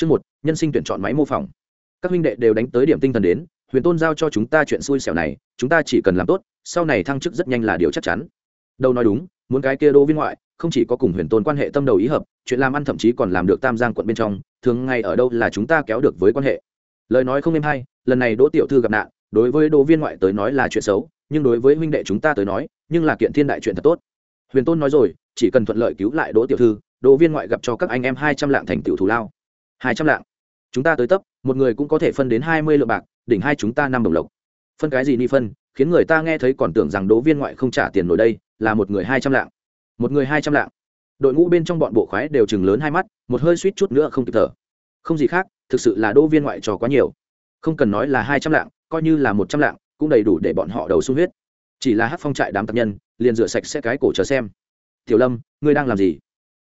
Chương một, nhân sinh tuyển chọn máy mô phỏng. Các huynh đệ đều đánh tới điểm tinh thần đến, Huyền Tôn giao cho chúng ta chuyện xui xẻo này, chúng ta chỉ cần làm tốt, sau này thăng chức rất nhanh là điều chắc chắn. Đâu nói đúng, muốn cái kia Đỗ Viên ngoại, không chỉ có cùng Huyền Tôn quan hệ tâm đầu ý hợp, chuyện làm ăn thậm chí còn làm được Tam Giang quận bên trong, thường ngày ở đâu là chúng ta kéo được với quan hệ. Lời nói không êm hay, lần này Đỗ tiểu thư gặp nạn, đối với Đỗ Viên ngoại tới nói là chuyện xấu, nhưng đối với huynh đệ chúng ta tới nói, nhưng là kiện thiên đại chuyện thật tốt. Huyền Tôn nói rồi, chỉ cần thuận lợi cứu lại Đỗ tiểu thư, Đỗ Viên ngoại gặp cho các anh em hai trăm lạng thành tiểu thủ lao hai trăm lạng. Chúng ta tới tấp, một người cũng có thể phân đến hai mươi lượng bạc, đỉnh hai chúng ta năm đồng lộc. Phân cái gì ni phân, khiến người ta nghe thấy còn tưởng rằng đỗ viên ngoại không trả tiền nổi đây, là một người hai trăm lạng. Một người hai trăm lạng. Đội ngũ bên trong bọn bộ khoái đều chừng lớn hai mắt, một hơi suýt chút nữa không kịp thở. Không gì khác, thực sự là đỗ viên ngoại trò quá nhiều. Không cần nói là hai trăm lạng, coi như là một trăm lạng, cũng đầy đủ để bọn họ đầu sung huyết. Chỉ là hát phong trại đám tập nhân, liền rửa sạch sẽ cái cổ chờ xem. Tiểu lâm, ngươi đang làm gì?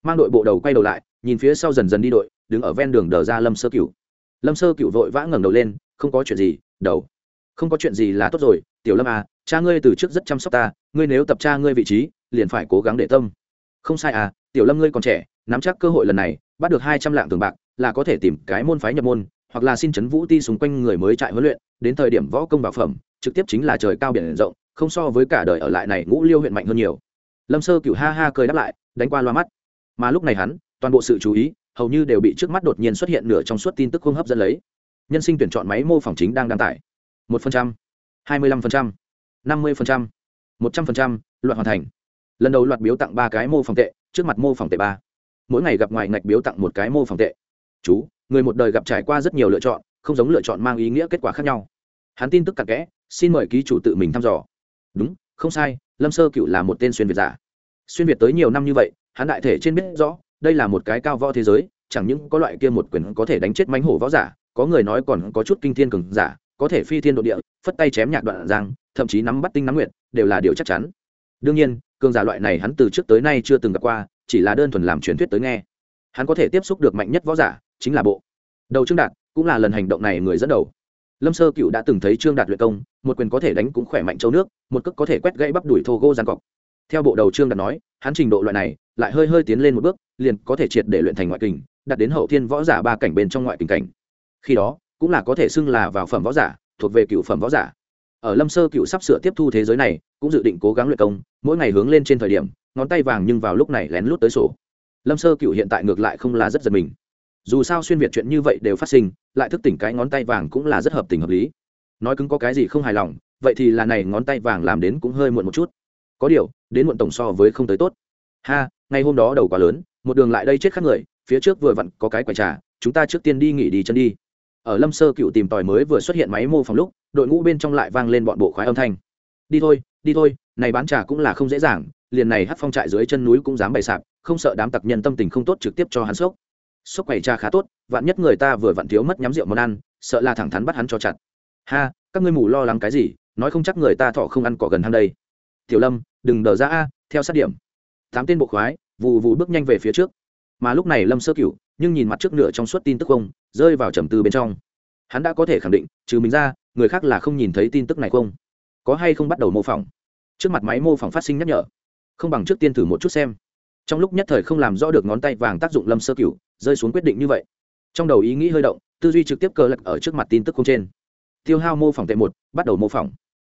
Mang đội bộ đầu quay đầu lại, nhìn phía sau dần dần đi đội đứng ở ven đường đờ ra lâm sơ cửu. Lâm sơ cửu vội vã ngẩng đầu lên, không có chuyện gì, đầu. Không có chuyện gì là tốt rồi, tiểu lâm à cha ngươi từ trước rất chăm sóc ta, ngươi nếu tập cha ngươi vị trí, liền phải cố gắng để tâm. Không sai à tiểu lâm ngươi còn trẻ, nắm chắc cơ hội lần này, bắt được hai trăm lạng tường bạc, là có thể tìm cái môn phái nhập môn, hoặc là xin chấn vũ ti xung quanh người mới trại huấn luyện, đến thời điểm võ công bảo phẩm, trực tiếp chính là trời cao biển rộng, không so với cả đời ở lại này ngũ liêu huyện mạnh hơn nhiều. Lâm sơ cửu ha ha cười đáp lại, đánh qua loa mắt. Mà lúc này hắn, toàn bộ sự chú ý hầu như đều bị trước mắt đột nhiên xuất hiện nửa trong suốt tin tức không hấp dẫn lấy. Nhân sinh tuyển chọn máy mô phỏng chính đang đăng tải. Một phần trăm, hai mươi lăm phần trăm, năm mươi phần trăm, một trăm phần trăm, loạt hoàn thành. Lần đầu loạt biếu tặng ba cái mô phỏng tệ, trước mặt mô phỏng tệ ba. Mỗi ngày gặp ngoài ngạch biếu tặng một cái mô phỏng tệ. Chú, người một đời gặp trải qua rất nhiều lựa chọn, không giống lựa chọn mang ý nghĩa kết quả khác nhau. Hắn tin tức cặn kẽ, xin mời ký chủ tự mình thăm dò. Đúng, không sai, lâm sơ cựu là một tên xuyên việt giả. Xuyên việt tới nhiều năm như vậy, hắn đại thể trên biết rõ đây là một cái cao võ thế giới, chẳng những có loại kia một quyền có thể đánh chết mánh hổ võ giả, có người nói còn có chút kinh thiên cường giả, có thể phi thiên độ địa, phất tay chém nhạc đoạn giang, thậm chí nắm bắt tinh nắm nguyện đều là điều chắc chắn. Đương nhiên, cường giả loại này hắn từ trước tới nay chưa từng gặp qua, chỉ là đơn thuần làm truyền thuyết tới nghe. Hắn có thể tiếp xúc được mạnh nhất võ giả, chính là bộ. Đầu trương đạt cũng là lần hành động này người dẫn đầu. Lâm sơ cựu đã từng thấy trương đạt luyện công, một quyền có thể đánh cũng khỏe mạnh châu nước, một cước có thể quét gãy bắp đuổi thô gô giàn cọc theo bộ đầu trương đạt nói, hắn trình độ loại này, lại hơi hơi tiến lên một bước, liền có thể triệt để luyện thành ngoại kình, đặt đến hậu thiên võ giả ba cảnh bên trong ngoại kình cảnh. Khi đó, cũng là có thể xưng là vào phẩm võ giả, thuộc về cựu phẩm võ giả. Ở lâm sơ cựu sắp sửa tiếp thu thế giới này, cũng dự định cố gắng luyện công, mỗi ngày hướng lên trên thời điểm, ngón tay vàng nhưng vào lúc này lén lút tới sổ. Lâm sơ cựu hiện tại ngược lại không là rất giật mình. Dù sao xuyên việt chuyện như vậy đều phát sinh, lại thức tỉnh cái ngón tay vàng cũng là rất hợp tình hợp lý. Nói cứng có cái gì không hài lòng, vậy thì là này ngón tay vàng làm đến cũng hơi muộn một chút có điều, đến muộn tổng so với không tới tốt. Ha, ngày hôm đó đầu quá lớn, một đường lại đây chết khác người, phía trước vừa vặn có cái quầy trà, chúng ta trước tiên đi nghỉ đi chân đi. Ở lâm sơ cựu tìm tòi mới vừa xuất hiện máy mô phỏng lúc, đội ngũ bên trong lại vang lên bọn bộ khoái âm thanh. Đi thôi đi thôi, này bán trà cũng là không dễ dàng, liền này hát phong trại dưới chân núi cũng dám bày sạp, không sợ đám tặc nhân tâm tình không tốt trực tiếp cho hắn sốc. Sốc quầy trà khá tốt, vạn nhất người ta vừa vặn thiếu mất nhắm rượu món ăn, sợ là thẳng thắn bắt hắn cho chặt. Ha, các ngươi mù lo lắng cái gì, nói không chắc người ta thọ không ăn cỏ gần hang đây. Tiểu lâm đừng đờ ra a, theo sát điểm. Tám tên bộ khoái vụ vụ bước nhanh về phía trước. Mà lúc này lâm sơ cửu, nhưng nhìn mặt trước nửa trong suốt tin tức không, rơi vào trầm tư bên trong. Hắn đã có thể khẳng định, trừ mình ra, người khác là không nhìn thấy tin tức này không? Có hay không bắt đầu mô phỏng? Trước mặt máy mô phỏng phát sinh nhắc nhở. Không bằng trước tiên thử một chút xem. Trong lúc nhất thời không làm rõ được ngón tay vàng tác dụng lâm sơ cửu, rơi xuống quyết định như vậy. Trong đầu ý nghĩ hơi động, tư duy trực tiếp cờ lật ở trước mặt tin tức không trên. Tiêu hao mô phỏng tệ một, bắt đầu mô phỏng.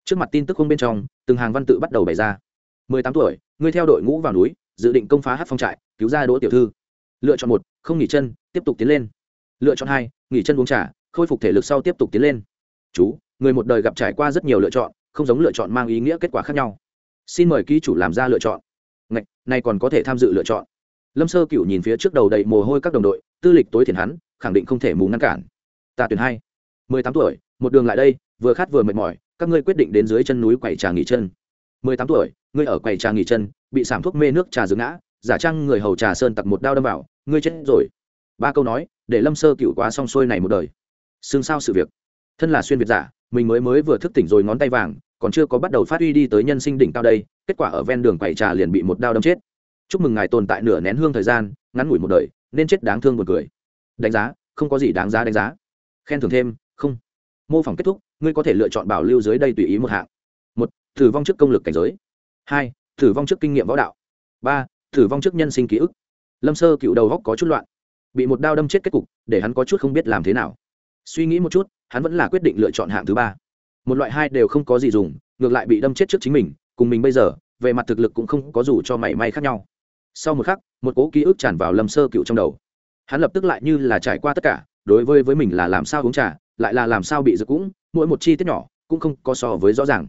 Trước mặt tin tức không bên trong, từng hàng văn tự bắt đầu bày ra mười tám tuổi, ngươi theo đội ngũ vào núi, dự định công phá hát phong trại, cứu ra đỗ tiểu thư. Lựa chọn một, không nghỉ chân, tiếp tục tiến lên. Lựa chọn hai, nghỉ chân uống trà, khôi phục thể lực sau tiếp tục tiến lên. Chú, người một đời gặp trải qua rất nhiều lựa chọn, không giống lựa chọn mang ý nghĩa kết quả khác nhau. Xin mời ký chủ làm ra lựa chọn. Ngạch, này còn có thể tham dự lựa chọn. Lâm sơ cựu nhìn phía trước đầu đầy mồ hôi các đồng đội, tư lịch tối thiền hắn, khẳng định không thể mù ngăn cản. Ta tuyển hai. Mười tám tuổi, một đường lại đây, vừa khát vừa mệt mỏi, các ngươi quyết định đến dưới chân núi quẩy trà nghỉ chân mười tám tuổi, ngươi ở quầy trà nghỉ chân, bị sảm thuốc mê nước trà dưỡng ngã, giả trăng người hầu trà sơn tặc một đao đâm vào, ngươi chết rồi. Ba câu nói, để lâm sơ cựu quá xong xuôi này một đời. Xương sao sự việc. Thân là xuyên việt giả, mình mới mới vừa thức tỉnh rồi ngón tay vàng, còn chưa có bắt đầu phát huy đi tới nhân sinh đỉnh cao đây, kết quả ở ven đường quầy trà liền bị một đao đâm chết. Chúc mừng ngài tồn tại nửa nén hương thời gian, ngắn ngủi một đời, nên chết đáng thương một cười. Đánh giá, không có gì đáng giá đánh giá. Khen thưởng thêm, không. Mô phỏng kết thúc, ngươi có thể lựa chọn bảo lưu dưới đây tùy ý một hạng thử vong trước công lực cảnh giới. Hai thử vong trước kinh nghiệm võ đạo. Ba thử vong trước nhân sinh ký ức. Lâm sơ cựu đầu góc có chút loạn. Bị một đao đâm chết kết cục, để hắn có chút không biết làm thế nào. Suy nghĩ một chút, hắn vẫn là quyết định lựa chọn hạng thứ ba. Một loại hai đều không có gì dùng, ngược lại bị đâm chết trước chính mình, cùng mình bây giờ, về mặt thực lực cũng không có dù cho mảy may khác nhau. Sau một khắc, một cố ký ức tràn vào lâm sơ cựu trong đầu. Hắn lập tức lại như là trải qua tất cả, đối với với mình là làm sao uống trà, lại là làm sao bị giật cũng, mỗi một chi tiết nhỏ, cũng không có so với rõ ràng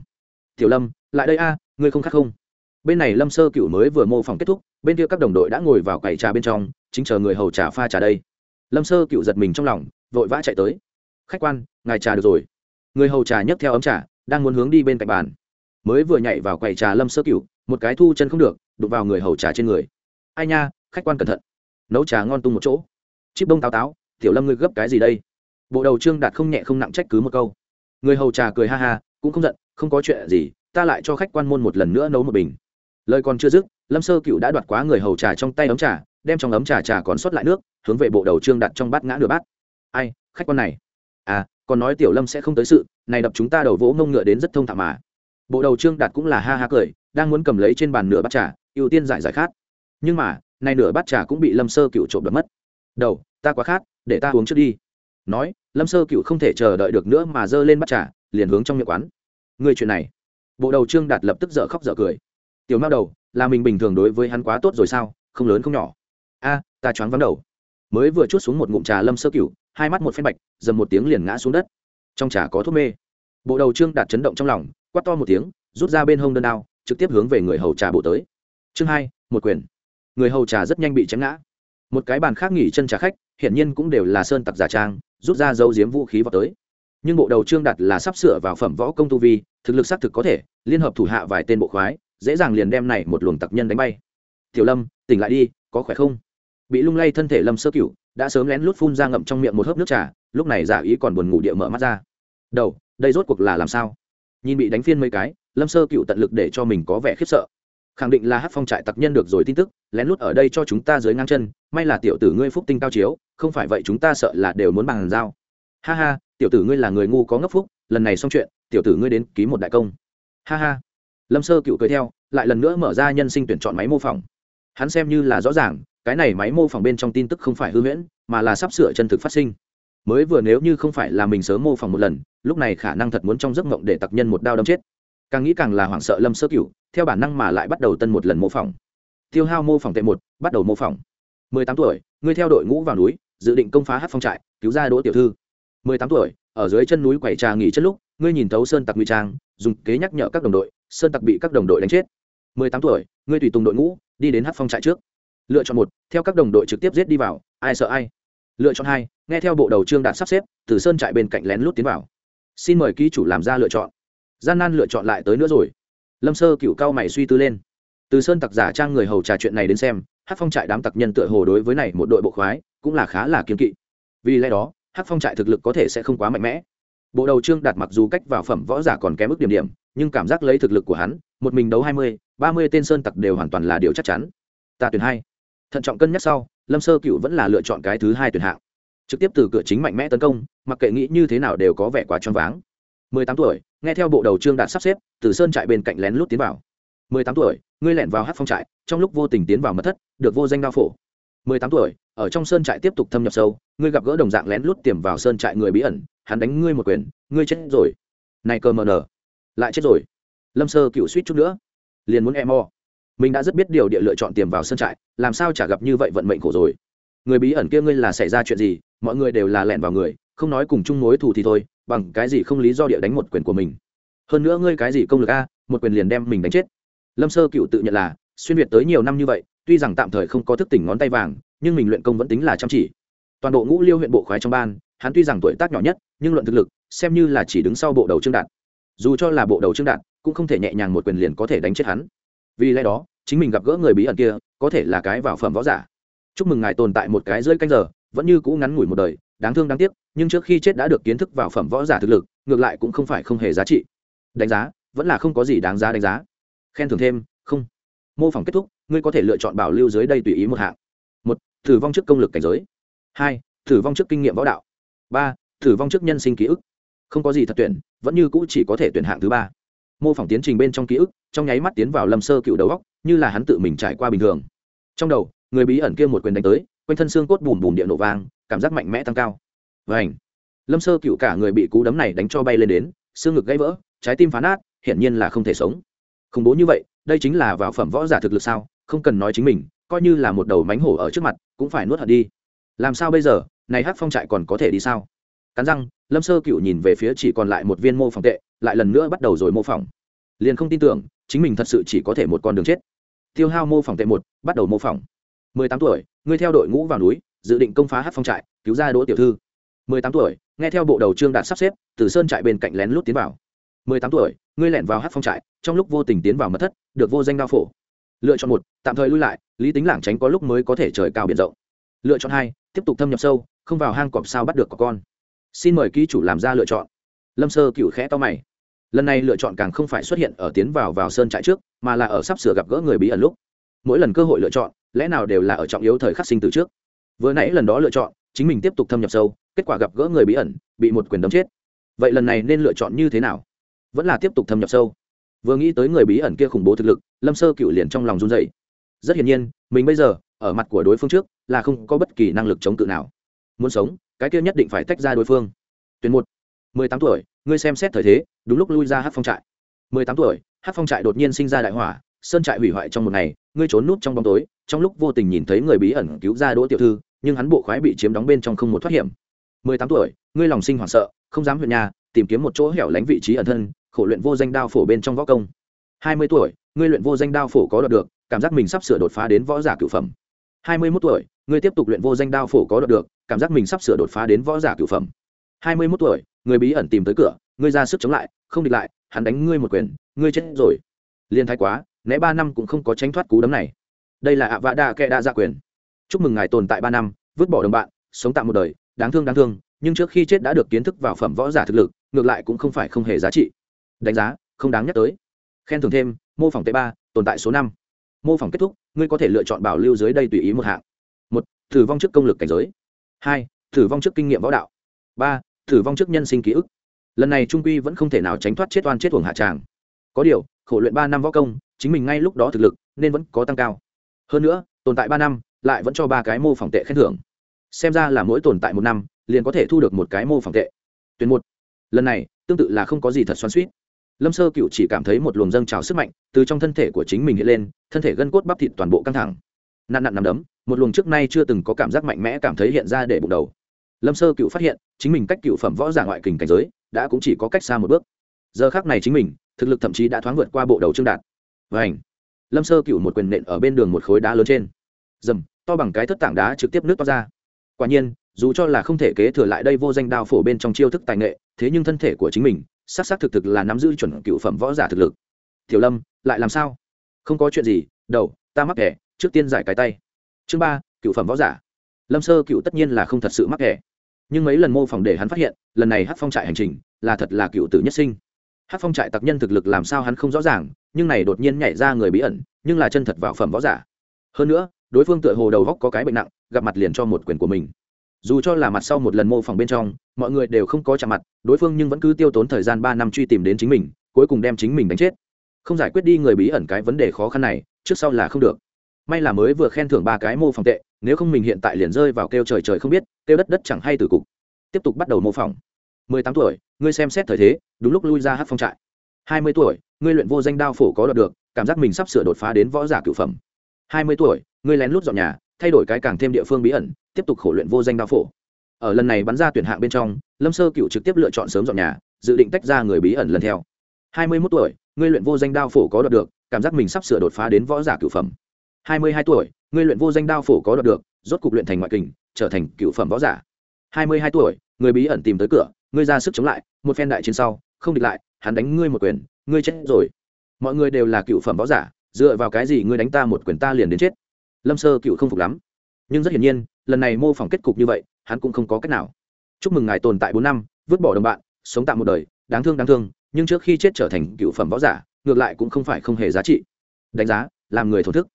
tiểu lâm, lại đây a, ngươi không khác không? Bên này lâm sơ cựu mới vừa mô phỏng kết thúc, bên kia các đồng đội đã ngồi vào quầy trà bên trong, chính chờ người hầu trà pha trà đây. Lâm sơ cựu giật mình trong lòng, vội vã chạy tới. Khách quan, ngài trà được rồi. Người hầu trà nhấc theo ấm trà, đang muốn hướng đi bên cạnh bàn. Mới vừa nhảy vào quầy trà lâm sơ cựu một cái thu chân không được, đụng vào người hầu trà trên người. Ai nha, khách quan cẩn thận. Nấu trà ngon tung một chỗ. Chip bông táo táo, tiểu lâm ngươi gấp cái gì đây? Bộ đầu trương đạt không nhẹ không nặng trách cứ một câu. Người hầu trà cười ha ha cũng không giận, không có chuyện gì, ta lại cho khách quan môn một lần nữa nấu một bình. Lời còn chưa dứt, lâm sơ cựu đã đoạt quá người hầu trà trong tay ấm trà, đem trong ấm trà trà còn sót lại nước, hướng về bộ đầu trương đặt trong bát ngã nửa bát. Ai, khách quan này? À còn nói tiểu lâm sẽ không tới sự, này đập chúng ta đầu vỗ mông ngựa đến rất thông thạo mà. Bộ đầu trương đạt cũng là ha ha cười, đang muốn cầm lấy trên bàn nửa bát trà, ưu tiên giải giải khát. Nhưng mà, này nửa bát trà cũng bị lâm sơ cựu trộm đập mất. Đầu, ta quá khát, để ta uống trước đi. Nói, lâm sơ cựu không thể chờ đợi được nữa mà giơ lên bát trà liền hướng trong miệng quán. Người chuyện này. Bộ đầu trương đạt lập tức dở khóc dở cười. Tiểu mao đầu, là mình bình thường đối với hắn quá tốt rồi sao? Không lớn không nhỏ. A, ta choáng vắng đầu. Mới vừa chút xuống một ngụm trà lâm sơ cửu, hai mắt một phen bạch, dầm một tiếng liền ngã xuống đất. Trong trà có thuốc mê. Bộ đầu trương đạt chấn động trong lòng, quát to một tiếng, rút ra bên hông đơn đao, trực tiếp hướng về người hầu trà bộ tới. Chương hai, một quyền. Người hầu trà rất nhanh bị chém ngã. Một cái bàn khác nghỉ chân trà khách, hiển nhiên cũng đều là sơn tặc giả trang, rút ra dấu diếm vũ khí vào tới nhưng bộ đầu trương đạt là sắp sửa vào phẩm võ công tu vi, thực lực xác thực có thể, liên hợp thủ hạ vài tên bộ khoái, dễ dàng liền đem này một luồng tặc nhân đánh bay. Tiểu lâm, tỉnh lại đi, có khỏe không? Bị lung lay thân thể lâm sơ cửu, đã sớm lén lút phun ra ngậm trong miệng một hớp nước trà, lúc này giả ý còn buồn ngủ địa mở mắt ra. Đầu, đây rốt cuộc là làm sao? Nhìn bị đánh phiên mấy cái, lâm sơ cựu tận lực để cho mình có vẻ khiếp sợ. Khẳng định là hát phong trại tặc nhân được rồi tin tức, lén lút ở đây cho chúng ta dưới ngang chân, may là tiểu tử ngươi phúc tinh cao chiếu, không phải vậy chúng ta sợ là đều muốn bằng giao ha ha, tiểu tử ngươi là người ngu có ngốc phúc, lần này xong chuyện, tiểu tử ngươi đến ký một đại công. Ha ha. Lâm sơ cựu cười theo, lại lần nữa mở ra nhân sinh tuyển chọn máy mô phỏng. Hắn xem như là rõ ràng, cái này máy mô phỏng bên trong tin tức không phải hư huyễn, mà là sắp sửa chân thực phát sinh. Mới vừa nếu như không phải là mình sớm mô phỏng một lần, lúc này khả năng thật muốn trong giấc mộng để tặc nhân một đao đâm chết. Càng nghĩ càng là hoảng sợ lâm sơ cửu theo bản năng mà lại bắt đầu tân một lần mô phỏng. Tiêu hao mô phỏng tệ một, bắt đầu mô phỏng. Mười tám tuổi, ngươi theo đội ngũ vào núi, dự định công phá hát phong trại, cứu ra đỗ tiểu thư mười tám tuổi, ở dưới chân núi quẩy trà nghỉ chất lúc, ngươi nhìn thấu sơn tặc nguy trang, dùng kế nhắc nhở các đồng đội, sơn tặc bị các đồng đội đánh chết. mười tám tuổi, ngươi tùy tùng đội ngũ, đi đến hát phong trại trước. Lựa chọn một, theo các đồng đội trực tiếp giết đi vào, ai sợ ai. Lựa chọn hai, nghe theo bộ đầu trương đạt sắp xếp, từ sơn trại bên cạnh lén lút tiến vào. Xin mời ký chủ làm ra lựa chọn. Gian nan lựa chọn lại tới nữa rồi. Lâm sơ cựu cao mày suy tư lên. Từ sơn tặc giả trang người hầu trà chuyện này đến xem, hát phong trại đám tặc nhân tựa hồ đối với này một đội bộ khoái, cũng là khá là kiếm kỵ. Vì lẽ đó hát phong trại thực lực có thể sẽ không quá mạnh mẽ. Bộ đầu trương đạt mặc dù cách vào phẩm võ giả còn kém mức điểm điểm, nhưng cảm giác lấy thực lực của hắn, một mình đấu hai mươi, ba mươi tên sơn tặc đều hoàn toàn là điều chắc chắn. Ta tuyển hai. Thận trọng cân nhắc sau, lâm sơ cựu vẫn là lựa chọn cái thứ hai tuyển hạng. Trực tiếp từ cửa chính mạnh mẽ tấn công, mặc kệ nghĩ như thế nào đều có vẻ quá choáng váng. Mười tám tuổi, nghe theo bộ đầu trương đạt sắp xếp, từ sơn trại bên cạnh lén lút tiến vào. Mười tám tuổi, ngươi lẻn vào hát phong trại, trong lúc vô tình tiến vào mật thất, được vô danh đao phổ. Mười tám tuổi ở trong sơn trại tiếp tục thâm nhập sâu, ngươi gặp gỡ đồng dạng lén lút tiềm vào sơn trại người bí ẩn, hắn đánh ngươi một quyền, ngươi chết rồi. Này cơ mờ nở, lại chết rồi. Lâm sơ cựu suýt chút nữa, liền muốn em o mình đã rất biết điều địa lựa chọn tiềm vào sơn trại, làm sao chả gặp như vậy vận mệnh khổ rồi. Người bí ẩn kia ngươi là xảy ra chuyện gì, mọi người đều là lẻn vào người, không nói cùng chung mối thù thì thôi, bằng cái gì không lý do địa đánh một quyền của mình. Hơn nữa ngươi cái gì công lực a, một quyền liền đem mình đánh chết. Lâm sơ cựu tự nhận là xuyên việt tới nhiều năm như vậy, tuy rằng tạm thời không có thức tỉnh ngón tay vàng nhưng mình luyện công vẫn tính là chăm chỉ. Toàn bộ ngũ liêu huyện bộ khoái trong ban, hắn tuy rằng tuổi tác nhỏ nhất, nhưng luận thực lực, xem như là chỉ đứng sau bộ đầu trương đạt. Dù cho là bộ đầu trương đạt, cũng không thể nhẹ nhàng một quyền liền có thể đánh chết hắn. Vì lẽ đó, chính mình gặp gỡ người bí ẩn kia, có thể là cái vào phẩm võ giả. Chúc mừng ngài tồn tại một cái rơi canh giờ, vẫn như cũ ngắn ngủi một đời, đáng thương đáng tiếc, nhưng trước khi chết đã được kiến thức vào phẩm võ giả thực lực, ngược lại cũng không phải không hề giá trị. Đánh giá, vẫn là không có gì đáng giá đánh giá. Khen thưởng thêm, không. Mô phỏng kết thúc, ngươi có thể lựa chọn bảo lưu dưới đây tùy ý một hạng thử vong trước công lực cảnh giới. Hai, thử vong trước kinh nghiệm võ đạo. Ba, thử vong trước nhân sinh ký ức. Không có gì thật tuyển, vẫn như cũ chỉ có thể tuyển hạng thứ ba. Mô phỏng tiến trình bên trong ký ức, trong nháy mắt tiến vào lâm sơ cựu đầu góc như là hắn tự mình trải qua bình thường. Trong đầu, người bí ẩn kia một quyền đánh tới, quanh thân xương cốt bùm bùm địa nổ vang, cảm giác mạnh mẽ tăng cao. Và ảnh lâm sơ cựu cả người bị cú đấm này đánh cho bay lên đến, xương ngực gãy vỡ, trái tim phá nát, hiển nhiên là không thể sống. Khủng bố như vậy, đây chính là vào phẩm võ giả thực lực sao, không cần nói chính mình coi như là một đầu mánh hổ ở trước mặt, cũng phải nuốt hận đi. Làm sao bây giờ? Này hát phong trại còn có thể đi sao? Cắn răng, lâm sơ cựu nhìn về phía chỉ còn lại một viên mô phỏng tệ, lại lần nữa bắt đầu rồi mô phỏng. Liền không tin tưởng, chính mình thật sự chỉ có thể một con đường chết. Tiêu hao mô phỏng tệ một, bắt đầu mô phỏng. Mười tám tuổi, ngươi theo đội ngũ vào núi, dự định công phá hát phong trại, cứu ra đỗ tiểu thư. Mười tám tuổi, nghe theo bộ đầu trương đạt sắp xếp, từ sơn trại bên cạnh lén lút tiến vào. Mười tám tuổi, ngươi lẻn vào hát phong trại, trong lúc vô tình tiến vào mật thất, được vô danh đao phổ lựa chọn một, tạm thời lui lại, lý tính lảng tránh có lúc mới có thể trời cao biển rộng. Lựa chọn hai, tiếp tục thâm nhập sâu, không vào hang cọp sao bắt được có con. Xin mời ký chủ làm ra lựa chọn. Lâm sơ cựu khẽ to mày. Lần này lựa chọn càng không phải xuất hiện ở tiến vào vào sơn trại trước, mà là ở sắp sửa gặp gỡ người bí ẩn lúc. Mỗi lần cơ hội lựa chọn, lẽ nào đều là ở trọng yếu thời khắc sinh từ trước. Vừa nãy lần đó lựa chọn, chính mình tiếp tục thâm nhập sâu, kết quả gặp gỡ người bí ẩn, bị một quyền đấm chết. Vậy lần này nên lựa chọn như thế nào? Vẫn là tiếp tục thâm nhập sâu vừa nghĩ tới người bí ẩn kia khủng bố thực lực, lâm sơ cựu liền trong lòng run dậy rất hiển nhiên, mình bây giờ, ở mặt của đối phương trước, là không có bất kỳ năng lực chống cự nào. Muốn sống, cái kia nhất định phải tách ra đối phương. Tuyển một, mười tám tuổi, ngươi xem xét thời thế, đúng lúc lui ra hát phong trại. mười tám tuổi hát phong trại đột nhiên sinh ra đại hỏa, sơn trại hủy hoại trong một ngày, ngươi trốn núp trong bóng tối, trong lúc vô tình nhìn thấy người bí ẩn cứu ra đỗ tiểu thư, nhưng hắn bộ khoái bị chiếm đóng bên trong không một thoát hiểm. mười tám tuổi, ngươi lòng sinh hoảng sợ, không dám huyện nhà, tìm kiếm một chỗ hẻo lánh vị trí ẩn thân khổ luyện vô danh đao phổ bên trong võ công. Hai mươi tuổi, ngươi luyện vô danh đao phổ có đọc được, cảm giác mình sắp sửa đột phá đến võ giả cửu phẩm. Hai mươi mốt tuổi, ngươi tiếp tục luyện vô danh đao phổ có đọc được, cảm giác mình sắp sửa đột phá đến võ giả cửu phẩm. Hai mươi mốt tuổi người bí ẩn tìm tới cửa, ngươi ra sức chống lại, không địch lại, hắn đánh ngươi một quyền, ngươi chết rồi. Liên thái quá, né ba năm cũng không có tránh thoát cú đấm này. Đây là ạ vạ đa kệ đa gia quyền. Chúc mừng ngài tồn tại ba năm, vứt bỏ đồng bạn, sống tạm một đời, đáng thương đáng thương, nhưng trước khi chết đã được kiến thức vào phẩm võ giả thực lực, ngược lại cũng không phải không hề giá trị đánh giá, không đáng nhắc tới. Khen thưởng thêm, mô phỏng t ba, tồn tại số năm. Mô phỏng kết thúc, ngươi có thể lựa chọn bảo lưu dưới đây tùy ý một hạng. Một, thử vong trước công lực cảnh giới. Hai, thử vong trước kinh nghiệm võ đạo. Ba, thử vong trước nhân sinh ký ức. Lần này trung quy vẫn không thể nào tránh thoát chết oan chết thuồng hạ tràng. Có điều, khổ luyện ba năm võ công, chính mình ngay lúc đó thực lực nên vẫn có tăng cao. Hơn nữa, tồn tại ba năm, lại vẫn cho ba cái mô phỏng tệ khen thưởng. Xem ra là mỗi tồn tại một năm, liền có thể thu được một cái mô phỏng tệ. Tuyển một. Lần này, tương tự là không có gì thật xoắn suýt lâm sơ cựu chỉ cảm thấy một luồng dâng trào sức mạnh từ trong thân thể của chính mình hiện lên, thân thể gân cốt bắp thịt toàn bộ căng thẳng. Nạn nặn nằm đấm, một luồng trước nay chưa từng có cảm giác mạnh mẽ cảm thấy hiện ra để bụng đầu. Lâm sơ cựu phát hiện, chính mình cách cựu phẩm võ giả ngoại kình cảnh giới đã cũng chỉ có cách xa một bước. Giờ khác này chính mình, thực lực thậm chí đã thoáng vượt qua bộ đầu trương đạt. Và ảnh lâm sơ cựu một quyền nện ở bên đường một khối đá lớn trên. Dầm! To bằng cái thất tảng đá trực tiếp nước to ra. Quả nhiên, dù cho là không thể kế thừa lại đây vô danh đao phổ bên trong chiêu thức tài nghệ, thế nhưng thân thể của chính mình xác xác thực thực là nắm giữ chuẩn cựu phẩm võ giả thực lực. Tiểu lâm, lại làm sao? Không có chuyện gì, đầu, ta mắc kẻ trước tiên giải cái tay. Chương ba, cựu phẩm võ giả. Lâm sơ cựu tất nhiên là không thật sự mắc kẻ nhưng mấy lần mô phỏng để hắn phát hiện, lần này hát phong trại hành trình là thật là cựu tử nhất sinh. Hát phong trại tặc nhân thực lực làm sao hắn không rõ ràng, nhưng này đột nhiên nhảy ra người bí ẩn, nhưng là chân thật vào phẩm võ giả. Hơn nữa, đối phương tựa hồ đầu góc có cái bệnh nặng, gặp mặt liền cho một quyền của mình dù cho là mặt sau một lần mô phỏng bên trong, mọi người đều không có chạm mặt, đối phương nhưng vẫn cứ tiêu tốn thời gian ba năm truy tìm đến chính mình, cuối cùng đem chính mình đánh chết. Không giải quyết đi người bí ẩn cái vấn đề khó khăn này, trước sau là không được. May là mới vừa khen thưởng ba cái mô phỏng tệ, nếu không mình hiện tại liền rơi vào kêu trời trời không biết, kêu đất đất chẳng hay từ cục. Tiếp tục bắt đầu mô phỏng. Mười tám tuổi, ngươi xem xét thời thế, đúng lúc lui ra hát phong trại. Hai mươi tuổi, ngươi luyện vô danh đao phổ có đọc được, cảm giác mình sắp sửa đột phá đến võ giả cửu phẩm. Hai mươi tuổi, ngươi lén lút dọn nhà thay đổi cái càng thêm địa phương bí ẩn, tiếp tục khổ luyện vô danh đao phổ. Ở lần này bắn ra tuyển hạng bên trong, lâm sơ cựu trực tiếp lựa chọn sớm dọn nhà, dự định tách ra người bí ẩn lần theo. Hai mươi mốt tuổi, ngươi luyện vô danh đao phổ có đọc được, cảm giác mình sắp sửa đột phá đến võ giả cửu phẩm. Hai mươi hai tuổi, ngươi luyện vô danh đao phổ có đọc được, rốt cục luyện thành ngoại kình, trở thành cửu phẩm võ giả. Hai mươi hai tuổi, người bí ẩn tìm tới cửa, ngươi ra sức chống lại, một phen đại chiến sau, không địch lại, hắn đánh ngươi một quyền, ngươi chết rồi. Mọi người đều là cựu phẩm võ giả, dựa vào cái gì ngươi đánh ta một quyền ta liền đến chết? Lâm sơ cựu không phục lắm. Nhưng rất hiển nhiên, lần này mô phỏng kết cục như vậy, hắn cũng không có cách nào. Chúc mừng ngài tồn tại bốn năm, vứt bỏ đồng bạn, sống tạm một đời, đáng thương đáng thương, nhưng trước khi chết trở thành cựu phẩm võ giả, ngược lại cũng không phải không hề giá trị. Đánh giá, làm người thổn thức.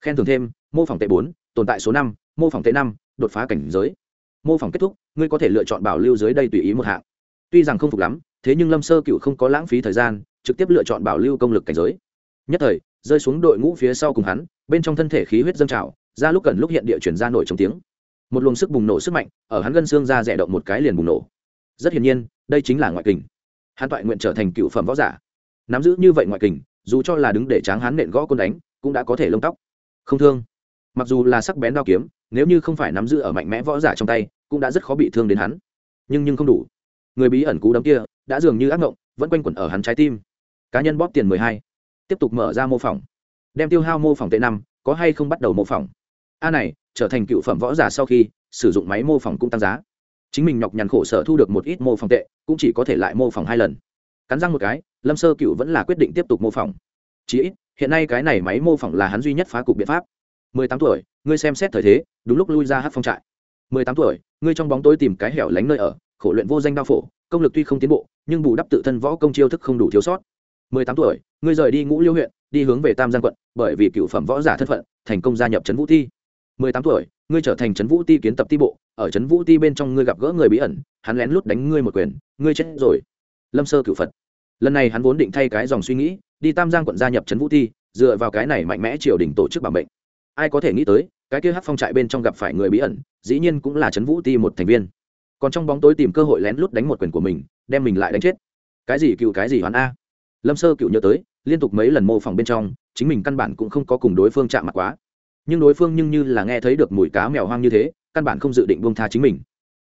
Khen thưởng thêm, mô phỏng tệ bốn, tồn tại số năm, mô phỏng tệ năm, đột phá cảnh giới. Mô phỏng kết thúc, ngươi có thể lựa chọn bảo lưu dưới đây tùy ý một hạng. Tuy rằng không phục lắm, thế nhưng lâm sơ cựu không có lãng phí thời gian, trực tiếp lựa chọn bảo lưu công lực cảnh giới. Nhất thời rơi xuống đội ngũ phía sau cùng hắn, bên trong thân thể khí huyết dâng trào, ra lúc cần lúc hiện địa chuyển ra nổi trong tiếng. Một luồng sức bùng nổ sức mạnh ở hắn gân xương ra rẻ động một cái liền bùng nổ. Rất hiển nhiên, đây chính là ngoại kình. Hắn toại nguyện trở thành cựu phẩm võ giả. Nắm giữ như vậy ngoại kình, dù cho là đứng để tráng hắn nện gõ côn đánh, cũng đã có thể lông tóc. Không thương. Mặc dù là sắc bén đao kiếm, nếu như không phải nắm giữ ở mạnh mẽ võ giả trong tay, cũng đã rất khó bị thương đến hắn. Nhưng nhưng không đủ. Người bí ẩn cú đấm kia, đã dường như ác ngộng, vẫn quanh quẩn ở hắn trái tim. Cá nhân bóp tiền mười hai tiếp tục mở ra mô phỏng. Đem tiêu hao mô phỏng tệ năm, có hay không bắt đầu mô phỏng? A này, trở thành cựu phẩm võ giả sau khi, sử dụng máy mô phỏng cũng tăng giá. Chính mình nhọc nhằn khổ sở thu được một ít mô phỏng tệ, cũng chỉ có thể lại mô phỏng hai lần. Cắn răng một cái, lâm sơ cựu vẫn là quyết định tiếp tục mô phỏng. Chí ít, hiện nay cái này máy mô phỏng là hắn duy nhất phá cục biện pháp. Mười tám tuổi, ngươi xem xét thời thế, đúng lúc lui ra hát phong trại. Mười tám tuổi, ngươi trong bóng tối tìm cái hẻo lánh nơi ở, khổ luyện vô danh đao phổ, công lực tuy không tiến bộ, nhưng bù đắp tự thân võ công chiêu thức không đủ thiếu sót mười tám tuổi, ngươi rời đi ngũ liêu huyện, đi hướng về tam giang quận, bởi vì cựu phẩm võ giả thân phận, thành công gia nhập trấn vũ thi mười tám tuổi, ngươi trở thành trấn vũ ti kiến tập ti bộ, ở trấn vũ ti bên trong ngươi gặp gỡ người bí ẩn, hắn lén lút đánh ngươi một quyền, ngươi chết rồi. Lâm sơ cựu phật. Lần này hắn vốn định thay cái dòng suy nghĩ, đi tam giang quận gia nhập trấn vũ ti, dựa vào cái này mạnh mẽ triều đình tổ chức bảo mệnh. Ai có thể nghĩ tới, cái kia hát phong trại bên trong gặp phải người bí ẩn, dĩ nhiên cũng là trấn vũ ti một thành viên. Còn trong bóng tối tìm cơ hội lén lút đánh một quyền của mình, đem mình lại đánh chết. Cái gì cựu cái gì hoán a? Lâm sơ cựu nhớ tới, liên tục mấy lần mô phỏng bên trong, chính mình căn bản cũng không có cùng đối phương chạm mặt quá. Nhưng đối phương nhưng như là nghe thấy được mùi cá mèo hoang như thế, căn bản không dự định buông tha chính mình.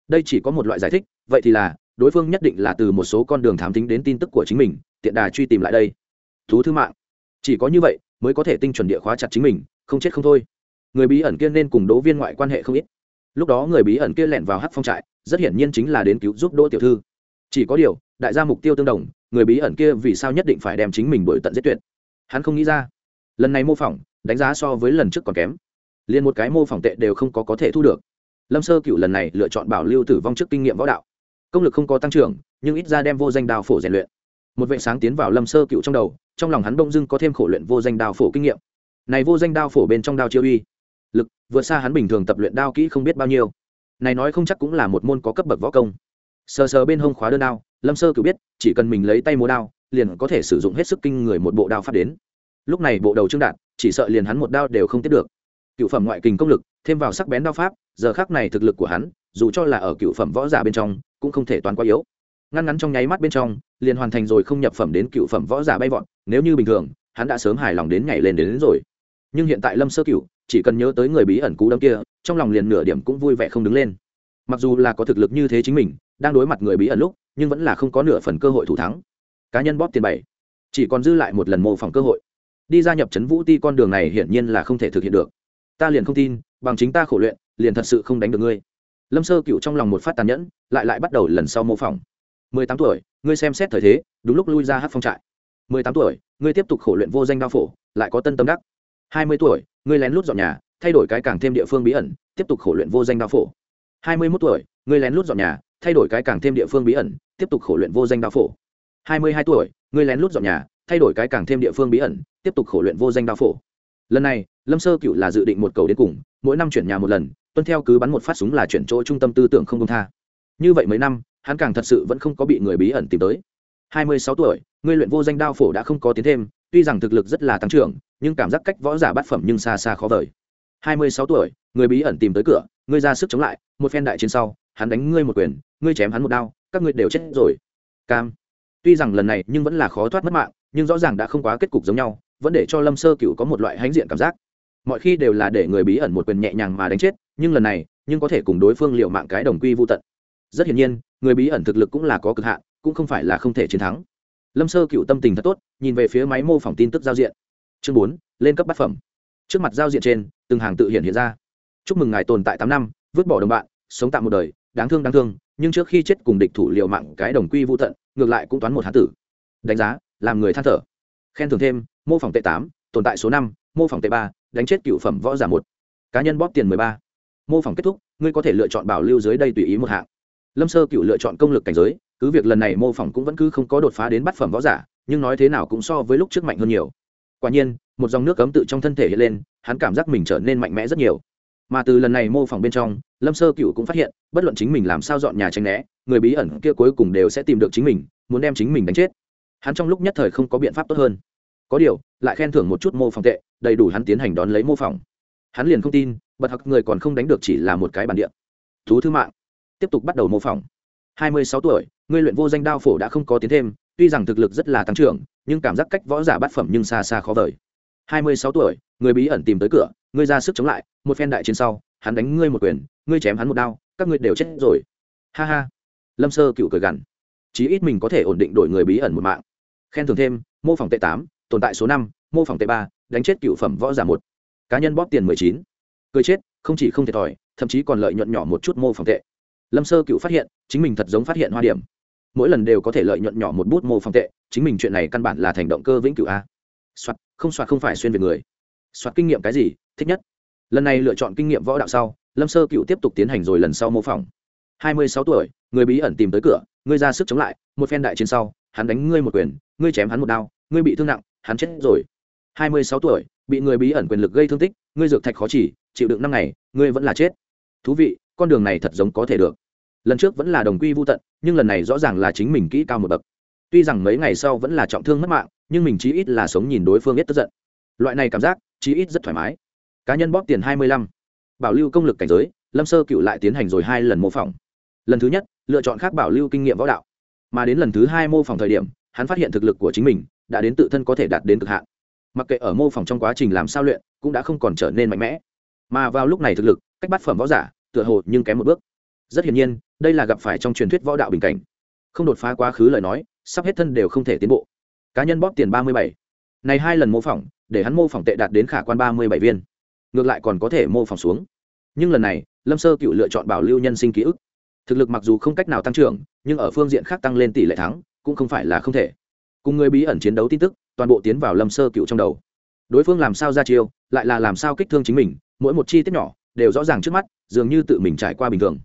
Đây chỉ có một loại giải thích, vậy thì là, đối phương nhất định là từ một số con đường thám tính đến tin tức của chính mình, tiện đà truy tìm lại đây. Thú thư mạng. Chỉ có như vậy, mới có thể tinh chuẩn địa khóa chặt chính mình, không chết không thôi. Người bí ẩn kia nên cùng đỗ viên ngoại quan hệ không ít. Lúc đó người bí ẩn kia lẻn vào hát phong trại, rất hiển nhiên chính là đến cứu giúp đỗ tiểu thư. Chỉ có điều, đại gia mục tiêu tương đồng người bí ẩn kia vì sao nhất định phải đem chính mình đổi tận giết tuyệt? Hắn không nghĩ ra. Lần này mô phỏng, đánh giá so với lần trước còn kém. Liền một cái mô phỏng tệ đều không có có thể thu được. Lâm sơ cựu lần này lựa chọn bảo lưu tử vong trước kinh nghiệm võ đạo. Công lực không có tăng trưởng, nhưng ít ra đem vô danh đào phổ rèn luyện. Một vệ sáng tiến vào lâm sơ cựu trong đầu, trong lòng hắn bông dưng có thêm khổ luyện vô danh đao phổ kinh nghiệm. Này vô danh đao phổ bên trong đao chiêu uy, lực vượt xa hắn bình thường tập luyện đao kỹ không biết bao nhiêu. Này nói không chắc cũng là một môn có cấp bậc võ công. Sờ sờ bên hông khóa đơn đao lâm sơ cựu biết chỉ cần mình lấy tay múa đao liền có thể sử dụng hết sức kinh người một bộ đao pháp đến. Lúc này bộ đầu trương đạt chỉ sợ liền hắn một đao đều không tiếp được. Cựu phẩm ngoại kình công lực thêm vào sắc bén đao pháp giờ khác này thực lực của hắn dù cho là ở cựu phẩm võ giả bên trong cũng không thể toàn quá yếu. Ngăn ngắn trong nháy mắt bên trong liền hoàn thành rồi không nhập phẩm đến cựu phẩm võ giả bay vọt nếu như bình thường hắn đã sớm hài lòng đến nhảy lên đến, đến rồi. Nhưng hiện tại lâm sơ cựu chỉ cần nhớ tới người bí ẩn cú đâm kia trong lòng liền nửa điểm cũng vui vẻ không đứng lên. Mặc dù là có thực lực như thế chính mình đang đối mặt người bí ẩn lúc nhưng vẫn là không có nửa phần cơ hội thủ thắng. Cá nhân bóp tiền bảy. Chỉ còn dư lại một lần mô phỏng cơ hội. Đi gia nhập trấn vũ ti con đường này hiển nhiên là không thể thực hiện được. Ta liền không tin, bằng chính ta khổ luyện, liền thật sự không đánh được ngươi. Lâm sơ cựu trong lòng một phát tàn nhẫn, lại lại bắt đầu lần sau mô phỏng. Mười tám tuổi, ngươi xem xét thời thế, đúng lúc lui ra hát phong trại. Mười tám tuổi, ngươi tiếp tục khổ luyện vô danh đao phổ, lại có tân tâm đắc. Hai mươi tuổi, ngươi lén lút dọn nhà, thay đổi cái càng thêm địa phương bí ẩn, tiếp tục khổ luyện vô danh đao phổ. Hai mươi mốt tuổi, ngươi lén lút dọn nhà thay đổi cái càng thêm địa phương bí ẩn, tiếp tục khổ luyện vô danh đao phổ. Hai mươi hai tuổi, ngươi lén lút dọn nhà, thay đổi cái càng thêm địa phương bí ẩn, tiếp tục khổ luyện vô danh đao phổ. Lần này, lâm sơ cựu là dự định một cầu đến cùng, mỗi năm chuyển nhà một lần, tuân theo cứ bắn một phát súng là chuyển chỗ trung tâm tư tưởng không công tha. Như vậy mấy năm, hắn càng thật sự vẫn không có bị người bí ẩn tìm tới. Hai mươi sáu tuổi, ngươi luyện vô danh đao phổ đã không có tiến thêm, tuy rằng thực lực rất là tăng trưởng, nhưng cảm giác cách võ giả bát phẩm nhưng xa xa khó vời. Hai mươi sáu tuổi, người bí ẩn tìm tới cửa, ngươi ra sức chống lại, một phen đại chiến sau hắn đánh ngươi một quyền, ngươi chém hắn một đao, các ngươi đều chết rồi. Cam. Tuy rằng lần này nhưng vẫn là khó thoát mất mạng, nhưng rõ ràng đã không quá kết cục giống nhau, vẫn để cho lâm sơ cựu có một loại hãnh diện cảm giác. Mọi khi đều là để người bí ẩn một quyền nhẹ nhàng mà đánh chết, nhưng lần này, nhưng có thể cùng đối phương liệu mạng cái đồng quy vô tận. Rất hiển nhiên, người bí ẩn thực lực cũng là có cực hạn, cũng không phải là không thể chiến thắng. Lâm sơ cựu tâm tình thật tốt, nhìn về phía máy mô phỏng tin tức giao diện. Chương bốn, lên cấp bát phẩm. Trước mặt giao diện trên, từng hàng tự hiện hiện ra. Chúc mừng ngài tồn tại tám năm, vứt bỏ đồng bạn, sống tạm một đời đáng thương đáng thương, nhưng trước khi chết cùng địch thủ liệu mạng cái đồng quy vô tận, ngược lại cũng toán một hán tử. Đánh giá, làm người than thở. Khen thưởng thêm, mô phỏng tệ tám, tồn tại số năm, mô phỏng tệ ba, đánh chết cựu phẩm võ giả một. Cá nhân bóp tiền mười ba. Mô phỏng kết thúc, ngươi có thể lựa chọn bảo lưu dưới đây tùy ý một hạng. Lâm sơ cựu lựa chọn công lực cảnh giới, cứ việc lần này mô phỏng cũng vẫn cứ không có đột phá đến bát phẩm võ giả, nhưng nói thế nào cũng so với lúc trước mạnh hơn nhiều. Quả nhiên, một dòng nước cấm tự trong thân thể hiện lên, hắn cảm giác mình trở nên mạnh mẽ rất nhiều mà từ lần này mô phỏng bên trong, lâm sơ cựu cũng phát hiện, bất luận chính mình làm sao dọn nhà tranh né, người bí ẩn kia cuối cùng đều sẽ tìm được chính mình, muốn đem chính mình đánh chết. Hắn trong lúc nhất thời không có biện pháp tốt hơn. Có điều, lại khen thưởng một chút mô phỏng tệ, đầy đủ hắn tiến hành đón lấy mô phỏng. Hắn liền không tin, bật học người còn không đánh được chỉ là một cái bản địa. Thú thư mạng. Tiếp tục bắt đầu mô phỏng. Hai mươi sáu tuổi, ngươi luyện vô danh đao phổ đã không có tiến thêm, tuy rằng thực lực rất là tăng trưởng, nhưng cảm giác cách võ giả bát phẩm nhưng xa xa khó vời. Hai mươi sáu tuổi, người bí ẩn tìm tới cửa ngươi ra sức chống lại, một phen đại chiến sau, hắn đánh ngươi một quyền, ngươi chém hắn một đao, các ngươi đều chết rồi. Ha ha. Lâm sơ cựu cười gằn. Chí ít mình có thể ổn định đổi người bí ẩn một mạng. Khen thưởng thêm, mô phỏng tệ tám, tồn tại số năm, mô phỏng tệ ba, đánh chết cựu phẩm võ giả một. Cá nhân bóp tiền mười chín. Cười chết, không chỉ không thiệt thòi, thậm chí còn lợi nhuận nhỏ một chút mô phỏng tệ. Lâm sơ cựu phát hiện, chính mình thật giống phát hiện hoa điểm. Mỗi lần đều có thể lợi nhuận nhỏ một bút mô phỏng tệ, chính mình chuyện này căn bản là thành động cơ vĩnh cửu a. Soạt, không soạt không phải xuyên về người. Soạt kinh nghiệm cái gì thích nhất. Lần này lựa chọn kinh nghiệm võ đạo sau, lâm sơ cựu tiếp tục tiến hành rồi lần sau mô phỏng. Hai mươi sáu tuổi, người bí ẩn tìm tới cửa, ngươi ra sức chống lại, một phen đại chiến sau, hắn đánh ngươi một quyền, ngươi chém hắn một đao, ngươi bị thương nặng, hắn chết rồi. Hai mươi sáu tuổi, bị người bí ẩn quyền lực gây thương tích, ngươi dược thạch khó chỉ, chịu đựng năm ngày, ngươi vẫn là chết. Thú vị, con đường này thật giống có thể được. Lần trước vẫn là đồng quy vô tận, nhưng lần này rõ ràng là chính mình kỹ cao một bậc. Tuy rằng mấy ngày sau vẫn là trọng thương mất mạng, nhưng mình chí ít là sống nhìn đối phương biết tức giận. Loại này cảm giác, chí ít rất thoải mái cá nhân bóp tiền hai mươi lăm. Bảo lưu công lực cảnh giới, lâm sơ cựu lại tiến hành rồi hai lần mô phỏng. Lần thứ nhất, lựa chọn khác bảo lưu kinh nghiệm võ đạo. Mà đến lần thứ hai mô phỏng thời điểm, hắn phát hiện thực lực của chính mình đã đến tự thân có thể đạt đến cực hạn. Mặc kệ ở mô phỏng trong quá trình làm sao luyện, cũng đã không còn trở nên mạnh mẽ. Mà vào lúc này thực lực, cách bắt phẩm võ giả, tựa hồ nhưng kém một bước. Rất hiển nhiên, đây là gặp phải trong truyền thuyết võ đạo bình cảnh. Không đột phá quá khứ lời nói, sắp hết thân đều không thể tiến bộ. Cá nhân bóp tiền ba mươi bảy. Này hai lần mô phỏng, để hắn mô phỏng tệ đạt đến khả quan ba mươi bảy viên ngược lại còn có thể mô phỏng xuống. Nhưng lần này, lâm sơ cựu lựa chọn bảo lưu nhân sinh ký ức. Thực lực mặc dù không cách nào tăng trưởng, nhưng ở phương diện khác tăng lên tỷ lệ thắng, cũng không phải là không thể. Cùng người bí ẩn chiến đấu tin tức, toàn bộ tiến vào lâm sơ cựu trong đầu. Đối phương làm sao ra chiêu, lại là làm sao kích thương chính mình, mỗi một chi tiết nhỏ, đều rõ ràng trước mắt, dường như tự mình trải qua bình thường.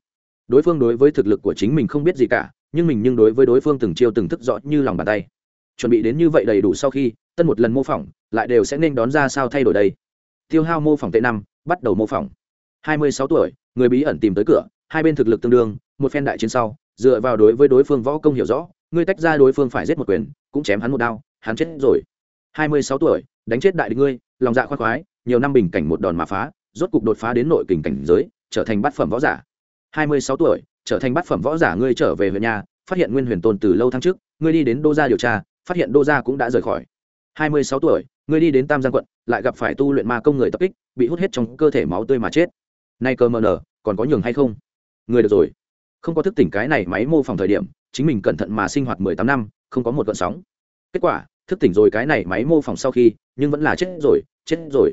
Đối phương đối với thực lực của chính mình không biết gì cả, nhưng mình nhưng đối với đối phương từng chiêu từng thức rõ như lòng bàn tay. Chuẩn bị đến như vậy đầy đủ sau khi, tân một lần mô phỏng, lại đều sẽ nên đón ra sao thay đổi đây tiêu hao mô phỏng tệ năm, bắt đầu mô phỏng. Hai mươi sáu tuổi, người bí ẩn tìm tới cửa, hai bên thực lực tương đương, một phen đại chiến sau, dựa vào đối với đối phương võ công hiểu rõ, ngươi tách ra đối phương phải giết một quyền, cũng chém hắn một đao, hắn chết rồi. Hai mươi sáu tuổi, đánh chết đại địch ngươi, lòng dạ khoác khoái, nhiều năm bình cảnh một đòn mà phá, rốt cục đột phá đến nội kình cảnh giới, trở thành bát phẩm võ giả. Hai mươi sáu tuổi, trở thành bát phẩm võ giả ngươi trở về huyện nhà, phát hiện nguyên huyền tôn từ lâu tháng trước, ngươi đi đến đô gia điều tra, phát hiện đô gia cũng đã rời khỏi. Hai mươi sáu tuổi ngươi đi đến tam giang quận, lại gặp phải tu luyện ma công người tập kích, bị hút hết trong cơ thể máu tươi mà chết. Nay cơ mờ nở, còn có nhường hay không? Người được rồi. Không có thức tỉnh cái này máy mô phỏng thời điểm, chính mình cẩn thận mà sinh hoạt mười tám năm, không có một gợn sóng. Kết quả, thức tỉnh rồi cái này máy mô phỏng sau khi, nhưng vẫn là chết rồi chết rồi.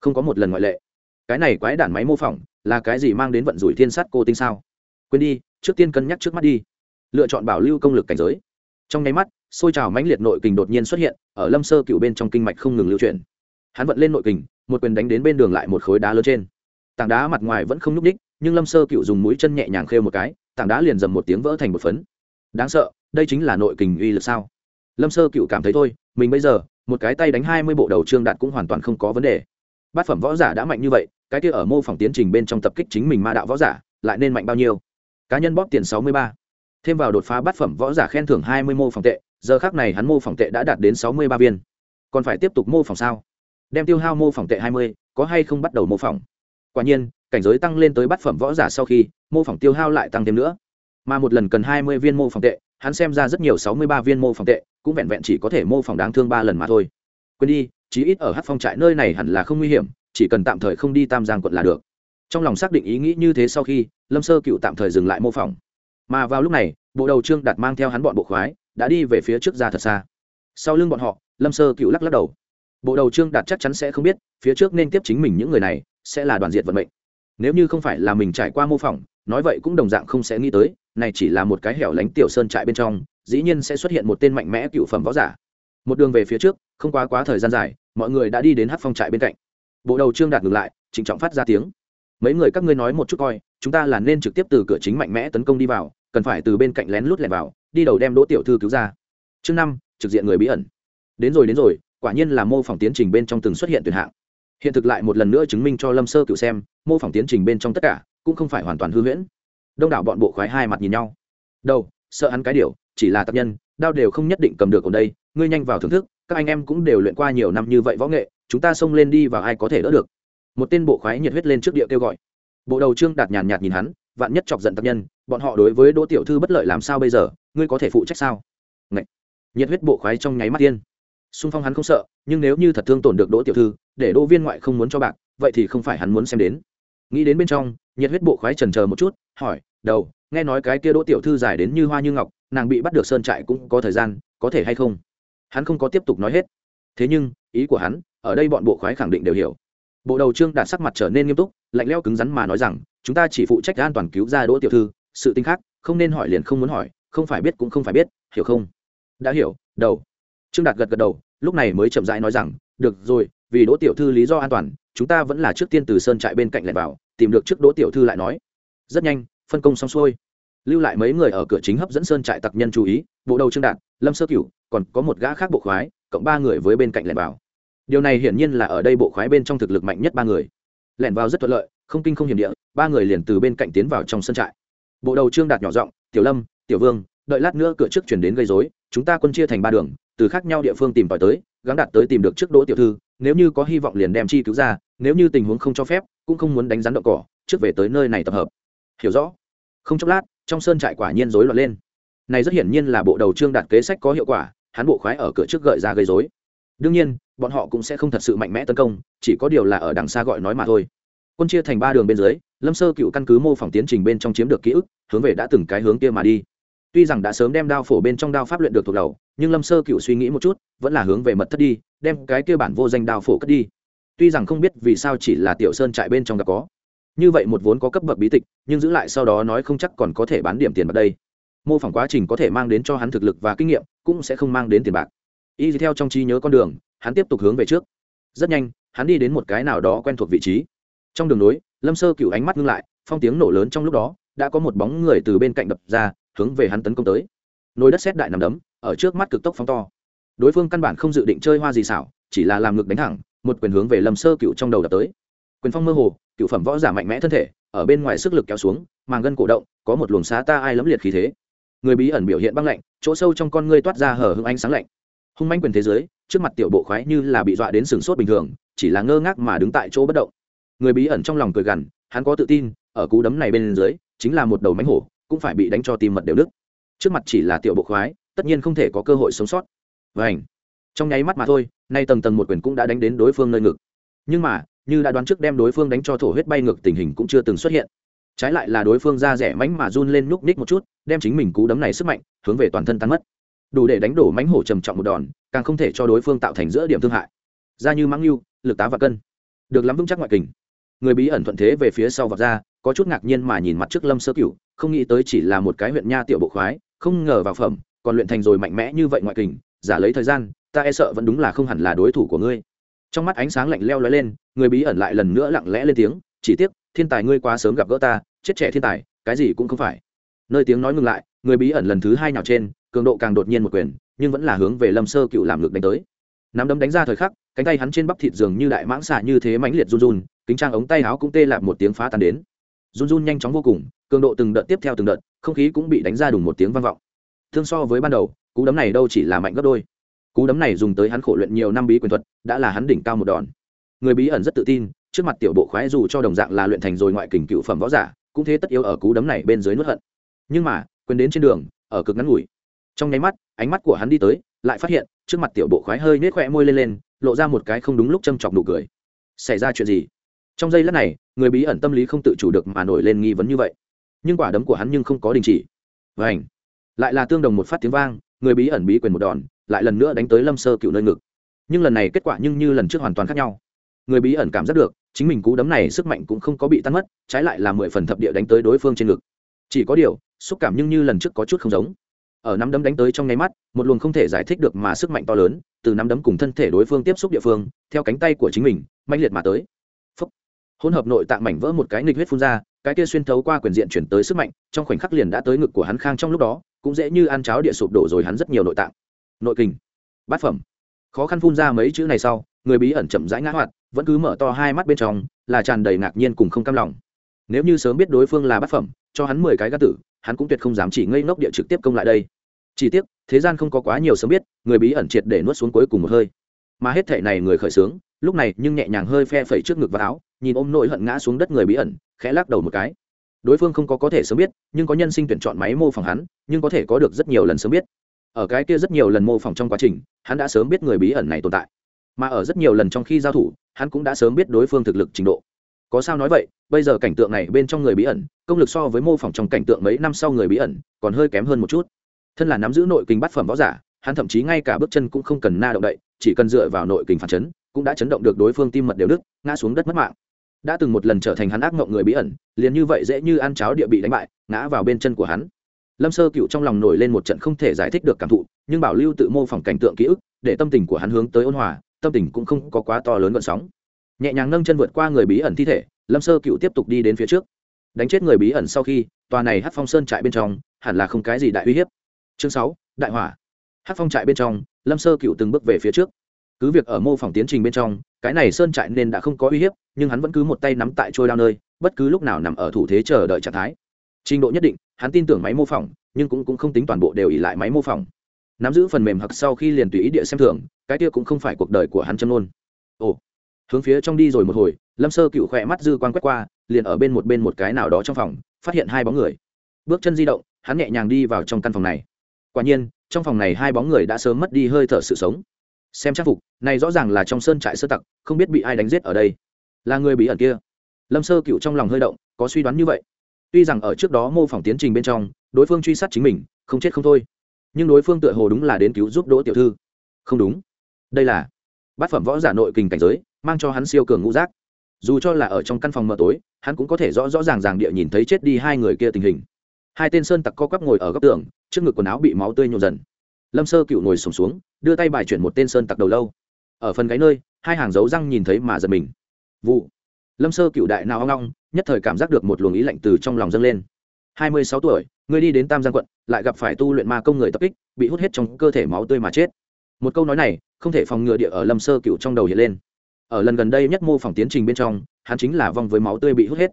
Không có một lần ngoại lệ. Cái này quái đản máy mô phỏng, là cái gì mang đến vận rủi thiên sát cô tinh sao? Quên đi, trước tiên cân nhắc trước mắt đi. Lựa chọn bảo lưu công lực cảnh giới. Trong nháy mắt xôi trào mãnh liệt nội kình đột nhiên xuất hiện, ở lâm sơ cựu bên trong kinh mạch không ngừng lưu chuyển. Hắn vận lên nội kình, một quyền đánh đến bên đường lại một khối đá lớn trên. Tảng đá mặt ngoài vẫn không nhúc ních nhưng lâm sơ cựu dùng mũi chân nhẹ nhàng khêu một cái, tảng đá liền dầm một tiếng vỡ thành một phấn. Đáng sợ, đây chính là nội kình uy lực sao? Lâm sơ cựu cảm thấy thôi, mình bây giờ, một cái tay đánh hai mươi bộ đầu trương đạt cũng hoàn toàn không có vấn đề. Bát phẩm võ giả đã mạnh như vậy, cái kia ở mô phỏng tiến trình bên trong tập kích chính mình ma đạo võ giả, lại nên mạnh bao nhiêu? Cá nhân bóp tiền sáu mươi ba. Thêm vào đột phá bát phẩm võ giả khen thưởng hai mươi mô phỏng tệ giờ khác này hắn mô phỏng tệ đã đạt đến sáu mươi ba viên. Còn phải tiếp tục mô phỏng sao? Đem tiêu hao mô phỏng tệ hai mươi, có hay không bắt đầu mô phỏng? Quả nhiên, cảnh giới tăng lên tới bát phẩm võ giả sau khi, mô phỏng tiêu hao lại tăng thêm nữa. Mà một lần cần hai mươi viên mô phỏng tệ, hắn xem ra rất nhiều sáu mươi ba viên mô phỏng tệ, cũng vẹn vẹn chỉ có thể mô phỏng đáng thương ba lần mà thôi. Quên đi, chí ít ở hát phong trại nơi này hẳn là không nguy hiểm, chỉ cần tạm thời không đi tam giang quận là được. Trong lòng xác định ý nghĩ như thế sau khi, lâm sơ cựu tạm thời dừng lại mô phỏng. Mà vào lúc này, bộ đầu trương đặt mang theo hắn bọn bộ khoái đã đi về phía trước ra thật xa. Sau lưng bọn họ, lâm sơ cựu lắc lắc đầu. Bộ đầu trương đạt chắc chắn sẽ không biết, phía trước nên tiếp chính mình những người này, sẽ là đoàn diện vận mệnh. Nếu như không phải là mình trải qua mô phỏng, nói vậy cũng đồng dạng không sẽ nghĩ tới, này chỉ là một cái hẻo lánh tiểu sơn trại bên trong, dĩ nhiên sẽ xuất hiện một tên mạnh mẽ cựu phẩm võ giả. Một đường về phía trước, không quá quá thời gian dài, mọi người đã đi đến hát phong trại bên cạnh. Bộ đầu trương đạt ngừng lại, trịnh trọng phát ra tiếng. Mấy người các ngươi nói một chút coi, chúng ta là nên trực tiếp từ cửa chính mạnh mẽ tấn công đi vào, cần phải từ bên cạnh lén lút lẻn vào đi đầu đem đỗ tiểu thư cứu ra. Chương năm, trực diện người bí ẩn. Đến rồi đến rồi, quả nhiên là mô phỏng tiến trình bên trong từng xuất hiện tuyển hạng. Hiện thực lại một lần nữa chứng minh cho lâm sơ cựu xem, mô phỏng tiến trình bên trong tất cả cũng không phải hoàn toàn hư huyễn. Đông đảo bọn bộ khoái hai mặt nhìn nhau. Đâu sợ hắn cái điều, chỉ là tập nhân, đao đều không nhất định cầm được ở đây, ngươi nhanh vào thưởng thức, các anh em cũng đều luyện qua nhiều năm như vậy võ nghệ, chúng ta xông lên đi và ai có thể đỡ được. Một tên bộ khoái nhiệt huyết lên trước địa kêu gọi. Bộ đầu trương đạt nhàn nhạt nhìn hắn vạn nhất chọc giận tập nhân, bọn họ đối với đỗ tiểu thư bất lợi làm sao bây giờ, ngươi có thể phụ trách sao? Ngậy. nhiệt huyết bộ khoái trong nháy mắt tiên xung phong hắn không sợ, nhưng nếu như thật thương tổn được đỗ tiểu thư, để đỗ viên ngoại không muốn cho bạc, vậy thì không phải hắn muốn xem đến. Nghĩ đến bên trong, nhiệt huyết bộ khoái trần chờ một chút, hỏi, đầu, nghe nói cái kia đỗ tiểu thư dài đến như hoa như ngọc, nàng bị bắt được sơn trại cũng có thời gian, có thể hay không? Hắn không có tiếp tục nói hết. Thế nhưng, ý của hắn, ở đây bọn bộ khoái khẳng định đều hiểu. Bộ đầu trương đạt sắc mặt trở nên nghiêm túc, lạnh leo cứng rắn mà nói rằng chúng ta chỉ phụ trách an toàn cứu ra đỗ tiểu thư, sự tính khác, không nên hỏi liền không muốn hỏi, không phải biết cũng không phải biết, hiểu không? Đã hiểu, đầu. Trương đạt gật gật đầu, lúc này mới chậm rãi nói rằng, được rồi, vì đỗ tiểu thư lý do an toàn, chúng ta vẫn là trước tiên từ sơn trại bên cạnh lẻn vào, tìm được trước đỗ tiểu thư lại nói. Rất nhanh, phân công xong xuôi. Lưu lại mấy người ở cửa chính hấp dẫn sơn trại tặc nhân chú ý, bộ đầu trương đạt, lâm sơ cửu, còn có một gã khác bộ khoái, cộng ba người với bên cạnh lẻn vào. Điều này hiển nhiên là ở đây bộ khoái bên trong thực lực mạnh nhất ba người. Lẻn vào rất thuận lợi không kinh không hiểm địa, ba người liền từ bên cạnh tiến vào trong sân trại. Bộ đầu trương đạt nhỏ giọng, tiểu lâm, tiểu vương, đợi lát nữa cửa trước chuyển đến gây dối chúng ta quân chia thành ba đường, từ khác nhau địa phương tìm tòi tới, gắng đạt tới tìm được trước đỗ tiểu thư, nếu như có hy vọng liền đem chi cứu ra, nếu như tình huống không cho phép, cũng không muốn đánh rắn động cỏ, trước về tới nơi này tập hợp. Hiểu rõ. Không chốc lát, trong sơn trại quả nhiên rối loạn lên. Này rất hiển nhiên là bộ đầu trương đạt kế sách có hiệu quả, hắn bộ khoái ở cửa trước gợi ra gây dối đương nhiên, bọn họ cũng sẽ không thật sự mạnh mẽ tấn công, chỉ có điều là ở đằng xa gọi nói mà thôi quân chia thành ba đường bên dưới, lâm sơ cựu căn cứ mô phỏng tiến trình bên trong chiếm được ký ức, hướng về đã từng cái hướng kia mà đi. Tuy rằng đã sớm đem đao phổ bên trong đao pháp luyện được thuộc đầu, nhưng lâm sơ cựu suy nghĩ một chút, vẫn là hướng về mật thất đi, đem cái kia bản vô danh đao phổ cất đi. Tuy rằng không biết vì sao chỉ là tiểu sơn trại bên trong đã có. Như vậy một vốn có cấp bậc bí tịch, nhưng giữ lại sau đó nói không chắc còn có thể bán điểm tiền bạc đây. Mô phỏng quá trình có thể mang đến cho hắn thực lực và kinh nghiệm, cũng sẽ không mang đến tiền bạc. Y theo trong trí nhớ con đường, hắn tiếp tục hướng về trước. Rất nhanh, hắn đi đến một cái nào đó quen thuộc vị trí trong đường nối, lâm sơ cựu ánh mắt ngưng lại, phong tiếng nổ lớn trong lúc đó, đã có một bóng người từ bên cạnh đập ra, hướng về hắn tấn công tới. Nồi đất xét đại nằm đấm, ở trước mắt cực tốc phóng to. Đối phương căn bản không dự định chơi hoa gì xảo, chỉ là làm ngực đánh thẳng, một quyền hướng về lâm sơ cựu trong đầu đập tới. Quyền phong mơ hồ, cựu phẩm võ giả mạnh mẽ thân thể, ở bên ngoài sức lực kéo xuống, màng gân cổ động, có một luồng xá ta ai lấm liệt khí thế. Người bí ẩn biểu hiện băng lạnh, chỗ sâu trong con ngươi toát ra hở hưng ánh sáng lạnh. Hung manh quyền thế giới, trước mặt tiểu bộ khoái như là bị dọa đến sừng sốt bình thường, chỉ là ngơ ngác mà đứng tại chỗ bất động người bí ẩn trong lòng cười gằn, hắn có tự tin, ở cú đấm này bên dưới, chính là một đầu mánh hổ, cũng phải bị đánh cho tim mật đều đức trước mặt chỉ là tiểu bộ khoái, tất nhiên không thể có cơ hội sống sót. Vảnh trong nháy mắt mà thôi, nay tầng tầng một quyền cũng đã đánh đến đối phương nơi ngực. Nhưng mà, như đã đoán trước đem đối phương đánh cho thổ huyết bay ngược tình hình cũng chưa từng xuất hiện. Trái lại là đối phương ra rẻ mánh mà run lên núc ních một chút, đem chính mình cú đấm này sức mạnh, hướng về toàn thân tan mất. Đủ để đánh đổ mánh hổ trầm trọng một đòn, càng không thể cho đối phương tạo thành giữa điểm thương hại. Ra như mãng lưu lực tá và cân. Được lắm vững chắc ngoại kình người bí ẩn thuận thế về phía sau vọt ra, có chút ngạc nhiên mà nhìn mặt trước lâm sơ cửu, không nghĩ tới chỉ là một cái huyện nha tiểu bộ khoái, không ngờ vào phẩm, còn luyện thành rồi mạnh mẽ như vậy ngoại kình, giả lấy thời gian, ta e sợ vẫn đúng là không hẳn là đối thủ của ngươi. Trong mắt ánh sáng lạnh leo lóe lên, người bí ẩn lại lần nữa lặng lẽ lên tiếng, chỉ tiếc, thiên tài ngươi quá sớm gặp gỡ ta, chết trẻ thiên tài, cái gì cũng không phải. Nơi tiếng nói ngừng lại, người bí ẩn lần thứ hai nhào trên, cường độ càng đột nhiên một quyền, nhưng vẫn là hướng về lâm sơ cựu làm ngược đánh tới. Nắm đấm đánh ra thời khắc, cánh tay hắn trên bắp thịt dường như đại mãng xạ như thế mãnh liệt run run kính trang ống tay áo cũng tê lạp một tiếng phá tan đến. Run run nhanh chóng vô cùng, cường độ từng đợt tiếp theo từng đợt, không khí cũng bị đánh ra đùng một tiếng vang vọng. Thương so với ban đầu, cú đấm này đâu chỉ là mạnh gấp đôi. Cú đấm này dùng tới hắn khổ luyện nhiều năm bí quyền thuật, đã là hắn đỉnh cao một đòn. Người bí ẩn rất tự tin, trước mặt tiểu bộ khoái dù cho đồng dạng là luyện thành rồi ngoại kình cựu phẩm võ giả, cũng thế tất yếu ở cú đấm này bên dưới nuốt hận. Nhưng mà, quyền đến trên đường, ở cực ngắn ngủi. Trong nháy mắt, ánh mắt của hắn đi tới, lại phát hiện, trước mặt tiểu bộ khoái hơi nết khỏe môi lên lên, lộ ra một cái không đúng lúc châm chọc nụ cười. Xảy ra chuyện gì? Trong giây lát này, người bí ẩn tâm lý không tự chủ được mà nổi lên nghi vấn như vậy. Nhưng quả đấm của hắn nhưng không có đình chỉ. Và ảnh lại là tương đồng một phát tiếng vang, người bí ẩn bí quyền một đòn, lại lần nữa đánh tới lâm sơ cựu nơi ngực. Nhưng lần này kết quả nhưng như lần trước hoàn toàn khác nhau. Người bí ẩn cảm giác được, chính mình cú đấm này sức mạnh cũng không có bị tan mất, trái lại là mười phần thập địa đánh tới đối phương trên ngực. Chỉ có điều, xúc cảm nhưng như lần trước có chút không giống. Ở nắm đấm đánh tới trong nháy mắt, một luồng không thể giải thích được mà sức mạnh to lớn, từ nắm đấm cùng thân thể đối phương tiếp xúc địa phương, theo cánh tay của chính mình mạnh liệt mà tới hỗn hợp nội tạng mảnh vỡ một cái nghịch huyết phun ra, cái kia xuyên thấu qua quyền diện chuyển tới sức mạnh, trong khoảnh khắc liền đã tới ngực của hắn khang trong lúc đó, cũng dễ như ăn cháo địa sụp đổ rồi hắn rất nhiều nội tạng. Nội kình, bát phẩm. Khó khăn phun ra mấy chữ này sau, người bí ẩn chậm rãi ngã hoạt vẫn cứ mở to hai mắt bên trong, là tràn đầy ngạc nhiên cùng không cam lòng. Nếu như sớm biết đối phương là bát phẩm, cho hắn mười cái gác tử, hắn cũng tuyệt không dám chỉ ngây ngốc địa trực tiếp công lại đây. Chỉ tiếc, thế gian không có quá nhiều sớm biết, người bí ẩn triệt để nuốt xuống cuối cùng một hơi. Mà hết thể này người khởi xướng lúc này, nhưng nhẹ nhàng hơi phe phẩy trước ngực và áo, nhìn ôm nỗi hận ngã xuống đất người bí ẩn, khẽ lắc đầu một cái. Đối phương không có có thể sớm biết, nhưng có nhân sinh tuyển chọn máy mô phỏng hắn, nhưng có thể có được rất nhiều lần sớm biết. Ở cái kia rất nhiều lần mô phỏng trong quá trình, hắn đã sớm biết người bí ẩn này tồn tại. Mà ở rất nhiều lần trong khi giao thủ, hắn cũng đã sớm biết đối phương thực lực trình độ. Có sao nói vậy, bây giờ cảnh tượng này bên trong người bí ẩn, công lực so với mô phỏng trong cảnh tượng mấy năm sau người bí ẩn, còn hơi kém hơn một chút. Thân là nắm giữ nội kinh bát phẩm võ giả, hắn thậm chí ngay cả bước chân cũng không cần na động đậy, chỉ cần dựa vào nội kinh phản chấn cũng đã chấn động được đối phương tim mật đều đức ngã xuống đất mất mạng. Đã từng một lần trở thành hắn ác mộng người bí ẩn, liền như vậy dễ như ăn cháo địa bị đánh bại, ngã vào bên chân của hắn. Lâm sơ cựu trong lòng nổi lên một trận không thể giải thích được cảm thụ, nhưng bảo lưu tự mô phỏng cảnh tượng ký ức, để tâm tình của hắn hướng tới ôn hòa, tâm tình cũng không có quá to lớn gọn sóng. Nhẹ nhàng nâng chân vượt qua người bí ẩn thi thể, lâm sơ cựu tiếp tục đi đến phía trước. Đánh chết người bí ẩn sau khi, tòa này hát phong sơn trại bên trong, hẳn là không cái gì đại uy hiếp. Chương sáu, đại hỏa. Hát phong trại bên trong, lâm sơ cựu từng bước về phía trước cứ việc ở mô phỏng tiến trình bên trong cái này sơn trại nên đã không có uy hiếp nhưng hắn vẫn cứ một tay nắm tại trôi đao nơi bất cứ lúc nào nằm ở thủ thế chờ đợi trạng thái. Trình độ nhất định hắn tin tưởng máy mô phỏng nhưng cũng, cũng không tính toàn bộ đều ỉ lại máy mô phỏng. Nắm giữ phần mềm hoặc sau khi liền tùy ý địa xem thường cái kia cũng không phải cuộc đời của hắn châm luôn. Ồ hướng phía trong đi rồi một hồi lâm sơ cựu khỏe mắt dư quan quét qua liền ở bên một bên một cái nào đó trong phòng phát hiện hai bóng người. Bước chân di động hắn nhẹ nhàng đi vào trong căn phòng này. Quả nhiên trong phòng này hai bóng người đã sớm mất đi hơi thở sự sống xem trang phục, này rõ ràng là trong sơn trại sơ tặc, không biết bị ai đánh giết ở đây. Là người bí ẩn kia. Lâm sơ cựu trong lòng hơi động, có suy đoán như vậy. Tuy rằng ở trước đó mô phỏng tiến trình bên trong, đối phương truy sát chính mình, không chết không thôi. Nhưng đối phương tựa hồ đúng là đến cứu giúp đỗ tiểu thư. Không đúng. Đây là bát phẩm võ giả nội kình cảnh giới, mang cho hắn siêu cường ngũ giác. Dù cho là ở trong căn phòng mờ tối, hắn cũng có thể rõ rõ ràng ràng địa nhìn thấy chết đi hai người kia tình hình. Hai tên sơn tặc co quắp ngồi ở góc tường, trước ngực quần áo bị máu tươi nhộn dần lâm sơ cựu ngồi sùng xuống, xuống đưa tay bài chuyển một tên sơn tặc đầu lâu. Ở phần gáy nơi hai hàng dấu răng nhìn thấy mà giật mình. Vụ. Lâm sơ cựu đại nào hoang long nhất thời cảm giác được một luồng ý lạnh từ trong lòng dâng lên. Hai mươi sáu tuổi ngươi đi đến tam giang quận lại gặp phải tu luyện ma công người tập kích bị hút hết trong cơ thể máu tươi mà chết. Một câu nói này không thể phòng ngừa địa ở lâm sơ cựu trong đầu hiện lên. Ở lần gần đây nhất mô phỏng tiến trình bên trong hắn chính là vong với máu tươi bị hút hết.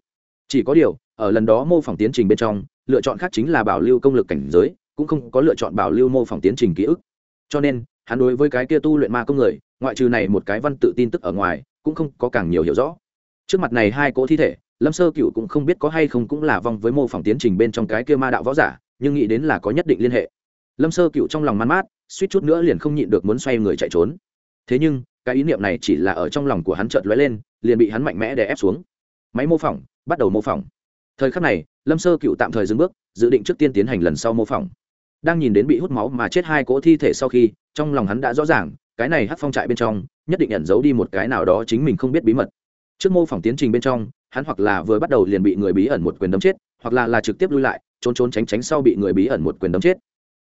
Chỉ có điều ở lần đó mô phỏng tiến trình bên trong lựa chọn khác chính là bảo lưu công lực cảnh giới cũng không có lựa chọn bảo lưu mô phỏng tiến trình ký ức. Cho nên, hắn đối với cái kia tu luyện ma công người, ngoại trừ này một cái văn tự tin tức ở ngoài, cũng không có càng nhiều hiểu rõ. Trước mặt này hai cỗ thi thể, lâm sơ cựu cũng không biết có hay không cũng là vong với mô phỏng tiến trình bên trong cái kia ma đạo võ giả, nhưng nghĩ đến là có nhất định liên hệ. Lâm sơ cựu trong lòng man mát, suýt chút nữa liền không nhịn được muốn xoay người chạy trốn. Thế nhưng, cái ý niệm này chỉ là ở trong lòng của hắn chợt lóe lên, liền bị hắn mạnh mẽ đè ép xuống. Máy mô phỏng, bắt đầu mô phỏng. Thời khắc này, lâm sơ cựu tạm thời dừng bước, dự định trước tiên tiến hành lần sau mô phỏng đang nhìn đến bị hút máu mà chết hai cỗ thi thể sau khi, trong lòng hắn đã rõ ràng, cái này hắc phong trại bên trong, nhất định ẩn giấu đi một cái nào đó chính mình không biết bí mật. Trước mô phỏng tiến trình bên trong, hắn hoặc là vừa bắt đầu liền bị người bí ẩn một quyền đấm chết, hoặc là là trực tiếp lui lại, trốn trốn tránh tránh sau bị người bí ẩn một quyền đấm chết.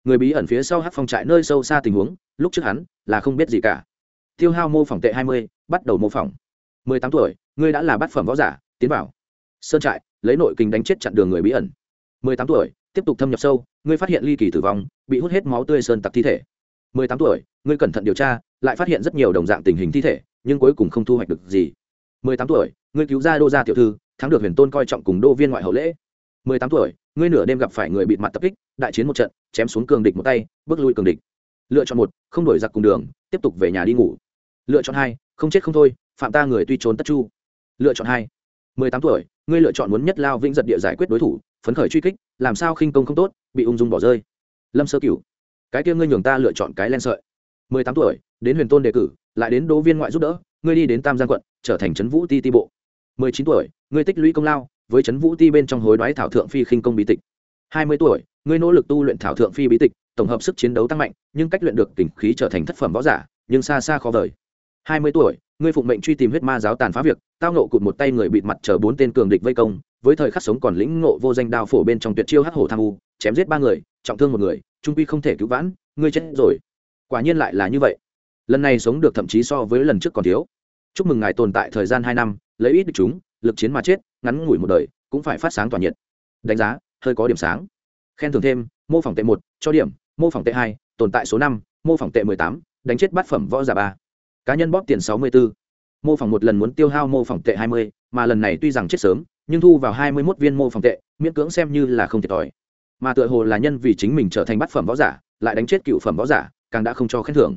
Người bí ẩn phía sau hắc phong trại nơi sâu xa tình huống, lúc trước hắn là không biết gì cả. Tiêu hao mô phỏng tệ hai mươi, bắt đầu mô phỏng. Mười tám tuổi, ngươi đã là bát phẩm võ giả, tiến vào. Sơn trại, lấy nội kinh đánh chết chặn đường người bí ẩn. Mười tám tuổi tiếp tục thâm nhập sâu, ngươi phát hiện ly kỳ tử vong, bị hút hết máu tươi sơn tặc thi thể. Mười tám tuổi, ngươi cẩn thận điều tra, lại phát hiện rất nhiều đồng dạng tình hình thi thể, nhưng cuối cùng không thu hoạch được gì. Mười tám tuổi, ngươi cứu ra đô gia tiểu thư, thắng được huyền tôn coi trọng cùng đô viên ngoại hậu lễ. Mười tám tuổi, ngươi nửa đêm gặp phải người bị mặt tập kích, đại chiến một trận, chém xuống cường địch một tay, bước lui cường địch. Lựa chọn một, không đổi giặc cùng đường, tiếp tục về nhà đi ngủ. Lựa chọn hai, không chết không thôi, phạm ta người tuy trốn tất chu. Lựa chọn hai, mười tám tuổi, ngươi lựa chọn muốn nhất lao vĩnh giật địa giải quyết đối thủ phấn khởi truy kích, làm sao khinh công không tốt, bị ung dung bỏ rơi. Lâm sơ cửu, cái kia ngươi nhường ta lựa chọn cái len sợi. Mười tám tuổi, đến huyền tôn đề cử, lại đến đỗ viên ngoại giúp đỡ, ngươi đi đến tam giang quận, trở thành trấn vũ ti ti bộ. Mười chín tuổi, ngươi tích lũy công lao, với trấn vũ ti bên trong hối đoái thảo thượng phi khinh công bí tịch. Hai mươi tuổi, ngươi nỗ lực tu luyện thảo thượng phi bí tịch, tổng hợp sức chiến đấu tăng mạnh, nhưng cách luyện được tình khí trở thành thất phẩm võ giả, nhưng xa xa khó vời. Hai mươi tuổi, ngươi phụng mệnh truy tìm huyết ma giáo tàn phá việc, tao nộ cụt một tay người bịt mặt chờ bốn tên cường địch vây công với thời khắc sống còn lĩnh ngộ vô danh đao phổ bên trong tuyệt chiêu hắc hổ tham u, chém giết ba người, trọng thương một người, trung quy không thể cứu vãn, ngươi chết rồi. Quả nhiên lại là như vậy. Lần này sống được thậm chí so với lần trước còn thiếu. Chúc mừng ngài tồn tại thời gian hai năm, lấy ít được chúng, lực chiến mà chết, ngắn ngủi một đời, cũng phải phát sáng tỏa nhiệt. Đánh giá, hơi có điểm sáng. Khen thưởng thêm, mô phỏng tệ một, cho điểm, mô phỏng tệ hai, tồn tại số năm, mô phỏng tệ mười tám, đánh chết bát phẩm võ giả ba. Cá nhân bóp tiền sáu mươi bốn mô phỏng một lần muốn tiêu hao mô phỏng tệ hai mươi, mà lần này tuy rằng chết sớm nhưng thu vào hai mươi mốt viên mô phòng tệ, miễn cưỡng xem như là không thiệt thòi. Mà tựa hồ là nhân vì chính mình trở thành bát phẩm võ giả, lại đánh chết cựu phẩm võ giả, càng đã không cho khen thưởng.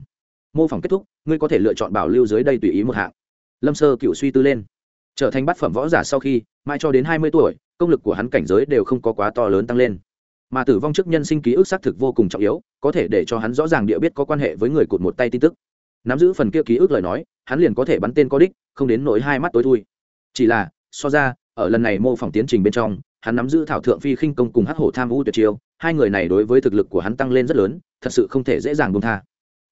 Mô phỏng kết thúc, ngươi có thể lựa chọn bảo lưu dưới đây tùy ý một hạng. Lâm sơ cựu suy tư lên. Trở thành bát phẩm võ giả sau khi mai cho đến hai mươi tuổi, công lực của hắn cảnh giới đều không có quá to lớn tăng lên. Mà tử vong trước nhân sinh ký ức xác thực vô cùng trọng yếu, có thể để cho hắn rõ ràng địa biết có quan hệ với người cụt một tay tin tức. Nắm giữ phần kia ký ức lời nói, hắn liền có thể bắn tên có đích, không đến nỗi hai mắt tối thui. Chỉ là, so ra ở lần này mô phỏng tiến trình bên trong, hắn nắm giữ thảo thượng phi khinh công cùng hắc hổ tham u tuyệt chiêu, hai người này đối với thực lực của hắn tăng lên rất lớn, thật sự không thể dễ dàng buông tha.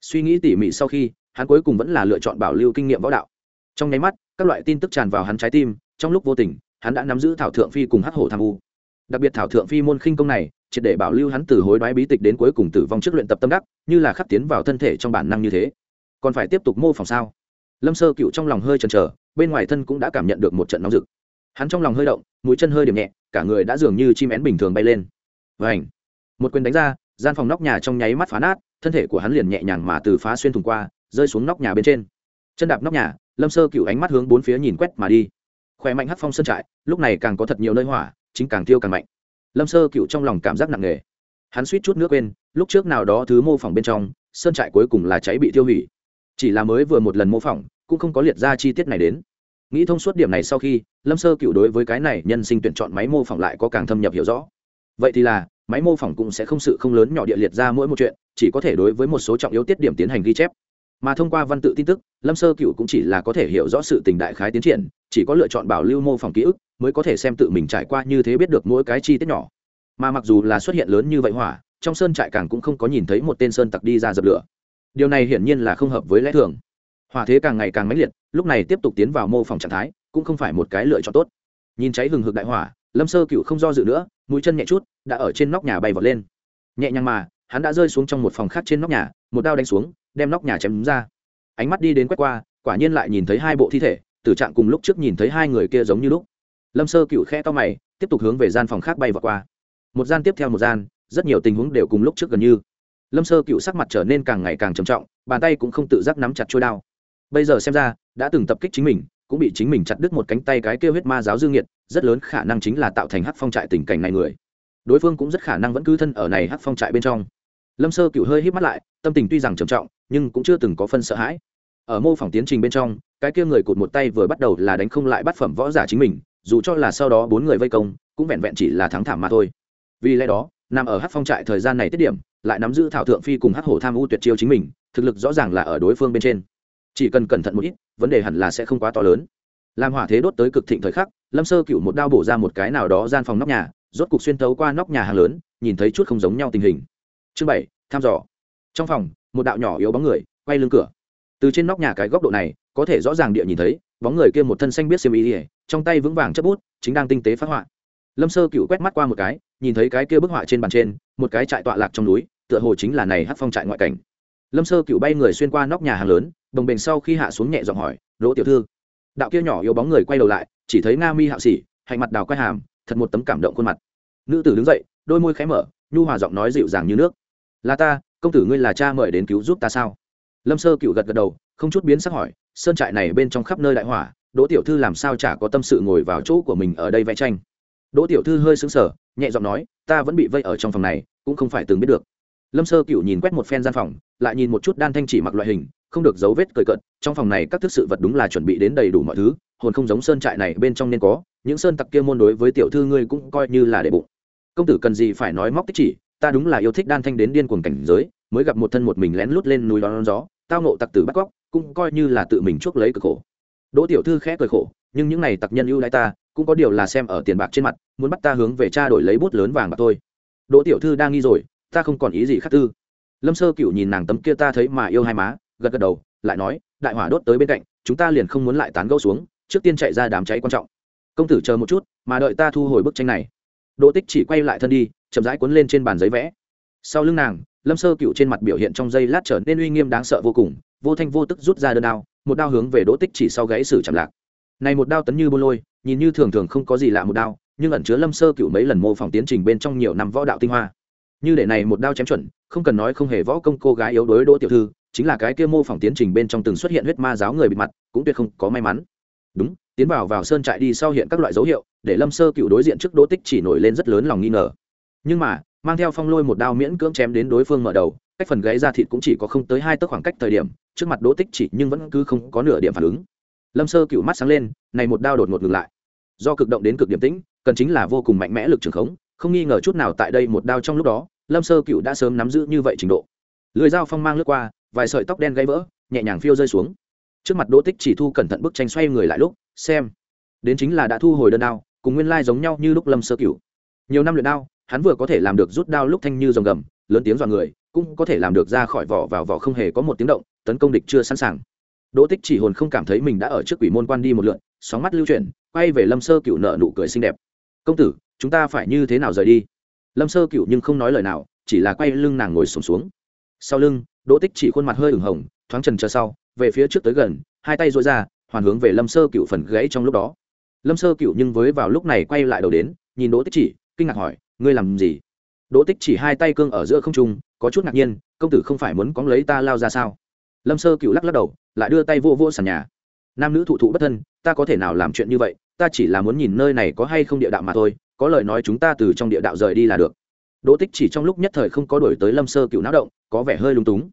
Suy nghĩ tỉ mỉ sau khi, hắn cuối cùng vẫn là lựa chọn bảo lưu kinh nghiệm võ đạo. Trong nháy mắt, các loại tin tức tràn vào hắn trái tim, trong lúc vô tình, hắn đã nắm giữ thảo thượng phi cùng hắc hổ tham u đặc biệt thảo thượng phi môn khinh công này, triệt để bảo lưu hắn từ hối đoái bí tịch đến cuối cùng tử vong trước luyện tập tâm đắc, như là khắc tiến vào thân thể trong bản năng như thế. Còn phải tiếp tục mô phỏng sao? Lâm sơ cựu trong lòng hơi chần chờ, bên ngoài thân cũng đã cảm nhận được một trận nóng rực hắn trong lòng hơi động, mũi chân hơi điểm nhẹ, cả người đã dường như chim én bình thường bay lên. Vảnh một quyền đánh ra, gian phòng nóc nhà trong nháy mắt phá nát, thân thể của hắn liền nhẹ nhàng mà từ phá xuyên thùng qua, rơi xuống nóc nhà bên trên. Chân đạp nóc nhà, lâm sơ cựu ánh mắt hướng bốn phía nhìn quét mà đi. Khỏe mạnh hắc phong sân trại, lúc này càng có thật nhiều nơi hỏa, chính càng tiêu càng mạnh. Lâm sơ cựu trong lòng cảm giác nặng nề. Hắn suýt chút nước quên, lúc trước nào đó thứ mô phỏng bên trong, sơn trại cuối cùng là cháy bị tiêu hủy. Chỉ là mới vừa một lần mô phỏng, cũng không có liệt ra chi tiết này đến nghĩ thông suốt điểm này sau khi, lâm sơ cựu đối với cái này nhân sinh tuyển chọn máy mô phỏng lại có càng thâm nhập hiểu rõ. Vậy thì là, máy mô phỏng cũng sẽ không sự không lớn nhỏ địa liệt ra mỗi một chuyện, chỉ có thể đối với một số trọng yếu tiết điểm tiến hành ghi chép. Mà thông qua văn tự tin tức, lâm sơ cựu cũng chỉ là có thể hiểu rõ sự tình đại khái tiến triển, chỉ có lựa chọn bảo lưu mô phỏng ký ức, mới có thể xem tự mình trải qua như thế biết được mỗi cái chi tiết nhỏ. Mà mặc dù là xuất hiện lớn như vậy hỏa, trong sơn trại càng cũng không có nhìn thấy một tên sơn tặc đi ra dập lửa. Điều này hiển nhiên là không hợp với lẽ thường hỏa thế càng ngày càng mãnh liệt, lúc này tiếp tục tiến vào mô phỏng trạng thái, cũng không phải một cái lựa chọn tốt. Nhìn cháy hừng hực đại hỏa, lâm sơ cựu không do dự nữa, mũi chân nhẹ chút, đã ở trên nóc nhà bay vọt lên. Nhẹ nhàng mà, hắn đã rơi xuống trong một phòng khác trên nóc nhà, một đao đánh xuống, đem nóc nhà chém ra. Ánh mắt đi đến quét qua, quả nhiên lại nhìn thấy hai bộ thi thể, tử trạng cùng lúc trước nhìn thấy hai người kia giống như lúc. Lâm sơ cựu khe to mày, tiếp tục hướng về gian phòng khác bay vọt qua. Một gian tiếp theo một gian, rất nhiều tình huống đều cùng lúc trước gần như. Lâm sơ cựu sắc mặt trở nên càng ngày càng trầm trọng, bàn tay cũng không tự giác nắm chặt trôi đao bây giờ xem ra, đã từng tập kích chính mình, cũng bị chính mình chặt đứt một cánh tay cái kêu huyết ma giáo dương nhiệt rất lớn khả năng chính là tạo thành hát phong trại tình cảnh này người. Đối phương cũng rất khả năng vẫn cứ thân ở này hát phong trại bên trong. Lâm sơ cựu hơi hít mắt lại, tâm tình tuy rằng trầm trọng, nhưng cũng chưa từng có phân sợ hãi. Ở mô phỏng tiến trình bên trong, cái kia người cụt một tay vừa bắt đầu là đánh không lại bắt phẩm võ giả chính mình, dù cho là sau đó bốn người vây công, cũng vẹn vẹn chỉ là thắng thảm mà thôi. Vì lẽ đó, nằm ở hát phong trại thời gian này tiết điểm, lại nắm giữ thảo thượng phi cùng hắc hổ tham u tuyệt chiêu chính mình, thực lực rõ ràng là ở đối phương bên trên chỉ cần cẩn thận một ít, vấn đề hẳn là sẽ không quá to lớn. Làm hỏa thế đốt tới cực thịnh thời khắc, lâm sơ cựu một đao bổ ra một cái nào đó gian phòng nóc nhà, rốt cục xuyên tấu qua nóc nhà hàng lớn, nhìn thấy chút không giống nhau tình hình. Chương bảy, thăm dò. Trong phòng, một đạo nhỏ yếu bóng người quay lưng cửa. Từ trên nóc nhà cái góc độ này, có thể rõ ràng địa nhìn thấy, bóng người kia một thân xanh biết xiêm ý ỉa trong tay vững vàng chấp bút, chính đang tinh tế phát họa. Lâm sơ cựu quét mắt qua một cái, nhìn thấy cái kia bức họa trên bàn trên, một cái trại tọa lạc trong núi, tựa hồ chính là này hát phong trại ngoại cảnh. Lâm sơ cựu bay người xuyên qua nóc nhà hàng lớn đồng bền sau khi hạ xuống nhẹ giọng hỏi, đỗ tiểu thư. Đạo kia nhỏ yếu bóng người quay đầu lại, chỉ thấy nga mi hạo xỉ hạnh mặt đào quay hàm, thật một tấm cảm động khuôn mặt. Nữ tử đứng dậy, đôi môi khé mở, nhu hòa giọng nói dịu dàng như nước. Là ta, công tử ngươi là cha mời đến cứu giúp ta sao? Lâm sơ cựu gật gật đầu, không chút biến sắc hỏi, sơn trại này bên trong khắp nơi đại hỏa, đỗ tiểu thư làm sao chả có tâm sự ngồi vào chỗ của mình ở đây vẽ tranh? Đỗ tiểu thư hơi sững sờ, nhẹ giọng nói, ta vẫn bị vây ở trong phòng này, cũng không phải từng biết được lâm sơ cựu nhìn quét một phen gian phòng, lại nhìn một chút đan thanh chỉ mặc loại hình, không được dấu vết cười cận trong phòng này các thức sự vật đúng là chuẩn bị đến đầy đủ mọi thứ, hồn không giống sơn trại này bên trong nên có, những sơn tặc kia môn đối với tiểu thư ngươi cũng coi như là đệ bụng. Công tử cần gì phải nói móc tích chỉ, ta đúng là yêu thích đan thanh đến điên cuồng cảnh giới, mới gặp một thân một mình lén lút lên núi đón gió, tao nộ tặc tử bắt cóc, cũng coi như là tự mình chuốc lấy cực khổ. Đỗ tiểu thư khẽ cười khổ, nhưng những này tặc nhân ưu đãi ta, cũng có điều là xem ở tiền bạc trên mặt, muốn bắt ta hướng về cha đổi lấy bút lớn vàng mà thôi. Đỗ tiểu thư đang nghi rồi ta không còn ý gì khác tư. Lâm sơ cựu nhìn nàng tấm kia ta thấy mà yêu hai má, gật gật đầu, lại nói, đại hỏa đốt tới bên cạnh, chúng ta liền không muốn lại tán gẫu xuống, trước tiên chạy ra đám cháy quan trọng. Công tử chờ một chút, mà đợi ta thu hồi bức tranh này. Đỗ tích chỉ quay lại thân đi, chậm rãi cuốn lên trên bàn giấy vẽ. Sau lưng nàng, lâm sơ cựu trên mặt biểu hiện trong giây lát trở nên uy nghiêm đáng sợ vô cùng, vô thanh vô tức rút ra đơn đao, một đao hướng về đỗ tích chỉ sau gãy sử chậm lạc. Này một đao tấn như bô lôi, nhìn như thường thường không có gì lạ một đao, nhưng ẩn chứa lâm sơ cựu mấy lần mô phỏng tiến trình bên trong nhiều năm võ đạo tinh hoa như để này một đao chém chuẩn, không cần nói không hề võ công cô gái yếu đuối đỗ tiểu thư, chính là cái kia mô phỏng tiến trình bên trong từng xuất hiện huyết ma giáo người bị mặt, cũng tuyệt không có may mắn. Đúng, tiến vào vào sơn trại đi sau hiện các loại dấu hiệu, để lâm sơ cựu đối diện trước đỗ tích chỉ nổi lên rất lớn lòng nghi ngờ. Nhưng mà, mang theo phong lôi một đao miễn cưỡng chém đến đối phương mở đầu, cách phần gáy ra thịt cũng chỉ có không tới hai tấc khoảng cách thời điểm, trước mặt đỗ tích chỉ nhưng vẫn cứ không có nửa điểm phản ứng. Lâm sơ cựu mắt sáng lên, này một đao đột ngột ngừng lại. Do cực động đến cực điểm tĩnh, cần chính là vô cùng mạnh mẽ lực trường khống không nghi ngờ chút nào tại đây một đao trong lúc đó, lâm sơ cựu đã sớm nắm giữ như vậy trình độ. Lưới dao phong mang lướt qua, vài sợi tóc đen gãy vỡ, nhẹ nhàng phiêu rơi xuống. Trước mặt đỗ tích chỉ thu cẩn thận bức tranh xoay người lại lúc, xem. Đến chính là đã thu hồi đơn đao, cùng nguyên lai giống nhau như lúc lâm sơ cựu. Nhiều năm luyện đao, hắn vừa có thể làm được rút đao lúc thanh như dòng gầm, lớn tiếng dọa người, cũng có thể làm được ra khỏi vỏ vào vỏ không hề có một tiếng động, tấn công địch chưa sẵn sàng. Đỗ tích chỉ hồn không cảm thấy mình đã ở trước quỷ môn quan đi một lượn sóng mắt lưu chuyển, quay về lâm sơ cựu nợ nụ cười xinh đẹp. Công tử chúng ta phải như thế nào rời đi? Lâm sơ cựu nhưng không nói lời nào chỉ là quay lưng nàng ngồi sùng xuống, xuống sau lưng đỗ tích chỉ khuôn mặt hơi ửng hồng thoáng trần chờ sau về phía trước tới gần hai tay dội ra hoàn hướng về lâm sơ cựu phần gãy trong lúc đó. Lâm sơ cựu nhưng với vào lúc này quay lại đầu đến nhìn đỗ tích chỉ kinh ngạc hỏi ngươi làm gì? Đỗ tích chỉ hai tay cương ở giữa không trung có chút ngạc nhiên công tử không phải muốn cóng lấy ta lao ra sao? Lâm sơ cựu lắc lắc đầu lại đưa tay vô vô sàn nhà. Nam nữ thụ thụ bất thân ta có thể nào làm chuyện như vậy? Ta chỉ là muốn nhìn nơi này có hay không địa đạo mà thôi có lời nói chúng ta từ trong địa đạo rời đi là được. Đỗ tích chỉ trong lúc nhất thời không có đổi tới lâm sơ cựu náo động, có vẻ hơi lung túng.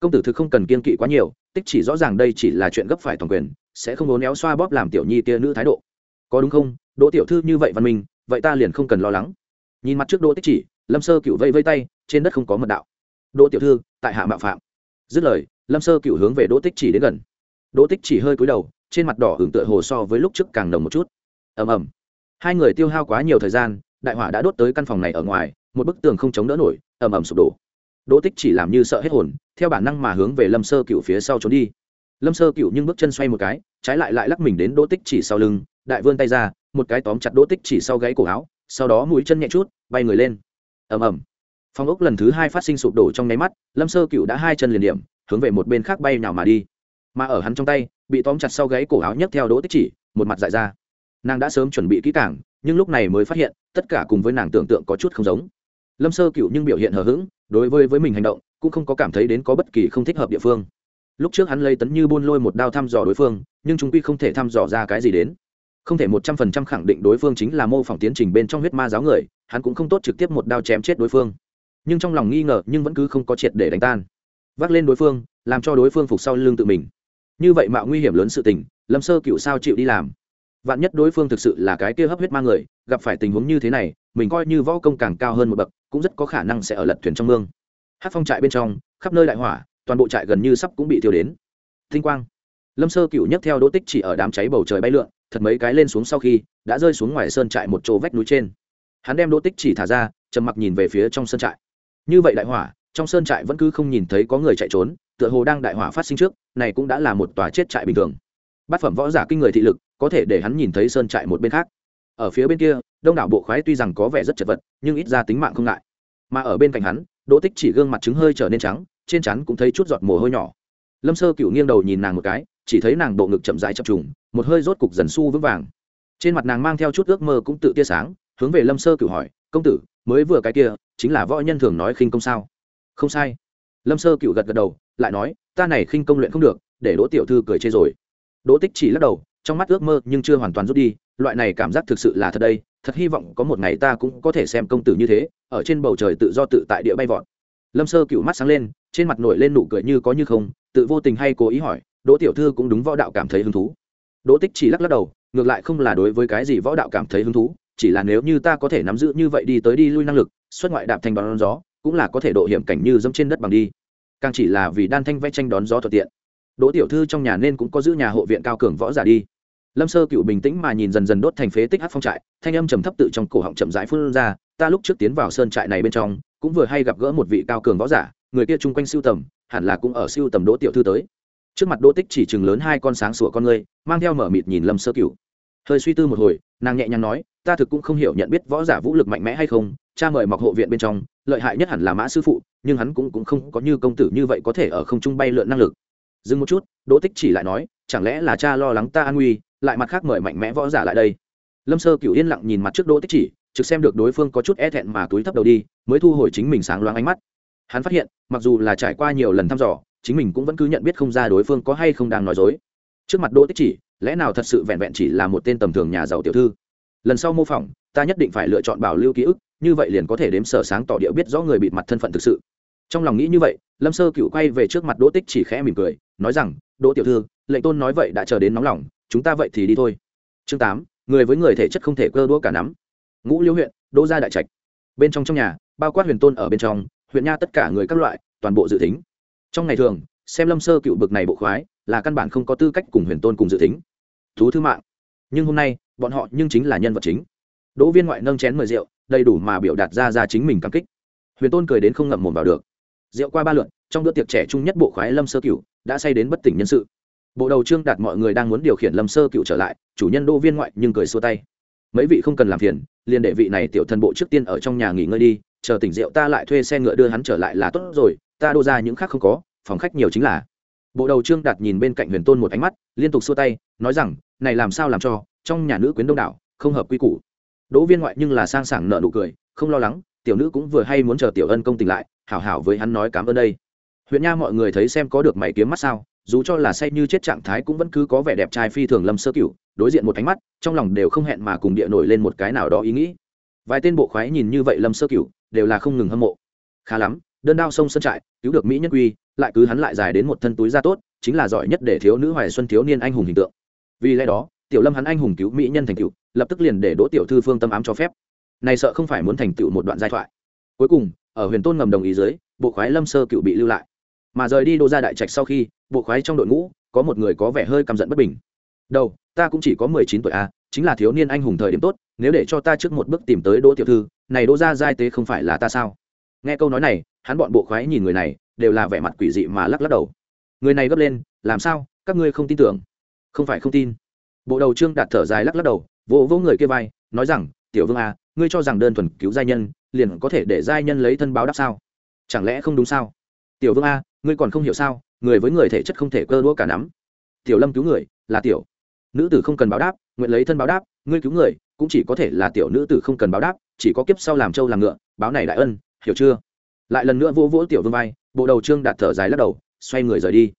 Công tử thực không cần kiên kỵ quá nhiều, tích chỉ rõ ràng đây chỉ là chuyện gấp phải toàn quyền, sẽ không ốn néo xoa bóp làm tiểu nhi kia nữ thái độ. Có đúng không? Đỗ tiểu thư như vậy văn minh, vậy ta liền không cần lo lắng. Nhìn mặt trước đỗ tích chỉ, lâm sơ cựu vây vây tay, trên đất không có mật đạo. Đỗ tiểu thư, tại hạ mạo phạm. Dứt lời, lâm sơ cựu hướng về đỗ tích chỉ đến gần. Đỗ tích chỉ hơi cúi đầu, trên mặt đỏ hưởng tựa hồ so với lúc trước càng nồng một chút. Ầm ầm hai người tiêu hao quá nhiều thời gian, đại hỏa đã đốt tới căn phòng này ở ngoài, một bức tường không chống đỡ nổi, ầm ầm sụp đổ. Đỗ tích chỉ làm như sợ hết hồn, theo bản năng mà hướng về lâm sơ cựu phía sau trốn đi. Lâm sơ cựu nhưng bước chân xoay một cái, trái lại lại lắc mình đến đỗ tích chỉ sau lưng, đại vươn tay ra, một cái tóm chặt đỗ tích chỉ sau gáy cổ áo, sau đó mũi chân nhẹ chút, bay người lên. Ầm ầm. Phong ốc lần thứ hai phát sinh sụp đổ trong nháy mắt, lâm sơ cựu đã hai chân liền điểm, hướng về một bên khác bay nào mà đi. Mà ở hắn trong tay, bị tóm chặt sau gáy cổ áo nhấc theo đỗ tích chỉ, một mặt dại ra nàng đã sớm chuẩn bị kỹ càng, nhưng lúc này mới phát hiện, tất cả cùng với nàng tưởng tượng có chút không giống. Lâm sơ cựu nhưng biểu hiện hờ hững, đối với với mình hành động, cũng không có cảm thấy đến có bất kỳ không thích hợp địa phương. Lúc trước hắn lấy tấn như buôn lôi một đao thăm dò đối phương, nhưng chúng quy không thể thăm dò ra cái gì đến. Không thể một trăm phần trăm khẳng định đối phương chính là mô phỏng tiến trình bên trong huyết ma giáo người, hắn cũng không tốt trực tiếp một đao chém chết đối phương. Nhưng trong lòng nghi ngờ, nhưng vẫn cứ không có triệt để đánh tan. Vác lên đối phương, làm cho đối phương phục sau lưng tự mình. Như vậy mạo nguy hiểm lớn sự tình, lâm sơ cựu sao chịu đi làm? Vạn nhất đối phương thực sự là cái kia hấp huyết ma người, gặp phải tình huống như thế này, mình coi như võ công càng cao hơn một bậc, cũng rất có khả năng sẽ ở lật thuyền trong mương. Hát phong trại bên trong, khắp nơi đại hỏa, toàn bộ trại gần như sắp cũng bị tiêu đến. Thinh quang. Lâm sơ cựu nhấc theo đỗ tích chỉ ở đám cháy bầu trời bay lượn, thật mấy cái lên xuống sau khi, đã rơi xuống ngoài sơn trại một chỗ vách núi trên. Hắn đem đỗ tích chỉ thả ra, trầm mặc nhìn về phía trong sơn trại. Như vậy đại hỏa, trong sơn trại vẫn cứ không nhìn thấy có người chạy trốn, tựa hồ đang đại hỏa phát sinh trước, này cũng đã là một tòa chết trại bình thường bát phẩm võ giả kinh người thị lực, có thể để hắn nhìn thấy sơn trại một bên khác. Ở phía bên kia, đông đảo bộ khoái tuy rằng có vẻ rất chật vật, nhưng ít ra tính mạng không ngại. Mà ở bên cạnh hắn, đỗ tích chỉ gương mặt trứng hơi trở nên trắng, trên chắn cũng thấy chút giọt mồ hôi nhỏ. Lâm sơ cựu nghiêng đầu nhìn nàng một cái, chỉ thấy nàng bộ ngực chậm rãi chập trùng, một hơi rốt cục dần su vững vàng. Trên mặt nàng mang theo chút ước mơ cũng tự tia sáng, hướng về lâm sơ cựu hỏi, công tử, mới vừa cái kia, chính là võ nhân thường nói khinh công sao? Không sai. Lâm sơ cựu gật gật đầu, lại nói, ta này khinh công luyện không được, để đỗ tiểu thư cười chê rồi đỗ tích chỉ lắc đầu, trong mắt ước mơ nhưng chưa hoàn toàn rút đi, loại này cảm giác thực sự là thật đây, thật hy vọng có một ngày ta cũng có thể xem công tử như thế, ở trên bầu trời tự do tự tại địa bay vọt. Lâm sơ cựu mắt sáng lên, trên mặt nổi lên nụ cười như có như không, tự vô tình hay cố ý hỏi, đỗ tiểu thư cũng đúng võ đạo cảm thấy hứng thú. Đỗ tích chỉ lắc lắc đầu, ngược lại không là đối với cái gì võ đạo cảm thấy hứng thú, chỉ là nếu như ta có thể nắm giữ như vậy đi tới đi lui năng lực, xuất ngoại đạp thành đón gió, cũng là có thể độ hiểm cảnh như dẫm trên đất bằng đi. Càng chỉ là vì đan thanh vẽ tranh đón gió thuận tiện đỗ tiểu thư trong nhà nên cũng có giữ nhà hộ viện cao cường võ giả đi. Lâm sơ cựu bình tĩnh mà nhìn dần dần đốt thành phế tích hát phong trại, thanh âm trầm thấp tự trong cổ họng chậm rãi phun ra, ta lúc trước tiến vào sơn trại này bên trong, cũng vừa hay gặp gỡ một vị cao cường võ giả, người kia chung quanh siêu tầm, hẳn là cũng ở siêu tầm đỗ tiểu thư tới. Trước mặt đỗ tích chỉ chừng lớn hai con sáng sủa con ngươi, mang theo mở mịt nhìn lâm sơ cựu hơi suy tư một hồi, nàng nhẹ nhàng nói, ta thực cũng không hiểu nhận biết võ giả vũ lực mạnh mẽ hay không, cha mời mọc hộ viện bên trong, lợi hại nhất hẳn là mã sư phụ, nhưng hắn cũng cũng không có như công tử như vậy có thể ở không trung bay lượn năng lực dừng một chút, đỗ tích chỉ lại nói, chẳng lẽ là cha lo lắng ta an nguy, lại mặt khác mời mạnh mẽ võ giả lại đây? Lâm sơ cựu yên lặng nhìn mặt trước đỗ tích chỉ, trực xem được đối phương có chút e thẹn mà túi thấp đầu đi, mới thu hồi chính mình sáng loáng ánh mắt. Hắn phát hiện, mặc dù là trải qua nhiều lần thăm dò, chính mình cũng vẫn cứ nhận biết không ra đối phương có hay không đang nói dối. Trước mặt đỗ tích chỉ, lẽ nào thật sự vẹn vẹn chỉ là một tên tầm thường nhà giàu tiểu thư? Lần sau mô phỏng, ta nhất định phải lựa chọn bảo lưu ký ức, như vậy liền có thể đếm sở sáng tỏ điệu biết rõ người bịt mặt thân phận thực sự trong lòng nghĩ như vậy, lâm sơ cựu quay về trước mặt đỗ tích chỉ khẽ mỉm cười, nói rằng, đỗ tiểu thư, lệnh tôn nói vậy đã chờ đến nóng lòng, chúng ta vậy thì đi thôi. Chương tám, người với người thể chất không thể cơ đũa cả nắm. Ngũ liêu huyện, đỗ gia đại trạch. Bên trong trong nhà, bao quát huyền tôn ở bên trong, huyện nha tất cả người các loại, toàn bộ dự tính. Trong ngày thường, xem lâm sơ cựu bực này bộ khoái, là căn bản không có tư cách cùng huyền tôn cùng dự tính. Thú thư mạng. Nhưng hôm nay, bọn họ nhưng chính là nhân vật chính. Đỗ viên ngoại nâng chén mời rượu, đầy đủ mà biểu đạt ra ra chính mình cảm kích. Huyền tôn cười đến không ngậm mồm vào được rượu qua ba lượt, trong bữa tiệc trẻ trung nhất bộ khoái lâm sơ cựu đã say đến bất tỉnh nhân sự. Bộ đầu trương đạt mọi người đang muốn điều khiển lâm sơ cựu trở lại, chủ nhân đỗ viên ngoại nhưng cười xua tay. Mấy vị không cần làm phiền, liền để vị này tiểu thần bộ trước tiên ở trong nhà nghỉ ngơi đi, chờ tỉnh rượu ta lại thuê xe ngựa đưa hắn trở lại là tốt rồi, ta đô ra những khác không có, phòng khách nhiều chính là. Bộ đầu trương đạt nhìn bên cạnh huyền tôn một ánh mắt, liên tục xua tay, nói rằng, này làm sao làm cho, trong nhà nữ quyến đông đảo, không hợp quy củ. Đỗ viên ngoại nhưng là sang sảng nợ nụ cười, không lo lắng, tiểu nữ cũng vừa hay muốn chờ tiểu ân công tỉnh lại hảo hảo với hắn nói cảm ơn đây. Huyện nha mọi người thấy xem có được mày kiếm mắt sao, dù cho là say như chết trạng thái cũng vẫn cứ có vẻ đẹp trai phi thường lâm sơ cửu, đối diện một ánh mắt, trong lòng đều không hẹn mà cùng địa nổi lên một cái nào đó ý nghĩ. Vài tên bộ khoái nhìn như vậy lâm sơ cửu, đều là không ngừng hâm mộ. Khá lắm, đơn đao sông sân trại, cứu được mỹ nhân quy, lại cứ hắn lại dài đến một thân túi da tốt, chính là giỏi nhất để thiếu nữ hoài xuân thiếu niên anh hùng hình tượng. Vì lẽ đó, tiểu lâm hắn anh hùng cứu mỹ nhân thành tựu, lập tức liền để đỗ tiểu thư phương tâm ám cho phép. Này sợ không phải muốn thành tựu một đoạn giai thoại. Cuối cùng ở huyền tôn ngầm đồng ý dưới bộ khoái lâm sơ cựu bị lưu lại. Mà rời đi đô ra đại trạch sau khi bộ khoái trong đội ngũ có một người có vẻ hơi căm giận bất bình. Đâu ta cũng chỉ có mười chín tuổi a à, chính là thiếu niên anh hùng thời điểm tốt nếu để cho ta trước một bước tìm tới đỗ tiểu thư này đỗ ra giai tế không phải là ta sao? Nghe câu nói này hắn bọn bộ khoái nhìn người này đều là vẻ mặt quỷ dị mà lắc lắc đầu. Người này gấp lên làm sao các ngươi không tin tưởng? Không phải không tin. Bộ đầu trương đạt thở dài lắc lắc đầu vỗ vỗ người kia vai nói rằng tiểu vương à ngươi cho rằng đơn thuần cứu giai nhân, liền có thể để giai nhân lấy thân báo đáp sao? Chẳng lẽ không đúng sao? Tiểu vương a, ngươi còn không hiểu sao, người với người thể chất không thể cơ đũa cả nắm. Tiểu lâm cứu người, là tiểu. Nữ tử không cần báo đáp, nguyện lấy thân báo đáp, ngươi cứu người, cũng chỉ có thể là tiểu nữ tử không cần báo đáp, chỉ có kiếp sau làm trâu làm ngựa, báo này đại ân, hiểu chưa? Lại lần nữa vỗ vỗ tiểu vương vai, bộ đầu trương đạt thở dài lắc đầu, xoay người rời đi.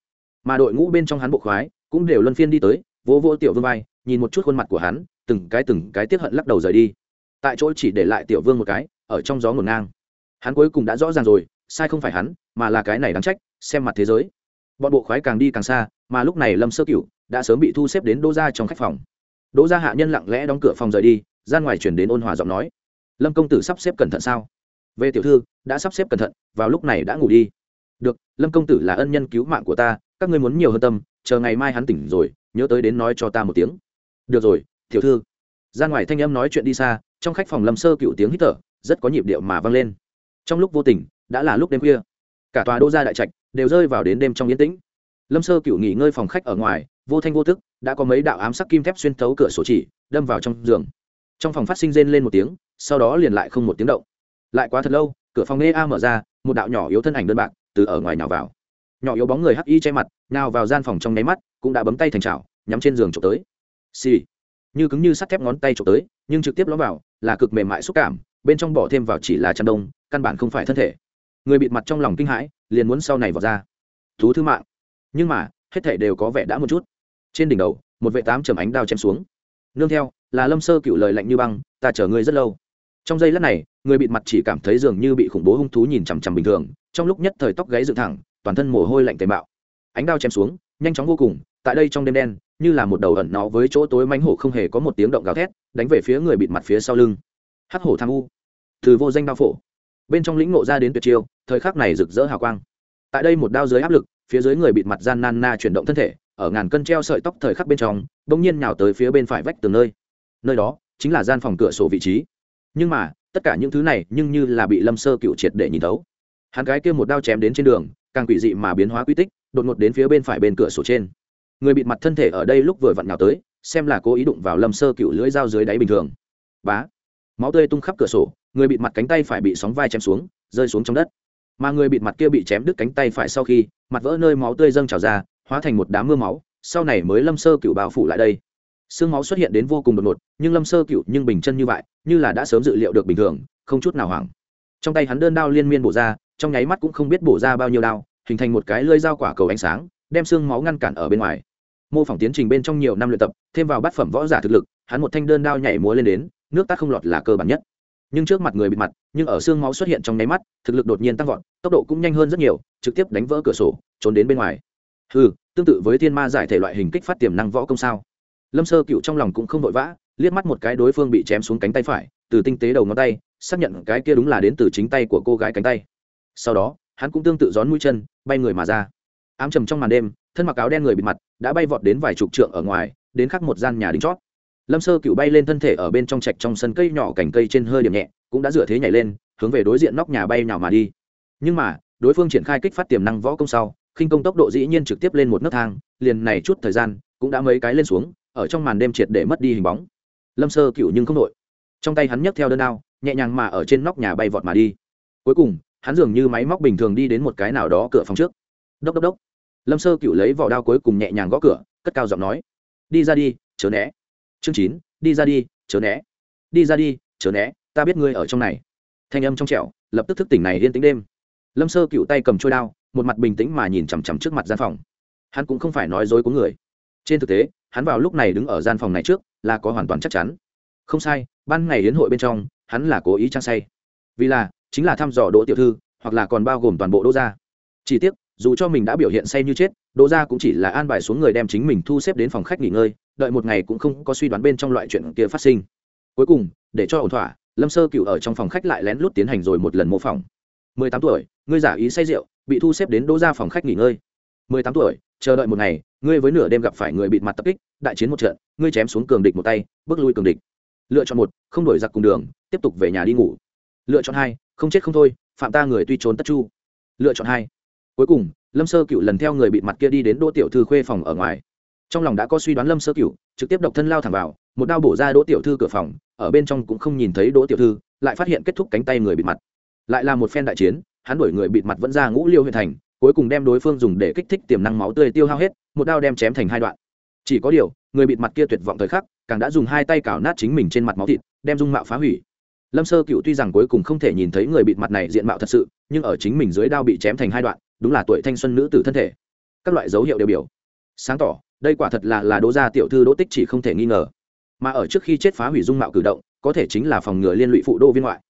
Mà đội ngũ bên trong hắn bộ khoái, cũng đều luân phiên đi tới, vỗ vỗ tiểu vương vai, nhìn một chút khuôn mặt của hắn, từng cái từng cái tiếp hận lắc đầu rời đi tại chỗ chỉ để lại tiểu vương một cái, ở trong gió ngổn ngang. Hắn cuối cùng đã rõ ràng rồi, sai không phải hắn, mà là cái này đáng trách, xem mặt thế giới. Bọn bộ khoái càng đi càng xa, mà lúc này lâm sơ cửu đã sớm bị thu xếp đến đỗ gia trong khách phòng. Đỗ gia hạ nhân lặng lẽ đóng cửa phòng rời đi, ra ngoài chuyển đến ôn hòa giọng nói. Lâm công tử sắp xếp cẩn thận sao? Về tiểu thư, đã sắp xếp cẩn thận, vào lúc này đã ngủ đi. Được, lâm công tử là ân nhân cứu mạng của ta, các ngươi muốn nhiều hơn tâm, chờ ngày mai hắn tỉnh rồi, nhớ tới đến nói cho ta một tiếng. Được rồi, tiểu thư. Ra ngoài thanh âm nói chuyện đi xa trong khách phòng lâm sơ cựu tiếng hít thở rất có nhịp điệu mà vang lên. Trong lúc vô tình, đã là lúc đêm khuya. Cả tòa đô gia đại trạch đều rơi vào đến đêm trong yên tĩnh. Lâm sơ cựu nghỉ ngơi phòng khách ở ngoài, vô thanh vô thức đã có mấy đạo ám sắc kim thép xuyên thấu cửa sổ chỉ, đâm vào trong giường. Trong phòng phát sinh rên lên một tiếng, sau đó liền lại không một tiếng động. Lại quá thật lâu, cửa phòng nghe a mở ra, một đạo nhỏ yếu thân ảnh đơn bạc từ ở ngoài nhào vào. Nhỏ yếu bóng người hắc y che mặt nào vào gian phòng trong nháy mắt, cũng đã bấm tay thành chảo, nhắm trên giường trộm tới. Xì、sì như cứng như sắt thép ngón tay trộm tới, nhưng trực tiếp ló vào, là cực mềm mại xúc cảm, bên trong bỏ thêm vào chỉ là chăn đông, căn bản không phải thân thể. Người bịt mặt trong lòng kinh hãi, liền muốn sau này vào ra. Thú thư mạng. Nhưng mà, hết thể đều có vẻ đã một chút. Trên đỉnh đầu, một vệ tám chầm ánh đao chém xuống. Nương theo, là lâm sơ cựu lời lạnh như băng, ta chờ ngươi rất lâu. Trong giây lát này, người bịt mặt chỉ cảm thấy dường như bị khủng bố hung thú nhìn chằm chằm bình thường, trong lúc nhất thời tóc gáy dựng thẳng, toàn thân mồ hôi lạnh tề bạo ánh đao chém xuống, nhanh chóng vô cùng tại đây trong đêm đen, như là một đầu ẩn nó với chỗ tối mánh hổ không hề có một tiếng động gào thét, đánh về phía người bịt mặt phía sau lưng. Hắc hổ tham u. Từ vô danh đao phổ. Bên trong lĩnh ngộ ra đến tuyệt chiêu, thời khắc này rực rỡ hào quang. Tại đây một đao dưới áp lực, phía dưới người bịt mặt gian nan na chuyển động thân thể, ở ngàn cân treo sợi tóc thời khắc bên trong, bỗng nhiên nhào tới phía bên phải vách từng nơi. Nơi đó, chính là gian phòng cửa sổ vị trí. Nhưng mà, tất cả những thứ này nhưng như là bị lâm sơ cựu triệt để nhìn thấu. Hắn cái kia một đao chém đến trên đường, càng quỷ dị mà biến hóa quy tích, đột ngột đến phía bên phải bên cửa sổ trên người bịt mặt thân thể ở đây lúc vừa vặn nhào tới, xem là cố ý đụng vào lâm sơ cựu lưỡi dao dưới đáy bình thường. Bá. Máu tươi tung khắp cửa sổ, người bịt mặt cánh tay phải bị sóng vai chém xuống, rơi xuống trong đất. Mà người bịt mặt kia bị chém đứt cánh tay phải sau khi, mặt vỡ nơi máu tươi dâng trào ra, hóa thành một đám mưa máu, sau này mới lâm sơ cựu bao phủ lại đây. Xương máu xuất hiện đến vô cùng đột ngột, nhưng lâm sơ cựu nhưng bình chân như vậy, như là đã sớm dự liệu được bình thường, không chút nào hoảng. Trong tay hắn đơn đao liên miên bổ ra, trong nháy mắt cũng không biết bổ ra bao nhiêu đao, hình thành một cái lơi dao quả cầu ánh sáng, đem xương máu ngăn cản ở bên ngoài mô phỏng tiến trình bên trong nhiều năm luyện tập, thêm vào bát phẩm võ giả thực lực, hắn một thanh đơn đao nhảy múa lên đến, nước tác không lọt là cơ bản nhất. Nhưng trước mặt người bị mặt, nhưng ở xương máu xuất hiện trong nháy mắt, thực lực đột nhiên tăng vọt, tốc độ cũng nhanh hơn rất nhiều, trực tiếp đánh vỡ cửa sổ, trốn đến bên ngoài. Ừ tương tự với thiên ma giải thể loại hình kích phát tiềm năng võ công sao? Lâm sơ cựu trong lòng cũng không vội vã, liếc mắt một cái đối phương bị chém xuống cánh tay phải, từ tinh tế đầu ngón tay, xác nhận cái kia đúng là đến từ chính tay của cô gái cánh tay. Sau đó, hắn cũng tương tự gión mũi chân, bay người mà ra. Ám trầm trong màn đêm, thân mặc áo đen người bịt mặt đã bay vọt đến vài chục trượng ở ngoài, đến khắc một gian nhà đính chót. Lâm sơ cựu bay lên thân thể ở bên trong trạch trong sân cây nhỏ cành cây trên hơi điểm nhẹ, cũng đã dựa thế nhảy lên, hướng về đối diện nóc nhà bay nhào mà đi. Nhưng mà, đối phương triển khai kích phát tiềm năng võ công sau, khinh công tốc độ dĩ nhiên trực tiếp lên một nấc thang, liền này chút thời gian, cũng đã mấy cái lên xuống, ở trong màn đêm triệt để mất đi hình bóng. Lâm sơ cựu nhưng không đội. Trong tay hắn nhấc theo đơn đao, nhẹ nhàng mà ở trên nóc nhà bay vọt mà đi. Cuối cùng, hắn dường như máy móc bình thường đi đến một cái nào đó cửa phòng trước. Đốc đốc đốc lâm sơ cựu lấy vỏ đao cuối cùng nhẹ nhàng gõ cửa, cất cao giọng nói, đi ra đi, chớ né. Chương chín, đi ra đi, chớ né. Đi ra đi, chớ né, ta biết ngươi ở trong này. Thanh âm trong trẻo, lập tức thức tỉnh này yên tĩnh đêm. Lâm sơ cựu tay cầm trôi đao, một mặt bình tĩnh mà nhìn chằm chằm trước mặt gian phòng. Hắn cũng không phải nói dối của người. Trên thực tế, hắn vào lúc này đứng ở gian phòng này trước, là có hoàn toàn chắc chắn. Không sai, ban ngày hiến hội bên trong, hắn là cố ý trang say. Vì là, chính là thăm dò đỗ tiểu thư, hoặc là còn bao gồm toàn bộ đỗ gia. Chỉ tiếc dù cho mình đã biểu hiện say như chết, đỗ gia cũng chỉ là an bài xuống người đem chính mình thu xếp đến phòng khách nghỉ ngơi, đợi một ngày cũng không có suy đoán bên trong loại chuyện kia phát sinh. Cuối cùng, để cho ổn thỏa, lâm sơ cựu ở trong phòng khách lại lén lút tiến hành rồi một lần mô phỏng. Mười tám tuổi, ngươi giả ý say rượu, bị thu xếp đến đỗ gia phòng khách nghỉ ngơi. Mười tám tuổi, chờ đợi một ngày, ngươi với nửa đêm gặp phải người bịt mặt tập kích, đại chiến một trận, ngươi chém xuống cường địch một tay, bước lui cường địch. Lựa chọn một, không đổi giặc cùng đường, tiếp tục về nhà đi ngủ. Lựa chọn hai, không chết không thôi, phạm ta người tuy trốn tất chu. Lựa chọn hai cuối cùng, lâm sơ cựu lần theo người bị mặt kia đi đến đỗ tiểu thư khuê phòng ở ngoài. Trong lòng đã có suy đoán lâm sơ cựu trực tiếp độc thân lao thẳng vào, một đao bổ ra đỗ tiểu thư cửa phòng, ở bên trong cũng không nhìn thấy đỗ tiểu thư, lại phát hiện kết thúc cánh tay người bịt mặt. Lại là một phen đại chiến, hắn đuổi người bịt mặt vẫn ra ngũ liêu huyện thành, cuối cùng đem đối phương dùng để kích thích tiềm năng máu tươi tiêu hao hết, một đao đem chém thành hai đoạn. Chỉ có điều, người bịt mặt kia tuyệt vọng thời khắc, càng đã dùng hai tay cào nát chính mình trên mặt máu thịt, đem dung mạo phá hủy. Lâm sơ cựu tuy rằng cuối cùng không thể nhìn thấy người bịt mặt này diện mạo thật sự, nhưng ở chính mình dưới đao bị chém thành hai đoạn đúng là tuổi thanh xuân nữ tử thân thể. Các loại dấu hiệu đều biểu. Sáng tỏ, đây quả thật là là đỗ gia tiểu thư đỗ tích chỉ không thể nghi ngờ. Mà ở trước khi chết phá hủy dung mạo cử động, có thể chính là phòng ngừa liên lụy phụ đô viên ngoại.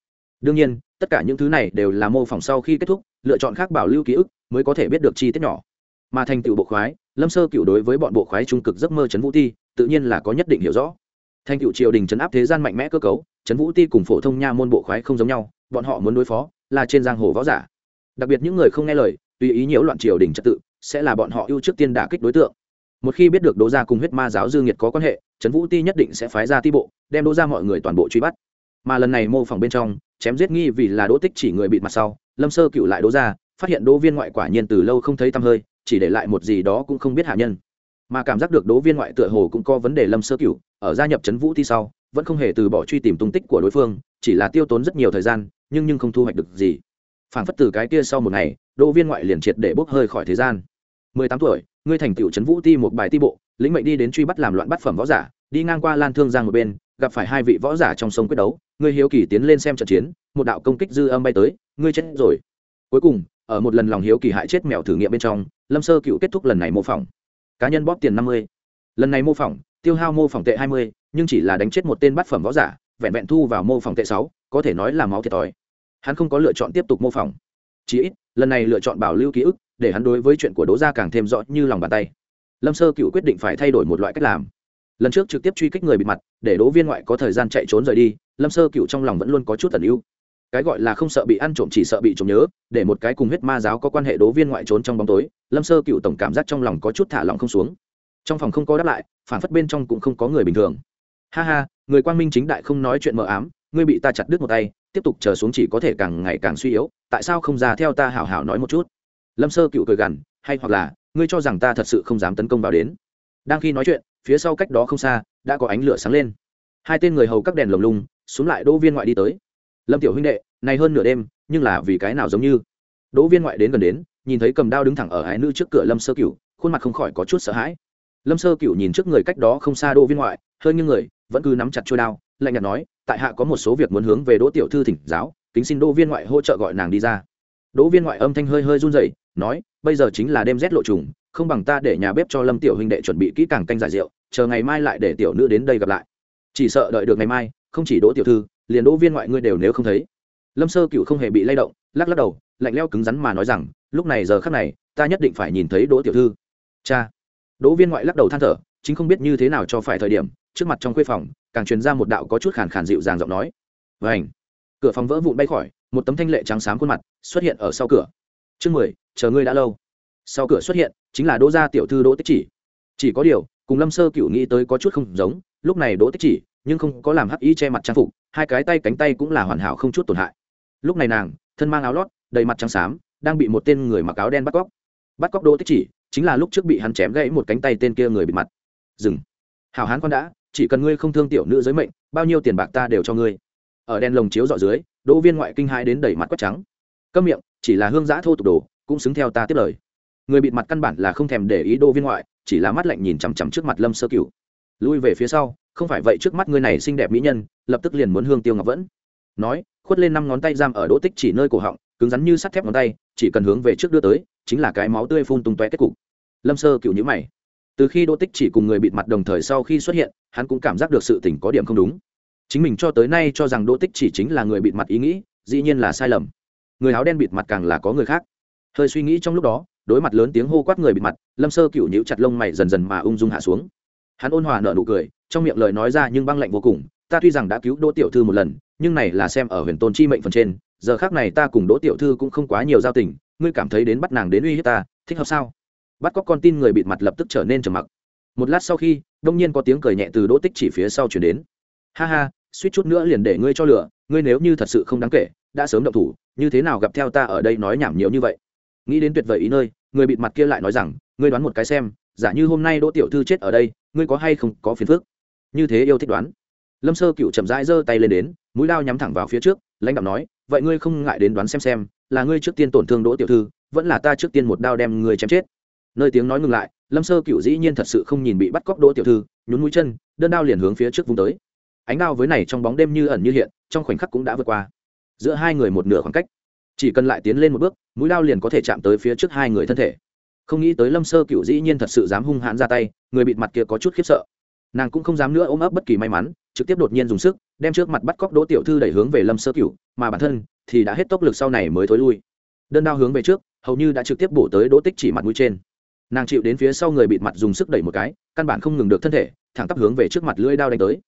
Đương nhiên, tất cả những thứ này đều là mô phỏng sau khi kết thúc, lựa chọn khác bảo lưu ký ức mới có thể biết được chi tiết nhỏ. Mà thành tựu bộ khoái, lâm sơ cựu đối với bọn bộ khoái trung cực giấc mơ trấn vũ ti, tự nhiên là có nhất định hiểu rõ. Thành tựu triều đình trấn áp thế gian mạnh mẽ cơ cấu, trấn vũ ti cùng phổ thông nha môn bộ khoái không giống nhau, bọn họ muốn đối phó là trên giang hồ võ giả. Đặc biệt những người không nghe lời tùy ý nhiễu loạn triều đình trật tự, sẽ là bọn họ ưu trước tiên đả kích đối tượng. Một khi biết được đỗ gia cùng huyết ma giáo dương nhiệt có quan hệ, trấn vũ ti nhất định sẽ phái ra ti bộ, đem đỗ gia mọi người toàn bộ truy bắt. Mà lần này mô phỏng bên trong, chém giết nghi vì là đỗ tích chỉ người bịt mặt sau, lâm sơ cựu lại đỗ gia, phát hiện đỗ viên ngoại quả nhiên từ lâu không thấy tăm hơi, chỉ để lại một gì đó cũng không biết hạ nhân. Mà cảm giác được đỗ viên ngoại tựa hồ cũng có vấn đề lâm sơ cựu, ở gia nhập trấn vũ thi sau, vẫn không hề từ bỏ truy tìm tung tích của đối phương, chỉ là tiêu tốn rất nhiều thời gian, nhưng nhưng không thu hoạch được gì. Phản phất từ cái kia sau một ngày đỗ viên ngoại liền triệt để bốc hơi khỏi thế gian. Mười tám tuổi, ngươi thành tựu trấn vũ ti một bài ti bộ, lĩnh mệnh đi đến truy bắt làm loạn bắt phẩm võ giả, đi ngang qua lan thương giang một bên, gặp phải hai vị võ giả trong sông quyết đấu, ngươi hiếu kỳ tiến lên xem trận chiến, một đạo công kích dư âm bay tới, ngươi chết rồi. Cuối cùng, ở một lần lòng hiếu kỳ hại chết mèo thử nghiệm bên trong, lâm sơ cựu kết thúc lần này mô phỏng. Cá nhân bóp tiền năm mươi. Lần này mô phỏng, tiêu hao mô phỏng tệ hai mươi, nhưng chỉ là đánh chết một tên bắt phẩm võ giả, vẹn vẹn thu vào mô phỏng tệ sáu, có thể nói là máu thiệt thòi. Hắn không có lựa chọn tiếp tục mô phỏng chí ít, lần này lựa chọn bảo lưu ký ức, để hắn đối với chuyện của đố gia càng thêm rõ như lòng bàn tay. Lâm sơ cựu quyết định phải thay đổi một loại cách làm. Lần trước trực tiếp truy kích người bị mặt, để đố viên ngoại có thời gian chạy trốn rời đi, lâm sơ cựu trong lòng vẫn luôn có chút tần ưu. Cái gọi là không sợ bị ăn trộm chỉ sợ bị trộm nhớ, để một cái cùng huyết ma giáo có quan hệ đố viên ngoại trốn trong bóng tối, lâm sơ cựu tổng cảm giác trong lòng có chút thả lòng không xuống. Trong phòng không có đáp lại phản phất bên trong cũng không có người bình thường. Ha ha, người quang minh chính đại không nói chuyện mờ ám, ngươi bị ta chặt đứt một tay tiếp tục chờ xuống chỉ có thể càng ngày càng suy yếu, tại sao không ra theo ta hảo hảo nói một chút? Lâm sơ cựu cười gằn, hay hoặc là, ngươi cho rằng ta thật sự không dám tấn công vào đến. Đang khi nói chuyện, phía sau cách đó không xa, đã có ánh lửa sáng lên. Hai tên người hầu các đèn lồng lung xuống lại đỗ viên ngoại đi tới. Lâm tiểu huynh đệ, này hơn nửa đêm, nhưng là vì cái nào giống như? Đỗ viên ngoại đến gần đến, nhìn thấy cầm đao đứng thẳng ở ái nữ trước cửa lâm sơ cửu khuôn mặt không khỏi có chút sợ hãi. Lâm sơ cửu nhìn trước người cách đó không xa đỗ viên ngoại hơn như người, vẫn cứ nắm chặt trôi đao lạnh nhạt nói, tại hạ có một số việc muốn hướng về đỗ tiểu thư thỉnh giáo, kính xin đỗ viên ngoại hỗ trợ gọi nàng đi ra. Đỗ viên ngoại âm thanh hơi hơi run rẩy, nói, bây giờ chính là đêm rét lộ trùng, không bằng ta để nhà bếp cho lâm tiểu huynh đệ chuẩn bị kỹ càng canh giải rượu, chờ ngày mai lại để tiểu nữ đến đây gặp lại. Chỉ sợ đợi được ngày mai, không chỉ đỗ tiểu thư, liền đỗ viên ngoại ngươi đều nếu không thấy. Lâm sơ cựu không hề bị lay động, lắc lắc đầu, lạnh leo cứng rắn mà nói rằng, lúc này giờ khắc này, ta nhất định phải nhìn thấy đỗ tiểu thư. Cha. Đỗ viên ngoại lắc đầu than thở, chính không biết như thế nào cho phải thời điểm trước mặt trong khuê phòng, càng truyền ra một đạo có chút khàn khàn dịu dàng giọng nói. Vảnh cửa phòng vỡ vụn bay khỏi, một tấm thanh lệ trắng xám khuôn mặt xuất hiện ở sau cửa. Chương mười, chờ ngươi đã lâu. Sau cửa xuất hiện, chính là đỗ gia tiểu thư đỗ tích chỉ. Chỉ có điều, cùng lâm sơ cựu nghĩ tới có chút không giống, lúc này đỗ tích chỉ, nhưng không có làm hắc y che mặt trang phục, hai cái tay cánh tay cũng là hoàn hảo không chút tổn hại. Lúc này nàng, thân mang áo lót, đầy mặt trắng xám, đang bị một tên người mặc áo đen bắt cóc. Bắt cóc đỗ tích chỉ, chính là lúc trước bị hắn chém gãy một cánh tay tên kia người bị mặt. Dừng. Hào hán con đã chỉ cần ngươi không thương tiểu nữ giới mệnh, bao nhiêu tiền bạc ta đều cho ngươi. Ở đèn lồng chiếu dọ dưới, đỗ viên ngoại kinh hai đến đẩy mặt quất trắng. Câm miệng, chỉ là hương giã thô tục đồ, cũng xứng theo ta tiếp lời. Người bịt mặt căn bản là không thèm để ý đỗ viên ngoại, chỉ là mắt lạnh nhìn chằm chằm trước mặt lâm sơ cửu. Lui về phía sau, không phải vậy trước mắt ngươi này xinh đẹp mỹ nhân, lập tức liền muốn hương tiêu ngọc vẫn. Nói, khuất lên năm ngón tay giam ở đỗ tích chỉ nơi cổ họng, cứng rắn như sắt thép ngón tay, chỉ cần hướng về trước đưa tới, chính là cái máu tươi phun tung tóe kết cục. Lâm sơ cựu nhữ mày từ khi đỗ tích chỉ cùng người bịt mặt đồng thời sau khi xuất hiện, hắn cũng cảm giác được sự tình có điểm không đúng. Chính mình cho tới nay cho rằng đỗ tích chỉ chính là người bịt mặt ý nghĩ, dĩ nhiên là sai lầm. Người áo đen bịt mặt càng là có người khác. Hơi suy nghĩ trong lúc đó, đối mặt lớn tiếng hô quát người bịt mặt, lâm sơ cựu nhíu chặt lông mày dần dần mà ung dung hạ xuống. Hắn ôn hòa nở nụ cười, trong miệng lời nói ra nhưng băng lạnh vô cùng, ta tuy rằng đã cứu đỗ tiểu thư một lần, nhưng này là xem ở huyền tôn chi mệnh phần trên, giờ khác này ta cùng đỗ tiểu thư cũng không quá nhiều giao tình, ngươi cảm thấy đến bắt nàng đến uy hiếp ta, thích hợp sao? Bắt cóc con tin người bịt mặt lập tức trở nên trầm mặc. Một lát sau khi, đông nhiên có tiếng cười nhẹ từ đỗ tích chỉ phía sau chuyển đến. Ha ha, suýt chút nữa liền để ngươi cho lửa, ngươi nếu như thật sự không đáng kể, đã sớm động thủ, như thế nào gặp theo ta ở đây nói nhảm nhiều như vậy? Nghĩ đến tuyệt vời ý nơi, người bịt mặt kia lại nói rằng, ngươi đoán một cái xem, giả như hôm nay đỗ tiểu thư chết ở đây, ngươi có hay không có phiền phức? Như thế yêu thích đoán. Lâm sơ cựu chậm rãi giơ tay lên đến, mũi lao nhắm thẳng vào phía trước, lãnh đạo nói, vậy ngươi không ngại đến đoán xem xem, là ngươi trước tiên tổn thương đỗ tiểu thư, vẫn là ta trước tiên một đao đem ngươi chém chết nơi tiếng nói ngừng lại, lâm sơ cựu dĩ nhiên thật sự không nhìn bị bắt cóc đỗ tiểu thư, nhún mũi chân, đơn đao liền hướng phía trước vùng tới. Ánh đao với này trong bóng đêm như ẩn như hiện, trong khoảnh khắc cũng đã vượt qua. Giữa hai người một nửa khoảng cách, chỉ cần lại tiến lên một bước, mũi đao liền có thể chạm tới phía trước hai người thân thể. Không nghĩ tới lâm sơ cựu dĩ nhiên thật sự dám hung hãn ra tay, người bịt mặt kia có chút khiếp sợ. Nàng cũng không dám nữa ôm ấp bất kỳ may mắn, trực tiếp đột nhiên dùng sức, đem trước mặt bắt cóc đỗ tiểu thư đẩy hướng về lâm sơ cựu mà bản thân thì đã hết tốc lực sau này mới thối lui. Đơn đao hướng về trước, hầu như đã trực tiếp bổ tới đỗ tích chỉ mặt mũi trên nàng chịu đến phía sau người bịt mặt dùng sức đẩy một cái, căn bản không ngừng được thân thể, thẳng tắp hướng về trước mặt lưỡi đao đánh tới.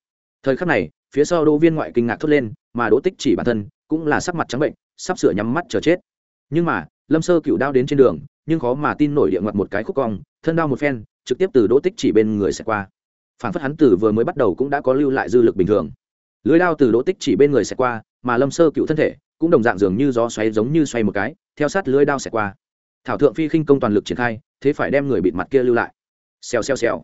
Thời khắc này, phía sau đỗ viên ngoại kinh ngạc thốt lên, mà đỗ tích chỉ bản thân, cũng là sắc mặt trắng bệnh, sắp sửa nhắm mắt chờ chết. Nhưng mà, lâm sơ cựu đao đến trên đường, nhưng khó mà tin nổi địa ngoặt một cái khúc cong, thân đao một phen, trực tiếp từ đỗ tích chỉ bên người sẽ qua. Phản phất hắn từ vừa mới bắt đầu cũng đã có lưu lại dư lực bình thường. Lưới đao từ đỗ tích chỉ bên người sẽ qua, mà lâm sơ cựu thân thể, cũng đồng dạng dường như gió xoáy giống như xoay một cái, theo sát lưới đao sẽ qua. Thảo thượng phi khinh công toàn lực triển khai thế phải đem người bịt mặt kia lưu lại. Xèo xèo xèo.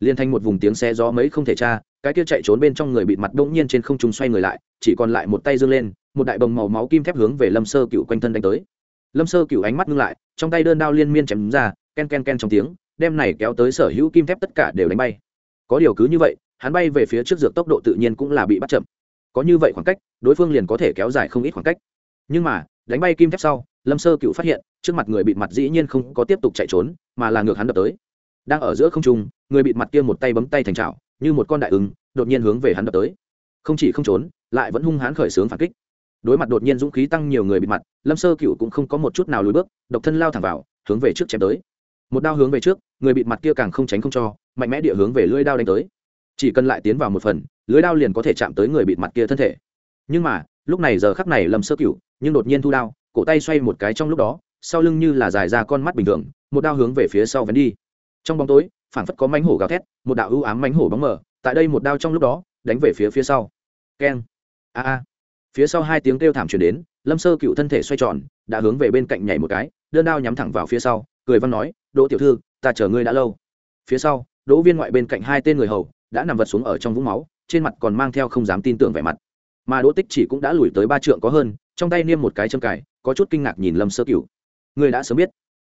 Liên thành một vùng tiếng xe gió mấy không thể tra, cái kia chạy trốn bên trong người bịt mặt đông nhiên trên không trung xoay người lại, chỉ còn lại một tay dương lên, một đại bồng màu máu kim thép hướng về lâm sơ cựu quanh thân đánh tới. Lâm sơ cựu ánh mắt ngưng lại, trong tay đơn đao liên miên chém ra, ken ken ken trong tiếng, đem này kéo tới sở hữu kim thép tất cả đều đánh bay. Có điều cứ như vậy, hắn bay về phía trước dược tốc độ tự nhiên cũng là bị bắt chậm. Có như vậy khoảng cách, đối phương liền có thể kéo dài không ít khoảng cách. Nhưng mà đánh bay kim thép sau, lâm sơ cựu phát hiện, trước mặt người bị mặt dĩ nhiên không có tiếp tục chạy trốn, mà là ngược hắn đập tới. Đang ở giữa không trung, người bị mặt kia một tay bấm tay thành trào như một con đại ứng, đột nhiên hướng về hắn đập tới. Không chỉ không trốn, lại vẫn hung hãn khởi xướng phản kích. Đối mặt đột nhiên dũng khí tăng nhiều người bị mặt, lâm sơ cựu cũng không có một chút nào lùi bước, độc thân lao thẳng vào, hướng về trước chém tới. Một đao hướng về trước, người bị mặt kia càng không tránh không cho, mạnh mẽ địa hướng về lưỡi đao đánh tới. Chỉ cần lại tiến vào một phần, lưỡi đao liền có thể chạm tới người bị mặt kia thân thể. Nhưng mà lúc này giờ khắc này lâm sơ cựu nhưng đột nhiên thu đao, cổ tay xoay một cái trong lúc đó, sau lưng như là dài ra con mắt bình thường, một đao hướng về phía sau vén đi. Trong bóng tối, phảng phất có mánh hổ gào thét, một đạo ưu ám mánh hổ bóng mờ, tại đây một đao trong lúc đó, đánh về phía phía sau. Keng. A a. Phía sau hai tiếng kêu thảm truyền đến, lâm sơ cựu thân thể xoay tròn, đã hướng về bên cạnh nhảy một cái, đơn đao nhắm thẳng vào phía sau, cười văn nói, đỗ tiểu thư, ta chờ ngươi đã lâu. Phía sau, đỗ viên ngoại bên cạnh hai tên người hầu, đã nằm vật xuống ở trong vũng máu, trên mặt còn mang theo không dám tin tưởng vẻ mặt mà đỗ tích chỉ cũng đã lùi tới ba trượng có hơn, trong tay niêm một cái châm cài, có chút kinh ngạc nhìn lâm sơ cửu. Người đã sớm biết.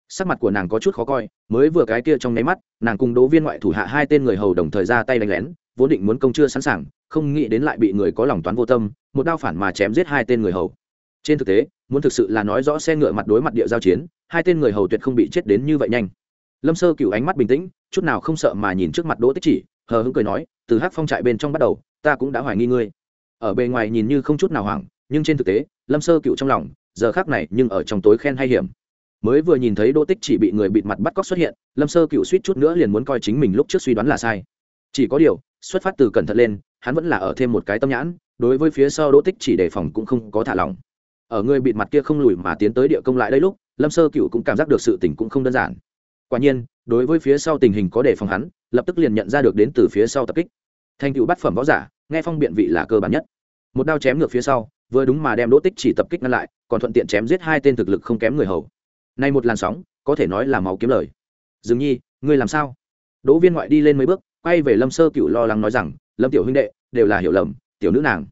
Sắc mặt của nàng có chút khó coi, mới vừa cái kia trong nháy mắt, nàng cùng đỗ viên ngoại thủ hạ hai tên người hầu đồng thời ra tay đánh lén, vốn định muốn công chưa sẵn sàng, không nghĩ đến lại bị người có lòng toán vô tâm, một đao phản mà chém giết hai tên người hầu. Trên thực tế, muốn thực sự là nói rõ xe ngựa mặt đối mặt địa giao chiến, hai tên người hầu tuyệt không bị chết đến như vậy nhanh. Lâm sơ cựu ánh mắt bình tĩnh, chút nào không sợ mà nhìn trước mặt đỗ tích chỉ, hờ hững cười nói, từ hát phong trại bên trong bắt đầu, ta cũng đã hoài nghi ngươi ở bề ngoài nhìn như không chút nào hoảng, nhưng trên thực tế, lâm sơ cựu trong lòng, giờ khác này nhưng ở trong tối khen hay hiểm. Mới vừa nhìn thấy đỗ tích chỉ bị người bịt mặt bắt cóc xuất hiện, lâm sơ cựu suýt chút nữa liền muốn coi chính mình lúc trước suy đoán là sai. Chỉ có điều, xuất phát từ cẩn thận lên, hắn vẫn là ở thêm một cái tâm nhãn, đối với phía sau đỗ tích chỉ đề phòng cũng không có thả lỏng. Ở người bịt mặt kia không lùi mà tiến tới địa công lại đây lúc, lâm sơ cựu cũng cảm giác được sự tình cũng không đơn giản. Quả nhiên, đối với phía sau tình hình có đề phòng hắn, lập tức liền nhận ra được đến từ phía sau tập kích thành tựu bắt phẩm võ giả, nghe phong biện vị là cơ bản nhất. Một đao chém ngược phía sau, vừa đúng mà đem đỗ tích chỉ tập kích ngăn lại, còn thuận tiện chém giết hai tên thực lực không kém người hầu. Nay một làn sóng, có thể nói là máu kiếm lời. Dường nhi, ngươi làm sao? Đỗ viên ngoại đi lên mấy bước, quay về lâm sơ cựu lo lắng nói rằng, lâm tiểu huynh đệ, đều là hiểu lầm, tiểu nữ nàng.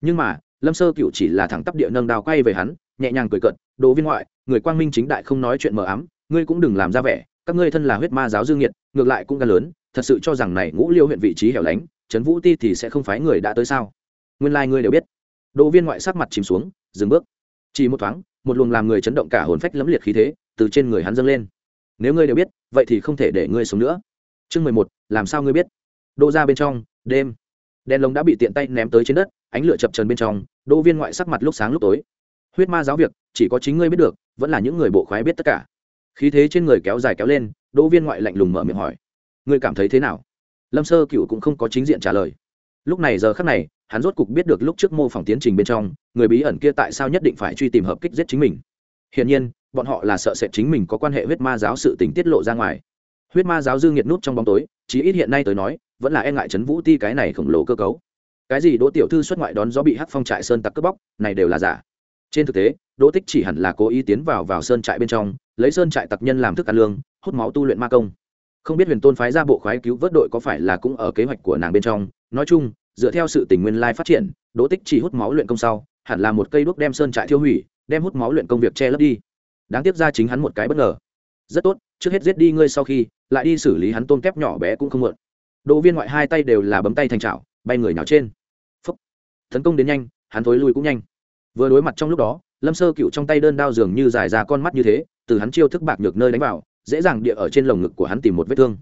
Nhưng mà, lâm sơ cựu chỉ là thẳng tắp địa nâng đào quay về hắn, nhẹ nhàng cười cận đỗ viên ngoại, người quang minh chính đại không nói chuyện mờ ám, ngươi cũng đừng làm ra vẻ, các ngươi thân là huyết ma giáo dương nhiệt ngược lại cũng ca lớn, thật sự cho rằng này ngũ liêu huyện vị trí hẻo lánh trấn vũ ti thì sẽ không phái người đã tới sao? Nguyên lai、like、ngươi đều biết. Đỗ viên ngoại sắc mặt chìm xuống, dừng bước. Chỉ một thoáng, một luồng làm người chấn động cả hồn phách lẫm liệt khí thế từ trên người hắn dâng lên. Nếu ngươi đều biết, vậy thì không thể để ngươi sống nữa. Chương mười một, làm sao ngươi biết? Đỗ ra bên trong, đêm. Đèn lồng đã bị tiện tay ném tới trên đất, ánh lửa chập trần bên trong, đỗ viên ngoại sắc mặt lúc sáng lúc tối. Huyết ma giáo việc, chỉ có chính ngươi biết được, vẫn là những người bộ khoái biết tất cả. Khí thế trên người kéo dài kéo lên, đỗ viên ngoại lạnh lùng mở miệng hỏi. Ngươi cảm thấy thế nào? Lâm sơ cựu cũng không có chính diện trả lời. Lúc này giờ khắc này, hắn rốt cục biết được lúc trước mô phỏng tiến trình bên trong, người bí ẩn kia tại sao nhất định phải truy tìm hợp kích giết chính mình. Hiển nhiên, bọn họ là sợ sẽ chính mình có quan hệ huyết ma giáo sự tình tiết lộ ra ngoài. Huyết ma giáo dư nghiệt nút trong bóng tối, chí ít hiện nay tới nói, vẫn là e ngại trấn vũ ti cái này khổng lồ cơ cấu. Cái gì đỗ tiểu thư xuất ngoại đón gió bị hắc phong trại sơn tặc cướp bóc, này đều là giả. Trên thực tế, đỗ tích chỉ hẳn là cố ý tiến vào vào sơn trại bên trong, lấy sơn trại tặc nhân làm thức ăn lương, hút máu tu luyện ma công không biết huyền tôn phái ra bộ khoái cứu vớt đội có phải là cũng ở kế hoạch của nàng bên trong. Nói chung, dựa theo sự tình nguyên lai phát triển, đỗ tích chỉ hút máu luyện công sau, hẳn là một cây đuốc đem sơn trại thiêu hủy, đem hút máu luyện công việc che lấp đi. Đáng tiếc ra chính hắn một cái bất ngờ. Rất tốt, trước hết giết đi ngươi sau khi, lại đi xử lý hắn tôn kép nhỏ bé cũng không muộn. Đỗ viên ngoại hai tay đều là bấm tay thành trào bay người nào trên. Phúc. tấn công đến nhanh, hắn thối lui cũng nhanh. Vừa đối mặt trong lúc đó, lâm sơ cựu trong tay đơn đao dường như dài ra con mắt như thế, từ hắn chiêu thức bạc nhược nơi đánh vào dễ dàng địa ở trên lồng ngực của hắn tìm một vết thương.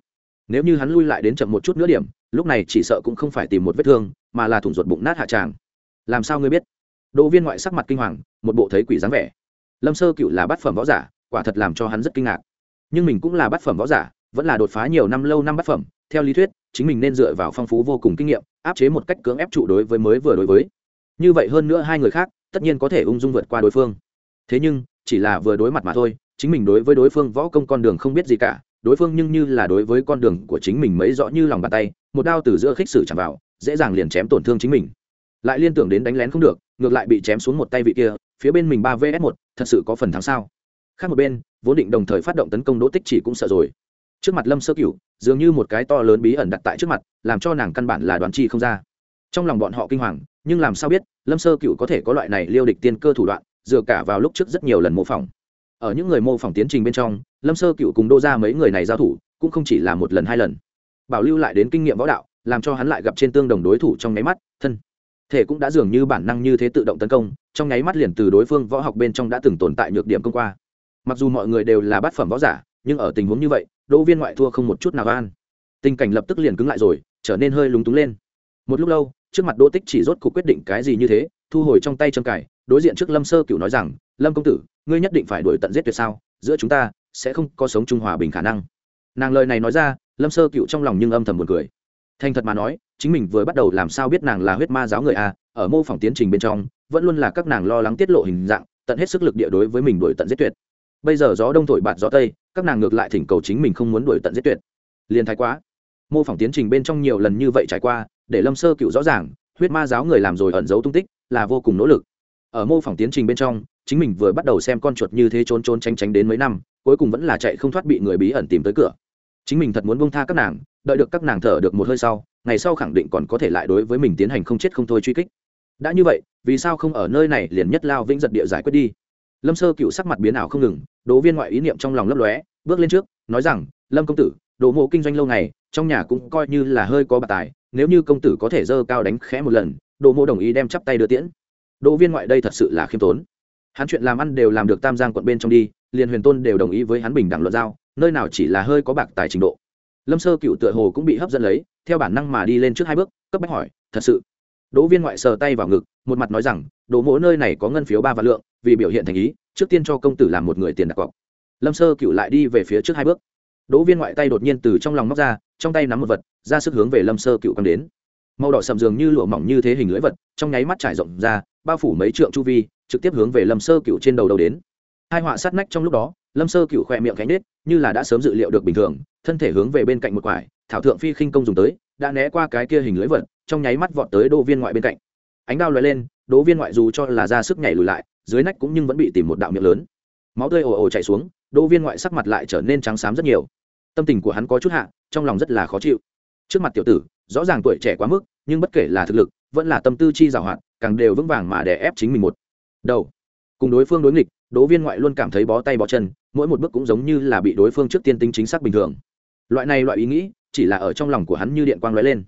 Nếu như hắn lui lại đến chậm một chút nữa điểm, lúc này chỉ sợ cũng không phải tìm một vết thương, mà là thủng ruột bụng nát hạ tràng. Làm sao ngươi biết? Đỗ viên ngoại sắc mặt kinh hoàng, một bộ thấy quỷ dáng vẻ. Lâm sơ cựu là bát phẩm võ giả, quả thật làm cho hắn rất kinh ngạc. Nhưng mình cũng là bát phẩm võ giả, vẫn là đột phá nhiều năm lâu năm bát phẩm, theo lý thuyết, chính mình nên dựa vào phong phú vô cùng kinh nghiệm, áp chế một cách cưỡng ép trụ đối với mới vừa đối với. Như vậy hơn nữa hai người khác, tất nhiên có thể ung dung vượt qua đối phương. Thế nhưng, chỉ là vừa đối mặt mà thôi chính mình đối với đối phương võ công con đường không biết gì cả, đối phương nhưng như là đối với con đường của chính mình mấy rõ như lòng bàn tay, một đao từ giữa khích sử chạm vào, dễ dàng liền chém tổn thương chính mình. Lại liên tưởng đến đánh lén không được, ngược lại bị chém xuống một tay vị kia, phía bên mình ba vs một, thật sự có phần thắng sao. Khác một bên, vốn định đồng thời phát động tấn công đỗ tích chỉ cũng sợ rồi. Trước mặt lâm sơ cửu, dường như một cái to lớn bí ẩn đặt tại trước mặt, làm cho nàng căn bản là đoán chi không ra. Trong lòng bọn họ kinh hoàng, nhưng làm sao biết, lâm sơ cửu có thể có loại này liêu địch tiên cơ thủ đoạn, dựa cả vào lúc trước rất nhiều lần mô phỏng ở những người mô phỏng tiến trình bên trong, lâm sơ cựu cùng đô ra mấy người này giao thủ cũng không chỉ là một lần hai lần. Bảo lưu lại đến kinh nghiệm võ đạo, làm cho hắn lại gặp trên tương đồng đối thủ trong nháy mắt, thân thể cũng đã dường như bản năng như thế tự động tấn công, trong nháy mắt liền từ đối phương võ học bên trong đã từng tồn tại nhược điểm công qua. Mặc dù mọi người đều là bát phẩm võ giả, nhưng ở tình huống như vậy, đỗ viên ngoại thua không một chút nào an tình cảnh lập tức liền cứng lại rồi, trở nên hơi lúng túng lên. Một lúc lâu, trước mặt đỗ tích chỉ rốt cuộc quyết định cái gì như thế, thu hồi trong tay trâm cải, đối diện trước lâm sơ cựu nói rằng, lâm công tử ngươi nhất định phải đuổi tận giết tuyệt sao? Giữa chúng ta sẽ không có sống chung hòa bình khả năng. Nàng lời này nói ra, lâm sơ cựu trong lòng nhưng âm thầm buồn cười. Thành thật mà nói, chính mình vừa bắt đầu làm sao biết nàng là huyết ma giáo người a, ở mô phỏng tiến trình bên trong, vẫn luôn là các nàng lo lắng tiết lộ hình dạng, tận hết sức lực địa đối với mình đuổi tận giết tuyệt. Bây giờ gió đông thổi bạt gió tây, các nàng ngược lại thỉnh cầu chính mình không muốn đuổi tận giết tuyệt. Liền thái quá. Mô phỏng tiến trình bên trong nhiều lần như vậy trải qua, để lâm sơ cựu rõ ràng, huyết ma giáo người làm rồi ẩn giấu tung tích, là vô cùng nỗ lực ở mô phỏng tiến trình bên trong, chính mình vừa bắt đầu xem con chuột như thế trốn trốn tránh tránh đến mấy năm, cuối cùng vẫn là chạy không thoát bị người bí ẩn tìm tới cửa. Chính mình thật muốn bông tha các nàng, đợi được các nàng thở được một hơi sau, ngày sau khẳng định còn có thể lại đối với mình tiến hành không chết không thôi truy kích. Đã như vậy, vì sao không ở nơi này liền nhất lao vĩnh giật địa giải quyết đi? Lâm sơ cựu sắc mặt biến ảo không ngừng, đỗ viên ngoại ý niệm trong lòng lấp lóe, bước lên trước, nói rằng, lâm công tử đồ mộ kinh doanh lâu ngày, trong nhà cũng coi như là hơi có bà tài, nếu như công tử có thể dơ cao đánh khẽ một lần đồ mộ đồng ý đem chắp tay đưa tiễn đỗ viên ngoại đây thật sự là khiêm tốn. Hắn chuyện làm ăn đều làm được tam giang quận bên trong đi, liền huyền tôn đều đồng ý với hắn bình đẳng luận giao, nơi nào chỉ là hơi có bạc tài trình độ. Lâm sơ cựu tựa hồ cũng bị hấp dẫn lấy, theo bản năng mà đi lên trước hai bước, cấp bách hỏi, thật sự? Đỗ viên ngoại sờ tay vào ngực, một mặt nói rằng, đỗ mỗ nơi này có ngân phiếu ba vạn lượng, vì biểu hiện thành ý, trước tiên cho công tử làm một người tiền đặt cọc. Lâm sơ cựu lại đi về phía trước hai bước. Đỗ viên ngoại tay đột nhiên từ trong lòng móc ra, trong tay nắm một vật, ra sức hướng về lâm sơ cựu cầm đến màu đỏ sầm dường như lụa mỏng như thế hình lưỡi vật, trong nháy mắt trải rộng ra, bao phủ mấy trượng chu vi, trực tiếp hướng về lâm sơ cựu trên đầu đầu đến. Hai họa sát nách trong lúc đó, lâm sơ cựu khỏe miệng cánh nết như là đã sớm dự liệu được bình thường, thân thể hướng về bên cạnh một quải, thảo thượng phi khinh công dùng tới, đã né qua cái kia hình lưỡi vật, trong nháy mắt vọt tới đỗ viên ngoại bên cạnh. Ánh đao lóe lên, đỗ viên ngoại dù cho là ra sức nhảy lùi lại, dưới nách cũng nhưng vẫn bị tìm một đạo miệng lớn. Máu tươi ồ ồ chảy xuống, đỗ viên ngoại sắc mặt lại trở nên trắng xám rất nhiều. Tâm tình của hắn có chút hạ, trong lòng rất là khó chịu. Trước mặt tiểu tử, rõ ràng tuổi trẻ quá mức nhưng bất kể là thực lực, vẫn là tâm tư chi giảo hoạt, càng đều vững vàng mà đè ép chính mình một đầu. Cùng đối phương đối nghịch, đỗ viên ngoại luôn cảm thấy bó tay bó chân, mỗi một bước cũng giống như là bị đối phương trước tiên tính chính xác bình thường. Loại này loại ý nghĩ, chỉ là ở trong lòng của hắn như điện quang lóe lên.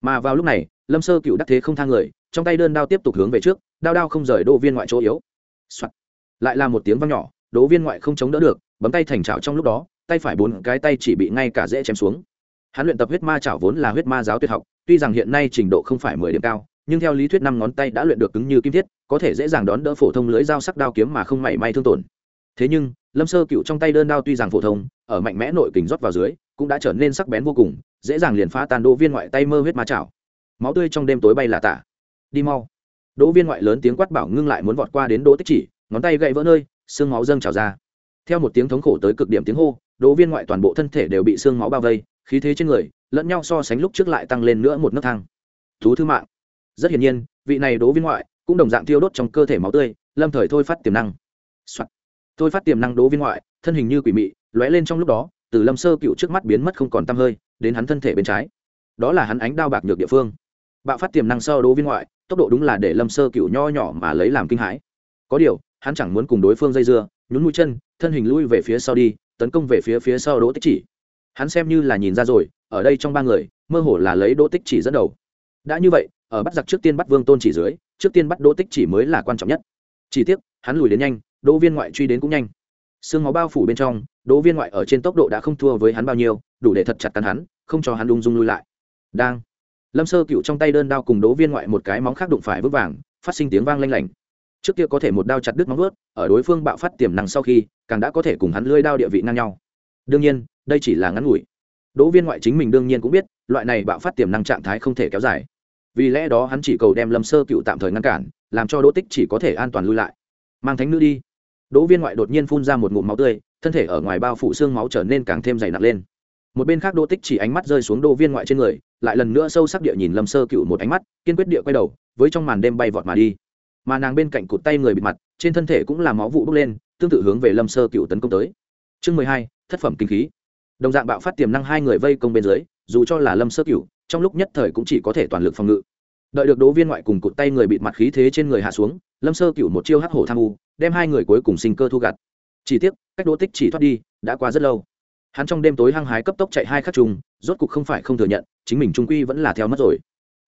Mà vào lúc này, lâm sơ cựu đắc thế không thang người, trong tay đơn đao tiếp tục hướng về trước, đao đao không rời đỗ viên ngoại chỗ yếu、Soạn. lại là một tiếng vang nhỏ, đỗ viên ngoại không chống đỡ được, bấm tay thành trào trong lúc đó, tay phải bốn cái tay chỉ bị ngay cả dễ chém xuống. Hắn luyện tập huyết ma chảo vốn là huyết ma giáo tuyệt học tuy rằng hiện nay trình độ không phải mười điểm cao, nhưng theo lý thuyết năm ngón tay đã luyện được cứng như kim thiết, có thể dễ dàng đón đỡ phổ thông lưỡi dao sắc đao kiếm mà không mảy may thương tổn. Thế nhưng, lâm sơ cựu trong tay đơn đao tuy rằng phổ thông, ở mạnh mẽ nội kình rót vào dưới, cũng đã trở nên sắc bén vô cùng, dễ dàng liền phá tan đỗ viên ngoại tay mơ huyết ma chảo. Máu tươi trong đêm tối bay là tả. Đi mau. Đỗ viên ngoại lớn tiếng quát bảo ngưng lại muốn vọt qua đến đỗ tích chỉ, ngón tay gậy vỡ nơi, xương máu dâng trào ra. Theo một tiếng thống khổ tới cực điểm tiếng hô, đỗ viên ngoại toàn bộ thân thể đều bị xương máu bao vây khí thế trên người, lẫn nhau so sánh lúc trước lại tăng lên nữa một nấc thang. Thú thư mạng. Rất hiển nhiên, vị này đố viên ngoại cũng đồng dạng tiêu đốt trong cơ thể máu tươi, lâm thời thôi phát tiềm năng、Soạn. thôi phát tiềm năng đố viên ngoại, thân hình như quỷ mị, lóe lên trong lúc đó, từ lâm sơ cựu trước mắt biến mất không còn t hơi, đến hắn thân thể bên trái. Đó là hắn ánh đao bạc nhược địa phương. Bạo phát tiềm năng sơ đố viên ngoại, tốc độ đúng là để lâm sơ cựu nho nhỏ mà lấy làm kinh hãi. Có điều, hắn chẳng muốn cùng đối phương dây dưa, nhún mũi chân, thân hình lui về phía sau đi, tấn công về phía phía sau đỗ tích chỉ hắn xem như là nhìn ra rồi, ở đây trong ba người, mơ hồ là lấy đỗ tích chỉ dẫn đầu. Đã như vậy, ở bắt giặc trước tiên bắt vương tôn chỉ dưới, trước tiên bắt đỗ tích chỉ mới là quan trọng nhất. Chỉ tiếc, hắn lùi đến nhanh, đỗ viên ngoại truy đến cũng nhanh. Sương máu bao phủ bên trong, đỗ viên ngoại ở trên tốc độ đã không thua với hắn bao nhiêu, đủ để thật chặt cắn hắn, không cho hắn lung dung lui lại. Đang. Lâm sơ cựu trong tay đơn đao cùng đỗ viên ngoại một cái móng khác đụng phải vững vàng, phát sinh tiếng vang lanh lảnh. Trước kia có thể một đao chặt đứt móng vớt ở đối phương bạo phát tiềm năng sau khi, càng đã có thể cùng hắn lưới đao địa vị ngang nhau. Đương nhiên đây chỉ là ngắn ngủi. Đỗ viên ngoại chính mình đương nhiên cũng biết, loại này bạo phát tiềm năng trạng thái không thể kéo dài. Vì lẽ đó hắn chỉ cầu đem lâm sơ cựu tạm thời ngăn cản, làm cho đỗ tích chỉ có thể an toàn lui lại. Mang thánh nữ đi. Đỗ viên ngoại đột nhiên phun ra một ngụm máu tươi, thân thể ở ngoài bao phủ xương máu trở nên càng thêm dày nặng lên. Một bên khác đỗ tích chỉ ánh mắt rơi xuống đỗ viên ngoại trên người, lại lần nữa sâu sắc địa nhìn lâm sơ cựu một ánh mắt, kiên quyết địa quay đầu, với trong màn đêm bay vọt mà đi. Mà nàng bên cạnh cụt tay người bịt mặt, trên thân thể cũng là máu vụ bốc lên, tương tự hướng về lâm sơ cựu tấn công tới. Chương mười hai, thất phẩm kinh khí đồng dạng bạo phát tiềm năng hai người vây công bên dưới, dù cho là lâm sơ cựu trong lúc nhất thời cũng chỉ có thể toàn lực phòng ngự. Đợi được đỗ viên ngoại cùng cụt tay người bịt mặt khí thế trên người hạ xuống, lâm sơ cựu một chiêu hắc hổ tham u, đem hai người cuối cùng sinh cơ thu gặt. Chỉ tiếc, cách đỗ tích chỉ thoát đi, đã qua rất lâu. Hắn trong đêm tối hăng hái cấp tốc chạy hai khắc trùng, rốt cục không phải không thừa nhận, chính mình trung quy vẫn là theo mất rồi.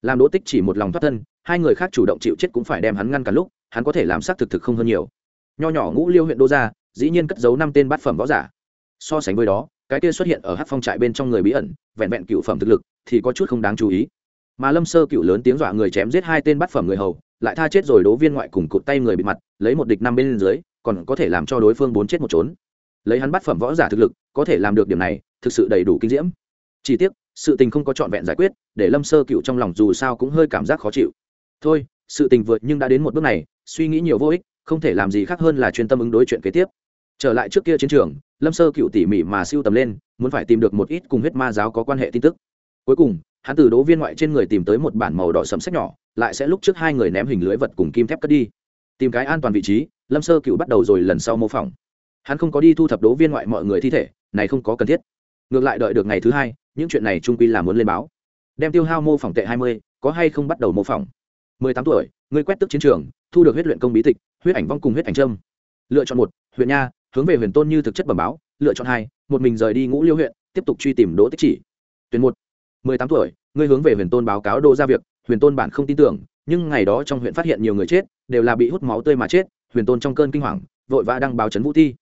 Làm đỗ tích chỉ một lòng thoát thân, hai người khác chủ động chịu chết cũng phải đem hắn ngăn cả lúc, hắn có thể làm xác thực thực không hơn nhiều. Nho nhỏ ngũ liêu huyện đô gia, dĩ nhiên cất giấu năm tên bát phẩm võ giả. So sánh với đó cái kia xuất hiện ở hát phong trại bên trong người bí ẩn, vẹn vẹn cựu phẩm thực lực, thì có chút không đáng chú ý. Mà lâm sơ cựu lớn tiếng dọa người chém giết hai tên bát phẩm người hầu, lại tha chết rồi đố viên ngoại cùng cụt tay người bị mặt, lấy một địch năm bên dưới, còn có thể làm cho đối phương bốn chết một trốn. Lấy hắn bát phẩm võ giả thực lực, có thể làm được điểm này, thực sự đầy đủ kinh diễm. Chỉ tiếc, sự tình không có trọn vẹn giải quyết, để lâm sơ cựu trong lòng dù sao cũng hơi cảm giác khó chịu. Thôi, sự tình vượt nhưng đã đến một bước này, suy nghĩ nhiều vô ích, không thể làm gì khác hơn là chuyên tâm ứng đối chuyện kế tiếp. Trở lại trước kia chiến trường lâm sơ cựu tỉ mỉ mà siêu tầm lên, muốn phải tìm được một ít cùng huyết ma giáo có quan hệ tin tức. Cuối cùng, hắn từ đỗ viên ngoại trên người tìm tới một bản màu đỏ sầm sách nhỏ, lại sẽ lúc trước hai người ném hình lưới vật cùng kim thép cất đi. Tìm cái an toàn vị trí, lâm sơ cựu bắt đầu rồi lần sau mô phỏng. Hắn không có đi thu thập đỗ viên ngoại mọi người thi thể, này không có cần thiết. Ngược lại đợi được ngày thứ hai, những chuyện này trung quy là muốn lên báo. Đem tiêu hao mô phỏng tệ hai mươi, có hay không bắt đầu mô phỏng? Mười tám tuổi người quét tức chiến trường, thu được huyết luyện công bí tịch, huyết ảnh vong cùng huyết ảnh trâm lựa chọn một, huyện nha hướng về huyền tôn như thực chất bẩm báo, lựa chọn hai, một mình rời đi ngũ liêu huyện, tiếp tục truy tìm đỗ tích chỉ. Tuyển một, mười tám tuổi, ngươi hướng về huyền tôn báo cáo đỗ ra việc, huyền tôn bản không tin tưởng, nhưng ngày đó trong huyện phát hiện nhiều người chết, đều là bị hút máu tươi mà chết, huyền tôn trong cơn kinh hoàng, vội vã đăng báo trấn vũ ti.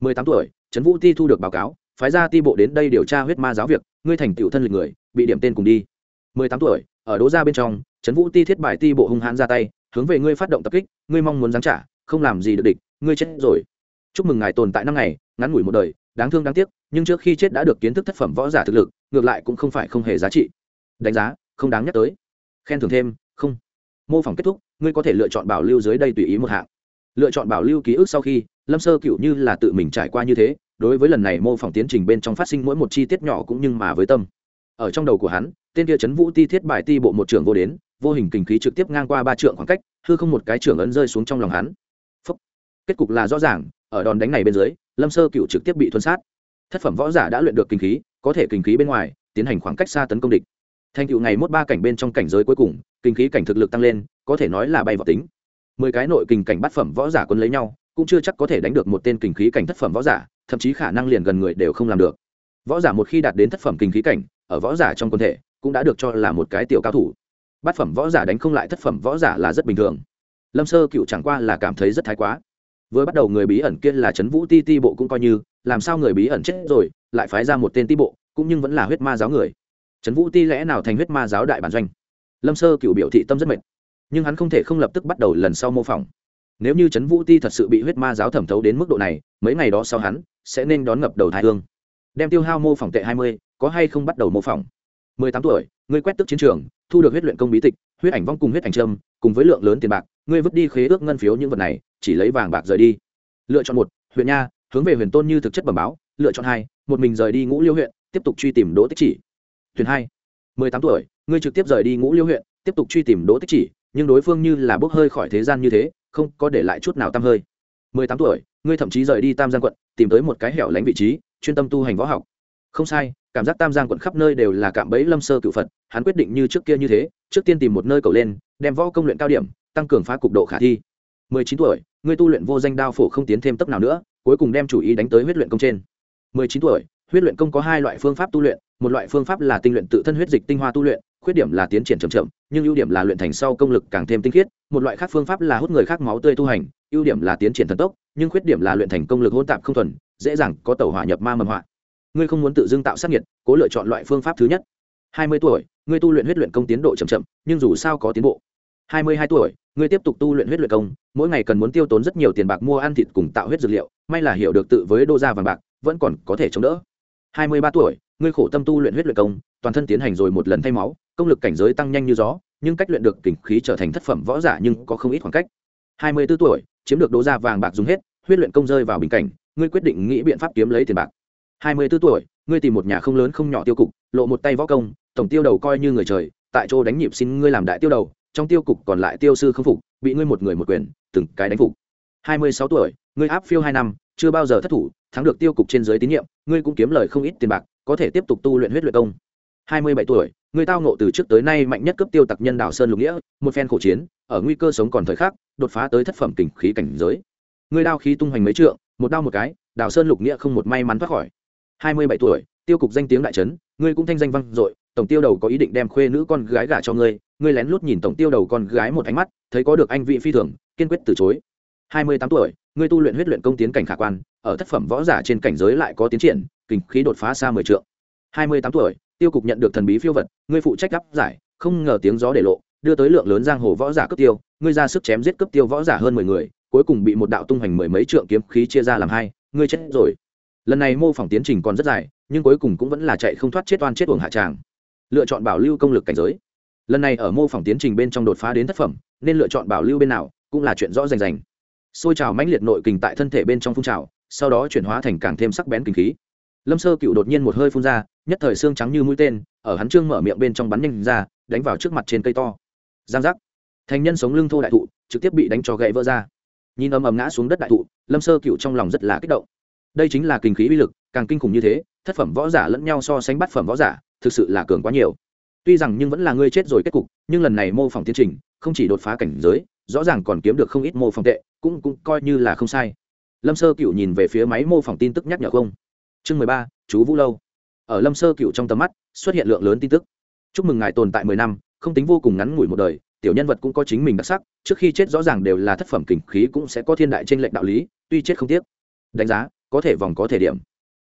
mười tám tuổi, trấn vũ ti thu được báo cáo, phái ra ti bộ đến đây điều tra huyết ma giáo việc, ngươi thành tựu thân lịch người, bị điểm tên cùng đi. mười tám tuổi, ở đỗ gia bên trong, trấn vũ ti thiết bài ti bộ hung hãn ra tay, hướng về ngươi phát động tập kích, ngươi mong muốn giáng trả, không làm gì được địch, ngươi chết rồi chúc mừng ngài tồn tại năm ngày, ngắn ngủi một đời, đáng thương đáng tiếc, nhưng trước khi chết đã được kiến thức thất phẩm võ giả thực lực, ngược lại cũng không phải không hề giá trị. Đánh giá, không đáng nhắc tới. Khen thưởng thêm, không. Mô phỏng kết thúc, ngươi có thể lựa chọn bảo lưu dưới đây tùy ý một hạng. Lựa chọn bảo lưu ký ức sau khi, lâm sơ cựu như là tự mình trải qua như thế, đối với lần này mô phỏng tiến trình bên trong phát sinh mỗi một chi tiết nhỏ cũng nhưng mà với tâm. Ở trong đầu của hắn, tên kia chấn vũ ti thiết bài ti bộ một trưởng vô đến, vô hình kinh khí trực tiếp ngang qua ba trượng khoảng cách, hư không một cái trưởng ấn rơi xuống trong lòng hắn kết cục là rõ ràng, ở đòn đánh này bên dưới, lâm sơ cựu trực tiếp bị thuân sát. Thất phẩm võ giả đã luyện được kinh khí, có thể kinh khí bên ngoài, tiến hành khoảng cách xa tấn công địch. Thành cựu ngày mốt ba cảnh bên trong cảnh giới cuối cùng, kinh khí cảnh thực lực tăng lên, có thể nói là bay vào tính. Mười cái nội kinh cảnh bát phẩm võ giả quân lấy nhau, cũng chưa chắc có thể đánh được một tên kinh khí cảnh thất phẩm võ giả, thậm chí khả năng liền gần người đều không làm được. Võ giả một khi đạt đến thất phẩm kinh khí cảnh, ở võ giả trong quân thể, cũng đã được cho là một cái tiểu cao thủ. Bát phẩm võ giả đánh không lại thất phẩm võ giả là rất bình thường. Lâm sơ cựu chẳng qua là cảm thấy rất thái quá vừa bắt đầu người bí ẩn kia là trấn vũ ti ti bộ cũng coi như, làm sao người bí ẩn chết rồi, lại phái ra một tên ti bộ, cũng nhưng vẫn là huyết ma giáo người. Trấn vũ ti lẽ nào thành huyết ma giáo đại bản doanh? Lâm sơ cựu biểu thị tâm rất mệt, nhưng hắn không thể không lập tức bắt đầu lần sau mô phỏng. Nếu như trấn vũ ti thật sự bị huyết ma giáo thẩm thấu đến mức độ này, mấy ngày đó sau hắn sẽ nên đón ngập đầu thái hương. Đem tiêu hao mô phỏng tệ hai mươi, có hay không bắt đầu mô phỏng? Mười tám tuổi, ngươi quét tức chiến trường, thu được huyết luyện công bí tịch, huyết ảnh vong cùng huyết ảnh trâm, cùng với lượng lớn tiền bạc, ngươi vứt đi khế ước ngân phiếu những vật này chỉ lấy vàng bạc rời đi. Lựa chọn một, huyện nha, hướng về huyền tôn như thực chất bẩm báo. Lựa chọn hai, một mình rời đi ngũ liêu huyện, tiếp tục truy tìm đỗ tích chỉ. Tuyển hai, mười tám tuổi, ngươi trực tiếp rời đi ngũ liêu huyện, tiếp tục truy tìm đỗ tích chỉ, nhưng đối phương như là bốc hơi khỏi thế gian như thế, không có để lại chút nào tăm hơi. Mười tám tuổi, ngươi thậm chí rời đi tam giang quận, tìm tới một cái hẻo lánh vị trí, chuyên tâm tu hành võ học. Không sai, cảm giác tam giang quận khắp nơi đều là cạm bẫy lâm sơ cựu phật, hắn quyết định như trước kia như thế, trước tiên tìm một nơi cầu lên, đem võ công luyện cao điểm, tăng cường phá cục độ khả thi. Mười chín tuổi ngươi tu luyện vô danh đao phổ không tiến thêm tốc nào nữa, cuối cùng đem chủ ý đánh tới huyết luyện công trên. Mười chín tuổi, huyết luyện công có hai loại phương pháp tu luyện, một loại phương pháp là tinh luyện tự thân huyết dịch tinh hoa tu luyện, khuyết điểm là tiến triển chậm chậm, nhưng ưu điểm là luyện thành sau công lực càng thêm tinh khiết, một loại khác phương pháp là hút người khác máu tươi tu hành, ưu điểm là tiến triển thần tốc, nhưng khuyết điểm là luyện thành công lực hỗn tạp không thuần, dễ dàng có tẩu hỏa nhập ma mầm họa. Ngươi không muốn tự dưng tạo sát nhiệt cố lựa chọn loại phương pháp thứ nhất. Hai mươi tuổi, ngươi tu luyện huyết luyện công tiến độ chậm chậm, nhưng dù sao có tiến bộ hai mươi hai tuổi, ngươi tiếp tục tu luyện huyết luyện công, mỗi ngày cần muốn tiêu tốn rất nhiều tiền bạc mua ăn thịt cùng tạo huyết dược liệu, may là hiểu được tự với đô gia vàng bạc, vẫn còn có thể chống đỡ. Hai mươi ba tuổi, ngươi khổ tâm tu luyện huyết luyện công, toàn thân tiến hành rồi một lần thay máu, công lực cảnh giới tăng nhanh như gió, nhưng cách luyện được kình khí trở thành thất phẩm võ giả nhưng có không ít khoảng cách. Hai mươi 24 tuổi, chiếm được đô gia vàng bạc dùng hết, huyết luyện công rơi vào bình cảnh, ngươi quyết định nghĩ biện pháp kiếm lấy tiền bạc. Hai mươi 24 tuổi, ngươi tìm một nhà không lớn không nhỏ tiêu cục, lộ một tay võ công, tổng tiêu đầu coi như người trời, tại chỗ đánh nhịp xin ngươi làm đại tiêu đầu trong tiêu cục còn lại tiêu sư không phục, bị ngươi một người một quyền, từng cái đánh phục. Hai mươi sáu tuổi, ngươi áp phiêu hai năm, chưa bao giờ thất thủ, thắng được tiêu cục trên giới tín nhiệm, ngươi cũng kiếm lời không ít tiền bạc, có thể tiếp tục tu luyện huyết luyện công. Hai mươi bảy tuổi, ngươi tao nộ từ trước tới nay mạnh nhất cấp tiêu tặc nhân đảo sơn lục nghĩa, một phen khổ chiến, ở nguy cơ sống còn thời khắc, đột phá tới thất phẩm kình khí cảnh giới. Ngươi đao khí tung hoành mấy trượng, một đao một cái đảo sơn lục nghĩa không một may mắn thoát khỏi. Hai mươi bảy tuổi, tiêu cục danh tiếng đại trấn ngươi cũng thanh danh vang dội, tổng tiêu đầu có ý định đem khuê nữ con gái gả cho ngươi ngươi lén lút nhìn tổng tiêu đầu con gái một ánh mắt, thấy có được anh vị phi thường, kiên quyết từ chối. Hai mươi tám tuổi, ngươi tu luyện huyết luyện công tiến cảnh khả quan, ở thất phẩm võ giả trên cảnh giới lại có tiến triển, kinh khí đột phá xa mười trượng. Hai mươi tám tuổi, tiêu cục nhận được thần bí phiêu vật, ngươi phụ trách gấp giải, không ngờ tiếng gió để lộ, đưa tới lượng lớn giang hồ võ giả cấp tiêu, ngươi ra sức chém giết cấp tiêu võ giả hơn mười người, cuối cùng bị một đạo tung hành mười mấy trượng kiếm khí chia ra làm hai, ngươi chết rồi. Lần này mô phỏng tiến trình còn rất dài, nhưng cuối cùng cũng vẫn là chạy không thoát chết oan chết uổng hạ tràng. Lựa chọn bảo lưu công lực cảnh giới lần này ở mô phỏng tiến trình bên trong đột phá đến thất phẩm, nên lựa chọn bảo lưu bên nào cũng là chuyện rõ rành rành. Xôi trào mãnh liệt nội kình tại thân thể bên trong phun trào, sau đó chuyển hóa thành càng thêm sắc bén kinh khí. Lâm sơ cựu đột nhiên một hơi phun ra, nhất thời xương trắng như mũi tên, ở hắn trương mở miệng bên trong bắn nhanh ra, đánh vào trước mặt trên cây to. Giang giác. Thành nhân sống lưng thô đại thụ, trực tiếp bị đánh cho gãy vỡ ra. Nhìn ầm ầm ngã xuống đất đại thụ, lâm sơ cựu trong lòng rất là kích động. Đây chính là kinh khí uy lực, càng kinh khủng như thế, thất phẩm võ giả lẫn nhau so sánh bắt phẩm võ giả, thực sự là cường quá nhiều tuy rằng nhưng vẫn là ngươi chết rồi kết cục, nhưng lần này mô phỏng tiến trình, không chỉ đột phá cảnh giới, rõ ràng còn kiếm được không ít mô phỏng tệ, cũng cũng coi như là không sai. Lâm sơ cựu nhìn về phía máy mô phỏng tin tức nhắc nhở không? Chương mười ba, chú vũ lâu. Ở lâm sơ cựu trong tầm mắt, xuất hiện lượng lớn tin tức. Chúc mừng ngài tồn tại mười năm, không tính vô cùng ngắn ngủi một đời, tiểu nhân vật cũng có chính mình đặc sắc, trước khi chết rõ ràng đều là thất phẩm kình khí cũng sẽ có thiên đại trên lệnh đạo lý, tuy chết không tiếc. Đánh giá, có thể vòng có thể điểm.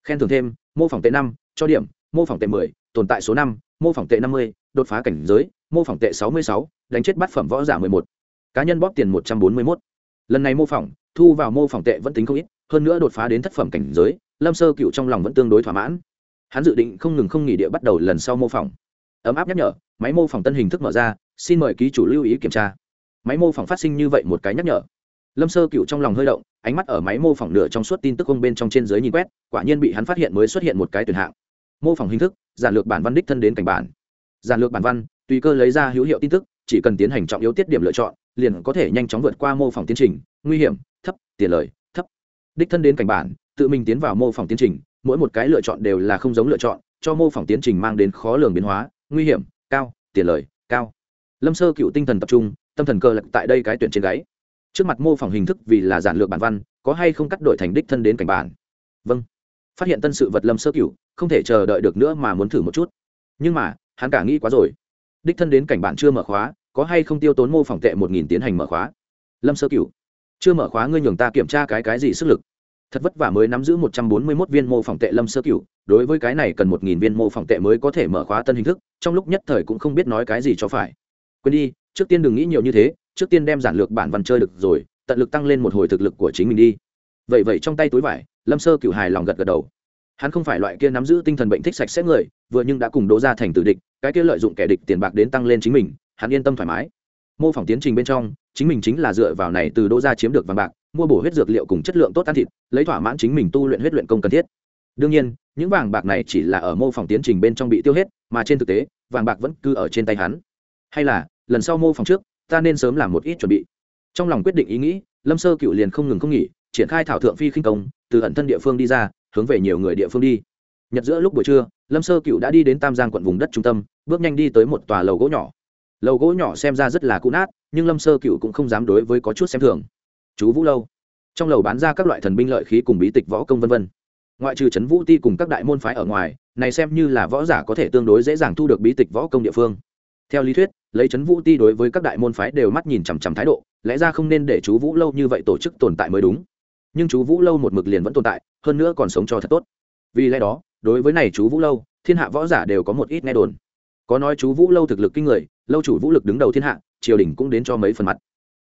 Khen thưởng thêm, mô phỏng tệ năm, cho điểm, mô phỏng tệ mười, tồn tại số năm mô phỏng tệ năm mươi, đột phá cảnh giới, mô phỏng tệ sáu mươi sáu, đánh chết bát phẩm võ giả mười một. Cá nhân bóp tiền một trăm bốn mươi mốt. Lần này mô phỏng, thu vào mô phỏng tệ vẫn tính không ít, hơn nữa đột phá đến thất phẩm cảnh giới, lâm sơ cựu trong lòng vẫn tương đối thỏa mãn. Hắn dự định không ngừng không nghỉ địa bắt đầu lần sau mô phỏng. Ấm áp nhắc nhở, máy mô phỏng tân hình thức mở ra, xin mời ký chủ lưu ý kiểm tra. Máy mô phỏng phát sinh như vậy một cái nhắc nhở. Lâm sơ cựu trong lòng hơi động, ánh mắt ở máy mô phỏng nửa trong suốt tin tức không bên trong trên dưới nhìn quét, quả nhiên bị hắn phát hiện mới xuất hiện một cái tuyển hạng mô phỏng hình thức, giản lược bản văn đích thân đến cảnh bản. Giản lược bản văn, tùy cơ lấy ra hữu hiệu tin tức, chỉ cần tiến hành trọng yếu tiết điểm lựa chọn, liền có thể nhanh chóng vượt qua mô phỏng tiến trình, nguy hiểm, thấp, tiền lời, thấp. Đích thân đến cảnh bản, tự mình tiến vào mô phỏng tiến trình, mỗi một cái lựa chọn đều là không giống lựa chọn, cho mô phỏng tiến trình mang đến khó lường biến hóa, nguy hiểm, cao, tiền lời, cao. Lâm sơ cựu tinh thần tập trung, tâm thần cơ lật tại đây cái tuyển trên gáy. Trước mặt mô phỏng hình thức vì là giản lược bản văn, có hay không cắt đổi thành đích thân đến cảnh bản? Vâng phát hiện tân sự vật lâm sơ cửu, không thể chờ đợi được nữa mà muốn thử một chút. Nhưng mà, hắn cả nghĩ quá rồi. Đích thân đến cảnh bản chưa mở khóa, có hay không tiêu tốn mô phỏng tệ một nghìn tiến hành mở khóa? Lâm sơ cửu, chưa mở khóa ngươi nhường ta kiểm tra cái cái gì sức lực? Thật vất vả mới nắm giữ một trăm bốn mươi mốt viên mô phỏng tệ lâm sơ cửu, đối với cái này cần một nghìn viên mô phỏng tệ mới có thể mở khóa tân hình thức, trong lúc nhất thời cũng không biết nói cái gì cho phải. Quên đi, trước tiên đừng nghĩ nhiều như thế, trước tiên đem giản lược bản văn chơi được rồi, tận lực tăng lên một hồi thực lực của chính mình đi. Vậy vậy trong tay túi vải lâm sơ cựu hài lòng gật gật đầu. Hắn không phải loại kia nắm giữ tinh thần bệnh thích sạch sẽ người, vừa nhưng đã cùng đỗ ra thành tử địch, cái kia lợi dụng kẻ địch tiền bạc đến tăng lên chính mình, hắn yên tâm thoải mái. Mô phỏng tiến trình bên trong, chính mình chính là dựa vào này từ đỗ ra chiếm được vàng bạc, mua bổ huyết dược liệu cùng chất lượng tốt ăn thịt, lấy thỏa mãn chính mình tu luyện huyết luyện công cần thiết. Đương nhiên, những vàng bạc này chỉ là ở mô phỏng tiến trình bên trong bị tiêu hết, mà trên thực tế, vàng bạc vẫn cứ ở trên tay hắn. Hay là, lần sau mô phỏng trước, ta nên sớm làm một ít chuẩn bị. Trong lòng quyết định ý nghĩ, lâm sơ cựu liền không ngừng không nghỉ triển khai thảo thượng phi khinh công, từ ẩn thân địa phương đi ra, hướng về nhiều người địa phương đi. Nhật giữa lúc buổi trưa, lâm sơ cựu đã đi đến tam giang quận vùng đất trung tâm, bước nhanh đi tới một tòa lầu gỗ nhỏ. Lầu gỗ nhỏ xem ra rất là cũ nát, nhưng lâm sơ cựu cũng không dám đối với có chút xem thường. Chú vũ lâu. Trong lầu bán ra các loại thần binh lợi khí cùng bí tịch võ công v v ngoại trừ trấn vũ ti cùng các đại môn phái ở ngoài, này xem như là võ giả có thể tương đối dễ dàng thu được bí tịch võ công địa phương. Theo lý thuyết, lấy trấn vũ ti đối với các đại môn phái đều mắt nhìn chằm chằm thái độ, lẽ ra không nên để chú vũ lâu như vậy tổ chức tồn tại mới đúng nhưng chú vũ lâu một mực liền vẫn tồn tại, hơn nữa còn sống cho thật tốt. Vì lẽ đó, đối với này chú vũ lâu, thiên hạ võ giả đều có một ít nghe đồn. Có nói chú vũ lâu thực lực kinh người, lâu chủ vũ lực đứng đầu thiên hạ, triều đình cũng đến cho mấy phần mặt.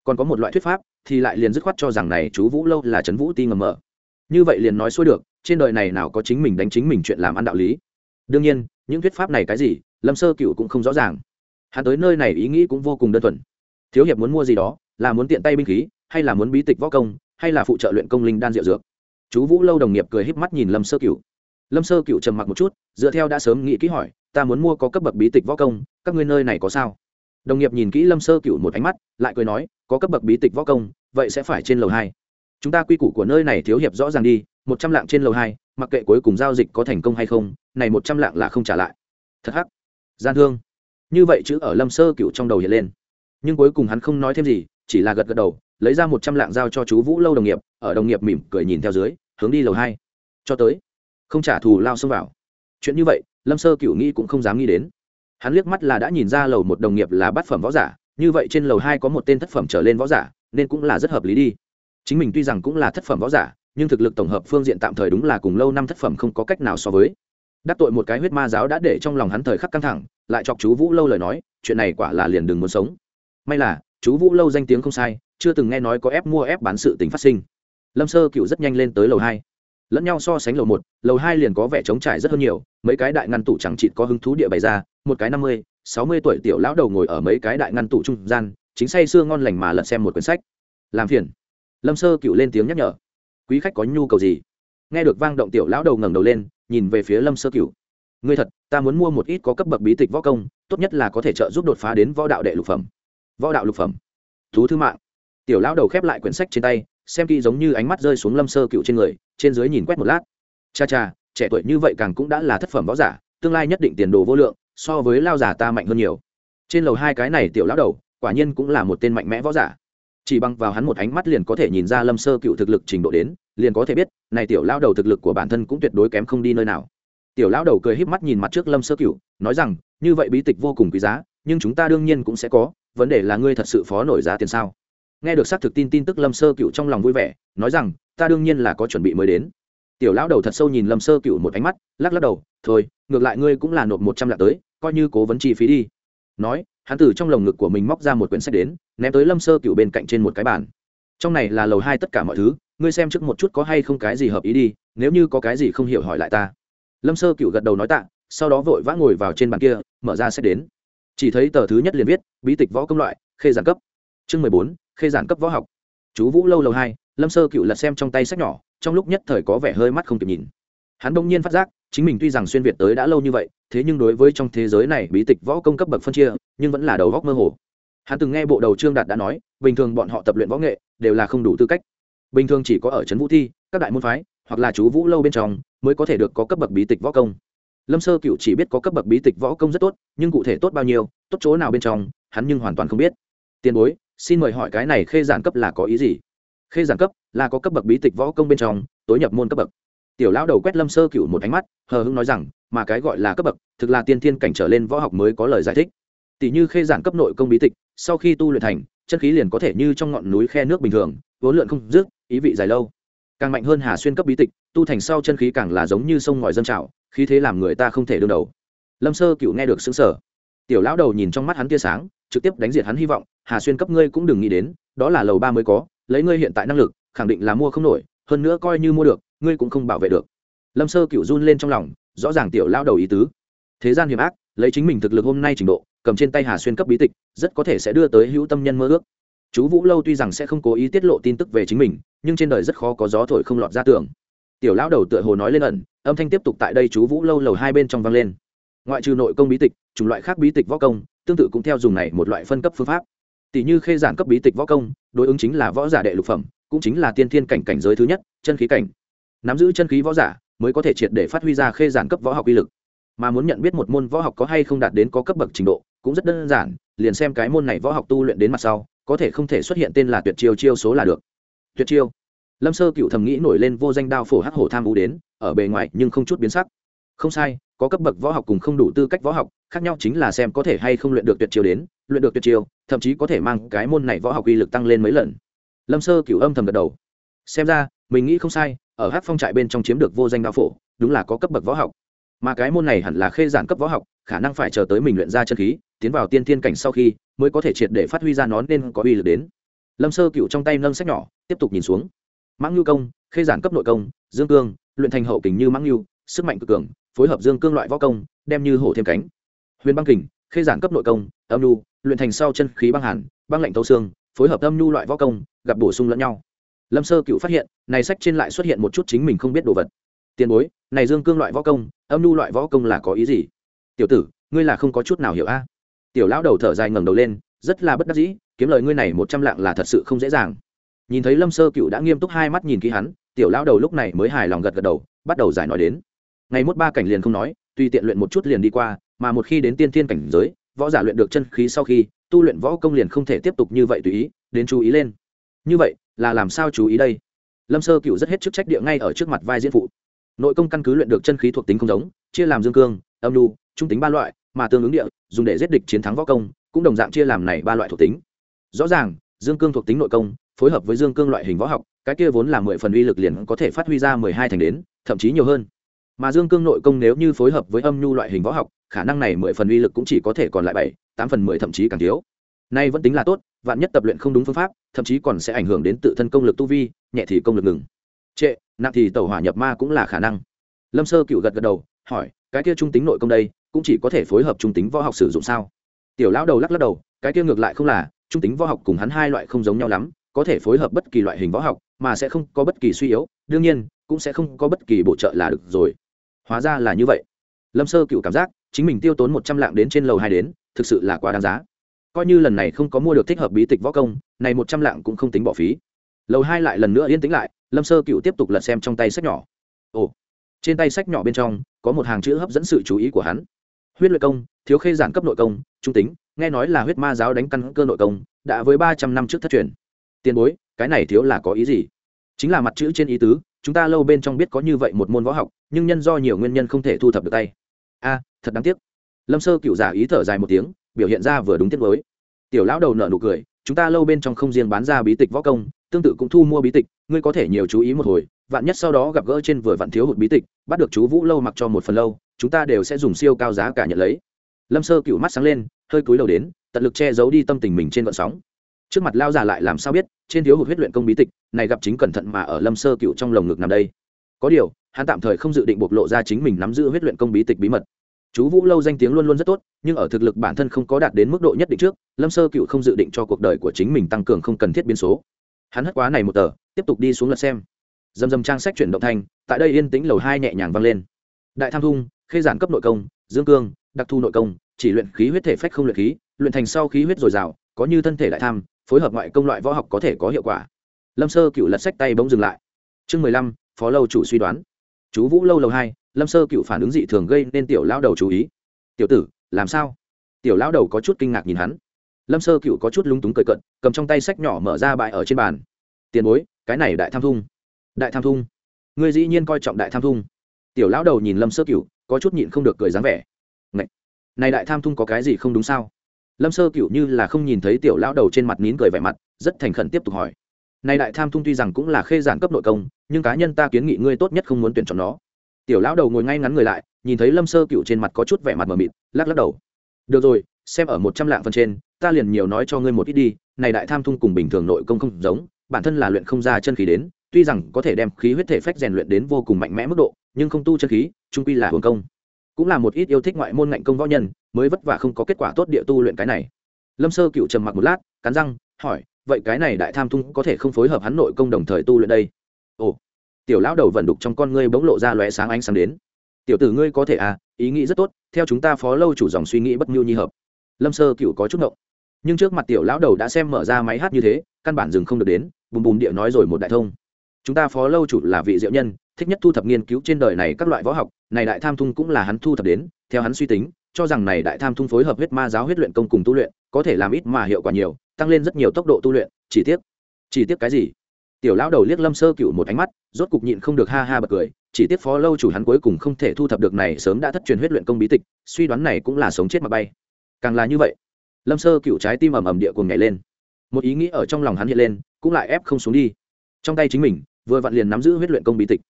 Còn có một loại thuyết pháp thì lại liền dứt khoát cho rằng này chú vũ lâu là trấn vũ ti ngầm mở. Như vậy liền nói xuôi được, trên đời này nào có chính mình đánh chính mình chuyện làm ăn đạo lý. Đương nhiên, những thuyết pháp này cái gì, lâm sơ cựu cũng không rõ ràng. Hắn tới nơi này ý nghĩ cũng vô cùng đơn thuần. Thiếu hiệp muốn mua gì đó, là muốn tiện tay binh khí, hay là muốn bí tịch võ công hay là phụ trợ luyện công linh đan rượu dược. Chú vũ lâu đồng nghiệp cười híp mắt nhìn lâm sơ cựu lâm sơ cựu trầm mặc một chút, dựa theo đã sớm nghĩ kỹ hỏi, ta muốn mua có cấp bậc bí tịch võ công, các ngươi nơi này có sao? Đồng nghiệp nhìn kỹ lâm sơ cựu một ánh mắt, lại cười nói, có cấp bậc bí tịch võ công, vậy sẽ phải trên lầu hai. Chúng ta quy củ của nơi này thiếu hiệp rõ ràng đi, một trăm lạng trên lầu hai, mặc kệ cuối cùng giao dịch có thành công hay không, này một trăm lạng là không trả lại. Thật hắc. Gian thương. Như vậy chữ ở lâm sơ cựu trong đầu hiện lên. Nhưng cuối cùng hắn không nói thêm gì, chỉ là gật gật đầu lấy ra một trăm lạng giao cho chú vũ lâu đồng nghiệp, ở đồng nghiệp mỉm cười nhìn theo dưới, hướng đi lầu hai. Cho tới, không trả thù lao xông vào. Chuyện như vậy, lâm sơ cựu nghĩ cũng không dám nghĩ đến. Hắn liếc mắt là đã nhìn ra lầu một đồng nghiệp là bát phẩm võ giả, như vậy trên lầu hai có một tên thất phẩm trở lên võ giả, nên cũng là rất hợp lý đi. Chính mình tuy rằng cũng là thất phẩm võ giả, nhưng thực lực tổng hợp phương diện tạm thời đúng là cùng lâu năm thất phẩm không có cách nào so với. Đắc tội một cái huyết ma giáo đã để trong lòng hắn thời khắc căng thẳng, lại chọc chú vũ lâu lời nói, chuyện này quả là liền đừng muốn sống. May là chú vũ lâu danh tiếng không sai, chưa từng nghe nói có ép mua ép bán sự tình phát sinh. Lâm sơ cựu rất nhanh lên tới lầu hai. Lẫn nhau so sánh lầu một, lầu hai liền có vẻ trống trải rất hơn nhiều, mấy cái đại ngăn tủ chẳng chịt có hứng thú địa bày ra, một cái năm mươi, sáu mươi tuổi tiểu lão đầu ngồi ở mấy cái đại ngăn tủ trung gian, chính say sưa ngon lành mà lật xem một quyển sách. Làm phiền. Lâm sơ cựu lên tiếng nhắc nhở. Quý khách có nhu cầu gì? Nghe được vang động tiểu lão đầu ngẩng đầu lên, nhìn về phía lâm sơ cựu. Ngươi thật, ta muốn mua một ít có cấp bậc bí tịch võ công, tốt nhất là có thể trợ giúp đột phá đến võ đạo đệ lục phẩm võ đạo lục phẩm. Thú thư mạng. Tiểu lão đầu khép lại quyển sách trên tay, xem kỹ giống như ánh mắt rơi xuống lâm sơ cựu trên người, trên dưới nhìn quét một lát. Cha cha, trẻ tuổi như vậy càng cũng đã là thất phẩm võ giả, tương lai nhất định tiền đồ vô lượng, so với lao giả ta mạnh hơn nhiều. Trên lầu hai cái này tiểu lão đầu, quả nhiên cũng là một tên mạnh mẽ võ giả. Chỉ bằng vào hắn một ánh mắt liền có thể nhìn ra lâm sơ cựu thực lực trình độ đến, liền có thể biết, này tiểu lão đầu thực lực của bản thân cũng tuyệt đối kém không đi nơi nào. Tiểu lão đầu cười híp mắt nhìn mặt trước lâm sơ cựu, nói rằng, như vậy bí tịch vô cùng quý giá, nhưng chúng ta đương nhiên cũng sẽ có vấn đề là ngươi thật sự phó nổi giá tiền sao? Nghe được xác thực tin tin tức lâm sơ cựu trong lòng vui vẻ, nói rằng, ta đương nhiên là có chuẩn bị mới đến. Tiểu lão đầu thật sâu nhìn lâm sơ cựu một ánh mắt, lắc lắc đầu, thôi, ngược lại ngươi cũng là nộp một trăm lạng tới, coi như cố vấn chi phí đi. Nói, hắn từ trong lồng ngực của mình móc ra một quyển sách đến, ném tới lâm sơ cựu bên cạnh trên một cái bàn. Trong này là lầu hai tất cả mọi thứ, ngươi xem trước một chút có hay không cái gì hợp ý đi, nếu như có cái gì không hiểu hỏi lại ta. Lâm sơ cựu gật đầu nói tạ, sau đó vội vã ngồi vào trên bàn kia, mở ra sách đến chỉ thấy tờ thứ nhất liền viết, bí tịch võ công loại, khê giản cấp. Chương mười bốn, khê giản cấp võ học. Chú vũ lâu lâu hai, lâm sơ cựu lật xem trong tay sách nhỏ, trong lúc nhất thời có vẻ hơi mắt không kịp nhìn. Hắn đông nhiên phát giác, chính mình tuy rằng xuyên việt tới đã lâu như vậy, thế nhưng đối với trong thế giới này bí tịch võ công cấp bậc phân chia, nhưng vẫn là đầu góc mơ hồ. Hắn từng nghe bộ đầu trương đạt đã nói, bình thường bọn họ tập luyện võ nghệ đều là không đủ tư cách. Bình thường chỉ có ở trấn vũ thi, các đại môn phái, hoặc là chú vũ lâu bên trong, mới có thể được có cấp bậc bí tịch võ công lâm sơ cựu chỉ biết có cấp bậc bí tịch võ công rất tốt, nhưng cụ thể tốt bao nhiêu, tốt chỗ nào bên trong, hắn nhưng hoàn toàn không biết. Tiền bối, xin mời hỏi cái này khê giản cấp là có ý gì? Khê giản cấp là có cấp bậc bí tịch võ công bên trong, tối nhập môn cấp bậc. Tiểu lão đầu quét lâm sơ cựu một ánh mắt, hờ hưng nói rằng, mà cái gọi là cấp bậc, thực là tiên thiên cảnh trở lên võ học mới có lời giải thích. Tỷ như khê giản cấp nội công bí tịch, sau khi tu luyện thành, chân khí liền có thể như trong ngọn núi khe nước bình thường, vốn lượn không dứt, ý vị dài lâu. Càng mạnh hơn hà xuyên cấp bí tịch tu thành sau chân khí càng là giống như sông ngòi dâng trào, khí thế làm người ta không thể đương đầu. Lâm sơ cựu nghe được xứng sở tiểu lão đầu nhìn trong mắt hắn tia sáng, trực tiếp đánh diệt hắn hy vọng, hà xuyên cấp ngươi cũng đừng nghĩ đến, đó là lầu ba mới có, lấy ngươi hiện tại năng lực, khẳng định là mua không nổi, hơn nữa coi như mua được, ngươi cũng không bảo vệ được. Lâm sơ cựu run lên trong lòng, rõ ràng tiểu lão đầu ý tứ. Thế gian hiểm ác, lấy chính mình thực lực hôm nay trình độ, cầm trên tay hà xuyên cấp bí tịch, rất có thể sẽ đưa tới hữu tâm nhân mơ ước. Chú vũ lâu tuy rằng sẽ không cố ý tiết lộ tin tức về chính mình, nhưng trên đời rất khó có gió thổi không lọt ra tường tiểu lão đầu tựa hồ nói lên ẩn, âm thanh tiếp tục tại đây chú vũ lâu lầu hai bên trong vang lên. Ngoại trừ nội công bí tịch, chủng loại khác bí tịch võ công, tương tự cũng theo dùng này một loại phân cấp phương pháp. Tỷ như khê giản cấp bí tịch võ công, đối ứng chính là võ giả đệ lục phẩm, cũng chính là tiên thiên cảnh cảnh giới thứ nhất, chân khí cảnh. Nắm giữ chân khí võ giả mới có thể triệt để phát huy ra khê giản cấp võ học uy lực. Mà muốn nhận biết một môn võ học có hay không đạt đến có cấp bậc trình độ, cũng rất đơn giản, liền xem cái môn này võ học tu luyện đến mặt sau, có thể không thể xuất hiện tên là tuyệt chiêu chiêu số là được. Tuyệt chiêu lâm sơ cựu thầm nghĩ nổi lên vô danh đao phổ hắc hổ tham vũ đến, ở bề ngoài nhưng không chút biến sắc. Không sai, có cấp bậc võ học cùng không đủ tư cách võ học, khác nhau chính là xem có thể hay không luyện được tuyệt chiêu đến, luyện được tuyệt chiêu, thậm chí có thể mang cái môn này võ học uy lực tăng lên mấy lần. Lâm sơ cựu âm thầm gật đầu. Xem ra, mình nghĩ không sai, ở hát phong trại bên trong chiếm được vô danh đao phổ, đúng là có cấp bậc võ học. Mà cái môn này hẳn là khê giản cấp võ học, khả năng phải chờ tới mình luyện ra chân khí, tiến vào tiên tiên cảnh sau khi, mới có thể triệt để phát huy ra nó nên có uy lực đến. Lâm sơ cựu trong tay nâng sách nhỏ, tiếp tục nhìn xuống mãng nhu công, khê giản cấp nội công, dương cương, luyện thành hậu kình như mãng nhu sức mạnh cực cường, phối hợp dương cương loại võ công, đem như hổ thêm cánh. Huyền băng kình, khê giản cấp nội công, âm nhu, luyện thành sau chân khí băng hàn, băng lạnh tấu xương, phối hợp âm nhu loại võ công, gặp bổ sung lẫn nhau. Lâm sơ cựu phát hiện, này sách trên lại xuất hiện một chút chính mình không biết đồ vật. Tiền bối, này dương cương loại võ công, âm nhu loại võ công là có ý gì? Tiểu tử, ngươi là không có chút nào hiểu a? Tiểu lão đầu thở dài ngẩng đầu lên, rất là bất đắc dĩ, kiếm lời ngươi này một trăm lạng là thật sự không dễ dàng nhìn thấy lâm sơ cựu đã nghiêm túc hai mắt nhìn kỹ hắn, tiểu lão đầu lúc này mới hài lòng gật gật đầu, bắt đầu giải nói đến. Ngày mốt ba cảnh liền không nói, tùy tiện luyện một chút liền đi qua, mà một khi đến tiên thiên cảnh giới, võ giả luyện được chân khí sau khi, tu luyện võ công liền không thể tiếp tục như vậy tùy ý, đến chú ý lên. Như vậy, là làm sao chú ý đây? Lâm sơ cựu rất hết chức trách địa ngay ở trước mặt vai diễn phụ. Nội công căn cứ luyện được chân khí thuộc tính không giống, chia làm dương cương, âm lưu trung tính ba loại, mà tương ứng địa, dùng để giết địch chiến thắng võ công, cũng đồng dạng chia làm này ba loại thuộc tính. Rõ ràng, dương cương thuộc tính nội công phối hợp với dương cương loại hình võ học, cái kia vốn là mười phần uy lực liền có thể phát huy ra mười hai thành đến, thậm chí nhiều hơn. Mà dương cương nội công nếu như phối hợp với âm nhu loại hình võ học, khả năng này mười phần uy lực cũng chỉ có thể còn lại bảy, tám phần mười thậm chí càng thiếu. Nay vẫn tính là tốt, vạn nhất tập luyện không đúng phương pháp, thậm chí còn sẽ ảnh hưởng đến tự thân công lực tu vi, nhẹ thì công lực ngừng. Trệ, nặng thì tẩu hỏa nhập ma cũng là khả năng. Lâm sơ cựu gật gật đầu, hỏi, cái kia trung tính nội công đây, cũng chỉ có thể phối hợp trung tính võ học sử dụng sao? Tiểu lão đầu lắc lắc đầu, cái kia ngược lại không là, trung tính võ học cùng hắn hai loại không giống nhau lắm có thể phối hợp bất kỳ loại hình võ học mà sẽ không có bất kỳ suy yếu, đương nhiên, cũng sẽ không có bất kỳ bổ trợ là được rồi. Hóa ra là như vậy. Lâm sơ cựu cảm giác chính mình tiêu tốn một trăm lạng đến trên lầu hai đến, thực sự là quá đáng giá. Coi như lần này không có mua được thích hợp bí tịch võ công, này một trăm lạng cũng không tính bỏ phí. Lầu hai lại lần nữa yên tĩnh lại, lâm sơ cựu tiếp tục lật xem trong tay sách nhỏ. Ồ, trên tay sách nhỏ bên trong có một hàng chữ hấp dẫn sự chú ý của hắn. Huyết luyện công, thiếu khê giản cấp nội công, trung tính, nghe nói là huyết ma giáo đánh căn cơ nội công, đã với ba trăm năm trước thất truyền tiền bối, cái này thiếu là có ý gì? Chính là mặt chữ trên ý tứ, chúng ta lâu bên trong biết có như vậy một môn võ học, nhưng nhân do nhiều nguyên nhân không thể thu thập được tay. A, thật đáng tiếc. Lâm sơ cựu giả ý thở dài một tiếng, biểu hiện ra vừa đúng tiết với tiểu lão đầu nợ nụ cười, chúng ta lâu bên trong không riêng bán ra bí tịch võ công, tương tự cũng thu mua bí tịch, ngươi có thể nhiều chú ý một hồi, vạn nhất sau đó gặp gỡ trên vừa vạn thiếu hụt bí tịch, bắt được chú vũ lâu mặc cho một phần lâu, chúng ta đều sẽ dùng siêu cao giá cả nhận lấy. Lâm sơ cựu mắt sáng lên, hơi cúi đầu đến, tận lực che giấu đi tâm tình mình trên vận sóng trước mặt lao già lại làm sao biết, trên thiếu hụt huyết luyện công bí tịch, này gặp chính cẩn thận mà ở lâm sơ cựu trong lồng ngực nằm đây. Có điều, hắn tạm thời không dự định bộc lộ ra chính mình nắm giữ huyết luyện công bí tịch bí mật. Chú vũ lâu danh tiếng luôn luôn rất tốt, nhưng ở thực lực bản thân không có đạt đến mức độ nhất định trước, lâm sơ cựu không dự định cho cuộc đời của chính mình tăng cường không cần thiết biến số. Hắn hất quá này một tờ, tiếp tục đi xuống lật xem. Dầm dầm trang sách chuyển động thanh tại đây yên tĩnh lầu hai nhẹ nhàng vang lên. Đại tham thung, khê giản cấp nội công, dương cương, đặc thu nội công, chỉ luyện khí huyết thể phách không luyện khí, luyện thành sau khí huyết dồi dào, có như thân thể đại tham phối hợp ngoại công loại võ học có thể có hiệu quả. Lâm sơ cựu lật sách tay bỗng dừng lại. Chương mười lăm phó lâu chủ suy đoán. Chú vũ lâu lâu hai lâm sơ cựu phản ứng dị thường gây nên tiểu lão đầu chú ý. Tiểu tử làm sao? Tiểu lão đầu có chút kinh ngạc nhìn hắn. Lâm sơ cựu có chút lúng túng cười cận cầm trong tay sách nhỏ mở ra bại ở trên bàn. Tiền bối cái này đại tham thung. Đại tham thung? Người dĩ nhiên coi trọng đại tham thung. Tiểu lão đầu nhìn lâm sơ cựu có chút nhịn không được cười dáng vẻ. Này, này đại tham thung có cái gì không đúng sao? Lâm sơ cựu như là không nhìn thấy tiểu lão đầu trên mặt nín cười vẻ mặt, rất thành khẩn tiếp tục hỏi. Này đại tham thung tuy rằng cũng là khê giản cấp nội công, nhưng cá nhân ta kiến nghị ngươi tốt nhất không muốn tuyển chọn nó. Tiểu lão đầu ngồi ngay ngắn người lại, nhìn thấy lâm sơ cựu trên mặt có chút vẻ mặt mờ mịt, lắc lắc đầu. Được rồi, xem ở một trăm lạng phần trên, ta liền nhiều nói cho ngươi một ít đi, này đại tham thung cùng bình thường nội công không giống, bản thân là luyện không ra chân khí đến, tuy rằng có thể đem khí huyết thể phách rèn luyện đến vô cùng mạnh mẽ mức độ, nhưng không tu chân khí, trung quy là hưởng công cũng là một ít yêu thích ngoại môn ngạnh công võ nhân, mới vất vả không có kết quả tốt địa tu luyện cái này. Lâm sơ cựu trầm mặc một lát, cắn răng, hỏi, vậy cái này đại tham thung có thể không phối hợp hắn nội công đồng thời tu luyện đây? Ồ, tiểu lão đầu vận đục trong con ngươi bỗng lộ ra lóe sáng ánh sáng đến. Tiểu tử ngươi có thể à ý nghĩ rất tốt, theo chúng ta phó lâu chủ dòng suy nghĩ bất mưu nhi hợp. Lâm sơ cựu có chút ngộng. Nhưng trước mặt tiểu lão đầu đã xem mở ra máy hát như thế, căn bản dừng không được đến, bùm bùm địa nói rồi một đại thông chúng ta phó lâu chủ là vị diệu nhân, thích nhất thu thập nghiên cứu trên đời này các loại võ học, này đại tham thung cũng là hắn thu thập đến, theo hắn suy tính, cho rằng này đại tham thung phối hợp huyết ma giáo huyết luyện công cùng tu luyện, có thể làm ít mà hiệu quả nhiều, tăng lên rất nhiều tốc độ tu luyện, chỉ tiếc chỉ tiếc cái gì? Tiểu lão đầu liếc lâm sơ cựu một ánh mắt, rốt cục nhịn không được ha ha bật cười, chỉ tiếc phó lâu chủ hắn cuối cùng không thể thu thập được này sớm đã thất truyền huyết luyện công bí tịch, suy đoán này cũng là sống chết mà bay. Càng là như vậy, lâm sơ cựu trái tim ầm ầm địa cùng nhảy lên. Một ý nghĩ ở trong lòng hắn hiện lên, cũng lại ép không xuống đi. Trong tay chính mình vừa vặn liền nắm giữ huyết luyện công bí tịch.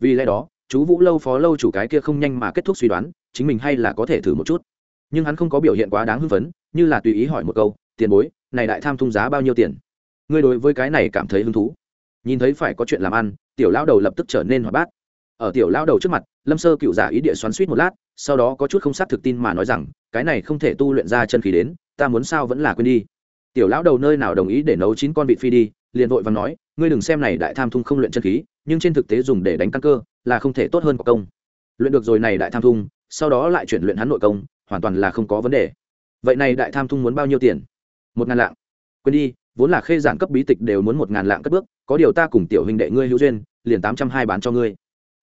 Vì lẽ đó, chú vũ lâu phó lâu chủ cái kia không nhanh mà kết thúc suy đoán, chính mình hay là có thể thử một chút. Nhưng hắn không có biểu hiện quá đáng hưng phấn, như là tùy ý hỏi một câu, tiền bối, này đại tham thung giá bao nhiêu tiền? Ngươi đối với cái này cảm thấy hứng thú. Nhìn thấy phải có chuyện làm ăn, tiểu lão đầu lập tức trở nên hoạt bát. Ở tiểu lão đầu trước mặt, lâm sơ cựu giả ý địa xoắn suýt một lát, sau đó có chút không xác thực tin mà nói rằng, cái này không thể tu luyện ra chân khí đến, ta muốn sao vẫn là quên đi. Tiểu lão đầu nơi nào đồng ý để nấu chín con vịt phi đi liền vội và nói, ngươi đừng xem này đại tham thung không luyện chân khí, nhưng trên thực tế dùng để đánh căn cơ là không thể tốt hơn có công. Luyện được rồi này đại tham thung, sau đó lại chuyển luyện hắn nội công, hoàn toàn là không có vấn đề. Vậy này đại tham thung muốn bao nhiêu tiền? Một ngàn lạng. Quên đi, vốn là khê giản cấp bí tịch đều muốn một ngàn lạng cất bước, có điều ta cùng tiểu huynh đệ ngươi hữu duyên, liền tám trăm hai bán cho ngươi.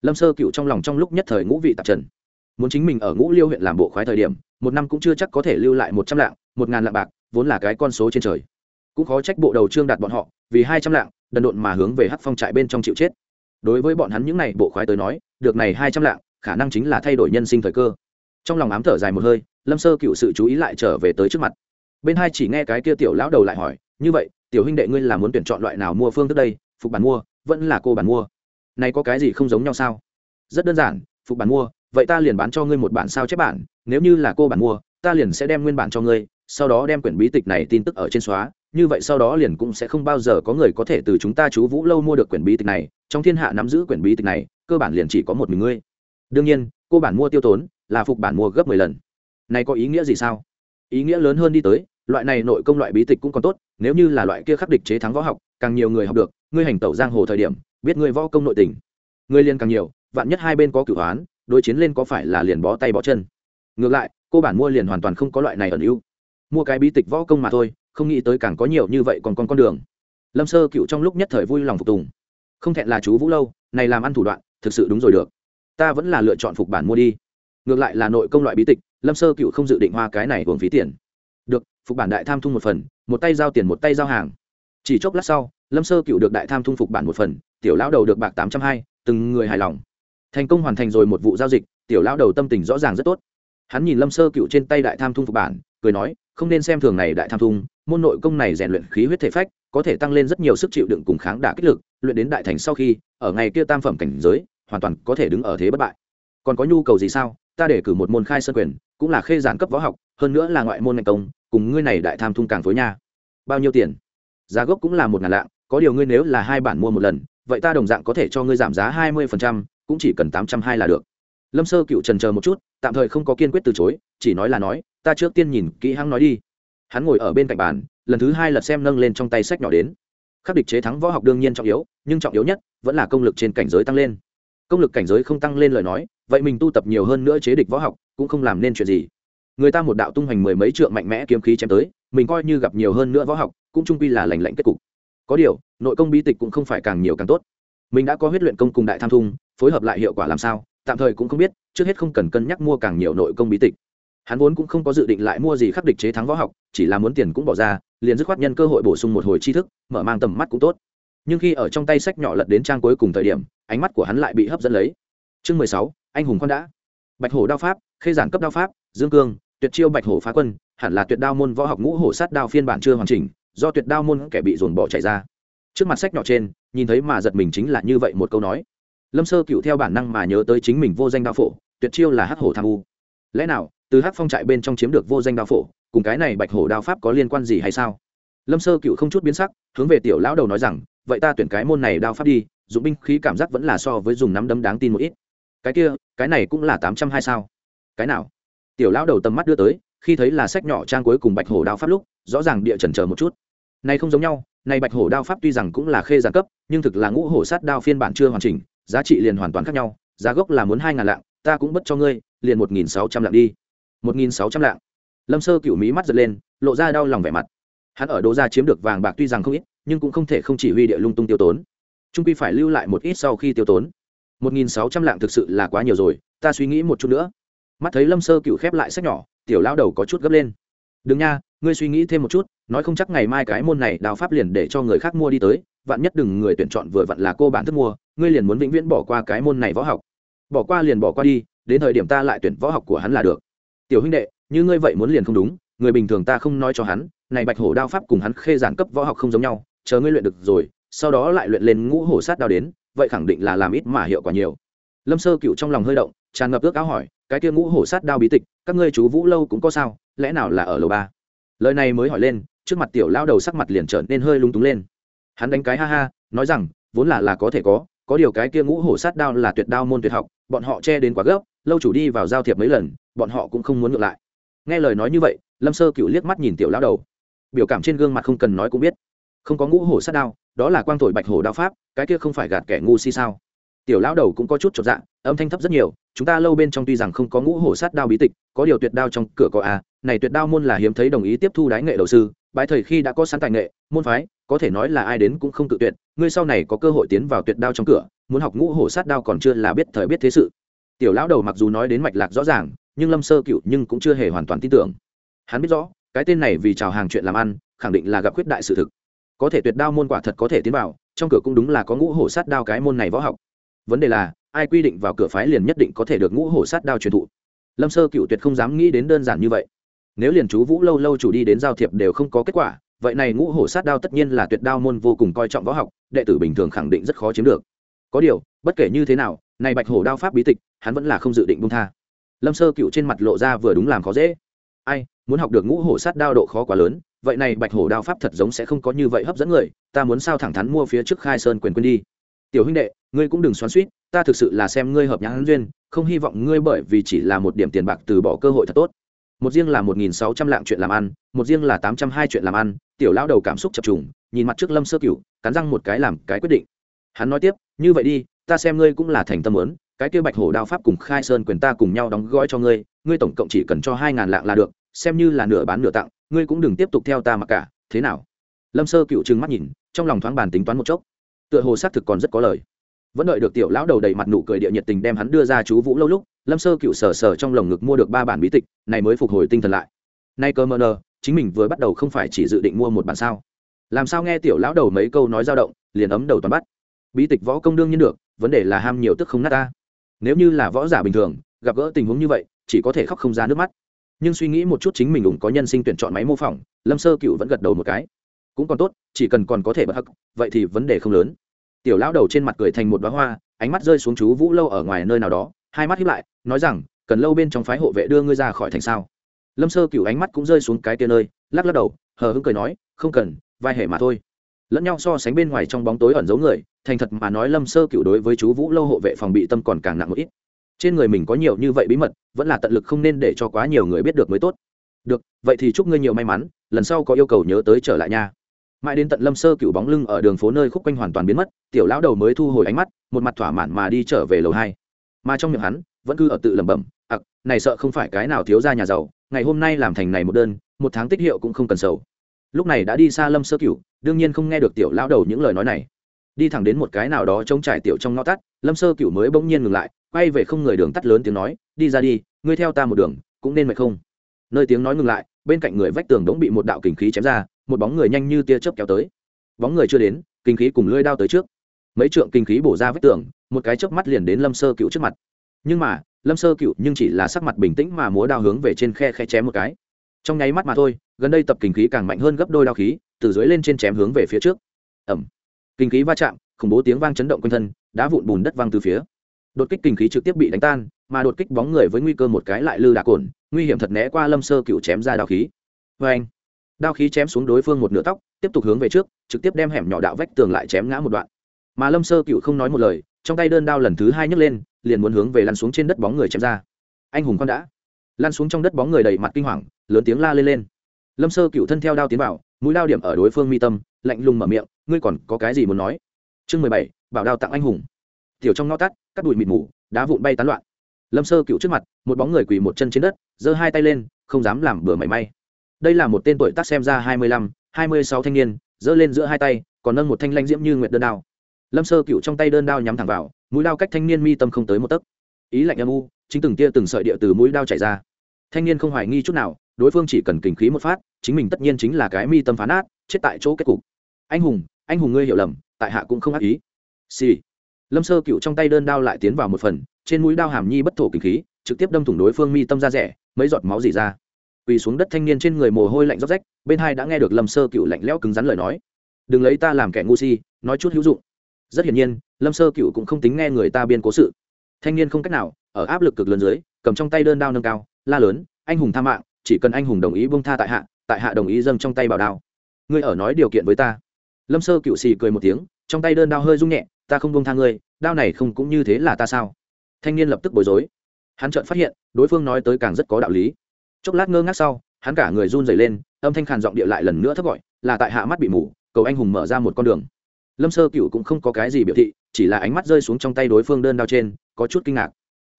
Lâm sơ cựu trong lòng trong lúc nhất thời ngũ vị tạp trần. Muốn chính mình ở ngũ liêu huyện làm bộ khoái thời điểm, một năm cũng chưa chắc có thể lưu lại một trăm lạng, một ngàn lạng bạc, vốn là cái con số trên trời cũng khó trách bộ đầu trương đạt bọn họ, vì hai trăm lạng, đần độn mà hướng về hắc phong trại bên trong chịu chết. Đối với bọn hắn những n à y bộ khoái tới nói, được này hai trăm lạng, khả năng chính là thay đổi nhân sinh thời cơ. Trong lòng ám thở dài một hơi, lâm sơ cựu sự chú ý lại trở về tới trước mặt. Bên hai chỉ nghe cái kia tiểu lão đầu lại hỏi, như vậy, tiểu huynh đệ ngươi là muốn tuyển chọn loại nào mua phương thức đây? Phục bản mua, vẫn là cô bản mua? Này có cái gì không giống nhau sao? Rất đơn giản, phục bản mua, vậy ta liền bán cho ngươi một bản sao chép bản, nếu như là cô bản mua, ta liền sẽ đem nguyên bản cho ngươi, sau đó đem quyển bí tịch này tin tức ở trên xóa như vậy sau đó liền cũng sẽ không bao giờ có người có thể từ chúng ta chú vũ lâu mua được quyển bí tịch này, trong thiên hạ nắm giữ quyển bí tịch này, cơ bản liền chỉ có một mình ngươi. Đương nhiên, cô bản mua tiêu tốn, là phục bản mua gấp mười lần. Này có ý nghĩa gì sao? Ý nghĩa lớn hơn đi tới, loại này nội công loại bí tịch cũng còn tốt, nếu như là loại kia khắc địch chế thắng võ học, càng nhiều người học được, ngươi hành tẩu giang hồ thời điểm, biết ngươi võ công nội tình. Ngươi liền càng nhiều, vạn nhất hai bên có cửu hoán, đối chiến lên có phải là liền bó tay bó chân. Ngược lại, cô bản mua liền hoàn toàn không có loại này ẩn ưu. Mua cái bí tịch võ công mà thôi không nghĩ tới càng có nhiều như vậy còn con con đường. Lâm sơ cựu trong lúc nhất thời vui lòng phục tùng. Không thẹn là chú vũ lâu, này làm ăn thủ đoạn, thực sự đúng rồi được. Ta vẫn là lựa chọn phục bản mua đi. Ngược lại là nội công loại bí tịch, lâm sơ cựu không dự định hoa cái này hưởng phí tiền. Được, phục bản đại tham thung một phần, một tay giao tiền một tay giao hàng. Chỉ chốc lát sau, lâm sơ cựu được đại tham thung phục bản một phần, tiểu lão đầu được bạc tám trăm hai, từng người hài lòng. Thành công hoàn thành rồi một vụ giao dịch, tiểu lão đầu tâm tình rõ ràng rất tốt. Hắn nhìn lâm sơ cựu trên tay đại tham thung phục bản cười nói, không nên xem thường này đại tham thung, môn nội công này rèn luyện khí huyết thể phách, có thể tăng lên rất nhiều sức chịu đựng cùng kháng đả kích lực, luyện đến đại thành sau khi, ở ngày kia tam phẩm cảnh giới, hoàn toàn có thể đứng ở thế bất bại. Còn có nhu cầu gì sao? Ta để cử một môn khai sơn quyền, cũng là khê giản cấp võ học, hơn nữa là ngoại môn ngành công, cùng ngươi này đại tham thung càng phối nha. Bao nhiêu tiền? Giá gốc cũng là một ngàn lạng, có điều ngươi nếu là hai bản mua một lần, vậy ta đồng dạng có thể cho ngươi giảm giá hai mươi phần trăm, cũng chỉ cần tám trăm hai là được lâm sơ cựu trần chờ một chút, tạm thời không có kiên quyết từ chối, chỉ nói là nói, ta trước tiên nhìn kỹ hắn nói đi. Hắn ngồi ở bên cạnh bàn, lần thứ hai lật xem nâng lên trong tay sách nhỏ đến. Khắc địch chế thắng võ học đương nhiên trọng yếu, nhưng trọng yếu nhất vẫn là công lực trên cảnh giới tăng lên. Công lực cảnh giới không tăng lên lời nói, vậy mình tu tập nhiều hơn nữa chế địch võ học, cũng không làm nên chuyện gì. Người ta một đạo tung hoành mười mấy trượng mạnh mẽ kiếm khí chém tới, mình coi như gặp nhiều hơn nữa võ học, cũng trung quy là lành lạnh kết cục. Có điều, nội công bí tịch cũng không phải càng nhiều càng tốt. Mình đã có huyết luyện công cùng đại tham thung, phối hợp lại hiệu quả làm sao tạm thời cũng không biết, trước hết không cần cân nhắc mua càng nhiều nội công bí tịch. Hắn vốn cũng không có dự định lại mua gì khắc địch chế thắng võ học, chỉ là muốn tiền cũng bỏ ra, liền dứt khoát nhân cơ hội bổ sung một hồi tri thức, mở mang tầm mắt cũng tốt. Nhưng khi ở trong tay sách nhỏ lật đến trang cuối cùng thời điểm, ánh mắt của hắn lại bị hấp dẫn lấy. Chương mười sáu, anh hùng con đã. Bạch hổ đao pháp, khê giản cấp đao pháp, dương cương, tuyệt chiêu bạch hổ phá quân, hẳn là tuyệt đao môn võ học ngũ hổ sát đao phiên bản chưa hoàn chỉnh, do tuyệt đao môn kẻ bị dồn bỏ chạy ra. Trước mặt sách nhỏ trên, nhìn thấy mà giật mình chính là như vậy một câu nói lâm sơ cựu theo bản năng mà nhớ tới chính mình vô danh đao phổ, tuyệt chiêu là hắc hổ tham u. Lẽ nào, từ hắc phong trại bên trong chiếm được vô danh đao phổ, cùng cái này bạch hổ đao pháp có liên quan gì hay sao? Lâm sơ cựu không chút biến sắc, hướng về tiểu lão đầu nói rằng, vậy ta tuyển cái môn này đao pháp đi, dụng binh khí cảm giác vẫn là so với dùng nắm đấm đáng tin một ít. Cái kia, cái này cũng là tám trăm hai sao? Cái nào? Tiểu lão đầu tầm mắt đưa tới, khi thấy là sách nhỏ trang cuối cùng bạch hổ đao pháp lúc, rõ ràng địa trần chờ một chút. Này không giống nhau, này bạch hổ đao pháp tuy rằng cũng là khê giàn cấp, nhưng thực là ngũ hổ sát đao phiên bản chưa hoàn chỉnh giá trị liền hoàn toàn khác nhau, giá gốc là muốn hai ngàn lạng, ta cũng bất cho ngươi, liền một nghìn sáu trăm lạng đi. Một nghìn sáu trăm lạng. Lâm sơ cựu mí mắt giật lên, lộ ra đau lòng vẻ mặt. Hắn ở đô gia chiếm được vàng bạc tuy rằng không ít, nhưng cũng không thể không chỉ huy địa lung tung tiêu tốn. Trung quy phải lưu lại một ít sau khi tiêu tốn. Một nghìn sáu trăm lạng thực sự là quá nhiều rồi, ta suy nghĩ một chút nữa. Mắt thấy lâm sơ cựu khép lại sách nhỏ, tiểu lao đầu có chút gấp lên. Đừng nha, ngươi suy nghĩ thêm một chút, nói không chắc ngày mai cái môn này đào pháp liền để cho người khác mua đi tới, vạn nhất đừng người tuyển chọn vừa vặn là cô bản thức mua ngươi liền muốn vĩnh viễn bỏ qua cái môn này võ học. Bỏ qua liền bỏ qua đi, đến thời điểm ta lại tuyển võ học của hắn là được. Tiểu huynh đệ, như ngươi vậy muốn liền không đúng, người bình thường ta không nói cho hắn, này bạch hổ đao pháp cùng hắn khê giản cấp võ học không giống nhau, chờ ngươi luyện được rồi, sau đó lại luyện lên ngũ hổ sát đao đến, vậy khẳng định là làm ít mà hiệu quả nhiều. Lâm sơ cựu trong lòng hơi động, tràn ngập ước áo hỏi, cái kia ngũ hổ sát đao bí tịch, các ngươi chú vũ lâu cũng có sao, lẽ nào là ở lầu ba? Lời này mới hỏi lên, trước mặt tiểu lao đầu sắc mặt liền trở nên hơi lung túng lên. Hắn đánh cái ha ha, nói rằng, vốn là là có thể có có điều cái kia ngũ hổ sát đao là tuyệt đao môn tuyệt học bọn họ che đến quá gấp lâu chủ đi vào giao thiệp mấy lần bọn họ cũng không muốn ngược lại. Nghe lời nói như vậy lâm sơ cựu liếc mắt nhìn tiểu lao đầu. Biểu cảm trên gương mặt không cần nói cũng biết. Không có ngũ hổ sát đao đó là quang thổi bạch hổ đao pháp cái kia không phải gạt kẻ ngu si sao? Tiểu lão đầu cũng có chút chột dạ âm thanh thấp rất nhiều chúng ta lâu bên trong tuy rằng không có ngũ hổ sát đao bí tịch có điều tuyệt đao trong cửa có a à, này tuyệt đao môn là hiếm thấy đồng ý tiếp thu đái nghệ đầu sư bái thời khi đã có sẵn tài nghệ môn phái có thể nói là ai đến cũng không tự tuyệt, ngươi sau này có cơ hội tiến vào tuyệt đao trong cửa, muốn học ngũ hổ sát đao còn chưa là biết thời biết thế sự. Tiểu lão đầu mặc dù nói đến mạch lạc rõ ràng, nhưng lâm sơ cựu nhưng cũng chưa hề hoàn toàn tin tưởng. Hắn biết rõ, cái tên này vì chào hàng chuyện làm ăn, khẳng định là gặp khuyết đại sự thực. Có thể tuyệt đao môn quả thật có thể tiến vào, trong cửa cũng đúng là có ngũ hổ sát đao cái môn này võ học. Vấn đề là, ai quy định vào cửa phái liền nhất định có thể được ngũ hổ sát đao truyền thụ. Lâm sơ cựu tuyệt không dám nghĩ đến đơn giản như vậy. Nếu liền chú vũ lâu lâu chủ đi đến giao thiệp đều không có kết quả vậy này ngũ hổ sát đao tất nhiên là tuyệt đao môn vô cùng coi trọng võ học, đệ tử bình thường khẳng định rất khó chiếm được. Có điều, bất kể như thế nào, này bạch hổ đao pháp bí tịch, hắn vẫn là không dự định bung tha. Lâm sơ cựu trên mặt lộ ra vừa đúng làm khó dễ. Ai, muốn học được ngũ hổ sát đao độ khó quá lớn, vậy này bạch hổ đao pháp thật giống sẽ không có như vậy hấp dẫn người, ta muốn sao thẳng thắn mua phía trước khai sơn quyền quân đi. Tiểu huynh đệ, ngươi cũng đừng xoắn suýt ta thực sự là xem ngươi hợp nhãn duyên, không hy vọng ngươi bởi vì chỉ là một điểm tiền bạc từ bỏ cơ hội thật tốt một riêng là một nghìn sáu trăm lạng chuyện làm ăn, một riêng là tám trăm hai chuyện làm ăn, tiểu lão đầu cảm xúc chập trùng, nhìn mặt trước lâm sơ cửu, cắn răng một cái làm cái quyết định. Hắn nói tiếp, như vậy đi, ta xem ngươi cũng là thành tâm lớn cái kia bạch hổ đao pháp cùng khai sơn quyền ta cùng nhau đóng gói cho ngươi ngươi tổng cộng chỉ cần cho hai ngàn lạng là được, xem như là nửa bán nửa tặng, ngươi cũng đừng tiếp tục theo ta mặc cả, thế nào? Lâm sơ cựu trừng mắt nhìn, trong lòng thoáng bàn tính toán một chốc. Tựa hồ xác thực còn rất có lời. Vẫn đợi được tiểu lão đầu đầy mặt nụ cười địa nhiệt tình đem hắn đưa ra chú vũ lâu lúc lâm sơ cựu sờ sờ trong lồng ngực mua được ba bản bí tịch, này mới phục hồi tinh thần lại. Nay cơ mờ nờ, chính mình vừa bắt đầu không phải chỉ dự định mua một bản sao? Làm sao nghe tiểu lão đầu mấy câu nói dao động, liền ấm đầu toàn bắt? Bí tịch võ công đương nhiên được, vấn đề là ham nhiều tức không nát ta. Nếu như là võ giả bình thường, gặp gỡ tình huống như vậy, chỉ có thể khóc không ra nước mắt. Nhưng suy nghĩ một chút chính mình cũng có nhân sinh tuyển chọn máy mô phỏng, lâm sơ cựu vẫn gật đầu một cái. Cũng còn tốt, chỉ cần còn có thể bật hắc, vậy thì vấn đề không lớn. Tiểu lão đầu trên mặt cười thành một bá hoa, ánh mắt rơi xuống chú vũ lâu ở ngoài nơi nào đó hai mắt hiếp lại, nói rằng, cần lâu bên trong phái hộ vệ đưa ngươi ra khỏi thành sao? Lâm sơ cựu ánh mắt cũng rơi xuống cái tia nơi, lắc lắc đầu, hờ hững cười nói, không cần, vai hệ mà thôi. Lẫn nhau so sánh bên ngoài trong bóng tối ẩn giấu người, thành thật mà nói lâm sơ cựu đối với chú vũ lâu hộ vệ phòng bị tâm còn càng nặng một ít. Trên người mình có nhiều như vậy bí mật, vẫn là tận lực không nên để cho quá nhiều người biết được mới tốt. Được, vậy thì chúc ngươi nhiều may mắn, lần sau có yêu cầu nhớ tới trở lại nha. Mãi đến tận lâm sơ cựu bóng lưng ở đường phố nơi khúc quanh hoàn toàn biến mất, tiểu lão đầu mới thu hồi ánh mắt, một mặt thỏa mãn mà đi trở về lầu hai mà trong miệng hắn vẫn cứ ở tự lẩm bẩm, ặc, này sợ không phải cái nào thiếu ra nhà giàu, ngày hôm nay làm thành này một đơn, một tháng tích hiệu cũng không cần sầu. Lúc này đã đi xa lâm sơ cửu, đương nhiên không nghe được tiểu lão đầu những lời nói này. Đi thẳng đến một cái nào đó trông trải tiểu trong ngõ tắt, lâm sơ cửu mới bỗng nhiên ngừng lại, quay về không người đường tắt lớn tiếng nói, đi ra đi, ngươi theo ta một đường, cũng nên mệt không? Nơi tiếng nói ngừng lại, bên cạnh người vách tường đống bị một đạo kình khí chém ra, một bóng người nhanh như tia chớp kéo tới. Bóng người chưa đến kinh khí cùng lưỡi đao tới trước. Mấy trượng kinh khí bổ ra vách tường một cái chớp mắt liền đến lâm sơ cựu trước mặt. Nhưng mà, lâm sơ cựu nhưng chỉ là sắc mặt bình tĩnh mà múa đao hướng về trên khe khe chém một cái. Trong nháy mắt mà thôi, gần đây tập kinh khí càng mạnh hơn gấp đôi đao khí, từ dưới lên trên chém hướng về phía trước. Ẩm kinh khí va chạm, khủng bố tiếng vang chấn động quanh thân, đá vụn bùn đất văng từ phía. Đột kích kinh khí trực tiếp bị đánh tan, mà đột kích bóng người với nguy cơ một cái lại lư đạc cồn, nguy hiểm thật né qua lâm sơ cựu chém ra đao khí. Vê anh đao khí chém xuống đối phương một nửa tóc, tiếp tục hướng về trước, trực tiếp đem hẻm nhỏ đạo vách tường lại chém ngã một đoạn. Mà lâm sơ cựu không nói một lời trong tay đơn đao lần thứ hai nhấc lên, liền muốn hướng về lăn xuống trên đất bóng người chém ra. Anh hùng con đã. Lăn xuống trong đất bóng người đầy mặt kinh hoàng, lớn tiếng la lên lên. Lâm sơ cựu thân theo đao tiến vào, mũi đao điểm ở đối phương mi tâm, lạnh lùng mở miệng, ngươi còn có cái gì muốn nói? Chương mười bảy, bảo đao tặng anh hùng. Tiểu trong ngõ tắt, cắt đùi mịt mù, đá vụn bay tán loạn. Lâm sơ cựu trước mặt, một bóng người quỳ một chân trên đất, giơ hai tay lên, không dám làm bừa mảy may. Đây là một tên tuổi tác xem ra hai mươi lăm, hai mươi sáu thanh niên, giơ lên giữa hai tay, còn nâng một thanh lanh diễm như nguyệt đơn đao lâm sơ cựu trong tay đơn đao nhắm thẳng vào, mũi đao cách thanh niên mi tâm không tới một tấc. Ý lạnh âm u, chính từng tia từng sợi địa từ mũi đao chảy ra. Thanh niên không hoài nghi chút nào, đối phương chỉ cần kình khí một phát, chính mình tất nhiên chính là cái mi tâm phá nát, chết tại chỗ kết cục. Anh hùng anh hùng ngươi hiểu lầm, tại hạ cũng không ác ý. Xì、sì. lâm sơ cựu trong tay đơn đao lại tiến vào một phần, trên mũi đao hàm nhi bất thổ kình khí, trực tiếp đâm thủng đối phương mi tâm ra rẻ, mấy giọt máu dỉ ra. Quỳ xuống đất thanh niên trên người mồ hôi lạnh róc rách, bên hai đã nghe được lâm sơ cựu lạnh lẽo cứng rắn lời nói. Đừng lấy ta làm kẻ ngu si, nói chút hữu dụng rất hiển nhiên, lâm sơ cựu cũng không tính nghe người ta biên cố sự. Thanh niên không cách nào, ở áp lực cực lớn dưới, cầm trong tay đơn đao nâng cao, la lớn, anh hùng tha mạng, chỉ cần anh hùng đồng ý bông tha tại hạ tại hạ đồng ý dâng trong tay bảo đao. Ngươi ở nói điều kiện với ta. Lâm sơ cựu xì cười một tiếng, trong tay đơn đao hơi rung nhẹ, ta không bông tha ngươi, đao này không cũng như thế là ta sao? Thanh niên lập tức bối rối. Hắn chợt phát hiện, đối phương nói tới càng rất có đạo lý. Chốc lát ngơ ngác sau, hắn cả người run rẩy lên, âm thanh khàn giọng địa lại lần nữa thấp gọi, là tại hạ mắt bị mù, cầu anh hùng mở ra một con đường lâm sơ cựu cũng không có cái gì biểu thị, chỉ là ánh mắt rơi xuống trong tay đối phương đơn đao trên, có chút kinh ngạc.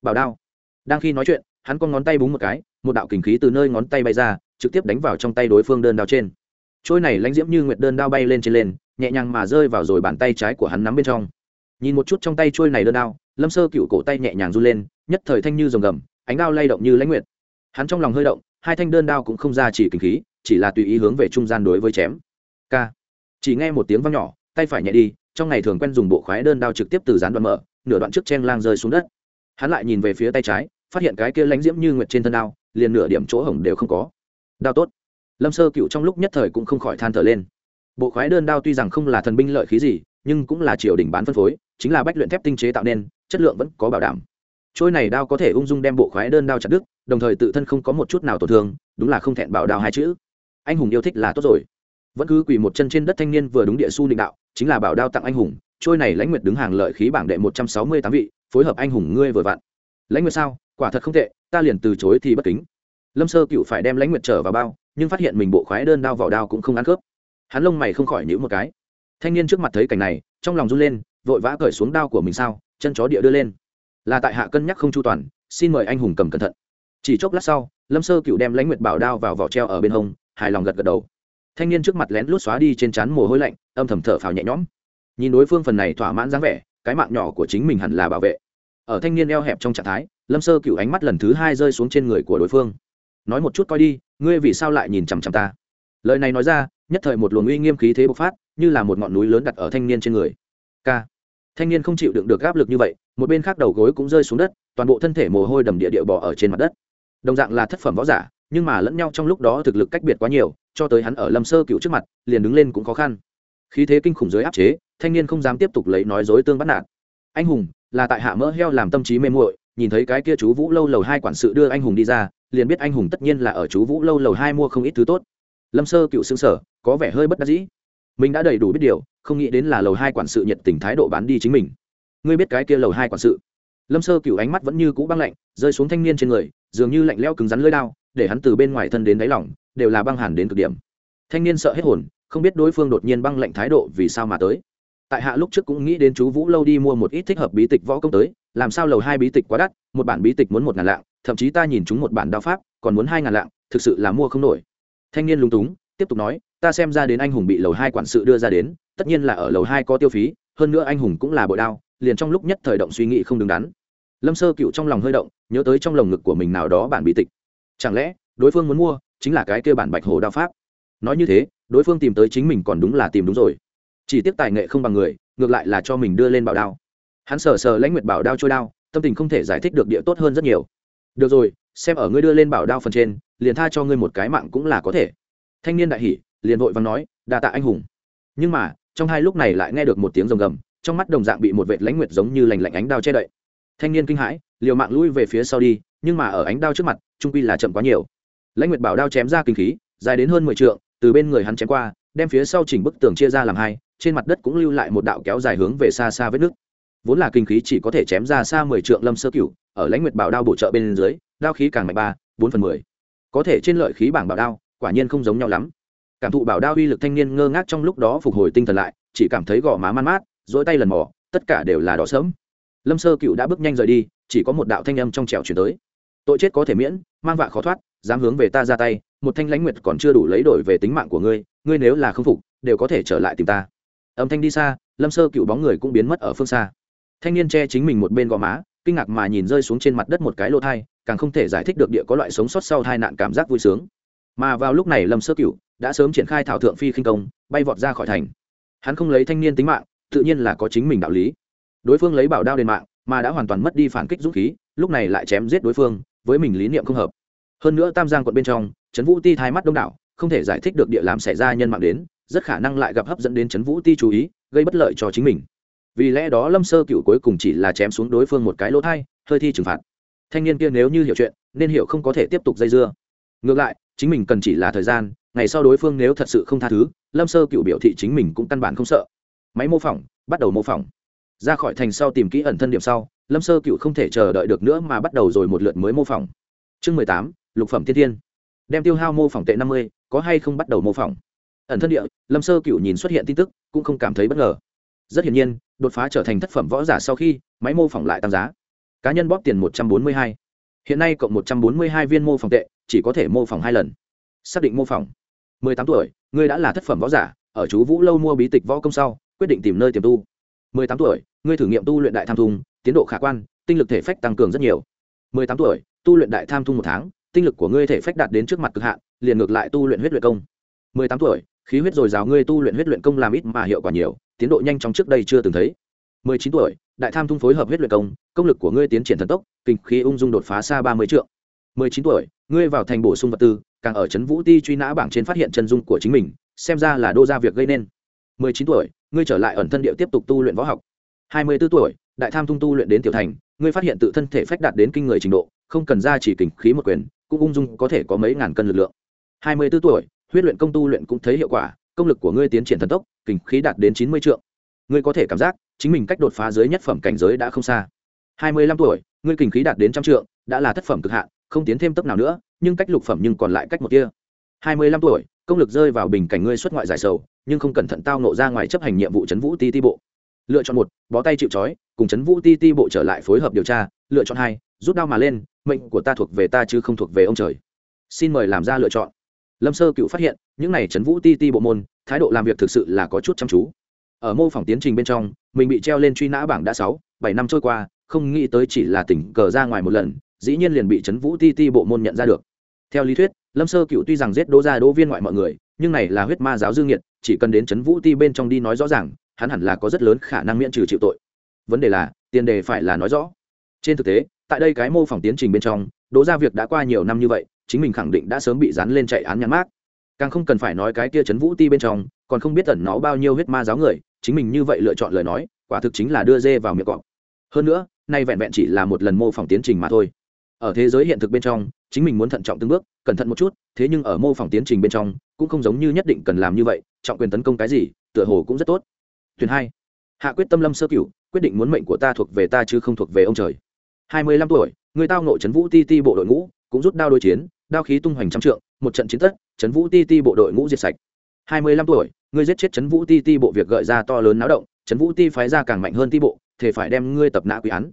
Bảo đao. Đang khi nói chuyện, hắn con ngón tay búng một cái, một đạo kình khí từ nơi ngón tay bay ra, trực tiếp đánh vào trong tay đối phương đơn đao trên. Trôi này lãnh diễm như nguyệt đơn đao bay lên trên lên, nhẹ nhàng mà rơi vào rồi bàn tay trái của hắn nắm bên trong. Nhìn một chút trong tay trôi này đơn đao, lâm sơ cựu cổ tay nhẹ nhàng run lên, nhất thời thanh như rồng gầm, ánh đao lay động như lãnh nguyệt. Hắn trong lòng hơi động, hai thanh đơn đao cũng không ra chỉ kinh khí, chỉ là tùy ý hướng về trung gian đối với chém. K chỉ nghe một tiếng vang nhỏ tay phải nhẹ đi, trong ngày thường quen dùng bộ khoái đơn đao trực tiếp từ dán đoạn mở, nửa đoạn trước chen lang rơi xuống đất. Hắn lại nhìn về phía tay trái, phát hiện cái kia lánh diễm như nguyệt trên thân đao, liền nửa điểm chỗ hổng đều không có. Đao tốt. Lâm sơ cựu trong lúc nhất thời cũng không khỏi than thở lên. Bộ khoái đơn đao tuy rằng không là thần binh lợi khí gì, nhưng cũng là triều đình bán phân phối, chính là bách luyện thép tinh chế tạo nên, chất lượng vẫn có bảo đảm. Trôi này đao có thể ung dung đem bộ khoái đơn đao chặt đứt, đồng thời tự thân không có một chút nào tổn thương, đúng là không thẹn bảo đao hai chữ. Anh hùng yêu thích là tốt rồi vẫn cứ quỳ một chân trên đất thanh niên vừa đúng địa su định đạo, chính là bảo đao tặng anh hùng, trôi này lãnh nguyệt đứng hàng lợi khí bảng đệ một trăm sáu mươi tám vị, phối hợp anh hùng ngươi vừa vặn. Lãnh nguyệt sao? Quả thật không tệ, ta liền từ chối thì bất kính. Lâm sơ cựu phải đem lãnh nguyệt trở vào bao, nhưng phát hiện mình bộ khoái đơn đao vào đao cũng không ăn khớp. Hắn lông mày không khỏi nhữ một cái. Thanh niên trước mặt thấy cảnh này, trong lòng run lên, vội vã cởi xuống đao của mình sao, chân chó địa đưa lên. Là tại hạ cân nhắc không chu toàn, xin mời anh hùng cầm cẩn thận. Chỉ chốc lát sau, lâm sơ cựu đem lãnh nguyệt bảo đao vào vỏ treo ở bên hông, hài lòng gật gật đầu thanh niên trước mặt lén lút xóa đi trên trán mồ hôi lạnh, âm thầm thở phào nhẹ nhõm. Nhìn đối phương phần này thỏa mãn dáng vẻ, cái mạng nhỏ của chính mình hẳn là bảo vệ. Ở thanh niên eo hẹp trong trạng thái, lâm sơ cựu ánh mắt lần thứ hai rơi xuống trên người của đối phương. Nói một chút coi đi, ngươi vì sao lại nhìn chằm chằm ta? Lời này nói ra, nhất thời một luồng uy nghiêm khí thế bộc phát, như là một ngọn núi lớn đặt ở thanh niên trên người. K thanh niên không chịu đựng được áp lực như vậy, một bên khác đầu gối cũng rơi xuống đất, toàn bộ thân thể mồ hôi đầm địa địa bỏ ở trên mặt đất. Đồng dạng là thất phẩm võ giả, nhưng mà lẫn nhau trong lúc đó thực lực cách biệt quá nhiều cho tới hắn ở lâm sơ cựu trước mặt, liền đứng lên cũng khó khăn. Khí thế kinh khủng dưới áp chế, thanh niên không dám tiếp tục lấy nói dối tương bắt nạt. Anh hùng, là tại hạ mỡ heo làm tâm trí mê muội, nhìn thấy cái kia chú vũ lâu lầu hai quản sự đưa anh hùng đi ra, liền biết anh hùng tất nhiên là ở chú vũ lâu lầu hai mua không ít thứ tốt. Lâm sơ cựu xương sở có vẻ hơi bất đắc dĩ. Mình đã đầy đủ biết điều, không nghĩ đến là lầu hai quản sự nhận tình thái độ bán đi chính mình. Ngươi biết cái kia lầu hai quản sự? Lâm sơ cựu ánh mắt vẫn như cũ băng lạnh, rơi xuống thanh niên trên người, dường như lạnh leo cứng rắn lưỡi đao, để hắn từ bên ngoài thân đến đáy lỏng đều là băng hàn đến cực điểm. Thanh niên sợ hết hồn, không biết đối phương đột nhiên băng lạnh thái độ vì sao mà tới. Tại hạ lúc trước cũng nghĩ đến chú vũ lâu đi mua một ít thích hợp bí tịch võ công tới, làm sao lầu hai bí tịch quá đắt, một bản bí tịch muốn một ngàn lạng, thậm chí ta nhìn chúng một bản đao pháp, còn muốn hai ngàn lạng, thực sự là mua không nổi. Thanh niên lúng túng, tiếp tục nói, ta xem ra đến anh hùng bị lầu hai quản sự đưa ra đến, tất nhiên là ở lầu hai có tiêu phí, hơn nữa anh hùng cũng là bội đao, liền trong lúc nhất thời động suy nghĩ không đứng đắn. Lâm sơ cựu trong lòng hơi động, nhớ tới trong lồng ngực của mình nào đó bản bí tịch. Chẳng lẽ, đối phương muốn mua chính là cái kêu bản bạch hồ đao pháp. Nói như thế, đối phương tìm tới chính mình còn đúng là tìm đúng rồi. Chỉ tiếc tài nghệ không bằng người, ngược lại là cho mình đưa lên bảo đao. Hắn sờ sờ lãnh nguyệt bảo đao trôi đao, tâm tình không thể giải thích được địa tốt hơn rất nhiều. Được rồi, xem ở ngươi đưa lên bảo đao phần trên, liền tha cho ngươi một cái mạng cũng là có thể. Thanh niên đại hỉ, liền vội và nói, đa tạ anh hùng. Nhưng mà, trong hai lúc này lại nghe được một tiếng rồng gầm, trong mắt đồng dạng bị một vệt lãnh nguyệt giống như lành lạnh ánh đao che đậy. Thanh niên kinh hãi, liều mạng lui về phía sau đi, nhưng mà ở ánh đao trước mặt, trung quy là chậm quá nhiều lãnh nguyệt bảo đao chém ra kinh khí, dài đến hơn mười t từ bên người hắn chém qua, đem phía sau chỉnh bức tường chia ra làm hai, trên mặt đất cũng lưu lại một đạo kéo dài hướng về xa xa vết nước vốn là kinh khí chỉ có thể chém ra xa mười trượng lâm sơ cửu, ở lãnh nguyệt bảo đao bổ trợ bên dưới, đao khí càng mạnh ba, bốn phần mười. Có thể trên lợi khí bảng bảo đao, quả nhiên không giống nhau lắm. Cảm thụ bảo đao uy lực thanh niên ngơ ngác trong lúc đó phục hồi tinh thần lại, chỉ cảm thấy gò má man mát dỗi tay lần mỏ tất cả đều là đỏ sớm lâm sơ cựu đã bước nhanh rời đi, chỉ có một đạo thanh âm trong trẻo chuyển tới. Tội chết có thể miễn, mang vạ khó thoát dám hướng về ta ra tay, một thanh lãnh nguyệt còn chưa đủ lấy đổi về tính mạng của ngươi ngươi nếu là không phục, đều có thể trở lại tìm ta. Âm thanh đi xa, lâm sơ cựu bóng người cũng biến mất ở phương xa. Thanh niên che chính mình một bên gò má, kinh ngạc mà nhìn rơi xuống trên mặt đất một cái lỗ thai, càng không thể giải thích được địa có loại sống sót sau tai nạn cảm giác vui sướng. Mà vào lúc này lâm sơ cựu đã sớm triển khai thảo thượng phi khinh công, bay vọt ra khỏi thành. Hắn không lấy thanh niên tính mạng, tự nhiên là có chính mình đạo lý. Đối phương lấy bảo đao đền mạng, mà đã hoàn toàn mất đi phản kích dũng khí, lúc này lại chém giết đối phương, với mình lý niệm không hợp hơn nữa tam giang quận bên trong, trấn vũ ti thái mắt đông đảo, không thể giải thích được địa làm xảy ra nhân mạng đến, rất khả năng lại gặp hấp dẫn đến trấn vũ ti chú ý, gây bất lợi cho chính mình. Vì lẽ đó lâm sơ cựu cuối cùng chỉ là chém xuống đối phương một cái lỗ thai, hơi thi trừng phạt. Thanh niên kia nếu như hiểu chuyện, nên hiểu không có thể tiếp tục dây dưa. Ngược lại, chính mình cần chỉ là thời gian, ngày sau đối phương nếu thật sự không tha thứ, lâm sơ cựu biểu thị chính mình cũng căn bản không sợ. Máy mô phỏng, bắt đầu mô phỏng. Ra khỏi thành sau tìm kỹ ẩn thân điểm sau, lâm sơ cựu không thể chờ đợi được nữa mà bắt đầu rồi một lượt mới mô phỏng. Chương mười tám lục phẩm tiên thiên đem tiêu hao mô phỏng tệ năm mươi, có hay không bắt đầu mô phỏng? Ẩn thân địa, lâm sơ cựu nhìn xuất hiện tin tức, cũng không cảm thấy bất ngờ. Rất hiển nhiên, đột phá trở thành thất phẩm võ giả sau khi, máy mô phỏng lại tăng giá. Cá nhân bóp tiền một trăm bốn mươi hai. Hiện nay cộng một trăm bốn mươi hai viên mô phỏng tệ, chỉ có thể mô phỏng hai lần. Xác định mô phỏng. mười tám tuổi, ngươi đã là thất phẩm võ giả, ở chú vũ lâu mua bí tịch võ công sau, quyết định tìm nơi tiềm tu. mười tám tuổi, ngươi thử nghiệm tu luyện đại tham thung tiến độ khả quan, tinh lực thể phách tăng cường rất nhiều. mười tám tuổi, tu luyện đại tham thung một tháng tinh lực của ngươi thể phách đạt đến trước mặt cực hạn, liền ngược lại tu luyện huyết luyện công. Mười tám tuổi, khí huyết dồi dào ngươi tu luyện huyết luyện công làm ít mà hiệu quả nhiều, tiến độ nhanh chóng trước đây chưa từng thấy. Mười chín tuổi, đại tham thung phối hợp huyết luyện công công lực của ngươi tiến triển thần tốc, kinh khí ung dung đột phá xa ba mươi triệu mười chín tuổi, ngươi vào thành bổ sung vật tư, càng ở trấn vũ ti truy nã bảng trên phát hiện chân dung của chính mình, xem ra là đô ra việc gây nên. Mười chín tuổi, ngươi trở lại ẩn thân địa tiếp tục tu luyện võ học. Hai mươi b ố tuổi, đại tham thung tu luyện đến tiểu thành, ngươi phát hiện tự thân thể phách đạt đến kinh người trình độ, không cần ra chỉ kình khí một quyền cũng ung dung có thể có mấy ngàn cân lực lượng. Hai mươi b ố tuổi, huyết luyện công tu luyện cũng thấy hiệu quả, công lực của ngươi tiến triển thần tốc, kình khí đạt đến chín mươi trượng. ngươi có thể cảm giác, chính mình cách đột phá dưới nhất phẩm cảnh giới đã không xa. Hai mươi lăm tuổi, ngươi kình khí đạt đến trăm trượng, đã là thất phẩm cực hạn, không tiến thêm tốc nào nữa, nhưng cách lục phẩm nhưng còn lại cách một tia. Hai mươi lăm tuổi, công lực rơi vào bình cảnh ngươi xuất ngoại giải sầu, nhưng không cẩn thận tao nộ ra ngoài chấp hành nhiệm vụ chấn vũ ti ti bộ. Lựa chọn một, bó tay chịu trói, cùng chấn vũ ti ti bộ trở lại phối hợp điều tra. Lựa chọn hai, rút đao mà lên mệnh của ta thuộc về ta chứ không thuộc về ông trời. Xin mời làm ra lựa chọn. Lâm sơ cựu phát hiện, những n à y chấn vũ ti ti bộ môn, thái độ làm việc thực sự là có chút chăm chú. Ở mô phỏng tiến trình bên trong, mình bị treo lên truy nã bảng đã sáu, bảy năm trôi qua, không nghĩ tới chỉ là tỉnh cờ ra ngoài một lần, dĩ nhiên liền bị chấn vũ ti ti bộ môn nhận ra được. Theo lý thuyết, lâm sơ cựu tuy rằng giết đỗ ra đỗ viên ngoại mọi người, nhưng này là huyết ma giáo dương nhiệt chỉ cần đến chấn vũ ti bên trong đi nói rõ ràng, hắn hẳn là có rất lớn khả năng miễn trừ chịu tội. Vấn đề là, tiền đề phải là nói rõ. Trên thực tế tại đây cái mô phỏng tiến trình bên trong, đỗ ra việc đã qua nhiều năm như vậy, chính mình khẳng định đã sớm bị dán lên chạy án nhãn mát càng không cần phải nói cái kia chấn vũ ti bên trong, còn không biết tẩn nó bao nhiêu huyết ma giáo người, chính mình như vậy lựa chọn lời nói, quả thực chính là đưa dê vào miệng cọp. Hơn nữa, nay vẹn vẹn chỉ là một lần mô phỏng tiến trình mà thôi. Ở thế giới hiện thực bên trong, chính mình muốn thận trọng từng bước, cẩn thận một chút, thế nhưng ở mô phỏng tiến trình bên trong, cũng không giống như nhất định cần làm như vậy, trọng quyền tấn công cái gì, tựa hồ cũng rất tốt. Tuyển hai. Hạ quyết tâm lâm sơ cửu, quyết định muốn mệnh của ta thuộc về ta chứ không thuộc về ông trời hai mươi lăm tuổi, người tao nộ trấn vũ ti ti bộ đội ngũ, cũng rút đao đối chiến, đao khí tung hoành trăm trượng, một trận chiến tất, trấn vũ ti ti bộ đội ngũ diệt sạch. Hai mươi lăm tuổi ngươi giết chết trấn vũ ti ti bộ việc gợi ra to lớn náo động, trấn vũ ti phái ra càng mạnh hơn ti bộ thể phải đem ngươi tập nã quy án.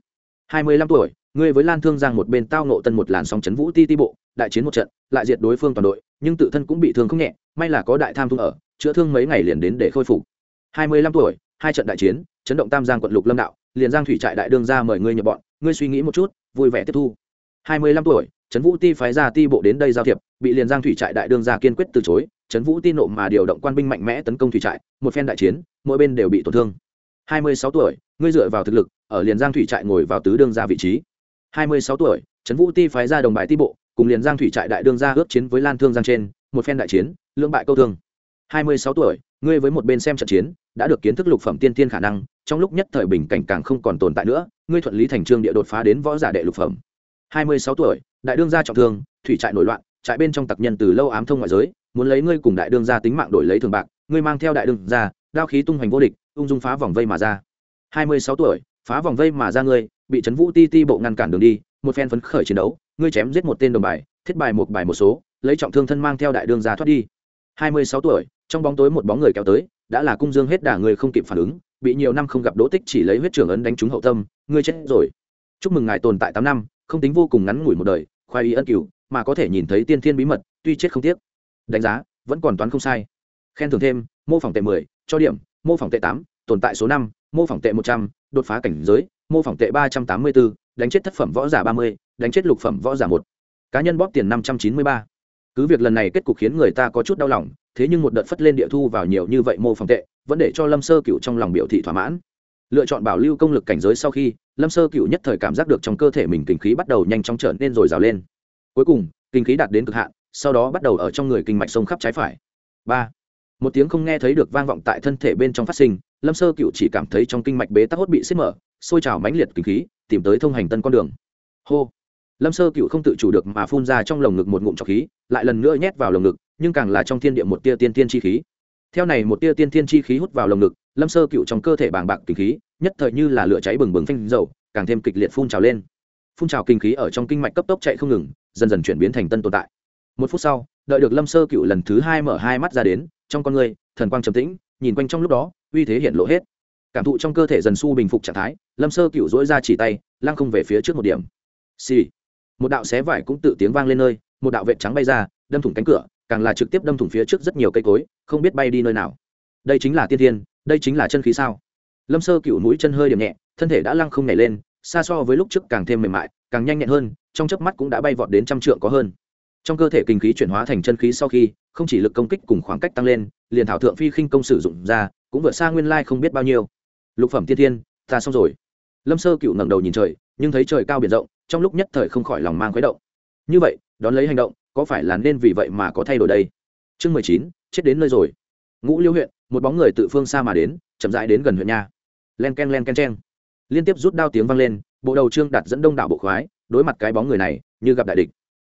Hai mươi lăm tuổi, ngươi với lan thương giang một bên tao nộ tân một làn sóng trấn vũ ti ti bộ, đại chiến một trận, lại diệt đối phương toàn đội, nhưng tự thân cũng bị thương không nhẹ, may là có đại tham thung ở, chữa thương mấy ngày liền đến để khôi phục. Hai mươi lăm tuổi, hai trận đại chiến, chấn động tam giang quận lục lâm đạo liền giang thủy trại đại đương ra mời ngươi nhập bọn, ngươi suy nghĩ một chút, vui vẻ tiếp thu. Hai mươi lăm tuổi, trấn vũ ti phái ra ti bộ đến đây giao thiệp, bị liền giang thủy trại đại đương ra kiên quyết từ chối. Trấn vũ ti nộ mà điều động quan binh mạnh mẽ tấn công thủy trại, một phen đại chiến, mỗi bên đều bị tổn thương. Hai mươi sáu tuổi, ngươi dựa vào thực lực, ở liền giang thủy trại ngồi vào tứ đương ra vị trí. Hai mươi sáu tuổi, trấn vũ ti phái ra đồng bài ti bộ, cùng liền giang thủy trại đại đương ra ước chiến với lan thương giang trên, một phen đại chiến, lưỡng bại câu thương. Hai mươi sáu tuổi ngươi với một bên xem trận chiến, đã được kiến thức lục phẩm tiên tiên khả năng, trong lúc nhất thời bình cảnh càng không còn tồn tại nữa, ngươi thuận lý thành trương địa đột phá đến võ giả đệ lục phẩm. Hai mươi sáu tuổi, đại đương gia trọng thương, thủy trại nổi loạn, trại bên trong tặc nhân từ lâu ám thông ngoại giới, muốn lấy ngươi cùng đại đương gia tính mạng đổi lấy thường bạc, ngươi mang theo đại đương gia, đao khí tung hoành vô địch, ung dung phá vòng vây mà ra. Hai mươi sáu tuổi, phá vòng vây mà ra ngươi, bị trấn vũ ti ti bộ ngăn cản đường đi, một phen phấn khởi chiến đấu, ngươi chém giết một tên đồng bài, thiết bài một bài một số, lấy trọng thương thân mang theo đại đương gia thoát đi. Hai mươi sáu tuổi trong bóng tối một bóng người kéo tới, đã là cung dương hết đả người không kịp phản ứng, bị nhiều năm không gặp đỗ tích chỉ lấy huyết trưởng ấn đánh trúng hậu tâm, ngươi chết rồi. Chúc mừng ngài tồn tại tám năm, không tính vô cùng ngắn ngủi một đời, khoai y ân cửu, mà có thể nhìn thấy tiên thiên bí mật, tuy chết không tiếc. Đánh giá, vẫn còn toán không sai. Khen thưởng thêm, mô phỏng tệ mười, cho điểm, mô phỏng tệ tám, tồn tại số năm, mô phỏng tệ một trăm, đột phá cảnh giới, mô phỏng tệ ba trăm tám mươi bốn đánh chết thất phẩm võ giả ba mươi, đánh chết lục phẩm võ giả một. Cá nhân bóp tiền năm trăm chín mươi ba cứ việc lần này kết cục khiến người ta có chút đau lòng, thế nhưng một đợt phất lên địa thu vào nhiều như vậy mô phỏng tệ, vẫn để cho lâm sơ cựu trong lòng biểu thị thỏa mãn. Lựa chọn bảo lưu công lực cảnh giới sau khi, lâm sơ cựu nhất thời cảm giác được trong cơ thể mình kinh khí bắt đầu nhanh chóng trở nên r ồ i r à o lên. Cuối cùng, kinh khí đạt đến cực hạn, sau đó bắt đầu ở trong người kinh mạch sông khắp trái phải. Ba. Một tiếng không nghe thấy được vang vọng tại thân thể bên trong phát sinh, lâm sơ cựu chỉ cảm thấy trong kinh mạch bế tắc hốt bị xếp mở, sôi trào mãnh liệt kinh khí, tìm tới thông hành tân con đường. Hô lâm sơ cựu không tự chủ được mà phun ra trong lồng ngực một ngụm trọc khí, lại lần nữa nhét vào lồng ngực, nhưng càng là trong thiên địa một tia tiên tiên chi khí. Theo này một tia tiên tiên chi khí hút vào lồng ngực, lâm sơ cựu trong cơ thể bàng bạc kinh khí, nhất thời như là lửa cháy bừng bừng phanh dầu, càng thêm kịch liệt phun trào lên. Phun trào kinh khí ở trong kinh mạch cấp tốc chạy không ngừng, dần dần chuyển biến thành tân tồn tại. Một phút sau, đợi được lâm sơ cựu lần thứ hai mở hai mắt ra đến, trong con người, thần quang trầm tĩnh, nhìn quanh trong lúc đó, uy thế hiện lộ hết. Cảm thụ trong cơ thể dần su bình phục trạng thái, lâm sơ cựu dỗi ra chỉ tay, lăng không về phía trước một điểm. Xì、sì một đạo xé vải cũng tự tiếng vang lên nơi, một đạo vệ trắng bay ra, đâm thủng cánh cửa, càng là trực tiếp đâm thủng phía trước rất nhiều cây cối, không biết bay đi nơi nào. Đây chính là tiên thiên, đây chính là chân khí sao? Lâm sơ cựu mũi chân hơi điểm nhẹ, thân thể đã lăng không nhảy lên, xa so với lúc trước càng thêm mềm mại, càng nhanh nhẹn hơn, trong chớp mắt cũng đã bay vọt đến trăm trượng có hơn. Trong cơ thể kinh khí chuyển hóa thành chân khí sau khi, không chỉ lực công kích cùng khoảng cách tăng lên, liền thảo thượng phi khinh công sử dụng ra, cũng vượt xa nguyên lai không biết bao nhiêu. Lục phẩm tiên thiên, ta xong rồi. Lâm sơ cựu ngẩng đầu nhìn trời, nhưng thấy trời cao biển rộng trong lúc nhất thời không khỏi lòng mang khuấy động. Như vậy, đón lấy hành động, có phải là nên vì vậy mà có thay đổi đây? Chương mười chín, chết đến nơi rồi. Ngũ liêu huyện, một bóng người tự phương xa mà đến, chậm rãi đến gần huyện nha. Len k e n len k e n liên tiếp rút đao tiếng vang lên, bộ đầu trương đặt dẫn đông đảo bộ khoái, đối mặt cái bóng người này, như gặp đại địch.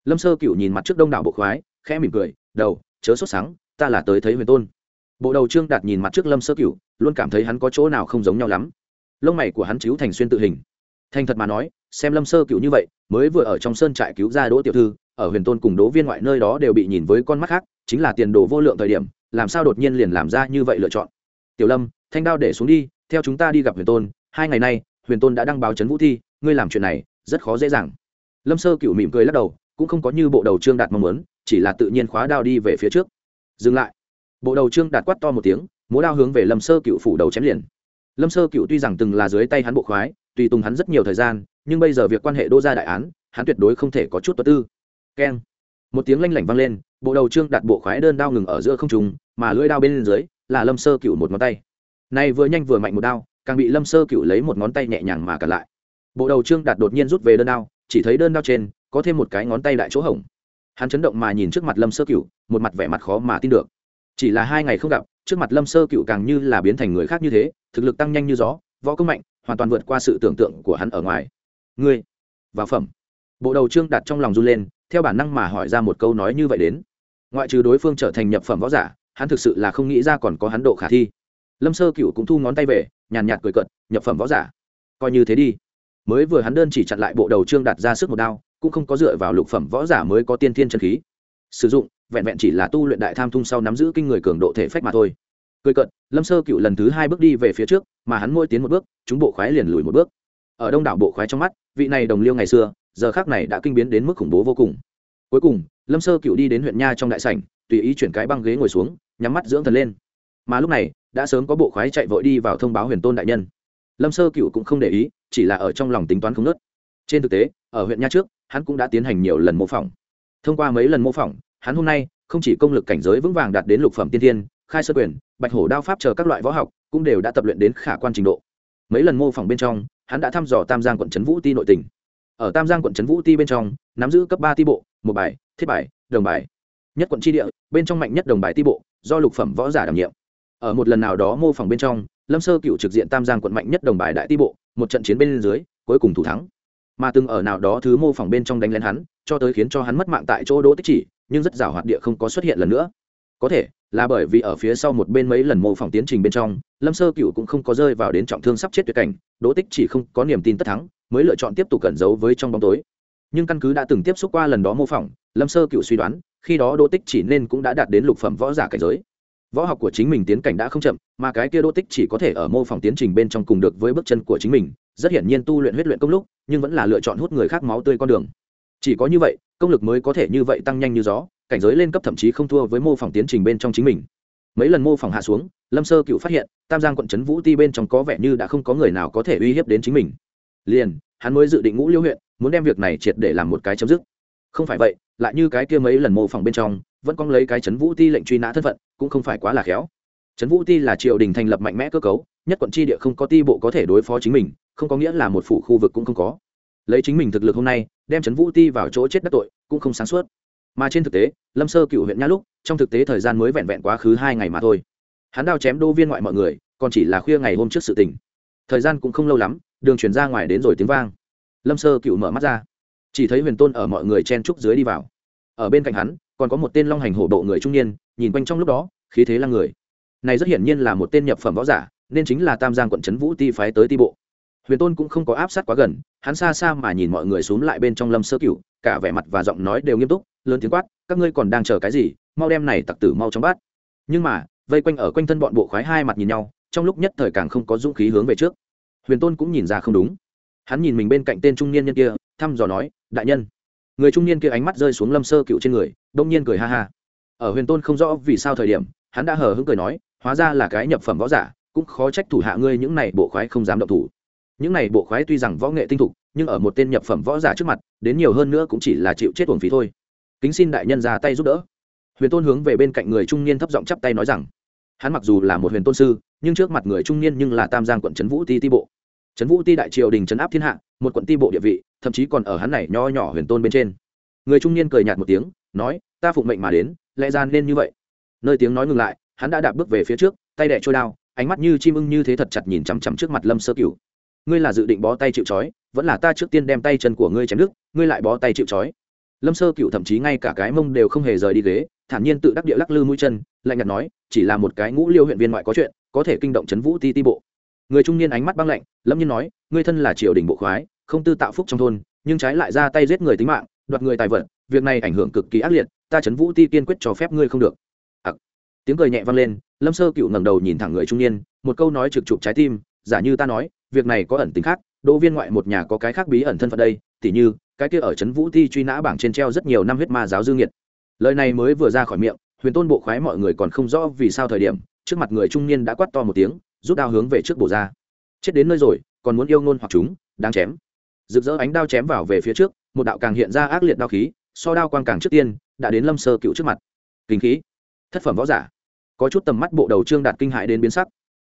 Lâm sơ cựu nhìn mặt trước đông đảo bộ khoái, khẽ mỉm cười, đầu, chớ sốt sáng ta là tới thấy huyền tôn. Bộ đầu trương đạt nhìn mặt trước lâm sơ cựu luôn cảm thấy hắn có chỗ nào không giống nhau lắm. Lông mày của hắn chiếu thành xuyên tự hình thành thật mà nói, xem lâm sơ cựu như vậy, mới vừa ở trong sơn trại cứu ra đỗ tiểu thư, ở huyền tôn cùng đỗ viên ngoại nơi đó đều bị nhìn với con mắt khác, chính là tiền đồ vô lượng thời điểm, làm sao đột nhiên liền làm ra như vậy lựa chọn? Tiểu lâm, thanh đao để xuống đi, theo chúng ta đi gặp huyền tôn, hai ngày nay, huyền tôn đã đăng báo trấn vũ thi, ngươi làm chuyện này, rất khó dễ dàng. Lâm sơ cựu mỉm cười lắc đầu, cũng không có như bộ đầu trương đạt mong muốn, chỉ là tự nhiên khóa đao đi về phía trước. Dừng lại. Bộ đầu trương đạt quát to một tiếng, múa đao hướng về lâm sơ cựu phủ đầu chém liền. Lâm sơ cựu tuy rằng từng là dưới tay hắn bộ khoái tùy tùng hắn rất nhiều thời gian, nhưng bây giờ việc quan hệ đô ra đại án, hắn tuyệt đối không thể có chút tuất tư. Keng. Một tiếng lanh lảnh vang lên, bộ đầu trương đặt bộ khoái đơn đao ngừng ở giữa không trùng mà lưỡi đao bên dưới là lâm sơ cựu một ngón tay. Này vừa nhanh vừa mạnh một đao, càng bị lâm sơ cựu lấy một ngón tay nhẹ nhàng mà cả lại. Bộ đầu trương đạt đột nhiên rút về đơn đao, chỉ thấy đơn đao trên có thêm một cái ngón tay đại chỗ hổng. Hắn chấn động mà nhìn trước mặt lâm sơ cựu, một mặt vẻ mặt khó mà tin được. Chỉ là hai ngày không gặp, trước mặt lâm sơ cựu càng như là biến thành người khác như thế, thực lực tăng nhanh như gió võ công mạnh, hoàn toàn vượt qua sự tưởng tượng của hắn ở ngoài. Ngươi, vào phẩm. Bộ đầu trương đặt trong lòng run lên, theo bản năng mà hỏi ra một câu nói như vậy đến. Ngoại trừ đối phương trở thành nhập phẩm võ giả, hắn thực sự là không nghĩ ra còn có hắn độ khả thi. Lâm sơ cựu cũng thu ngón tay về, nhàn nhạt cười cận nhập phẩm võ giả. Coi như thế đi. Mới vừa hắn đơn chỉ chặn lại bộ đầu trương đặt ra sức một đao, cũng không có dựa vào lục phẩm võ giả mới có tiên thiên chân khí. Sử dụng, vẹn vẹn chỉ là tu luyện đại tham thung sau nắm giữ kinh người cường độ thể phách mà thôi cười cận lâm sơ cựu lần thứ hai bước đi về phía trước, mà hắn mỗi tiến một bước, chúng bộ khoái liền lùi một bước. Ở đông đảo bộ khoái trong mắt, vị này đồng liêu ngày xưa, giờ khác này đã kinh biến đến mức khủng bố vô cùng. Cuối cùng, lâm sơ cựu đi đến huyện nha trong đại sảnh, tùy ý chuyển cái băng ghế ngồi xuống, nhắm mắt dưỡng thần lên. Mà lúc này, đã sớm có bộ khoái chạy vội đi vào thông báo huyền tôn đại nhân. Lâm sơ cựu cũng không để ý, chỉ là ở trong lòng tính toán không nớt trên thực tế, ở huyện nha trước, hắn cũng đã tiến hành nhiều lần mô phỏng. Thông qua mấy lần mô phỏng, hắn hôm nay không chỉ công lực cảnh giới vững vàng đạt đến lục phẩm tiên thiên khai sơ quyền, bạch hổ đao pháp chờ các loại võ học cũng đều đã tập luyện đến khả quan trình độ. Mấy lần mô phỏng bên trong, hắn đã thăm dò tam giang quận trấn vũ ti nội tỉnh ở tam giang quận trấn vũ ti bên trong, nắm giữ cấp ba ti bộ, một bài, thiết bài, đồng bài. Nhất quận tri địa, bên trong mạnh nhất đồng bài ti bộ, do lục phẩm võ giả đảm nhiệm. Ở một lần nào đó mô phỏng bên trong, lâm sơ cựu trực diện tam giang quận mạnh nhất đồng bài đại ti bộ, một trận chiến bên dưới, cuối cùng thủ thắng. Mà từng ở nào đó thứ mô phỏng bên trong đánh lén hắn, cho tới khiến cho hắn mất mạng tại chỗ đỗ tích chỉ, nhưng rất rào hoạt địa không có xuất hiện lần nữa có thể, là bởi vì ở phía sau một bên mấy lần mô phỏng tiến trình bên trong, lâm sơ cựu cũng không có rơi vào đến trọng thương sắp chết tuyệt cảnh, đỗ tích chỉ không có niềm tin tất thắng, mới lựa chọn tiếp tục cẩn giấu với trong bóng tối. Nhưng căn cứ đã từng tiếp xúc qua lần đó mô phỏng, lâm sơ cựu suy đoán, khi đó đỗ tích chỉ nên cũng đã đạt đến lục phẩm võ giả cảnh giới. Võ học của chính mình tiến cảnh đã không chậm, mà cái kia đỗ tích chỉ có thể ở mô phỏng tiến trình bên trong cùng được với bước chân của chính mình, rất hiển nhiên tu luyện huyết luyện công lúc, nhưng vẫn là lựa chọn hút người khác máu tươi con đường. Chỉ có như vậy công lực mới có thể như vậy tăng nhanh như gió, cảnh giới lên cấp thậm chí không thua với mô phỏng tiến trình bên trong chính mình. Mấy lần mô phỏng hạ xuống, lâm sơ cựu phát hiện, tam giang quận trấn vũ ti bên trong có vẻ như đã không có người nào có thể uy hiếp đến chính mình. Liền, hắn mới dự định ngũ liêu huyện, muốn đem việc này triệt để làm một cái chấm dứt. Không phải vậy, lại như cái kia mấy lần mô phỏng bên trong, vẫn còn lấy cái trấn vũ ti lệnh truy nã thân phận, cũng không phải quá là khéo. Trấn vũ ti là triều đình thành lập mạnh mẽ cơ cấu, nhất quận tri địa không có ti bộ có thể đối phó chính mình, không có nghĩa là một phủ khu vực cũng không có lấy chính mình thực lực hôm nay, đem trấn vũ ti vào chỗ chết đắc tội, cũng không sáng suốt. Mà trên thực tế, lâm sơ cựu huyện nha lúc, trong thực tế thời gian mới vẹn vẹn quá khứ hai ngày mà thôi. Hắn đao chém đô viên ngoại mọi người, còn chỉ là khuya ngày hôm trước sự tình. Thời gian cũng không lâu lắm, đường chuyển ra ngoài đến rồi tiếng vang. Lâm sơ cựu mở mắt ra. Chỉ thấy huyền tôn ở mọi người chen trúc dưới đi vào. Ở bên cạnh hắn, còn có một tên long hành hổ bộ người trung niên, nhìn quanh trong lúc đó, khí thế là người. Này rất hiển nhiên là một tên nhập phẩm võ giả, nên chính là tam giang quận trấn vũ ti phái tới ti bộ huyền tôn cũng không có áp sát quá gần, hắn xa xa mà nhìn mọi người xuống lại bên trong lâm sơ cựu cả vẻ mặt và giọng nói đều nghiêm túc, lớn tiếng quát, các ngươi còn đang chờ cái gì? Mau đem này tặc tử mau trong bát nhưng mà, vây quanh ở quanh thân bọn bộ khoái hai mặt nhìn nhau, trong lúc nhất thời càng không có dũng khí hướng về trước. Huyền tôn cũng nhìn ra không đúng. Hắn nhìn mình bên cạnh tên trung niên nhân kia, thăm dò nói, đại nhân. Người trung niên kia ánh mắt rơi xuống lâm sơ cựu trên người, đông nhiên cười ha ha. Ở huyền tôn không rõ vì sao thời điểm, hắn đã hờ hững cười nói, hóa ra là cái nhập phẩm võ giả, cũng khó trách thủ hạ ngươi những này bộ khoái không dám động thủ những này bộ khoái tuy rằng võ nghệ tinh thục, nhưng ở một tên nhập phẩm võ giả trước mặt, đến nhiều hơn nữa cũng chỉ là chịu chết uổng phí thôi. Kính xin đại nhân ra tay giúp đỡ. Huyền tôn hướng về bên cạnh người trung niên thấp giọng chắp tay nói rằng, hắn mặc dù là một huyền tôn sư, nhưng trước mặt người trung niên nhưng là tam giang quận trấn vũ ti ti bộ. Trấn vũ ti đại triều đình trấn áp thiên hạ, một quận ti bộ địa vị, thậm chí còn ở hắn này nho nhỏ huyền tôn bên trên. Người trung niên cười nhạt một tiếng, nói, ta phụng mệnh mà đến, lẽ ra nên như vậy. Nơi tiếng nói ngừng lại, hắn đã đạp bước về phía trước, tay đẻ trôi đao, ánh mắt như chim ưng như thế thật chặt nhìn chằm chằm trước mặt lâm sơ cửu ngươi là dự định bó tay chịu trói, vẫn là ta trước tiên đem tay chân của ngươi chém đứt, ngươi lại bó tay chịu trói. Lâm sơ cựu thậm chí ngay cả cái mông đều không hề rời đi ghế, thản nhiên tự đắc địa lắc lư mũi chân, lạnh nhạt nói, chỉ là một cái ngũ liêu huyện viên ngoại có chuyện, có thể kinh động c vũ ti ti bộ. Người trung niên ánh mắt băng lạnh, lâm nhiên nói, ngươi thân là triều đình bộ khoái, không tư tạo phúc trong thôn, nhưng trái lại ra tay giết người tính mạng, đoạt người tài vật, việc này ảnh hưởng cực kỳ ác liệt, ta trấn vũ ti kiên quyết cho phép ngươi không được. À. tiếng cười nhẹ vang lên, lâm sơ cựu ngẩng đầu nhìn thẳng người trung niên, một câu nói trực chụp trái tim giả như ta nói, việc này có ẩn tính khác, đỗ viên ngoại một nhà có cái khác bí ẩn thân phận đây, tỉ như, cái kia ở trấn vũ thi truy nã bảng trên treo rất nhiều năm huyết ma giáo dương nhiệt lời này mới vừa ra khỏi miệng, huyền tôn bộ khoái mọi người còn không rõ vì sao thời điểm, trước mặt người trung niên đã quát to một tiếng, rút đao hướng về trước bổ ra. Chết đến nơi rồi, còn muốn yêu ngôn hoặc chúng đang chém. Rực rỡ ánh đao chém vào về phía trước, một đạo càng hiện ra ác liệt đao khí, so đao quang càng trước tiên, đã đến lâm sơ cựu trước mặt. Kinh khí. Thất phẩm võ giả. Có chút tầm mắt bộ đầu trương đạt kinh hại đến biến sắc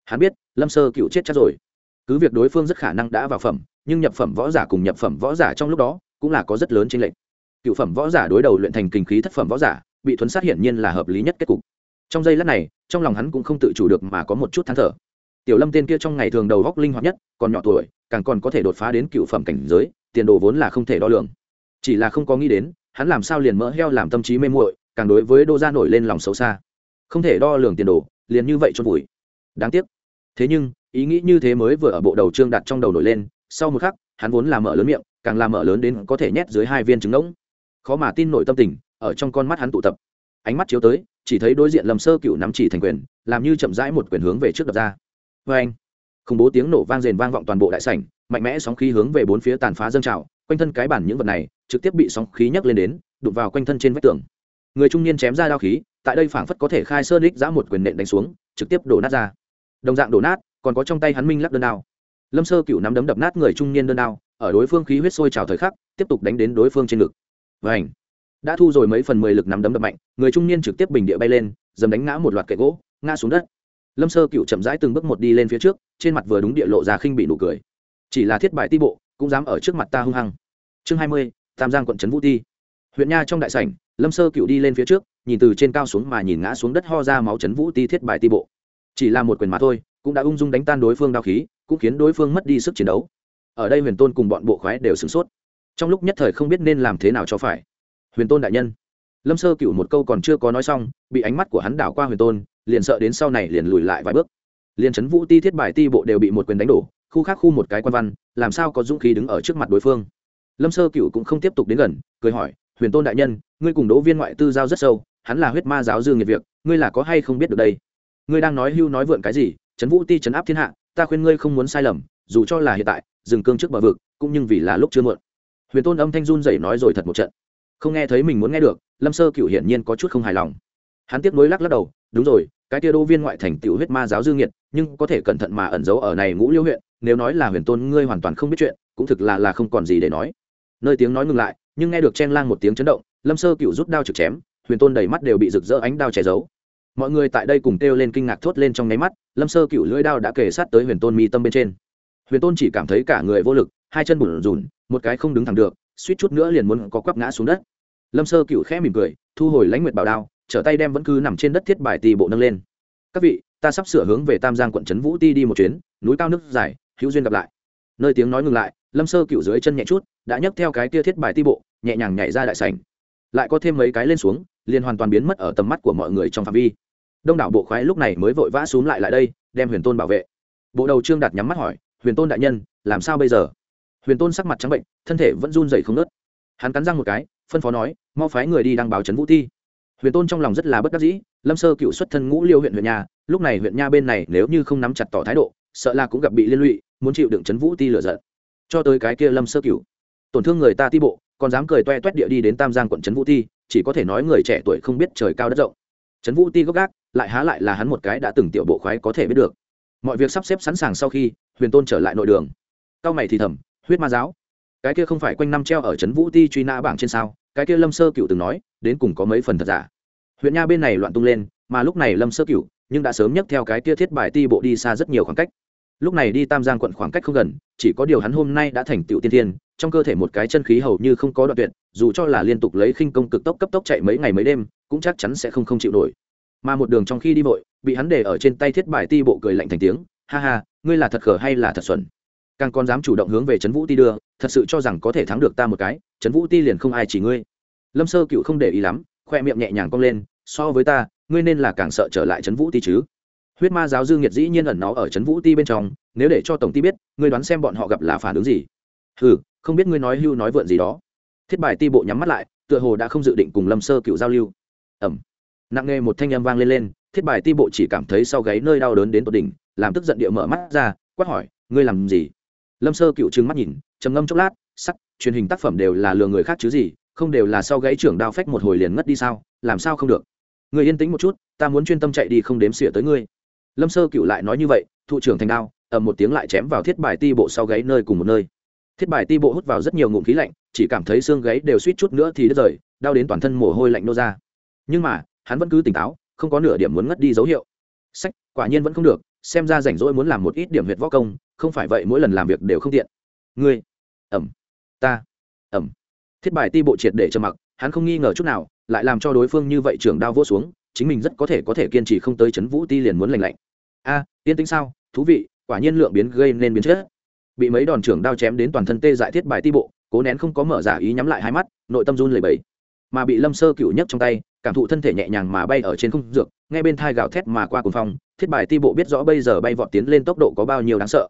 hắn biết, lâm sơ cựu chết chắc rồi. Cứ việc đối phương rất khả năng đã vào phẩm, nhưng nhập phẩm võ giả cùng nhập phẩm võ giả trong lúc đó, cũng là có rất lớn trên lệnh cựu phẩm võ giả đối đầu luyện thành kinh khí thất phẩm võ giả, bị thuấn sát hiển nhiên là hợp lý nhất kết cục. Trong giây lát này, trong lòng hắn cũng không tự chủ được mà có một chút than thở. Tiểu lâm tên kia trong ngày thường đầu góc linh hoạt nhất, còn nhỏ tuổi, càng còn có thể đột phá đến cựu phẩm cảnh giới, tiền đồ vốn là không thể đo lường. Chỉ là không có nghĩ đến, hắn làm sao liền mỡ heo làm tâm trí mê muội, càng đối với đô gia nổi lên lòng xấu xa. Không thể đo lường tiền đồ, liền như vậy chôn vùi. Đáng tiếc thế nhưng, ý nghĩ như thế mới vừa ở bộ đầu trương đặt trong đầu nổi lên, sau một khắc, hắn vốn làm mở lớn miệng, càng làm mở lớn đến có thể nhét dưới hai viên trứng ngỗng. Khó mà tin nổi tâm tình, ở trong con mắt hắn tụ tập. Ánh mắt chiếu tới, chỉ thấy đối diện lầm sơ cựu nắm chỉ thành quyền, làm như chậm rãi một quyền hướng về trước đập ra. Vê anh, khủng bố tiếng nổ vang rền vang vọng toàn bộ đại sảnh, mạnh mẽ sóng khí hướng về bốn phía tàn phá dâng trào, quanh thân cái bản những vật này, trực tiếp bị sóng khí nhấc lên đến, đụng vào quanh thân trên vách tường. Người trung niên chém ra đao khí, tại đây phảng phất có thể khai sơn đích giã một quyền nện đánh xuống, trực tiếp đổ nát ra đồng dạng đổ nát, còn có trong tay hắn minh lắc đơn đao. Lâm sơ cựu nắm đấm đập nát người trung niên đơn đao, ở đối phương khí huyết sôi trào thời khắc, tiếp tục đánh đến đối phương trên ngực. Và ảnh đã thu rồi mấy phần mười lực nắm đấm đập mạnh, người trung niên trực tiếp bình địa bay lên, dầm đánh ngã một loạt kệ gỗ, ngã xuống đất. Lâm sơ cựu chậm rãi từng bước một đi lên phía trước, trên mặt vừa đúng địa lộ ra khinh bị nụ cười. Chỉ là thiết bại ti bộ, cũng dám ở trước mặt ta hung hăng. Chương hai mươi, tam giang quận trấn vũ ti. Huyện nha trong đại sảnh, lâm sơ cựu đi lên phía trước, nhìn từ trên cao xuống mà nhìn ngã xuống đất ho ra máu trấn vũ ti thiết bại ti bộ chỉ là một quyền mà thôi, cũng đã ung dung đánh tan đối phương đao khí, cũng khiến đối phương mất đi sức chiến đấu. Ở đây huyền tôn cùng bọn bộ khoái đều sửng sốt. Trong lúc nhất thời không biết nên làm thế nào cho phải. Huyền tôn đại nhân. Lâm sơ cựu một câu còn chưa có nói xong, bị ánh mắt của hắn đảo qua huyền tôn, liền sợ đến sau này liền lùi lại vài bước. Liền trấn vũ ti thiết bài ti bộ đều bị một quyền đánh đổ, khu khác khu một cái quan văn, làm sao có dũng khí đứng ở trước mặt đối phương? Lâm sơ cựu cũng không tiếp tục đến gần, cười hỏi, huyền tôn đại nhân, ngươi cùng đỗ viên ngoại tư giao rất sâu, hắn là huyết ma giáo dương nghiệt việc, ngươi là có hay không biết được đây? Ngươi đang nói hưu nói vượn cái gì trấn vũ ti trấn áp thiên hạ ta khuyên ngươi không muốn sai lầm dù cho là hiện tại dừng cương trước bờ vực cũng nhưng vì là lúc chưa muộn. Huyền tôn âm thanh run dậy nói rồi thật một trận. Không nghe thấy mình muốn nghe được lâm sơ cựu hiển nhiên có chút không hài lòng. Hắn tiếp nối lắc lắc đầu đúng rồi cái tia đô viên ngoại thành tiểu huyết ma giáo dương nghiệt, nhưng có thể cẩn thận mà ẩn giấu ở này ngũ liêu huyện nếu nói là huyền tôn ngươi hoàn toàn không biết chuyện cũng thực là là không còn gì để nói. Nơi tiếng nói ngừng lại nhưng nghe được chen lang một tiếng chấn động lâm sơ cựu rút đao trực chém huyền tôn đầy mắt đều bị rực rỡ ánh đao che giấu mọi người tại đây cùng kêu lên kinh ngạc thốt lên trong nháy mắt, lâm sơ cựu lưỡi đao đã kề sát tới huyền tôn mi tâm bên trên. Huyền tôn chỉ cảm thấy cả người vô lực, hai chân bùn rùn một cái không đứng thẳng được, suýt chút nữa liền muốn có quắp ngã xuống đất. Lâm sơ cựu khẽ mỉm cười, thu hồi lãnh nguyệt bảo đao, trở tay đem vẫn cứ nằm trên đất thiết bài tì bộ nâng lên. Các vị, ta sắp sửa hướng về tam giang quận trấn vũ ti đi một chuyến, núi cao nước dài, hữu duyên gặp lại. Nơi tiếng nói ngừng lại, lâm sơ cựu dưới chân nhẹ chút, đã nhấc theo cái kia thiết bài ti bộ, nhẹ nhàng nhảy ra đại sảnh. Lại có thêm mấy cái lên xuống, liền hoàn toàn biến mất ở tầm mắt của mọi người trong phạm vi đông đảo bộ khoái lúc này mới vội vã xuống lại lại đây, đem huyền tôn bảo vệ. Bộ đầu trương đạt nhắm mắt hỏi, huyền tôn đại nhân, làm sao bây giờ? Huyền tôn sắc mặt trắng bệnh, thân thể vẫn run dậy không nớt hắn cắn răng một cái, phân phó nói, mau phái người đi đăng báo trấn vũ Thi. huyền tôn trong lòng rất là bất đắc dĩ, lâm sơ cựu xuất thân ngũ liêu huyện huyện nhà, lúc này huyện nha bên này nếu như không nắm chặt tỏ thái độ, sợ là cũng gặp bị liên lụy, muốn chịu đựng trấn vũ ti lựa giận. Cho tới cái kia lâm sơ cựu, tổn thương người ta ti bộ, còn dám cười toe toét địa đi đến tam giang quận trấn vũ ti chỉ có thể nói người trẻ tuổi không biết trời cao đất rộng. Trấn vũ ti gốc gác lại há lại là hắn một cái đã từng tiểu bộ khoái có thể biết được. Mọi việc sắp xếp sẵn sàng sau khi, huyền tôn trở lại nội đường. Cao mày thì thầm, huyết ma giáo. Cái kia không phải quanh năm treo ở trấn vũ ti truy nã bảng trên sao? Cái kia lâm sơ cựu từng nói, đến cùng có mấy phần thật giả? Huyện nha bên này loạn tung lên, mà lúc này lâm sơ cựu nhưng đã sớm nhấc theo cái kia thiết bài ti bộ đi xa rất nhiều khoảng cách. Lúc này đi tam giang quận khoảng cách không gần, chỉ có điều hắn hôm nay đã thành tựu tiên thiên trong cơ thể một cái chân khí hầu như không có đoạn tuyệt, dù cho là liên tục lấy khinh công cực tốc cấp tốc chạy mấy ngày mấy đêm, cũng chắc chắn sẽ không không chịu nổi mà một đường trong khi đi vội, bị hắn để ở trên tay thiết bài ti bộ cười lạnh thành tiếng, ha ha, ngươi là thật khờ hay là thật xuẩn? Càng còn dám chủ động hướng về trấn vũ ti đưa, thật sự cho rằng có thể thắng được ta một cái, trấn vũ ti liền không ai chỉ ngươi. Lâm sơ cựu không để ý lắm, khoe miệng nhẹ nhàng cong lên, so với ta, ngươi nên là càng sợ trở lại trấn vũ ti chứ. Huyết ma giáo dương nghiệt dĩ nhiên ẩn nó ở trấn vũ ti bên trong, nếu để cho tổng ti biết, ngươi đoán xem bọn họ gặp là phản ứng gì. Ừ không biết ngươi nói hưu nói vượn gì đó. Thiết bài ti bộ nhắm mắt lại, tựa hồ đã không dự định cùng lâm sơ cựu giao lưu. Ẩm nặng nghe một thanh âm vang lên lên, thiết bài ti bộ chỉ cảm thấy sau gáy nơi đau đớn đến tột đỉnh, làm tức giận địa mở mắt ra, quát hỏi, ngươi làm gì? Lâm sơ cựu trừng mắt nhìn, trầm ngâm chốc lát, sắc, truyền hình tác phẩm đều là lừa người khác chứ gì, không đều là sau gáy trưởng đao phách một hồi liền ngất đi sao, làm sao không được? Người yên tĩnh một chút, ta muốn chuyên tâm chạy đi không đếm xỉa tới ngươi. Lâm sơ cựu lại nói như vậy, thụ trưởng thành đao, ầm một tiếng lại chém vào thiết bài ti bộ sau gáy nơi cùng một nơi. Thiết bài ti bộ hút vào rất nhiều ngụm khí lạnh, chỉ cảm thấy xương gáy đều suýt chút nữa thì đứt rời, đau đến toàn thân mồ hôi lạnh nô ra. Nhưng mà hắn vẫn cứ tỉnh táo không có nửa điểm muốn ngất đi dấu hiệu. Sách quả nhiên vẫn không được xem ra rảnh rỗi muốn làm một ít điểm huyệt võ công không phải vậy mỗi lần làm việc đều không tiện. Ngươi ẩm ta ẩm. Thiết bài ti bộ triệt để trầm mặc hắn không nghi ngờ chút nào lại làm cho đối phương như vậy trưởng đao vô xuống chính mình rất có thể có thể kiên trì không tới chấn vũ ti liền muốn lành lạnh. A à, yên tĩnh sao thú vị quả nhiên lượng biến gây nên biến chết bị mấy đòn trưởng đao chém đến toàn thân tê dại thiết bài ti bộ cố nén không có mở giả ý nhắm lại hai mắt nội tâm run lẩy bẩy. Mà bị lâm sơ cựu nhất trong tay cảm thụ thân thể nhẹ nhàng mà bay ở trên không dược ngay bên thai gào thét mà qua cuồng phong, thiết bài ti bộ biết rõ bây giờ bay vọt tiến lên tốc độ có bao nhiêu đáng sợ.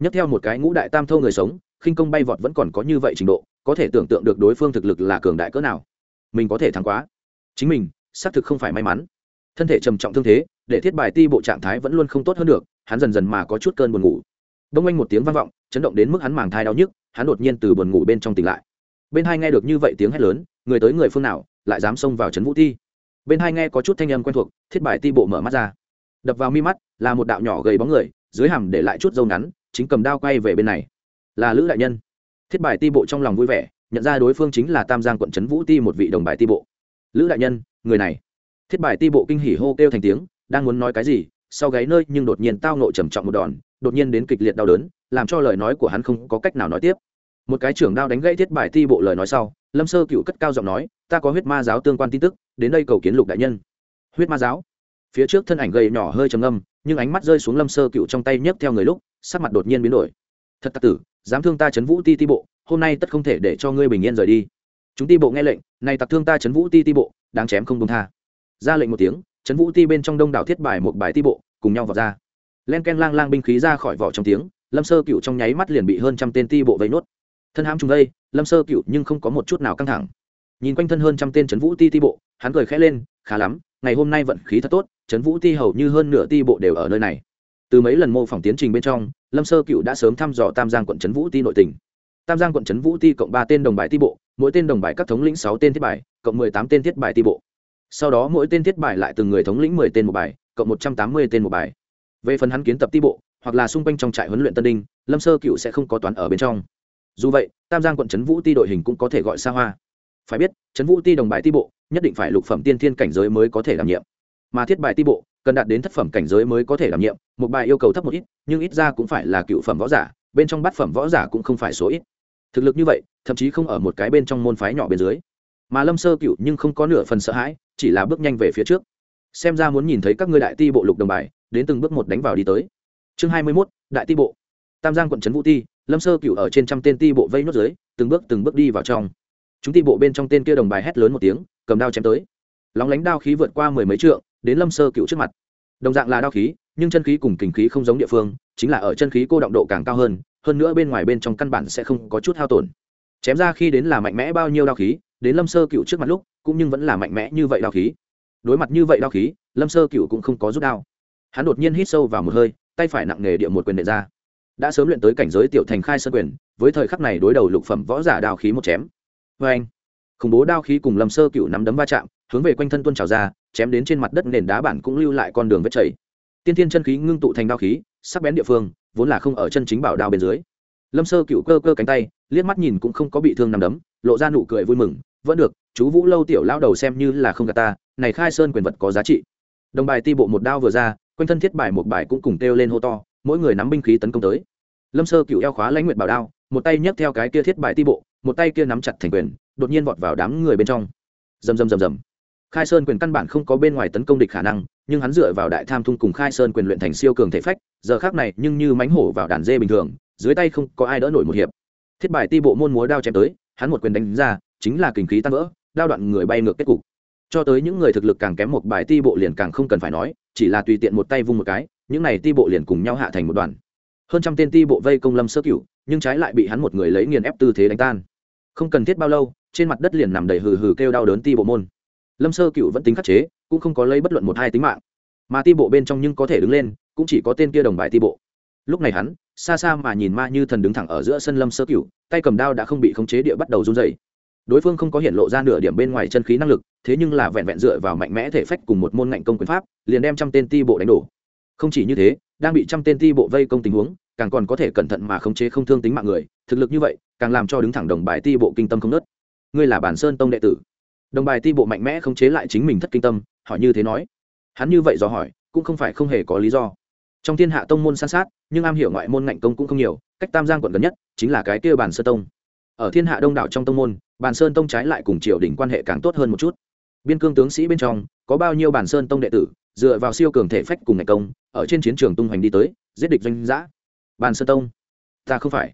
Nhất theo một cái ngũ đại tam thâu người sống, khinh công bay vọt vẫn còn có như vậy trình độ, có thể tưởng tượng được đối phương thực lực là cường đại cỡ nào. Mình có thể thắng quá. Chính mình, xác thực không phải may mắn. Thân thể trầm trọng thương thế, để thiết bài ti bộ trạng thái vẫn luôn không tốt hơn được, hắn dần dần mà có chút cơn buồn ngủ. Đông anh một tiếng vang vọng, chấn động đến mức hắn màng thai đau nhức, hắn đột nhiên từ buồn ngủ bên trong tỉnh lại. Bên hai nghe được như vậy tiếng hét lớn, người tới người phương nào lại dám xông vào trấn vũ ti. Bên hai nghe có chút thanh âm quen thuộc, thiết bài ti bộ mở mắt ra. Đập vào mi mắt, là một đạo nhỏ gầy bóng người, dưới hàm để lại chút dâu ngắn, chính cầm đao quay về bên này. Là lữ đại nhân. Thiết bài ti bộ trong lòng vui vẻ, nhận ra đối phương chính là tam giang quận trấn vũ ti một vị đồng bài ti bộ. Lữ đại nhân, người này. Thiết bài ti bộ kinh hỉ hô kêu thành tiếng, đang muốn nói cái gì, sau gáy nơi nhưng đột nhiên tao nộ trầm trọng một đòn, đột nhiên đến kịch liệt đau đớn, làm cho lời nói của hắn không có cách nào nói tiếp. Một cái trưởng đao đánh gãy thiết bài ti bộ lời nói sau, lâm sơ cựu cất cao giọng nói ta có huyết ma giáo tương quan tin tức, đến đây cầu kiến lục đại nhân. Huyết ma giáo? Phía trước thân ảnh gầy nhỏ hơi trầm âm nhưng ánh mắt rơi xuống lâm sơ cựu trong tay nhấc theo người lúc, sắc mặt đột nhiên biến đổi. Thật tặc tử, dám thương ta chấn vũ ti ti bộ, hôm nay tất không thể để cho ngươi bình yên rời đi. Chúng ti bộ nghe lệnh, này tặc thương ta chấn vũ ti ti bộ, đáng chém không công tha. Ra lệnh một tiếng chấn vũ ti bên trong đông đảo thiết bài một bài ti bộ, cùng nhau vào ra. Len ken lang lang binh khí ra khỏi vỏ trong tiếng, lâm sơ cựu trong nháy mắt liền bị hơn trăm tên ti bộ vây nốt. Thân hãm chúng đây, lâm sơ cựu nhưng không có một chút nào căng thẳng nhìn quanh thân hơn trăm tên trấn vũ ti ti bộ, hắn cười khẽ lên, khá lắm, ngày hôm nay vận khí thật tốt, trấn vũ ti hầu như hơn nửa ti bộ đều ở nơi này. Từ mấy lần mô phỏng tiến trình bên trong, lâm sơ cựu đã sớm thăm dò tam giang quận trấn vũ ti nội tỉnh tam giang quận trấn vũ ti cộng ba tên đồng bài ti bộ, mỗi tên đồng bài các thống lĩnh sáu tên thiết bài, cộng mười tám tên thiết bài ti bộ. Sau đó mỗi tên thiết bài lại từng người thống lĩnh mười tên một bài, cộng một trăm tám mươi tên một bài. Về phần hắn kiến tập ti bộ, hoặc là xung quanh trong trại huấn luyện tân đinh lâm sơ cựu sẽ không có toán ở bên trong. Dù vậy, tam giang quận trấn vũ ti đội hình cũng có thể gọi xa hoa phải biết, trấn vũ ti đồng bài ti bộ, nhất định phải lục phẩm tiên thiên cảnh giới mới có thể đảm nhiệm. Mà thiết bài ti bộ, cần đạt đến thất phẩm cảnh giới mới có thể đảm nhiệm, một bài yêu cầu thấp một ít, nhưng ít ra cũng phải là cựu phẩm võ giả, bên trong bát phẩm võ giả cũng không phải số ít. Thực lực như vậy, thậm chí không ở một cái bên trong môn phái nhỏ bên dưới. Mà lâm sơ cựu nhưng không có nửa phần sợ hãi, chỉ là bước nhanh về phía trước. Xem ra muốn nhìn thấy các ngươi đại ti bộ lục đồng bài, đến từng bước một đánh vào đi tới. Chương hai mươi mốt, đại ti bộ. Tam giang quận trấn vũ ti, lâm sơ cựu ở trên trăm tên ti bộ vây nốt dưới, từng bước từng bước đi vào trong chúng ti bộ bên trong tên kia đồng bài hét lớn một tiếng, cầm đao chém tới. Lóng lánh đao khí vượt qua mười mấy trượng, đến lâm sơ cựu trước mặt. Đồng dạng là đao khí, nhưng chân khí cùng kình khí không giống địa phương, chính là ở chân khí cô động độ càng cao hơn hơn nữa bên ngoài bên trong căn bản sẽ không có chút hao tổn. Chém ra khi đến là mạnh mẽ bao nhiêu đao khí, đến lâm sơ cựu trước mặt lúc, cũng nhưng vẫn là mạnh mẽ như vậy đao khí. Đối mặt như vậy đao khí, lâm sơ cựu cũng không có rút đao. Hắn đột nhiên hít sâu vào một hơi, tay phải nặng nghề địa một quyền đệ ra. Đã sớm luyện tới cảnh giới tiểu thành khai sơ quyền, với thời khắc này đối đầu lục phẩm võ giả đao khí một chém vê anh, khủng bố đao khí cùng lâm sơ cựu nắm đấm va chạm, hướng về quanh thân tuôn trào ra, chém đến trên mặt đất nền đá bản cũng lưu lại con đường vết chảy. Tiên tiên chân khí ngưng tụ thành đao khí, sắc bén địa phương, vốn là không ở chân chính bảo đao bên dưới. Lâm sơ cựu cơ cơ cánh tay, liếc mắt nhìn cũng không có bị thương nằm đấm, lộ ra nụ cười vui mừng, vẫn được, chú vũ lâu tiểu lao đầu xem như là không gà ta, này khai sơn quyền vật có giá trị. Đồng bài ti bộ một đao vừa ra, quanh thân thiết bài một bài cũng cùng kêu lên hô to, mỗi người nắm binh khí tấn công tới. Lâm sơ cựu eo khóa lãnh nguyện bảo đao, một tay nhấc theo cái kia thiết bài ti bộ một tay kia nắm chặt thành quyền, đột nhiên vọt vào đám người bên trong. Rầm rầm rầm rầm. Khai sơn quyền căn bản không có bên ngoài tấn công địch khả năng, nhưng hắn dựa vào đại tham thung cùng khai sơn quyền luyện thành siêu cường thể phách, giờ khác này nhưng như mánh hổ vào đàn dê bình thường, dưới tay không có ai đỡ nổi một hiệp. Thiết bài ti bộ môn múa đao chém tới, hắn một quyền đánh ra, chính là kình khí tan vỡ, đao đoạn người bay ngược kết cục. Cho tới những người thực lực càng kém một bài ti bộ liền càng không cần phải nói, chỉ là tùy tiện một tay vung một cái, những này ti bộ liền cùng nhau hạ thành một đoàn hơn trăm tên ti bộ vây công lâm sơ Cựu, nhưng trái lại bị hắn một người lấy nghiền ép tư thế đánh tan. Không cần thiết bao lâu trên mặt đất liền nằm đầy hừ hừ kêu đau đớn ti bộ môn. Lâm sơ Cựu vẫn tính khắc chế cũng không có lấy bất luận một hai tính mạng. Mà ti bộ bên trong nhưng có thể đứng lên cũng chỉ có tên kia đồng bài ti bộ. Lúc này hắn xa xa mà nhìn ma như thần đứng thẳng ở giữa sân lâm sơ Cựu, tay cầm đao đã không bị khống chế địa bắt đầu run dày đối phương không có hiện lộ ra nửa điểm bên ngoài chân khí năng lực thế nhưng là vẹn vẹn dựa vào mạnh mẽ thể phách cùng một môn ngạnh công quyền pháp liền đem trăm tên ti bộ đánh đổ không chỉ như thế, đang bị trăm tên ti bộ vây công tình huống, càng còn có thể cẩn thận mà khống chế không thương tính mạng người. Thực lực như vậy, càng làm cho đứng thẳng đồng bài ti bộ kinh tâm không nớt. Ngươi là bản sơn tông đệ tử. Đồng bài ti bộ mạnh mẽ khống chế lại chính mình thất kinh tâm, hỏi như thế nói. Hắn như vậy do hỏi, cũng không phải không hề có lý do. Trong thiên hạ tông môn san sát, nhưng am hiểu ngoại môn ngạnh công cũng không nhiều, cách tam giang quận gần nhất, chính là cái kia bản sơn tông. Ở thiên hạ đông đảo trong tông môn, bản sơn tông trái lại cùng triều đình quan hệ càng tốt hơn một chút. Biên cương tướng sĩ bên trong, có bao nhiêu bản sơn tông đệ tử dựa vào siêu cường thể phách cùng ngày công, ở trên chiến trường tung hoành đi tới, giết địch doanh giã. Bàn sơn tông, ta không phải.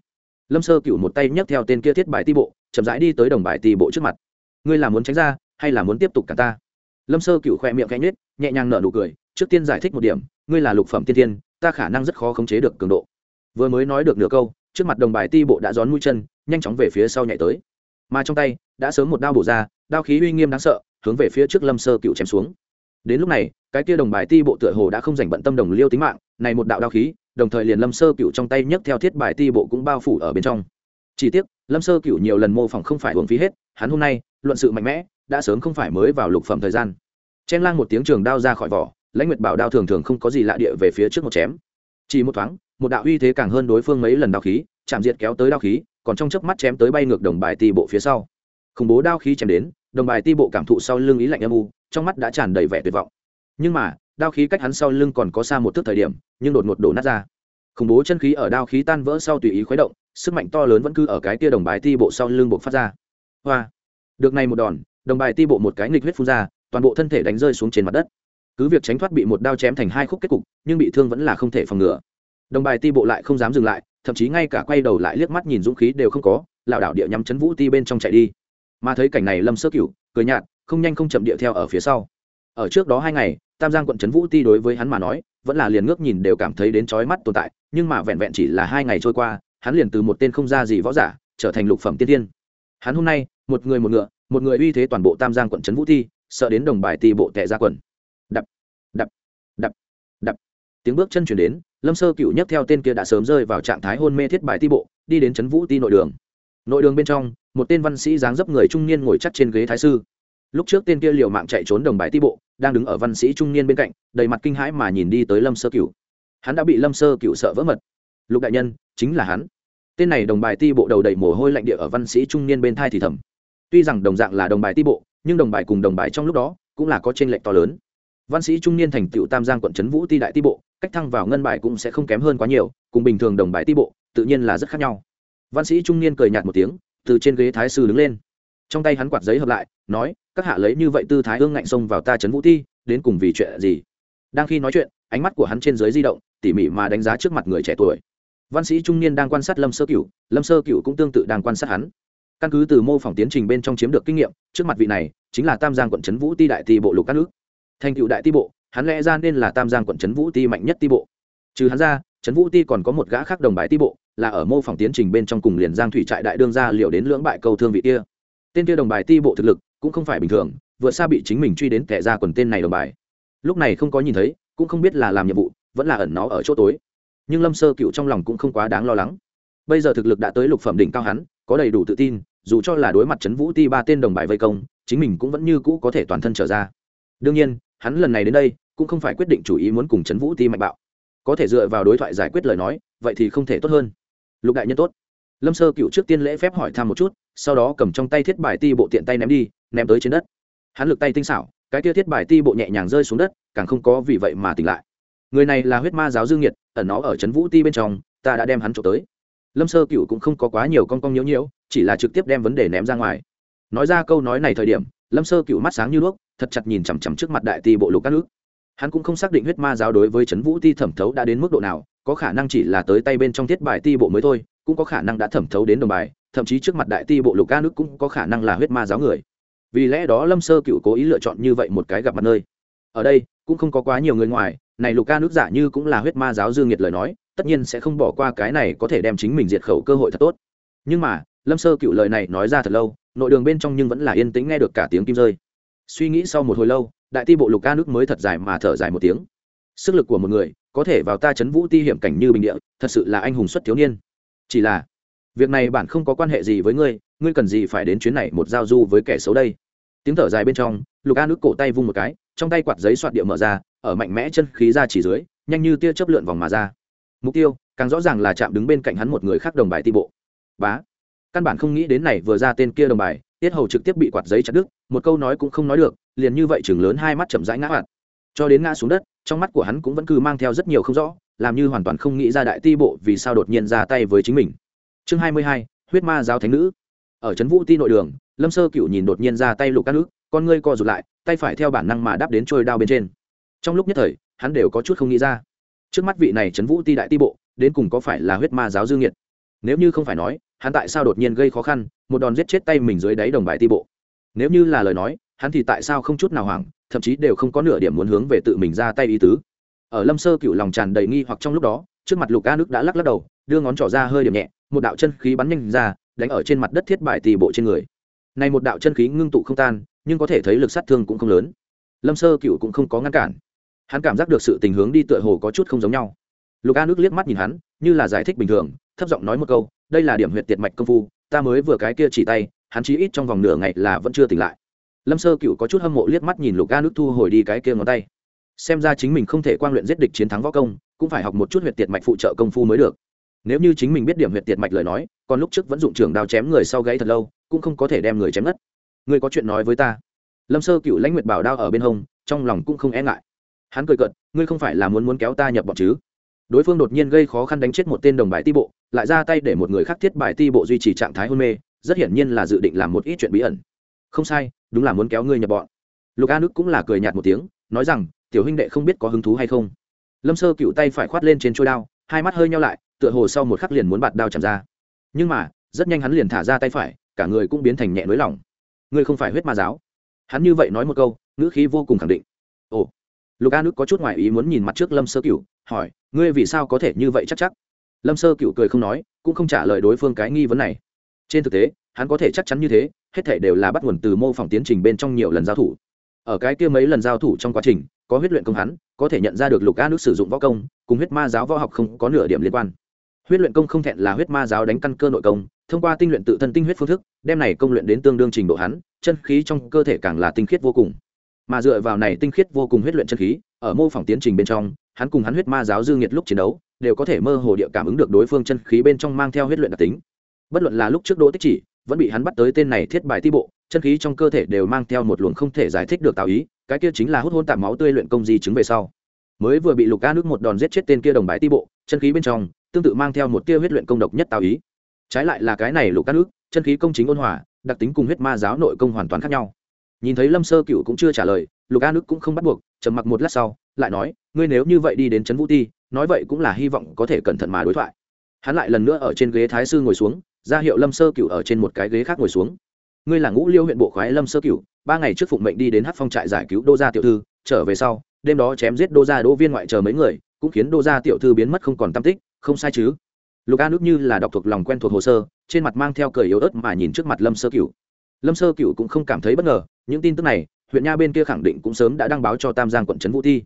Lâm sơ cựu một tay nhấc theo tên kia thiết bài ti bộ, chậm rãi đi tới đồng bài ti bộ trước mặt. Ngươi là muốn tránh ra, hay là muốn tiếp tục cả ta? Lâm sơ cựu khoe miệng cánh nết nhẹ nhàng nở nụ cười, trước tiên giải thích một điểm, ngươi là lục phẩm tiên tiên ta khả năng rất khó khống chế được cường độ. Vừa mới nói được nửa câu, trước mặt đồng bài ti bộ đã gión mũi chân, nhanh chóng về phía sau nhảy tới. Mà trong tay, đã sớm một đao bổ ra, đao khí uy nghiêm đáng sợ, hướng về phía trước lâm sơ cựu chém xuống. Đến lúc này cái kia đồng bài ti bộ tựa hồ đã không dành bận tâm đồng liêu tính mạng, này một đạo đao khí, đồng thời liền lâm sơ cựu trong tay nhấc theo thiết bài ti bộ cũng bao phủ ở bên trong. Chỉ tiếc, lâm sơ cựu nhiều lần mô phỏng không phải hưởng phí hết, hắn hôm nay, luận sự mạnh mẽ, đã sớm không phải mới vào lục phẩm thời gian. Chen lang một tiếng trường đao ra khỏi vỏ, lãnh nguyệt bảo đao thường thường không có gì lạ địa về phía trước một chém. Chỉ một thoáng, một đạo uy thế càng hơn đối phương mấy lần đao khí, chạm diệt kéo tới đao khí, còn trong chớp mắt chém tới bay ngược đồng bài ti bộ phía sau. Khủng bố đao khí chém đến, đồng bài ti bộ cảm thụ sau lưng ý lạnh âm u, trong mắt đã tràn đầy vẻ tuyệt vọng nhưng mà, đao khí cách hắn sau lưng còn có xa một thước thời điểm, nhưng đột ngột đổ nát ra. Khủng bố chân khí ở đao khí tan vỡ sau tùy ý khuấy động, sức mạnh to lớn vẫn cứ ở cái tia đồng bài ti bộ sau lưng bộ phát ra. Hoa! Được này một đòn, đồng bài ti bộ một cái nghịch huyết phun ra, toàn bộ thân thể đánh rơi xuống trên mặt đất. Cứ việc tránh thoát bị một đao chém thành hai khúc kết cục, nhưng bị thương vẫn là không thể phòng ngừa. Đồng bài ti bộ lại không dám dừng lại, thậm chí ngay cả quay đầu lại liếc mắt nhìn dũng khí đều không có, lảo đảo địa nhắm chấn vũ ti bên trong chạy đi. Mà thấy cảnh này lâm sơ cửu, cười nhạt, không nhanh không chậm địa theo ở phía sau. Ở trước đó hai ngày tam giang quận trấn vũ ti đối với hắn mà nói, vẫn là liền ngước nhìn đều cảm thấy đến chói mắt tồn tại, nhưng mà vẹn vẹn chỉ là hai ngày trôi qua, hắn liền từ một tên không ra gì võ giả, trở thành lục phẩm tiên tiên hắn hôm nay, một người một ngựa, một người uy thế toàn bộ tam giang quận trấn vũ ti, sợ đến đồng bài ti bộ tệ ra quần. Đập đập đập đập. Tiếng bước chân chuyển đến, lâm sơ cựu nhấc theo tên kia đã sớm rơi vào trạng thái hôn mê thiết bài ti bộ, đi đến trấn vũ ti nội đường. Nội đường bên trong, một tên văn sĩ dáng dấp người trung niên ngồi chắc trên ghế thái sư. Lúc trước tên kia liều mạng chạy trốn đồng bài ti bộ đang đứng ở văn sĩ trung niên bên cạnh, đầy mặt kinh hãi mà nhìn đi tới lâm sơ cựu hắn đã bị lâm sơ cựu sợ vỡ mật. Lục đại nhân, chính là hắn. Tên này đồng bài ti bộ đầu đầy mồ hôi lạnh địa ở văn sĩ trung niên bên thai thì thầm. Tuy rằng đồng dạng là đồng bài ti bộ, nhưng đồng bài cùng đồng bài trong lúc đó cũng là có t r ê n lệch to lớn. Văn sĩ trung niên thành tựu tam giang quận trấn vũ ti đại ti bộ, cách thăng vào ngân bài cũng sẽ không kém hơn quá nhiều, cùng bình thường đồng bài ti bộ, tự nhiên là rất khác nhau. Văn sĩ trung niên cười nhạt một tiếng, từ trên ghế thái sư đứng lên trong tay hắn quạt giấy hợp lại, nói, các hạ lấy như vậy tư thái hương ngạnh xông vào ta trấn vũ ti, đến cùng vì chuyện gì? Đang khi nói chuyện, ánh mắt của hắn trên dưới di động, tỉ mỉ mà đánh giá trước mặt người trẻ tuổi. Văn sĩ trung niên đang quan sát lâm sơ cửu, lâm sơ cửu cũng tương tự đang quan sát hắn. Căn cứ từ mô phỏng tiến trình bên trong chiếm được kinh nghiệm, trước mặt vị này chính là tam giang quận trấn vũ ti đại ti bộ lục các nước. Thành cựu đại ti bộ, hắn lẽ ra nên là tam giang quận trấn vũ ti mạnh nhất ti bộ. Trừ hắn ra, trấn vũ ti còn có một gã khác đồng bái ti bộ, là ở mô phỏng tiến trình bên trong cùng liền giang thủy trại đại đương ra liệu đến lưỡng bại câu thương vị kia tên kia đồng bài ti bộ thực lực cũng không phải bình thường vượt xa bị chính mình truy đến kẻ ra quần tên này đồng bài. Lúc này không có nhìn thấy, cũng không biết là làm nhiệm vụ, vẫn là ẩn nó ở chỗ tối. Nhưng lâm sơ cựu trong lòng cũng không quá đáng lo lắng. Bây giờ thực lực đã tới lục phẩm đỉnh cao hắn, có đầy đủ tự tin, dù cho là đối mặt trấn vũ ti ba tên đồng bài vây công, chính mình cũng vẫn như cũ có thể toàn thân trở ra. Đương nhiên, hắn lần này đến đây, cũng không phải quyết định chủ ý muốn cùng trấn vũ ti mạnh bạo. Có thể dựa vào đối thoại giải quyết lời nói, vậy thì không thể tốt hơn. Lục đại nhân tốt lâm sơ cựu trước tiên lễ phép hỏi thăm một chút, sau đó cầm trong tay thiết bài ti bộ tiện tay ném đi, ném tới trên đất. Hắn lực tay tinh xảo, cái kia thiết bài ti bộ nhẹ nhàng rơi xuống đất, càng không có vì vậy mà tỉnh lại. Người này là huyết ma giáo dương nhiệt ẩn nó ở trấn vũ ti bên trong, ta đã đem hắn trộm tới. Lâm sơ cựu cũng không có quá nhiều con con nhiễu nhiễu chỉ là trực tiếp đem vấn đề ném ra ngoài. Nói ra câu nói này thời điểm, lâm sơ cựu mắt sáng như đuốc, thật chặt nhìn chằm chằm trước mặt đại ti bộ lục các nước hắn cũng không xác định huyết ma giáo đối với trấn vũ ti thẩm thấu đã đến mức độ nào, có khả năng chỉ là tới tay bên trong thiết bài ti bộ mới thôi cũng có khả năng đã thẩm thấu đến đồng bài, thậm chí trước mặt đại ti bộ lục ca nước cũng có khả năng là huyết ma giáo người. Vì lẽ đó lâm sơ cựu cố ý lựa chọn như vậy một cái gặp mặt nơi. Ở đây, cũng không có quá nhiều người ngoài, này lục ca nước giả như cũng là huyết ma giáo dương nhiệt lời nói, tất nhiên sẽ không bỏ qua cái này có thể đem chính mình diệt khẩu cơ hội thật tốt. Nhưng mà, lâm sơ cựu lời này nói ra thật lâu, nội đường bên trong nhưng vẫn là yên tĩnh nghe được cả tiếng kim rơi. Suy nghĩ sau một hồi lâu, đại ti bộ lục ca nước mới thật dài mà thở dài một tiếng. Sức lực của một người, có thể vào ta chấn vũ ti hiểm cảnh như bình địa, thật sự là anh hùng xuất thiếu niên chỉ là, việc này bản không có quan hệ gì với ngươi ngươi cần gì phải đến chuyến này một giao du với kẻ xấu đây? Tiếng thở dài bên trong, lục a ức cổ tay vung một cái, trong tay quạt giấy soạt địa mở ra, ở mạnh mẽ chân khí ra chỉ dưới, nhanh như tia chớp lượn vòng mà ra. Mục tiêu, càng rõ ràng là chạm đứng bên cạnh hắn một người khác đồng bài ti bộ. Bá, căn bản không nghĩ đến này vừa ra tên kia đồng bài, tiết hầu trực tiếp bị quạt giấy chặt đứt, một câu nói cũng không nói được, liền như vậy chừng lớn hai mắt chậm rãi ngã hoạt cho đến ngã xuống đất, trong mắt của hắn cũng vẫn cứ mang theo rất nhiều không rõ làm như hoàn toàn không nghĩ ra đại ti bộ vì sao đột nhiên ra tay với chính mình. Chương hai mươi hai, huyết ma giáo thánh nữ. Ở trấn vũ ti nội đường, lâm sơ cựu nhìn đột nhiên ra tay lục các nữ, con ngươi co rụt lại, tay phải theo bản năng mà đáp đến trôi đao bên trên. Trong lúc nhất thời, hắn đều có chút không nghĩ ra. Trước mắt vị này trấn vũ ti đại ti bộ, đến cùng có phải là huyết ma giáo dương nhiệt nếu như không phải nói, hắn tại sao đột nhiên gây khó khăn, một đòn giết chết tay mình dưới đáy đồng bài ti bộ? Nếu như là lời nói, hắn thì tại sao không chút nào hoảng, thậm chí đều không có nửa điểm muốn hướng về tự mình ra tay ý tứ? Ở lâm sơ cựu lòng tràn đầy nghi hoặc trong lúc đó, trước mặt lục a nước đã lắc lắc đầu, đưa ngón trỏ ra hơi điểm nhẹ, một đạo chân khí bắn nhanh ra, đánh ở trên mặt đất thiết bài tì bộ trên người. Này một đạo chân khí ngưng tụ không tan, nhưng có thể thấy lực sát thương cũng không lớn. Lâm sơ cựu cũng không có ngăn cản. Hắn cảm giác được sự tình hướng đi tựa hồ có chút không giống nhau. Lục a nước liếc mắt nhìn hắn, như là giải thích bình thường, thấp giọng nói một câu, đây là điểm huyện tiệt mạch công phu, ta mới vừa cái kia chỉ tay, hắn chí ít trong vòng nửa ngày là vẫn chưa tỉnh lại. Lâm sơ cựu có chút hâm mộ liếc mắt nhìn lục a nước thu hồi đi cái kia ngón tay xem ra chính mình không thể quan luyện giết địch chiến thắng võ công, cũng phải học một chút huyện tiệt mạch phụ trợ công phu mới được. Nếu như chính mình biết điểm huyện tiệt mạch lời nói, còn lúc trước vẫn dụng trường đao chém người sau gãy thật lâu, cũng không có thể đem người chém ngất. Người có chuyện nói với ta. Lâm sơ cựu lãnh nguyệt bảo đao ở bên hông, trong lòng cũng không e ngại. Hắn cười cợt, ngươi không phải là muốn muốn kéo ta nhập bọn chứ? Đối phương đột nhiên gây khó khăn đánh chết một tên đồng bài ti bộ, lại ra tay để một người khác thiết bài ti bộ duy trì trạng thái hôn mê, rất hiển nhiên là dự định làm một ít chuyện bí ẩn. Không sai, đúng là muốn kéo ngươi nhập bọn. Lục a nước cũng là cười nhạt một tiếng, nói rằng tiểu huynh đệ không biết có hứng thú hay không. Lâm sơ cựu tay phải khoát lên trên trôi đao, hai mắt hơi nhau lại, tựa hồ sau một khắc liền muốn bạt đao chạm ra. Nhưng mà, rất nhanh hắn liền thả ra tay phải, cả người cũng biến thành nhẹ nới lỏng ngươi không phải huyết ma giáo. Hắn như vậy nói một câu, ngữ khí vô cùng khẳng định. Ồ. Lục a nước có chút ngoại ý muốn nhìn mặt trước lâm sơ cựu, hỏi, ngươi vì sao có thể như vậy chắc chắc? Lâm sơ cựu cười không nói, cũng không trả lời đối phương cái nghi vấn này. Trên thực tế, hắn có thể chắc chắn như thế, hết thể đều là bắt nguồn từ mô phỏng tiến trình bên trong nhiều lần giao thủ. Ở cái kia mấy lần giao thủ trong quá trình có huyết luyện công hắn, có thể nhận ra được lục a nước sử dụng võ công, cùng huyết ma giáo võ học không có nửa điểm liên quan. Huyết luyện công không thẹn là huyết ma giáo đánh căn cơ nội công, thông qua tinh luyện tự thân tinh huyết phương thức, đem này công luyện đến tương đương trình độ hắn, chân khí trong cơ thể càng là tinh khiết vô cùng. Mà dựa vào này tinh khiết vô cùng huyết luyện chân khí, ở mô phỏng tiến trình bên trong, hắn cùng hắn huyết ma giáo dư nghiệt lúc chiến đấu, đều có thể mơ hồ địa cảm ứng được đối phương chân khí bên trong mang theo huyết luyện đặc tính. Bất luận là lúc trước đỗ tích chỉ, vẫn bị hắn bắt tới tên này thiết bài ti bộ, chân khí trong cơ thể đều mang theo một luồng không thể giải thích được tạo ý cái kia chính là hút hôn tạm máu tươi luyện công di chứng về sau. Mới vừa bị lục ca nước một đòn giết chết tên kia đồng bái ti bộ, chân khí bên trong, tương tự mang theo một tia huyết luyện công độc nhất tạo ý. Trái lại là cái này lục ca nước, chân khí công chính ôn hòa, đặc tính cùng huyết ma giáo nội công hoàn toàn khác nhau. Nhìn thấy lâm sơ cựu cũng chưa trả lời, lục a nước cũng không bắt buộc, trầm mặc một lát sau, lại nói, ngươi nếu như vậy đi đến trấn vũ ti, nói vậy cũng là hy vọng có thể cẩn thận mà đối thoại. Hắn lại lần nữa ở trên ghế thái sư ngồi xuống, ra hiệu lâm sơ cựu ở trên một cái ghế khác ngồi xuống ngươi là ngũ liêu huyện bộ khoái lâm sơ cửu, ba ngày trước phụng mệnh đi đến hát phong trại giải cứu đô gia tiểu thư trở về sau đêm đó chém giết đô gia đỗ viên ngoại chờ mấy người cũng khiến đô gia tiểu thư biến mất không còn tam tích không sai chứ. Lục a nước như là đọc thuộc lòng quen thuộc hồ sơ trên mặt mang theo cười yếu ớt mà nhìn trước mặt lâm sơ cửu. lâm sơ cửu cũng không cảm thấy bất ngờ những tin tức này huyện nha bên kia khẳng định cũng sớm đã đăng báo cho tam giang quận trấn vũ thi.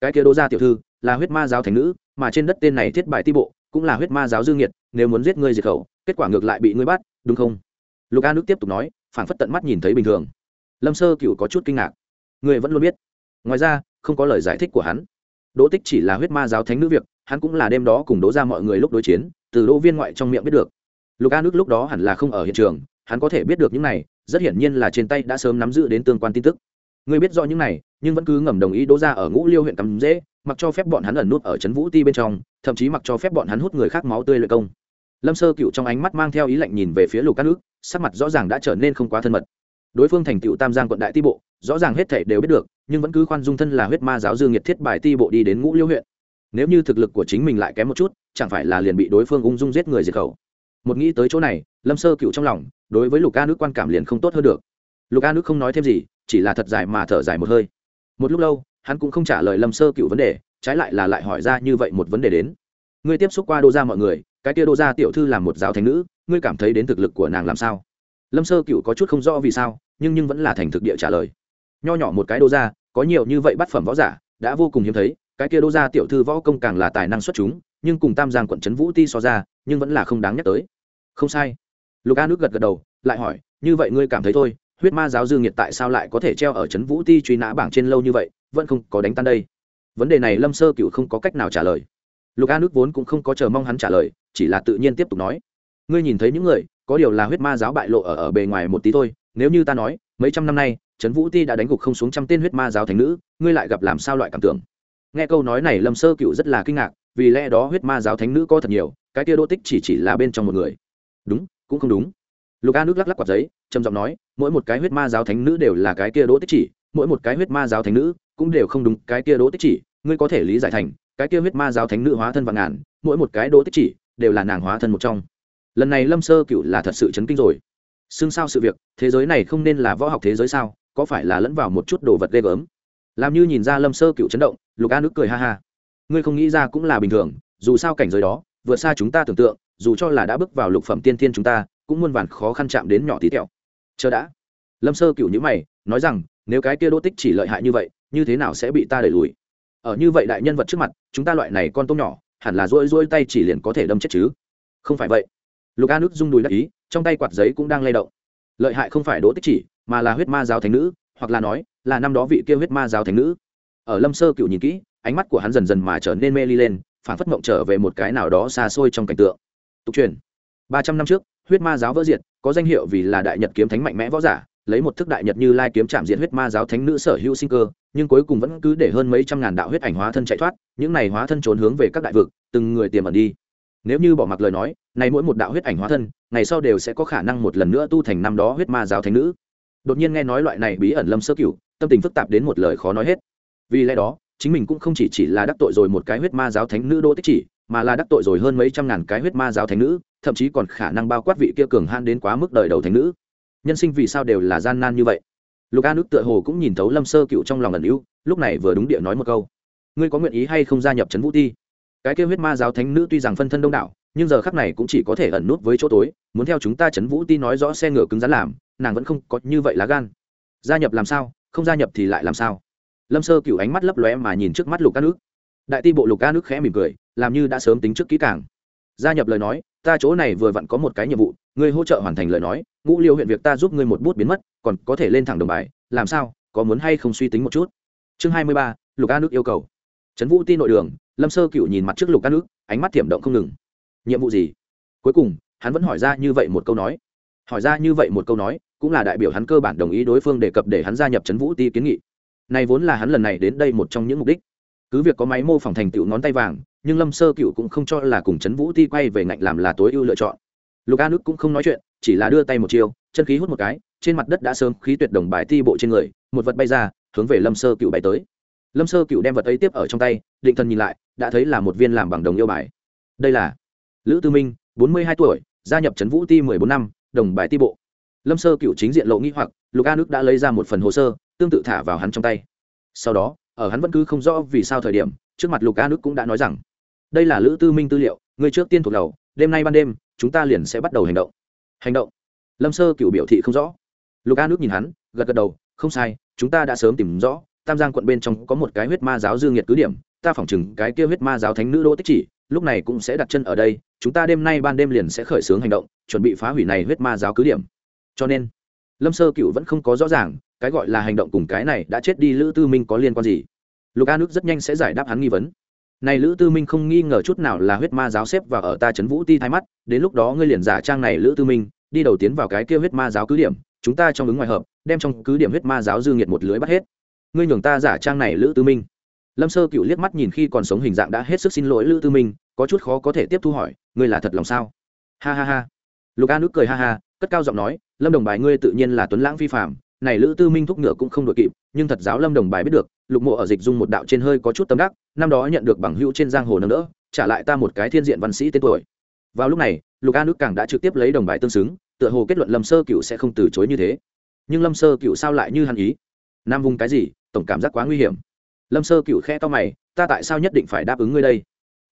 Cái kia đô gia tiểu thư là huyết ma giáo thành nữ mà trên đất tên này thiết bài ti bộ cũng là huyết ma giáo dương nhiệt nếu muốn giết ngươi diệt khẩu kết quả ngược lại bị ngươi bắt đúng không? Lục a nước tiếp tục nói phảng phất tận mắt nhìn thấy bình thường. Lâm sơ cựu có chút kinh ngạc. Người vẫn luôn biết. Ngoài ra, không có lời giải thích của hắn. Đỗ tích chỉ là huyết ma giáo thánh nữ việc, hắn cũng là đêm đó cùng đỗ ra mọi người lúc đối chiến, từ đỗ viên ngoại trong miệng biết được. Lục a nước lúc đó hẳn là không ở hiện trường, hắn có thể biết được những này, rất hiển nhiên là trên tay đã sớm nắm giữ đến tương quan tin tức. Người biết rõ những này, nhưng vẫn cứ ngầm đồng ý đỗ ra ở ngũ liêu huyện cắm dễ, mặc cho phép bọn hắn ẩn nút ở trấn vũ ti bên trong, thậm chí mặc cho phép bọn hắn hút người khác máu tươi lợi công lâm sơ cựu trong ánh mắt mang theo ý lạnh nhìn về phía lục các nước sắc mặt rõ ràng đã trở nên không quá thân mật. Đối phương thành tựu tam giang quận đại ti bộ, rõ ràng hết thể đều biết được, nhưng vẫn cứ khoan dung thân là huyết ma giáo dương nhiệt thiết bài ti bộ đi đến ngũ liêu huyện. Nếu như thực lực của chính mình lại kém một chút, chẳng phải là liền bị đối phương ung dung giết người diệt khẩu. Một nghĩ tới chỗ này, lâm sơ cựu trong lòng, đối với lục Ca nước quan cảm liền không tốt hơn được. Lục Ca nước không nói thêm gì, chỉ là thật dài mà thở dài một hơi. Một lúc lâu, hắn cũng không trả lời lâm sơ cựu vấn đề, trái lại là lại hỏi ra như vậy một vấn đề đến. Ngươi tiếp xúc qua đô ra mọi người cái kia đô gia tiểu thư là một giáo thánh nữ, ngươi cảm thấy đến thực lực của nàng làm sao? Lâm sơ cựu có chút không rõ vì sao, nhưng nhưng vẫn là thành thực địa trả lời. Nho nhỏ một cái đô gia, có nhiều như vậy bắt phẩm võ giả, đã vô cùng hiếm thấy, cái kia đô gia tiểu thư võ công càng là tài năng xuất chúng, nhưng cùng tam giang quận trấn vũ ti so ra, nhưng vẫn là không đáng nhắc tới. Không sai. Lục a nước gật gật đầu, lại hỏi, như vậy ngươi cảm thấy thôi, huyết ma giáo dương nhiệt tại sao lại có thể treo ở trấn vũ ti truy nã bảng trên lâu như vậy, vẫn không có đánh tan đây? Vấn đề này lâm sơ cựu không có cách nào trả lời. Lục a nước vốn cũng không có chờ mong hắn trả lời chỉ là tự nhiên tiếp tục nói. Ngươi nhìn thấy những người, có điều là huyết ma giáo bại lộ ở ở bề ngoài một tí thôi, nếu như ta nói, mấy trăm năm nay, trấn vũ ti đã đánh gục không xuống trăm tên huyết ma giáo thành nữ, ngươi lại gặp làm sao loại cảm tưởng? Nghe câu nói này lâm sơ cựu rất là kinh ngạc, vì lẽ đó huyết ma giáo thánh nữ có thật nhiều, cái kia đô tích chỉ chỉ là bên trong một người. Đúng, cũng không đúng. Lục a nước lắc lắc quạt giấy, trầm giọng nói, mỗi một cái huyết ma giáo thánh nữ đều là cái kia đỗ tích chỉ, mỗi một cái huyết ma giáo thánh nữ cũng đều không đúng, cái kia đỗ tích chỉ, ngươi có thể lý giải thành, cái kia huyết ma giáo thánh nữ hóa thân vạn ngàn, mỗi một cái đỗ tích chỉ đều là nàng hóa thân một trong. Lần này lâm sơ cựu là thật sự chấn kinh rồi. Xưng sao sự việc, thế giới này không nên là võ học thế giới sao, có phải là lẫn vào một chút đồ vật ghê gớm? Làm như nhìn ra lâm sơ cựu chấn động, lục a nước cười ha ha. Ngươi không nghĩ ra cũng là bình thường, dù sao cảnh giới đó, vượt xa chúng ta tưởng tượng, dù cho là đã bước vào lục phẩm tiên thiên chúng ta, cũng muôn vàn khó khăn chạm đến nhỏ tí tẹo. Chờ đã. Lâm sơ cựu nhữ mày, nói rằng, nếu cái kia đỗ tích chỉ lợi hại như vậy, như thế nào sẽ bị ta đẩy lùi? Ở như vậy đại nhân vật trước mặt, chúng ta loại này con tôm nhỏ hẳn là rỗi rỗi tay chỉ liền có thể đâm chết chứ. Không phải vậy. Lục a nước rung đùi đắc ý, trong tay quạt giấy cũng đang lay động. Lợi hại không phải đỗ tích chỉ, mà là huyết ma giáo thánh nữ, hoặc là nói, là năm đó vị kia huyết ma giáo thánh nữ. Ở lâm sơ cựu nhìn kỹ, ánh mắt của hắn dần dần mà trở nên mê ly lên phản phất mộng trở về một cái nào đó xa xôi trong cảnh tượng. Tục truyền. Ba trăm năm trước, huyết ma giáo vỡ diệt, có danh hiệu vì là đại nhật kiếm thánh mạnh mẽ võ giả lấy một thức đại nhật như lai kiếm chạm diện huyết ma giáo thánh nữ sở hữu sinh cơ, nhưng cuối cùng vẫn cứ để hơn mấy trăm ngàn đạo huyết ảnh hóa thân chạy thoát, những này hóa thân trốn hướng về các đại vực, từng người tiềm ẩn đi. Nếu như bỏ mặc lời nói, này mỗi một đạo huyết ảnh hóa thân, ngày sau đều sẽ có khả năng một lần nữa tu thành năm đó huyết ma giáo thánh nữ. Đột nhiên nghe nói loại này bí ẩn lâm sơ cửu, tâm tình phức tạp đến một lời khó nói hết. Vì lẽ đó, chính mình cũng không chỉ chỉ là đắc tội rồi một cái huyết ma giáo thánh nữ đô tích chỉ, mà là đắc tội rồi hơn mấy trăm ngàn cái huyết ma giáo thánh nữ, thậm chí còn khả năng bao quát vị kia cường han đến quá mức đời đầu thánh nữ nhân sinh vì sao đều là gian nan như vậy? Lục a nước tựa hồ cũng nhìn thấu lâm sơ cựu trong lòng ẩn ưu lúc này vừa đúng địa nói một câu. Ngươi có nguyện ý hay không gia nhập trấn vũ ti? Cái kêu huyết ma giáo thánh nữ tuy rằng phân thân đông đảo, nhưng giờ khắc này cũng chỉ có thể ẩn nút với chỗ tối, muốn theo chúng ta trấn vũ ti nói rõ xe ngựa cứng rắn làm, nàng vẫn không có như vậy lá gan. Gia nhập làm sao? Không gia nhập thì lại làm sao? Lâm sơ cựu ánh mắt lấp lóe mà nhìn trước mắt lục a nước đại ti bộ lục a nước khẽ mỉm cười, làm như đã sớm tính trước kỹ càng. Gia nhập lời nói, ta chỗ này vừa vặn có một cái nhiệm vụ ngươi hỗ trợ hoàn thành lời nói, ngũ liêu huyện việc ta giúp ngươi một bút biến mất, còn có thể lên thẳng đồng bài, làm sao, có muốn hay không suy tính một chút? Chương hai mươi ba, lục a nước yêu cầu. Trấn vũ ti nội đường, lâm sơ cựu nhìn mặt trước lục a nước, ánh mắt thiểm động không ngừng. Nhiệm vụ gì? Cuối cùng, hắn vẫn hỏi ra như vậy một câu nói. Hỏi ra như vậy một câu nói, cũng là đại biểu hắn cơ bản đồng ý đối phương đề cập để hắn gia nhập trấn vũ ti kiến nghị. Này vốn là hắn lần này đến đây một trong những mục đích. Cứ việc có máy mô phỏng thành tựu ngón tay vàng, nhưng lâm sơ cựu cũng không cho là cùng trấn vũ ti quay về ngạnh làm là tối ưu lựa chọn lục a nước cũng không nói chuyện chỉ là đưa tay một chiều, chân khí hút một cái trên mặt đất đã sớm khí tuyệt đồng bài thi bộ trên người một vật bay ra hướng về lâm sơ cựu bay tới. Lâm sơ cựu đem vật ấy tiếp ở trong tay định thần nhìn lại đã thấy là một viên làm bằng đồng yêu bài. Đây là lữ tư minh bốn mươi hai tuổi gia nhập trấn vũ ti mười bốn năm đồng bài ti bộ. Lâm sơ cựu chính diện lộ nghĩ hoặc lục a nước đã lấy ra một phần hồ sơ tương tự thả vào hắn trong tay. Sau đó ở hắn vẫn cứ không rõ vì sao thời điểm trước mặt lục a nước cũng đã nói rằng đây là lữ tư minh tư liệu người trước tiên thuộc đầu đêm nay ban đêm chúng ta liền sẽ bắt đầu hành động. Hành động? Lâm sơ cựu biểu thị không rõ. Lục a nước nhìn hắn, gật gật đầu, không sai, chúng ta đã sớm tìm rõ, tam giang quận bên trong có một cái huyết ma giáo dương nhiệt cứ điểm, ta phỏng chừng cái kia huyết ma giáo thánh nữ đỗ tích chỉ, lúc này cũng sẽ đặt chân ở đây, chúng ta đêm nay ban đêm liền sẽ khởi xướng hành động, chuẩn bị phá hủy này huyết ma giáo cứ điểm. Cho nên, lâm sơ cựu vẫn không có rõ ràng, cái gọi là hành động cùng cái này đã chết đi lữ tư minh có liên quan gì. Lục a nước rất nhanh sẽ giải đáp hắn nghi vấn này lữ tư minh không nghi ngờ chút nào là huyết ma giáo xếp và ở ta trấn vũ ti thái mắt, đến lúc đó ngươi liền giả trang này lữ tư minh, đi đầu tiến vào cái kia huyết ma giáo cứ điểm, chúng ta trong ứng ngoài hợp, đem trong cứ điểm huyết ma giáo dư nghiệt một lưới bắt hết. Ngươi nhường ta giả trang này lữ tư minh. Lâm sơ cựu liếc mắt nhìn khi còn sống hình dạng đã hết sức xin lỗi lữ tư minh, có chút khó có thể tiếp thu hỏi, ngươi là thật lòng sao? Ha ha ha. Lục a nước cười ha ha, cất cao giọng nói, lâm đồng bài ngươi tự nhiên là tuấn lãng phi phạm này lữ tư minh thúc ngựa cũng không đội kịp, nhưng thật giáo lâm đồng bài biết được, lục mộ ở dịch dung một đạo trên hơi có chút tâm đắc, năm đó nhận được bằng hữu trên giang hồ nâng đỡ, trả lại ta một cái thiên diện văn sĩ tên tuổi. Vào lúc này, lục a nước càng đã trực tiếp lấy đồng bài tương xứng, tựa hồ kết luận lâm sơ cựu sẽ không từ chối như thế. Nhưng lâm sơ cựu sao lại như hắn ý? Nam vùng cái gì, tổng cảm giác quá nguy hiểm. Lâm sơ cựu khe to mày, ta tại sao nhất định phải đáp ứng ngươi đây?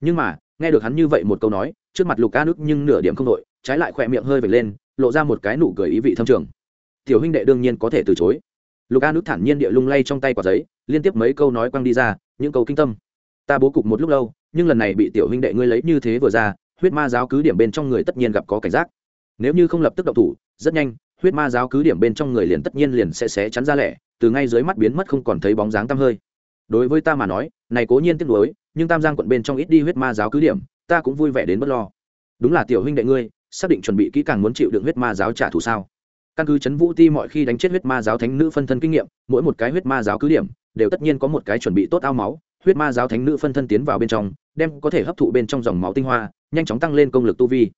Nhưng mà, nghe được hắn như vậy một câu nói, trước mặt lục a nước nhưng nửa điểm không đội, trái lại khỏe miệng hơi vệt lên, lộ ra một cái nụ cười ý vị thâm trường tiểu huynh đệ đương nhiên có thể từ chối. Lục an ức thản nhiên địa lung lay trong tay quả giấy, liên tiếp mấy câu nói quăng đi ra, những câu kinh tâm. Ta bố cục một lúc lâu, nhưng lần này bị tiểu huynh đệ ngươi lấy như thế vừa ra, huyết ma giáo cứ điểm bên trong người tất nhiên gặp có cảnh giác. Nếu như không lập tức động thủ, rất nhanh, huyết ma giáo cứ điểm bên trong người liền tất nhiên liền sẽ xé chắn ra lẻ, từ ngay dưới mắt biến mất không còn thấy bóng dáng tăm hơi. Đối với ta mà nói, này cố nhiên tiếc nuối, nhưng tam giang quận bên trong ít đi huyết ma giáo cứ điểm, ta cũng vui vẻ đến bất lo. Đúng là tiểu huynh đệ ngươi, xác định chuẩn bị kỹ càng muốn chịu đựng huyết ma giáo trả thù sao? Căn cứ chấn vũ ti mọi khi đánh chết huyết ma giáo thánh nữ phân thân kinh nghiệm, mỗi một cái huyết ma giáo cứ điểm, đều tất nhiên có một cái chuẩn bị tốt ao máu. Huyết ma giáo thánh nữ phân thân tiến vào bên trong, đem có thể hấp thụ bên trong dòng máu tinh hoa, nhanh chóng tăng lên công lực tu vi.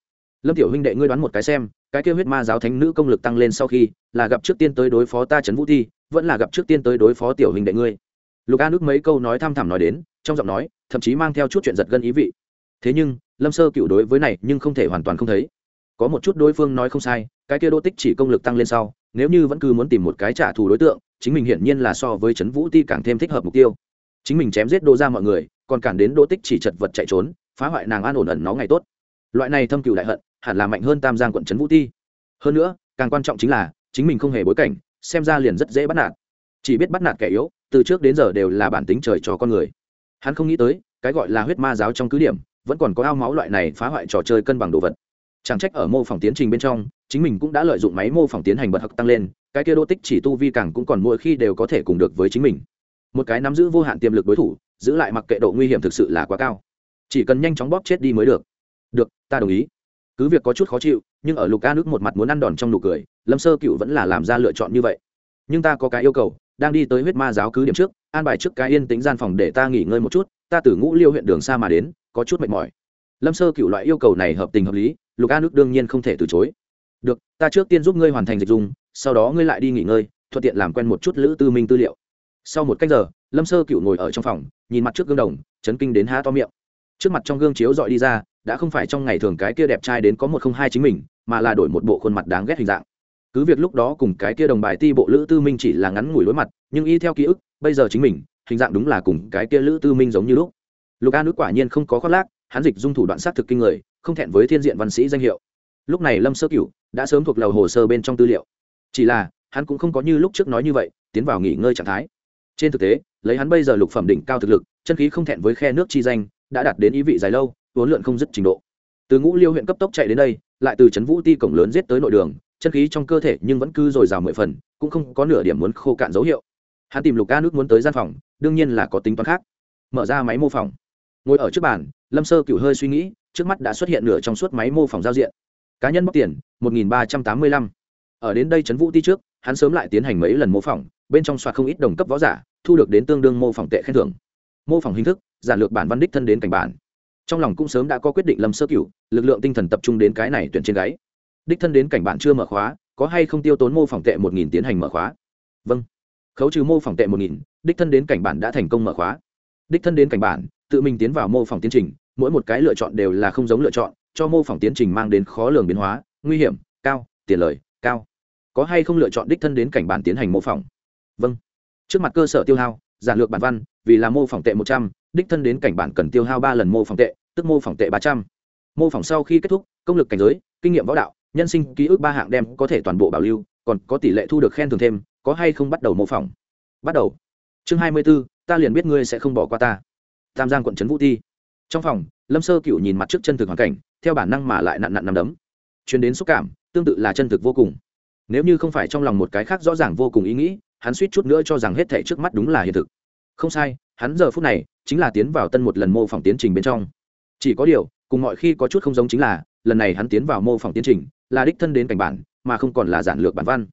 Lâm tiểu huynh đệ ngươi đoán một cái xem, cái kêu huyết ma giáo thánh nữ công lực tăng lên sau khi, là gặp trước tiên tới đối phó ta trấn vũ thi vẫn là gặp trước tiên tới đối phó tiểu huynh đệ ngươi. Lục a nước mấy câu nói tham thẳm nói đến, trong giọng nói, thậm chí mang theo chút chuyện giật gân ý vị. Thế nhưng, lâm sơ cựu đối với này nhưng không thể hoàn toàn không thấy có một chút đối phương nói không sai, cái kia đô tích chỉ công lực tăng lên sau, nếu như vẫn cứ muốn tìm một cái trả thù đối tượng, chính mình hiển nhiên là so với trấn vũ ti càng thêm thích hợp mục tiêu. Chính mình chém giết đô ra mọi người, còn cản đến đỗ tích chỉ chật vật chạy trốn, phá hoại nàng an ổn ẩn nó ngày tốt. Loại này thâm cựu đại hận, hẳn là mạnh hơn tam giang quận trấn vũ ti. Hơn nữa, càng quan trọng chính là, chính mình không hề bối cảnh, xem ra liền rất dễ bắt nạt. Chỉ biết bắt nạt kẻ yếu, từ trước đến giờ đều là bản tính trời cho con người. Hắn không nghĩ tới, cái gọi là huyết ma giáo trong cứ điểm, vẫn còn có ao máu loại này phá hoại trò chơi cân bằng đồ vật chẳng trách ở mô phỏng tiến trình bên trong, chính mình cũng đã lợi dụng máy mô phỏng tiến hành bật hặc tăng lên, cái kia đô tích chỉ tu vi càng cũng còn mỗi khi đều có thể cùng được với chính mình. Một cái nắm giữ vô hạn tiềm lực đối thủ, giữ lại mặc kệ độ nguy hiểm thực sự là quá cao. Chỉ cần nhanh chóng bóp chết đi mới được. Được, ta đồng ý. Cứ việc có chút khó chịu, nhưng ở lục ca nước một mặt muốn ăn đòn trong nụ cười, lâm sơ cựu vẫn là làm ra lựa chọn như vậy. Nhưng ta có cái yêu cầu, đang đi tới huyết ma giáo cứ điểm trước, an bài trước cái yên tính gian phòng để ta nghỉ ngơi một chút, ta từ ngũ liêu huyện đường xa mà đến, có chút mệt mỏi. Lâm sơ cựu loại yêu cầu này hợp tình hợp lý lục a nước đương nhiên không thể từ chối. Được, ta trước tiên giúp ngươi hoàn thành dịch dùng, sau đó ngươi lại đi nghỉ ngơi, thuận tiện làm quen một chút lữ tư minh tư liệu. Sau một cách giờ, lâm sơ cựu ngồi ở trong phòng, nhìn mặt trước gương đồng, chấn kinh đến há to miệng. Trước mặt trong gương chiếu dọi đi ra, đã không phải trong ngày thường cái kia đẹp trai đến có một không hai chính mình, mà là đổi một bộ khuôn mặt đáng ghét hình dạng. Cứ việc lúc đó cùng cái kia đồng bài ti bộ lữ tư minh chỉ là ngắn ngủi đối mặt, nhưng y theo ký ức, bây giờ chính mình, hình dạng đúng là cùng cái kia lữ tư minh giống như lúc. Lục a nước quả nhiên không có khoác lác, hắn dịch dung thủ đoạn sát thực kinh người không thẹn với thiên diện văn sĩ danh hiệu. Lúc này lâm sơ cửu đã sớm thuộc lầu hồ sơ bên trong tư liệu. Chỉ là, hắn cũng không có như lúc trước nói như vậy, tiến vào nghỉ ngơi trạng thái. Trên thực tế, lấy hắn bây giờ lục phẩm đỉnh cao thực lực, chân khí không thẹn với khe nước chi danh, đã đạt đến ý vị dài lâu vốn lượn không dứt trình độ. Từ ngũ liêu huyện cấp tốc chạy đến đây, lại từ trấn vũ ti cổng lớn giết tới nội đường, chân khí trong cơ thể nhưng vẫn cứ dồi dào mười phần, cũng không có nửa điểm muốn khô cạn dấu hiệu. Hắn tìm lục ca nước muốn tới gian phòng, đương nhiên là có tính toán khác. Mở ra máy mô phỏng. Ngồi ở trước bàn, lâm sơ cửu hơi suy nghĩ trước mắt đã xuất hiện nửa trong suốt máy mô phỏng giao diện. Cá nhân bóc tiền, một nghìn ba trăm tám mươi lăm. Ở đến đây trấn vũ ti trước, hắn sớm lại tiến hành mấy lần mô phỏng, bên trong soạt không ít đồng cấp võ giả, thu được đến tương đương mô phỏng tệ khen thưởng. Mô phỏng hình thức, giản lược bản văn đích thân đến cảnh bản. Trong lòng cũng sớm đã có quyết định lâm sơ cửu, lực lượng tinh thần tập trung đến cái này tuyển trên gáy. Đích thân đến cảnh bản chưa mở khóa, có hay không tiêu tốn mô phỏng tệ một nghìn tiến hành mở khóa? Vâng. Khấu trừ mô phỏng tệ một nghìn, đích thân đến cảnh bản đã thành công mở khóa. Đích thân đến cảnh bản, tự mình tiến vào mô phỏng tiến trình mỗi một cái lựa chọn đều là không giống lựa chọn, cho mô phỏng tiến trình mang đến khó lường biến hóa, nguy hiểm, cao, tiền lời, cao. Có hay không lựa chọn đích thân đến cảnh bản tiến hành mô phỏng? Vâng. Trước mặt cơ sở tiêu hao, giản lược bản văn, vì là mô phỏng tệ một trăm, đích thân đến cảnh bản cần tiêu hao ba lần mô phỏng tệ, tức mô phỏng tệ ba trăm. Mô phỏng sau khi kết thúc, công lực cảnh giới, kinh nghiệm võ đạo, nhân sinh ký ức ba hạng đem có thể toàn bộ bảo lưu, còn có tỷ lệ thu được khen thưởng thêm, có hay không bắt đầu mô phỏng? Bắt đầu. Chương hai mươi b ố ta liền biết ngươi sẽ không bỏ qua ta. Tam giang quận trấn vũ ti trong phòng, lâm sơ cựu nhìn mặt trước chân thực hoàn cảnh, theo bản năng mà lại nặn nặn nằm đấm. Chuyến đến xúc cảm, tương tự là chân thực vô cùng. Nếu như không phải trong lòng một cái khác rõ ràng vô cùng ý nghĩ, hắn suýt chút nữa cho rằng hết thể trước mắt đúng là hiện thực. Không sai, hắn giờ phút này chính là tiến vào tân một lần mô phỏng tiến trình bên trong. Chỉ có điều, cùng mọi khi có chút không giống chính là, lần này hắn tiến vào mô phỏng tiến trình là đích thân đến cảnh bản, mà không còn là giản lược bản văn.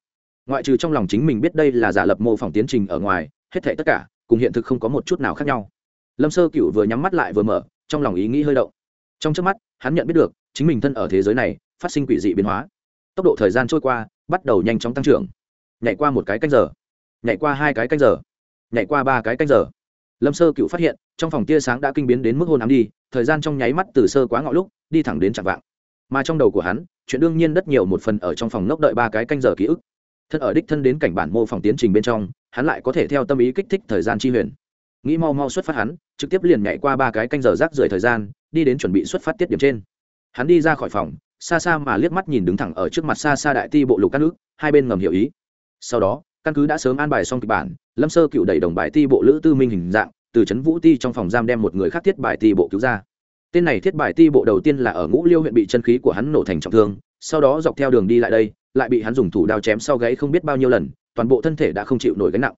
Ngoại trừ trong lòng chính mình biết đây là giả lập mô phỏng tiến trình ở ngoài, hết thể tất cả cùng hiện thực không có một chút nào khác nhau. Lâm sơ cựu vừa nhắm mắt lại vừa mở trong lòng ý nghĩ hơi động. Trong trước mắt, hắn nhận biết được, chính mình thân ở thế giới này, phát sinh quỷ dị biến hóa. Tốc độ thời gian trôi qua, bắt đầu nhanh chóng tăng trưởng. Nhảy qua một cái canh giờ. Nhảy qua hai cái canh giờ. Nhảy qua ba cái canh giờ. Lâm sơ cựu phát hiện, trong phòng tia sáng đã kinh biến đến mức hôn ám đi, thời gian trong nháy mắt từ sơ quá ngọ lúc, đi thẳng đến chạm vạng. Mà trong đầu của hắn, chuyện đương nhiên rất nhiều một phần ở trong phòng ngốc đợi ba cái canh giờ ký ức. Thân ở đích thân đến cảnh bản mô phỏng tiến trình bên trong, hắn lại có thể theo tâm ý kích thích thời gian chi huyền nghĩ mau mau xuất phát hắn, trực tiếp liền nhảy qua ba cái canh giờ rác rưởi thời gian, đi đến chuẩn bị xuất phát tiết điểm trên. Hắn đi ra khỏi phòng, xa xa mà liếc mắt nhìn đứng thẳng ở trước mặt xa xa đại ti bộ lục các nước hai bên ngầm hiểu ý. Sau đó, căn cứ đã sớm an bài xong kịch bản, lâm sơ cựu đẩy đồng bài ti bộ lữ tư minh hình dạng, từ trấn vũ ti trong phòng giam đem một người khác thiết bài ti bộ cứu ra. Tên này thiết bài ti bộ đầu tiên là ở ngũ liêu huyện bị chân khí của hắn nổ thành trọng thương, sau đó dọc theo đường đi lại đây, lại bị hắn dùng thủ đao chém sau gáy không biết bao nhiêu lần, toàn bộ thân thể đã không chịu nổi gánh nặng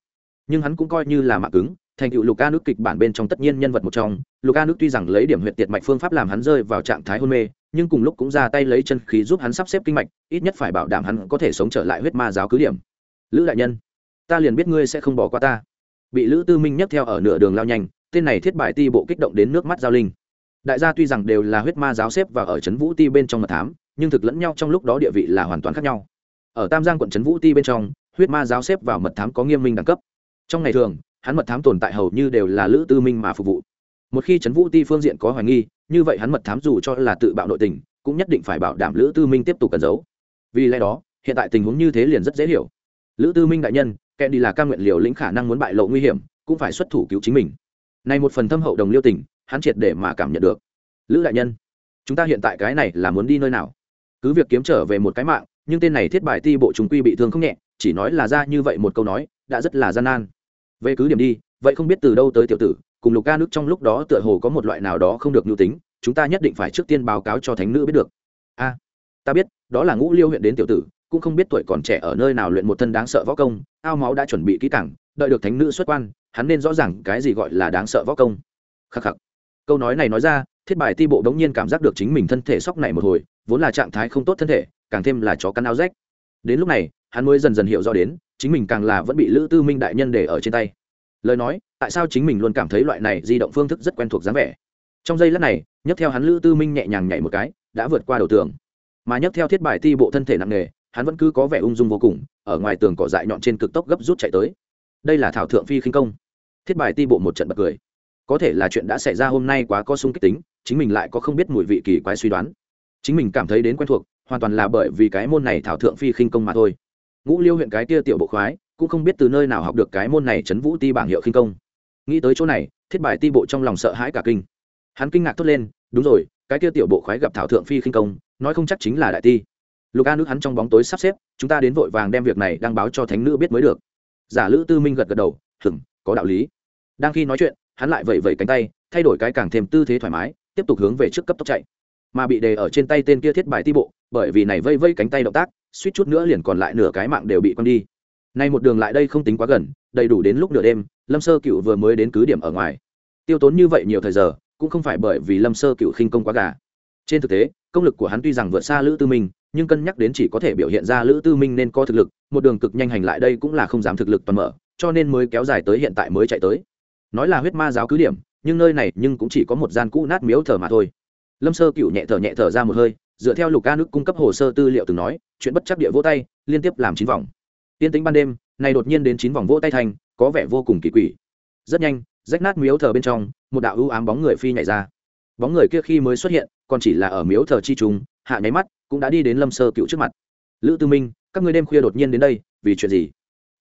nhưng hắn cũng coi như là mạng cứng, thành tựu lục nước kịch bản bên trong tất nhiên nhân vật một trong. Lục nước tuy rằng lấy điểm huyện tiệt mạch phương pháp làm hắn rơi vào trạng thái hôn mê, nhưng cùng lúc cũng ra tay lấy chân khí giúp hắn sắp xếp kinh mạch, ít nhất phải bảo đảm hắn có thể sống trở lại huyết ma giáo cứ điểm. Lữ đại nhân, ta liền biết ngươi sẽ không bỏ qua ta. Bị lữ tư minh nhấc theo ở nửa đường lao nhanh, tên này thiết bài ti bộ kích động đến nước mắt giao linh. Đại gia tuy rằng đều là huyết ma giáo xếp và ở trấn vũ ti bên trong mật thám, nhưng thực lẫn nhau trong lúc đó địa vị là hoàn toàn khác nhau. Ở tam giang quận trấn vũ ti bên trong, huyết ma giáo xếp vào mật thám có nghiêm minh đẳng cấp trong ngày thường, hắn mật thám tồn tại hầu như đều là lữ tư minh mà phục vụ. Một khi trấn vũ ti phương diện có hoài nghi, như vậy hắn mật thám dù cho là tự bạo nội tình, cũng nhất định phải bảo đảm lữ tư minh tiếp tục cẩn giấu. Vì lẽ đó, hiện tại tình huống như thế liền rất dễ hiểu. Lữ tư minh đại nhân, kẻ đi là ca nguyện liều lĩnh khả năng muốn bại lộ nguy hiểm, cũng phải xuất thủ cứu chính mình. Này một phần thâm hậu đồng liêu tình, hắn triệt để mà cảm nhận được. Lữ đại nhân, chúng ta hiện tại cái này là muốn đi nơi nào? Cứ việc kiếm trở về một cái mạng, nhưng tên này thiết bài ti bộ chúng quy bị thương không nhẹ, chỉ nói là ra như vậy một câu nói, đã rất là gian nan về cứ điểm đi, vậy không biết từ đâu tới tiểu tử, cùng lục ca nước trong lúc đó tựa hồ có một loại nào đó không được nhu tính, chúng ta nhất định phải trước tiên báo cáo cho thánh nữ biết được. A, ta biết, đó là ngũ liêu huyện đến tiểu tử, cũng không biết tuổi còn trẻ ở nơi nào luyện một thân đáng sợ võ công, ao máu đã chuẩn bị kỹ cảng đợi được thánh nữ xuất quan, hắn nên rõ ràng cái gì gọi là đáng sợ võ công. Khắc khắc. Câu nói này nói ra, thiết bài ti bộ đống nhiên cảm giác được chính mình thân thể sóc này một hồi, vốn là trạng thái không tốt thân thể, càng thêm là chó cắn áo rách. Đến lúc này, hắn mới dần dần hiểu rõ đến chính mình càng là vẫn bị lữ tư minh đại nhân để ở trên tay. Lời nói, tại sao chính mình luôn cảm thấy loại này di động phương thức rất quen thuộc dáng vẻ? Trong giây lát này, nhấc theo hắn lữ tư minh nhẹ nhàng nhảy một cái, đã vượt qua đầu tường. Mà nhấc theo thiết bài ti bộ thân thể nặng nề, hắn vẫn cứ có vẻ ung dung vô cùng, ở ngoài tường cỏ dại nhọn trên cực tốc gấp rút chạy tới. Đây là thảo thượng phi khinh công. Thiết bài ti bộ một trận bật cười. Có thể là chuyện đã xảy ra hôm nay quá có sung kích tính, chính mình lại có không biết mùi vị kỳ quái suy đoán. Chính mình cảm thấy đến quen thuộc, hoàn toàn là bởi vì cái môn này thảo thượng phi khinh công mà thôi ngũ liêu huyện cái tia tiểu bộ khoái, cũng không biết từ nơi nào học được cái môn này chấn vũ ti bảng hiệu khinh công. Nghĩ tới chỗ này, thiết bài ti bộ trong lòng sợ hãi cả kinh. Hắn kinh ngạc thốt lên, đúng rồi, cái tia tiểu bộ khoái gặp thảo thượng phi khinh công, nói không chắc chính là đại ti. Lục a nước hắn trong bóng tối sắp xếp, chúng ta đến vội vàng đem việc này đăng báo cho thánh nữ biết mới được. Giả lữ tư minh gật gật đầu hừng có đạo lý. Đang khi nói chuyện, hắn lại vẩy vẩy cánh tay, thay đổi cái càng thêm tư thế thoải mái, tiếp tục hướng về trước cấp tốc chạy. Mà bị đề ở trên tay tên kia thiết bài ti bộ, bởi vì này vây vây cánh tay động tác suýt chút nữa liền còn lại nửa cái mạng đều bị quăng đi. Nay một đường lại đây không tính quá gần, đầy đủ đến lúc nửa đêm, lâm sơ cựu vừa mới đến cứ điểm ở ngoài. Tiêu tốn như vậy nhiều thời giờ, cũng không phải bởi vì lâm sơ cựu khinh công quá gà. Trên thực tế, công lực của hắn tuy rằng vượt xa lữ tư minh, nhưng cân nhắc đến chỉ có thể biểu hiện ra lữ tư minh nên có thực lực, một đường cực nhanh hành lại đây cũng là không dám thực lực toàn mở, cho nên mới kéo dài tới hiện tại mới chạy tới. Nói là huyết ma giáo cứ điểm, nhưng nơi này nhưng cũng chỉ có một gian cũ nát miếu thờ mà thôi. Lâm sơ cựu nhẹ thở nhẹ thở ra một hơi dựa theo lục ca nước cung cấp hồ sơ tư liệu từng nói, chuyện bất chấp địa vỗ tay, liên tiếp làm chín vòng. Tiên tính ban đêm, này đột nhiên đến chín vòng vỗ tay thành, có vẻ vô cùng kỳ quỷ. Rất nhanh, rách nát miếu thờ bên trong, một đạo ưu ám bóng người phi nhảy ra. Bóng người kia khi mới xuất hiện, còn chỉ là ở miếu thờ chi trùng hạ nháy mắt, cũng đã đi đến lâm sơ cựu trước mặt. Lữ tư minh, các người đêm khuya đột nhiên đến đây, vì chuyện gì?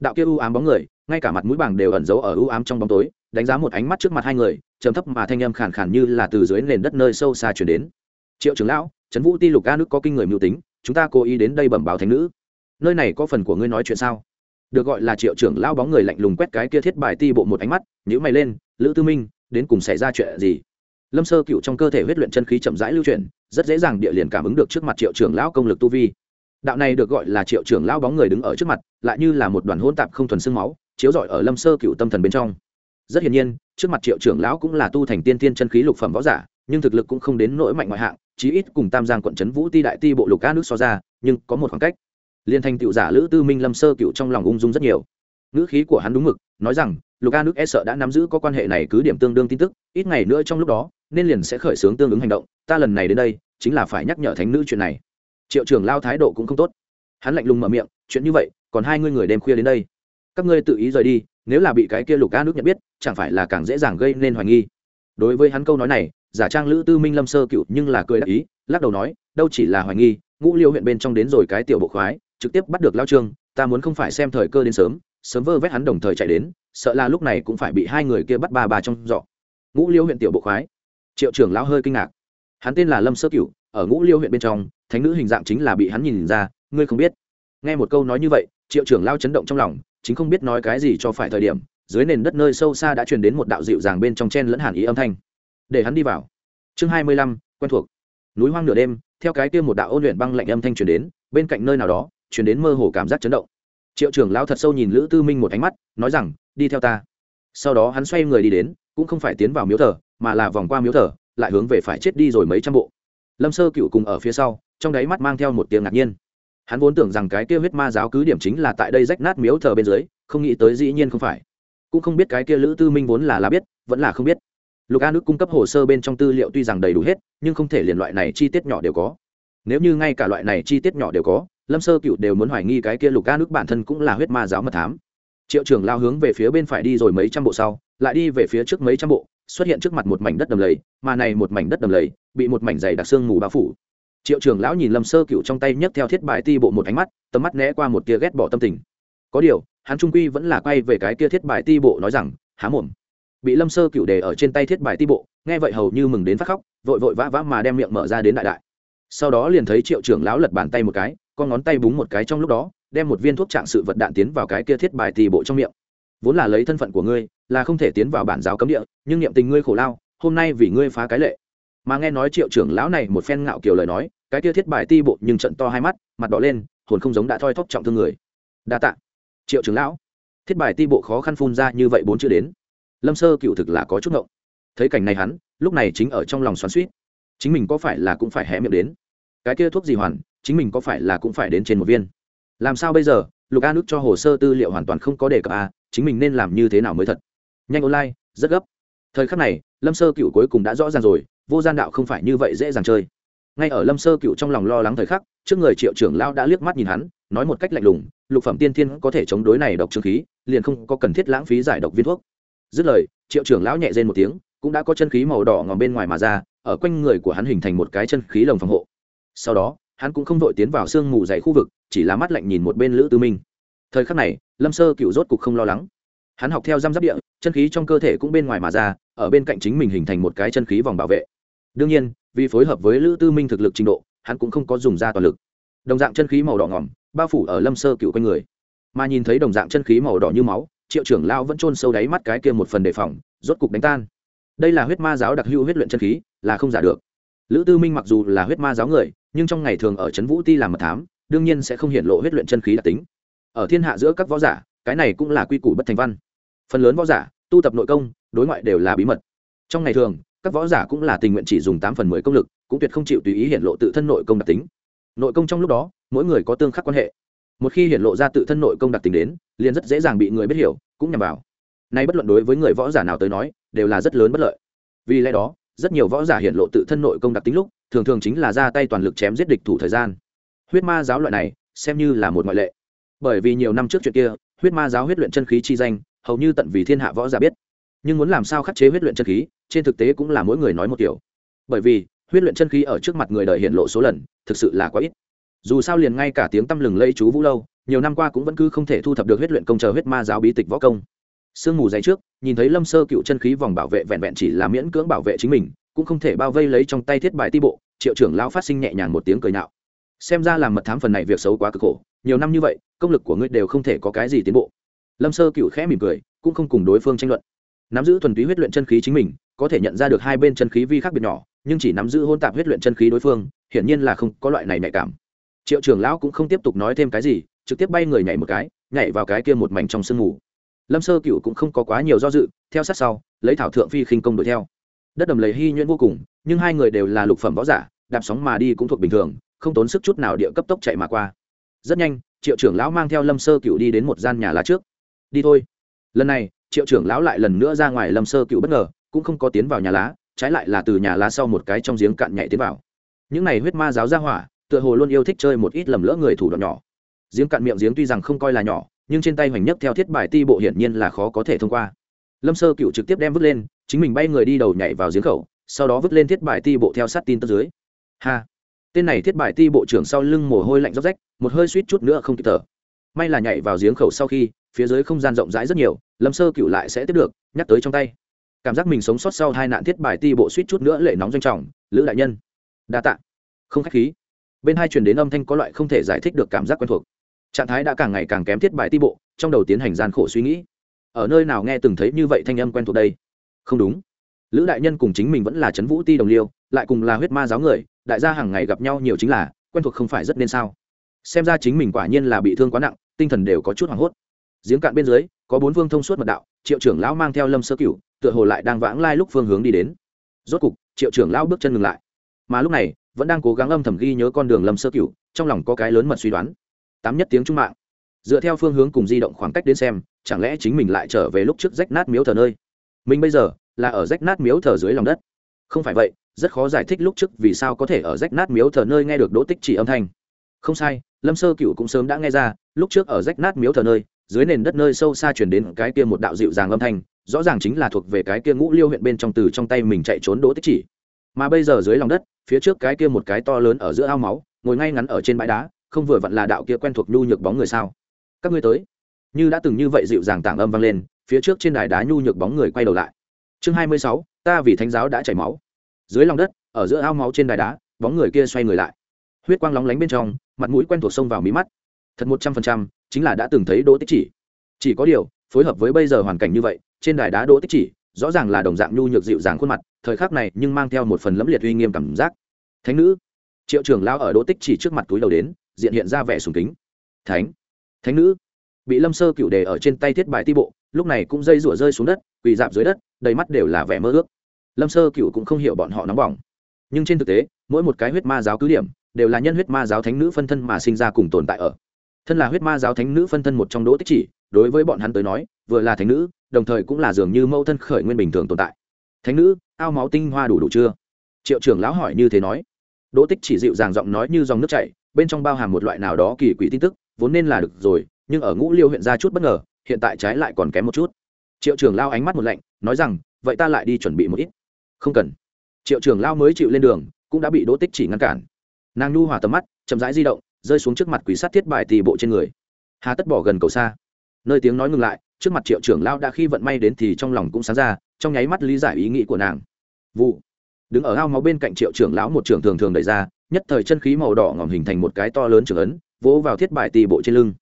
Đạo kia ưu ám bóng người, ngay cả mặt mũi bảng đều ẩn giấu ở ưu ám trong bóng tối, đánh giá một ánh mắt trước mặt hai người, trầm thấp mà thanh âm khàn khàn như là từ dưới nền đất nơi sâu xa chuyển đến. Triệu trưởng lão trấn vũ ti lục ca nước có kinh người mưu tính, chúng ta cố ý đến đây bẩm báo thánh nữ. Nơi này có phần của ngươi nói chuyện sao? Được gọi là triệu trưởng lão bóng người lạnh lùng quét cái kia thiết bài ti bộ một ánh mắt nhữ mày lên, lữ tư minh, đến cùng xảy ra chuyện gì? Lâm sơ cựu trong cơ thể huyết luyện chân khí chậm rãi lưu chuyển, rất dễ dàng địa liền cảm ứng được trước mặt triệu trưởng lão công lực tu vi. Đạo này được gọi là triệu trưởng lão bóng người đứng ở trước mặt, lại như là một đoàn hôn tạp không thuần xương máu, chiếu rọi ở lâm sơ cựu tâm thần bên trong. Rất hiển nhiên, trước mặt triệu trưởng lão cũng là tu thành tiên tiên chân khí lục phẩm võ giả, nhưng thực lực cũng không đến nỗi mạnh ngoại hạng chí ít cùng tam giang quận trấn vũ ti đại ti bộ lục ca nước so ra, nhưng có một khoảng cách. Liên thành tựu giả lữ tư minh lâm sơ cựu trong lòng ung dung rất nhiều. Ngữ khí của hắn đúng mực, nói rằng, lục a nước e sợ đã nắm giữ có quan hệ này cứ điểm tương đương tin tức, ít ngày nữa trong lúc đó, nên liền sẽ khởi xướng tương ứng hành động, ta lần này đến đây, chính là phải nhắc nhở thánh nữ chuyện này. Triệu trưởng lao thái độ cũng không tốt. Hắn lạnh lùng mở miệng, chuyện như vậy, còn hai ngươi người đêm khuya đến đây. Các ngươi tự ý rời đi, nếu là bị cái kia lục a nước nhận biết, chẳng phải là càng dễ dàng gây nên hoài nghi. Đối với hắn câu nói này giả trang lữ tư minh lâm sơ cựu nhưng là cười đắc ý lắc đầu nói đâu chỉ là hoài nghi ngũ liêu huyện bên trong đến rồi cái tiểu bộ khoái trực tiếp bắt được lao trương ta muốn không phải xem thời cơ đến sớm sớm vơ vét hắn đồng thời chạy đến sợ là lúc này cũng phải bị hai người kia bắt ba bà trong dọ. Ngũ liêu huyện tiểu bộ khoái. Triệu trưởng lão hơi kinh ngạc. Hắn tên là lâm sơ cựu, ở ngũ liêu huyện bên trong thánh nữ hình dạng chính là bị hắn nhìn ra ngươi không biết. Nghe một câu nói như vậy triệu trưởng lao chấn động trong lòng chính không biết nói cái gì cho phải thời điểm dưới nền đất nơi sâu xa đã truyền đến một đạo dịu dàng bên trong chen lẫn hàn ý âm thanh để hắn đi vào. Chương hai mươi lăm, quen thuộc. Núi hoang nửa đêm, theo cái kia một đạo ôn luyện băng lạnh âm thanh truyền đến, bên cạnh nơi nào đó, truyền đến mơ hồ cảm giác chấn động. Triệu trưởng lão thật sâu nhìn lữ tư minh một ánh mắt, nói rằng, đi theo ta. Sau đó hắn xoay người đi đến, cũng không phải tiến vào miếu thờ, mà là vòng qua miếu thờ, lại hướng về phải chết đi rồi mấy trăm bộ. Lâm sơ cựu cùng ở phía sau, trong đáy mắt mang theo một tiếng ngạc nhiên. Hắn vốn tưởng rằng cái kia huyết ma giáo cứ điểm chính là tại đây rách nát miếu thờ bên dưới, không nghĩ tới dĩ nhiên không phải. Cũng không biết cái kia lữ tư minh vốn là là biết, vẫn là không biết lục a nước cung cấp hồ sơ bên trong tư liệu tuy rằng đầy đủ hết, nhưng không thể liền loại này chi tiết nhỏ đều có. Nếu như ngay cả loại này chi tiết nhỏ đều có, lâm sơ cựu đều muốn hoài nghi cái kia lục a nước bản thân cũng là huyết ma giáo mật thám. Triệu trưởng lao hướng về phía bên phải đi rồi mấy trăm bộ sau, lại đi về phía trước mấy trăm bộ, xuất hiện trước mặt một mảnh đất đầm lầy, mà này một mảnh đất đầm lầy, bị một mảnh dày đặc xương mù bao phủ. Triệu trưởng lão nhìn lâm sơ cựu trong tay nhấc theo thiết bài ti bộ một ánh mắt, tầm mắt né qua một tia ghét bỏ tâm tình. Có điều, hắn trung quy vẫn là quay về cái kia thiết bài ti bộ, nói rằng, há mồm bị lâm sơ cựu đề ở trên tay thiết bài ti bộ, nghe vậy hầu như mừng đến phát khóc, vội vội vã vã mà đem miệng mở ra đến đại đại. Sau đó liền thấy triệu trưởng lão lật bàn tay một cái, con ngón tay búng một cái trong lúc đó, đem một viên thuốc trạng sự vật đạn tiến vào cái kia thiết bài ti bộ trong miệng. Vốn là lấy thân phận của ngươi, là không thể tiến vào bản giáo cấm địa, nhưng niệm tình ngươi khổ lao, hôm nay vì ngươi phá cái lệ. Mà nghe nói triệu trưởng lão này một phen ngạo kiều lời nói, cái kia thiết bài ti bộ nhưng trận to hai mắt, mặt đỏ lên, hồn không giống đã thoi thóp trọng thương người. Đa tạ, triệu trưởng lão. Thiết bài ti bộ khó khăn phun ra như vậy bốn chữ đến lâm sơ cựu thực là có chút ngộng. Thấy cảnh này hắn, lúc này chính ở trong lòng xoắn suýt chính mình có phải là cũng phải hé miệng đến? Cái kia thuốc gì hoàn, chính mình có phải là cũng phải đến trên một viên? Làm sao bây giờ? Lục a nước cho hồ sơ tư liệu hoàn toàn không có đề cập a, chính mình nên làm như thế nào mới thật? Nhanh online, rất gấp. Thời khắc này, lâm sơ cựu cuối cùng đã rõ ràng rồi, vô gian đạo không phải như vậy dễ dàng chơi. Ngay ở lâm sơ cựu trong lòng lo lắng thời khắc, trước người triệu trưởng lao đã liếc mắt nhìn hắn, nói một cách lạnh lùng, lục phẩm tiên thiên có thể chống đối này độc trương khí, liền không có cần thiết lãng phí giải độc viên thuốc dứt lời, triệu trưởng lão nhẹ rên một tiếng, cũng đã có chân khí màu đỏ ngòm bên ngoài mà ra, ở quanh người của hắn hình thành một cái chân khí lồng phòng hộ. Sau đó, hắn cũng không vội tiến vào sương mù dày khu vực, chỉ là mắt lạnh nhìn một bên lữ tư minh. Thời khắc này, lâm sơ cựu rốt cục không lo lắng. Hắn học theo giam giáp địa, chân khí trong cơ thể cũng bên ngoài mà ra, ở bên cạnh chính mình hình thành một cái chân khí vòng bảo vệ. Đương nhiên, vì phối hợp với lữ tư minh thực lực trình độ, hắn cũng không có dùng ra toàn lực. Đồng dạng chân khí màu đỏ ngỏm bao phủ ở lâm sơ cựu quanh người. Mà nhìn thấy đồng dạng chân khí màu đỏ như máu triệu trưởng lao vẫn chôn sâu đáy mắt cái kia một phần đề phòng, rốt cục đánh tan. Đây là huyết ma giáo đặc hữu huyết luyện chân khí, là không giả được. Lữ tư minh mặc dù là huyết ma giáo người, nhưng trong ngày thường ở trấn vũ ti làm mật thám, đương nhiên sẽ không hiện lộ huyết luyện chân khí đặc tính. Ở thiên hạ giữa các võ giả, cái này cũng là quy củ bất thành văn. Phần lớn võ giả, tu tập nội công, đối ngoại đều là bí mật. Trong ngày thường, các võ giả cũng là tình nguyện chỉ dùng tám phần mười công lực, cũng tuyệt không chịu tùy ý hiện lộ tự thân nội công đặc tính. Nội công trong lúc đó, mỗi người có tương khắc quan hệ một khi hiện lộ ra tự thân nội công đặc tính đến, liền rất dễ dàng bị người biết hiểu, cũng nhằm vào. Nay bất luận đối với người võ giả nào tới nói, đều là rất lớn bất lợi. Vì lẽ đó, rất nhiều võ giả hiện lộ tự thân nội công đặc tính lúc, thường thường chính là ra tay toàn lực chém giết địch thủ thời gian. Huyết ma giáo loại này, xem như là một ngoại lệ. Bởi vì nhiều năm trước chuyện kia, huyết ma giáo huyết luyện chân khí chi danh, hầu như tận vì thiên hạ võ giả biết. Nhưng muốn làm sao khắc chế huyết luyện chân khí, trên thực tế cũng là mỗi người nói một kiểu. Bởi vì, huyết luyện chân khí ở trước mặt người đời hiện lộ số lần, thực sự là quá ít dù sao liền ngay cả tiếng tăm lừng lây chú vũ lâu, nhiều năm qua cũng vẫn cứ không thể thu thập được huyết luyện công chờ huyết ma giáo bí tịch võ công. Sương mù dày trước, nhìn thấy lâm sơ cựu chân khí vòng bảo vệ vẹn vẹn chỉ là miễn cưỡng bảo vệ chính mình, cũng không thể bao vây lấy trong tay thiết bài ti bộ, triệu trưởng lão phát sinh nhẹ nhàng một tiếng cười nhạo xem ra làm mật thám phần này việc xấu quá cực khổ, nhiều năm như vậy, công lực của ngươi đều không thể có cái gì tiến bộ. Lâm sơ cựu khẽ mỉm cười, cũng không cùng đối phương tranh luận. Nắm giữ thuần túy huyết luyện chân khí chính mình, có thể nhận ra được hai bên chân khí vi khác biệt nhỏ, nhưng chỉ nắm giữ hôn tạp huyết luyện chân khí đối phương, hiển nhiên là không có loại này nhạy cảm triệu trưởng lão cũng không tiếp tục nói thêm cái gì, trực tiếp bay người nhảy một cái, nhảy vào cái kia một mảnh trong sương mù. Lâm sơ cựu cũng không có quá nhiều do dự, theo sát sau, lấy thảo thượng phi khinh công đuổi theo. Đất đầm lầy hy nhuyễn vô cùng, nhưng hai người đều là lục phẩm võ giả, đạp sóng mà đi cũng thuộc bình thường, không tốn sức chút nào địa cấp tốc chạy mà qua. Rất nhanh, triệu trưởng lão mang theo lâm sơ cựu đi đến một gian nhà lá trước. Đi thôi. Lần này, triệu trưởng lão lại lần nữa ra ngoài lâm sơ cựu bất ngờ, cũng không có tiến vào nhà lá, trái lại là từ nhà lá sau một cái trong giếng cạn nhảy tiến vào. Những này huyết ma giáo ra hỏa tựa hồ luôn yêu thích chơi một ít lầm lỡ người thủ đoạn nhỏ. Giếng cạn miệng giếng tuy rằng không coi là nhỏ, nhưng trên tay hoành nhất theo thiết bài ti bộ hiển nhiên là khó có thể thông qua. Lâm sơ cựu trực tiếp đem vứt lên, chính mình bay người đi đầu nhảy vào giếng khẩu, sau đó vứt lên thiết bài ti bộ theo sát tin tất dưới. Ha! Tên này thiết bài ti bộ trưởng sau lưng mồ hôi lạnh róc rách, một hơi suýt chút nữa không kịp thở. May là nhảy vào giếng khẩu sau khi, phía dưới không gian rộng rãi rất nhiều, lâm sơ cựu lại sẽ tiếp được, nhắc tới trong tay. Cảm giác mình sống sót sau hai nạn thiết bài ti bộ suýt chút nữa lệ nóng doanh trọng, lữ đại nhân. Đa tạ. Không khách khí bên hai truyền đến âm thanh có loại không thể giải thích được cảm giác quen thuộc. Trạng thái đã càng ngày càng kém thiết bài ti bộ, trong đầu tiến hành gian khổ suy nghĩ. Ở nơi nào nghe từng thấy như vậy thanh âm quen thuộc đây? Không đúng. Lữ đại nhân cùng chính mình vẫn là trấn vũ ti đồng liêu, lại cùng là huyết ma giáo người, đại gia hàng ngày gặp nhau nhiều chính là, quen thuộc không phải rất nên sao? Xem ra chính mình quả nhiên là bị thương quá nặng, tinh thần đều có chút hoảng hốt. Giếng cạn bên dưới, có bốn vương thông suốt mật đạo, triệu trưởng lão mang theo lâm sơ cửu, tựa hồ lại đang vãng lai lúc phương hướng đi đến. Rốt cục, triệu trưởng lão bước chân ngừng lại. Mà lúc này vẫn đang cố gắng âm thầm ghi nhớ con đường lâm sơ cửu, trong lòng có cái lớn mật suy đoán. Tám nhất tiếng trung mạng. Dựa theo phương hướng cùng di động khoảng cách đến xem, chẳng lẽ chính mình lại trở về lúc trước rách nát miếu thờ nơi? Mình bây giờ là ở rách nát miếu thờ dưới lòng đất. Không phải vậy, rất khó giải thích lúc trước vì sao có thể ở rách nát miếu thờ nơi nghe được đỗ tích chỉ âm thanh. Không sai, lâm sơ cựu cũng sớm đã nghe ra, lúc trước ở rách nát miếu thờ nơi, dưới nền đất nơi sâu xa chuyển đến cái kia một đạo dịu dàng âm thanh, rõ ràng chính là thuộc về cái kia ngũ liêu huyện bên trong từ trong tay mình chạy trốn đỗ tích chỉ mà bây giờ dưới lòng đất, phía trước cái kia một cái to lớn ở giữa ao máu, ngồi ngay ngắn ở trên bãi đá, không vừa vặn là đạo kia quen thuộc nhu nhược bóng người sao? Các ngươi tới. Như đã từng như vậy dịu dàng tảng âm vang lên, phía trước trên đài đá nhu nhược bóng người quay đầu lại. Chương hai mươi sáu, ta vì thánh giáo đã chảy máu. Dưới lòng đất, ở giữa ao máu trên đài đá, bóng người kia xoay người lại. Huyết quang lóng lánh bên trong, mặt mũi quen thuộc xông vào mí mắt. Thật một trăm phần trăm, chính là đã từng thấy đỗ tích chỉ. Chỉ có điều, phối hợp với bây giờ hoàn cảnh như vậy, trên đài đá đỗ tích chỉ rõ ràng là đồng dạng nhu nhược dịu dàng khuôn mặt, thời khắc này nhưng mang theo một phần lẫm liệt uy nghiêm cảm giác. Thánh nữ, triệu trưởng lao ở đỗ tích chỉ trước mặt túi đầu đến, diện hiện ra vẻ sùng kính. Thánh thánh nữ, bị lâm sơ cựu đề ở trên tay thiết bài ti bộ, lúc này cũng dây rủa rơi xuống đất, quỳ dạp dưới đất, đầy mắt đều là vẻ mơ ước. Lâm sơ cựu cũng không hiểu bọn họ nóng bỏng. Nhưng trên thực tế, mỗi một cái huyết ma giáo cứ điểm, đều là nhân huyết ma giáo thánh nữ phân thân mà sinh ra cùng tồn tại ở. Thân là huyết ma giáo thánh nữ phân thân một trong đỗ tích chỉ, đối với bọn hắn tới nói, vừa là thánh nữ đồng thời cũng là dường như mẫu thân khởi nguyên bình thường tồn tại. Thánh nữ, ao máu tinh hoa đủ đủ chưa? Triệu trưởng lão hỏi như thế nói. Đỗ tích chỉ dịu dàng giọng nói như dòng nước chảy, bên trong bao hàm một loại nào đó kỳ quỷ tin tức, vốn nên là được rồi, nhưng ở ngũ liêu huyện ra chút bất ngờ, hiện tại trái lại còn kém một chút. Triệu trưởng lao ánh mắt một lạnh, nói rằng, vậy ta lại đi chuẩn bị một ít. Không cần. Triệu trưởng lao mới chịu lên đường, cũng đã bị đỗ tích chỉ ngăn cản. Nàng nhu hòa tầm mắt, chậm rãi di động, rơi xuống trước mặt quỷ sát thiết bài tì bộ trên người. Hà tất bỏ gần cầu xa. Nơi tiếng nói ngừng lại trước mặt triệu trưởng lao đã khi vận may đến thì trong lòng cũng sáng ra, trong nháy mắt lý giải ý nghĩ của nàng. Vụ. Đứng ở ao máu bên cạnh triệu trưởng lão một trưởng thường thường đẩy ra, nhất thời chân khí màu đỏ ngòm hình thành một cái to lớn trưởng ấn, vỗ vào thiết bài tì bộ trên lưng.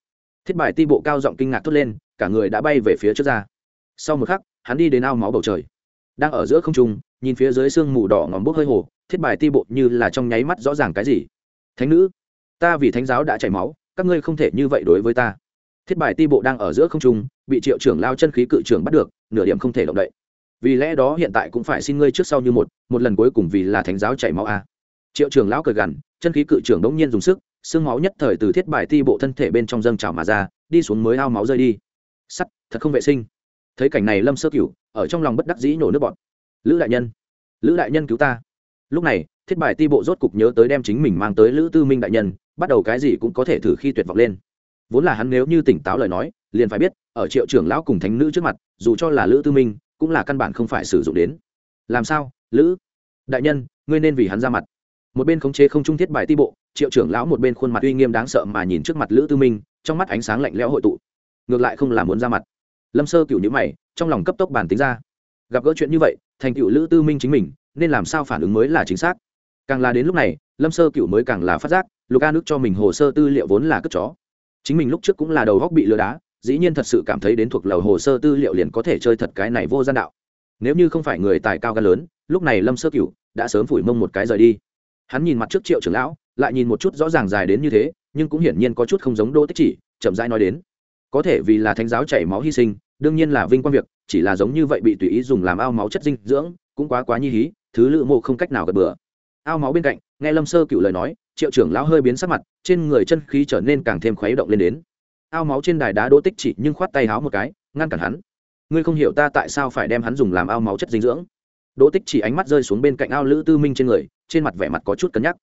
Thiết bài ti bộ cao giọng kinh ngạc thốt lên, cả người đã bay về phía trước ra. Sau một khắc, hắn đi đến ao máu bầu trời. Đang ở giữa không trung, nhìn phía dưới sương mù đỏ ngòm bốc hơi hồ, thiết bài ti bộ như là trong nháy mắt rõ ràng cái gì. Thánh nữ, ta vì thánh giáo đã chảy máu, các ngươi không thể như vậy đối với ta thiết bài ti bộ đang ở giữa không trung, bị triệu trưởng lao chân khí cự trưởng bắt được, nửa điểm không thể động đậy. Vì lẽ đó hiện tại cũng phải xin ngươi trước sau như một một lần cuối cùng vì là thánh giáo chảy máu a. Triệu trưởng lão cười gằn, chân khí cự trưởng đống nhiên dùng sức, xương máu nhất thời từ thiết bài ti bộ thân thể bên trong dâng trào mà ra, đi xuống mới ao máu rơi đi. Sắt, thật không vệ sinh. Thấy cảnh này lâm sơ cửu, ở trong lòng bất đắc dĩ nổ nước bọt. Lữ đại nhân, lữ đại nhân cứu ta. Lúc này, thiết bài ti bộ rốt cục nhớ tới đem chính mình mang tới lữ tư minh đại nhân, bắt đầu cái gì cũng có thể thử khi tuyệt vọng lên vốn là hắn nếu như tỉnh táo lời nói, liền phải biết, ở triệu trưởng lão cùng thánh nữ trước mặt, dù cho là lữ tư minh, cũng là căn bản không phải sử dụng đến. Làm sao, lữ? Đại nhân, ngươi nên vì hắn ra mặt. Một bên khống chế không trung thiết bài ti bộ, triệu trưởng lão một bên khuôn mặt uy nghiêm đáng sợ mà nhìn trước mặt lữ tư minh, trong mắt ánh sáng lạnh lẽo hội tụ. Ngược lại không làm muốn ra mặt. Lâm sơ cựu nhữ mày, trong lòng cấp tốc bản tính ra. Gặp gỡ chuyện như vậy, thành cựu lữ tư minh chính mình, nên làm sao phản ứng mới là chính xác? Càng là đến lúc này, lâm sơ cựu mới càng là phát giác, lục a nước cho mình hồ sơ tư liệu vốn là cất chó chính mình lúc trước cũng là đầu góc bị lừa đá, dĩ nhiên thật sự cảm thấy đến thuộc lầu hồ sơ tư liệu liền có thể chơi thật cái này vô gian đạo. Nếu như không phải người tài cao gan lớn, lúc này lâm sơ cựu đã sớm phủi mông một cái rời đi. Hắn nhìn mặt trước triệu trưởng lão, lại nhìn một chút rõ ràng dài đến như thế, nhưng cũng hiển nhiên có chút không giống đỗ tích chỉ, chậm rãi nói đến. Có thể vì là thánh giáo chảy máu hy sinh, đương nhiên là vinh quang việc, chỉ là giống như vậy bị tùy ý dùng làm ao máu chất dinh dưỡng, cũng quá quá nhi hí, thứ lự mộ không cách nào gật bừa. Ao máu bên cạnh nghe lâm sơ cựu lời nói, triệu trưởng lão hơi biến sắc mặt, trên người chân khí trở nên càng thêm khuấy động lên đến. Ao máu trên đài đá đỗ tích chỉ nhưng khoát tay háo một cái, ngăn cản hắn. Ngươi không hiểu ta tại sao phải đem hắn dùng làm ao máu chất dinh dưỡng. Đỗ tích chỉ ánh mắt rơi xuống bên cạnh ao lữ tư minh trên người, trên mặt vẻ mặt có chút cân nhắc.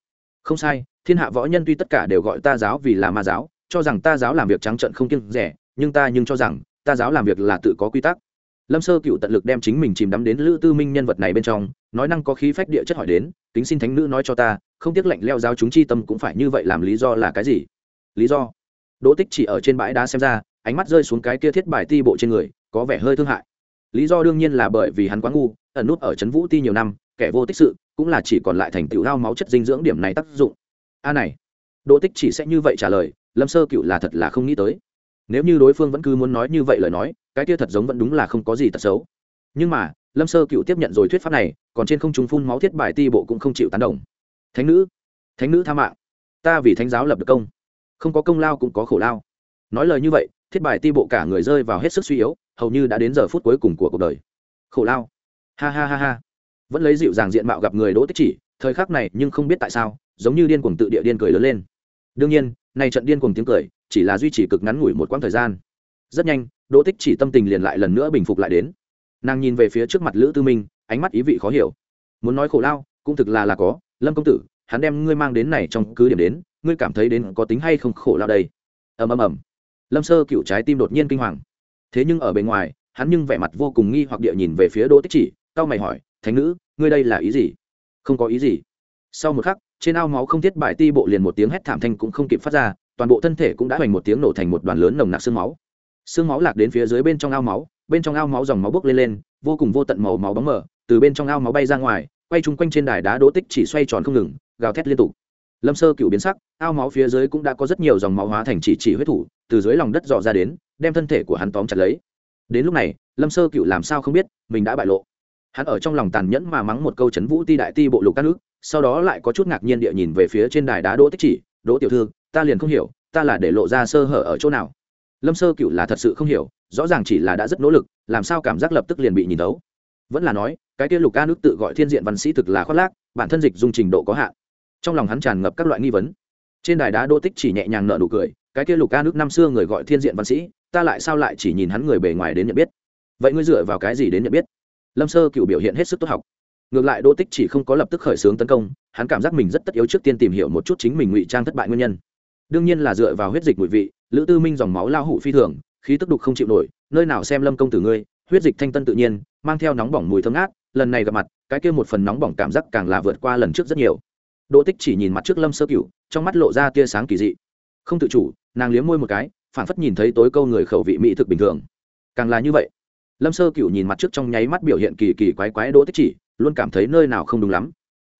Không sai, thiên hạ võ nhân tuy tất cả đều gọi ta giáo vì là ma giáo, cho rằng ta giáo làm việc trắng trận không kiêng rẻ, nhưng ta nhưng cho rằng, ta giáo làm việc là tự có quy tắc lâm sơ cựu tận lực đem chính mình chìm đắm đến lữ tư minh nhân vật này bên trong, nói năng có khí phách địa chất hỏi đến tính xin thánh nữ nói cho ta, không tiếc lệnh leo giáo chúng chi tâm cũng phải như vậy làm lý do là cái gì? Lý do? Đỗ tích chỉ ở trên bãi đá xem ra, ánh mắt rơi xuống cái kia thiết bài ti bộ trên người, có vẻ hơi thương hại. Lý do đương nhiên là bởi vì hắn quá ngu, ẩn nút ở trấn vũ ti nhiều năm, kẻ vô tích sự, cũng là chỉ còn lại thành tựu hao máu chất dinh dưỡng điểm này tác dụng. A này, đỗ tích chỉ sẽ như vậy trả lời, lâm sơ cựu là thật là không nghĩ tới. Nếu như đối phương vẫn cứ muốn nói như vậy lời nói cái kia thật giống vẫn đúng là không có gì tật xấu. Nhưng mà, lâm sơ cựu tiếp nhận rồi thuyết pháp này, còn trên không trung phun máu thiết bài ti bộ cũng không chịu tán đồng. Thánh nữ thánh nữ tha mạng, ta vì thánh giáo lập được công, không có công lao cũng có khổ lao. Nói lời như vậy, thiết bài ti bộ cả người rơi vào hết sức suy yếu, hầu như đã đến giờ phút cuối cùng của cuộc đời. Khổ lao. Ha ha ha ha. Vẫn lấy dịu dàng diện mạo gặp người đỗ tích chỉ, thời khắc này nhưng không biết tại sao, giống như điên cuồng tự địa điên cười lớn lên. Đương nhiên, nay trận điên cuồng tiếng cười chỉ là duy trì cực ngắn ngủi một quãng thời gian. Rất nhanh đỗ tích chỉ tâm tình liền lại lần nữa bình phục lại đến. Nàng nhìn về phía trước mặt lữ tư minh, ánh mắt ý vị khó hiểu. Muốn nói khổ lao, cũng thực là là có. Lâm công tử, hắn đem ngươi mang đến này trong cứ điểm đến, ngươi cảm thấy đến có tính hay không khổ lao đây? Ầm ầm ầm. Lâm sơ cựu trái tim đột nhiên kinh hoàng. Thế nhưng ở bên ngoài, hắn nhưng vẻ mặt vô cùng nghi hoặc địa nhìn về phía đỗ tích chỉ tao mày hỏi, thánh nữ, ngươi đây là ý gì? Không có ý gì. Sau một khắc, trên ao máu không thiết bài ti bộ liền một tiếng hét thảm thanh cũng không kịp phát ra, toàn bộ thân thể cũng đã hoành một tiếng nổ thành một đoàn lớn nồng nặc xương máu xương máu lạc đến phía dưới bên trong ao máu, bên trong ao máu dòng máu bốc lên lên, vô cùng vô tận màu máu bóng mờ, từ bên trong ao máu bay ra ngoài, quay chung quanh trên đài đá đỗ tích chỉ xoay tròn không ngừng, gào thét liên tục. Lâm sơ cựu biến sắc, ao máu phía dưới cũng đã có rất nhiều dòng máu hóa thành chỉ chỉ huyết thủ, từ dưới lòng đất dò ra đến, đem thân thể của hắn tóm chặt lấy. Đến lúc này, lâm sơ cựu làm sao không biết, mình đã bại lộ. Hắn ở trong lòng tàn nhẫn mà mắng một câu chấn vũ ti đại ti bộ lục các nước sau đó lại có chút ngạc nhiên địa nhìn về phía trên đài đá đỗ tích chỉ, đỗ tiểu thư, ta liền không hiểu, ta là để lộ ra sơ hở ở chỗ nào? Lâm sơ cựu là thật sự không hiểu, rõ ràng chỉ là đã rất nỗ lực, làm sao cảm giác lập tức liền bị nhìn tấu vẫn là nói, cái kia lục ca nước tự gọi thiên diện văn sĩ thực là khoác lác, bản thân dịch dung trình độ có hạn. Trong lòng hắn tràn ngập các loại nghi vấn. Trên đài đá đỗ tích chỉ nhẹ nhàng nợ nụ cười, cái kia lục ca nước năm xưa người gọi thiên diện văn sĩ, ta lại sao lại chỉ nhìn hắn người bề ngoài đến nhận biết? Vậy ngươi dựa vào cái gì đến nhận biết? Lâm sơ cựu biểu hiện hết sức tốt học. Ngược lại đỗ tích chỉ không có lập tức khởi xướng tấn công, hắn cảm giác mình rất tất yếu trước tiên tìm hiểu một chút chính mình ngụy trang thất bại nguyên nhân đương nhiên là dựa vào huyết dịch mùi vị, lữ tư minh dòng máu lao hủ phi thường, khí tức đục không chịu nổi, nơi nào xem lâm công tử ngươi, huyết dịch thanh tân tự nhiên, mang theo nóng bỏng mùi thơm ngát, lần này gặp mặt, cái kia một phần nóng bỏng cảm giác càng là vượt qua lần trước rất nhiều. Đỗ tích chỉ nhìn mặt trước lâm sơ cửu, trong mắt lộ ra tia sáng kỳ dị. Không tự chủ, nàng liếm môi một cái, phản phất nhìn thấy tối câu người khẩu vị mỹ thực bình thường. Càng là như vậy. Lâm sơ cửu nhìn mặt trước trong nháy mắt biểu hiện kỳ kỳ quái quái đỗ tích chỉ, luôn cảm thấy nơi nào không đúng lắm.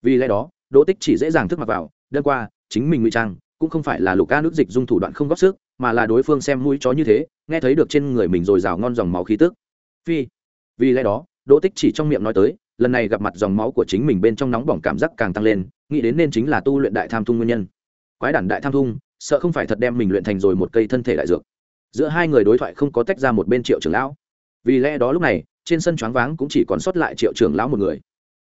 Vì lẽ đó, đỗ tích chỉ dễ dàng thức mặc vào đơn qua, chính mình ngụy trang cũng không phải là lục ca nước dịch dung thủ đoạn không góp sức, mà là đối phương xem mũi chó như thế, nghe thấy được trên người mình rồi rào ngon dòng máu khí tức. Phi, vì lẽ đó, đỗ tích chỉ trong miệng nói tới, lần này gặp mặt dòng máu của chính mình bên trong nóng bỏng cảm giác càng tăng lên, nghĩ đến nên chính là tu luyện đại tham thung nguyên nhân. Quái đản đại tham thung, sợ không phải thật đem mình luyện thành rồi một cây thân thể đại dược. Giữa hai người đối thoại không có tách ra một bên triệu trưởng lão. Vì lẽ đó lúc này, trên sân choáng váng cũng chỉ còn sót lại triệu trưởng lão một người.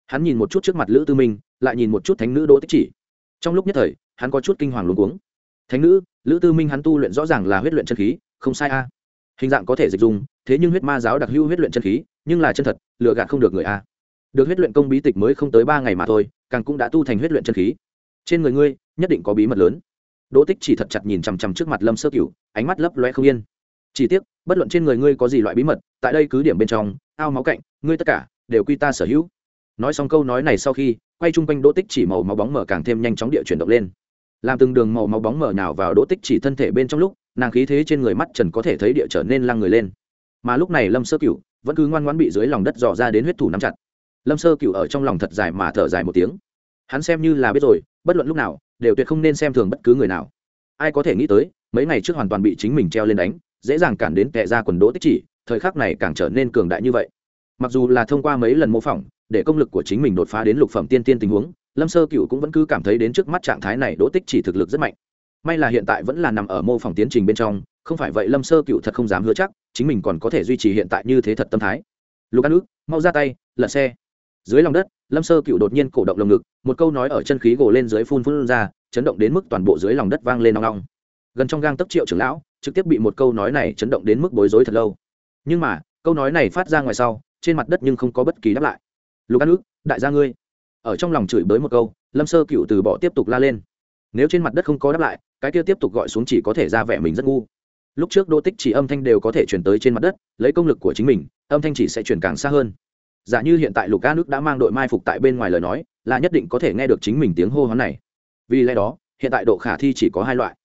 Hắn nhìn một chút trước mặt lữ tư minh, lại nhìn một chút thánh nữ đỗ tích chỉ. Trong lúc nhất thời hắn có chút kinh hoàng luống cuống. Thánh nữ, lữ tư minh hắn tu luyện rõ ràng là huyết luyện chân khí, không sai a. Hình dạng có thể dịch dung, thế nhưng huyết ma giáo đặc hữu huyết luyện chân khí, nhưng là chân thật lựa gạt không được người a. Được huyết luyện công bí tịch mới không tới ba ngày mà thôi, càng cũng đã tu thành huyết luyện chân khí. Trên người ngươi, nhất định có bí mật lớn. Đỗ tích chỉ thật chặt nhìn chằm chằm trước mặt lâm sơ cửu, ánh mắt lấp loe không yên. Chỉ tiếc, bất luận trên người ngươi có gì loại bí mật, tại đây cứ điểm bên trong, ao máu cạnh, ngươi tất cả đều quy ta sở hữu. Nói xong câu nói này sau khi, quay chung quanh đỗ tích chỉ màu máu bóng mở càng thêm nhanh chóng địa chuyển động lên làm từng đường màu máu bóng mở nhào vào đỗ tích chỉ thân thể bên trong lúc, nàng khí thế trên người mắt trần có thể thấy địa trở nên lăng người lên. Mà lúc này lâm sơ cửu vẫn cứ ngoan ngoãn bị dưới lòng đất dò ra đến huyết thủ nắm chặt. Lâm sơ cửu ở trong lòng thật dài mà thở dài một tiếng. Hắn xem như là biết rồi, bất luận lúc nào, đều tuyệt không nên xem thường bất cứ người nào. Ai có thể nghĩ tới, mấy ngày trước hoàn toàn bị chính mình treo lên đánh, dễ dàng cản đến tệ ra quần đỗ tích chỉ, thời khắc này càng trở nên cường đại như vậy. Mặc dù là thông qua mấy lần mô phỏng, để công lực của chính mình đột phá đến lục phẩm tiên tiên tình huống lâm sơ cựu cũng vẫn cứ cảm thấy đến trước mắt trạng thái này đỗ tích chỉ thực lực rất mạnh. May là hiện tại vẫn là nằm ở mô phỏng tiến trình bên trong, không phải vậy lâm sơ cựu thật không dám hứa chắc, chính mình còn có thể duy trì hiện tại như thế thật tâm thái. Lục ăn ước, mau ra tay, lật xe. Dưới lòng đất, lâm sơ cựu đột nhiên cổ động lồng ngực, một câu nói ở chân khí gồ lên dưới phun phun ra, chấn động đến mức toàn bộ dưới lòng đất vang lên nong nong gần trong gang tấp triệu trưởng lão, trực tiếp bị một câu nói này chấn động đến mức bối rối thật lâu. Nhưng mà, câu nói này phát ra ngoài sau, trên mặt đất nhưng không có bất kỳ đáp lại. Lục ăn ước, đại gia ngươi ở trong lòng chửi bới một câu, lâm sơ cựu từ bỏ tiếp tục la lên. Nếu trên mặt đất không có đáp lại, cái kia tiếp tục gọi xuống chỉ có thể ra vẻ mình rất ngu. Lúc trước đô tích chỉ âm thanh đều có thể chuyển tới trên mặt đất, lấy công lực của chính mình, âm thanh chỉ sẽ chuyển càng xa hơn. Giả như hiện tại lục ca nước đã mang đội mai phục tại bên ngoài lời nói, là nhất định có thể nghe được chính mình tiếng hô hoán này. Vì lẽ đó, hiện tại độ khả thi chỉ có hai loại.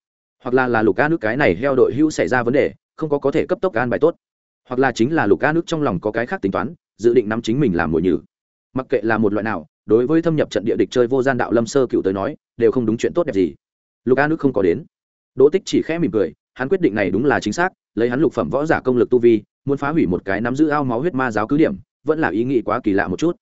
Hoặc là là lục ca nước cái này heo đội hữu xảy ra vấn đề, không có có thể cấp tốc an bài tốt. Hoặc là chính là lục ca nước trong lòng có cái khác tính toán, dự định nắm chính mình làm mồi nhử. Mặc kệ là một loại nào đối với thâm nhập trận địa địch chơi vô gian đạo lâm sơ cựu tới nói, đều không đúng chuyện tốt đẹp gì. Lục a nước không có đến. Đỗ tích chỉ khẽ mỉm cười, hắn quyết định này đúng là chính xác, lấy hắn lục phẩm võ giả công lực tu vi, muốn phá hủy một cái nắm giữ ao máu huyết ma giáo cứ điểm, vẫn là ý nghĩ quá kỳ lạ một chút.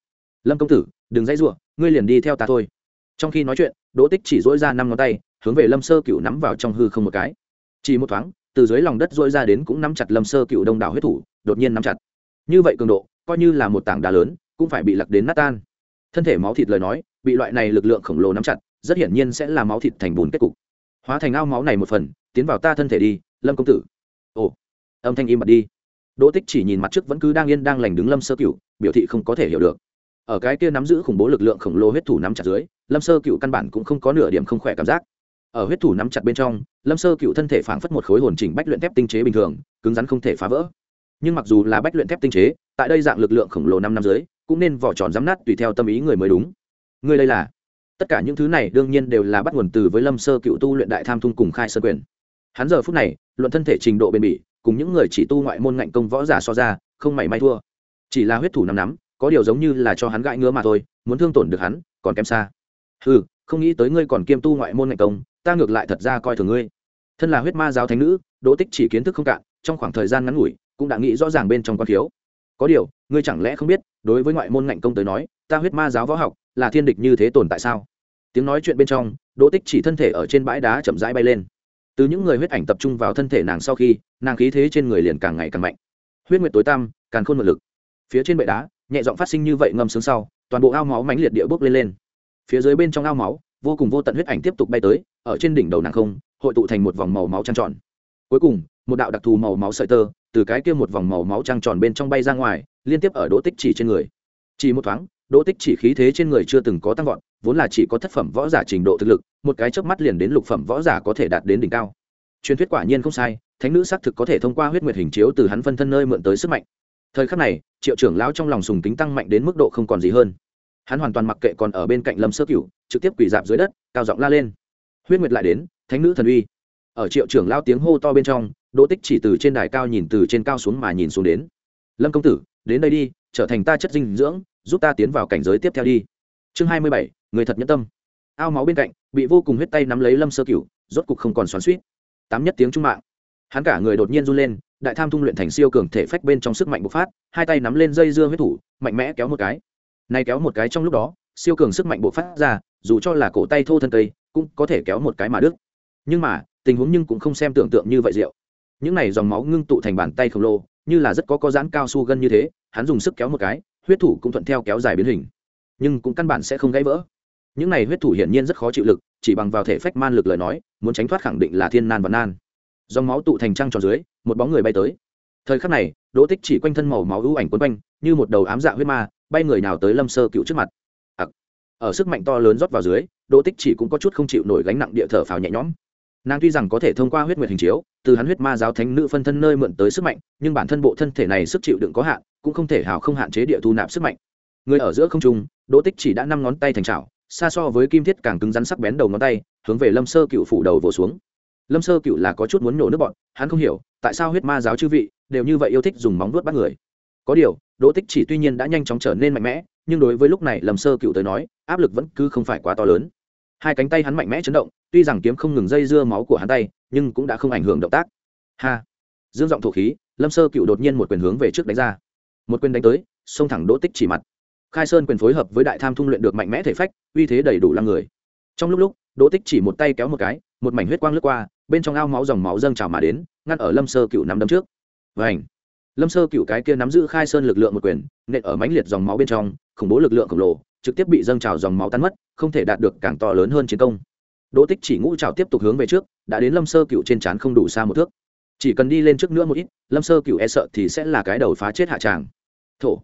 Lâm công tử, đừng dãy ruộng ngươi liền đi theo ta thôi. Trong khi nói chuyện, đỗ tích chỉ dỗi ra năm ngón tay, hướng về lâm sơ cựu nắm vào trong hư không một cái. Chỉ một thoáng, từ dưới lòng đất dỗi ra đến cũng nắm chặt lâm sơ cựu đông đảo huyết thủ, đột nhiên nắm chặt. Như vậy cường độ, coi như là một tảng đá lớn, cũng phải bị lặc đến nát tan thân thể máu thịt lời nói, bị loại này lực lượng khổng lồ nắm chặt, rất hiển nhiên sẽ là máu thịt thành bùn kết cục. Hóa thành ao máu này một phần, tiến vào ta thân thể đi, lâm công tử. Ồ, âm thanh im bật đi. Đỗ tích chỉ nhìn mặt trước vẫn cứ đang yên đang lành đứng lâm sơ cựu biểu thị không có thể hiểu được. Ở cái kia nắm giữ khủng bố lực lượng khổng lồ huyết thủ nắm chặt dưới, lâm sơ cựu căn bản cũng không có nửa điểm không khỏe cảm giác. Ở huyết thủ nắm chặt bên trong, lâm sơ cựu thân thể phảng phất một khối hồn chỉnh bách luyện thép tinh chế bình thường, cứng rắn không thể phá vỡ. Nhưng mặc dù là bách luyện thép tinh chế, tại đây dạng lực lượng khổng lồ năm năm dưới cũng nên vỏ tròn giám nát tùy theo tâm ý người mới đúng. Ngươi đây là? Tất cả những thứ này đương nhiên đều là bắt nguồn từ với lâm sơ cựu tu luyện đại tham thung cùng khai sơ quyền. Hắn giờ phút này, luận thân thể trình độ bền bỉ, cùng những người chỉ tu ngoại môn ngạnh công võ giả so ra, không mảy may thua. Chỉ là huyết thủ nắm nắm, có điều giống như là cho hắn gãi ngứa mà thôi, muốn thương tổn được hắn, còn kém xa. Ừ không nghĩ tới ngươi còn kiêm tu ngoại môn ngạnh công, ta ngược lại thật ra coi thường ngươi. Thân là huyết ma giáo thánh nữ, đỗ tích chỉ kiến thức không cạn, trong khoảng thời gian ngắn ngủi, cũng đã nghĩ rõ ràng bên trong quan thiếu có điều ngươi chẳng lẽ không biết, đối với ngoại môn ngạnh công tới nói, ta huyết ma giáo võ học là thiên địch như thế tồn tại sao? Tiếng nói chuyện bên trong, đỗ tích chỉ thân thể ở trên bãi đá chậm rãi bay lên. Từ những người huyết ảnh tập trung vào thân thể nàng sau khi, nàng khí thế trên người liền càng ngày càng mạnh. Huyết nguyệt tối tăm càng khôn một lực. Phía trên bệ đá, nhẹ giọng phát sinh như vậy ngâm sướng sau, toàn bộ ao máu mánh liệt địa bốc lên lên. Phía dưới bên trong ao máu, vô cùng vô tận huyết ảnh tiếp tục bay tới, ở trên đỉnh đầu nàng không, hội tụ thành một vòng màu máu trăng tròn. Cuối cùng, một đạo đặc thù màu máu sợi tơ từ cái kia một vòng màu máu trăng tròn bên trong bay ra ngoài, liên tiếp ở đỗ tích chỉ trên người. Chỉ một thoáng, đỗ tích chỉ khí thế trên người chưa từng có tăng vọt, vốn là chỉ có thất phẩm võ giả trình độ thực lực, một cái chớp mắt liền đến lục phẩm võ giả có thể đạt đến đỉnh cao. Truyền thuyết quả nhiên không sai, thánh nữ xác thực có thể thông qua huyết nguyệt hình chiếu từ hắn phân thân nơi mượn tới sức mạnh. Thời khắc này, triệu trưởng lão trong lòng sùng kính tăng mạnh đến mức độ không còn gì hơn. Hắn hoàn toàn mặc kệ còn ở bên cạnh lâm sơ cửu, trực tiếp quỳ dạp dưới đất, cao giọng la lên. Huyết nguyệt lại đến, thánh nữ thần uy. Ở triệu trưởng lao tiếng hô to bên trong đỗ tích chỉ từ trên đài cao nhìn từ trên cao xuống mà nhìn xuống đến. Lâm công tử, đến đây đi, trở thành ta chất dinh dưỡng, giúp ta tiến vào cảnh giới tiếp theo đi. Chương hai mươi bảy, người thật nhẫn tâm. Ao máu bên cạnh, bị vô cùng huyết tay nắm lấy lâm sơ cửu, rốt cục không còn xoắn suýt tám nhất tiếng trung mạng. Hắn cả người đột nhiên run lên, đại tham thung luyện thành siêu cường thể phách bên trong sức mạnh bộc phát, hai tay nắm lên dây dưa huyết thủ, mạnh mẽ kéo một cái. Này kéo một cái trong lúc đó, siêu cường sức mạnh bộc phát ra, dù cho là cổ tay thô thân cây, cũng có thể kéo một cái mà đứt. Nhưng mà, tình huống nhưng cũng không xem tưởng tượng như vậy rượu những này dòng máu ngưng tụ thành bàn tay khổng lồ, như là rất có có dán cao su gân như thế, hắn dùng sức kéo một cái, huyết thủ cũng thuận theo kéo dài biến hình. Nhưng cũng căn bản sẽ không gãy vỡ. Những này huyết thủ hiển nhiên rất khó chịu lực, chỉ bằng vào thể phách man lực lời nói, muốn tránh thoát khẳng định là thiên nan và nan. Dòng máu tụ thành trăng tròn dưới, một bóng người bay tới. Thời khắc này, đỗ tích chỉ quanh thân màu máu ưu ảnh quấn quanh, như một đầu ám dạ huyết ma, bay người nào tới lâm sơ cựu trước mặt. Ở sức mạnh to lớn rót vào dưới, đỗ tích chỉ cũng có chút không chịu nổi gánh nặng địa thở phào nhẹ nhõm nàng tuy rằng có thể thông qua huyết nguyệt hình chiếu, từ hắn huyết ma giáo thánh nữ phân thân nơi mượn tới sức mạnh, nhưng bản thân bộ thân thể này sức chịu đựng có hạn, cũng không thể hào không hạn chế địa thu nạp sức mạnh. Người ở giữa không trung, đỗ tích chỉ đã năm ngón tay thành trào xa so với kim thiết càng cứng rắn sắc bén đầu ngón tay, hướng về lâm sơ cựu phủ đầu vỗ xuống. Lâm sơ cựu là có chút muốn nổ nước bọn, hắn không hiểu, tại sao huyết ma giáo chư vị đều như vậy yêu thích dùng móng vuốt bắt người. Có điều, đỗ tích chỉ tuy nhiên đã nhanh chóng trở nên mạnh mẽ, nhưng đối với lúc này lâm sơ cựu tới nói, áp lực vẫn cứ không phải quá to lớn hai cánh tay hắn mạnh mẽ chấn động, tuy rằng kiếm không ngừng dây dưa máu của hắn tay, nhưng cũng đã không ảnh hưởng động tác. Ha! Dương giọng thổ khí, lâm sơ cựu đột nhiên một quyền hướng về trước đánh ra. Một quyền đánh tới, xông thẳng đỗ tích chỉ mặt. Khai sơn quyền phối hợp với đại tham thung luyện được mạnh mẽ thể phách, uy thế đầy đủ lăng người. Trong lúc lúc, đỗ tích chỉ một tay kéo một cái, một mảnh huyết quang lướt qua, bên trong ao máu dòng máu dâng trào mà đến, ngăn ở lâm sơ cựu nắm đấm trước. Và ảnh lâm sơ cựu cái kia nắm giữ khai sơn lực lượng một quyền, nện ở mãnh liệt dòng máu bên trong, khủng bố lực lượng khổng lồ trực tiếp bị dâng trào dòng máu tan mất, không thể đạt được càng to lớn hơn chiến công. Đỗ tích chỉ ngũ trào tiếp tục hướng về trước, đã đến lâm sơ cựu trên trán không đủ xa một thước. Chỉ cần đi lên trước nữa một ít, lâm sơ cựu e sợ thì sẽ là cái đầu phá chết hạ tràng. Thổ.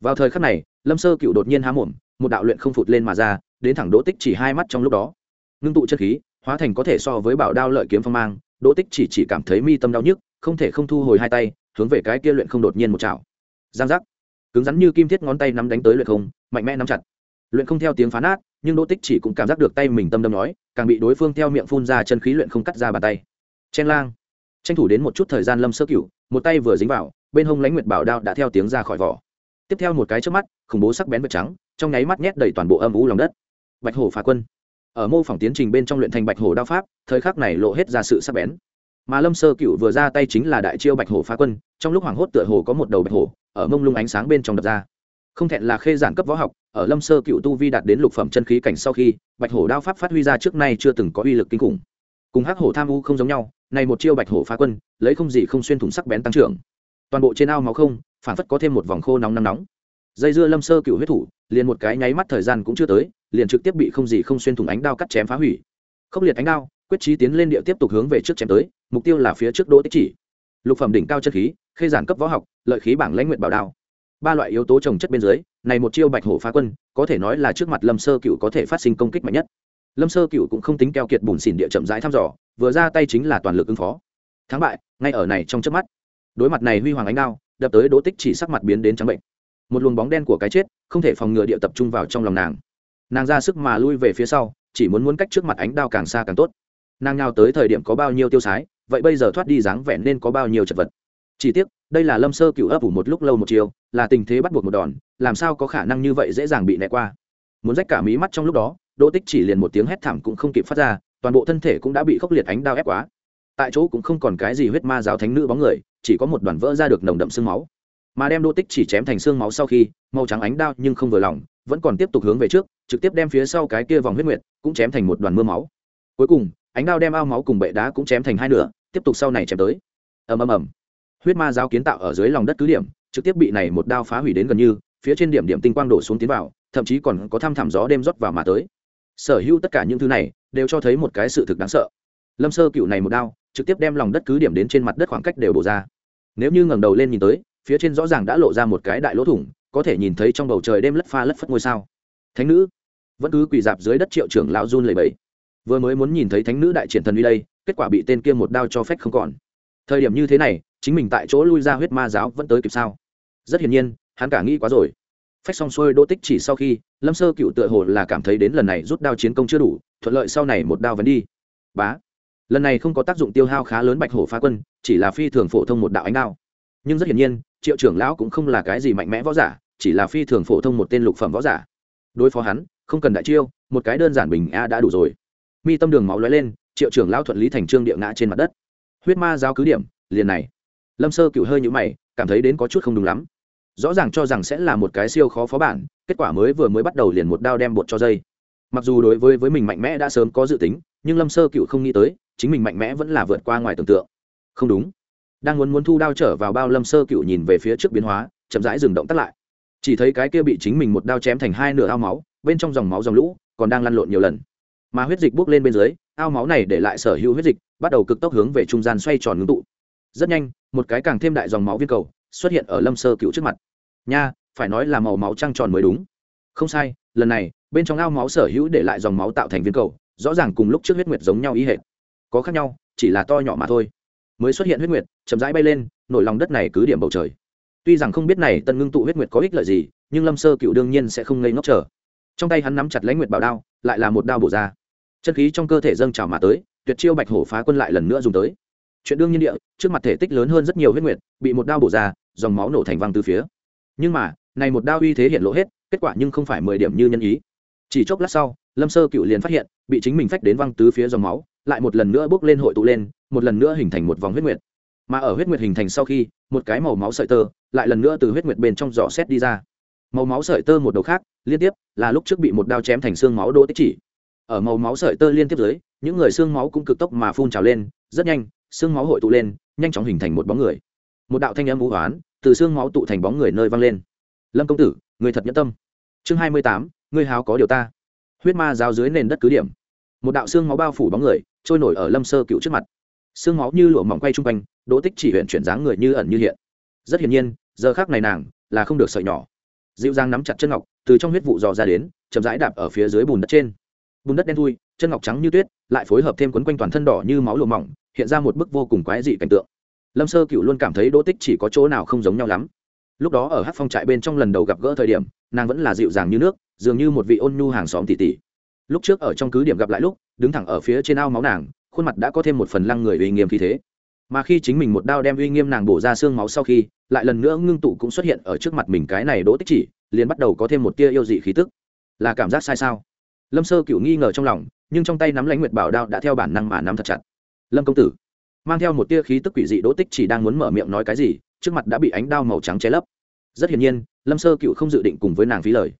Vào thời khắc này, lâm sơ cựu đột nhiên há mồm, một đạo luyện không phụt lên mà ra, đến thẳng đỗ tích chỉ hai mắt trong lúc đó. Ngưng tụ chất khí, hóa thành có thể so với bảo đao lợi kiếm phong mang, đỗ tích chỉ chỉ cảm thấy mi tâm đau nhức, không thể không thu hồi hai tay, hướng về cái kia luyện không đột nhiên một chảo giang giác. Cứng rắn như kim thiết ngón tay nắm đánh tới luyện không, mạnh mẽ nắm chặt luyện không theo tiếng phá nát, nhưng đỗ tích chỉ cũng cảm giác được tay mình tâm đâm nói, càng bị đối phương theo miệng phun ra chân khí luyện không cắt ra bàn tay. Chen lang. Tranh thủ đến một chút thời gian lâm sơ cửu, một tay vừa dính vào, bên hông lãnh nguyệt bảo đao đã theo tiếng ra khỏi vỏ. Tiếp theo một cái trước mắt, khủng bố sắc bén vật trắng, trong nháy mắt nhét đầy toàn bộ âm u lòng đất. Bạch hổ phá quân. Ở mô phỏng tiến trình bên trong luyện thành bạch hổ đao pháp, thời khắc này lộ hết ra sự sắc bén. Mà lâm sơ cựu vừa ra tay chính là đại chiêu bạch hổ phá quân, trong lúc hoảng hốt tựa hồ có một đầu bạch hổ, ở mông lung ánh sáng bên trong đập ra không thẹn là khê giản cấp võ học, ở lâm sơ cựu tu vi đạt đến lục phẩm chân khí cảnh sau khi, bạch hổ đao pháp phát huy ra trước nay chưa từng có uy lực kinh khủng. Cùng hắc hổ tham u không giống nhau này một chiêu bạch hổ phá quân, lấy không gì không xuyên thủng sắc bén tăng trưởng. Toàn bộ trên ao máu không, phản phất có thêm một vòng khô nóng nắng nóng. Dây dưa lâm sơ cựu huyết thủ, liền một cái nháy mắt thời gian cũng chưa tới, liền trực tiếp bị không gì không xuyên thủng ánh đao cắt chém phá hủy. Khốc liệt ánh đao, quyết trí tiến lên địa tiếp tục hướng về trước chém tới, mục tiêu là phía trước đỗ tích chỉ. Lục phẩm đỉnh cao chân khí, khê giản cấp võ học, lợi khí bảng lãnh nguyện bảo đao ba loại yếu tố trồng chất bên dưới, này một chiêu bạch hổ phá quân, có thể nói là trước mặt lâm sơ cựu có thể phát sinh công kích mạnh nhất. Lâm sơ cựu cũng không tính keo kiệt bùn xỉn địa chậm rãi thăm dò, vừa ra tay chính là toàn lực ứng phó. Thắng bại, ngay ở này trong trước mắt. Đối mặt này huy hoàng ánh đao, đập tới đỗ tích chỉ sắc mặt biến đến trắng bệnh. Một luồng bóng đen của cái chết, không thể phòng ngừa địa tập trung vào trong lòng nàng. Nàng ra sức mà lui về phía sau, chỉ muốn muốn cách trước mặt ánh đao càng xa càng tốt. Nàng nào tới thời điểm có bao nhiêu tiêu sái, vậy bây giờ thoát đi dáng vẻ nên có bao nhiêu chật vật chỉ tiếc, đây là lâm sơ cựu ấp ủ một lúc lâu một chiều, là tình thế bắt buộc một đòn, làm sao có khả năng như vậy dễ dàng bị nẹ qua. Muốn rách cả mí mắt trong lúc đó, đỗ tích chỉ liền một tiếng hét thảm cũng không kịp phát ra, toàn bộ thân thể cũng đã bị khốc liệt ánh đao ép quá. Tại chỗ cũng không còn cái gì huyết ma giáo thánh nữ bóng người, chỉ có một đoàn vỡ ra được nồng đậm xương máu. Mà đem đỗ tích chỉ chém thành xương máu sau khi, màu trắng ánh đao nhưng không vừa lòng, vẫn còn tiếp tục hướng về trước, trực tiếp đem phía sau cái kia vòng huyết nguyệt cũng chém thành một đoàn mưa máu. Cuối cùng, ánh đao đem ao máu cùng bệ đá cũng chém thành hai nửa, tiếp tục sau này chém tới. Ầm ầm ầm huyết ma giáo kiến tạo ở dưới lòng đất cứ điểm, trực tiếp bị này một đao phá hủy đến gần như, phía trên điểm điểm tinh quang đổ xuống tiến vào, thậm chí còn có thăm thảm gió đêm rót vào mà tới. Sở hữu tất cả những thứ này, đều cho thấy một cái sự thực đáng sợ. Lâm sơ cựu này một đao, trực tiếp đem lòng đất cứ điểm đến trên mặt đất khoảng cách đều đổ ra. Nếu như ngẩng đầu lên nhìn tới, phía trên rõ ràng đã lộ ra một cái đại lỗ thủng, có thể nhìn thấy trong bầu trời đêm lất pha lất phất ngôi sao. Thánh nữ, vẫn cứ quỳ dạp dưới đất triệu trưởng lão run lầy bẫy vừa mới muốn nhìn thấy thánh nữ đại triển thần uy đây, kết quả bị tên kia một đao cho phép không còn thời điểm như thế này, chính mình tại chỗ lui ra huyết ma giáo vẫn tới kịp sao? Rất hiển nhiên, hắn cả nghĩ quá rồi. Phách xong xuôi đỗ tích chỉ sau khi, lâm sơ cựu tựa hồ là cảm thấy đến lần này rút đao chiến công chưa đủ, thuận lợi sau này một đao vẫn đi. Bá! Lần này không có tác dụng tiêu hao khá lớn bạch hổ phá quân, chỉ là phi thường phổ thông một đạo ánh đao. Nhưng rất hiển nhiên, triệu trưởng lão cũng không là cái gì mạnh mẽ võ giả, chỉ là phi thường phổ thông một tên lục phẩm võ giả. Đối phó hắn, không cần đại chiêu, một cái đơn giản bình a đã đủ rồi. Mi tâm đường máu lóe lên, triệu trưởng lão thuận lý thành trương địa ngã trên mặt đất huyết ma giao cứ điểm, liền này. Lâm sơ cựu hơi nhũ mày, cảm thấy đến có chút không đúng lắm. Rõ ràng cho rằng sẽ là một cái siêu khó phó bản, kết quả mới vừa mới bắt đầu liền một đao đem bột cho dây. Mặc dù đối với với mình mạnh mẽ đã sớm có dự tính, nhưng lâm sơ cựu không nghĩ tới, chính mình mạnh mẽ vẫn là vượt qua ngoài tưởng tượng. Không đúng. Đang muốn muốn thu đao trở vào bao lâm sơ cựu nhìn về phía trước biến hóa, chậm rãi dừng động tắt lại. Chỉ thấy cái kia bị chính mình một đao chém thành hai nửa ao máu, bên trong dòng máu dòng lũ, còn đang lăn lộn nhiều lần. Mà huyết dịch bốc lên bên dưới ao máu này để lại sở hữu huyết dịch, bắt đầu cực tốc hướng về trung gian xoay tròn ngưng tụ. Rất nhanh, một cái càng thêm đại dòng máu viên cầu xuất hiện ở lâm sơ cựu trước mặt. Nha, phải nói là màu máu trăng tròn mới đúng. Không sai, lần này, bên trong ao máu sở hữu để lại dòng máu tạo thành viên cầu, rõ ràng cùng lúc trước huyết nguyệt giống nhau ý hệ có khác nhau, chỉ là to nhỏ mà thôi. Mới xuất hiện huyết nguyệt, chậm rãi bay lên, nổi lòng đất này cứ điểm bầu trời. Tuy rằng không biết này tân ngưng tụ huyết nguyệt có ích lợi gì, nhưng lâm sơ cựu đương nhiên sẽ không ngây ngốc trở trong tay hắn nắm chặt lãnh nguyệt bảo đao, lại là một đao bổ ra chân khí trong cơ thể dâng trào mà tới, tuyệt chiêu bạch hổ phá quân lại lần nữa dùng tới. Chuyện đương nhiên địa, trước mặt thể tích lớn hơn rất nhiều huyết nguyệt, bị một đao bổ ra, dòng máu nổ thành văng từ phía. Nhưng mà, này một đao uy thế hiện lộ hết, kết quả nhưng không phải mười điểm như nhân ý. Chỉ chốc lát sau, lâm sơ cựu liền phát hiện, bị chính mình phách đến văng tứ phía dòng máu, lại một lần nữa bước lên hội tụ lên, một lần nữa hình thành một vòng huyết nguyệt. Mà ở huyết nguyệt hình thành sau khi, một cái màu máu sợi tơ, lại lần nữa từ huyết nguyệt bên trong giỏ xét đi ra. Màu máu sợi tơ một đầu khác, liên tiếp, là lúc trước bị một đao chém thành xương máu đỗ tích chỉ ở màu máu sợi tơ liên tiếp dưới, những người xương máu cũng cực tốc mà phun trào lên, rất nhanh, xương máu hội tụ lên, nhanh chóng hình thành một bóng người. Một đạo thanh âm vũ hoán từ xương máu tụ thành bóng người nơi vang lên. Lâm công tử, người thật nhẫn tâm. Chương hai mươi tám người háo có điều ta. Huyết ma giáo dưới nền đất cứ điểm. Một đạo xương máu bao phủ bóng người, trôi nổi ở lâm sơ cựu trước mặt. Xương máu như lụa mỏng quay chung quanh, đỗ tích chỉ huyện chuyển dáng người như ẩn như hiện. Rất hiển nhiên, giờ khác này nàng là không được sợi nhỏ. Dịu dàng nắm chặt chân ngọc, từ trong huyết vụ dò ra đến, chậm rãi đạp ở phía dưới bùn đất trên bùn đất đen thui, chân ngọc trắng như tuyết, lại phối hợp thêm quấn quanh toàn thân đỏ như máu lụa mỏng, hiện ra một bức vô cùng quái dị cảnh tượng. Lâm sơ cựu luôn cảm thấy đỗ tích chỉ có chỗ nào không giống nhau lắm. Lúc đó ở hát phong trại bên trong lần đầu gặp gỡ thời điểm, nàng vẫn là dịu dàng như nước, dường như một vị ôn nhu hàng xóm tỉ tỉ lúc trước ở trong cứ điểm gặp lại lúc, đứng thẳng ở phía trên ao máu nàng, khuôn mặt đã có thêm một phần lăng người uy nghiêm khí thế. Mà khi chính mình một đao đem uy nghiêm nàng bổ ra xương máu sau khi, lại lần nữa ngưng tụ cũng xuất hiện ở trước mặt mình cái này đỗ tích chỉ, liền bắt đầu có thêm một tia yêu dị khí tức. Là cảm giác sai sao? Lâm sơ cựu nghi ngờ trong lòng, nhưng trong tay nắm lãnh nguyệt bảo đao đã theo bản năng mà nắm thật chặt. Lâm công tử. Mang theo một tia khí tức quỷ dị đỗ tích chỉ đang muốn mở miệng nói cái gì, trước mặt đã bị ánh đao màu trắng che lấp. Rất hiển nhiên, lâm sơ cựu không dự định cùng với nàng phí lời.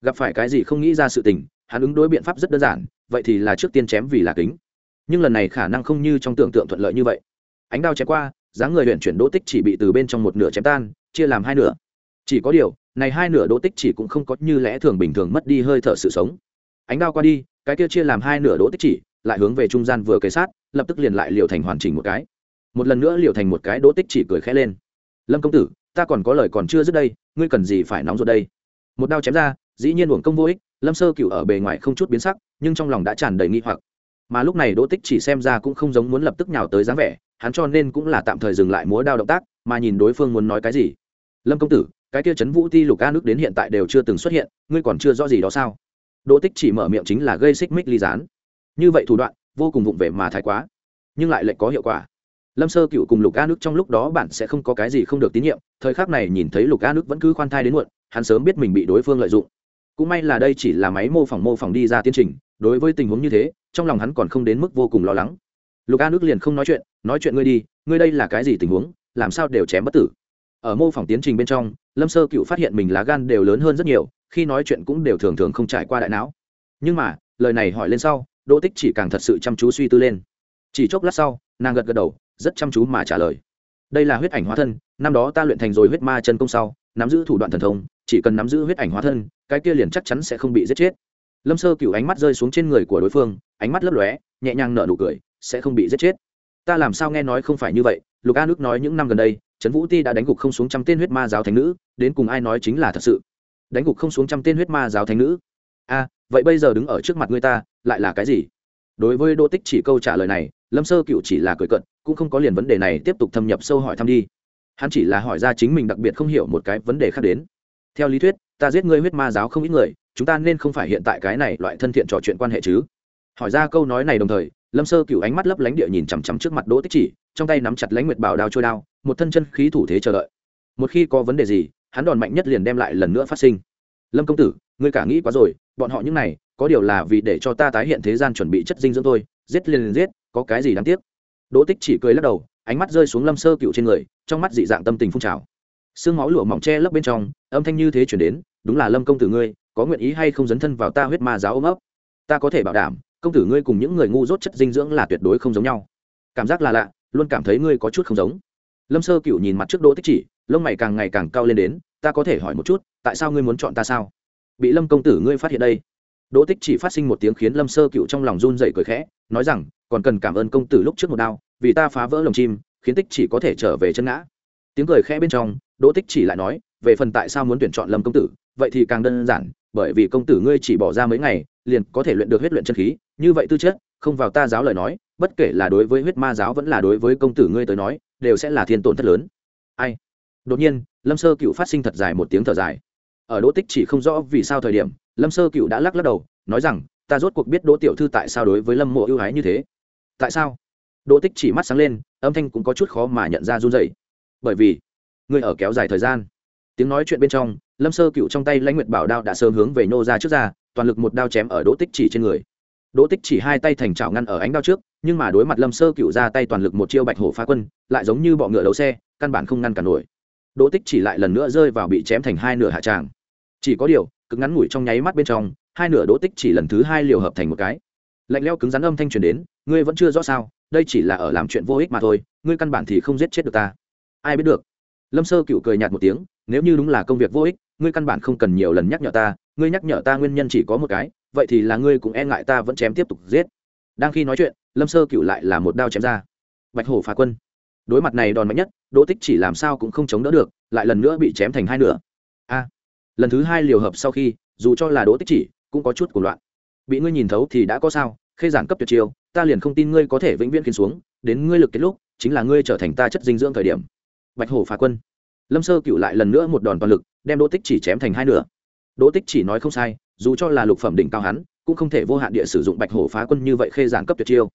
Gặp phải cái gì không nghĩ ra sự tình, hắn ứng đối biện pháp rất đơn giản, vậy thì là trước tiên chém vì là kính. Nhưng lần này khả năng không như trong tưởng tượng thuận lợi như vậy. Ánh đao chém qua, dáng người huyện chuyển đỗ tích chỉ bị từ bên trong một nửa chém tan, chia làm hai nửa. Chỉ có điều, này hai nửa đỗ tích chỉ cũng không có như lẽ thường bình thường mất đi hơi thở sự sống ánh đao qua đi, cái kia chia làm hai nửa đỗ tích chỉ, lại hướng về trung gian vừa kề sát, lập tức liền lại liều thành hoàn chỉnh một cái. Một lần nữa liều thành một cái đỗ tích chỉ cười khẽ lên. Lâm công tử, ta còn có lời còn chưa dứt đây, ngươi cần gì phải nóng ruột đây? Một đao chém ra, dĩ nhiên uổng công vô ích, lâm sơ cựu ở bề ngoài không chút biến sắc, nhưng trong lòng đã tràn đầy nghi hoặc. Mà lúc này đỗ tích chỉ xem ra cũng không giống muốn lập tức nhào tới dáng vẻ, hắn cho nên cũng là tạm thời dừng lại múa đao động tác, mà nhìn đối phương muốn nói cái gì. Lâm công tử, cái kia trấn vũ ti lục ca nước đến hiện tại đều chưa từng xuất hiện, ngươi còn chưa rõ gì đó sao? Đỗ tích chỉ mở miệng chính là gây xích mích ly gián. Như vậy thủ đoạn, vô cùng vụng về mà thái quá. Nhưng lại lệnh có hiệu quả. Lâm sơ cựu cùng lục a nước trong lúc đó bạn sẽ không có cái gì không được tín nhiệm, thời khắc này nhìn thấy lục a nước vẫn cứ khoan thai đến muộn, hắn sớm biết mình bị đối phương lợi dụng. Cũng may là đây chỉ là máy mô phỏng mô phỏng đi ra tiến trình, đối với tình huống như thế, trong lòng hắn còn không đến mức vô cùng lo lắng. Lục a nước liền không nói chuyện nói chuyện ngươi đi, ngươi đây là cái gì tình huống, làm sao đều chém bất tử? Ở mô phỏng tiến trình bên trong, lâm sơ cựu phát hiện mình lá gan đều lớn hơn rất nhiều khi nói chuyện cũng đều thường thường không trải qua đại não. Nhưng mà, lời này hỏi lên sau, đỗ tích chỉ càng thật sự chăm chú suy tư lên. Chỉ chốc lát sau, nàng gật gật đầu, rất chăm chú mà trả lời. Đây là huyết ảnh hóa thân, năm đó ta luyện thành rồi huyết ma chân công sau, nắm giữ thủ đoạn thần thông, chỉ cần nắm giữ huyết ảnh hóa thân, cái kia liền chắc chắn sẽ không bị giết chết. Lâm sơ cựu ánh mắt rơi xuống trên người của đối phương, ánh mắt lấp lóe, nhẹ nhàng nở nụ cười, sẽ không bị giết chết. Ta làm sao nghe nói không phải như vậy, lục a nước nói những năm gần đây, trấn vũ ti đã đánh gục không xuống trăm tên huyết ma giáo thánh nữ, đến cùng ai nói chính là thật sự? Đánh gục không xuống trăm tên huyết ma giáo thánh nữ. A, vậy bây giờ đứng ở trước mặt ngươi ta, lại là cái gì? Đối với Đỗ tích chỉ câu trả lời này, lâm sơ cựu chỉ là cười cận cũng không có liền vấn đề này tiếp tục thâm nhập sâu hỏi thăm đi. Hắn chỉ là hỏi ra chính mình đặc biệt không hiểu một cái vấn đề khác đến. Theo lý thuyết, ta giết ngươi huyết ma giáo không ít người, chúng ta nên không phải hiện tại cái này loại thân thiện trò chuyện quan hệ chứ? Hỏi ra câu nói này đồng thời, lâm sơ cựu ánh mắt lấp lánh địa nhìn chằm chằm trước mặt đỗ tích chỉ, trong tay nắm chặt lãnh nguyệt bảo đao trôi đao, một thân chân khí thủ thế chờ đợi. Một khi có vấn đề gì hắn đòn mạnh nhất liền đem lại lần nữa phát sinh. Lâm công tử, ngươi cả nghĩ quá rồi, bọn họ những này, có điều là vì để cho ta tái hiện thế gian chuẩn bị chất dinh dưỡng thôi, giết liền liền giết, có cái gì đáng tiếc? Đỗ tích chỉ cười lắc đầu, ánh mắt rơi xuống lâm sơ cựu trên người, trong mắt dị dạng tâm tình phun trào. Xương máu lụa mỏng che lấp bên trong, âm thanh như thế chuyển đến, đúng là lâm công tử ngươi, có nguyện ý hay không dấn thân vào ta huyết ma giáo ôm ấp? Ta có thể bảo đảm, công tử ngươi cùng những người ngu dốt chất dinh dưỡng là tuyệt đối không giống nhau. Cảm giác là lạ, luôn cảm thấy ngươi có chút không giống. Lâm sơ cựu nhìn mặt trước đỗ tích chỉ lông mày càng ngày càng cao lên đến, ta có thể hỏi một chút, tại sao ngươi muốn chọn ta sao? Bị lâm công tử ngươi phát hiện đây. Đỗ tích chỉ phát sinh một tiếng khiến lâm sơ cựu trong lòng run dậy cười khẽ, nói rằng, còn cần cảm ơn công tử lúc trước một đao, vì ta phá vỡ lồng chim, khiến tích chỉ có thể trở về chân ngã. Tiếng cười khẽ bên trong, đỗ tích chỉ lại nói, về phần tại sao muốn tuyển chọn lâm công tử, vậy thì càng đơn giản, bởi vì công tử ngươi chỉ bỏ ra mấy ngày, liền có thể luyện được huyết luyện chân khí, như vậy tư chất, không vào ta giáo lời nói, bất kể là đối với huyết ma giáo vẫn là đối với công tử ngươi tới nói, đều sẽ là thiên tổn thất lớn. Ai? Đột nhiên, lâm sơ cựu phát sinh thật dài một tiếng thở dài. Ở đỗ tích chỉ không rõ vì sao thời điểm, lâm sơ cựu đã lắc lắc đầu, nói rằng, ta rốt cuộc biết đỗ tiểu thư tại sao đối với lâm mộ ưu ái như thế. Tại sao? Đỗ tích chỉ mắt sáng lên, âm thanh cũng có chút khó mà nhận ra run dậy bởi vì, ngươi ở kéo dài thời gian. Tiếng nói chuyện bên trong, lâm sơ cựu trong tay lãnh nguyệt bảo đao đã sớm hướng về nô ra trước ra, toàn lực một đao chém ở đỗ tích chỉ trên người. Đỗ tích chỉ hai tay thành trào ngăn ở ánh đao trước, nhưng mà đối mặt lâm sơ cựu ra tay toàn lực một chiêu bạch hổ phá quân, lại giống như bọ ngựa đấu xe, căn bản không ngăn cản nổi đỗ tích chỉ lại lần nữa rơi vào bị chém thành hai nửa hạ tràng. Chỉ có điều, cực ngắn ngủi trong nháy mắt bên trong, hai nửa đỗ tích chỉ lần thứ hai liều hợp thành một cái. Lạnh leo cứng rắn âm thanh truyền đến, ngươi vẫn chưa rõ sao? Đây chỉ là ở làm chuyện vô ích mà thôi, ngươi căn bản thì không giết chết được ta. Ai biết được. Lâm sơ cựu cười nhạt một tiếng, nếu như đúng là công việc vô ích, ngươi căn bản không cần nhiều lần nhắc nhở ta, ngươi nhắc nhở ta nguyên nhân chỉ có một cái, vậy thì là ngươi cũng e ngại ta vẫn chém tiếp tục giết. Đang khi nói chuyện, lâm sơ cựu lại là một đao chém ra. Bạch hổ phá quân đối mặt này đòn mạnh nhất, đỗ tích chỉ làm sao cũng không chống đỡ được, lại lần nữa bị chém thành hai nửa. A, lần thứ hai liều hợp sau khi, dù cho là đỗ tích chỉ, cũng có chút cuồng loạn. Bị ngươi nhìn thấu thì đã có sao, khê giản cấp tuyệt chiêu, ta liền không tin ngươi có thể vĩnh viễn khiến xuống, đến ngươi lực kết lúc, chính là ngươi trở thành ta chất dinh dưỡng thời điểm. Bạch hổ phá quân. Lâm sơ cựu lại lần nữa một đòn toàn lực, đem đỗ tích chỉ chém thành hai nửa. Đỗ tích chỉ nói không sai, dù cho là lục phẩm đỉnh cao hắn, cũng không thể vô hạn địa sử dụng bạch hổ phá quân như vậy khê giản cấp tuyệt chiêu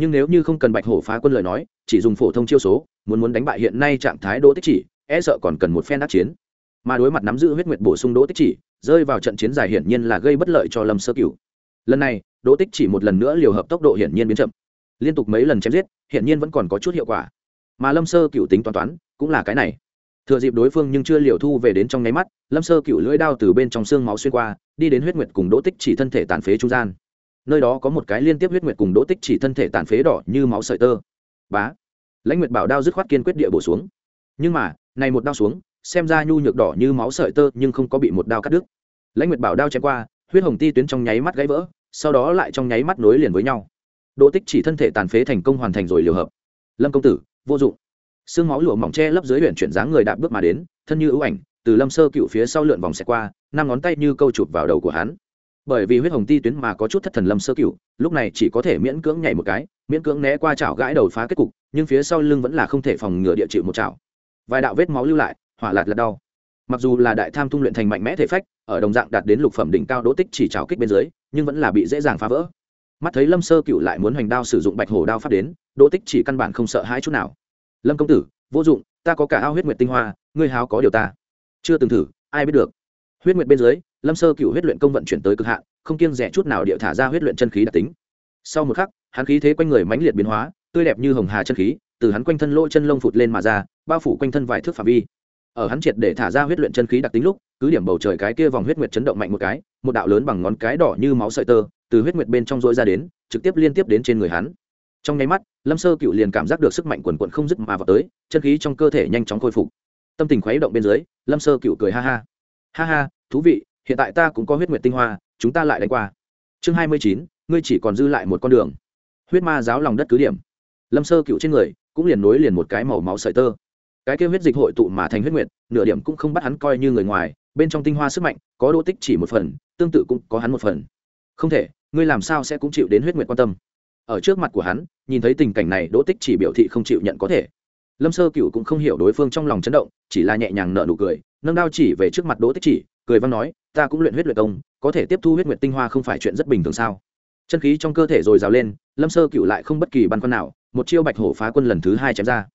nhưng nếu như không cần bạch hổ phá quân lời nói, chỉ dùng phổ thông chiêu số, muốn muốn đánh bại hiện nay trạng thái đỗ tích chỉ e sợ còn cần một phen đắc chiến. Mà đối mặt nắm giữ huyết nguyệt bổ sung đỗ tích chỉ, rơi vào trận chiến dài hiển nhiên là gây bất lợi cho lâm sơ cửu. Lần này, đỗ tích chỉ một lần nữa liều hợp tốc độ hiển nhiên biến chậm. Liên tục mấy lần chém giết, hiển nhiên vẫn còn có chút hiệu quả. Mà lâm sơ cửu tính toán toán, cũng là cái này. Thừa dịp đối phương nhưng chưa liều thu về đến trong nháy mắt, lâm sơ cửu lưỡi đao từ bên trong xương máu xuyên qua, đi đến huyết nguyệt cùng đỗ tích chỉ thân thể tàn phế trung gian nơi đó có một cái liên tiếp huyết nguyệt cùng đỗ tích chỉ thân thể tàn phế đỏ như máu sợi tơ. Bá. Lãnh nguyệt bảo đao dứt khoát kiên quyết địa bổ xuống. Nhưng mà, này một đao xuống, xem ra nhu nhược đỏ như máu sợi tơ nhưng không có bị một đao cắt đứt. Lãnh nguyệt bảo đao chém qua, huyết hồng ti tuyến trong nháy mắt gãy vỡ, sau đó lại trong nháy mắt nối liền với nhau. Đỗ tích chỉ thân thể tàn phế thành công hoàn thành rồi liều hợp. Lâm công tử, vô dụng. Xương máu lụa mỏng che lấp dưới huyện chuyển dáng người đạp bước mà đến, thân như ưu ảnh, từ lâm sơ cựu phía sau lượn vòng xẹt qua, năm ngón tay như câu chụp vào đầu của hắn bởi vì huyết hồng ti tuyến mà có chút thất thần lâm sơ cựu lúc này chỉ có thể miễn cưỡng nhảy một cái, miễn cưỡng né qua chảo gãi đầu phá kết cục, nhưng phía sau lưng vẫn là không thể phòng ngừa địa chịu một chảo. Vài đạo vết máu lưu lại, hỏa lạt lật đau. Mặc dù là đại tham tung luyện thành mạnh mẽ thể phách, ở đồng dạng đạt đến lục phẩm đỉnh cao đỗ tích chỉ chảo kích bên dưới, nhưng vẫn là bị dễ dàng phá vỡ. Mắt thấy lâm sơ cựu lại muốn hoành đao sử dụng bạch hổ đao phát đến, đỗ tích chỉ căn bản không sợ hãi chút nào. Lâm công tử, vô dụng, ta có cả ao huyết nguyệt tinh hoa, ngươi háo có điều ta. Chưa từng thử, ai biết được huyết nguyệt bên dưới, lâm sơ cựu huyết luyện công vận chuyển tới cực hạn, không kiêng rẻ chút nào địa thả ra huyết luyện chân khí đặc tính. Sau một khắc, hắn khí thế quanh người mãnh liệt biến hóa, tươi đẹp như hồng hà chân khí, từ hắn quanh thân lỗ chân lông phụt lên mà ra, bao phủ quanh thân vài thước phạm vi. Ở hắn triệt để thả ra huyết luyện chân khí đặc tính lúc, cứ điểm bầu trời cái kia vòng huyết nguyệt chấn động mạnh một cái, một đạo lớn bằng ngón cái đỏ như máu sợi tơ, từ huyết nguyệt bên trong rỗi ra đến, trực tiếp liên tiếp đến trên người hắn. Trong nháy mắt, lâm sơ cựu liền cảm giác được sức mạnh quần quận không dứt mà vào tới, chân khí trong cơ thể nhanh chóng khôi phục. Tâm tình khuấy động bên dưới, lâm sơ cựu cười ha ha ha ha, thú vị, hiện tại ta cũng có huyết nguyệt tinh hoa, chúng ta lại đánh qua. Chương hai mươi chín, ngươi chỉ còn dư lại một con đường. Huyết ma giáo lòng đất cứ điểm. Lâm sơ cựu trên người, cũng liền nối liền một cái màu máu sợi tơ. Cái kêu huyết dịch hội tụ mà thành huyết nguyệt, nửa điểm cũng không bắt hắn coi như người ngoài, bên trong tinh hoa sức mạnh, có đô tích chỉ một phần, tương tự cũng có hắn một phần. Không thể, ngươi làm sao sẽ cũng chịu đến huyết nguyệt quan tâm? Ở trước mặt của hắn, nhìn thấy tình cảnh này đỗ tích chỉ biểu thị không chịu nhận có thể. Lâm sơ cựu cũng không hiểu đối phương trong lòng chấn động, chỉ là nhẹ nhàng nở nụ cười nâng đao chỉ về trước mặt đỗ tích chỉ, cười văn nói, ta cũng luyện huyết luyện công, có thể tiếp thu huyết nguyệt tinh hoa không phải chuyện rất bình thường sao? Chân khí trong cơ thể dồi dào lên, lâm sơ cựu lại không bất kỳ băn khoăn nào, một chiêu bạch hổ phá quân lần thứ hai chém ra.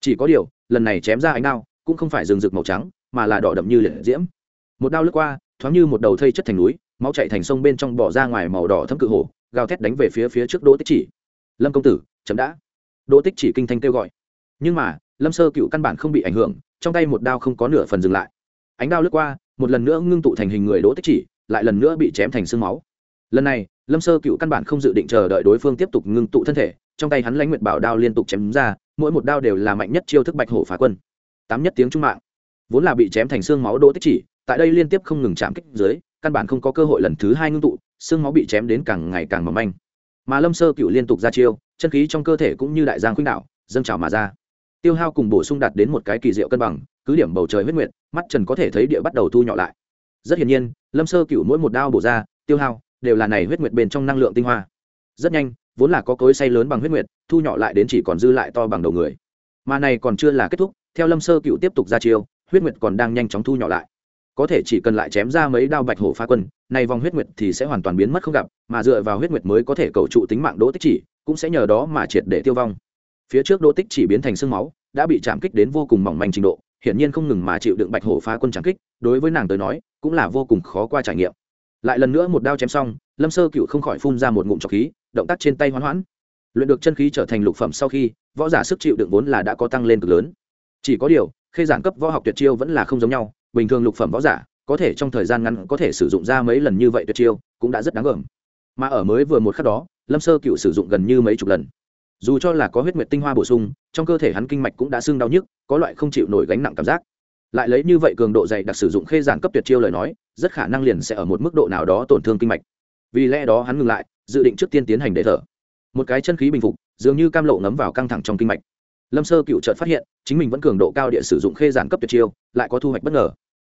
Chỉ có điều, lần này chém ra ánh đao, cũng không phải rừng rực màu trắng, mà là đỏ đậm như liệt diễm. Một đao lướt qua, thoáng như một đầu thây chất thành núi, máu chạy thành sông bên trong bỏ ra ngoài màu đỏ thấm cự hổ, gào thét đánh về phía phía trước đỗ tích chỉ. Lâm công tử, chấm đã. Đỗ tích chỉ kinh thanh kêu gọi. Nhưng mà, lâm sơ cựu căn bản không bị ảnh hưởng trong tay một đao không có nửa phần dừng lại. Ánh đao lướt qua, một lần nữa ngưng tụ thành hình người đỗ tích chỉ, lại lần nữa bị chém thành sương máu. Lần này, lâm sơ cựu căn bản không dự định chờ đợi đối phương tiếp tục ngưng tụ thân thể, trong tay hắn lãnh nguyệt bảo đao liên tục chém ra, mỗi một đao đều là mạnh nhất chiêu thức bạch hổ phá quân. Tám nhất tiếng trung mạng, vốn là bị chém thành xương máu đỗ tích chỉ, tại đây liên tiếp không ngừng chạm kích dưới, căn bản không có cơ hội lần thứ hai ngưng tụ, xương máu bị chém đến càng ngày càng mỏng manh. Mà lâm sơ cựu liên tục ra chiêu, chân khí trong cơ thể cũng như đại giang khuynh đạo dâng trào mà ra tiêu hao cùng bổ sung đạt đến một cái kỳ diệu cân bằng, cứ điểm bầu trời huyết nguyệt, mắt trần có thể thấy địa bắt đầu thu nhỏ lại. Rất hiển nhiên, lâm sơ cựu mỗi một đao bổ ra, tiêu hao, đều là này huyết nguyệt bên trong năng lượng tinh hoa. Rất nhanh, vốn là có cối say lớn bằng huyết nguyệt, thu nhỏ lại đến chỉ còn dư lại to bằng đầu người. Mà này còn chưa là kết thúc, theo lâm sơ cựu tiếp tục ra chiêu, huyết nguyệt còn đang nhanh chóng thu nhỏ lại. Có thể chỉ cần lại chém ra mấy đao bạch hổ phá quân, này vòng huyết nguyệt thì sẽ hoàn toàn biến mất không gặp, mà dựa vào huyết nguyệt mới có thể cầu trụ tính mạng đỗ tích chỉ, cũng sẽ nhờ đó mà triệt để tiêu vong phía trước đỗ tích chỉ biến thành sương máu, đã bị chạm kích đến vô cùng mỏng manh trình độ, hiển nhiên không ngừng mà chịu đựng bạch hổ phá quân chạm kích, đối với nàng tới nói, cũng là vô cùng khó qua trải nghiệm. Lại lần nữa một đao chém xong, lâm sơ cựu không khỏi phun ra một ngụm trọc khí, động tác trên tay hoán hoãn. Luyện được chân khí trở thành lục phẩm sau khi, võ giả sức chịu đựng vốn là đã có tăng lên cực lớn. Chỉ có điều khi giảng cấp võ học tuyệt chiêu vẫn là không giống nhau, bình thường lục phẩm võ giả, có thể trong thời gian ngắn có thể sử dụng ra mấy lần như vậy tuyệt chiêu, cũng đã rất đáng gờm. Mà ở mới vừa một khắc đó, lâm sơ cựu sử dụng gần như mấy chục lần dù cho là có huyết nguyệt tinh hoa bổ sung, trong cơ thể hắn kinh mạch cũng đã sưng đau nhức, có loại không chịu nổi gánh nặng cảm giác. Lại lấy như vậy cường độ dày đặc sử dụng khê giản cấp tuyệt chiêu lời nói, rất khả năng liền sẽ ở một mức độ nào đó tổn thương kinh mạch. Vì lẽ đó hắn ngừng lại, dự định trước tiên tiến hành để thở. Một cái chân khí bình phục, dường như cam lộ ngấm vào căng thẳng trong kinh mạch. Lâm sơ cựu chợt phát hiện, chính mình vẫn cường độ cao địa sử dụng khê giản cấp tuyệt chiêu, lại có thu hoạch bất ngờ.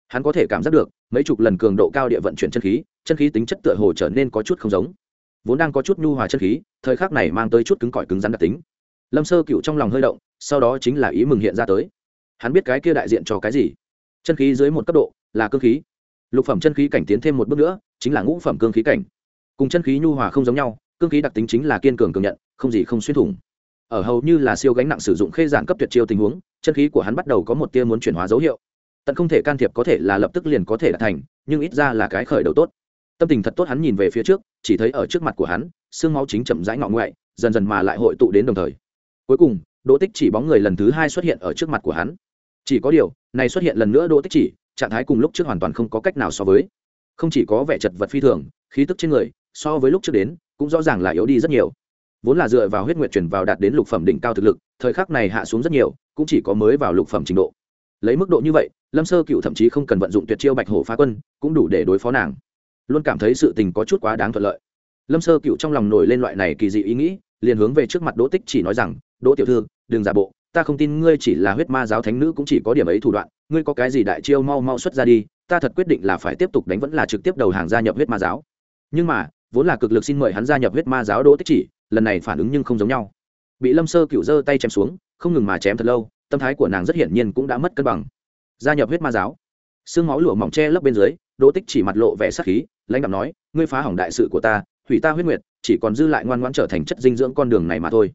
Hắn có thể cảm giác được, mấy chục lần cường độ cao địa vận chuyển chân khí chân khí tính chất tựa hồ trở nên có chút không giống vốn đang có chút nhu hòa chân khí, thời khắc này mang tới chút cứng cỏi cứng rắn đặc tính. Lâm sơ cựu trong lòng hơi động, sau đó chính là ý mừng hiện ra tới. Hắn biết cái kia đại diện cho cái gì? Chân khí dưới một cấp độ là cơ khí. Lục phẩm chân khí cảnh tiến thêm một bước nữa, chính là ngũ phẩm cương khí cảnh. Cùng chân khí nhu hòa không giống nhau, cương khí đặc tính chính là kiên cường cường nhận, không gì không xuyên thủng. Ở hầu như là siêu gánh nặng sử dụng khê giản cấp tuyệt chiêu tình huống, chân khí của hắn bắt đầu có một tia muốn chuyển hóa dấu hiệu. Tận không thể can thiệp có thể là lập tức liền có thể đạt thành, nhưng ít ra là cái khởi đầu tốt tâm tình thật tốt hắn nhìn về phía trước, chỉ thấy ở trước mặt của hắn, xương máu chính chậm rãi ngọ ngoại, dần dần mà lại hội tụ đến đồng thời. Cuối cùng, đỗ tích chỉ bóng người lần thứ hai xuất hiện ở trước mặt của hắn. Chỉ có điều, này xuất hiện lần nữa đỗ tích chỉ, trạng thái cùng lúc trước hoàn toàn không có cách nào so với. Không chỉ có vẻ chật vật phi thường, khí tức trên người, so với lúc trước đến, cũng rõ ràng là yếu đi rất nhiều. Vốn là dựa vào huyết nguyệt chuyển vào đạt đến lục phẩm đỉnh cao thực lực, thời khắc này hạ xuống rất nhiều, cũng chỉ có mới vào lục phẩm trình độ. Lấy mức độ như vậy, lâm sơ cựu thậm chí không cần vận dụng tuyệt chiêu bạch hổ phá quân, cũng đủ để đối phó nàng luôn cảm thấy sự tình có chút quá đáng thuận lợi. Lâm sơ cựu trong lòng nổi lên loại này kỳ dị ý nghĩ, liền hướng về trước mặt đỗ tích chỉ nói rằng, đỗ tiểu thư, đừng giả bộ, ta không tin ngươi chỉ là huyết ma giáo thánh nữ cũng chỉ có điểm ấy thủ đoạn, ngươi có cái gì đại chiêu mau mau xuất ra đi, ta thật quyết định là phải tiếp tục đánh vẫn là trực tiếp đầu hàng gia nhập huyết ma giáo. Nhưng mà, vốn là cực lực xin mời hắn gia nhập huyết ma giáo đỗ tích chỉ, lần này phản ứng nhưng không giống nhau. Bị lâm sơ cựu giơ tay chém xuống, không ngừng mà chém thật lâu, tâm thái của nàng rất hiển nhiên cũng đã mất cân bằng. Gia nhập huyết ma giáo. Xương máu lụa mỏng che lấp bên dưới, đỗ tích chỉ mặt lộ vẻ sắc khí lãnh đạo nói, ngươi phá hỏng đại sự của ta, hủy ta huyết nguyệt, chỉ còn dư lại ngoan ngoãn trở thành chất dinh dưỡng con đường này mà thôi.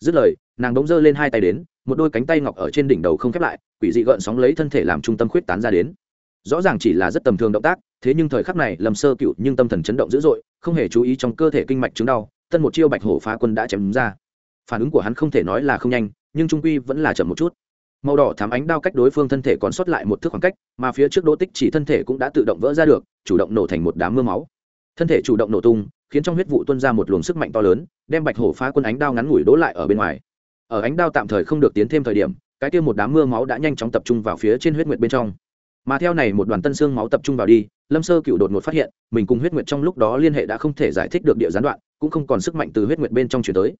Dứt lời, nàng bỗng giơ lên hai tay đến, một đôi cánh tay ngọc ở trên đỉnh đầu không khép lại, quỷ dị gợn sóng lấy thân thể làm trung tâm khuyết tán ra đến. Rõ ràng chỉ là rất tầm thường động tác, thế nhưng thời khắc này lầm sơ cựu nhưng tâm thần chấn động dữ dội, không hề chú ý trong cơ thể kinh mạch chứng đau, tân một chiêu bạch hổ phá quân đã chém ra. Phản ứng của hắn không thể nói là không nhanh, nhưng trung quy vẫn là chậm một chút màu đỏ thám ánh đao cách đối phương thân thể còn sót lại một thước khoảng cách, mà phía trước đỗ tích chỉ thân thể cũng đã tự động vỡ ra được, chủ động nổ thành một đám mưa máu. Thân thể chủ động nổ tung, khiến trong huyết vụ tuân ra một luồng sức mạnh to lớn, đem bạch hổ phá quân ánh đao ngắn ngủi đỗ lại ở bên ngoài. Ở ánh đao tạm thời không được tiến thêm thời điểm, cái kia một đám mưa máu đã nhanh chóng tập trung vào phía trên huyết nguyệt bên trong. Mà theo này một đoàn tân xương máu tập trung vào đi, lâm sơ cựu đột ngột phát hiện, mình cùng huyết nguyệt trong lúc đó liên hệ đã không thể giải thích được địa gián đoạn, cũng không còn sức mạnh từ huyết nguyệt bên trong chuyển tới.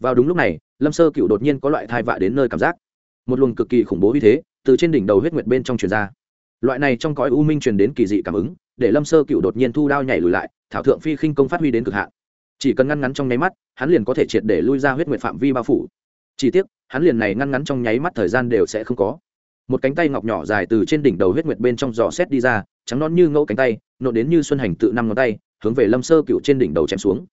Vào đúng lúc này, lâm sơ cựu đột nhiên có loại thai vạ đến nơi cảm giác một luồng cực kỳ khủng bố như thế từ trên đỉnh đầu huyết nguyệt bên trong truyền ra. Loại này trong cõi u minh truyền đến kỳ dị cảm ứng, để lâm sơ cựu đột nhiên thu đao nhảy lùi lại, thảo thượng phi khinh công phát huy đến cực hạn. Chỉ cần ngăn ngắn trong nháy mắt, hắn liền có thể triệt để lui ra huyết nguyệt phạm vi bao phủ. Chỉ tiếc, hắn liền này ngăn ngắn trong nháy mắt thời gian đều sẽ không có. Một cánh tay ngọc nhỏ dài từ trên đỉnh đầu huyết nguyệt bên trong giò xét đi ra, trắng non như ngẫu cánh tay, nộn đến như xuân hành tự năm ngón tay, hướng về lâm sơ cựu trên đỉnh đầu chém xuống.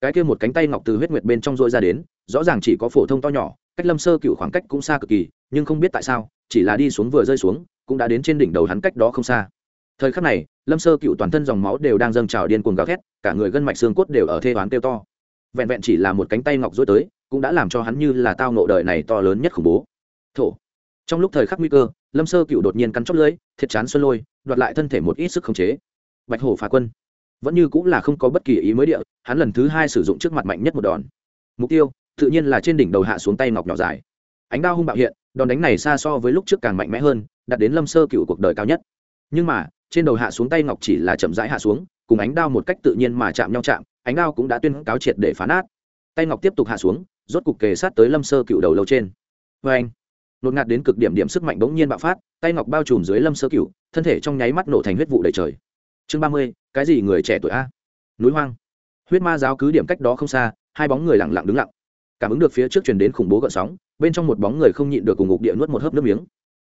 Cái kia một cánh tay ngọc từ huyết nguyệt bên trong dội ra đến, rõ ràng chỉ có phổ thông to nhỏ cách lâm sơ cựu khoảng cách cũng xa cực kỳ, nhưng không biết tại sao, chỉ là đi xuống vừa rơi xuống, cũng đã đến trên đỉnh đầu hắn cách đó không xa. Thời khắc này, lâm sơ cựu toàn thân dòng máu đều đang dâng trào điên cuồng gào thét, cả người gân mạch xương cốt đều ở thê oán kêu to. Vẹn vẹn chỉ là một cánh tay ngọc dối tới, cũng đã làm cho hắn như là tao nộ đời này to lớn nhất khủng bố. Thổ. Trong lúc thời khắc nguy cơ, lâm sơ cựu đột nhiên cắn chót lưỡi, thiệt chán xuân lôi, đoạt lại thân thể một ít sức khống chế. Bạch hổ phá quân. Vẫn như cũng là không có bất kỳ ý mới địa, hắn lần thứ hai sử dụng trước mặt mạnh nhất một đòn. Mục tiêu tự nhiên là trên đỉnh đầu hạ xuống tay ngọc nhỏ dài. Ánh đao hung bạo hiện, đòn đánh này xa so với lúc trước càng mạnh mẽ hơn, đạt đến lâm sơ cựu cuộc đời cao nhất. Nhưng mà, trên đầu hạ xuống tay ngọc chỉ là chậm rãi hạ xuống, cùng ánh đao một cách tự nhiên mà chạm nhau chạm, ánh đao cũng đã tuyên cáo triệt để phá nát. Tay ngọc tiếp tục hạ xuống, rốt cục kề sát tới lâm sơ cựu đầu lâu trên. Vê anh, nột ngạt đến cực điểm điểm sức mạnh bỗng nhiên bạo phát, tay ngọc bao trùm dưới lâm sơ cựu, thân thể trong nháy mắt nổ thành huyết vụ đầy trời. Chương ba mươi, cái gì người trẻ tuổi a? Núi hoang. Huyết ma giáo cứ điểm cách đó không xa, hai bóng người lặng lặng đứng lặng cảm ứng được phía trước truyền đến khủng bố gợn sóng, bên trong một bóng người không nhịn được cùng ngục địa nuốt một hớp nước miếng.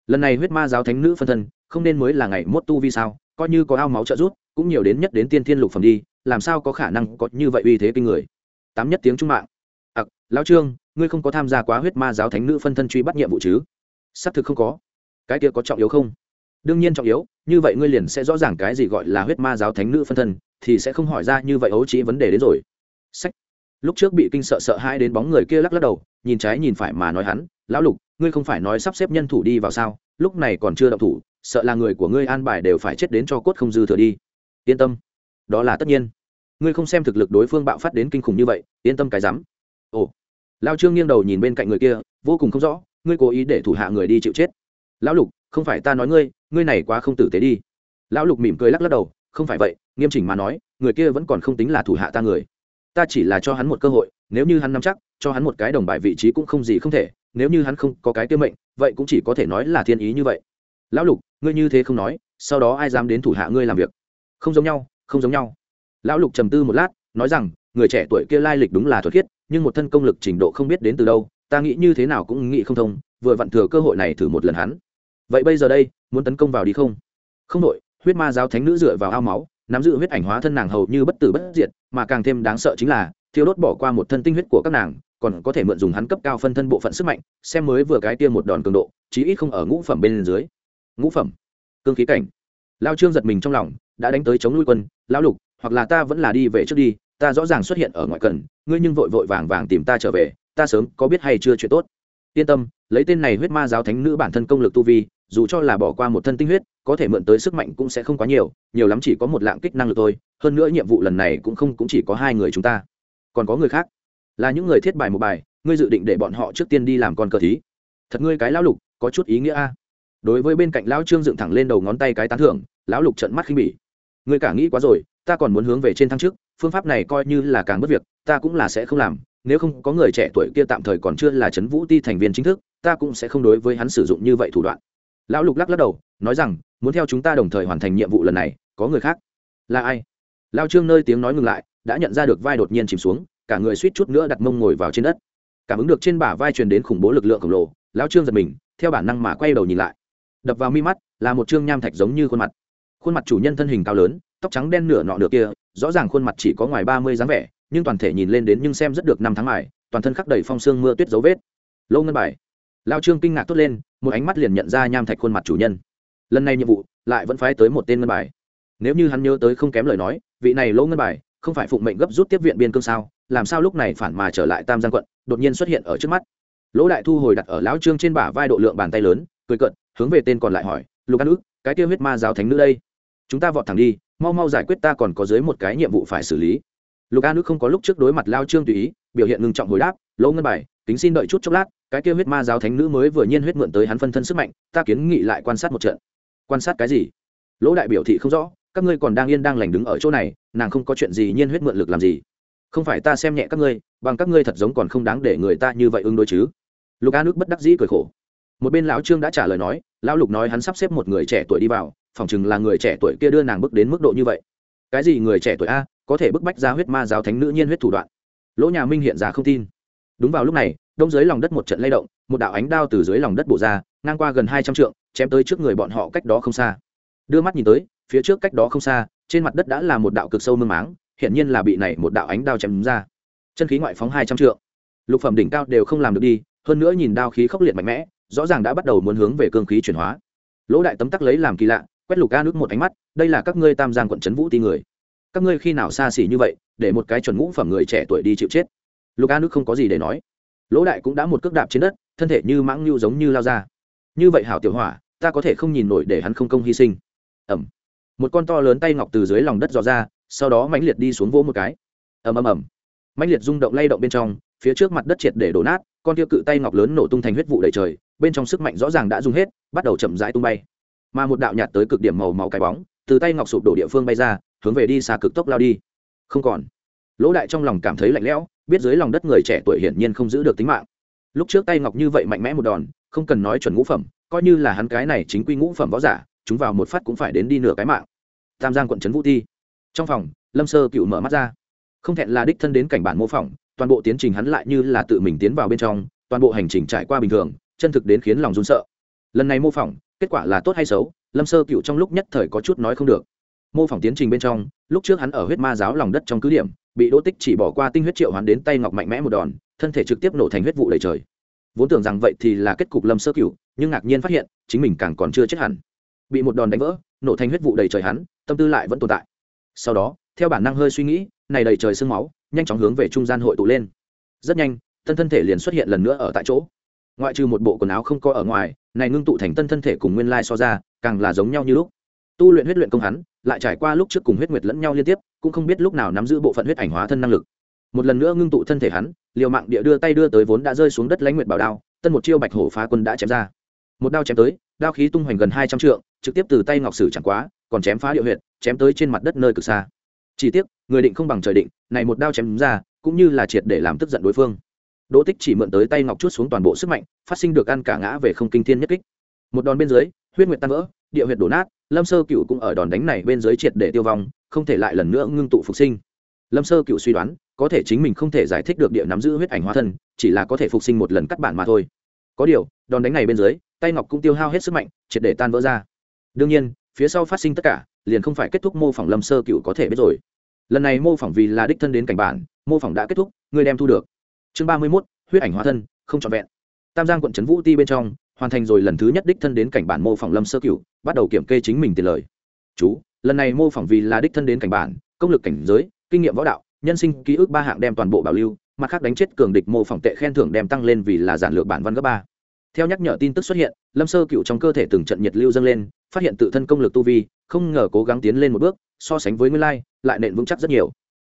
Lần này huyết ma giáo thánh nữ phân thân, không nên mới là ngày mốt tu vi sao, coi như có ao máu trợ rút cũng nhiều đến nhất đến tiên thiên lục phẩm đi, làm sao có khả năng có như vậy uy thế kinh người. Tám nhất tiếng trung mạng. Ặc, lão trương, ngươi không có tham gia quá huyết ma giáo thánh nữ phân thân truy bắt nhiệm vụ chứ? Xác thực không có. Cái kia có trọng yếu không? Đương nhiên trọng yếu, như vậy ngươi liền sẽ rõ ràng cái gì gọi là huyết ma giáo thánh nữ phân thân, thì sẽ không hỏi ra như vậy ấu trí vấn đề đến rồi. Sách lúc trước bị kinh sợ sợ hai đến bóng người kia lắc lắc đầu, nhìn trái nhìn phải mà nói hắn, lão lục, ngươi không phải nói sắp xếp nhân thủ đi vào sao? Lúc này còn chưa động thủ, sợ là người của ngươi an bài đều phải chết đến cho cốt không dư thừa đi. Yên tâm, đó là tất nhiên. Ngươi không xem thực lực đối phương bạo phát đến kinh khủng như vậy, yên tâm cái rắm. Ồ. Lao trương nghiêng đầu nhìn bên cạnh người kia, vô cùng không rõ, ngươi cố ý để thủ hạ người đi chịu chết. Lão lục, không phải ta nói ngươi ngươi này quá không tử tế đi. Lão lục mỉm cười lắc lắc đầu, không phải vậy, nghiêm chỉnh mà nói, người kia vẫn còn không tính là thủ hạ ta người ta chỉ là cho hắn một cơ hội, nếu như hắn nắm chắc, cho hắn một cái đồng bài vị trí cũng không gì không thể, nếu như hắn không có cái tiêu mệnh, vậy cũng chỉ có thể nói là thiên ý như vậy. Lão lục, ngươi như thế không nói, sau đó ai dám đến thủ hạ ngươi làm việc? Không giống nhau, không giống nhau. Lão lục trầm tư một lát, nói rằng, người trẻ tuổi kia lai lịch đúng là thuật khiết, nhưng một thân công lực trình độ không biết đến từ đâu, ta nghĩ như thế nào cũng nghĩ không thông, vừa vặn thừa cơ hội này thử một lần hắn. Vậy bây giờ đây, muốn tấn công vào đi không? Không đội, huyết ma giáo thánh nữ dựa vào ao máu nắm giữ huyết ảnh hóa thân nàng hầu như bất tử bất diệt, mà càng thêm đáng sợ chính là, thiêu đốt bỏ qua một thân tinh huyết của các nàng, còn có thể mượn dùng hắn cấp cao phân thân bộ phận sức mạnh, xem mới vừa cái tiêm một đòn cường độ, chí ít không ở ngũ phẩm bên dưới. Ngũ phẩm? Cương khí cảnh. Lao trương giật mình trong lòng, đã đánh tới chống nuôi quân lao lục, hoặc là ta vẫn là đi về trước đi, ta rõ ràng xuất hiện ở ngoại cần ngươi nhưng vội vội vàng vàng tìm ta trở về, ta sớm có biết hay chưa chuyện tốt. Yên tâm, lấy tên này huyết ma giáo thánh nữ bản thân công lực tu vi, dù cho là bỏ qua một thân tinh huyết có thể mượn tới sức mạnh cũng sẽ không quá nhiều nhiều lắm chỉ có một lạng kích năng lực thôi, hơn nữa nhiệm vụ lần này cũng không cũng chỉ có hai người chúng ta. Còn có người khác? Là những người thiết bài một bài, ngươi dự định để bọn họ trước tiên đi làm con cờ thí. Thật ngươi cái lão lục, có chút ý nghĩa a. Đối với bên cạnh lão trương dựng thẳng lên đầu ngón tay cái tán thưởng, lão lục trận mắt khinh bỉ. Ngươi cả nghĩ quá rồi, ta còn muốn hướng về trên thăng trước phương pháp này coi như là càng mất việc, ta cũng là sẽ không làm, nếu không có người trẻ tuổi kia tạm thời còn chưa là trấn vũ ti thành viên chính thức, ta cũng sẽ không đối với hắn sử dụng như vậy thủ đoạn. Lão lục lắc lắc đầu, nói rằng muốn theo chúng ta đồng thời hoàn thành nhiệm vụ lần này, có người khác. Là ai? Lao trương nơi tiếng nói ngừng lại, đã nhận ra được vai đột nhiên chìm xuống, cả người suýt chút nữa đặt mông ngồi vào trên đất. Cảm ứng được trên bả vai truyền đến khủng bố lực lượng khổng lồ, lao trương giật mình, theo bản năng mà quay đầu nhìn lại. Đập vào mi mắt, là một trương nham thạch giống như khuôn mặt. Khuôn mặt chủ nhân thân hình cao lớn, tóc trắng đen nửa nọ nửa kia, rõ ràng khuôn mặt chỉ có ngoài ba mươi dáng vẻ, nhưng toàn thể nhìn lên đến nhưng xem rất được năm tháng mải toàn thân khắc đầy phong sương mưa tuyết dấu vết. Lâu ngân bài. Lao trương kinh ngạc tốt lên, một ánh mắt liền nhận ra nham thạch khuôn mặt chủ nhân lần này nhiệm vụ lại vẫn phái tới một tên ngân bài. Nếu như hắn nhớ tới không kém lời nói, vị này lỗ ngân bài không phải phụng mệnh gấp rút tiếp viện biên cương sao, làm sao lúc này phản mà trở lại tam giang quận, đột nhiên xuất hiện ở trước mắt. Lỗ đại thu hồi đặt ở lão trương trên bả vai độ lượng bàn tay lớn, cười cận hướng về tên còn lại hỏi, lục an ức, cái tiêu huyết ma giáo thánh nữ đây? Chúng ta vọt thẳng đi, mau mau giải quyết ta còn có dưới một cái nhiệm vụ phải xử lý. Lục an ức không có lúc trước đối mặt lao trương tùy ý, biểu hiện ngừng trọng hồi đáp, lỗ ngân bài, kính xin đợi chút chốc lát, cái kia huyết ma giáo thánh nữ mới vừa nhiên huyết mượn tới hắn phân thân sức mạnh, ta kiến nghị lại quan sát một trận quan sát cái gì? Lỗ đại biểu thị không rõ, các ngươi còn đang yên đang lành đứng ở chỗ này, nàng không có chuyện gì nhiên huyết mượn lực làm gì? Không phải ta xem nhẹ các ngươi, bằng các ngươi thật giống còn không đáng để người ta như vậy ứng đối chứ. Lục a nước bất đắc dĩ cười khổ. Một bên lão trương đã trả lời nói, lão lục nói hắn sắp xếp một người trẻ tuổi đi vào phỏng chừng là người trẻ tuổi kia đưa nàng bước đến mức độ như vậy. Cái gì người trẻ tuổi a, có thể bức bách ra huyết ma giáo thánh nữ nhiên huyết thủ đoạn. Lỗ nhà minh hiện ra không tin. Đúng vào lúc này, đông dưới lòng đất một trận lay động, một đạo ánh đao từ dưới lòng đất bổ ra ngang qua gần hai trăm trượng, chém tới trước người bọn họ cách đó không xa. Đưa mắt nhìn tới, phía trước cách đó không xa, trên mặt đất đã là một đạo cực sâu mương máng, hiển nhiên là bị này một đạo ánh đao chém ra. Chân khí ngoại phóng hai trăm trượng. Lục phẩm đỉnh cao đều không làm được đi, hơn nữa nhìn đao khí khốc liệt mạnh mẽ, rõ ràng đã bắt đầu muốn hướng về cương khí chuyển hóa. Lỗ đại tấm tắc lấy làm kỳ lạ, quét lục ca nước một ánh mắt, đây là các ngươi tam giang quận trấn vũ ti người. Các ngươi khi nào xa xỉ như vậy, để một cái chuẩn ngũ phẩm người trẻ tuổi đi chịu chết? Lục a nước không có gì để nói. Lỗ đại cũng đã một cước đạp trên đất, thân thể như mãng nhu giống như lao ra như vậy hảo tiểu hỏa, ta có thể không nhìn nổi để hắn không công hy sinh. Ẩm một con to lớn tay ngọc từ dưới lòng đất dò ra, sau đó mãnh liệt đi xuống vỗ một cái. Ầm ầm ầm. Mãnh liệt rung động lay động bên trong, phía trước mặt đất triệt để đổ nát, con tiêu cự tay ngọc lớn nổ tung thành huyết vụ đầy trời, bên trong sức mạnh rõ ràng đã dùng hết, bắt đầu chậm rãi tung bay. Mà một đạo nhạt tới cực điểm màu máu cái bóng, từ tay ngọc sụp đổ địa phương bay ra, hướng về đi xa cực tốc lao đi. Không còn. Lỗ đại trong lòng cảm thấy lạnh lẽo, biết dưới lòng đất người trẻ tuổi hiển nhiên không giữ được tính mạng. Lúc trước tay ngọc như vậy mạnh mẽ một đòn không cần nói chuẩn ngũ phẩm, coi như là hắn cái này chính quy ngũ phẩm võ giả, chúng vào một phát cũng phải đến đi nửa cái mạng. Tam giang quận trấn vũ ti. Trong phòng, lâm sơ cựu mở mắt ra. Không thẹn là đích thân đến cảnh bản mô phỏng, toàn bộ tiến trình hắn lại như là tự mình tiến vào bên trong, toàn bộ hành trình trải qua bình thường, chân thực đến khiến lòng run sợ. Lần này mô phỏng, kết quả là tốt hay xấu, lâm sơ cựu trong lúc nhất thời có chút nói không được. Mô phỏng tiến trình bên trong, lúc trước hắn ở huyết ma giáo lòng đất trong cứ điểm, bị đỗ tích chỉ bỏ qua tinh huyết triệu hắn đến tay ngọc mạnh mẽ một đòn, thân thể trực tiếp nổ thành huyết vụ đầy trời vốn tưởng rằng vậy thì là kết cục lâm sơ cựu nhưng ngạc nhiên phát hiện, chính mình càng còn chưa chết hẳn. Bị một đòn đánh vỡ, nổ thành huyết vụ đầy trời hắn, tâm tư lại vẫn tồn tại. Sau đó, theo bản năng hơi suy nghĩ, này đầy trời sương máu, nhanh chóng hướng về trung gian hội tụ lên. Rất nhanh tân thân thể liền xuất hiện lần nữa ở tại chỗ. Ngoại trừ một bộ quần áo không có ở ngoài, này ngưng tụ thành tân thân thể cùng nguyên lai so ra, càng là giống nhau như lúc. Tu luyện huyết luyện công hắn, lại trải qua lúc trước cùng huyết nguyệt lẫn nhau liên tiếp, cũng không biết lúc nào nắm giữ bộ phận huyết ảnh hóa thân năng lực một lần nữa ngưng tụ thân thể hắn, liều mạng địa đưa tay đưa tới vốn đã rơi xuống đất lãnh nguyệt bảo đao, tân một chiêu bạch hổ phá quân đã chém ra. Một đao chém tới, đao khí tung hoành gần hai trăm trượng, trực tiếp từ tay ngọc sử chẳng quá, còn chém phá địa huyệt, chém tới trên mặt đất nơi cực xa. Chỉ tiếc, người định không bằng trời định, này một đao chém ra, cũng như là triệt để làm tức giận đối phương. Đỗ tích chỉ mượn tới tay ngọc chút xuống toàn bộ sức mạnh, phát sinh được ăn cả ngã về không kinh thiên nhất kích. Một đòn bên dưới, huyết nguyệt tan vỡ, địa huyệt đổ nát, lâm sơ cựu cũng ở đòn đánh này bên dưới triệt để tiêu vong, không thể lại lần nữa ngưng tụ phục sinh lâm sơ cựu suy đoán, có thể chính mình không thể giải thích được địa nắm giữ huyết ảnh hóa thân, chỉ là có thể phục sinh một lần cắt bản mà thôi. Có điều, đòn đánh này bên dưới, tay ngọc cũng tiêu hao hết sức mạnh, triệt để tan vỡ ra. Đương nhiên, phía sau phát sinh tất cả, liền không phải kết thúc mô phỏng lâm sơ cựu có thể biết rồi. Lần này mô phỏng vì là đích thân đến cảnh bản, mô phỏng đã kết thúc người đem thu được. Chương ba mươi mốt, huyết ảnh hóa thân, không trọn vẹn. Tam giang quận trấn vũ ti bên trong, hoàn thành rồi lần thứ nhất đích thân đến cảnh bản mô phỏng lâm sơ cựu, bắt đầu kiểm kê chính mình tiền lời. Chú, lần này mô phỏng vì là đích thân đến cảnh bản, công lực cảnh giới kinh nghiệm võ đạo, nhân sinh ký ức ba hạng đem toàn bộ bảo lưu, mặt khác đánh chết cường địch mô phỏng tệ khen thưởng đem tăng lên vì là giản lược bản văn gấp ba. Theo nhắc nhở tin tức xuất hiện, lâm sơ cựu trong cơ thể từng trận nhiệt lưu dâng lên, phát hiện tự thân công lực tu vi, không ngờ cố gắng tiến lên một bước, so sánh với nguyên lai, lại nện vững chắc rất nhiều.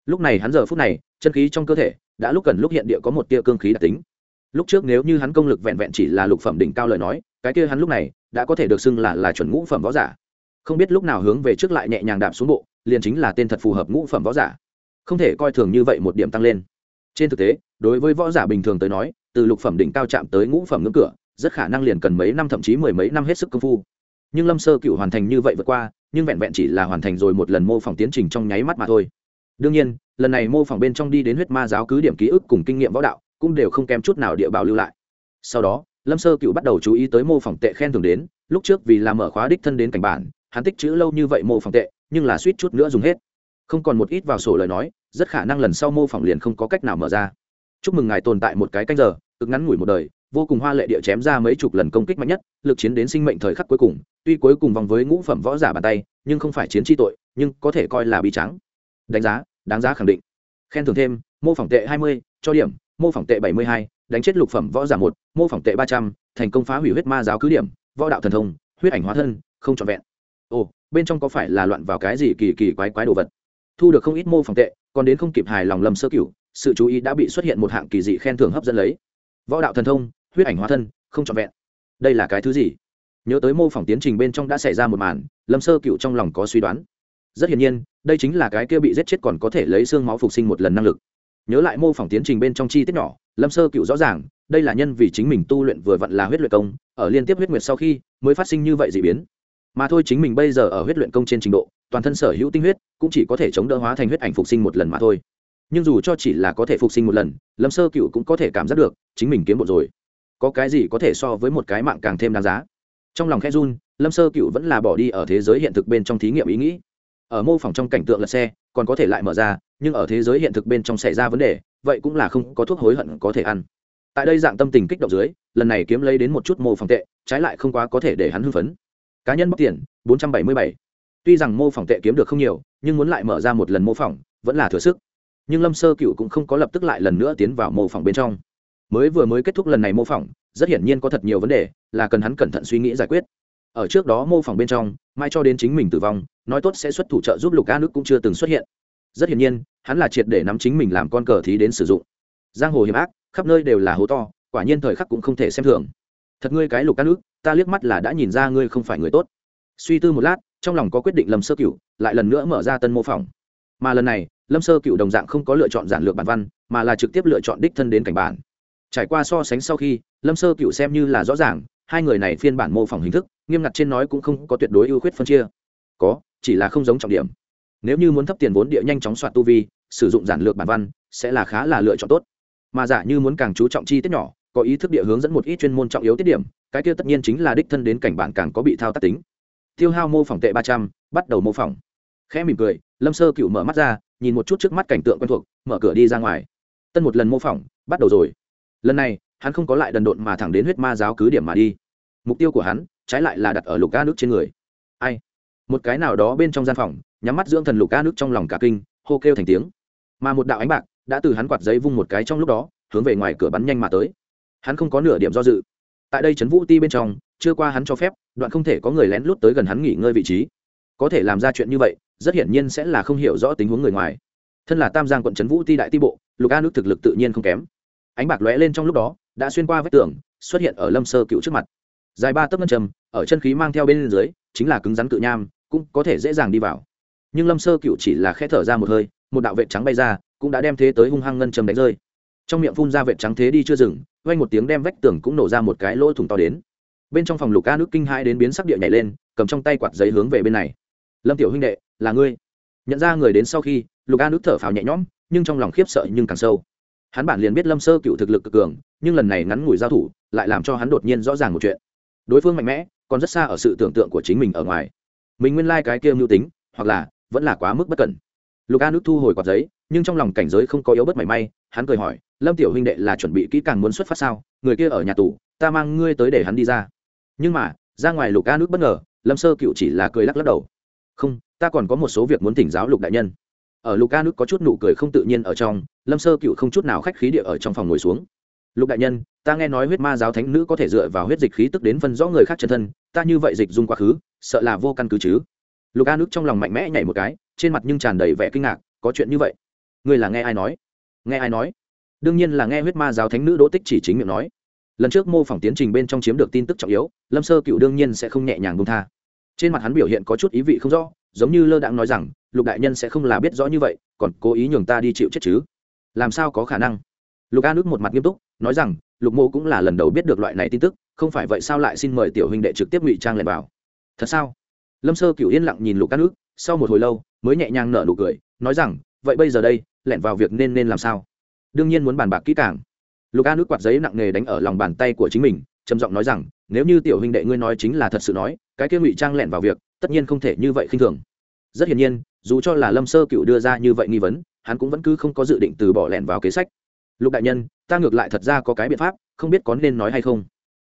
Lúc này hắn giờ phút này, chân khí trong cơ thể, đã lúc cần lúc hiện địa có một tia cương khí đặc tính. Lúc trước nếu như hắn công lực vẹn vẹn chỉ là lục phẩm đỉnh cao lời nói, cái kia hắn lúc này, đã có thể được xưng là là chuẩn ngũ phẩm võ giả. Không biết lúc nào hướng về trước lại nhẹ nhàng đạp xuống bộ liền chính là tên thật phù hợp ngũ phẩm võ giả. Không thể coi thường như vậy một điểm tăng lên. Trên thực tế, đối với võ giả bình thường tới nói, từ lục phẩm đỉnh cao chạm tới ngũ phẩm ngưỡng cửa, rất khả năng liền cần mấy năm, thậm chí mười mấy năm hết sức công phu. Nhưng lâm sơ cựu hoàn thành như vậy vượt qua, nhưng vẹn vẹn chỉ là hoàn thành rồi một lần mô phỏng tiến trình trong nháy mắt mà thôi. Đương nhiên, lần này mô phỏng bên trong đi đến huyết ma giáo cứ điểm ký ức cùng kinh nghiệm võ đạo, cũng đều không kém chút nào địa bào lưu lại. Sau đó, lâm sơ cựu bắt đầu chú ý tới mô phỏng tệ khen thường đến, lúc trước vì làm mở khóa đích thân đến cảnh bản, hắn tích chữ lâu như vậy mô phỏng tệ nhưng là suýt chút nữa dùng hết. Không còn một ít vào sổ lời nói, rất khả năng lần sau mô phỏng liền không có cách nào mở ra. Chúc mừng ngài tồn tại một cái canh giờ, cực ngắn ngủi một đời, vô cùng hoa lệ địa chém ra mấy chục lần công kích mạnh nhất, lực chiến đến sinh mệnh thời khắc cuối cùng, tuy cuối cùng vòng với ngũ phẩm võ giả bàn tay, nhưng không phải chiến tri tội, nhưng có thể coi là bi trắng đánh giá, đáng giá khẳng định. Khen thưởng thêm, mô phỏng tệ hai mươi, cho điểm, mô phỏng tệ bảy mươi hai, đánh chết lục phẩm võ giả một, mô phỏng tệ ba trăm, thành công phá hủy huyết ma giáo cứ điểm, võ đạo thần thông, huyết ảnh hóa thân, không trọn vẹn ồ, bên trong có phải là loạn vào cái gì kỳ kỳ quái quái đồ vật? Thu được không ít mô phỏng tệ, còn đến không kịp hài lòng lầm sơ cửu, sự chú ý đã bị xuất hiện một hạng kỳ dị khen thưởng hấp dẫn lấy. Võ đạo thần thông, huyết ảnh hóa thân, không trọn vẹn. Đây là cái thứ gì? Nhớ tới mô phỏng tiến trình bên trong đã xảy ra một màn, lâm sơ cựu trong lòng có suy đoán. Rất hiển nhiên, đây chính là cái kia bị giết chết còn có thể lấy xương máu phục sinh một lần năng lực. Nhớ lại mô phỏng tiến trình bên trong chi tiết nhỏ, lâm sơ cựu rõ ràng, đây là nhân vì chính mình tu luyện vừa vặn là huyết luyện công, ở liên tiếp huyết nguyệt sau khi mới phát sinh như vậy d ị biến mà thôi chính mình bây giờ ở huyết luyện công trên trình độ, toàn thân sở hữu tinh huyết cũng chỉ có thể chống đỡ hóa thành huyết ảnh phục sinh một lần mà thôi. Nhưng dù cho chỉ là có thể phục sinh một lần, lâm sơ cựu cũng có thể cảm giác được chính mình kiếm một rồi. Có cái gì có thể so với một cái mạng càng thêm đáng giá? Trong lòng khe run, lâm sơ cựu vẫn là bỏ đi ở thế giới hiện thực bên trong thí nghiệm ý nghĩ. Ở mô phỏng trong cảnh tượng lật xe, còn có thể lại mở ra, nhưng ở thế giới hiện thực bên trong xảy ra vấn đề, vậy cũng là không có thuốc hối hận có thể ăn. Tại đây dạng tâm tình kích động dưới, lần này kiếm lấy đến một chút mô phỏng tệ, trái lại không quá có thể để hắn hưng phấn cá nhân bóc tiền, bốn trăm bảy mươi bảy. Tuy rằng mô phỏng tệ kiếm được không nhiều, nhưng muốn lại mở ra một lần mô phỏng, vẫn là thừa sức. Nhưng lâm sơ cựu cũng không có lập tức lại lần nữa tiến vào mô phỏng bên trong. Mới vừa mới kết thúc lần này mô phỏng, rất hiển nhiên có thật nhiều vấn đề, là cần hắn cẩn thận suy nghĩ giải quyết. Ở trước đó mô phỏng bên trong mai cho đến chính mình tử vong, nói tốt sẽ xuất thủ trợ giúp lục a nước cũng chưa từng xuất hiện. Rất hiển nhiên, hắn là triệt để nắm chính mình làm con cờ thí đến sử dụng. Giang hồ hiểm ác, khắp nơi đều là hố to, quả nhiên thời khắc cũng không thể xem thường thật ngươi cái lục a nước ta liếc mắt là đã nhìn ra ngươi không phải người tốt. Suy tư một lát, trong lòng có quyết định lâm sơ cửu, lại lần nữa mở ra tân mô phỏng. Mà lần này, lâm sơ cửu đồng dạng không có lựa chọn giản lược bản văn, mà là trực tiếp lựa chọn đích thân đến cảnh bản. Trải qua so sánh sau khi, lâm sơ cựu xem như là rõ ràng, hai người này phiên bản mô phỏng hình thức, nghiêm ngặt trên nói cũng không có tuyệt đối ưu khuyết phân chia. Có, chỉ là không giống trọng điểm. Nếu như muốn thấp tiền vốn địa nhanh chóng soạt tu vi, sử dụng giản lược bản văn, sẽ là khá là lựa chọn tốt. Mà giả như muốn càng chú trọng chi tiết nhỏ có ý thức địa hướng dẫn một ít chuyên môn trọng yếu tiết điểm, cái kia tất nhiên chính là đích thân đến cảnh bản càng có bị thao tác tính. Tiêu hao mô phỏng tệ ba trăm, bắt đầu mô phỏng. Khẽ mỉm cười, lâm sơ cựu mở mắt ra, nhìn một chút trước mắt cảnh tượng quen thuộc, mở cửa đi ra ngoài. Tân một lần mô phỏng, bắt đầu rồi. Lần này, hắn không có lại đần độn mà thẳng đến huyết ma giáo cứ điểm mà đi. Mục tiêu của hắn, trái lại là đặt ở lục ca nước trên người. Ai? Một cái nào đó bên trong gian phòng, nhắm mắt dưỡng thần lục ca nước trong lòng cả kinh, hô kêu thành tiếng. Mà một đạo ánh bạc, đã từ hắn quạt giấy vung một cái trong lúc đó, hướng về ngoài cửa bắn nhanh mà tới hắn không có nửa điểm do dự. Tại đây trấn vũ ti bên trong, chưa qua hắn cho phép, đoạn không thể có người lén lút tới gần hắn nghỉ ngơi vị trí. Có thể làm ra chuyện như vậy, rất hiển nhiên sẽ là không hiểu rõ tình huống người ngoài. Thân là tam giang quận trấn vũ ti đại ti bộ, lục a nước thực lực tự nhiên không kém. Ánh bạc lóe lên trong lúc đó, đã xuyên qua vách tường, xuất hiện ở lâm sơ cựu trước mặt. Dài ba tấc ngân trầm ở chân khí mang theo bên dưới, chính là cứng rắn cự nham, cũng có thể dễ dàng đi vào. Nhưng lâm sơ cựu chỉ là k h ẽ thở ra một hơi, một đạo vệ trắng bay ra, cũng đã đem thế tới hung hăng ngân trầm đánh rơi. Trong miệng phun ra vệ trắng thế đi chưa dừng vang một tiếng đem vách tường cũng nổ ra một cái lỗ thủng to đến. Bên trong phòng lục ca nước kinh hãi đến biến sắc địa nhảy lên, cầm trong tay quạt giấy hướng về bên này. Lâm tiểu huynh đệ, là ngươi. Nhận ra người đến sau khi, lục ca nước thở phào nhẹ nhõm, nhưng trong lòng khiếp sợ nhưng càng sâu. Hắn bản liền biết lâm sơ cựu thực lực cực cường, nhưng lần này ngắn ngủi giao thủ, lại làm cho hắn đột nhiên rõ ràng một chuyện. Đối phương mạnh mẽ, còn rất xa ở sự tưởng tượng của chính mình ở ngoài. Mình nguyên lai、like、cái kia mưu tính, hoặc là, vẫn là quá mức bất cẩn. Lục a nước thu hồi quạt giấy, nhưng trong lòng cảnh giới không có yếu bất mảy may, hắn cười hỏi lâm tiểu huynh đệ là chuẩn bị kỹ càng muốn xuất phát sao? Người kia ở nhà tù, ta mang ngươi tới để hắn đi ra. Nhưng mà, ra ngoài lục a nước bất ngờ, lâm sơ cựu chỉ là cười lắc lắc đầu. Không, ta còn có một số việc muốn thỉnh giáo lục đại nhân. Ở lục a nước có chút nụ cười không tự nhiên ở trong, lâm sơ cựu không chút nào khách khí địa ở trong phòng ngồi xuống. Lục đại nhân, ta nghe nói huyết ma giáo thánh nữ có thể dựa vào huyết dịch khí tức đến phân rõ người khác chân thân, ta như vậy dịch dung quá khứ, sợ là vô căn cứ chứ. Lục a nước trong lòng mạnh mẽ nhảy một cái, trên mặt nhưng tràn đầy vẻ kinh ngạc, có chuyện như vậy. Ngươi là nghe ai nói? Nghe ai nói? Đương nhiên là nghe huyết ma giáo thánh nữ đỗ tích chỉ chính miệng nói. Lần trước mô phỏng tiến trình bên trong chiếm được tin tức trọng yếu, lâm sơ cựu đương nhiên sẽ không nhẹ nhàng bông tha. Trên mặt hắn biểu hiện có chút ý vị không rõ, giống như lơ đãng nói rằng, lục đại nhân sẽ không là biết rõ như vậy, còn cố ý nhường ta đi chịu chết chứ? Làm sao có khả năng? Lục a nước một mặt nghiêm túc, nói rằng, lục mô cũng là lần đầu biết được loại này tin tức, không phải vậy sao lại xin mời tiểu huynh đệ trực tiếp ngụy trang lẻn vào? Thật sao? Lâm sơ cựu yên lặng nhìn lục a nước, sau một hồi lâu, mới nhẹ nhàng nở nụ cười, nói rằng, vậy bây giờ đây, lẻn vào việc nên nên làm sao? Đương nhiên muốn bàn bạc kỹ càng. Lục a nước quạt giấy nặng nề đánh ở lòng bàn tay của chính mình, trầm giọng nói rằng, nếu như tiểu huynh đệ ngươi nói chính là thật sự nói, cái kia ngụy trang lẻn vào việc, tất nhiên không thể như vậy khinh thường. Rất hiển nhiên, dù cho là lâm sơ cựu đưa ra như vậy nghi vấn, hắn cũng vẫn cứ không có dự định từ bỏ lẻn vào kế sách. Lục đại nhân, ta ngược lại thật ra có cái biện pháp, không biết có nên nói hay không.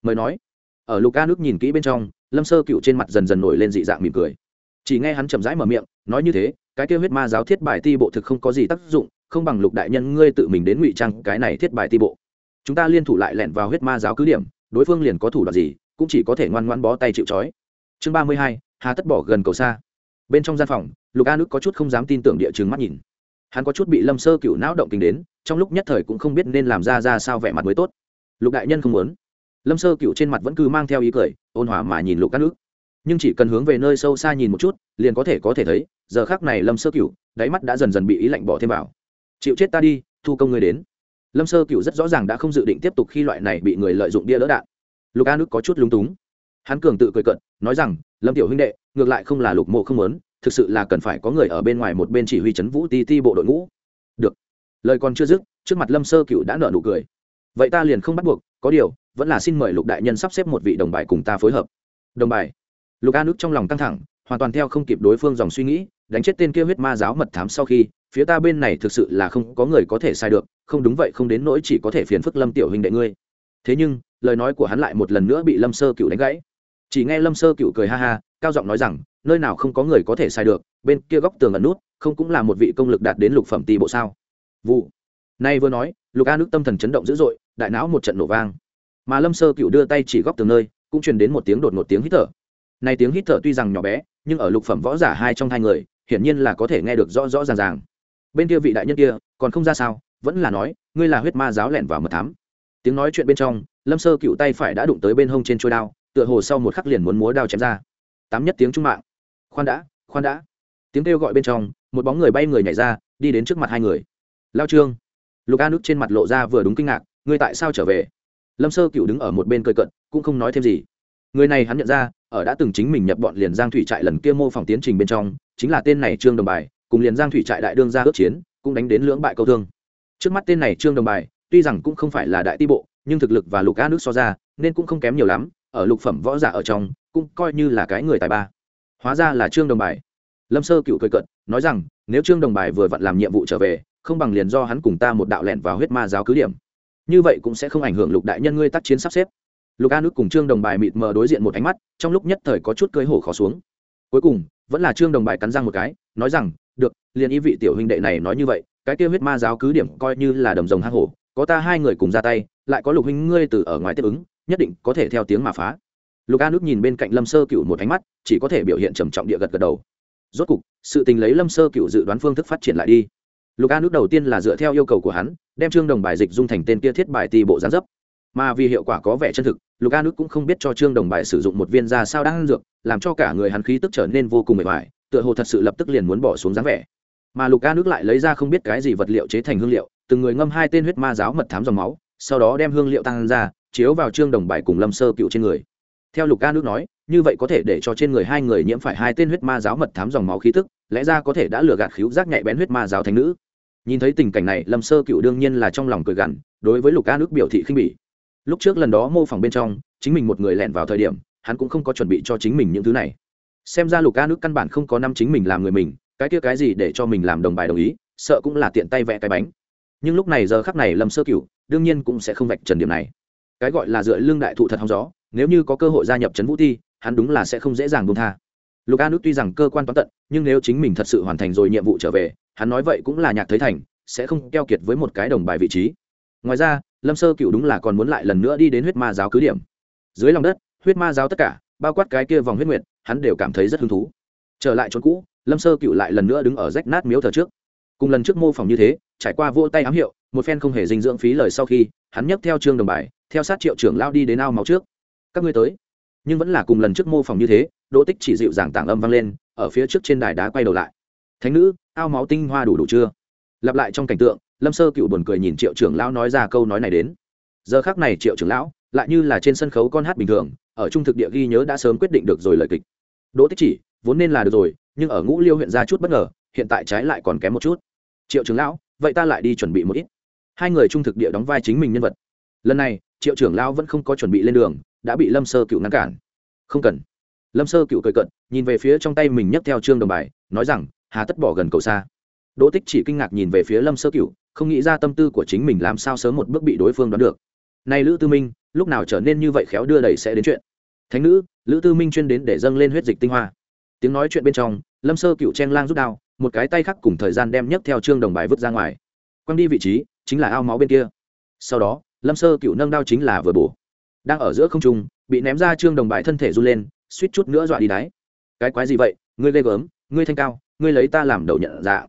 Mời nói. Ở lục a nước nhìn kỹ bên trong, lâm sơ cựu trên mặt dần dần nổi lên dị dạng mỉm cười. Chỉ nghe hắn chậm rãi mở miệng, nói như thế, cái kêu huyết ma giáo thiết bài ti bộ thực không có gì tác dụng không bằng lục đại nhân ngươi tự mình đến ngụy trang cái này thiết bài ti bộ. Chúng ta liên thủ lại lẻn vào huyết ma giáo cứ điểm, đối phương liền có thủ đoạn gì, cũng chỉ có thể ngoan ngoan bó tay chịu trói. Chương ba mươi hai, hà tất bỏ gần cầu xa. Bên trong gian phòng, lục a nước có chút không dám tin tưởng địa chừng mắt nhìn. Hắn có chút bị lâm sơ cựu não động tình đến, trong lúc nhất thời cũng không biết nên làm ra ra sao vẻ mặt mới tốt. Lục đại nhân không muốn. Lâm sơ cựu trên mặt vẫn cứ mang theo ý cười, ôn hòa mà nhìn lục a nước. Nhưng chỉ cần hướng về nơi sâu xa nhìn một chút, liền có thể có thể thấy, giờ khác này lâm sơ cựu đáy mắt đã dần dần bị ý lạnh bỏ thêm vào chịu chết ta đi, thu công ngươi đến. Lâm sơ cựu rất rõ ràng đã không dự định tiếp tục khi loại này bị người lợi dụng bia đỡ đạn. Lục a nước có chút lúng túng. Hắn cường tự cười cận nói rằng, lâm tiểu huynh đệ, ngược lại không là lục mộ không muốn, thực sự là cần phải có người ở bên ngoài một bên chỉ huy c vũ ti ti bộ đội ngũ. Được. Lời còn chưa dứt, trước mặt lâm sơ cựu đã nợ nụ cười. Vậy ta liền không bắt buộc, có điều, vẫn là xin mời lục đại nhân sắp xếp một vị đồng bài cùng ta phối hợp. Đồng bài? Lục a nước trong lòng căng thẳng, hoàn toàn theo không kịp đối phương dòng suy nghĩ, đánh chết tên kia huyết ma giáo mật thám sau khi phía ta bên này thực sự là không có người có thể sai được, không đúng vậy, không đến nỗi chỉ có thể phiền phức lâm tiểu hình đệ ngươi. Thế nhưng, lời nói của hắn lại một lần nữa bị lâm sơ cựu đánh gãy. Chỉ nghe lâm sơ cựu cười ha ha, cao giọng nói rằng, nơi nào không có người có thể sai được, bên kia góc tường ẩn nút, không cũng là một vị công lực đạt đến lục phẩm tỷ bộ sao? Vụ. Nay vừa nói, lục a nước tâm thần chấn động dữ dội, đại não một trận nổ vang. Mà lâm sơ cựu đưa tay chỉ góc tường nơi, cũng truyền đến một tiếng đột một tiếng hít thở. Này tiếng hít thở tuy rằng nhỏ bé, nhưng ở lục phẩm võ giả hai trong hai người, hiển nhiên là có thể nghe được rõ rõ ràng ràng bên kia vị đại nhân kia, còn không ra sao? Vẫn là nói, ngươi là huyết ma giáo lẻn vào mật thám. Tiếng nói chuyện bên trong, lâm sơ cựu tay phải đã đụng tới bên hông trên trôi đao, tựa hồ sau một khắc liền muốn múa đao chém ra. Tám nhất tiếng trung mạng. Khoan đã khoan đã. Tiếng kêu gọi bên trong, một bóng người bay người nhảy ra, đi đến trước mặt hai người. Lao trương. Lục a nước trên mặt lộ ra vừa đúng kinh ngạc, ngươi tại sao trở về? Lâm sơ cựu đứng ở một bên cười cận cũng không nói thêm gì. Người này hắn nhận ra, ở đã từng chính mình nhập bọn liền giang thủy trại lần kia mô phỏng tiến trình bên trong, chính là tên này trương đồng bài cùng liền giang thủy trại đại đương ra ước chiến, cũng đánh đến lưỡng bại câu thương. Trước mắt tên này trương đồng bài, tuy rằng cũng không phải là đại ti bộ, nhưng thực lực và lục a nước so ra, nên cũng không kém nhiều lắm, ở lục phẩm võ giả ở trong, cũng coi như là cái người tài ba. Hóa ra là trương đồng bài. Lâm sơ cựu cười cận nói rằng, nếu trương đồng bài vừa vặn làm nhiệm vụ trở về, không bằng liền do hắn cùng ta một đạo lẻn vào huyết ma giáo cứ điểm. Như vậy cũng sẽ không ảnh hưởng lục đại nhân ngươi tác chiến sắp xếp. Lục a nước cùng trương đồng bài mịt mờ đối diện một ánh mắt, trong lúc nhất thời có chút cưới hổ khó xuống. Cuối cùng, vẫn là trương đồng bài cắn răng một cái, nói rằng được, liền ý vị tiểu huynh đệ này nói như vậy, cái kia huyết ma giáo cứ điểm coi như là đầm rồng hang hổ, có ta hai người cùng ra tay, lại có lục huynh ngươi từ ở ngoài tiếp ứng, nhất định có thể theo tiếng mà phá. Lục a nước nhìn bên cạnh lâm sơ cựu một ánh mắt, chỉ có thể biểu hiện trầm trọng địa gật gật đầu. Rốt cục, sự tình lấy lâm sơ cựu dự đoán phương thức phát triển lại đi. Lục a nước đầu tiên là dựa theo yêu cầu của hắn, đem trương đồng bài dịch dung thành tên kia thiết bài ti bộ gián dấp. Mà vì hiệu quả có vẻ chân thực, lục a nước cũng không biết cho trương đồng bài sử dụng một viên ra sao đang dược, làm cho cả người hắn khí tức trở nên vô cùng mệt mỏi tựa hồ thật sự lập tức liền muốn bỏ xuống dáng vẻ. Mà lục nước lại lấy ra không biết cái gì vật liệu chế thành hương liệu, từng người ngâm hai tên huyết ma giáo mật thám dòng máu, sau đó đem hương liệu tăng ra, chiếu vào trương đồng bài cùng lâm sơ cựu trên người. Theo lục nước nói, như vậy có thể để cho trên người hai người nhiễm phải hai tên huyết ma giáo mật thám dòng máu khí tức, lẽ ra có thể đã lừa gạt khíu giác nhạy bén huyết ma giáo thánh nữ. Nhìn thấy tình cảnh này, lâm sơ cựu đương nhiên là trong lòng cười gằn, đối với lục nước biểu thị khinh bỉ. Lúc trước lần đó mô phỏng bên trong, chính mình một người lẻn vào thời điểm, hắn cũng không có chuẩn bị cho chính mình những thứ này xem ra lục a nước căn bản không có năm chính mình làm người mình, cái kia cái gì để cho mình làm đồng bài đồng ý, sợ cũng là tiện tay vẽ cái bánh. Nhưng lúc này giờ khắc này lâm sơ cựu đương nhiên cũng sẽ không vạch trần điểm này. Cái gọi là dựa lương đại thụ thật hóng gió, nếu như có cơ hội gia nhập trấn vũ thi hắn đúng là sẽ không dễ dàng buông tha. Lục a nước tuy rằng cơ quan toán tận, nhưng nếu chính mình thật sự hoàn thành rồi nhiệm vụ trở về, hắn nói vậy cũng là nhạc thấy thành, sẽ không keo kiệt với một cái đồng bài vị trí. Ngoài ra, lâm sơ cựu đúng là còn muốn lại lần nữa đi đến huyết ma giáo cứ điểm. Dưới lòng đất, huyết ma giáo tất cả bao quát cái kia vòng huyết nguyệt, hắn đều cảm thấy rất hứng thú. Trở lại chỗ cũ, lâm sơ cựu lại lần nữa đứng ở rách nát miếu thờ trước. Cùng lần trước mô phỏng như thế, trải qua vô tay ám hiệu, một phen không hề dinh dưỡng phí lời sau khi, hắn nhấc theo trương đồng bài, theo sát triệu trưởng lao đi đến ao máu trước. Các ngươi tới. Nhưng vẫn là cùng lần trước mô phỏng như thế, đỗ tích chỉ dịu dàng tảng âm vang lên, ở phía trước trên đài đá quay đầu lại. Thánh nữ, ao máu tinh hoa đủ đủ chưa? Lặp lại trong cảnh tượng, lâm sơ cựu buồn cười nhìn triệu trưởng lão nói ra câu nói này đến. Giờ khác này triệu trưởng lão lại như là trên sân khấu con hát bình thường ở trung thực địa ghi nhớ đã sớm quyết định được rồi lời kịch. Đỗ tích chỉ, vốn nên là được rồi, nhưng ở ngũ liêu huyện ra chút bất ngờ, hiện tại trái lại còn kém một chút. Triệu trưởng lão, vậy ta lại đi chuẩn bị một ít. Hai người trung thực địa đóng vai chính mình nhân vật. Lần này, triệu trưởng lão vẫn không có chuẩn bị lên đường, đã bị lâm sơ cựu ngăn cản. Không cần. Lâm sơ cựu cười cận nhìn về phía trong tay mình nhấc theo trương đồng bài, nói rằng, hà tất bỏ gần cầu xa. Đỗ tích chỉ kinh ngạc nhìn về phía lâm sơ cựu, không nghĩ ra tâm tư của chính mình làm sao sớm một bước bị đối phương đoán được. Nay lữ tư minh, lúc nào trở nên như vậy khéo đưa đẩy sẽ đến chuyện thánh nữ, lữ tư minh chuyên đến để dâng lên huyết dịch tinh hoa. Tiếng nói chuyện bên trong, lâm sơ cựu chen lang rút đao, một cái tay khác cùng thời gian đem nhấc theo trương đồng bài vứt ra ngoài. Quăng đi vị trí, chính là ao máu bên kia. Sau đó, lâm sơ cựu nâng đao chính là vừa bổ. Đang ở giữa không trung, bị ném ra trương đồng bài thân thể run lên, suýt chút nữa dọa đi đáy. Cái quái gì vậy? Ngươi ghê gớm, ngươi thanh cao, ngươi lấy ta làm đầu nhận dạ.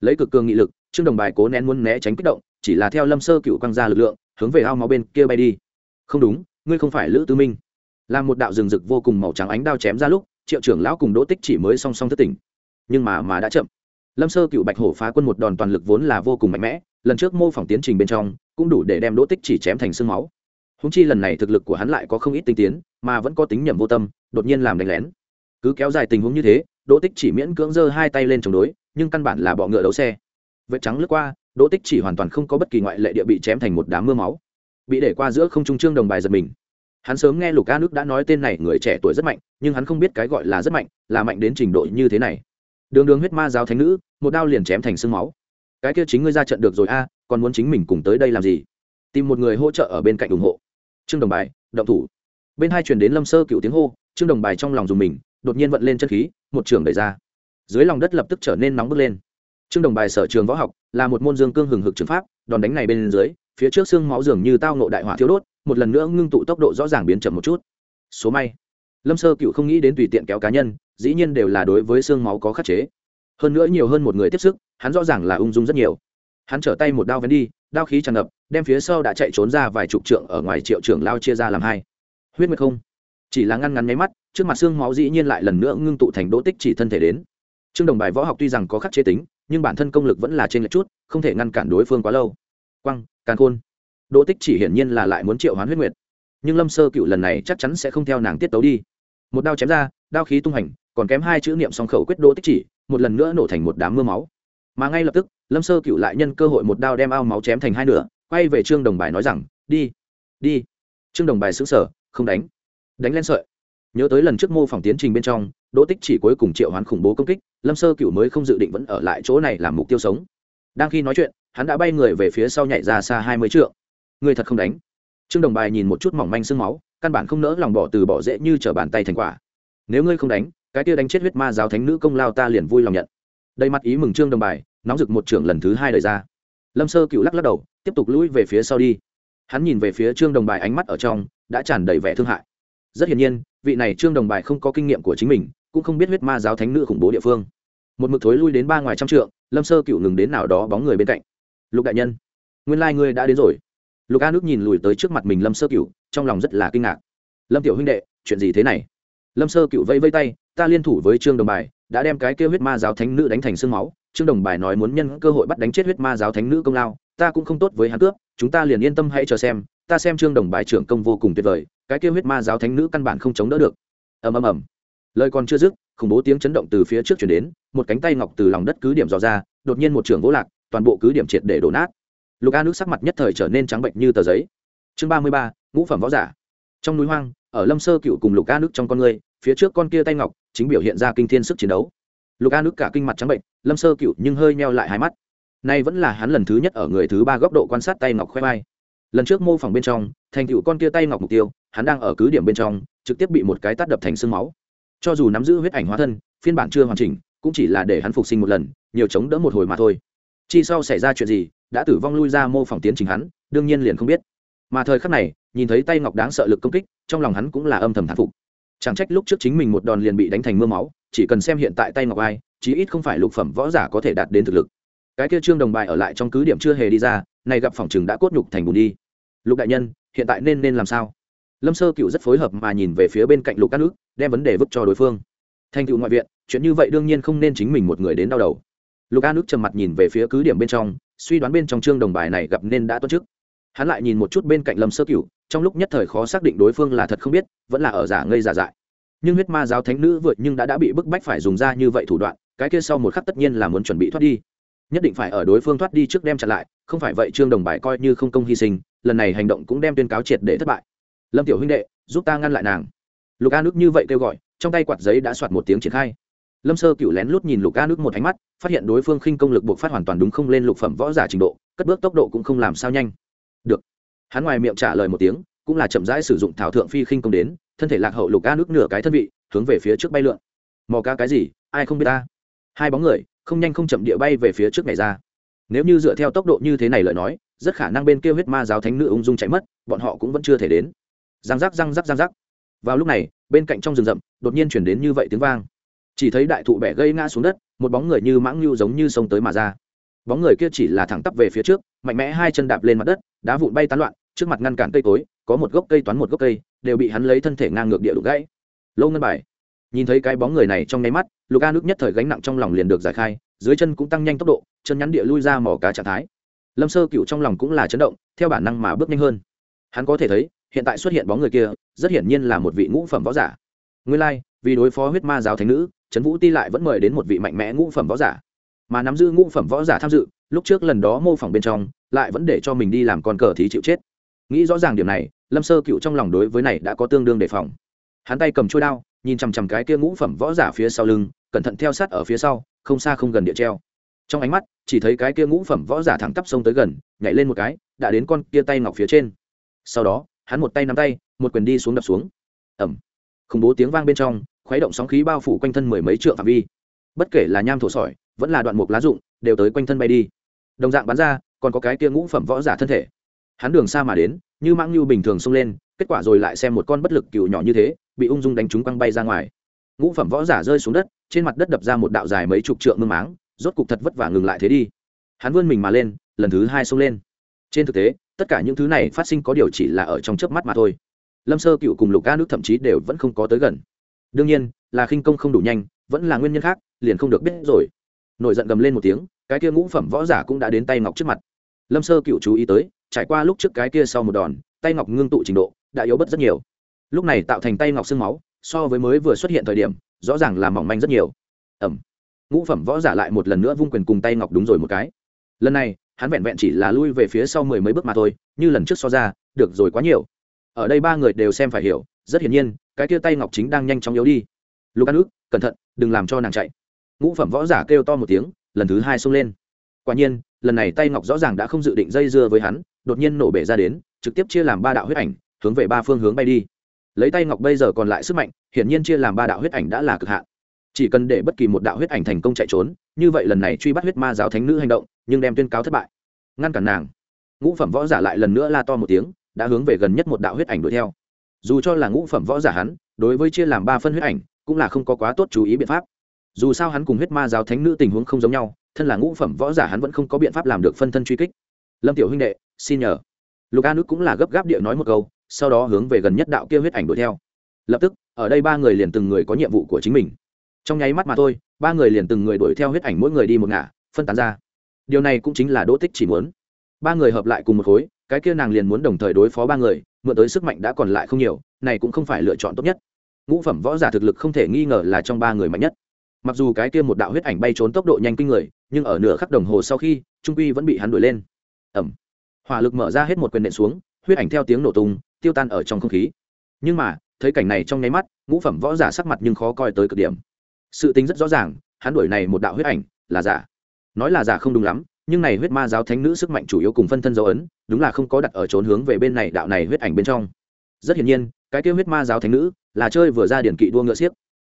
Lấy cực cường nghị lực, trương đồng bài cố nén muốn né tránh kích động, chỉ là theo lâm sơ cựu quăng ra lực lượng, hướng về ao máu bên kia bay đi. Không đúng, ngươi không phải lữ tư minh là một đạo rừng rực vô cùng màu trắng ánh đao chém ra lúc, triệu trưởng lão cùng đỗ tích chỉ mới song song thất tỉnh. Nhưng mà mà đã chậm. Lâm sơ cựu bạch hổ phá quân một đòn toàn lực vốn là vô cùng mạnh mẽ, lần trước mô phỏng tiến trình bên trong, cũng đủ để đem đỗ tích chỉ chém thành sương máu. Húng chi lần này thực lực của hắn lại có không ít tinh tiến, mà vẫn có tính nhầm vô tâm, đột nhiên làm đánh lén. Cứ kéo dài tình huống như thế, đỗ tích chỉ miễn cưỡng giơ hai tay lên chống đối, nhưng căn bản là bọ ngựa đấu xe. Vết trắng lướt qua, đỗ tích chỉ hoàn toàn không có bất kỳ ngoại lệ địa bị chém thành một đám mưa máu. Bị để qua giữa không trung trương đồng bài giật mình hắn sớm nghe lục a nước đã nói tên này người trẻ tuổi rất mạnh, nhưng hắn không biết cái gọi là rất mạnh, là mạnh đến trình độ như thế này. Đường đường huyết ma giáo thánh nữ, một đao liền chém thành sương máu. Cái kia chính ngươi ra trận được rồi a, còn muốn chính mình cùng tới đây làm gì? Tìm một người hỗ trợ ở bên cạnh ủng hộ. Trương đồng bài, động thủ. Bên hai truyền đến lâm sơ cựu tiếng hô, trương đồng bài trong lòng dùng mình, đột nhiên vận lên chân khí, một trường đẩy ra. Dưới lòng đất lập tức trở nên nóng bức lên. Trương đồng bài sở trường võ học, là một môn dương cương hừng hực trường pháp, đòn đánh này bên dưới, phía trước xương máu dường như tao nộ đại hỏa thiếu đốt một lần nữa ngưng tụ tốc độ rõ ràng biến chậm một chút. Số may. Lâm sơ cựu không nghĩ đến tùy tiện kéo cá nhân, dĩ nhiên đều là đối với xương máu có khắc chế. Hơn nữa nhiều hơn một người tiếp sức, hắn rõ ràng là ung dung rất nhiều. Hắn trở tay một đao vén đi, đao khí tràn ngập, đem phía sau đã chạy trốn ra vài chục trượng ở ngoài triệu trưởng lao chia ra làm hai. Huyết nguyệt không. Chỉ là ngăn ngắn nháy mắt, trước mặt xương máu dĩ nhiên lại lần nữa ngưng tụ thành đỗ tích chỉ thân thể đến. Trương đồng bài võ học tuy rằng có khắc chế tính, nhưng bản thân công lực vẫn là trên lệch chút, không thể ngăn cản đối phương quá lâu. Quăng, càn khôn đỗ tích chỉ hiển nhiên là lại muốn triệu hoán huyết nguyệt. Nhưng lâm sơ cựu lần này chắc chắn sẽ không theo nàng tiết tấu đi. Một đao chém ra, đao khí tung hành, còn kém hai chữ niệm song khẩu quyết đỗ tích chỉ, một lần nữa nổ thành một đám mưa máu. Mà ngay lập tức, lâm sơ cựu lại nhân cơ hội một đao đem ao máu chém thành hai nửa, quay về trương đồng bài nói rằng, đi đi. Trương đồng bài xứng sở không đánh. Đánh lên sợi. Nhớ tới lần trước mô phỏng tiến trình bên trong, đỗ tích chỉ cuối cùng triệu hoán khủng bố công kích, lâm sơ cựu mới không dự định vẫn ở lại chỗ này làm mục tiêu sống. Đang khi nói chuyện, hắn đã bay người về phía sau nhảy ra xa hai mươi trượng. Ngươi thật không đánh. Trương đồng bài nhìn một chút mỏng manh sương máu, căn bản không nỡ lòng bỏ từ bỏ dễ như t r ở bàn tay thành quả. Nếu ngươi không đánh, cái tia đánh chết huyết ma giáo thánh nữ công lao ta liền vui lòng nhận. Đầy mặt ý mừng trương đồng bài, nóng rực một trưởng lần thứ hai đời ra. Lâm sơ cựu lắc lắc đầu, tiếp tục lũi về phía sau đi. Hắn nhìn về phía trương đồng bài ánh mắt ở trong, đã tràn đầy vẻ thương hại. Rất hiển nhiên, vị này trương đồng bài không có kinh nghiệm của chính mình, cũng không biết huyết ma giáo thánh nữ khủng bố địa phương. Một mực thối lui đến ba ngoài trăm trượng, lâm sơ cựu ngừng đến nào đó bóng người bên cạnh. Lục đại nhân, nguyên lai、like、ngươi đã đến rồi lục a nước nhìn lùi tới trước mặt mình lâm sơ cựu trong lòng rất là kinh ngạc. Lâm tiểu huynh đệ, chuyện gì thế này? Lâm sơ cựu vây vây tay, ta liên thủ với trương đồng bài, đã đem cái kêu huyết ma giáo thánh nữ đánh thành sương máu. Trương đồng bài nói muốn nhân cơ hội bắt đánh chết huyết ma giáo thánh nữ công lao, ta cũng không tốt với hắn cướp, chúng ta liền yên tâm hãy chờ xem, ta xem trương đồng bài trưởng công vô cùng tuyệt vời, cái kêu huyết ma giáo thánh nữ căn bản không chống đỡ được. Ầm ầm ầm. Lời còn chưa dứt, khủng bố tiếng chấn động từ phía trước chuyển đến, một cánh tay ngọc từ lòng đất cứ điểm dò ra, đột nhiên một trường vỗ lạc, toàn bộ cứ điểm triệt để đổ nát lục a nước sắc mặt nhất thời trở nên trắng bệnh như tờ giấy. Chương ba mươi ba, ngũ phẩm võ giả. Trong núi hoang, ở lâm sơ cựu cùng lục a nước trong con người, phía trước con kia tay ngọc chính biểu hiện ra kinh thiên sức chiến đấu. Lục a nước cả kinh mặt trắng bệnh, lâm sơ cựu nhưng hơi meo lại hai mắt. Nay vẫn là hắn lần thứ nhất ở người thứ ba góc độ quan sát tay ngọc khoe vai. Lần trước mô phỏng bên trong, thành cựu con kia tay ngọc mục tiêu, hắn đang ở cứ điểm bên trong, trực tiếp bị một cái tát đập thành sương máu. Cho dù nắm giữ huyết ảnh hóa thân, phiên bản chưa hoàn chỉnh, cũng chỉ là để hắn phục sinh một lần, nhiều chống đỡ một hồi mà thôi. Chi sau xảy ra chuyện gì đã tử vong lui ra mô phỏng tiến trình hắn, đương nhiên liền không biết. Mà thời khắc này, nhìn thấy tay ngọc đáng sợ lực công kích, trong lòng hắn cũng là âm thầm thán phục. Chẳng trách lúc trước chính mình một đòn liền bị đánh thành mưa máu, chỉ cần xem hiện tại tay ngọc ai, chí ít không phải lục phẩm võ giả có thể đạt đến thực lực. Cái kia trương đồng bài ở lại trong cứ điểm chưa hề đi ra này gặp phòng chừng đã cốt nhục thành bùn đi. Lục đại nhân, hiện tại nên nên làm sao? Lâm sơ cựu rất phối hợp mà nhìn về phía bên cạnh lục các nước đem vấn đề vứt cho đối phương. Thành cựu ngoại viện, chuyện như vậy đương nhiên không nên chính mình một người đến đau đầu. Lục a nước trầm mặt nhìn về phía cứ điểm bên trong suy đoán bên trong chương đồng bài này gặp nên đã tuân chức. Hắn lại nhìn một chút bên cạnh lâm sơ cựu trong lúc nhất thời khó xác định đối phương là thật không biết, vẫn là ở giả ngây giả dại. Nhưng huyết ma giáo thánh nữ vượt nhưng đã đã bị bức bách phải dùng ra như vậy thủ đoạn, cái kia sau một khắc tất nhiên là muốn chuẩn bị thoát đi. Nhất định phải ở đối phương thoát đi trước đem chặn lại, không phải vậy trương đồng bài coi như không công hy sinh, lần này hành động cũng đem tuyên cáo triệt để thất bại. Lâm tiểu huynh đệ, giúp ta ngăn lại nàng. Lục a nước như vậy kêu gọi, trong tay quạt giấy đã soạt một tiếng triển khai lâm sơ cựu lén lút nhìn lục a nước một ánh mắt, phát hiện đối phương khinh công lực buộc phát hoàn toàn đúng không lên lục phẩm võ giả trình độ, cất bước tốc độ cũng không làm sao nhanh. Được. Hắn ngoài miệng trả lời một tiếng, cũng là chậm rãi sử dụng thảo thượng phi khinh công đến, thân thể lạc hậu lục a nước nửa cái thân vị, hướng về phía trước bay lượn. Mò ca cái gì, ai không biết ta? Hai bóng người, không nhanh không chậm địa bay về phía trước này ra. Nếu như dựa theo tốc độ như thế này lời nói, rất khả năng bên kia huyết ma giáo thánh nữ ung dung chạy mất, bọn họ cũng vẫn chưa thể đến. Răng rắc răng rắc răng rắc vào lúc này, bên cạnh trong rừng rậm, đột nhiên chuyển đến như vậy tiếng vang chỉ thấy đại thụ bẻ gây ngã xuống đất một bóng người như mãng nhu giống như sông tới mà ra. Bóng người kia chỉ là thẳng tắp về phía trước mạnh mẽ hai chân đạp lên mặt đất đá vụn bay tán loạn trước mặt ngăn cản cây cối có một gốc cây toán một gốc cây đều bị hắn lấy thân thể ngang ngược địa đục gãy. Lâu ngân bài. Nhìn thấy cái bóng người này trong nháy mắt lục a nước nhất thời gánh nặng trong lòng liền được giải khai dưới chân cũng tăng nhanh tốc độ chân nhắn địa lui ra mỏ cá trạng thái. Lâm sơ cựu trong lòng cũng là chấn động theo bản năng mà bước nhanh hơn. Hắn có thể thấy hiện tại xuất hiện bóng người kia rất hiển nhiên là một vị ngũ phẩm võ giả. Nguyên lai、like, vì đối phó huyết ma giáo thánh nữ trấn vũ ti lại vẫn mời đến một vị mạnh mẽ ngũ phẩm võ giả. Mà nắm giữ ngũ phẩm võ giả tham dự, lúc trước lần đó mô phỏng bên trong, lại vẫn để cho mình đi làm con cờ thí chịu chết. Nghĩ rõ ràng điểm này, lâm sơ cựu trong lòng đối với này đã có tương đương đề phòng. Hắn tay cầm trôi đao, nhìn chằm chằm cái kia ngũ phẩm võ giả phía sau lưng, cẩn thận theo sát ở phía sau, không xa không gần địa treo. Trong ánh mắt, chỉ thấy cái kia ngũ phẩm võ giả thẳng tắp sông tới gần, nhảy lên một cái, đã đến con kia tay ngọc phía trên. Sau đó, hắn một tay nắm tay, một quyền đi xuống đập xuống. Ẩm khủng bố tiếng vang bên trong khuấy động sóng khí bao phủ quanh thân mười mấy trượng phạm vi. Bất kể là nham thổ sỏi, vẫn là đoạn mục lá rụng, đều tới quanh thân bay đi. Đồng dạng bắn ra, còn có cái kia ngũ phẩm võ giả thân thể. Hắn đường xa mà đến, như mãng như bình thường xông lên, kết quả rồi lại xem một con bất lực cừu nhỏ như thế, bị ung dung đánh trúng quăng bay ra ngoài. Ngũ phẩm võ giả rơi xuống đất, trên mặt đất đập ra một đạo dài mấy chục trượng mương máng, rốt cục thật vất vả ngừng lại thế đi. Hắn vươn mình mà lên, lần thứ hai xông lên. Trên thực tế, tất cả những thứ này phát sinh có điều chỉ là ở trong chớp mắt mà thôi. Lâm sơ cựu cùng lục ca nước thậm chí đều vẫn không có tới gần đương nhiên, là khinh công không đủ nhanh, vẫn là nguyên nhân khác, liền không được biết rồi. Nổi giận gầm lên một tiếng, cái kia ngũ phẩm võ giả cũng đã đến tay ngọc trước mặt. Lâm sơ cựu chú ý tới, trải qua lúc trước cái kia sau một đòn, tay ngọc ngưng tụ trình độ, đã yếu bớt rất nhiều. Lúc này tạo thành tay ngọc xương máu, so với mới vừa xuất hiện thời điểm, rõ ràng là mỏng manh rất nhiều. Ẩm ngũ phẩm võ giả lại một lần nữa vung quyền cùng tay ngọc đúng rồi một cái. Lần này, hắn vẹn vẹn chỉ là lui về phía sau mười mấy bước mà thôi, như lần trước so ra, được rồi quá nhiều ở đây ba người đều xem phải hiểu, rất hiển nhiên, cái kia tay ngọc chính đang nhanh chóng yếu đi. Lục an ước, cẩn thận, đừng làm cho nàng chạy. Ngũ phẩm võ giả kêu to một tiếng, lần thứ hai xông lên. Quả nhiên, lần này tay ngọc rõ ràng đã không dự định dây dưa với hắn, đột nhiên nổ bể ra đến, trực tiếp chia làm ba đạo huyết ảnh, hướng về ba phương hướng bay đi. Lấy tay ngọc bây giờ còn lại sức mạnh, hiển nhiên chia làm ba đạo huyết ảnh đã là cực hạn. Chỉ cần để bất kỳ một đạo huyết ảnh thành công chạy trốn, như vậy lần này truy bắt huyết ma giáo thánh nữ hành động, nhưng đem tuyên cáo thất bại. Ngăn cản nàng. Ngũ phẩm võ giả lại lần nữa la to một tiếng đã hướng về gần nhất một đạo huyết ảnh đuổi theo. Dù cho là ngũ phẩm võ giả hắn, đối với chia làm ba phân huyết ảnh, cũng là không có quá tốt chú ý biện pháp. Dù sao hắn cùng huyết ma giáo thánh nữ tình huống không giống nhau, thân là ngũ phẩm võ giả hắn vẫn không có biện pháp làm được phân thân truy kích. Lâm tiểu huynh đệ, xin nhờ. Lục a nước cũng là gấp gáp địa nói một câu, sau đó hướng về gần nhất đạo kia huyết ảnh đuổi theo. Lập tức, ở đây ba người liền từng người có nhiệm vụ của chính mình. Trong nháy mắt mà thôi, ba người liền từng người đuổi theo huyết ảnh mỗi người đi một ngả, phân tán ra. Điều này cũng chính là đỗ tích chỉ muốn. Ba người hợp lại cùng một khối cái kia nàng liền muốn đồng thời đối phó ba người, mượn tới sức mạnh đã còn lại không nhiều, này cũng không phải lựa chọn tốt nhất. Ngũ phẩm võ giả thực lực không thể nghi ngờ là trong ba người mạnh nhất. Mặc dù cái kia một đạo huyết ảnh bay trốn tốc độ nhanh kinh người, nhưng ở nửa khắc đồng hồ sau khi, trung quy vẫn bị hắn đuổi lên. Ẩm hỏa lực mở ra hết một quyền nện xuống, huyết ảnh theo tiếng nổ tung, tiêu tan ở trong không khí. Nhưng mà, thấy cảnh này trong nháy mắt, ngũ phẩm võ giả sắc mặt nhưng khó coi tới cực điểm. Sự tính rất rõ ràng, hắn đuổi này một đạo huyết ảnh là giả. Nói là giả không đúng lắm nhưng này huyết ma giáo thánh nữ sức mạnh chủ yếu cùng phân thân dấu ấn, đúng là không có đặt ở trốn hướng về bên này đạo này huyết ảnh bên trong. Rất hiển nhiên, cái kêu huyết ma giáo thánh nữ là chơi vừa ra điển kỵ đua ngựa xiếc.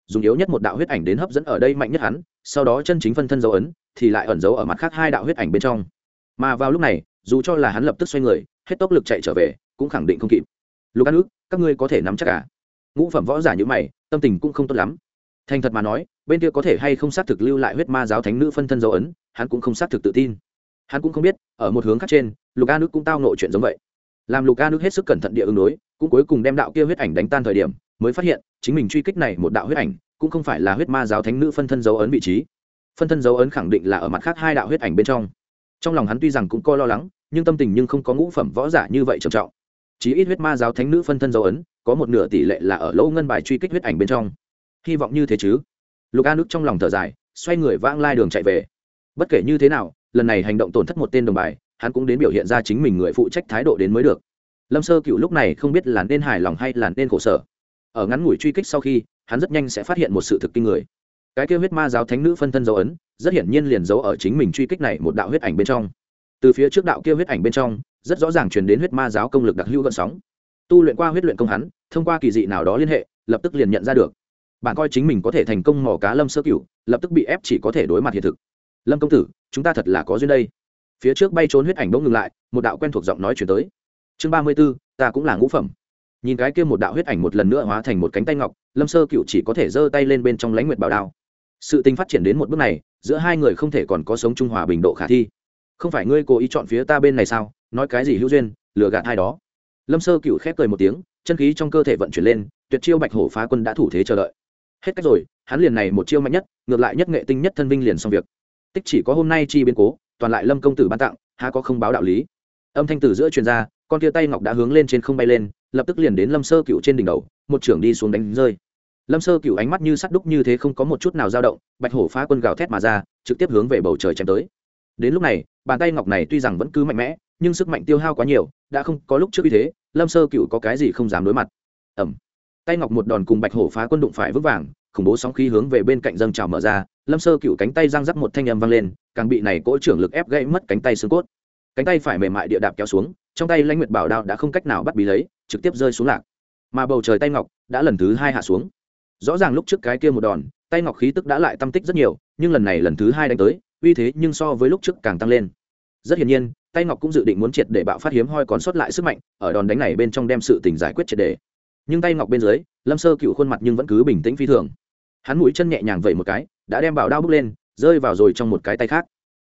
Dùng yếu nhất một đạo huyết ảnh đến hấp dẫn ở đây mạnh nhất hắn, sau đó chân chính phân thân dấu ấn thì lại ẩn giấu ở mặt khác hai đạo huyết ảnh bên trong. Mà vào lúc này, dù cho là hắn lập tức xoay người, hết tốc lực chạy trở về, cũng khẳng định không kịp. Lục an ước, các ngươi có thể nắm chắc cả à? ngũ phẩm võ giả như mày, tâm tình cũng không tốt lắm thành thật mà nói, bên kia có thể hay không xác thực lưu lại huyết ma giáo thánh nữ phân thân dấu ấn, hắn cũng không xác thực tự tin. Hắn cũng không biết, ở một hướng khác trên, lục a nước cũng tao nội chuyện giống vậy. Làm lục a nước hết sức cẩn thận địa ứng đối, cũng cuối cùng đem đạo kia huyết ảnh đánh tan thời điểm, mới phát hiện, chính mình truy kích này một đạo huyết ảnh, cũng không phải là huyết ma giáo thánh nữ phân thân dấu ấn vị trí. Phân thân dấu ấn khẳng định là ở mặt khác hai đạo huyết ảnh bên trong. Trong lòng hắn tuy rằng cũng coi lo lắng, nhưng tâm tình nhưng không có ngũ phẩm võ giả như vậy trầm trọng. Chí ít huyết ma giáo thánh nữ phân thân dấu ấn, có một nửa tỷ lệ là ở lỗ ngân bài truy kích huyết ảnh bên trong hy vọng như thế chứ? Lục a nước trong lòng thở dài, xoay người vãng lai đường chạy về. Bất kể như thế nào, lần này hành động tổn thất một tên đồng bài, hắn cũng đến biểu hiện ra chính mình người phụ trách thái độ đến mới được. Lâm sơ cựu lúc này không biết là nên hài lòng hay là nên khổ sở. Ở ngắn ngủi truy kích sau khi, hắn rất nhanh sẽ phát hiện một sự thực kinh người. Cái kêu huyết ma giáo thánh nữ phân thân dấu ấn, rất hiển nhiên liền giấu ở chính mình truy kích này một đạo huyết ảnh bên trong. Từ phía trước đạo kia huyết ảnh bên trong, rất rõ ràng truyền đến huyết ma giáo công lực đặc hữu gợn sóng. Tu luyện qua huyết luyện công hắn, thông qua kỳ dị nào đó liên hệ, lập tức liền nhận ra được bạn coi chính mình có thể thành công mò cá lâm sơ cửu, lập tức bị ép chỉ có thể đối mặt hiện thực. Lâm công tử, chúng ta thật là có duyên đây. Phía trước bay trốn huyết ảnh bỗng ngừng lại, một đạo quen thuộc giọng nói chuyển tới. Chương ba mươi b ố ta cũng là ngũ phẩm. Nhìn cái kia một đạo huyết ảnh một lần nữa hóa thành một cánh tay ngọc, lâm sơ cựu chỉ có thể giơ tay lên bên trong lãnh nguyệt bảo đao. Sự tình phát triển đến một bước này, giữa hai người không thể còn có sống trung hòa bình độ khả thi. Không phải ngươi cố ý chọn phía ta bên này sao? Nói cái gì hữu duyên, lừa gạt hai đó? Lâm sơ cựu khép cười một tiếng, chân khí trong cơ thể vận chuyển lên, tuyệt chiêu bạch hổ phá quân đã thủ thế chờ đợi hết cách rồi, hắn liền này một chiêu mạnh nhất, ngược lại nhất nghệ tinh nhất thân vinh liền xong việc. Tích chỉ có hôm nay chi biến cố, toàn lại lâm công tử ban tặng, há có không báo đạo lý. Âm thanh từ giữa truyền ra, con kia tay ngọc đã hướng lên trên không bay lên, lập tức liền đến lâm sơ cựu trên đỉnh đầu, một trưởng đi xuống đánh rơi. Lâm sơ cựu ánh mắt như sắt đúc như thế không có một chút nào dao động, bạch hổ phá quân gào thét mà ra, trực tiếp hướng về bầu trời chém tới. Đến lúc này, bàn tay ngọc này tuy rằng vẫn cứ mạnh mẽ, nhưng sức mạnh tiêu hao quá nhiều, đã không có lúc trước như thế, lâm sơ cựu có cái gì không dám đối mặt. Ẩm tay ngọc một đòn cùng bạch hổ phá quân đụng phải vững vàng, khủng bố sóng khí hướng về bên cạnh dâng trào mở ra, lâm sơ cựu cánh tay giang rắc một thanh âm vang lên, càng bị này cỗ trưởng lực ép gãy mất cánh tay xương cốt. Cánh tay phải mềm mại địa đạp kéo xuống, trong tay lãnh nguyệt bảo đao đã không cách nào bắt bí lấy, trực tiếp rơi xuống lạc. Mà bầu trời tay ngọc đã lần thứ hai hạ xuống. Rõ ràng lúc trước cái kia một đòn, tay ngọc khí tức đã lại tâm tích rất nhiều, nhưng lần này lần thứ hai đánh tới, uy thế nhưng so với lúc trước càng tăng lên. Rất hiển nhiên, tay ngọc cũng dự định muốn triệt để bạo phát hiếm hoi còn sót lại sức mạnh, ở đòn đánh này bên trong đem sự tình giải quyết triệt để nhưng tay ngọc bên dưới, lâm sơ cựu khuôn mặt nhưng vẫn cứ bình tĩnh phi thường. Hắn mũi chân nhẹ nhàng vẩy một cái, đã đem bảo đao bước lên, rơi vào rồi trong một cái tay khác.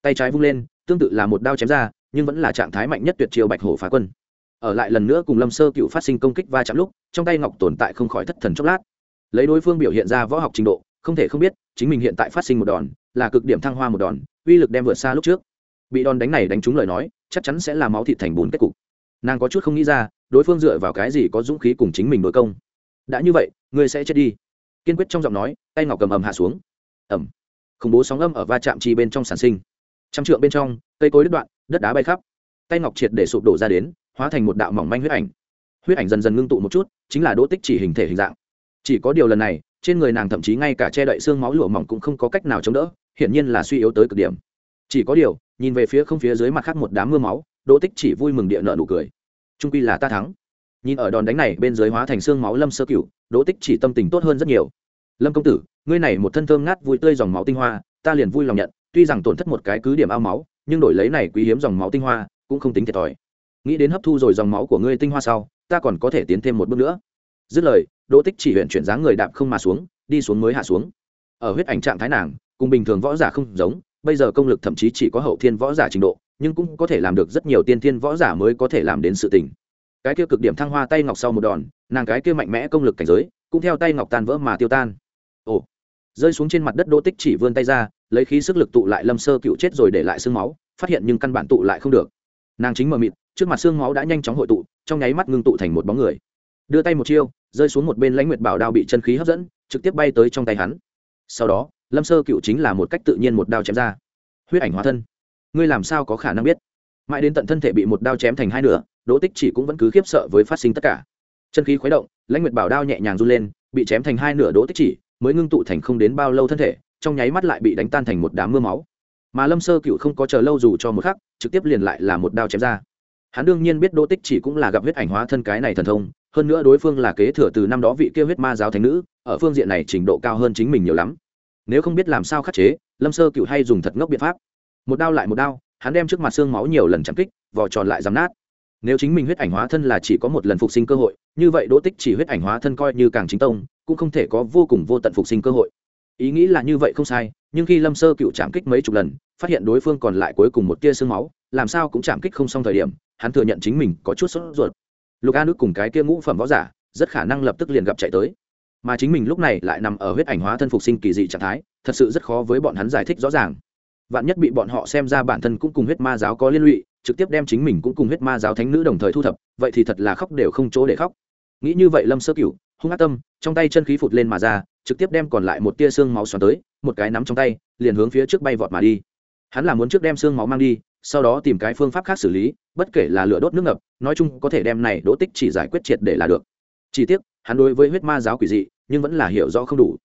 Tay trái vung lên, tương tự là một đao chém ra, nhưng vẫn là trạng thái mạnh nhất tuyệt chiêu bạch hổ phá quân. Ở lại lần nữa cùng lâm sơ cựu phát sinh công kích va chạm lúc, trong tay ngọc tồn tại không khỏi thất thần chốc lát. Lấy đối phương biểu hiện ra võ học trình độ, không thể không biết, chính mình hiện tại phát sinh một đòn, là cực điểm thăng hoa một đòn, uy lực đem vượt xa lúc trước. Bị đòn đánh này đánh trúng lời nói, chắc chắn sẽ là máu thịt thành bùn kết cục. Nàng có chút không nghĩ ra đối phương dựa vào cái gì có dũng khí cùng chính mình đối công? Đã như vậy, ngươi sẽ chết đi. Kiên quyết trong giọng nói, tay ngọc cầm ầm hạ xuống. Ẩm khủng bố sóng âm ở va chạm chi bên trong sản sinh. Trăm trượng bên trong, cây cối đứt đoạn, đất đá bay khắp. Tay ngọc triệt để sụp đổ ra đến, hóa thành một đạo mỏng manh huyết ảnh. Huyết ảnh dần dần ngưng tụ một chút, chính là đỗ tích chỉ hình thể hình dạng. Chỉ có điều lần này, trên người nàng thậm chí ngay cả che đậy xương máu lụa mỏng cũng không có cách nào chống đỡ, hiển nhiên là suy yếu tới cực điểm. Chỉ có điều, nhìn về phía không phía dưới mặt khác một đám mưa máu, đỗ tích chỉ vui mừng địa nợ nụ cười trung quy là ta thắng. Nhìn ở đòn đánh này, bên dưới hóa thành xương máu lâm sơ cửu, đỗ tích chỉ tâm tình tốt hơn rất nhiều. Lâm công tử, ngươi này một thân thơm ngát vui tươi dòng máu tinh hoa, ta liền vui lòng nhận, tuy rằng tổn thất một cái cứ điểm ao máu, nhưng đổi lấy này quý hiếm dòng máu tinh hoa, cũng không tính thiệt thòi. Nghĩ đến hấp thu rồi dòng máu của ngươi tinh hoa sau, ta còn có thể tiến thêm một bước nữa. Dứt lời, đỗ tích chỉ huyện chuyển dáng người đạp không mà xuống, đi xuống mới hạ xuống. Ở huyết ảnh trạng thái nàng, cùng bình thường võ giả không giống, bây giờ công lực thậm chí chỉ có hậu thiên võ giả trình độ nhưng cũng có thể làm được rất nhiều tiên thiên võ giả mới có thể làm đến sự tình. Cái kia cực điểm thăng hoa tay ngọc sau một đòn, nàng cái kia mạnh mẽ công lực cảnh giới, cũng theo tay ngọc tan vỡ mà tiêu tan. Ồ, rơi xuống trên mặt đất đỗ tích chỉ vươn tay ra, lấy khí sức lực tụ lại lâm sơ cựu chết rồi để lại xương máu, phát hiện nhưng căn bản tụ lại không được. Nàng chính mờ mịt, trước mặt xương máu đã nhanh chóng hội tụ, trong nháy mắt ngưng tụ thành một bóng người. Đưa tay một chiêu, rơi xuống một bên lãnh nguyệt bảo đao bị chân khí hấp dẫn, trực tiếp bay tới trong tay hắn. Sau đó, lâm sơ cựu chính là một cách tự nhiên một đao chém ra. Huyết ảnh hóa thân ngươi làm sao có khả năng biết? Mãi đến tận thân thể bị một đao chém thành hai nửa, đỗ tích chỉ cũng vẫn cứ khiếp sợ với phát sinh tất cả. Chân khí khuấy động, lãnh nguyệt bảo đao nhẹ nhàng run lên, bị chém thành hai nửa đỗ tích chỉ mới ngưng tụ thành không đến bao lâu thân thể, trong nháy mắt lại bị đánh tan thành một đám mưa máu. Mà lâm sơ cựu không có chờ lâu dù cho một khắc, trực tiếp liền lại là một đao chém ra. Hắn đương nhiên biết đỗ tích chỉ cũng là gặp huyết ảnh hóa thân cái này thần thông, hơn nữa đối phương là kế thừa từ năm đó vị kia huyết ma giáo thánh nữ, ở phương diện này trình độ cao hơn chính mình nhiều lắm. Nếu không biết làm sao khắc chế, lâm sơ cựu hay dùng thật ngốc biện pháp một đao lại một đao, hắn đem trước mặt xương máu nhiều lần chạm kích, vò tròn lại dám nát. Nếu chính mình huyết ảnh hóa thân là chỉ có một lần phục sinh cơ hội, như vậy đỗ tích chỉ huyết ảnh hóa thân coi như càng chính tông, cũng không thể có vô cùng vô tận phục sinh cơ hội. Ý nghĩ là như vậy không sai, nhưng khi lâm sơ cựu chạm kích mấy chục lần, phát hiện đối phương còn lại cuối cùng một tia xương máu, làm sao cũng chạm kích không xong thời điểm, hắn thừa nhận chính mình có chút sốt ruột. Lục a nước cùng cái kia ngũ phẩm võ giả, rất khả năng lập tức liền gặp chạy tới. Mà chính mình lúc này lại nằm ở huyết ảnh hóa thân phục sinh kỳ dị trạng thái, thật sự rất khó với bọn hắn giải thích rõ ràng vạn nhất bị bọn họ xem ra bản thân cũng cùng huyết ma giáo có liên lụy, trực tiếp đem chính mình cũng cùng huyết ma giáo thánh nữ đồng thời thu thập, vậy thì thật là khóc đều không chỗ để khóc. Nghĩ như vậy lâm sơ cửu, hung ác tâm, trong tay chân khí phụt lên mà ra, trực tiếp đem còn lại một tia xương máu xoắn tới, một cái nắm trong tay, liền hướng phía trước bay vọt mà đi. Hắn là muốn trước đem xương máu mang đi, sau đó tìm cái phương pháp khác xử lý, bất kể là lửa đốt nước ngập, nói chung có thể đem này đỗ tích chỉ giải quyết triệt để là được. Chỉ tiếc, hắn đối với huyết ma giáo quỷ dị, nhưng vẫn là hiểu rõ không đủ.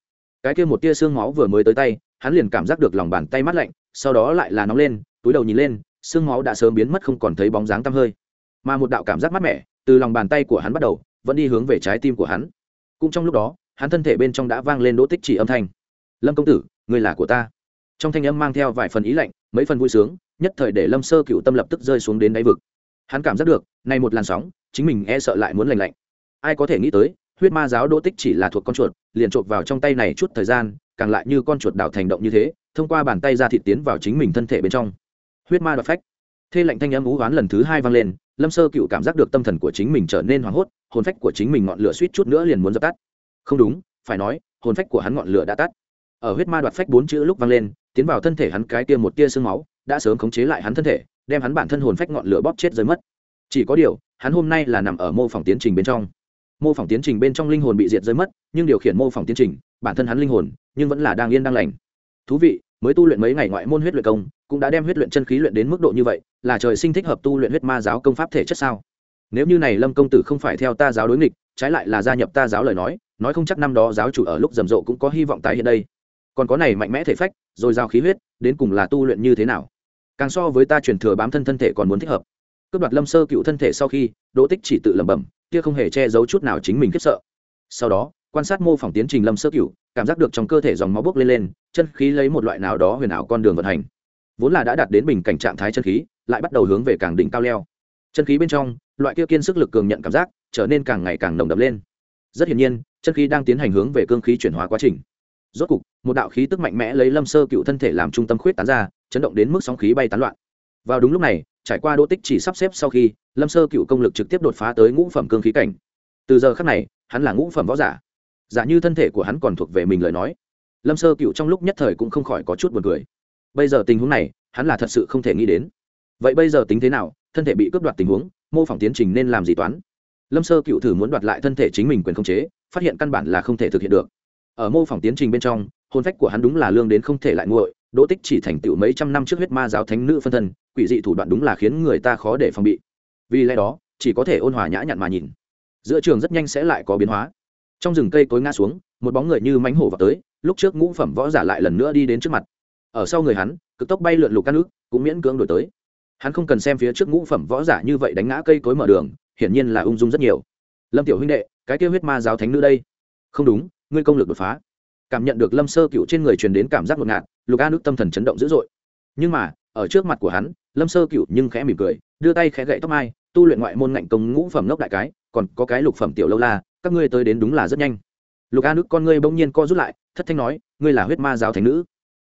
Cái kia một tia xương máu vừa mới tới tay, hắn liền cảm giác được lòng bàn tay mát lạnh sau đó lại là nóng lên, túi đầu nhìn lên, xương máu đã sớm biến mất không còn thấy bóng dáng tăm hơi. Mà một đạo cảm giác mát mẻ, từ lòng bàn tay của hắn bắt đầu, vẫn đi hướng về trái tim của hắn. Cũng trong lúc đó, hắn thân thể bên trong đã vang lên đỗ tích chỉ âm thanh. Lâm công tử, người là của ta. Trong thanh âm mang theo vài phần ý lạnh, mấy phần vui sướng, nhất thời để lâm sơ cựu tâm lập tức rơi xuống đến đáy vực. Hắn cảm giác được nay một làn sóng, chính mình e sợ lại muốn lành lạnh. Ai có thể nghĩ tới, huyết ma giáo đỗ tích chỉ là thuộc con chuột, liền chộp vào trong tay này chút thời gian, càng lại như con chuột đảo thành động như thế thông qua bàn tay ra thịt tiến vào chính mình thân thể bên trong. Huyết ma đoạt phách. Thê lạnh thanh âm ú oán lần thứ hai vang lên, lâm sơ cựu cảm giác được tâm thần của chính mình trở nên hoảng hốt, hồn phách của chính mình ngọn lửa suýt chút nữa liền muốn dập tắt. Không đúng, phải nói, hồn phách của hắn ngọn lửa đã tắt. Ở huyết ma đoạt phách bốn chữ lúc vang lên, tiến vào thân thể hắn cái tia một tia sương máu, đã sớm khống chế lại hắn thân thể, đem hắn bản thân hồn phách ngọn lửa bóp chết rơi mất. Chỉ có điều, hắn hôm nay là nằm ở mô phỏng tiến trình bên trong. Mô phỏng tiến trình bên trong linh hồn bị diệt rơi mất, nhưng điều khiển mô phỏng tiến trình, bản thân hắn linh hồn, nhưng vẫn là đang yên đang lành. Thú vị mới tu luyện mấy ngày ngoại môn huyết luyện công, cũng đã đem huyết luyện chân khí luyện đến mức độ như vậy, là trời sinh thích hợp tu luyện huyết ma giáo công pháp thể chất sao? Nếu như này lâm công tử không phải theo ta giáo đối nghịch, trái lại là gia nhập ta giáo lời nói nói không chắc năm đó giáo chủ ở lúc rầm rộ cũng có hy vọng tái hiện đây. Còn có này mạnh mẽ thể phách, rồi giao khí huyết, đến cùng là tu luyện như thế nào? Càng so với ta truyền thừa bám thân thân thể còn muốn thích hợp. Cướp đoạt lâm sơ cựu thân thể sau khi, đỗ tích chỉ tự lẩm bẩm, kia không hề che giấu chút nào chính mình khiếp sợ. Sau đó quan sát mô phỏng tiến trình lâm sơ cựu cảm giác được trong cơ thể dòng máu bốc lên lên, chân khí lấy một loại nào đó huyền ảo con đường vận hành. Vốn là đã đạt đến bình cảnh trạng thái chân khí, lại bắt đầu hướng về càng đỉnh cao leo. Chân khí bên trong, loại kia kiên sức lực cường nhận cảm giác trở nên càng ngày càng nồng đậm lên. Rất hiển nhiên, chân khí đang tiến hành hướng về cương khí chuyển hóa quá trình. Rốt cục, một đạo khí tức mạnh mẽ lấy lâm sơ cựu thân thể làm trung tâm khuyết tán ra, chấn động đến mức sóng khí bay tán loạn. Vào đúng lúc này, trải qua đỗ tích chỉ sắp xếp sau khi, lâm sơ cựu công lực trực tiếp đột phá tới ngũ phẩm cương khí cảnh. Từ giờ khác này, hắn là ngũ phẩm võ giả giả như thân thể của hắn còn thuộc về mình lời nói, lâm sơ cựu trong lúc nhất thời cũng không khỏi có chút buồn cười. Bây giờ tình huống này, hắn là thật sự không thể nghĩ đến. Vậy bây giờ tính thế nào? Thân thể bị cướp đoạt tình huống, mô phỏng tiến trình nên làm gì toán? Lâm sơ cựu thử muốn đoạt lại thân thể chính mình quyền khống chế, phát hiện căn bản là không thể thực hiện được. Ở mô phỏng tiến trình bên trong, hồn phách của hắn đúng là lương đến không thể lại nguội, đỗ tích chỉ thành tựu mấy trăm năm trước huyết ma giáo thánh nữ phân thân, quỷ dị thủ đoạn đúng là khiến người ta khó để phòng bị. Vì lẽ đó, chỉ có thể ôn hòa nhã nhặn mà nhìn. Giữa trường rất nhanh sẽ lại có biến hóa trong rừng cây cối ngã xuống, một bóng người như mánh hổ vào tới, lúc trước ngũ phẩm võ giả lại lần nữa đi đến trước mặt. Ở sau người hắn, cực tốc bay lượn lục căn nước, cũng miễn cưỡng đổi tới. Hắn không cần xem phía trước ngũ phẩm võ giả như vậy đánh ngã cây cối mở đường, hiển nhiên là ung dung rất nhiều. Lâm tiểu huynh đệ, cái kêu huyết ma giáo thánh nữ đây. Không đúng, ngươi công lực đột phá. Cảm nhận được lâm sơ cựu trên người truyền đến cảm giác ngột ngạt, lục a nước tâm thần chấn động dữ dội. Nhưng mà, ở trước mặt của hắn, lâm sơ cựu nhưng khẽ mỉm cười, đưa tay khẽ gậy tóc mai, tu luyện ngoại môn ngạnh công ngũ phẩm ngốc đại cái, còn có cái lục phẩm tiểu lâu la các ngươi tới đến đúng là rất nhanh. Lục a nước con ngươi bỗng nhiên co rút lại, thất thanh nói, ngươi là huyết ma giáo thành nữ.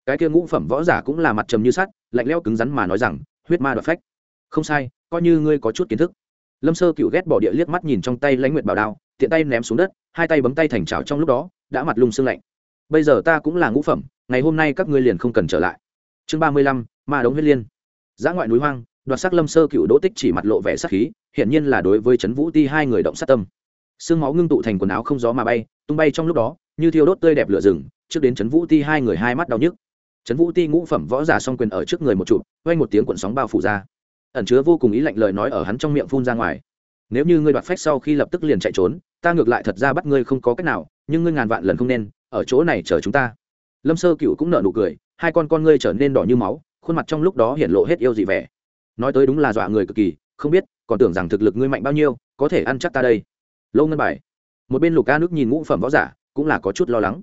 Cái kia ngũ phẩm võ giả cũng là mặt trầm như sắt, lạnh leo cứng rắn mà nói rằng, huyết ma đoạt phách. Không sai, coi như ngươi có chút kiến thức. Lâm sơ cựu ghét bỏ địa liếc mắt nhìn trong tay lãnh nguyệt bảo đao, tiện tay ném xuống đất, hai tay bấm tay thành trào trong lúc đó, đã mặt lung xương lạnh. Bây giờ ta cũng là ngũ phẩm, ngày hôm nay các ngươi liền không cần trở lại. Chương ba mươi lăm, ma đống huyết liên. Giã ngoại núi hoang, đoạt sắc lâm sơ cựu đỗ tích chỉ mặt lộ vẻ sắc khí hiện nhiên là đối với trấn vũ ti hai người động sát tâm sương máu ngưng tụ thành quần áo không gió mà bay, tung bay trong lúc đó, như thiêu đốt tươi đẹp lửa rừng, trước đến trấn vũ ti hai người hai mắt đau nhức. Trấn vũ ti ngũ phẩm võ giả song quyền ở trước người một trụ quanh một tiếng cuộn sóng bao phủ ra. Ẩn chứa vô cùng ý lạnh lời nói ở hắn trong miệng phun ra ngoài. Nếu như ngươi đoạt phách sau khi lập tức liền chạy trốn, ta ngược lại thật ra bắt ngươi không có cách nào, nhưng ngươi ngàn vạn lần không nên, ở chỗ này chờ chúng ta. Lâm sơ cựu cũng nở nụ cười, hai con con ngươi trở nên đỏ như máu, khuôn mặt trong lúc đó hiện lộ hết yêu dị vẻ. Nói tới đúng là dọa người cực kỳ, không biết, còn tưởng rằng thực lực ngươi mạnh bao nhiêu, có thể ăn chắc ta đây lâu ngân bài. Một bên lục ca nước nhìn ngũ phẩm võ giả, cũng là có chút lo lắng.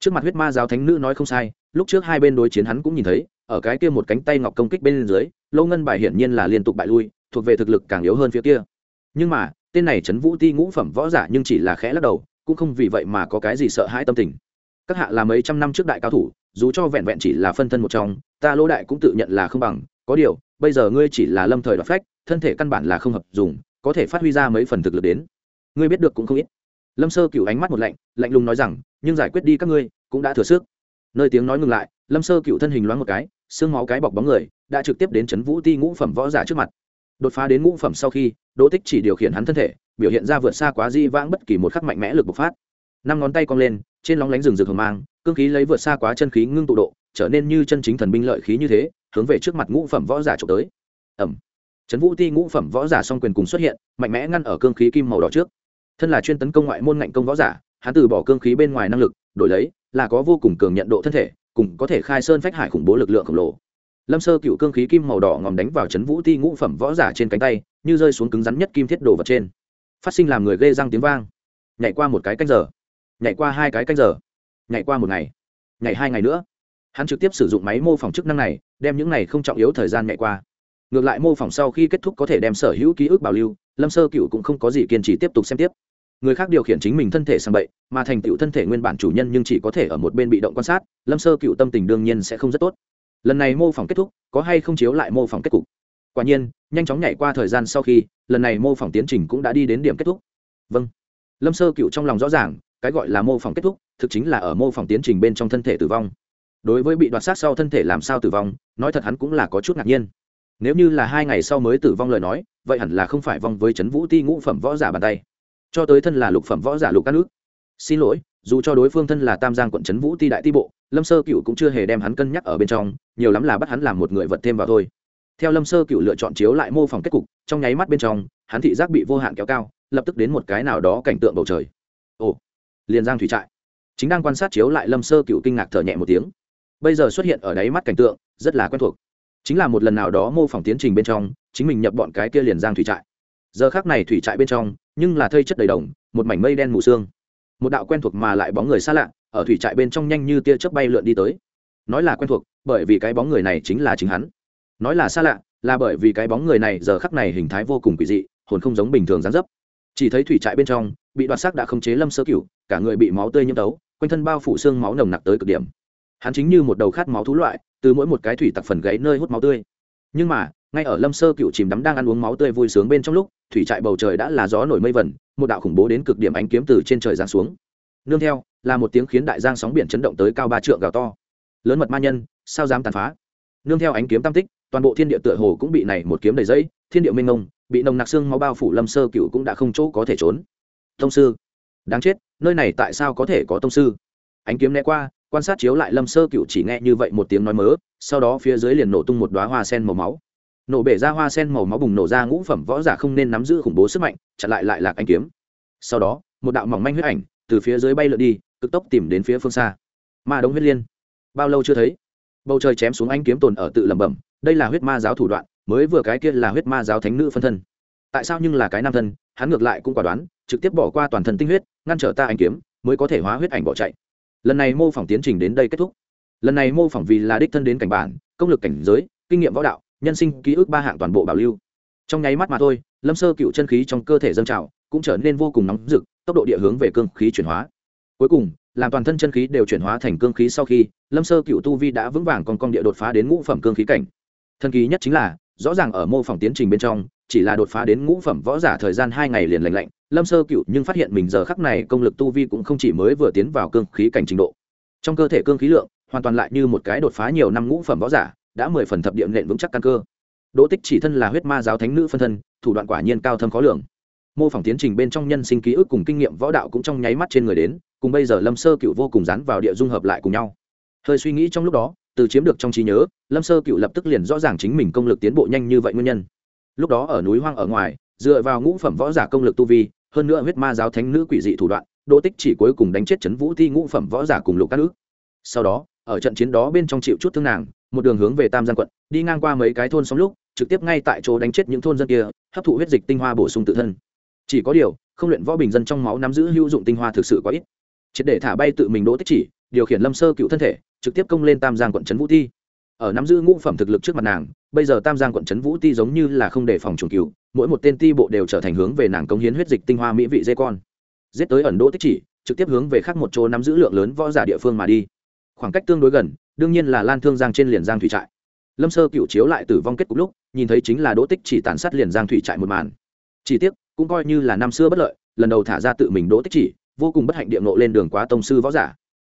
Trước mặt huyết ma giáo thánh nữ nói không sai, lúc trước hai bên đối chiến hắn cũng nhìn thấy, ở cái kia một cánh tay ngọc công kích bên dưới, lâu ngân bài hiển nhiên là liên tục bại lui, thuộc về thực lực càng yếu hơn phía kia. Nhưng mà, tên này trấn vũ ti ngũ phẩm võ giả nhưng chỉ là khẽ lắc đầu, cũng không vì vậy mà có cái gì sợ hãi tâm tình. Các hạ là mấy trăm năm trước đại cao thủ, dù cho vẹn vẹn chỉ là phân thân một trong, ta lỗ đại cũng tự nhận là không bằng, có điều, bây giờ ngươi chỉ là lâm thời đoạt phách, thân thể căn bản là không hợp dùng, có thể phát huy ra mấy phần thực lực đến ngươi biết được cũng không ít. Lâm sơ cựu ánh mắt một lạnh lạnh lùng nói rằng, nhưng giải quyết đi các ngươi, cũng đã thừa sức. Nơi tiếng nói ngừng lại, lâm sơ cựu thân hình loáng một cái, xương máu cái bọc bóng người, đã trực tiếp đến c vũ ti ngũ phẩm võ giả trước mặt. Đột phá đến ngũ phẩm sau khi, đỗ tích chỉ điều khiển hắn thân thể, biểu hiện ra vượt xa quá di vãng bất kỳ một khắc mạnh mẽ lực bộc phát. Năm ngón tay cong lên, trên lóng lánh rừng rực hồng mang, cương khí lấy vượt xa quá chân khí ngưng tụ độ, trở nên như chân chính thần binh lợi khí như thế, hướng về trước mặt ngũ phẩm võ giả trộm tới. Ẩm trấn vũ ti ngũ phẩm võ giả song quyền cùng xuất hiện, mạnh mẽ ngăn ở cương khí kim màu đỏ trước thân là chuyên tấn công ngoại môn ngạnh công võ giả, hắn từ bỏ cương khí bên ngoài năng lực, đổi lấy, là có vô cùng cường nhận độ thân thể, cùng có thể khai sơn phách hải khủng bố lực lượng khổng lồ. Lâm sơ cựu cương khí kim màu đỏ ngòm đánh vào trấn vũ ti ngũ phẩm võ giả trên cánh tay, như rơi xuống cứng rắn nhất kim thiết đồ vật trên. Phát sinh làm người ghê răng tiếng vang. Nhảy qua một cái canh giờ. Nhảy qua hai cái canh giờ. Nhảy qua một ngày. Nhảy hai ngày nữa. Hắn trực tiếp sử dụng máy mô phỏng chức năng này, đem những này không trọng yếu thời gian nhảy qua. Ngược lại mô phỏng sau khi kết thúc có thể đem sở hữu ký ức bảo lưu, lâm sơ cựu cũng không có gì kiên trì tiếp tục xem tiếp người khác điều khiển chính mình thân thể sang bậy, mà thành tựu thân thể nguyên bản chủ nhân nhưng chỉ có thể ở một bên bị động quan sát, lâm sơ cựu tâm tình đương nhiên sẽ không rất tốt. Lần này mô phỏng kết thúc, có hay không chiếu lại mô phỏng kết cục? Quả nhiên, nhanh chóng nhảy qua thời gian sau khi, lần này mô phỏng tiến trình cũng đã đi đến điểm kết thúc. Vâng. Lâm sơ cựu trong lòng rõ ràng, cái gọi là mô phỏng kết thúc, thực chính là ở mô phỏng tiến trình bên trong thân thể tử vong. Đối với bị đoạt sát sau thân thể làm sao tử vong, nói thật hắn cũng là có chút ngạc nhiên. Nếu như là hai ngày sau mới tử vong lời nói, vậy hẳn là không phải vong với c h ấ n vũ ti ngũ phẩm võ giả bàn tay cho tới thân là lục phẩm võ giả lục các nước. Xin lỗi, dù cho đối phương thân là tam giang quận trấn vũ ti đại ti bộ, lâm sơ cựu cũng chưa hề đem hắn cân nhắc ở bên trong, nhiều lắm là bắt hắn làm một người vật thêm vào thôi. Theo lâm sơ cựu lựa chọn chiếu lại mô phỏng kết cục, trong nháy mắt bên trong, hắn thị giác bị vô hạn kéo cao, lập tức đến một cái nào đó cảnh tượng bầu trời. Ồ, liền giang thủy trại. Chính đang quan sát chiếu lại lâm sơ cựu kinh ngạc thở nhẹ một tiếng. Bây giờ xuất hiện ở đáy mắt cảnh tượng, rất là quen thuộc. Chính là một lần nào đó mô phỏng tiến trình bên trong, chính mình nhập bọn cái kia liền giang thủy trại. Giờ khác này thủy trại bên trong nhưng là thây chất đầy đồng, một mảnh mây đen mù sương. Một đạo quen thuộc mà lại bóng người xa lạ, ở thủy trại bên trong nhanh như tia chớp bay lượn đi tới. Nói là quen thuộc, bởi vì cái bóng người này chính là chính hắn. Nói là xa lạ, là bởi vì cái bóng người này giờ khắc này hình thái vô cùng quỷ dị, hồn không giống bình thường dán dấp. Chỉ thấy thủy trại bên trong, bị đoạt xác đã khống chế lâm sơ cửu, cả người bị máu tươi nhiễm tấu, quanh thân bao phủ xương máu nồng nặc tới cực điểm. Hắn chính như một đầu khát máu thú loại, từ mỗi một cái thủy tặc phần gáy nơi hút máu tươi. Nhưng mà, ngay ở lâm sơ cựu chìm đắm đang ăn uống máu tươi vui sướng bên trong lúc thủy trại bầu trời đã là gió nổi mây vẩn một đạo khủng bố đến cực điểm ánh kiếm từ trên trời giáng xuống. Nương theo, là một tiếng khiến đại giang sóng biển chấn động tới cao ba trượng gào to. Lớn mật ma nhân, sao dám tàn phá? Nương theo ánh kiếm tam tích, toàn bộ thiên địa tựa hồ cũng bị này một kiếm đầy dẫy, thiên địa minh ngông bị nồng nặc xương máu bao phủ lâm sơ cựu cũng đã không chỗ có thể trốn. Tông sư, đáng chết, nơi này tại sao có thể có tông sư? Ánh kiếm né qua, quan sát chiếu lại lâm sơ cựu chỉ nghe như vậy một tiếng nói mớ, sau đó phía dưới liền nổ tung một đoá hoa sen màu máu nổ bể ra hoa sen màu máu bùng nổ ra ngũ phẩm võ giả không nên nắm giữ khủng bố sức mạnh, chặn lại lại lạc anh kiếm. Sau đó, một đạo mỏng manh huyết ảnh từ phía dưới bay lượn đi, cực tốc tìm đến phía phương xa. Ma đông huyết liên. Bao lâu chưa thấy? Bầu trời chém xuống anh kiếm tồn ở tự lẩm bẩm, đây là huyết ma giáo thủ đoạn, mới vừa cái kia là huyết ma giáo thánh nữ phân thân. Tại sao nhưng là cái nam thân, hắn ngược lại cũng quả đoán, trực tiếp bỏ qua toàn thân tinh huyết, ngăn trở ta anh kiếm, mới có thể hóa huyết ảnh bỏ chạy. Lần này mô phỏng tiến trình đến đây kết thúc. Lần này mô phỏng vì là đích thân đến cảnh bản, công lực cảnh giới, kinh nghiệm võ đạo nhân sinh ký ức ba hạng toàn bộ bảo lưu. Trong nháy mắt mà thôi, lâm sơ cựu chân khí trong cơ thể dâng trào, cũng trở nên vô cùng nóng rực, tốc độ địa hướng về cương khí chuyển hóa. Cuối cùng, làm toàn thân chân khí đều chuyển hóa thành cương khí sau khi, lâm sơ cựu tu vi đã vững vàng còn con địa đột phá đến ngũ phẩm cương khí cảnh. Thân khí nhất chính là, rõ ràng ở mô phỏng tiến trình bên trong, chỉ là đột phá đến ngũ phẩm võ giả thời gian hai ngày liền lành lạnh, lâm sơ cựu nhưng phát hiện mình giờ khắc này công lực tu vi cũng không chỉ mới vừa tiến vào cương khí cảnh trình độ. Trong cơ thể cương khí lượng, hoàn toàn lại như một cái đột phá nhiều năm ngũ phẩm võ giả đã mười phần thập địa nện vững chắc căn cơ. Đỗ tích chỉ thân là huyết ma giáo thánh nữ phân thân, thủ đoạn quả nhiên cao thâm khó lường. Mô phỏng tiến trình bên trong nhân sinh ký ức cùng kinh nghiệm võ đạo cũng trong nháy mắt trên người đến, cùng bây giờ lâm sơ cựu vô cùng dán vào địa dung hợp lại cùng nhau. Hơi suy nghĩ trong lúc đó, từ chiếm được trong trí nhớ, lâm sơ cựu lập tức liền rõ ràng chính mình công lực tiến bộ nhanh như vậy nguyên nhân. Lúc đó ở núi hoang ở ngoài, dựa vào ngũ phẩm võ giả công lực tu vi, hơn nữa huyết ma giáo thánh nữ quỷ dị thủ đoạn, đỗ tích chỉ cuối cùng đánh chết trấn vũ thi ngũ phẩm võ giả cùng lục các nữ. Sau đó ở trận chiến đó bên trong chịu chút thương nàng, một đường hướng về tam giang quận, đi ngang qua mấy cái thôn xóm lúc, trực tiếp ngay tại chỗ đánh chết những thôn dân kia, hấp thụ huyết dịch tinh hoa bổ sung tự thân. Chỉ có điều, không luyện võ bình dân trong máu nắm giữ hữu dụng tinh hoa thực sự quá ít. Triệt để thả bay tự mình đỗ tích chỉ, điều khiển lâm sơ cựu thân thể, trực tiếp công lên tam giang quận trấn vũ thi ở nắm giữ ngũ phẩm thực lực trước mặt nàng, bây giờ tam giang quận trấn vũ ti giống như là không đề phòng trùng cựu, mỗi một tên ti bộ đều trở thành hướng về nàng công hiến huyết dịch tinh hoa mỹ vị dê con. Giết tới ẩn đỗ tích chỉ, trực tiếp hướng về khác một chỗ nắm giữ lượng lớn võ giả địa phương mà đi khoảng cách tương đối gần, đương nhiên là lan thương giang trên liền giang thủy trại. Lâm sơ cựu chiếu lại tử vong kết cục lúc, nhìn thấy chính là đỗ tích chỉ tàn sát liền giang thủy trại một màn. Chỉ tiếc, cũng coi như là năm xưa bất lợi, lần đầu thả ra tự mình đỗ tích chỉ, vô cùng bất hạnh địa ngộ lên đường quá tông sư võ giả.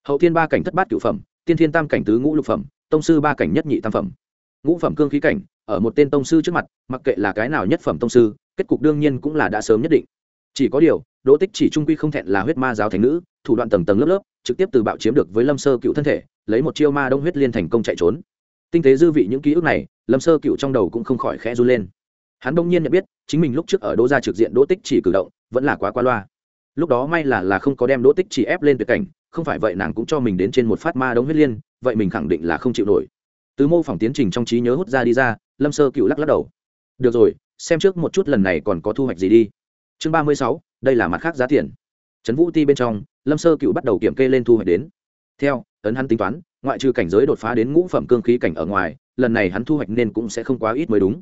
Hậu thiên ba cảnh thất bát cửu phẩm, tiên thiên tam cảnh tứ ngũ lục phẩm, tông sư ba cảnh nhất nhị tam phẩm. Ngũ phẩm cương khí cảnh, ở một tên tông sư trước mặt, mặc kệ là cái nào nhất phẩm tông sư, kết cục đương nhiên cũng là đã sớm nhất định. Chỉ có điều đỗ tích chỉ trung quy không thẹn là huyết ma giáo thành nữ, thủ đoạn tầng tầng lớp lớp, trực tiếp từ bạo chiếm được với lâm sơ cựu thân thể, lấy một chiêu ma đông huyết liên thành công chạy trốn. Tinh tế dư vị những ký ức này, lâm sơ cựu trong đầu cũng không khỏi khẽ run lên. Hắn đông nhiên nhận biết, chính mình lúc trước ở đỗ gia trực diện đỗ tích chỉ cử động, vẫn là quá qua loa. Lúc đó may là là không có đem đỗ tích chỉ ép lên tuyệt cảnh, không phải vậy nàng cũng cho mình đến trên một phát ma đông huyết liên, vậy mình khẳng định là không chịu nổi. Từ mô phỏng tiến trình trong trí nhớ hút ra đi ra, lâm sơ cựu lắc lắc đầu. Được rồi, xem trước một chút lần này còn có thu hoạch gì đi. Chương ba mươi sáu đây là mặt khác giá tiền. Trấn vũ ti bên trong, lâm sơ cựu bắt đầu kiểm kê lên thu hoạch đến. Theo, ấn hắn tính toán, ngoại trừ cảnh giới đột phá đến ngũ phẩm cương khí cảnh ở ngoài, lần này hắn thu hoạch nên cũng sẽ không quá ít mới đúng.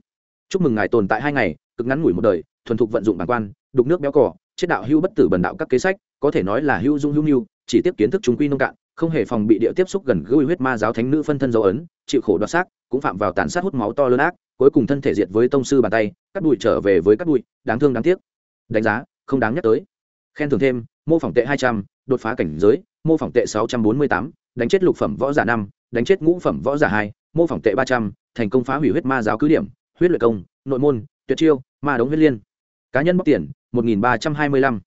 Chúc mừng ngài tồn tại hai ngày, cực ngắn ngủi một đời, thuần thục vận dụng bản quan, đục nước béo cỏ chết đạo hưu bất tử bần đạo các kế sách, có thể nói là hưu dung hưu nhu chỉ tiếp kiến thức chúng quy nông cạn, không hề phòng bị địa tiếp xúc gần gũi huyết ma giáo thánh nữ phân thân dấu ấn, chịu khổ đoạt xác, cũng phạm vào tàn sát hút máu to lớn ác, cuối cùng thân thể diệt với tông sư bàn tay, cắt đùi trở về với cắt đùi đáng thương đáng tiếc. Đánh giá không đáng nhắc tới. Khen thưởng thêm, mô phỏng tệ hai trăm, đột phá cảnh giới, mô phỏng tệ sáu trăm bốn mươi tám, đánh chết lục phẩm võ giả năm, đánh chết ngũ phẩm võ giả hai, mô phỏng tệ ba trăm, thành công phá hủy huyết ma giáo cứ điểm, huyết luyện công, nội môn, tuyệt chiêu, ma đống huyết liên. Cá nhân bóc tiền, một nghìn ba trăm hai mươi lăm.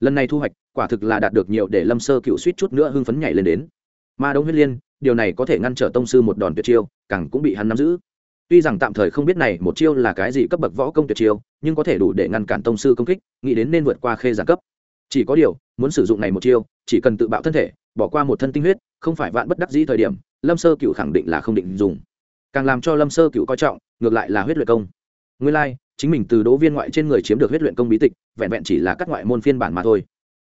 Lần này thu hoạch, quả thực là đạt được nhiều để lâm sơ cựu suýt chút nữa hưng phấn nhảy lên đến. Ma đống huyết liên, điều này có thể ngăn trở tông sư một đòn tuyệt chiêu, càng cũng bị hắn nắm giữ tuy rằng tạm thời không biết này một chiêu là cái gì cấp bậc võ công tuyệt chiêu nhưng có thể đủ để ngăn cản tông sư công kích nghĩ đến nên vượt qua khê giảng cấp. Chỉ có điều muốn sử dụng này một chiêu chỉ cần tự bạo thân thể bỏ qua một thân tinh huyết không phải vạn bất đắc dĩ thời điểm lâm sơ cựu khẳng định là không định dùng. Càng làm cho lâm sơ cựu coi trọng ngược lại là huyết luyện công. Nguyên lai、like, chính mình từ đỗ viên ngoại trên người chiếm được huyết luyện công bí tịch vẹn vẹn chỉ là các ngoại môn phiên bản mà thôi.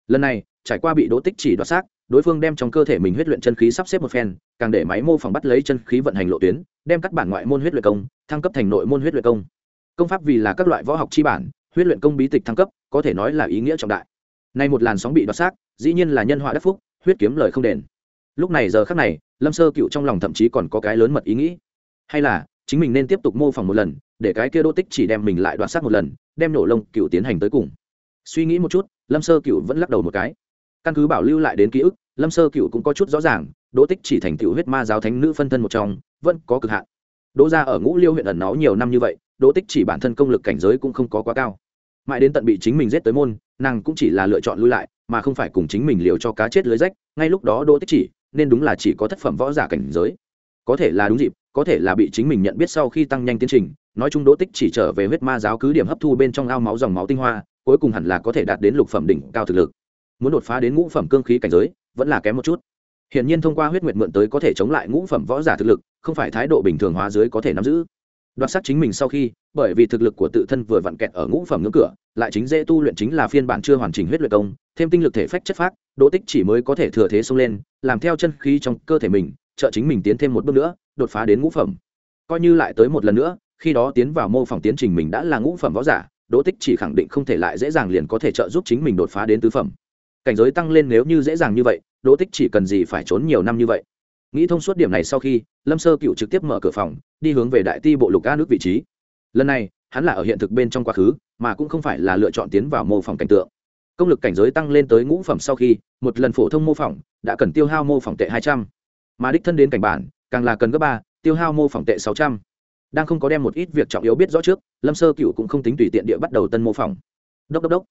Lần này trải qua bị đỗ tích chỉ đoạt xác đối phương đem trong cơ thể mình huyết luyện chân khí sắp xếp một phen, càng để máy mô phỏng bắt lấy chân khí vận hành lộ tuyến, đem các bản ngoại môn huyết luyện công, thăng cấp thành nội môn huyết luyện công. Công pháp vì là các loại võ học chi bản, huyết luyện công bí tịch thăng cấp, có thể nói là ý nghĩa trọng đại. Nay một làn sóng bị đoạt xác, dĩ nhiên là nhân họa đắc phúc, huyết kiếm lời không đền. Lúc này giờ khắc này, lâm sơ cựu trong lòng thậm chí còn có cái lớn mật ý nghĩ. Hay là, chính mình nên tiếp tục mô phỏng một lần, để cái kia đô tích chỉ đem mình lại đoạt xác một lần, đem nổ lông cựu tiến hành tới cùng. Suy nghĩ một chút, lâm sơ cựu vẫn lắc đầu một cái căn cứ bảo lưu lại đến ký ức, lâm sơ cựu cũng có chút rõ ràng, đỗ tích chỉ thành cựu huyết ma giáo thánh nữ phân thân một trong, vẫn có cực hạn. Đỗ ra ở ngũ liêu huyện ẩn náu nhiều năm như vậy, đỗ tích chỉ bản thân công lực cảnh giới cũng không có quá cao. Mãi đến tận bị chính mình giết tới môn, nàng cũng chỉ là lựa chọn lui lại, mà không phải cùng chính mình liều cho cá chết lưới rách, ngay lúc đó đỗ tích chỉ, nên đúng là chỉ có thất phẩm võ giả cảnh giới. Có thể là đúng dịp, có thể là bị chính mình nhận biết sau khi tăng nhanh tiến trình, nói chung đỗ tích chỉ trở về huyết ma giáo cứ điểm hấp thu bên trong ao máu dòng máu tinh hoa, cuối cùng hẳn là có thể đạt đến lục phẩm đỉnh cao thực lực muốn đột phá đến ngũ phẩm cương khí cảnh giới vẫn là kém một chút Hiển nhiên thông qua huyết nguyệt mượn tới có thể chống lại ngũ phẩm võ giả thực lực, không phải thái độ bình thường hóa dưới có thể nắm giữ. Đoạt sắc chính mình sau khi, bởi vì thực lực của tự thân vừa vặn kẹt ở ngũ phẩm ngưỡng cửa, lại chính dễ tu luyện chính là phiên bản chưa hoàn chỉnh huyết luyện công, thêm tinh lực thể phách chất phác, Đỗ Tích chỉ mới có thể thừa thế xông lên, làm theo chân khí trong cơ thể mình, trợ chính mình tiến thêm một bước nữa, đột phá đến ngũ phẩm. Coi như lại tới một lần nữa, khi đó tiến vào mô phỏng tiến trình mình đã là ngũ phẩm võ giả, Đỗ Tích chỉ khẳng định không thể lại dễ dàng liền có thể trợ giúp chính mình đột phá đến tứ phẩm. Cảnh giới tăng lên nếu như dễ dàng như vậy, Đỗ Tích chỉ cần gì phải trốn nhiều năm như vậy. Nghĩ thông suốt điểm này sau khi, Lâm Sơ Cựu trực tiếp mở cửa phòng, đi hướng về đại ti bộ lục a nước vị trí. Lần này, hắn là ở hiện thực bên trong quá khứ, mà cũng không phải là lựa chọn tiến vào mô phỏng cảnh tượng. Công lực cảnh giới tăng lên tới ngũ phẩm sau khi, một lần phổ thông mô phỏng đã cần tiêu hao mô phỏng tệ hai trăm, mà đích thân đến cảnh bản, càng là cần gấp ba, tiêu hao mô phỏng tệ sáu trăm đang không có đem một ít việc trọng yếu biết rõ trước lâm sơ cựu cũng không tính tùy tiện địa bắt đầu tân mô phỏng đốc đốc đốc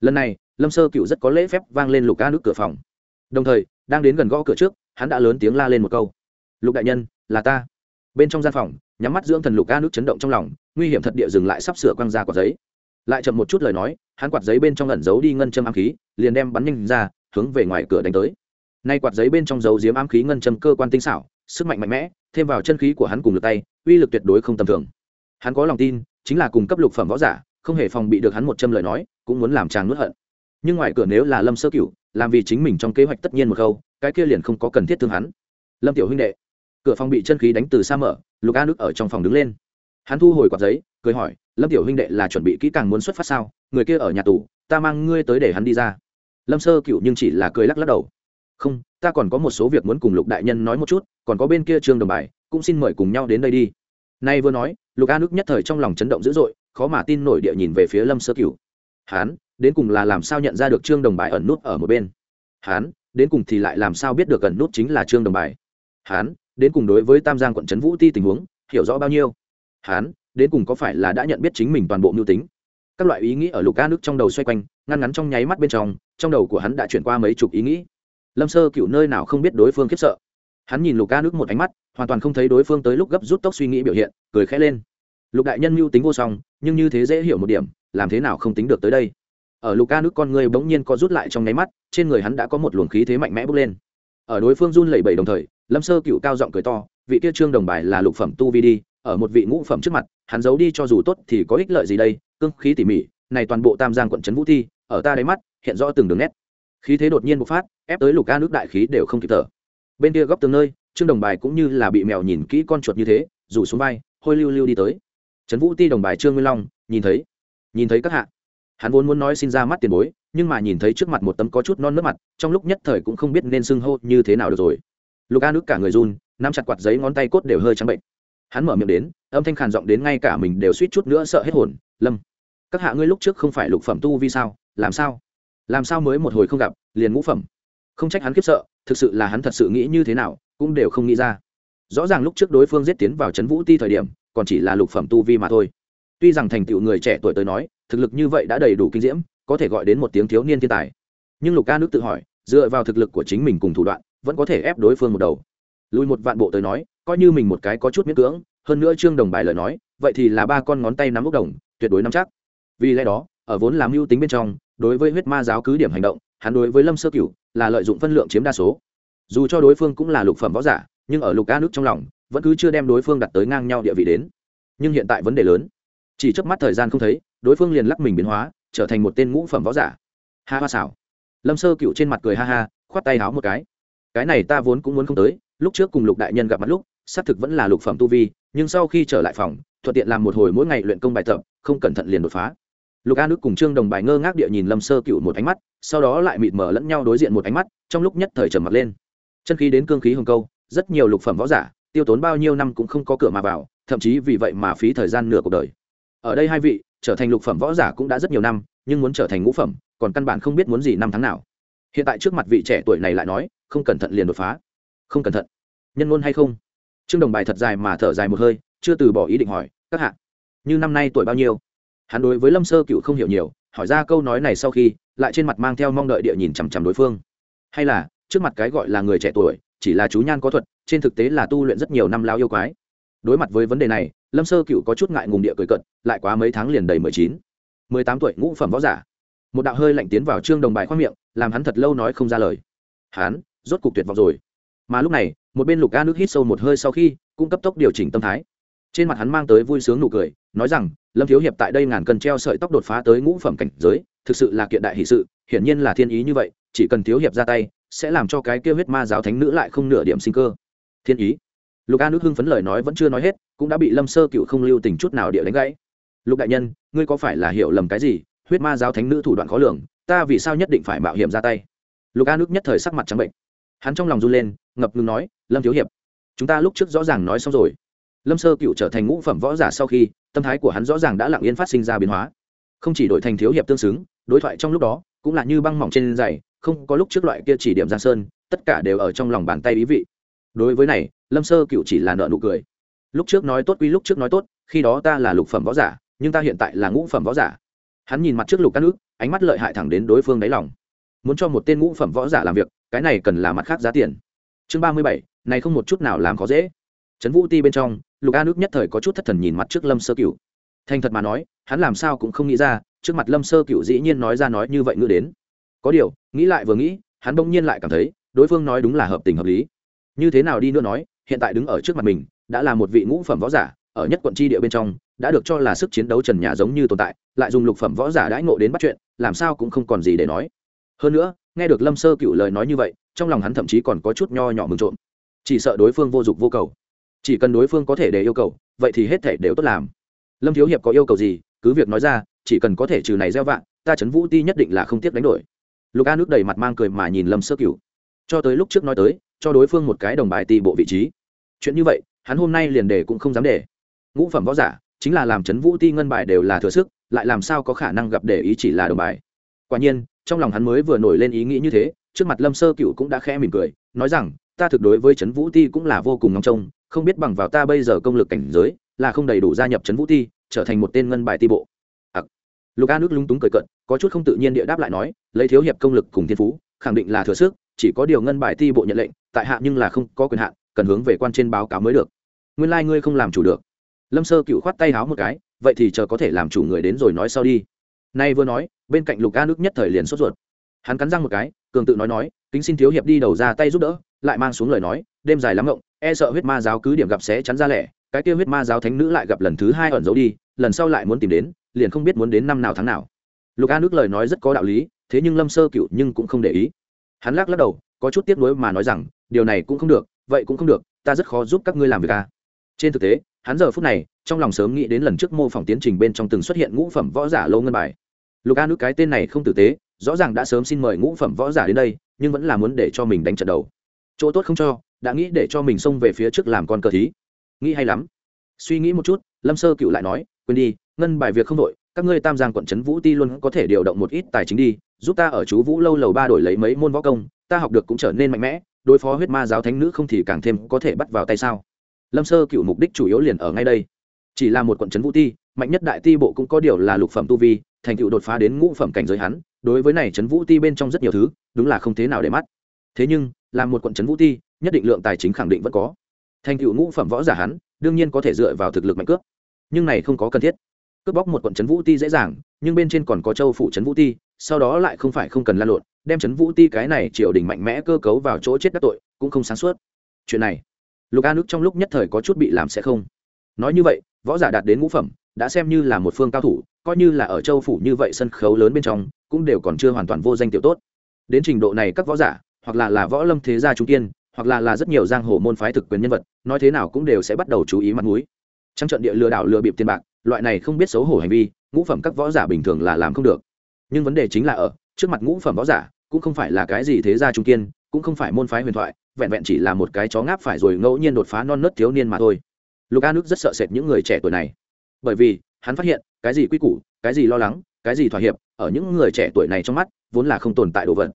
lần này lâm sơ cựu rất có lễ phép vang lên lục ca nước cửa phòng. Đồng thời, đang đến gần gõ cửa trước, hắn đã lớn tiếng la lên một câu. Lục đại nhân, là ta. Bên trong gian phòng, nhắm mắt dưỡng thần lục ca nước chấn động trong lòng, nguy hiểm thật địa dừng lại sắp sửa quăng ra quạt giấy. Lại chậm một chút lời nói, hắn quạt giấy bên trong ẩn giấu đi ngân châm ám khí, liền đem bắn nhanh ra, hướng về ngoài cửa đánh tới. Nay quạt giấy bên trong dấu diếm ám khí ngân châm cơ quan tinh xảo, sức mạnh mạnh mẽ, thêm vào chân khí của hắn cùng lực tay, uy lực tuyệt đối không tầm thường. Hắn có lòng tin, chính là cùng cấp lục phẩm võ giả, không hề phòng bị được hắn một châm lời nói, cũng muốn làm chàng nuốt hận nhưng ngoài cửa nếu là lâm sơ cửu, làm vì chính mình trong kế hoạch tất nhiên một câu cái kia liền không có cần thiết thương hắn. Lâm tiểu huynh đệ, cửa phòng bị chân khí đánh từ xa mở, lục a nước ở trong phòng đứng lên. Hắn thu hồi quạt giấy, cười hỏi, lâm tiểu huynh đệ là chuẩn bị kỹ càng muốn xuất phát sao? Người kia ở nhà tù, ta mang ngươi tới để hắn đi ra. Lâm sơ cửu nhưng chỉ là cười lắc lắc đầu. Không, ta còn có một số việc muốn cùng lục đại nhân nói một chút, còn có bên kia trương đồng bài, cũng xin mời cùng nhau đến đây đi. Nay vừa nói, lục a nước nhất thời trong lòng chấn động dữ dội, khó mà tin nổi địa nhìn về phía lâm sơ cửu. Hán đến cùng là làm sao nhận ra được trương đồng bài ẩn nút ở một bên? Hán, đến cùng thì lại làm sao biết được ẩn nút chính là trương đồng bài? Hán, đến cùng đối với tam giang quận trấn vũ ti tình huống, hiểu rõ bao nhiêu? Hán, đến cùng có phải là đã nhận biết chính mình toàn bộ mưu tính? Các loại ý nghĩ ở lục ca nước trong đầu xoay quanh, ngăn ngắn trong nháy mắt bên trong trong đầu của hắn đã chuyển qua mấy chục ý nghĩ. Lâm sơ cựu nơi nào không biết đối phương khiếp sợ. Hắn nhìn lục ca nước một ánh mắt, hoàn toàn không thấy đối phương tới lúc gấp rút tốc suy nghĩ biểu hiện, cười khẽ lên. Lục đại nhân mưu tính vô song, nhưng như thế dễ hiểu một điểm, làm thế nào không tính được tới đây? Ở lục nước con người bỗng nhiên có rút lại trong nháy mắt, trên người hắn đã có một luồng khí thế mạnh mẽ bốc lên. Ở đối phương run lẩy bẩy đồng thời, lâm sơ cựu cao giọng cười to, vị kia trương đồng bài là lục phẩm tu vi đi, ở một vị ngũ phẩm trước mặt, hắn giấu đi cho dù tốt thì có ích lợi gì đây, cương khí tỉ mỉ, này toàn bộ tam giang quận trấn vũ thi, ở ta đáy mắt, hiện rõ từng đường nét. Khí thế đột nhiên bộc phát, ép tới lục ca nước đại khí đều không kịp thở. Bên kia góc tường nơi, trương đồng bài cũng như là bị mèo nhìn kỹ con chuột như thế, rủ xuống vai, hôi lưu lưu đi tới. Trấn vũ ti đồng bài trương nguyên long, nhìn thấy nhìn thấy các hạ hắn vốn muốn nói xin ra mắt tiền bối, nhưng mà nhìn thấy trước mặt một tấm có chút non nước mặt, trong lúc nhất thời cũng không biết nên xưng hô như thế nào được rồi. Lục a nước cả người run, nắm chặt quạt giấy ngón tay cốt đều hơi trắng bệnh. Hắn mở miệng đến, âm thanh khàn giọng đến ngay cả mình đều suýt chút nữa sợ hết hồn, lâm, các hạ ngươi lúc trước không phải lục phẩm tu vi sao? Làm sao? Làm sao mới một hồi không gặp, liền ngũ phẩm? Không trách hắn khiếp sợ, thực sự là hắn thật sự nghĩ như thế nào, cũng đều không nghĩ ra. Rõ ràng lúc trước đối phương giết tiến vào trấn vũ ti thời điểm, còn chỉ là lục phẩm tu vi mà thôi. Tuy rằng thành tựu người trẻ tuổi tới nói thực lực như vậy đã đầy đủ kinh diễm, có thể gọi đến một tiếng thiếu niên thiên tài. Nhưng lục ca nước tự hỏi, dựa vào thực lực của chính mình cùng thủ đoạn, vẫn có thể ép đối phương một đầu. Lùi một vạn bộ tới nói, coi như mình một cái có chút miễn cưỡng, hơn nữa trương đồng bài lời nói, vậy thì là ba con ngón tay nắm ốc đồng, tuyệt đối nắm chắc. Vì lẽ đó, ở vốn làm mưu tính bên trong, đối với huyết ma giáo cứ điểm hành động, hắn đối với lâm sơ cửu là lợi dụng phân lượng chiếm đa số. Dù cho đối phương cũng là lục phẩm võ giả, nhưng ở lục ca nước trong lòng, vẫn cứ chưa đem đối phương đặt tới ngang nhau địa vị đến. Nhưng hiện tại vấn đề lớn chỉ trước mắt thời gian không thấy, đối phương liền lắc mình biến hóa, trở thành một tên ngũ phẩm võ giả. Ha hoa xảo. Lâm sơ cựu trên mặt cười ha ha, khoát tay háo một cái. Cái này ta vốn cũng muốn không tới, lúc trước cùng lục đại nhân gặp mặt lúc, xác thực vẫn là lục phẩm tu vi, nhưng sau khi trở lại phòng, thuận tiện làm một hồi mỗi ngày luyện công bài tập, không cẩn thận liền đột phá. Lục a nước cùng trương đồng bài ngơ ngác địa nhìn lâm sơ cựu một ánh mắt, sau đó lại mịt mở lẫn nhau đối diện một ánh mắt, trong lúc nhất thời trầm mặt lên. Chân khí đến cương khí hồng câu, rất nhiều lục phẩm võ giả, tiêu tốn bao nhiêu năm cũng không có cửa mà vào, thậm chí vì vậy mà phí thời gian nửa cuộc đời ở đây hai vị, trở thành lục phẩm võ giả cũng đã rất nhiều năm, nhưng muốn trở thành ngũ phẩm, còn căn bản không biết muốn gì năm tháng nào. Hiện tại trước mặt vị trẻ tuổi này lại nói, không cẩn thận liền đột phá. Không cẩn thận. Nhân ngôn hay không? Trương đồng bài thật dài mà thở dài một hơi, chưa từ bỏ ý định hỏi, các hạ, như năm nay tuổi bao nhiêu? Hắn đối với lâm sơ cựu không hiểu nhiều, hỏi ra câu nói này sau khi, lại trên mặt mang theo mong đợi địa nhìn chằm chằm đối phương. Hay là, trước mặt cái gọi là người trẻ tuổi, chỉ là chú nhan có thuật, trên thực tế là tu luyện rất nhiều năm lao yêu quái đối mặt với vấn đề này, lâm sơ cựu có chút ngại ngùng địa cười cận lại quá mấy tháng liền đầy mười chín. mười tám tuổi, ngũ phẩm võ giả. Một đạo hơi lạnh tiến vào trương đồng bài khoác miệng, làm hắn thật lâu nói không ra lời. Hắn, rốt cục tuyệt vọng rồi. Mà lúc này, một bên lục a nước hít sâu một hơi sau khi, cũng cấp tốc điều chỉnh tâm thái. Trên mặt hắn mang tới vui sướng nụ cười, nói rằng, lâm thiếu hiệp tại đây ngàn cân treo sợi tóc đột phá tới ngũ phẩm cảnh giới, thực sự là kiện đại hỷ sự, hiển nhiên là thiên ý như vậy, chỉ cần thiếu hiệp ra tay, sẽ làm cho cái kêu huyết ma giáo thánh nữ lại không nửa điểm sinh cơ. Thiên ý? Lục a nước hưng phấn lời nói vẫn chưa nói hết cũng đã bị lâm sơ cựu không lưu tình chút nào địa đánh gãy. Lục đại nhân ngươi có phải là hiểu lầm cái gì? Huyết ma giáo thánh nữ thủ đoạn khó lường ta vì sao nhất định phải mạo hiểm ra tay? Lục a nước nhất thời sắc mặt trắng bệnh. Hắn trong lòng run lên ngập ngừng nói lâm thiếu hiệp chúng ta lúc trước rõ ràng nói xong rồi. Lâm sơ cựu trở thành ngũ phẩm võ giả sau khi tâm thái của hắn rõ ràng đã lặng yên phát sinh ra biến hóa. Không chỉ đổi thành thiếu hiệp tương xứng đối thoại trong lúc đó cũng là như băng mỏng trên dày, không có lúc trước loại kia chỉ điểm giang sơn tất cả đều ở trong lòng bàn tay ý vị. Đối với này lâm sơ cựu chỉ là nợ nụ cười. Lúc trước nói tốt quy, lúc trước nói tốt, khi đó ta là lục phẩm võ giả, nhưng ta hiện tại là ngũ phẩm võ giả. Hắn nhìn mặt trước lục các nước ánh mắt lợi hại thẳng đến đối phương đáy lòng. Muốn cho một tên ngũ phẩm võ giả làm việc, cái này cần là mặt khác giá tiền. Chương ba mươi bảy, này không một chút nào làm khó dễ. Trấn vũ ti bên trong, lục a nước nhất thời có chút thất thần nhìn mặt trước lâm sơ cựu. Thành thật mà nói, hắn làm sao cũng không nghĩ ra, trước mặt lâm sơ cựu dĩ nhiên nói ra nói như vậy ngữ đến. Có điều, nghĩ lại vừa nghĩ, hắn bỗng nhiên lại cảm thấy, đối phương nói đúng là hợp tình hợp lý. Như thế nào đi nữa nói hiện tại đứng ở trước mặt mình, đã là một vị ngũ phẩm võ giả, ở nhất quận tri địa bên trong, đã được cho là sức chiến đấu trần nhà giống như tồn tại, lại dùng lục phẩm võ giả đãi ngộ đến bắt chuyện, làm sao cũng không còn gì để nói. Hơn nữa, nghe được lâm sơ cựu lời nói như vậy, trong lòng hắn thậm chí còn có chút nho nhỏ mừng trộm. Chỉ sợ đối phương vô dụng vô cầu. Chỉ cần đối phương có thể để yêu cầu, vậy thì hết thể đều tốt làm. Lâm thiếu hiệp có yêu cầu gì, cứ việc nói ra, chỉ cần có thể trừ này gieo vạn ta trấn vũ ti nhất định là không tiếc đánh đổi. Lục a nước đầy mặt mang cười mà nhìn lâm sơ cựu cho tới lúc trước nói tới cho đối phương một cái đồng bài ti bộ vị trí. Chuyện như vậy hắn hôm nay liền để cũng không dám để. Ngũ phẩm võ giả chính là làm chấn vũ ti ngân bài đều là thừa sức lại làm sao có khả năng gặp để ý chỉ là đồng bài. Quả nhiên trong lòng hắn mới vừa nổi lên ý nghĩ như thế trước mặt lâm sơ cựu cũng đã khẽ mỉm cười nói rằng ta thực đối với trấn vũ ti cũng là vô cùng ngóng trông không biết bằng vào ta bây giờ công lực cảnh giới là không đầy đủ gia nhập trấn vũ ti trở thành một tên ngân bài ti bộ. À, lục a nước lúng túng cười cận có chút không tự nhiên địa đáp lại nói lấy thiếu hiệp công lực cùng thiên phú khẳng định là thừa sức chỉ có điều ngân bài ti bộ nhận lệnh, tại hạ nhưng là không có quyền hạn, cần hướng về quan trên báo cáo mới được. Nguyên lai、like、ngươi không làm chủ được. Lâm sơ cựu khoát tay háo một cái, vậy thì chờ có thể làm chủ người đến rồi nói sau đi. Nay vừa nói, bên cạnh lục a nước nhất thời liền sốt ruột. Hắn cắn răng một cái, cường tự nói nói, kính xin thiếu hiệp đi đầu ra tay giúp đỡ, lại mang xuống lời nói, đêm dài lắm ngộng e sợ huyết ma giáo cứ điểm gặp sẽ chắn ra lẻ, cái kia huyết ma giáo thánh nữ lại gặp lần thứ hai ẩn giấu đi, lần sau lại muốn tìm đến, liền không biết muốn đến năm nào tháng nào. Lục a nước lời nói rất có đạo lý, thế nhưng lâm sơ cựu nhưng cũng không để ý hắn lắc lắc đầu, có chút tiếc nuối mà nói rằng, điều này cũng không được, vậy cũng không được, ta rất khó giúp các ngươi làm việc ca trên thực tế, hắn giờ phút này, trong lòng sớm nghĩ đến lần trước mô phỏng tiến trình bên trong từng xuất hiện ngũ phẩm võ giả lô ngân bài. Lục a nước cái tên này không tử tế, rõ ràng đã sớm xin mời ngũ phẩm võ giả đến đây, nhưng vẫn là muốn để cho mình đánh trận đầu. Chỗ tốt không cho, đã nghĩ để cho mình xông về phía trước làm con cờ thí. Nghĩ hay lắm. Suy nghĩ một chút, lâm sơ cựu lại nói, quên đi, ngân bài việc không đội các ngươi tam giang quận trấn vũ ti luôn có thể điều động một ít tài chính đi, giúp ta ở chú vũ lâu lầu ba đổi lấy mấy môn võ công, ta học được cũng trở nên mạnh mẽ, đối phó huyết ma giáo thánh nữ không thì càng thêm có thể bắt vào tay sao? Lâm sơ cựu mục đích chủ yếu liền ở ngay đây. Chỉ là một quận trấn vũ ti, mạnh nhất đại ti bộ cũng có điều là lục phẩm tu vi, thành tựu đột phá đến ngũ phẩm cảnh giới hắn, đối với này trấn vũ ti bên trong rất nhiều thứ, đúng là không thế nào để mắt. Thế nhưng, làm một quận trấn vũ ti, nhất định lượng tài chính khẳng định vẫn có. Thành tựu ngũ phẩm võ giả hắn, đương nhiên có thể dựa vào thực lực mạnh cướp nhưng này không có cần thiết cướp bóc một quận trấn vũ ti dễ dàng, nhưng bên trên còn có châu phủ trấn vũ ti, sau đó lại không phải không cần lan lộn, đem trấn vũ ti cái này triều đình mạnh mẽ cơ cấu vào chỗ chết các tội, cũng không sáng suốt. Chuyện này, lục a nước trong lúc nhất thời có chút bị làm sẽ không. Nói như vậy, võ giả đạt đến ngũ phẩm, đã xem như là một phương cao thủ, coi như là ở châu phủ như vậy sân khấu lớn bên trong, cũng đều còn chưa hoàn toàn vô danh tiểu tốt. Đến trình độ này các võ giả, hoặc là là võ lâm thế gia trung kiên, hoặc là là rất nhiều giang hồ môn phái thực quyền nhân vật, nói thế nào cũng đều sẽ bắt đầu chú ý mặt mũi. Trong trận địa lừa đảo lừa bịp tiền bạc loại này không biết xấu hổ hành vi, ngũ phẩm các võ giả bình thường là làm không được. Nhưng vấn đề chính là ở, trước mặt ngũ phẩm võ giả, cũng không phải là cái gì thế gia trung kiên, cũng không phải môn phái huyền thoại, vẹn vẹn chỉ là một cái chó ngáp phải rồi ngẫu nhiên đột phá non nớt thiếu niên mà thôi. Lục a nước rất sợ sệt những người trẻ tuổi này. Bởi vì, hắn phát hiện, cái gì quy củ, cái gì lo lắng, cái gì thỏa hiệp, ở những người trẻ tuổi này trong mắt, vốn là không tồn tại đồ vật.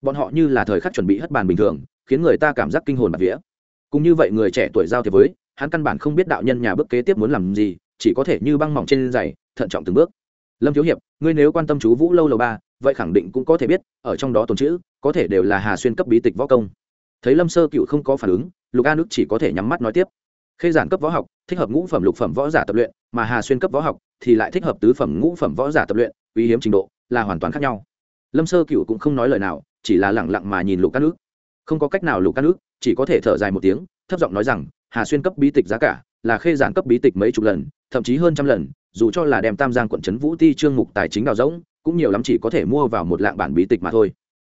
Bọn họ như là thời khắc chuẩn bị hất bàn bình thường, khiến người ta cảm giác kinh hồn bạt vía. Cũng như vậy người trẻ tuổi giao thiệp với, hắn căn bản không biết đạo nhân nhà bước kế tiếp muốn làm gì chỉ có thể như băng mỏng trên giày, thận trọng từng bước. Lâm thiếu hiệp, ngươi nếu quan tâm chú vũ lâu lầu ba, vậy khẳng định cũng có thể biết, ở trong đó tồn chữ, có thể đều là hà xuyên cấp bí tịch võ công. Thấy lâm sơ cựu không có phản ứng, lục a nước chỉ có thể nhắm mắt nói tiếp. Khê giản cấp võ học, thích hợp ngũ phẩm lục phẩm võ giả tập luyện, mà hà xuyên cấp võ học thì lại thích hợp tứ phẩm ngũ phẩm võ giả tập luyện, uy hiếm trình độ, là hoàn toàn khác nhau. Lâm sơ cựu cũng không nói lời nào, chỉ là lẳng lặng mà nhìn lục các nước. Không có cách nào lục các nước, chỉ có thể thở dài một tiếng, thấp giọng nói rằng, hà xuyên cấp bí tịch giá cả là khê giản cấp bí tịch mấy chục lần thậm chí hơn trăm lần, dù cho là đem tam giang quận trấn vũ ti trương mục tài chính đào rỗng, cũng nhiều lắm chỉ có thể mua vào một lạng bản bí tịch mà thôi.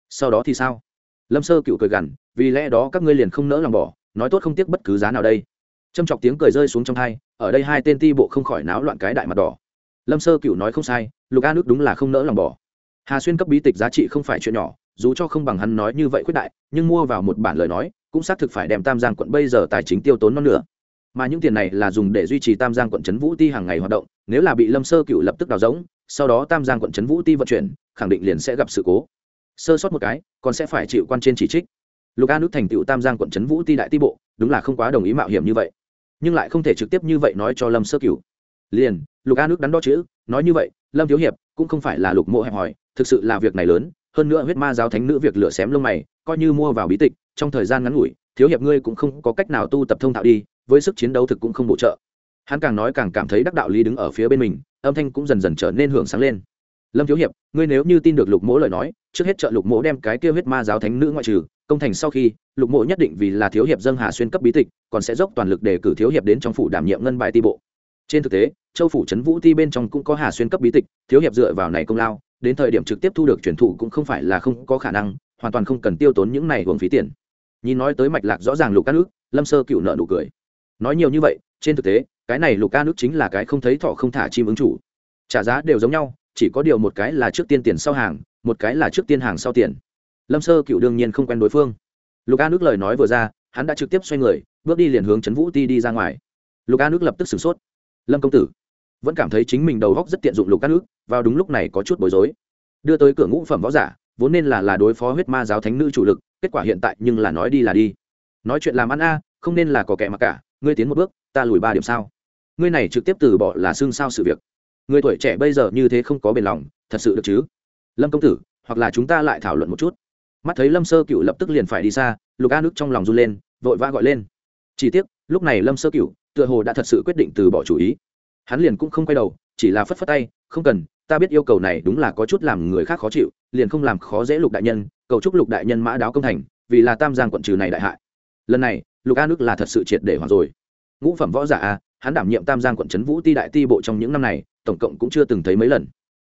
Sau đó thì sao? Lâm sơ cựu cười gằn, vì lẽ đó các ngươi liền không nỡ lòng bỏ, nói tốt không tiếc bất cứ giá nào đây. Châm chọc tiếng cười rơi xuống trong thai, ở đây hai tên ti bộ không khỏi náo loạn cái đại mặt đỏ. Lâm sơ cựu nói không sai, lục a nước đúng là không nỡ lòng bỏ. Hà xuyên cấp bí tịch giá trị không phải chuyện nhỏ, dù cho không bằng hắn nói như vậy khuyết đại, nhưng mua vào một bản lời nói, cũng xác thực phải đem tam giang quận bây giờ tài chính tiêu tốn non nữa mà những tiền này là dùng để duy trì tam giang quận trấn vũ ti hàng ngày hoạt động nếu là bị lâm sơ cựu lập tức đào giống sau đó tam giang quận trấn vũ ti vận chuyển khẳng định liền sẽ gặp sự cố sơ sót một cái còn sẽ phải chịu quan trên chỉ trích lục a nước thành tựu tam giang quận trấn vũ ti đại ti bộ đúng là không quá đồng ý mạo hiểm như vậy nhưng lại không thể trực tiếp như vậy nói cho lâm sơ cửu liền lục a nước đắn đo chữ nói như vậy lâm thiếu hiệp cũng không phải là lục mộ hẹp hòi thực sự là việc này lớn hơn nữa huyết ma giáo thánh nữ việc lửa xém lông mày coi như mua vào bí tịch trong thời gian ngắn ngủi thiếu hiệp ngươi cũng không có cách nào tu tập thông thạo đi với sức chiến đấu thực cũng không bổ trợ. Hắn càng nói càng cảm thấy đắc đạo lý đứng ở phía bên mình, âm thanh cũng dần dần trở nên hưởng sáng lên. Lâm thiếu hiệp, ngươi nếu như tin được lục mỗ lời nói, trước hết trợ lục mỗ đem cái kia huyết ma giáo thánh nữ ngoại trừ, công thành sau khi, lục mỗ nhất định vì là thiếu hiệp dân hà xuyên cấp bí tịch, còn sẽ dốc toàn lực để cử thiếu hiệp đến trong phủ đảm nhiệm ngân bài ti bộ. Trên thực tế, châu phủ trấn vũ ti bên trong cũng có hà xuyên cấp bí tịch, thiếu hiệp dựa vào này công lao, đến thời điểm trực tiếp thu được truyền thụ cũng không phải là không có khả năng, hoàn toàn không cần tiêu tốn những này hưởng phí tiền. Nhìn nói tới mạch lạc rõ ràng lục ca nước lâm sơ cựu nợ nụ cười nói nhiều như vậy, trên thực tế, cái này lục ca nước chính là cái không thấy thọ không thả chim ứng chủ. Trả giá đều giống nhau, chỉ có điều một cái là trước tiên tiền sau hàng, một cái là trước tiên hàng sau tiền. Lâm sơ cựu đương nhiên không quen đối phương. Lục a nước lời nói vừa ra, hắn đã trực tiếp xoay người, bước đi liền hướng trấn vũ ti đi ra ngoài. Lục a nước lập tức sửng sốt. Lâm công tử, vẫn cảm thấy chính mình đầu góc rất tiện dụng lục a nước, vào đúng lúc này có chút bối rối. Đưa tới cửa ngũ phẩm võ giả, vốn nên là là đối phó huyết ma giáo thánh nữ chủ lực, kết quả hiện tại nhưng là nói đi là đi. Nói chuyện làm ăn a, không nên là có kẻ mặc cả ngươi tiến một bước, ta lùi ba điểm sao? Ngươi này trực tiếp từ bỏ là xương sao sự việc. Người tuổi trẻ bây giờ như thế không có bền lòng, thật sự được chứ? Lâm công tử, hoặc là chúng ta lại thảo luận một chút. Mắt thấy lâm sơ cựu lập tức liền phải đi xa, lục a nước trong lòng run lên, vội vã gọi lên. Chỉ tiếc, lúc này lâm sơ cựu tựa hồ đã thật sự quyết định từ bỏ chủ ý. Hắn liền cũng không quay đầu, chỉ là phất phất tay, không cần, ta biết yêu cầu này đúng là có chút làm người khác khó chịu, liền không làm khó dễ lục đại nhân, cầu chúc lục đại nhân mã đáo công thành, vì là tam giang quận trừ này đại hại. Lần này lục a nước là thật sự triệt để hoàn rồi. Ngũ phẩm võ giả a, hắn đảm nhiệm tam giang quận trấn vũ ti đại ti bộ trong những năm này, tổng cộng cũng chưa từng thấy mấy lần.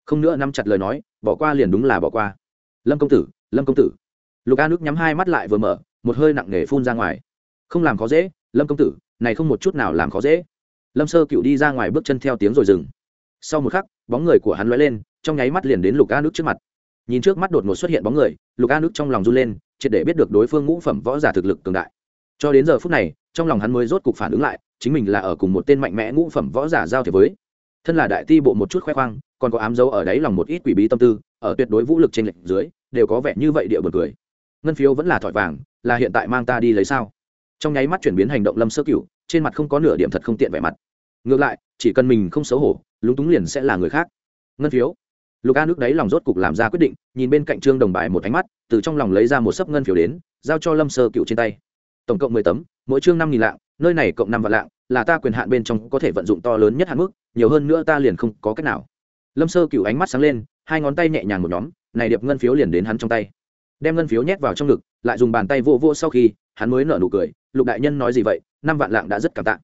Không nữa nắm chặt lời nói, bỏ qua liền đúng là bỏ qua. Lâm công tử, lâm công tử. Lục a nước nhắm hai mắt lại vừa mở, một hơi nặng nề phun ra ngoài. Không làm khó dễ, lâm công tử, này không một chút nào làm khó dễ. Lâm sơ cựu đi ra ngoài bước chân theo tiếng rồi dừng. Sau một khắc, bóng người của hắn lóe lên, trong nháy mắt liền đến lục a nước trước mặt. Nhìn trước mắt đột ngột xuất hiện bóng người, lục a nước trong lòng run lên, triệt để biết được đối phương ngũ phẩm võ giả thực lực cường đại cho đến giờ phút này, trong lòng hắn mới rốt cục phản ứng lại, chính mình là ở cùng một tên mạnh mẽ ngũ phẩm võ giả giao thiệp với. Thân là đại ti bộ một chút khoe khoang, còn có ám dấu ở đáy lòng một ít quỷ bí tâm tư, ở tuyệt đối vũ lực trên lệnh dưới, đều có vẻ như vậy địa bật cười. Ngân phiếu vẫn là thỏi vàng, là hiện tại mang ta đi lấy sao? Trong nháy mắt chuyển biến hành động lâm sơ cửu, trên mặt không có nửa điểm thật không tiện vẻ mặt. Ngược lại, chỉ cần mình không xấu hổ, lúng túng liền sẽ là người khác. Ngân phiếu. Lục a nước đấy lòng rốt cục làm ra quyết định, nhìn bên cạnh trương đồng bài một ánh mắt, từ trong lòng lấy ra một sấp ngân phiếu đến, giao cho lâm sơ cựu trên tay tổng cộng mười tấm, mỗi chương năm nghìn lạng, nơi này cộng năm vạn lạng, là ta quyền hạn bên trong có thể vận dụng to lớn nhất hạn mức, nhiều hơn nữa ta liền không có cách nào. Lâm sơ cựu ánh mắt sáng lên, hai ngón tay nhẹ nhàng một nhóm, này điệp ngân phiếu liền đến hắn trong tay. Đem ngân phiếu nhét vào trong ngực, lại dùng bàn tay vô vô sau khi, hắn mới nở nụ cười, lục đại nhân nói gì vậy, năm vạn lạng đã rất cảm tạ.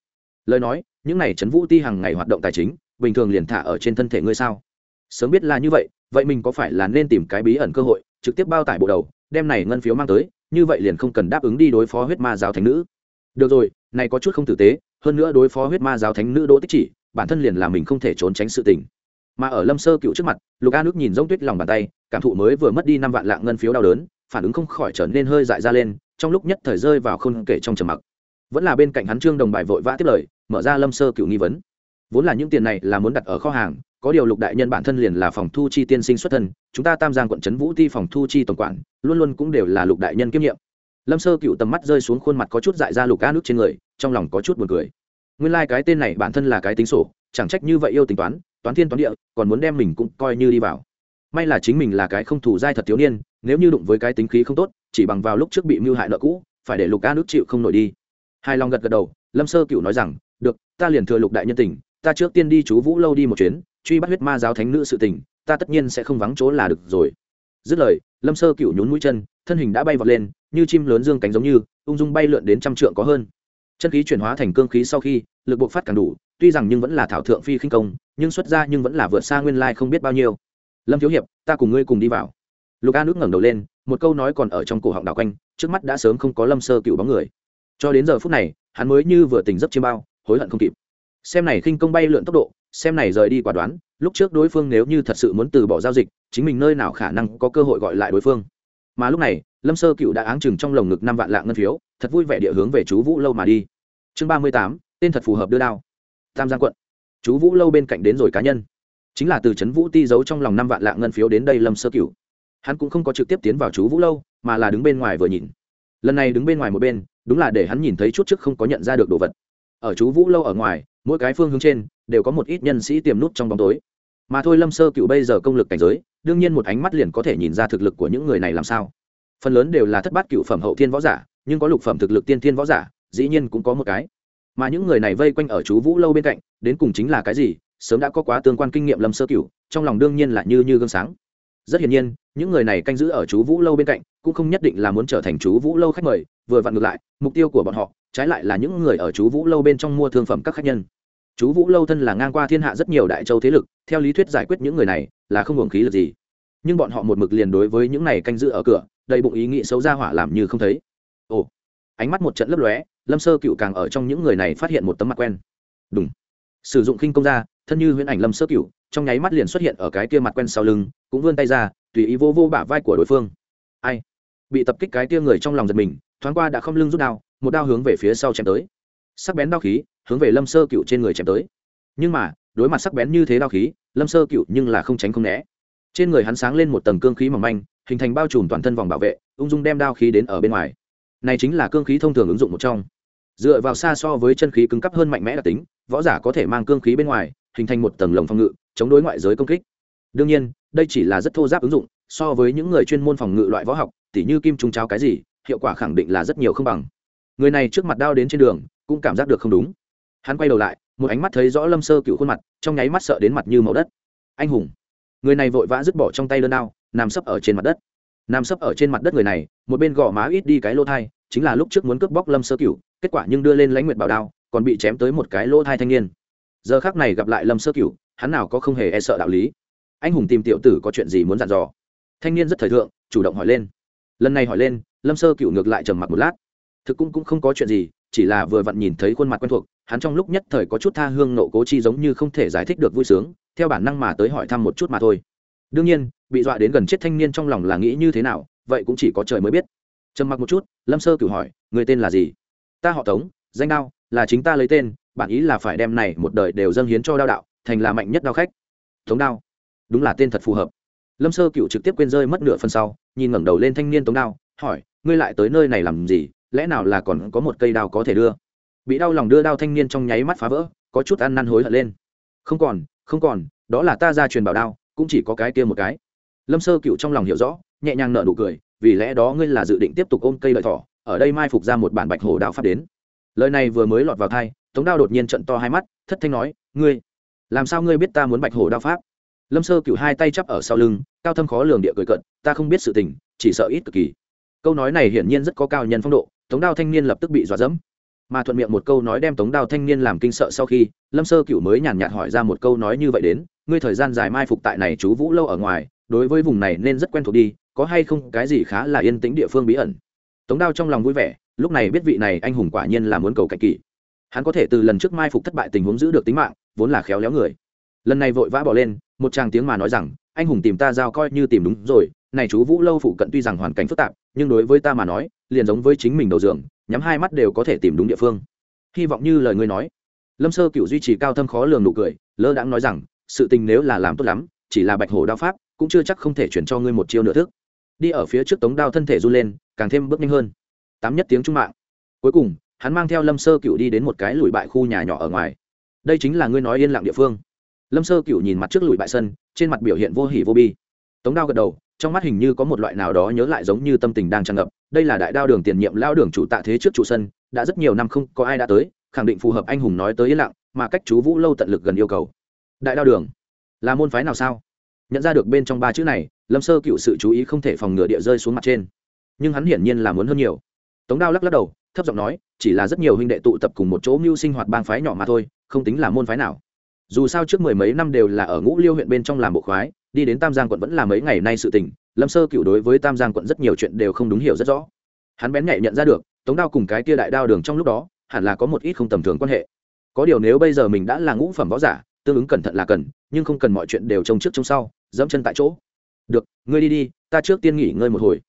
Lời nói, những này trấn vũ ti hàng ngày hoạt động tài chính, bình thường liền thả ở trên thân thể ngươi sao? Sớm biết là như vậy vậy mình có phải là nên tìm cái bí ẩn cơ hội, trực tiếp bao tải bộ đầu, đem này ngân phiếu mang tới như vậy liền không cần đáp ứng đi đối phó huyết ma giáo thánh nữ. Được rồi, này có chút không tử tế, hơn nữa đối phó huyết ma giáo thánh nữ đỗ tích chỉ, bản thân liền là mình không thể trốn tránh sự tình. Mà ở lâm sơ cựu trước mặt, lục a nước nhìn giống tuyết lòng bàn tay, cảm thụ mới vừa mất đi năm vạn lạng ngân phiếu đau đớn, phản ứng không khỏi trở nên hơi dại ra lên, trong lúc nhất thời rơi vào không kể trong trầm mặc. Vẫn là bên cạnh hắn trương đồng bài vội vã tiếp lời, mở ra lâm sơ cựu nghi vấn. Vốn là những tiền này là muốn đặt ở kho hàng có điều lục đại nhân bản thân liền là phòng thu chi tiên sinh xuất thân, chúng ta tam giang quận trấn vũ ti phòng thu chi tổng quản, luôn luôn cũng đều là lục đại nhân kiêm nhiệm. Lâm sơ cựu tầm mắt rơi xuống khuôn mặt có chút dại ra lục a nước trên người, trong lòng có chút buồn cười. Nguyên lai、like、cái tên này bản thân là cái tính sổ, chẳng trách như vậy yêu tính toán toán thiên toán địa, còn muốn đem mình cũng coi như đi vào. May là chính mình là cái không thủ dai thật thiếu niên, nếu như đụng với cái tính khí không tốt, chỉ bằng vào lúc trước bị mưu hại nợ cũ, phải để lục a nước chịu không nổi đi. Hai lòng gật gật đầu, lâm sơ cựu nói rằng, được, ta liền thừa lục đại nhân tình ta trước tiên đi chú vũ lâu đi một chuyến truy bắt huyết ma giáo thánh nữ sự tình, ta tất nhiên sẽ không vắng chỗ là được rồi. Dứt lời, lâm sơ cựu nhún mũi chân, thân hình đã bay vọt lên, như chim lớn dương cánh giống như, ung dung bay lượn đến trăm trượng có hơn. Chân khí chuyển hóa thành cương khí sau khi, lực buộc phát càng đủ, tuy rằng nhưng vẫn là thảo thượng phi khinh công, nhưng xuất ra nhưng vẫn là vượt xa nguyên lai không biết bao nhiêu. Lâm thiếu hiệp, ta cùng ngươi cùng đi vào. Lục a nước ngẩng đầu lên, một câu nói còn ở trong cổ họng đảo quanh, trước mắt đã sớm không có lâm sơ cựu bóng người. Cho đến giờ phút này, hắn mới như vừa tỉnh giấc chiêm bao, hối hận không kịp xem này khinh công bay lượn tốc độ, xem này rời đi quả đoán, lúc trước đối phương nếu như thật sự muốn từ bỏ giao dịch, chính mình nơi nào khả năng có cơ hội gọi lại đối phương. Mà lúc này, lâm sơ cựu đã áng chừng trong lồng ngực năm vạn lạng ngân phiếu, thật vui vẻ địa hướng về chú vũ lâu mà đi. Chương ba mươi tám, tên thật phù hợp đưa đao. Tam giang quận. Chú vũ lâu bên cạnh đến rồi cá nhân. Chính là từ trấn vũ ti giấu trong lòng năm vạn lạng ngân phiếu đến đây lâm sơ cựu. Hắn cũng không có trực tiếp tiến vào chú vũ lâu, mà là đứng bên ngoài vừa nhìn. Lần này đứng bên ngoài một bên, đúng là để hắn nhìn thấy chút trước không có nhận ra được đồ vật. Ở chú vũ lâu ở ngoài mỗi cái phương hướng trên đều có một ít nhân sĩ tiềm nút trong bóng tối. Mà thôi lâm sơ cựu bây giờ công lực cảnh giới, đương nhiên một ánh mắt liền có thể nhìn ra thực lực của những người này làm sao. Phần lớn đều là thất bát cựu phẩm hậu thiên võ giả, nhưng có lục phẩm thực lực tiên thiên võ giả, dĩ nhiên cũng có một cái. Mà những người này vây quanh ở chú vũ lâu bên cạnh, đến cùng chính là cái gì, sớm đã có quá tương quan kinh nghiệm lâm sơ cửu trong lòng đương nhiên là như như gương sáng rất hiển nhiên, những người này canh giữ ở chú vũ lâu bên cạnh, cũng không nhất định là muốn trở thành chú vũ lâu khách mời, vừa vặn ngược lại, mục tiêu của bọn họ, trái lại là những người ở chú vũ lâu bên trong mua thương phẩm các khách nhân. Chú vũ lâu thân là ngang qua thiên hạ rất nhiều đại châu thế lực, theo lý thuyết giải quyết những người này, là không hưởng khí lực gì. Nhưng bọn họ một mực liền đối với những này canh giữ ở cửa, đầy bụng ý nghĩ xấu ra hỏa làm như không thấy. Ồ, ánh mắt một trận lấp lóe, lâm sơ cựu càng ở trong những người này phát hiện một tấm mặt quen. Đúng sử dụng khinh công ra, thân như huyễn ảnh lâm sơ cựu, trong nháy mắt liền xuất hiện ở cái kia mặt quen sau lưng cũng vươn tay ra, tùy ý vô vô bả vai của đối phương. Ai? Bị tập kích cái tia người trong lòng giật mình, thoáng qua đã không lưng rút đao, một đao hướng về phía sau chém tới. Sắc bén đao khí, hướng về lâm sơ cựu trên người chém tới. Nhưng mà, đối mặt sắc bén như thế đao khí, lâm sơ cựu nhưng là không tránh không né. Trên người hắn sáng lên một tầng cương khí mỏng manh, hình thành bao trùm toàn thân vòng bảo vệ, ung dung đem đao khí đến ở bên ngoài. Này chính là cương khí thông thường ứng dụng một trong. Dựa vào xa so với chân khí cứng cấp hơn mạnh mẽ đặc tính, võ giả có thể mang cương khí bên ngoài, hình thành một tầng lồng phòng ngự, chống đối ngoại giới công kích đương nhiên, đây chỉ là rất thô giáp ứng dụng, so với những người chuyên môn phòng ngự loại võ học, tỉ như kim trung cháo cái gì, hiệu quả khẳng định là rất nhiều không bằng. Người này trước mặt đao đến trên đường, cũng cảm giác được không đúng. Hắn quay đầu lại, một ánh mắt thấy rõ lâm sơ cựu khuôn mặt, trong nháy mắt sợ đến mặt như màu đất. Anh hùng! Người này vội vã dứt bỏ trong tay đơn đao, nằm sấp ở trên mặt đất. Nằm sấp ở trên mặt đất người này, một bên gò má ít đi cái lỗ thai, chính là lúc trước muốn cướp bóc lâm sơ cựu kết quả nhưng đưa lên lãnh nguyệt bảo đao, còn bị chém tới một cái lỗ thai thanh niên. Giờ khác này gặp lại lâm sơ cựu hắn nào có không hề e sợ đạo lý anh hùng tìm tiểu tử có chuyện gì muốn dặn dò? Thanh niên rất thời thượng, chủ động hỏi lên. Lần này hỏi lên, lâm sơ cựu ngược lại trầm mặc một lát. Thực cũng cũng không có chuyện gì, chỉ là vừa vặn nhìn thấy khuôn mặt quen thuộc, hắn trong lúc nhất thời có chút tha hương nộ cố chi giống như không thể giải thích được vui sướng, theo bản năng mà tới hỏi thăm một chút mà thôi. Đương nhiên, bị dọa đến gần chết thanh niên trong lòng là nghĩ như thế nào, vậy cũng chỉ có trời mới biết. Trầm mặc một chút, lâm sơ cửu hỏi, người tên là gì? Ta họ tống, danh đao, là chính ta lấy tên bản ý là phải đem này một đời đều dâng hiến cho đao đạo, thành là mạnh nhất đao khách. Tống đao? Đúng là tên thật phù hợp. Lâm sơ cựu trực tiếp quên rơi mất nửa phần sau, nhìn ngẩng đầu lên thanh niên tống đao, hỏi, ngươi lại tới nơi này làm gì? Lẽ nào là còn có một cây đao có thể đưa? Bị đau lòng đưa đao thanh niên trong nháy mắt phá vỡ, có chút ăn năn hối hận lên. Không còn không còn, đó là ta ra truyền bảo đao, cũng chỉ có cái kia một cái. Lâm sơ cựu trong lòng hiểu rõ, nhẹ nhàng nở nụ cười, vì lẽ đó ngươi là dự định tiếp tục ôm cây lợi thỏ, ở đây mai phục ra một bản bạch hổ đao pháp đến. Lời này vừa mới lọt vào thai tống đao đột nhiên trận to hai mắt, thất thanh nói, ngươi, làm sao ngươi biết ta muốn bạch hổ đao pháp? Lâm sơ cựu hai tay chắp ở sau lưng, cao thâm khó lường địa cười cận ta không biết sự tình, chỉ sợ ít cực kỳ. Câu nói này hiển nhiên rất có cao nhân phong độ, tống đao thanh niên lập tức bị dọa dẫm. Mà thuận miệng một câu nói đem tống đao thanh niên làm kinh sợ sau khi, lâm sơ cựu mới nhàn nhạt hỏi ra một câu nói như vậy đến, ngươi thời gian dài mai phục tại này chú vũ lâu ở ngoài, đối với vùng này nên rất quen thuộc đi, có hay không cái gì khá là yên tĩnh địa phương bí ẩn? Tống đao trong lòng vui vẻ, lúc này biết vị này anh hùng quả nhiên là muốn cầu cạnh kỷ hắn có thể từ lần trước mai phục thất bại tình huống giữ được tính mạng, vốn là khéo léo người. Lần này vội vã bỏ lên một chàng tiếng mà nói rằng, anh hùng tìm ta giao coi như tìm đúng rồi, này chú vũ lâu phụ cận tuy rằng hoàn cảnh phức tạp, nhưng đối với ta mà nói, liền giống với chính mình đầu giường, nhắm hai mắt đều có thể tìm đúng địa phương. Hy vọng như lời ngươi nói. Lâm sơ cựu duy trì cao thâm khó lường nụ cười, lơ đãng nói rằng, sự tình nếu là làm tốt lắm, chỉ là bạch hổ đao pháp, cũng chưa chắc không thể chuyển cho ngươi một chiêu nửa thức. Đi ở phía trước tống đao thân thể run lên, càng thêm bước nhanh hơn. Tám nhất tiếng trung mạng. Cuối cùng, hắn mang theo lâm sơ cựu đi đến một cái lùi bại khu nhà nhỏ ở ngoài. Đây chính là ngươi nói yên lặng địa phương lâm sơ cựu nhìn mặt trước lùi bại sân, trên mặt biểu hiện vô hỉ vô bi. Tống đao gật đầu, trong mắt hình như có một loại nào đó nhớ lại giống như tâm tình đang tràn ngập. Đây là đại đao đường tiền nhiệm lao đường chủ tạ thế trước chủ sân, đã rất nhiều năm không có ai đã tới, khẳng định phù hợp anh hùng nói tới yên lặng, mà cách chú vũ lâu tận lực gần yêu cầu. Đại đao đường, là môn phái nào sao? Nhận ra được bên trong ba chữ này, lâm sơ cựu sự chú ý không thể phòng ngừa địa rơi xuống mặt trên. Nhưng hắn hiển nhiên là muốn hơn nhiều. Tống đao lắc lắc đầu, thấp giọng nói, chỉ là rất nhiều huynh đệ tụ tập cùng một chỗ mưu sinh hoạt bang phái nhỏ mà thôi, không tính là môn phái nào dù sao trước mười mấy năm đều là ở ngũ liêu huyện bên trong làm bộ khoái, đi đến tam giang quận vẫn là mấy ngày nay sự tình, lâm sơ cựu đối với tam giang quận rất nhiều chuyện đều không đúng hiểu rất rõ. Hắn bén nhạy nhận ra được, tống đao cùng cái kia đại đao đường trong lúc đó, hẳn là có một ít không tầm thường quan hệ. Có điều nếu bây giờ mình đã là ngũ phẩm võ giả, tương ứng cẩn thận là cần, nhưng không cần mọi chuyện đều trông trước trông sau, dẫm chân tại chỗ. Được, ngươi đi đi, ta trước tiên nghỉ ngơi một hồi.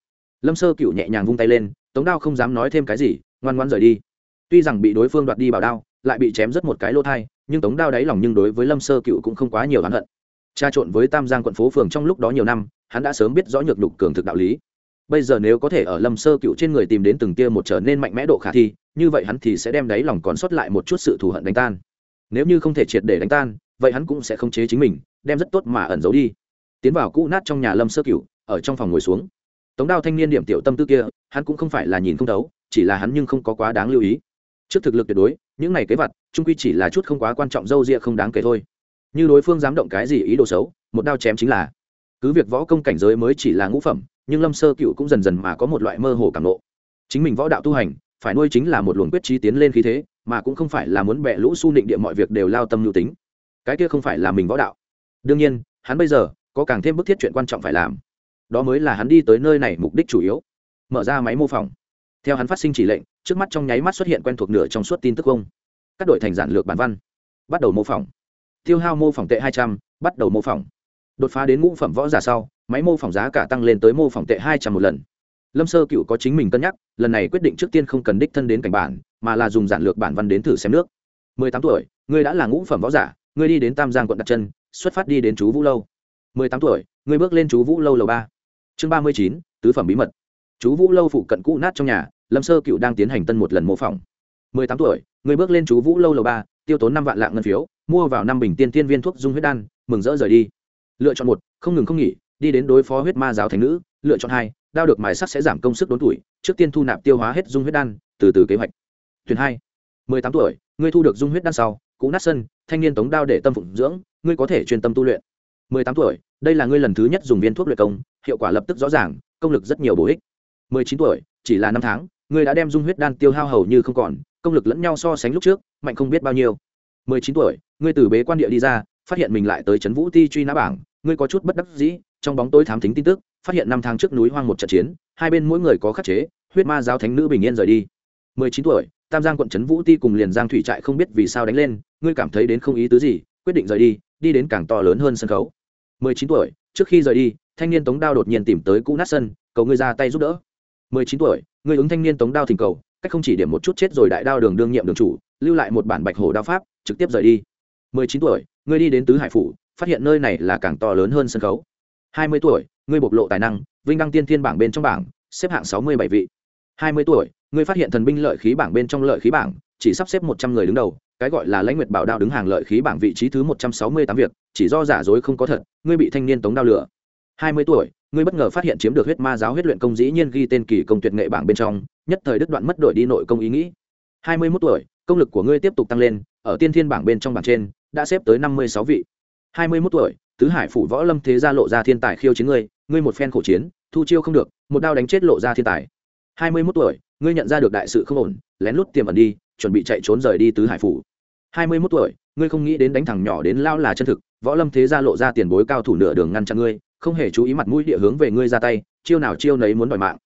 Lâm sơ cựu nhẹ nhàng vung tay lên, tống đao không dám nói thêm cái gì, ngoan ngoan rời đi. Tuy rằng bị đối phương đoạt đi bảo đao, lại bị chém rất một cái lỗ thai nhưng tống đao đáy lòng nhưng đối với lâm sơ cựu cũng không quá nhiều hắn hận. Tra trộn với tam giang quận phố phường trong lúc đó nhiều năm, hắn đã sớm biết rõ nhược đục cường thực đạo lý. Bây giờ nếu có thể ở lâm sơ cựu trên người tìm đến từng tia một trở nên mạnh mẽ độ khả thi, như vậy hắn thì sẽ đem đáy lòng còn sót lại một chút sự thù hận đánh tan. Nếu như không thể triệt để đánh tan, vậy hắn cũng sẽ không chế chính mình, đem rất tốt mà ẩn giấu đi. Tiến vào cũ nát trong nhà lâm sơ cựu, ở trong phòng ngồi xuống. Tống đao thanh niên điểm tiểu tâm tư kia, hắn cũng không phải là nhìn không thấu, chỉ là hắn nhưng không có quá đáng lưu ý. Trước thực lực tuyệt đối những này kế vật trung quy chỉ là chút không quá quan trọng dâu ria không đáng kể thôi. Như đối phương dám động cái gì ý đồ xấu, một đao chém chính là. Cứ việc võ công cảnh giới mới chỉ là ngũ phẩm, nhưng lâm sơ cựu cũng dần dần mà có một loại mơ hồ cảm lộ. chính mình võ đạo tu hành, phải nuôi chính là một luồng quyết trí tiến lên khí thế, mà cũng không phải là muốn bẹ lũ su nịnh địa mọi việc đều lao tâm lưu tính. Cái kia không phải là mình võ đạo. Đương nhiên, hắn bây giờ có càng thêm bức thiết chuyện quan trọng phải làm. Đó mới là hắn đi tới nơi này mục đích chủ yếu. Mở ra máy mô phỏng. Theo hắn phát sinh chỉ lệnh trước mắt trong nháy mắt xuất hiện quen thuộc nửa trong suốt tin tức không? Các đội thành giản lược bản văn. Bắt đầu mô phỏng. Tiêu hao mô phỏng tệ hai trăm, bắt đầu mô phỏng. Đột phá đến ngũ phẩm võ giả sau, máy mô phỏng giá cả tăng lên tới mô phỏng tệ hai trăm một lần. Lâm sơ cựu có chính mình cân nhắc, lần này quyết định trước tiên không cần đích thân đến cảnh bản, mà là dùng giản lược bản văn đến thử xem nước. Mười tám tuổi, ngươi đã là ngũ phẩm võ giả, ngươi đi đến tam giang quận đặt chân, xuất phát đi đến chú vũ lâu. Mười tám tuổi, ngươi bước lên chú vũ lâu lầu ba. Chương ba mươi chín, tứ phẩm bí mật. Chú vũ lâu phụ cận cũ nát trong nhà lâm sơ cựu đang tiến hành tân một lần mô phỏng. Mười tám tuổi ngươi bước lên chú vũ lâu lầu ba, tiêu tốn năm vạn lạng ngân phiếu, mua vào năm bình tiên tiên viên thuốc dung huyết đan, mừng rỡ rời đi. Lựa chọn một, không ngừng không nghỉ, đi đến đối phó huyết ma giáo thành nữ. Lựa chọn hai, đao được mài sắc sẽ giảm công sức đốn tuổi, trước tiên thu nạp tiêu hóa hết dung huyết đan, từ từ kế hoạch. Tuyển hai, mười tám tuổi, ngươi thu được dung huyết đan sau, cũ nát sân, thanh niên tống đao để tâm phụng dưỡng, ngươi có thể chuyên tâm tu luyện. Mười tám tuổi, đây là ngươi lần thứ nhất dùng viên thuốc luyện công, hiệu quả lập tức rõ ràng, công lực rất nhiều bổ ích. Mười chín tuổi, chỉ là năm tháng ngươi đã đem dung huyết đan tiêu hao hầu như không còn, công lực lẫn nhau so sánh lúc trước, mạnh không biết bao nhiêu. Mười chín tuổi, ngươi từ bế quan địa đi ra, phát hiện mình lại tới trấn vũ ti truy nã bảng, ngươi có chút bất đắc dĩ, trong bóng tối thám thính tin tức, phát hiện năm tháng trước núi hoang một trận chiến, hai bên mỗi người có khắc chế, huyết ma giáo thánh nữ bình yên rời đi. Mười chín tuổi, tam giang quận trấn vũ ti cùng liền giang thủy trại không biết vì sao đánh lên, ngươi cảm thấy đến không ý tứ gì, quyết định rời đi đi đến càng to lớn hơn sân khấu. Mười chín tuổi, trước khi rời đi, thanh niên tống đao đột nhiên tìm tới cũ nát sân, cầu ngươi ra tay giúp đỡ. Mười chín tuổi ngươi ứng thanh niên tống đao thỉnh cầu, cách không chỉ điểm một chút chết rồi đại đao đường đương nhiệm đường chủ, lưu lại một bản bạch hổ đao pháp, trực tiếp rời đi. Mười chín tuổi, ngươi đi đến tứ hải phủ, phát hiện nơi này là càng to lớn hơn sân khấu. Hai mươi tuổi, ngươi bộc lộ tài năng, vinh đăng tiên thiên bảng bên trong bảng, xếp hạng sáu mươi bảy vị. Hai mươi tuổi, ngươi phát hiện thần binh lợi khí bảng bên trong lợi khí bảng, chỉ sắp xếp một trăm người đứng đầu, cái gọi là lãnh nguyệt bảo đao đứng hàng lợi khí bảng vị trí thứ một trăm sáu mươi tám việc, chỉ do giả dối không có thật, ngươi bị thanh niên tống đao lửa hai mươi tuổi, ngươi bất ngờ phát hiện chiếm được huyết ma giáo huyết luyện công dĩ nhiên ghi tên kỳ công tuyệt nghệ bảng bên trong, nhất thời đứt đoạn mất đổi đi nội công ý nghĩ. Hai mươi 21 tuổi, công lực của ngươi tiếp tục tăng lên, ở tiên thiên bảng bên trong bảng trên, đã xếp tới năm mươi sáu vị. Hai mươi 21 tuổi, tứ hải phủ võ lâm thế gia lộ ra thiên tài khiêu chiến ngươi ngươi một phen khổ chiến, thu chiêu không được, một đao đánh chết lộ ra thiên tài. Hai mươi 21 tuổi, ngươi nhận ra được đại sự không ổn, lén lút tiềm ẩn đi, chuẩn bị chạy trốn rời đi tứ hải phủ. Hai mươi 21 tuổi, ngươi không nghĩ đến đánh thẳng nhỏ đến lao là chân thực, võ lâm thế gia lộ ra tiền bối cao thủ nửa đường ngăn chặn ngươi không hề chú ý mặt mũi địa hướng về ngươi ra tay, chiêu nào chiêu nấy muốn đòi mạng.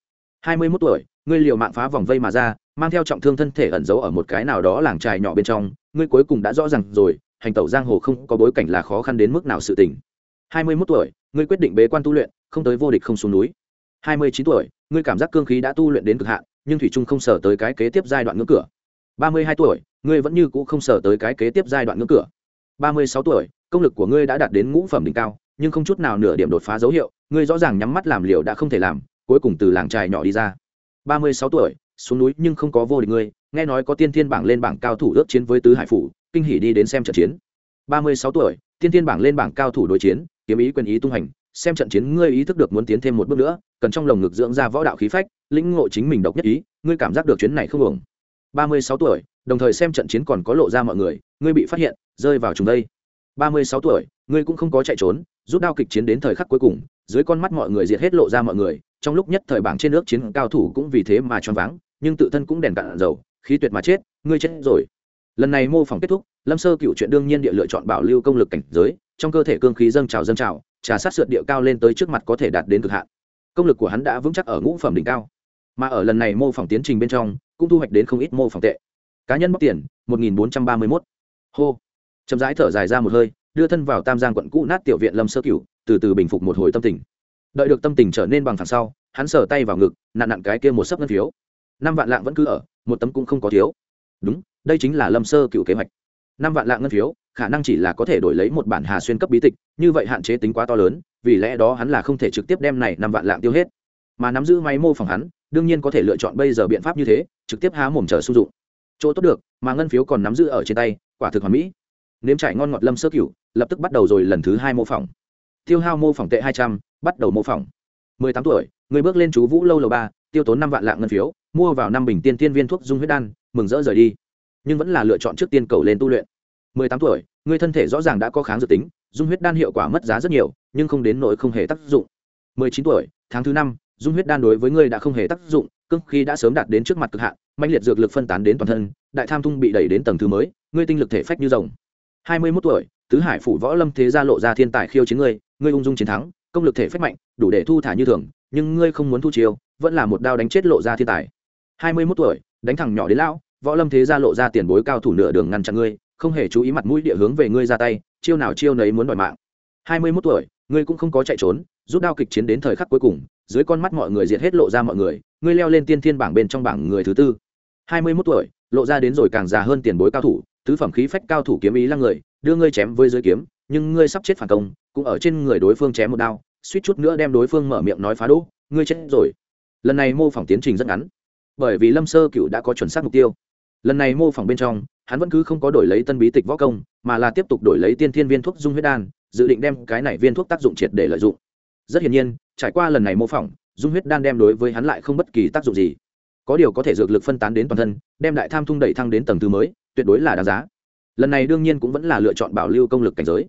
Hai mươi 21 tuổi, ngươi liều mạng phá vòng vây mà ra, mang theo trọng thương thân thể ẩn giấu ở một cái nào đó làng trài nhỏ bên trong, ngươi cuối cùng đã rõ ràng rồi, hành tẩu giang hồ không có bối cảnh là khó khăn đến mức nào sự tình. Hai mươi 21 tuổi, ngươi quyết định bế quan tu luyện, không tới vô địch không xuống núi. Hai mươi chín tuổi, ngươi cảm giác cương khí đã tu luyện đến cực hạn, nhưng thủy trung không sở tới cái kế tiếp giai đoạn ngưỡng cửa. Ba mươi hai tuổi, ngươi vẫn như cũ không sở tới cái kế tiếp giai đoạn ngưỡng cửa. Ba mươi sáu tuổi, công lực của ngươi đã đạt đến ngũ phẩm đỉnh cao nhưng không chút nào nửa điểm đột phá dấu hiệu, ngươi rõ ràng nhắm mắt làm liều đã không thể làm, cuối cùng từ làng trài nhỏ đi ra. Ba mươi sáu tuổi, xuống núi nhưng không có vô địch ngươi, nghe nói có tiên thiên bảng lên bảng cao thủ ước chiến với tứ hải phủ, kinh hỉ đi đến xem trận chiến. Ba mươi sáu tuổi, tiên thiên bảng lên bảng cao thủ đối chiến, kiếm ý quyền ý tung hành, xem trận chiến ngươi ý thức được muốn tiến thêm một bước nữa, cần trong lồng ngực dưỡng ra võ đạo khí phách, lĩnh ngộ chính mình độc nhất ý, ngươi cảm giác được chuyến này không ổng ba mươi sáu tuổi, đồng thời xem trận chiến còn có lộ ra mọi người, ngươi bị phát hiện, rơi vào trùng đây. Ba mươi sáu tuổi, ngươi cũng không có chạy trốn rút đao kịch chiến đến thời khắc cuối cùng, dưới con mắt mọi người diệt hết lộ ra mọi người, trong lúc nhất thời bảng trên nước chiến cao thủ cũng vì thế mà choáng váng, nhưng tự thân cũng đèn cạn dầu, khí tuyệt mà chết, ngươi chết rồi. Lần này mô phỏng kết thúc, lâm sơ cựu chuyện đương nhiên địa lựa chọn bảo lưu công lực cảnh giới, trong cơ thể cương khí dâng trào dâng trào, trà sát sượt địa cao lên tới trước mặt có thể đạt đến cực hạn. Công lực của hắn đã vững chắc ở ngũ phẩm đỉnh cao. Mà ở lần này mô phỏng tiến trình bên trong, cũng thu hoạch đến không ít mô phỏng tệ. Cá nhân bóc tiền, một nghìn bốn trăm ba mươi mốt. Hô. Chậm rãi thở dài ra một hơi đưa thân vào tam giang quận cũ nát tiểu viện lâm sơ cửu, từ từ bình phục một hồi tâm tình. Đợi được tâm tình trở nên bằng phẳng sau, hắn sờ tay vào ngực, nặn nặn cái kia một sấp ngân phiếu. Năm vạn lạng vẫn cứ ở, một tấm cũng không có thiếu. Đúng, đây chính là lâm sơ cựu kế hoạch. Năm vạn lạng ngân phiếu, khả năng chỉ là có thể đổi lấy một bản hà xuyên cấp bí tịch, như vậy hạn chế tính quá to lớn, vì lẽ đó hắn là không thể trực tiếp đem này năm vạn lạng tiêu hết. Mà nắm giữ máy mô phỏng hắn, đương nhiên có thể lựa chọn bây giờ biện pháp như thế, trực tiếp há mồm chờ sử dụng. Chỗ tốt được, mà ngân phiếu còn nắm giữ ở trên tay, quả thực hoàn mỹ. Nếm trải ngon ngọt lâm sơ cửu lập tức bắt đầu rồi lần thứ hai mô phỏng. Tiêu hao mô phỏng tệ hai trăm, bắt đầu mô phỏng. Mười tám tuổi, người bước lên chú vũ lâu lầu ba, tiêu tốn năm vạn lạng ngân phiếu, mua vào năm bình tiên tiên viên thuốc dung huyết đan, mừng rỡ rời đi. Nhưng vẫn là lựa chọn trước tiên cầu lên tu luyện. Mười tám tuổi, người thân thể rõ ràng đã có kháng dự tính, dung huyết đan hiệu quả mất giá rất nhiều, nhưng không đến nỗi không hề tác dụng. Mười chín tuổi, tháng thứ năm, dung huyết đan đối với ngươi đã không hề tác dụng cưng khi đã sớm đạt đến trước mặt cực hạn mạnh liệt dược lực phân tán đến toàn thân, đại tham thung bị đẩy đến tầng thứ mới ngươi tinh lực thể phách như rồng. Hai mươi mốt tuổi tứ hải phủ võ lâm thế gia lộ ra thiên tài khiêu chiến ngươi ngươi ung dung chiến thắng, công lực thể phép mạnh, đủ để thu thả như thường, nhưng ngươi không muốn thu chiêu, vẫn là một đao đánh chết lộ ra thiên tài. Hai mươi mốt tuổi, đánh thẳng nhỏ đến lão, võ lâm thế gia lộ ra tiền bối cao thủ nửa đường ngăn chặn ngươi, không hề chú ý mặt mũi địa hướng về ngươi ra tay, chiêu nào chiêu nấy muốn đòi mạng. Hai mươi mốt tuổi, ngươi cũng không có chạy trốn, rút đao kịch chiến đến thời khắc cuối cùng, dưới con mắt mọi người diệt hết lộ ra mọi người, ngươi leo lên tiên thiên bảng bên trong bảng người thứ tư. Hai mươi mốt tuổi, lộ ra đến rồi càng già hơn tiền bối cao thủ, tứ phẩm khí phách cao thủ kiếm ý lăng người đưa ngươi chém với dưới kiếm, nhưng ngươi sắp chết phản công, cũng ở trên người đối phương chém một đao, suýt chút nữa đem đối phương mở miệng nói phá đỗ ngươi chết rồi. Lần này mô phỏng tiến trình rất ngắn, bởi vì lâm sơ cựu đã có chuẩn xác mục tiêu. Lần này mô phỏng bên trong, hắn vẫn cứ không có đổi lấy tân bí tịch võ công, mà là tiếp tục đổi lấy tiên thiên viên thuốc dung huyết đan, dự định đem cái này viên thuốc tác dụng triệt để lợi dụng. Rất hiển nhiên, trải qua lần này mô phỏng, dung huyết đan đem đối với hắn lại không bất kỳ tác dụng gì. Có điều có thể dược lực phân tán đến toàn thân, đem đại tham thung đẩy thăng đến tầng thứ mới, tuyệt đối là đáng giá lần này đương nhiên cũng vẫn là lựa chọn bảo lưu công lực cảnh giới.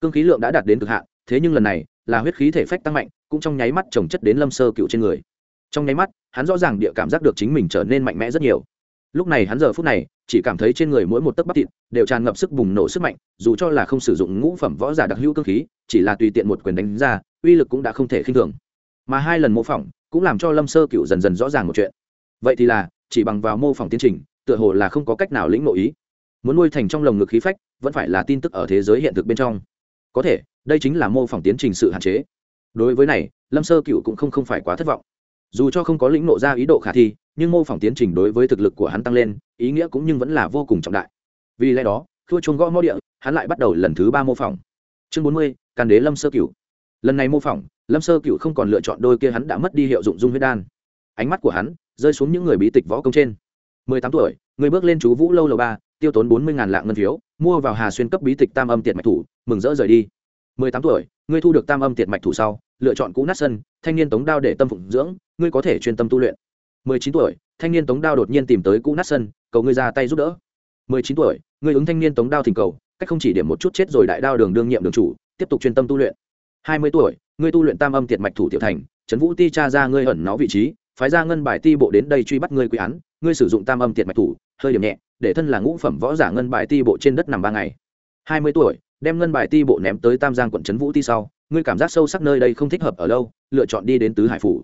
Cương khí lượng đã đạt đến cực hạn, thế nhưng lần này là huyết khí thể phách tăng mạnh, cũng trong nháy mắt trồng chất đến lâm sơ cựu trên người. Trong nháy mắt, hắn rõ ràng địa cảm giác được chính mình trở nên mạnh mẽ rất nhiều. Lúc này hắn giờ phút này, chỉ cảm thấy trên người mỗi một tấc bắp thịt đều tràn ngập sức bùng nổ sức mạnh, dù cho là không sử dụng ngũ phẩm võ giả đặc hữu cơ khí, chỉ là tùy tiện một quyền đánh ra, uy lực cũng đã không thể khinh thường. Mà hai lần mô phỏng cũng làm cho lâm sơ cựu dần dần rõ ràng một chuyện. Vậy thì là, chỉ bằng vào mô phỏng tiến trình, tựa hồ là không có cách nào lĩnh ngộ ý muốn nuôi thành trong lồng ngực khí phách vẫn phải là tin tức ở thế giới hiện thực bên trong. Có thể đây chính là mô phỏng tiến trình sự hạn chế. Đối với này lâm sơ cựu cũng không, không phải quá thất vọng. Dù cho không có lĩnh nộ ra ý độ khả thi nhưng mô phỏng tiến trình đối với thực lực của hắn tăng lên ý nghĩa cũng nhưng vẫn là vô cùng trọng đại. Vì lẽ đó thua chuông gõ mõ địa hắn lại bắt đầu lần thứ ba mô phỏng. Chương bốn mươi càn đế lâm sơ cựu lần này mô phỏng lâm sơ cựu không còn lựa chọn đôi kia hắn đã mất đi hiệu dụng dung huyết đan. Ánh mắt của hắn rơi xuống những người bí tịch võ công trên. Mười tám tuổi người bước lên chú vũ lâu lầu ba tiêu tốn bốn mươi ngàn lạng ngân phiếu, mua vào hà xuyên cấp bí tịch tam âm tiệt mạch thủ, mừng rỡ rời đi. Mười tám tuổi, ngươi thu được tam âm tiệt mạch thủ sau, lựa chọn cũ nát sân, thanh niên tống đao để tâm phụng dưỡng, ngươi có thể chuyên tâm tu luyện. Mười chín tuổi, thanh niên tống đao đột nhiên tìm tới cũ nát sân, cầu ngươi ra tay giúp đỡ. Mười chín tuổi, ngươi ứng thanh niên tống đao thỉnh cầu, cách không chỉ điểm một chút chết rồi đại đao đường đương nhiệm đường chủ, tiếp tục chuyên tâm tu luyện. Hai mươi tuổi, ngươi tu luyện tam âm tiệt mạch thủ tiểu thành, trấn vũ ti cha ra ngươi ẩn nó vị trí, phái ra ngân bài ti bộ đến đây truy bắt ngươi quy án ngươi sử dụng tam âm tiệt mạch thủ, hơi điểm nhẹ, để thân là ngũ phẩm võ giả ngân bài ti bộ trên đất nằm ba ngày. Hai mươi tuổi, đem ngân bài ti bộ ném tới tam giang quận trấn vũ ti sau, ngươi cảm giác sâu sắc nơi đây không thích hợp ở lâu, lựa chọn đi đến tứ hải phủ.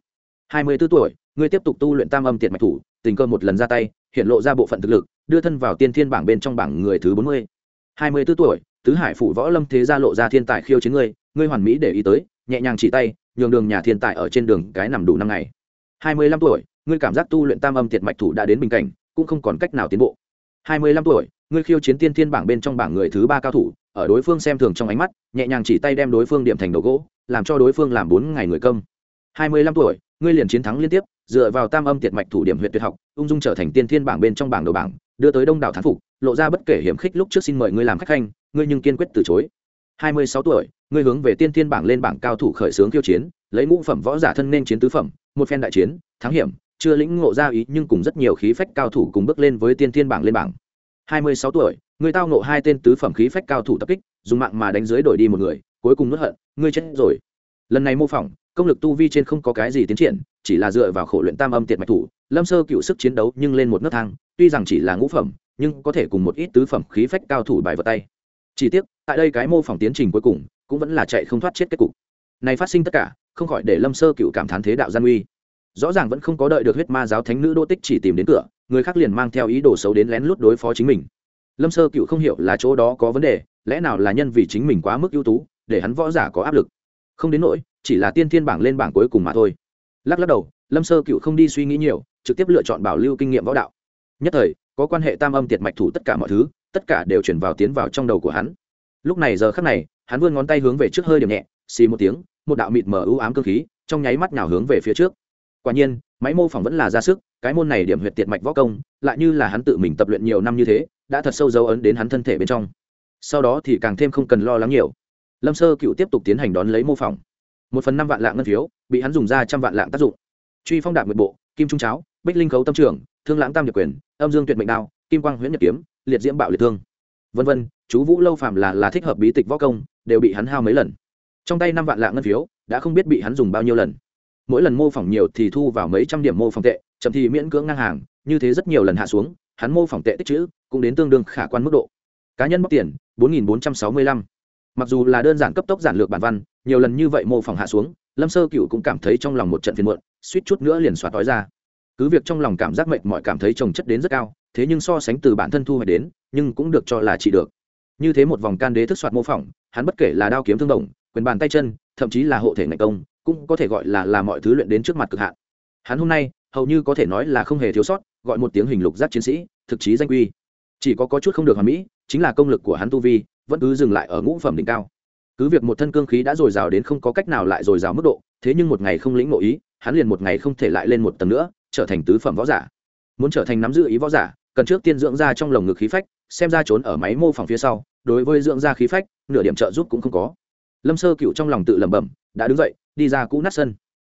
Hai mươi b ố tuổi, ngươi tiếp tục tu luyện tam âm tiệt mạch thủ, tình cơ một lần ra tay, hiện lộ ra bộ phận thực lực, đưa thân vào tiên thiên bảng bên trong bảng người thứ bốn mươi. Hai mươi b ố tuổi, tứ hải phủ võ lâm thế gia lộ ra thiên tài khiêu chiến ngươi ngươi hoàn mỹ để ý tới, nhẹ nhàng chỉ tay, nhường đường nhà thiên tài ở trên đường cái nằm đủ năm ngày. Hai mươi lăm tuổi ngươi cảm giác tu luyện tam âm tiệt mạch thủ đã đến bình cảnh, cũng không còn cách nào tiến bộ. Hai mươi lăm tuổi, ngươi khiêu chiến tiên thiên bảng bên trong bảng người thứ ba cao thủ, ở đối phương xem thường trong ánh mắt, nhẹ nhàng chỉ tay đem đối phương điểm thành đầu gỗ, làm cho đối phương làm bốn ngày người công hai mươi lăm tuổi, ngươi liền chiến thắng liên tiếp, dựa vào tam âm tiệt mạch thủ điểm huyện tuyệt học, ung dung trở thành tiên thiên bảng bên trong bảng đầu bảng, đưa tới đông đảo thán phục, lộ ra bất kể hiểm khích lúc trước xin mời ngươi làm khách khanh, ngươi nhưng kiên quyết từ chối. Hai mươi sáu tuổi, ngươi hướng về tiên thiên bảng lên bảng cao thủ khởi xướng khiêu chiến, lấy ngũ phẩm võ giả thân nên chiến tứ phẩm, một phen đại chiến, thắng hiểm chưa lĩnh ngộ ra ý nhưng cùng rất nhiều khí phách cao thủ cùng bước lên với tiên thiên bảng lên bảng. Hai mươi sáu tuổi, người tao ngộ hai tên tứ phẩm khí phách cao thủ tập kích, dùng mạng mà đánh dưới đổi đi một người, cuối cùng nuốt hận, ngươi chết rồi. Lần này mô phỏng, công lực tu vi trên không có cái gì tiến triển, chỉ là dựa vào khổ luyện tam âm tiệt mạch thủ, lâm sơ cựu sức chiến đấu nhưng lên một nấc thang, tuy rằng chỉ là ngũ phẩm, nhưng có thể cùng một ít tứ phẩm khí phách cao thủ bài vào tay. Chỉ tiếc, tại đây cái mô phỏng tiến trình cuối cùng, cũng vẫn là chạy không thoát chết kết cục. Này phát sinh tất cả, không khỏi để lâm sơ cựu cảm thán thế đạo gian uy rõ ràng vẫn không có đợi được huyết ma giáo thánh nữ đô tích chỉ tìm đến cửa, người khác liền mang theo ý đồ xấu đến lén lút đối phó chính mình. Lâm sơ cựu không hiểu là chỗ đó có vấn đề, lẽ nào là nhân vì chính mình quá mức ưu tú, để hắn võ giả có áp lực? Không đến nỗi, chỉ là tiên thiên bảng lên bảng cuối cùng mà thôi. Lắc lắc đầu, lâm sơ cựu không đi suy nghĩ nhiều, trực tiếp lựa chọn bảo lưu kinh nghiệm võ đạo. Nhất thời, có quan hệ tam âm tiệt mạch thủ tất cả mọi thứ, tất cả đều chuyển vào tiến vào trong đầu của hắn. Lúc này giờ khắc này, hắn vươn ngón tay hướng về trước hơi điểm nhẹ, xì một tiếng, một đạo mịt mờ ưu ám cơ khí, trong nháy mắt nào hướng về phía trước quả nhiên, máy mô phỏng vẫn là ra sức, cái môn này điểm huyệt tiệt mạch võ công, lại như là hắn tự mình tập luyện nhiều năm như thế, đã thật sâu dấu ấn đến hắn thân thể bên trong. Sau đó thì càng thêm không cần lo lắng nhiều. Lâm sơ cựu tiếp tục tiến hành đón lấy mô phỏng. Một phần năm vạn lạng ngân phiếu, bị hắn dùng ra trăm vạn lạng tác dụng. Truy phong đạp nguyệt bộ, kim trung cháo, bích linh khấu tâm trưởng thương lãng tam nhật quyền, âm dương tuyệt mệnh đao, kim quang huyễn nhật kiếm, liệt diễm bạo liệt thương. Vân vân, chú vũ lâu phạm là là thích hợp bí tịch võ công, đều bị hắn hao mấy lần. Trong tay năm vạn lạng ngân phiếu, đã không biết bị hắn dùng bao nhiêu lần mỗi lần mô phỏng nhiều thì thu vào mấy trăm điểm mô phỏng tệ, chậm thì miễn cưỡng ngang hàng, như thế rất nhiều lần hạ xuống, hắn mô phỏng tệ tích chữ cũng đến tương đương khả quan mức độ. Cá nhân bóc tiền, bốn nghìn bốn trăm sáu mươi lăm. Mặc dù là đơn giản cấp tốc giản lược bản văn, nhiều lần như vậy mô phỏng hạ xuống, lâm sơ cựu cũng cảm thấy trong lòng một trận phiền muộn, suýt chút nữa liền xoạt tói ra. Cứ việc trong lòng cảm giác mệt mỏi cảm thấy trồng chất đến rất cao, thế nhưng so sánh từ bản thân thu hoạch đến, nhưng cũng được cho là chỉ được. Như thế một vòng can đế thức soạt mô phỏng, hắn bất kể là đao kiếm thương đồng, quyền bàn tay chân, thậm chí là hộ thể ngạch công cũng có thể gọi là là mọi thứ luyện đến trước mặt cực hạn. Hắn hôm nay, hầu như có thể nói là không hề thiếu sót, gọi một tiếng hình lục giác chiến sĩ, thực chí danh quy chỉ có có chút không được hoàn mỹ, chính là công lực của hắn tu vi, vẫn cứ dừng lại ở ngũ phẩm đỉnh cao. Cứ việc một thân cương khí đã dồi dào đến không có cách nào lại dồi dào mức độ, thế nhưng một ngày không lĩnh ngộ ý, hắn liền một ngày không thể lại lên một tầng nữa, trở thành tứ phẩm võ giả. Muốn trở thành nắm giữ ý võ giả, cần trước tiên dưỡng ra trong lồng ngực khí phách, xem ra trốn ở máy mô phỏng phía sau, đối với dưỡng ra khí phách, nửa điểm trợ giúp cũng không có. Lâm sơ cựu trong lòng tự lẩm bẩm, đã đứng dậy đi ra cũ nát sân.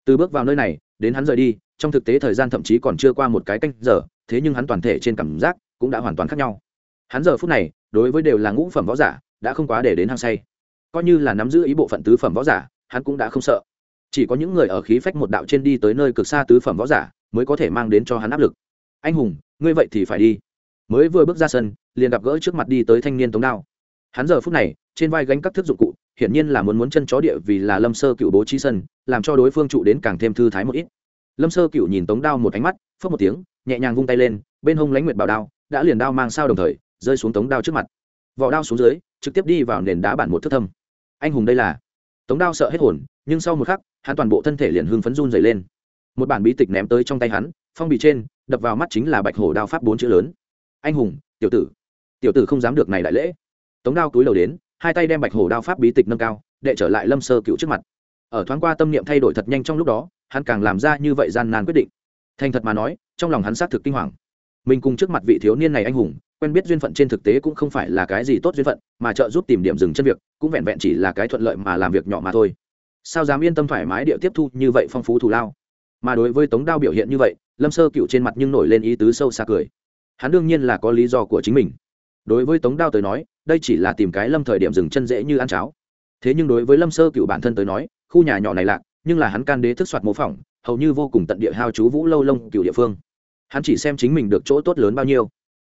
Từ bước vào nơi này, đến hắn rời đi, trong thực tế thời gian thậm chí còn chưa qua một cái canh giờ, thế nhưng hắn toàn thể trên cảm giác cũng đã hoàn toàn khác nhau. Hắn giờ phút này, đối với đều là ngũ phẩm võ giả, đã không quá để đến hăng say. Coi như là nắm giữ ý bộ phận tứ phẩm võ giả, hắn cũng đã không sợ. Chỉ có những người ở khí phách một đạo trên đi tới nơi cực xa tứ phẩm võ giả, mới có thể mang đến cho hắn áp lực. Anh hùng, ngươi vậy thì phải đi. Mới vừa bước ra sân, liền gặp gỡ trước mặt đi tới thanh niên tống đao. Hắn giờ phút này trên vai gánh các thức dụng cụ, hiển nhiên là muốn muốn chân chó địa vì là lâm sơ cựu bố trí sân, làm cho đối phương trụ đến càng thêm thư thái một ít. Lâm sơ cựu nhìn tống đao một ánh mắt phớt một tiếng, nhẹ nhàng vung tay lên, bên hông lãnh nguyệt bảo đao, đã liền đao mang sao đồng thời, rơi xuống tống đao trước mặt. Vỏ đao xuống dưới, trực tiếp đi vào nền đá bản một thước thâm. Anh hùng đây là. Tống đao sợ hết hồn, nhưng sau một khắc, hắn toàn bộ thân thể liền hưng phấn run dày lên. Một bản bí tịch ném tới trong tay hắn, phong bì trên, đập vào mắt chính là bạch hổ đao pháp bốn chữ lớn. Anh hùng, tiểu tử. Tiểu tử không dám được này đại lễ. Tống đao túi đầu đến hai tay đem bạch hổ đao pháp bí tịch nâng cao, đệ trở lại lâm sơ cựu trước mặt. Ở thoáng qua tâm niệm thay đổi thật nhanh trong lúc đó, hắn càng làm ra như vậy gian nan quyết định. Thành thật mà nói, trong lòng hắn xác thực kinh hoàng. Mình cùng trước mặt vị thiếu niên này anh hùng, quen biết duyên phận trên thực tế cũng không phải là cái gì tốt duyên phận, mà trợ giúp tìm điểm dừng chân việc, cũng vẹn vẹn chỉ là cái thuận lợi mà làm việc nhỏ mà thôi. Sao dám yên tâm thoải mái địa tiếp thu như vậy phong phú thù lao? Mà đối với tống đao biểu hiện như vậy, lâm sơ cựu trên mặt nhưng nổi lên ý tứ sâu xa cười. Hắn đương nhiên là có lý do của chính mình. Đối với tống đao tới nói đây chỉ là tìm cái lâm thời điểm dừng chân dễ như ăn cháo. Thế nhưng đối với lâm sơ cựu bản thân tới nói, khu nhà nhỏ này lạc, nhưng là hắn can đế thức soạt mô phỏng, hầu như vô cùng tận địa hao chú vũ lâu lông, cựu địa phương. Hắn chỉ xem chính mình được chỗ tốt lớn bao nhiêu.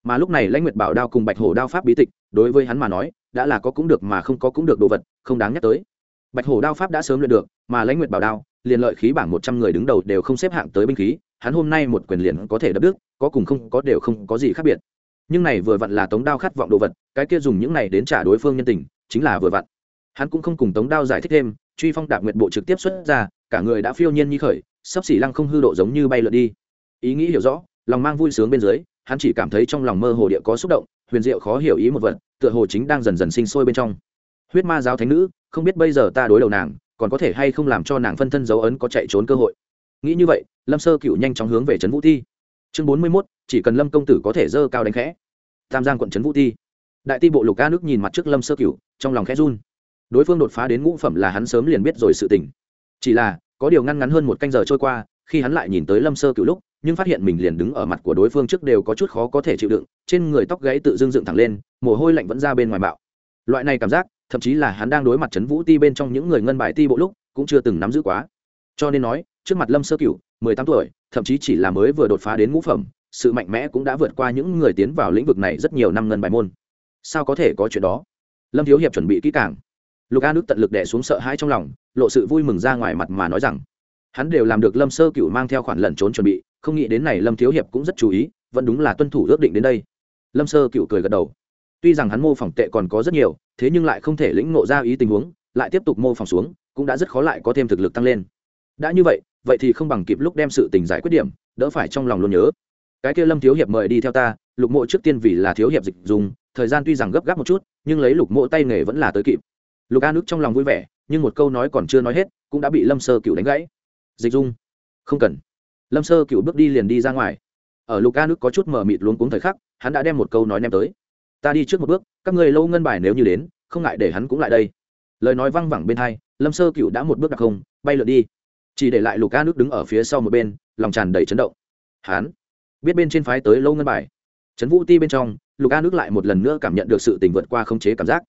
Mà lúc này lãnh nguyệt bảo đao cùng bạch hổ đao pháp bí tịch, đối với hắn mà nói, đã là có cũng được mà không có cũng được đồ vật, không đáng nhắc tới. Bạch hổ đao pháp đã sớm luyện được, mà lãnh nguyệt bảo đao, liền lợi khí bảng một trăm người đứng đầu đều không xếp hạng tới binh khí, hắn hôm nay một quyền liền có thể đập đức có cùng không có đều không có gì khác biệt. Nhưng này vừa vặn là tống đao khát vọng đồ vật cái kia dùng những này đến trả đối phương nhân tình, chính là vừa vặn. Hắn cũng không cùng tống đao giải thích thêm, truy phong đạp nguyện bộ trực tiếp xuất ra, cả người đã phiêu nhiên như khởi, sắp xỉ lăng không hư độ giống như bay lượn đi. Ý nghĩ hiểu rõ, lòng mang vui sướng bên dưới, hắn chỉ cảm thấy trong lòng mơ hồ địa có xúc động, huyền diệu khó hiểu ý một vật, tựa hồ chính đang dần dần sinh sôi bên trong. Huyết ma giáo thánh nữ, không biết bây giờ ta đối đầu nàng, còn có thể hay không làm cho nàng phân thân dấu ấn có chạy trốn cơ hội. Nghĩ như vậy, lâm sơ cựu nhanh chóng hướng về trấn vũ thi. Chương bốn mươi mốt, chỉ cần lâm công tử có thể dơ cao đánh khẽ. Tam giang quận trấn vũ thi đại ti bộ lục ca nước nhìn mặt trước lâm sơ cựu trong lòng khẽ run. Đối phương đột phá đến ngũ phẩm là hắn sớm liền biết rồi sự tình. Chỉ là, có điều ngăn ngắn hơn một canh giờ trôi qua, khi hắn lại nhìn tới lâm sơ cựu lúc, nhưng phát hiện mình liền đứng ở mặt của đối phương trước đều có chút khó có thể chịu đựng, trên người tóc gãy tự dưng dựng thẳng lên, mồ hôi lạnh vẫn ra bên ngoài bạo. Loại này cảm giác, thậm chí là hắn đang đối mặt trấn vũ ti bên trong những người ngân bài ti bộ lúc, cũng chưa từng nắm giữ quá. Cho nên nói, trước mặt lâm sơ cửu, mười tám tuổi, thậm chí chỉ là mới vừa đột phá đến ngũ phẩm, sự mạnh mẽ cũng đã vượt qua những người tiến vào lĩnh vực này rất nhiều năm ngân bài môn sao có thể có chuyện đó? Lâm thiếu hiệp chuẩn bị kỹ càng. Lục a nước tận lực đẻ xuống sợ hãi trong lòng, lộ sự vui mừng ra ngoài mặt mà nói rằng, hắn đều làm được lâm sơ Cựu mang theo khoản lẩn trốn chuẩn bị, không nghĩ đến này lâm thiếu hiệp cũng rất chú ý, vẫn đúng là tuân thủ ước định đến đây. Lâm sơ Cựu cười gật đầu. Tuy rằng hắn mô phỏng tệ còn có rất nhiều, thế nhưng lại không thể lĩnh ngộ ra ý tình huống, lại tiếp tục mô phỏng xuống, cũng đã rất khó lại có thêm thực lực tăng lên. Đã như vậy vậy thì không bằng kịp lúc đem sự tình giải quyết điểm, đỡ phải trong lòng luôn nhớ cái kia lâm thiếu hiệp mời đi theo ta, lục mộ trước tiên vì là thiếu hiệp dịch dùng, thời gian tuy rằng gấp gáp một chút, nhưng lấy lục mộ tay nghề vẫn là tới kịp. Lục a nước trong lòng vui vẻ, nhưng một câu nói còn chưa nói hết, cũng đã bị lâm sơ cựu đánh gãy. Dịch dung không cần. Lâm sơ cựu bước đi liền đi ra ngoài. Ở lục a nước có chút mờ mịt luống cuống thời khắc, hắn đã đem một câu nói ném tới. Ta đi trước một bước, các người lâu ngân bài nếu như đến, không ngại để hắn cũng lại đây. Lời nói văng vẳng bên hai, lâm sơ cựu đã một bước đặc không, bay lượn đi. Chỉ để lại lục a nước đứng ở phía sau một bên, lòng tràn đầy chấn động. Hắn biết bên trên phái tới lâu ngân bài. Trấn vũ ti bên trong, lục a nước lại một lần nữa cảm nhận được sự tình vượt qua không chế cảm giác.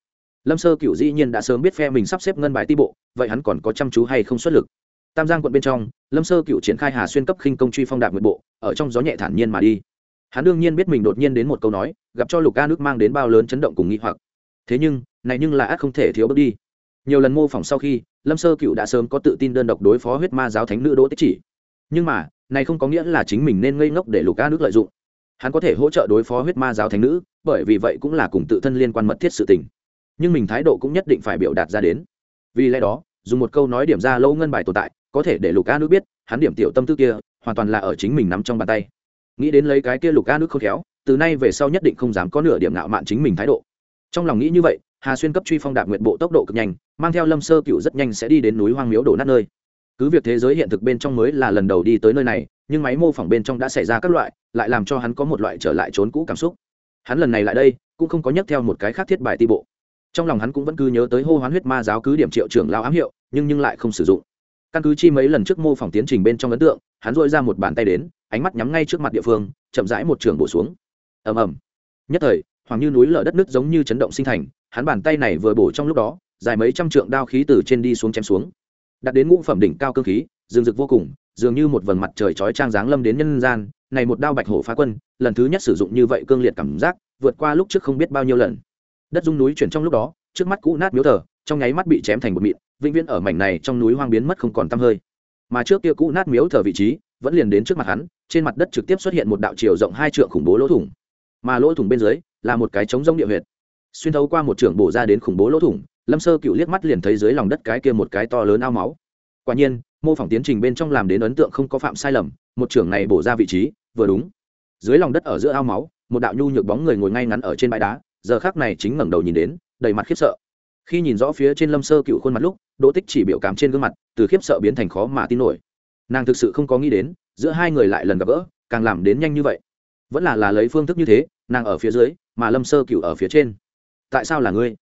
Lâm sơ cựu dĩ nhiên đã sớm biết phe mình sắp xếp ngân bài ti bộ, vậy hắn còn có chăm chú hay không xuất lực? Tam giang quận bên trong, lâm sơ cựu triển khai hà xuyên cấp khinh công truy phong đạp nguyện bộ, ở trong gió nhẹ thản nhiên mà đi. Hắn đương nhiên biết mình đột nhiên đến một câu nói, gặp cho lục a nước mang đến bao lớn chấn động cùng nghĩ hoặc. Thế nhưng, này nhưng là ác không thể thiếu bước đi. Nhiều lần mô phỏng sau khi, lâm sơ cựu đã sớm có tự tin đơn độc đối phó huyết ma giáo thánh nữ đỗ tích chỉ. Nhưng mà này không có nghĩa là chính mình nên ngây ngốc để lục a nước lợi dụng. Hắn có thể hỗ trợ đối phó huyết ma giáo thánh nữ, bởi vì vậy cũng là cùng tự thân liên quan mật thiết sự tình. Nhưng mình thái độ cũng nhất định phải biểu đạt ra đến. Vì lẽ đó, dùng một câu nói điểm ra lâu ngân bài tồn tại, có thể để lục a nước biết, hắn điểm tiểu tâm tư kia, hoàn toàn là ở chính mình nắm trong bàn tay. Nghĩ đến lấy cái kia lục a nước không khéo, từ nay về sau nhất định không dám có nửa điểm ngạo mạn chính mình thái độ. Trong lòng nghĩ như vậy, hà xuyên cấp truy phong đạp nguyện bộ tốc độ cực nhanh, mang theo lâm sơ cựu rất nhanh sẽ đi đến núi hoang miếu đổ nát nơi cứ việc thế giới hiện thực bên trong mới là lần đầu đi tới nơi này, nhưng máy mô phỏng bên trong đã xảy ra các loại, lại làm cho hắn có một loại trở lại trốn cũ cảm xúc. Hắn lần này lại đây, cũng không có nhắc theo một cái khác thiết bài ti bộ. Trong lòng hắn cũng vẫn cứ nhớ tới hô hoán huyết ma giáo cứ điểm triệu trưởng lao ám hiệu, nhưng nhưng lại không sử dụng. Căn cứ chi mấy lần trước mô phỏng tiến trình bên trong ấn tượng, hắn dội ra một bàn tay đến, ánh mắt nhắm ngay trước mặt địa phương, chậm rãi một trường bổ xuống. Ầm ầm. Nhất thời, hoàng như núi lở đất nước giống như chấn động sinh thành, hắn bàn tay này vừa bổ trong lúc đó, dài mấy trăm trượng đao khí từ trên đi xuống chém xuống đặt đến ngũ phẩm đỉnh cao cơ khí, dương dực vô cùng, dường như một vầng mặt trời chói trang dáng lâm đến nhân gian, này một đao bạch hổ phá quân, lần thứ nhất sử dụng như vậy cương liệt cảm giác, vượt qua lúc trước không biết bao nhiêu lần. Đất dung núi chuyển trong lúc đó, trước mắt cũ nát miếu thờ, trong nháy mắt bị chém thành một mịn, vĩnh viễn ở mảnh này trong núi hoang biến mất không còn tăm hơi. Mà trước kia cũ nát miếu thờ vị trí, vẫn liền đến trước mặt hắn, trên mặt đất trực tiếp xuất hiện một đạo chiều rộng hai trượng khủng bố lỗ thủng. Mà lỗ thủng bên dưới là một cái trống rông địa huyệt. Xuyên thấu qua một trường bổ ra đến khủng bố lỗ thủng lâm sơ cựu liếc mắt liền thấy dưới lòng đất cái kia một cái to lớn ao máu. Quả nhiên, mô phỏng tiến trình bên trong làm đến ấn tượng không có phạm sai lầm, một trưởng này bổ ra vị trí, vừa đúng. Dưới lòng đất ở giữa ao máu, một đạo nhu nhược bóng người ngồi ngay ngắn ở trên bãi đá, giờ khác này chính ngẩng đầu nhìn đến, đầy mặt khiếp sợ. Khi nhìn rõ phía trên lâm sơ cựu khuôn mặt lúc, đỗ tích chỉ biểu cảm trên gương mặt, từ khiếp sợ biến thành khó mà tin nổi. Nàng thực sự không có nghĩ đến, giữa hai người lại lần gặp gỡ, càng làm đến nhanh như vậy. Vẫn là là lấy phương thức như thế, nàng ở phía dưới, mà lâm sơ cựu ở phía trên. Tại sao là ngươi?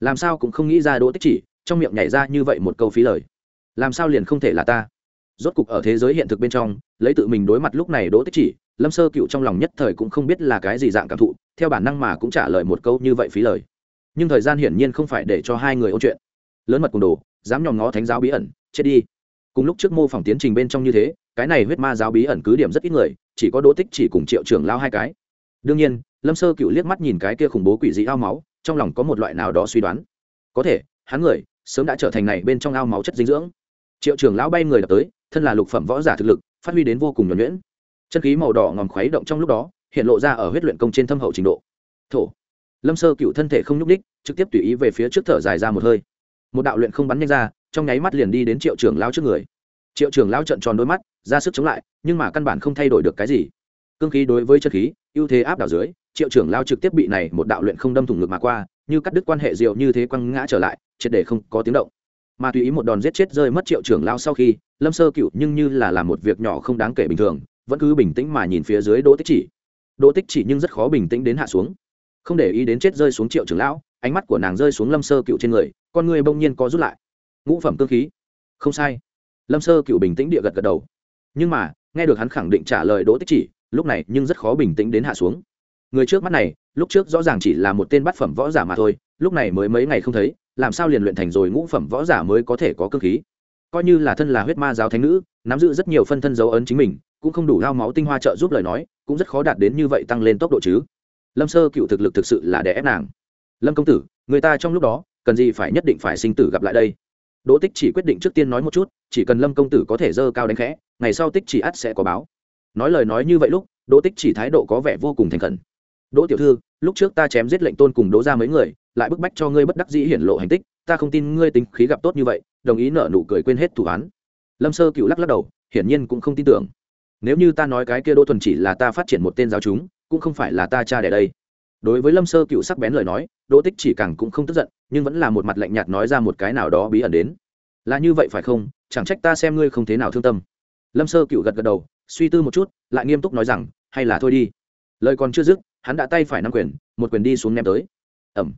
Làm sao cũng không nghĩ ra đỗ tích chỉ, trong miệng nhảy ra như vậy một câu phí lời. Làm sao liền không thể là ta? Rốt cục ở thế giới hiện thực bên trong, lấy tự mình đối mặt lúc này đỗ tích chỉ, lâm sơ cựu trong lòng nhất thời cũng không biết là cái gì dạng cảm thụ, theo bản năng mà cũng trả lời một câu như vậy phí lời. Nhưng thời gian hiển nhiên không phải để cho hai người ôn chuyện. Lớn mật cùng đồ, dám nhòm ngó thánh giáo bí ẩn, chết đi. Cùng lúc trước mô phỏng tiến trình bên trong như thế, cái này huyết ma giáo bí ẩn cứ điểm rất ít người, chỉ có đỗ tích chỉ cùng triệu trưởng lao hai cái. Đương nhiên, lâm sơ cựu liếc mắt nhìn cái kia khủng bố quỷ dị ao máu trong lòng có một loại nào đó suy đoán. Có thể, hắn người sớm đã trở thành này bên trong ao máu chất dinh dưỡng. Triệu trưởng lão bay người đập tới, thân là lục phẩm võ giả thực lực, phát huy đến vô cùng nhuẩn nhuyễn. Chân khí màu đỏ ngòm khuấy động trong lúc đó, hiện lộ ra ở huyết luyện công trên thâm hậu trình độ. Thổ. Lâm sơ cựu thân thể không nhúc ních trực tiếp tùy ý về phía trước thở dài ra một hơi. Một đạo luyện không bắn nhanh ra, trong nháy mắt liền đi đến triệu trưởng lao trước người. Triệu trưởng lao trận tròn đôi mắt, ra sức chống lại, nhưng mà căn bản không thay đổi được cái gì. Cương khí đối với chân khí ưu thế áp đảo dưới, triệu trưởng lao trực tiếp bị này một đạo luyện không đâm thủng ngực mà qua, như cắt đứt quan hệ diệu như thế quăng ngã trở lại, triệt để không có tiếng động. Mà tùy ý một đòn giết chết rơi mất triệu trưởng lao sau khi, lâm sơ cựu nhưng như là làm một việc nhỏ không đáng kể bình thường, vẫn cứ bình tĩnh mà nhìn phía dưới đỗ tích chỉ. Đỗ tích chỉ nhưng rất khó bình tĩnh đến hạ xuống. Không để ý đến chết rơi xuống triệu trưởng lão, ánh mắt của nàng rơi xuống lâm sơ cựu trên người, con người bỗng nhiên có rút lại. Ngũ phẩm cơ khí. Không sai. Lâm sơ cựu bình tĩnh địa gật gật đầu. Nhưng mà, nghe được hắn khẳng định trả lời đỗ tích chỉ lúc này nhưng rất khó bình tĩnh đến hạ xuống. Người trước mắt này, lúc trước rõ ràng chỉ là một tên bát phẩm võ giả mà thôi, lúc này mới mấy ngày không thấy, làm sao liền luyện thành rồi ngũ phẩm võ giả mới có thể có cơ khí? Coi như là thân là huyết ma giáo thánh nữ, nắm giữ rất nhiều phân thân dấu ấn chính mình, cũng không đủ lao máu tinh hoa trợ giúp lời nói, cũng rất khó đạt đến như vậy tăng lên tốc độ chứ. Lâm sơ cựu thực lực thực sự là đè ép nàng. Lâm công tử, người ta trong lúc đó, cần gì phải nhất định phải sinh tử gặp lại đây? Đỗ tích chỉ quyết định trước tiên nói một chút, chỉ cần lâm công tử có thể dơ cao đánh khẽ, ngày sau tích chỉ ắt sẽ có báo nói lời nói như vậy lúc, đỗ tích chỉ thái độ có vẻ vô cùng thành khẩn. Đỗ tiểu thư, lúc trước ta chém giết lệnh tôn cùng đỗ ra mấy người, lại bức bách cho ngươi bất đắc dĩ hiển lộ hành tích, ta không tin ngươi tính khí gặp tốt như vậy, đồng ý nợ nụ cười quên hết thủ án. Lâm sơ cựu lắc lắc đầu, hiển nhiên cũng không tin tưởng. Nếu như ta nói cái kia đỗ thuần chỉ là ta phát triển một tên giáo chúng, cũng không phải là ta cha đẻ đây. Đối với lâm sơ cựu sắc bén lời nói, đỗ tích chỉ càng cũng không tức giận, nhưng vẫn là một mặt lạnh nhạt nói ra một cái nào đó bí ẩn đến. Là như vậy phải không? Chẳng trách ta xem ngươi không thế nào thương tâm. Lâm sơ cựu gật gật đầu suy tư một chút, lại nghiêm túc nói rằng, hay là thôi đi. Lời còn chưa dứt, hắn đã tay phải nắm quyền, một quyền đi xuống ném tới. Ẩm.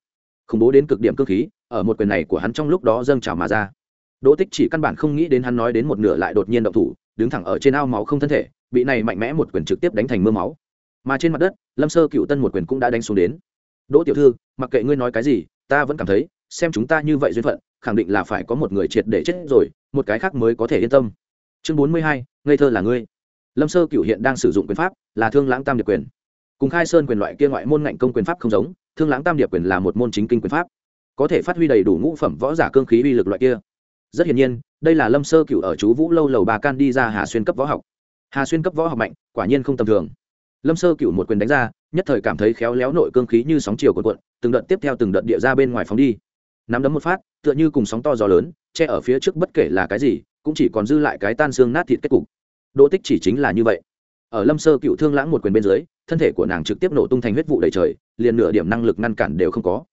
Khủng bố đến cực điểm cơ khí, ở một quyền này của hắn trong lúc đó dâng trào mà ra. Đỗ tích chỉ căn bản không nghĩ đến hắn nói đến một nửa lại đột nhiên động thủ, đứng thẳng ở trên ao máu không thân thể, bị này mạnh mẽ một quyền trực tiếp đánh thành mưa máu. Mà trên mặt đất, lâm sơ cựu tân một quyền cũng đã đánh xuống đến. Đỗ tiểu thư, mặc kệ ngươi nói cái gì, ta vẫn cảm thấy, xem chúng ta như vậy duyên phận, khẳng định là phải có một người triệt để chết rồi, một cái khác mới có thể yên tâm. Chương bốn mươi hai, ngây thơ là ngươi lâm sơ cựu hiện đang sử dụng quyền pháp là thương lãng tam điệp quyền. Cùng khai sơn quyền loại kia ngoại môn ngạnh công quyền pháp không giống, thương lãng tam điệp quyền là một môn chính kinh quyền pháp. Có thể phát huy đầy đủ ngũ phẩm võ giả cương khí uy lực loại kia. Rất hiển nhiên, đây là lâm sơ cựu ở chú vũ lâu lầu bà can đi ra hà xuyên cấp võ học. Hà xuyên cấp võ học mạnh, quả nhiên không tầm thường. Lâm sơ cựu một quyền đánh ra, nhất thời cảm thấy khéo léo nội cương khí như sóng chiều cuộn cuộn, từng đợt tiếp theo từng đợt địa ra bên ngoài phóng đi. Nắm đấm một phát, tựa như cùng sóng to gió lớn, che ở phía trước bất kể là cái gì, cũng chỉ còn dư lại cái tan xương nát thịt kết cục đỗ tích chỉ chính là như vậy. Ở lâm sơ cựu thương lãng một quyền bên dưới, thân thể của nàng trực tiếp nổ tung thành huyết vụ đầy trời, liền nửa điểm năng lực ngăn cản đều không có.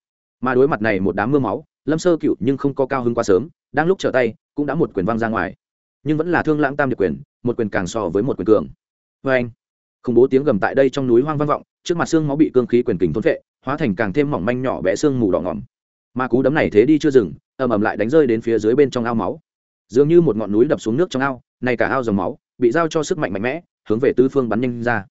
Mà đối mặt này một đám mưa máu, lâm sơ cựu nhưng không có cao hứng quá sớm, đang lúc trở tay, cũng đã một quyền văng ra ngoài. Nhưng vẫn là thương lãng tam điệp quyền, một quyền càng so với một quyền cường. Vê anh, khủng bố tiếng gầm tại đây trong núi hoang vang vọng, trước mặt xương máu bị cương khí quyền kình thôn vệ hóa thành càng thêm mỏng manh nhỏ bé xương mù đỏ ngỏm. Mà cú đấm này thế đi chưa dừng, ầm ầm lại đánh rơi đến phía dưới bên trong ao máu. Dường như một ngọn núi đập xuống nước trong ao này cả ao dòng máu bị giao cho sức mạnh mạnh mẽ, hướng về tứ phương bắn nhanh ra.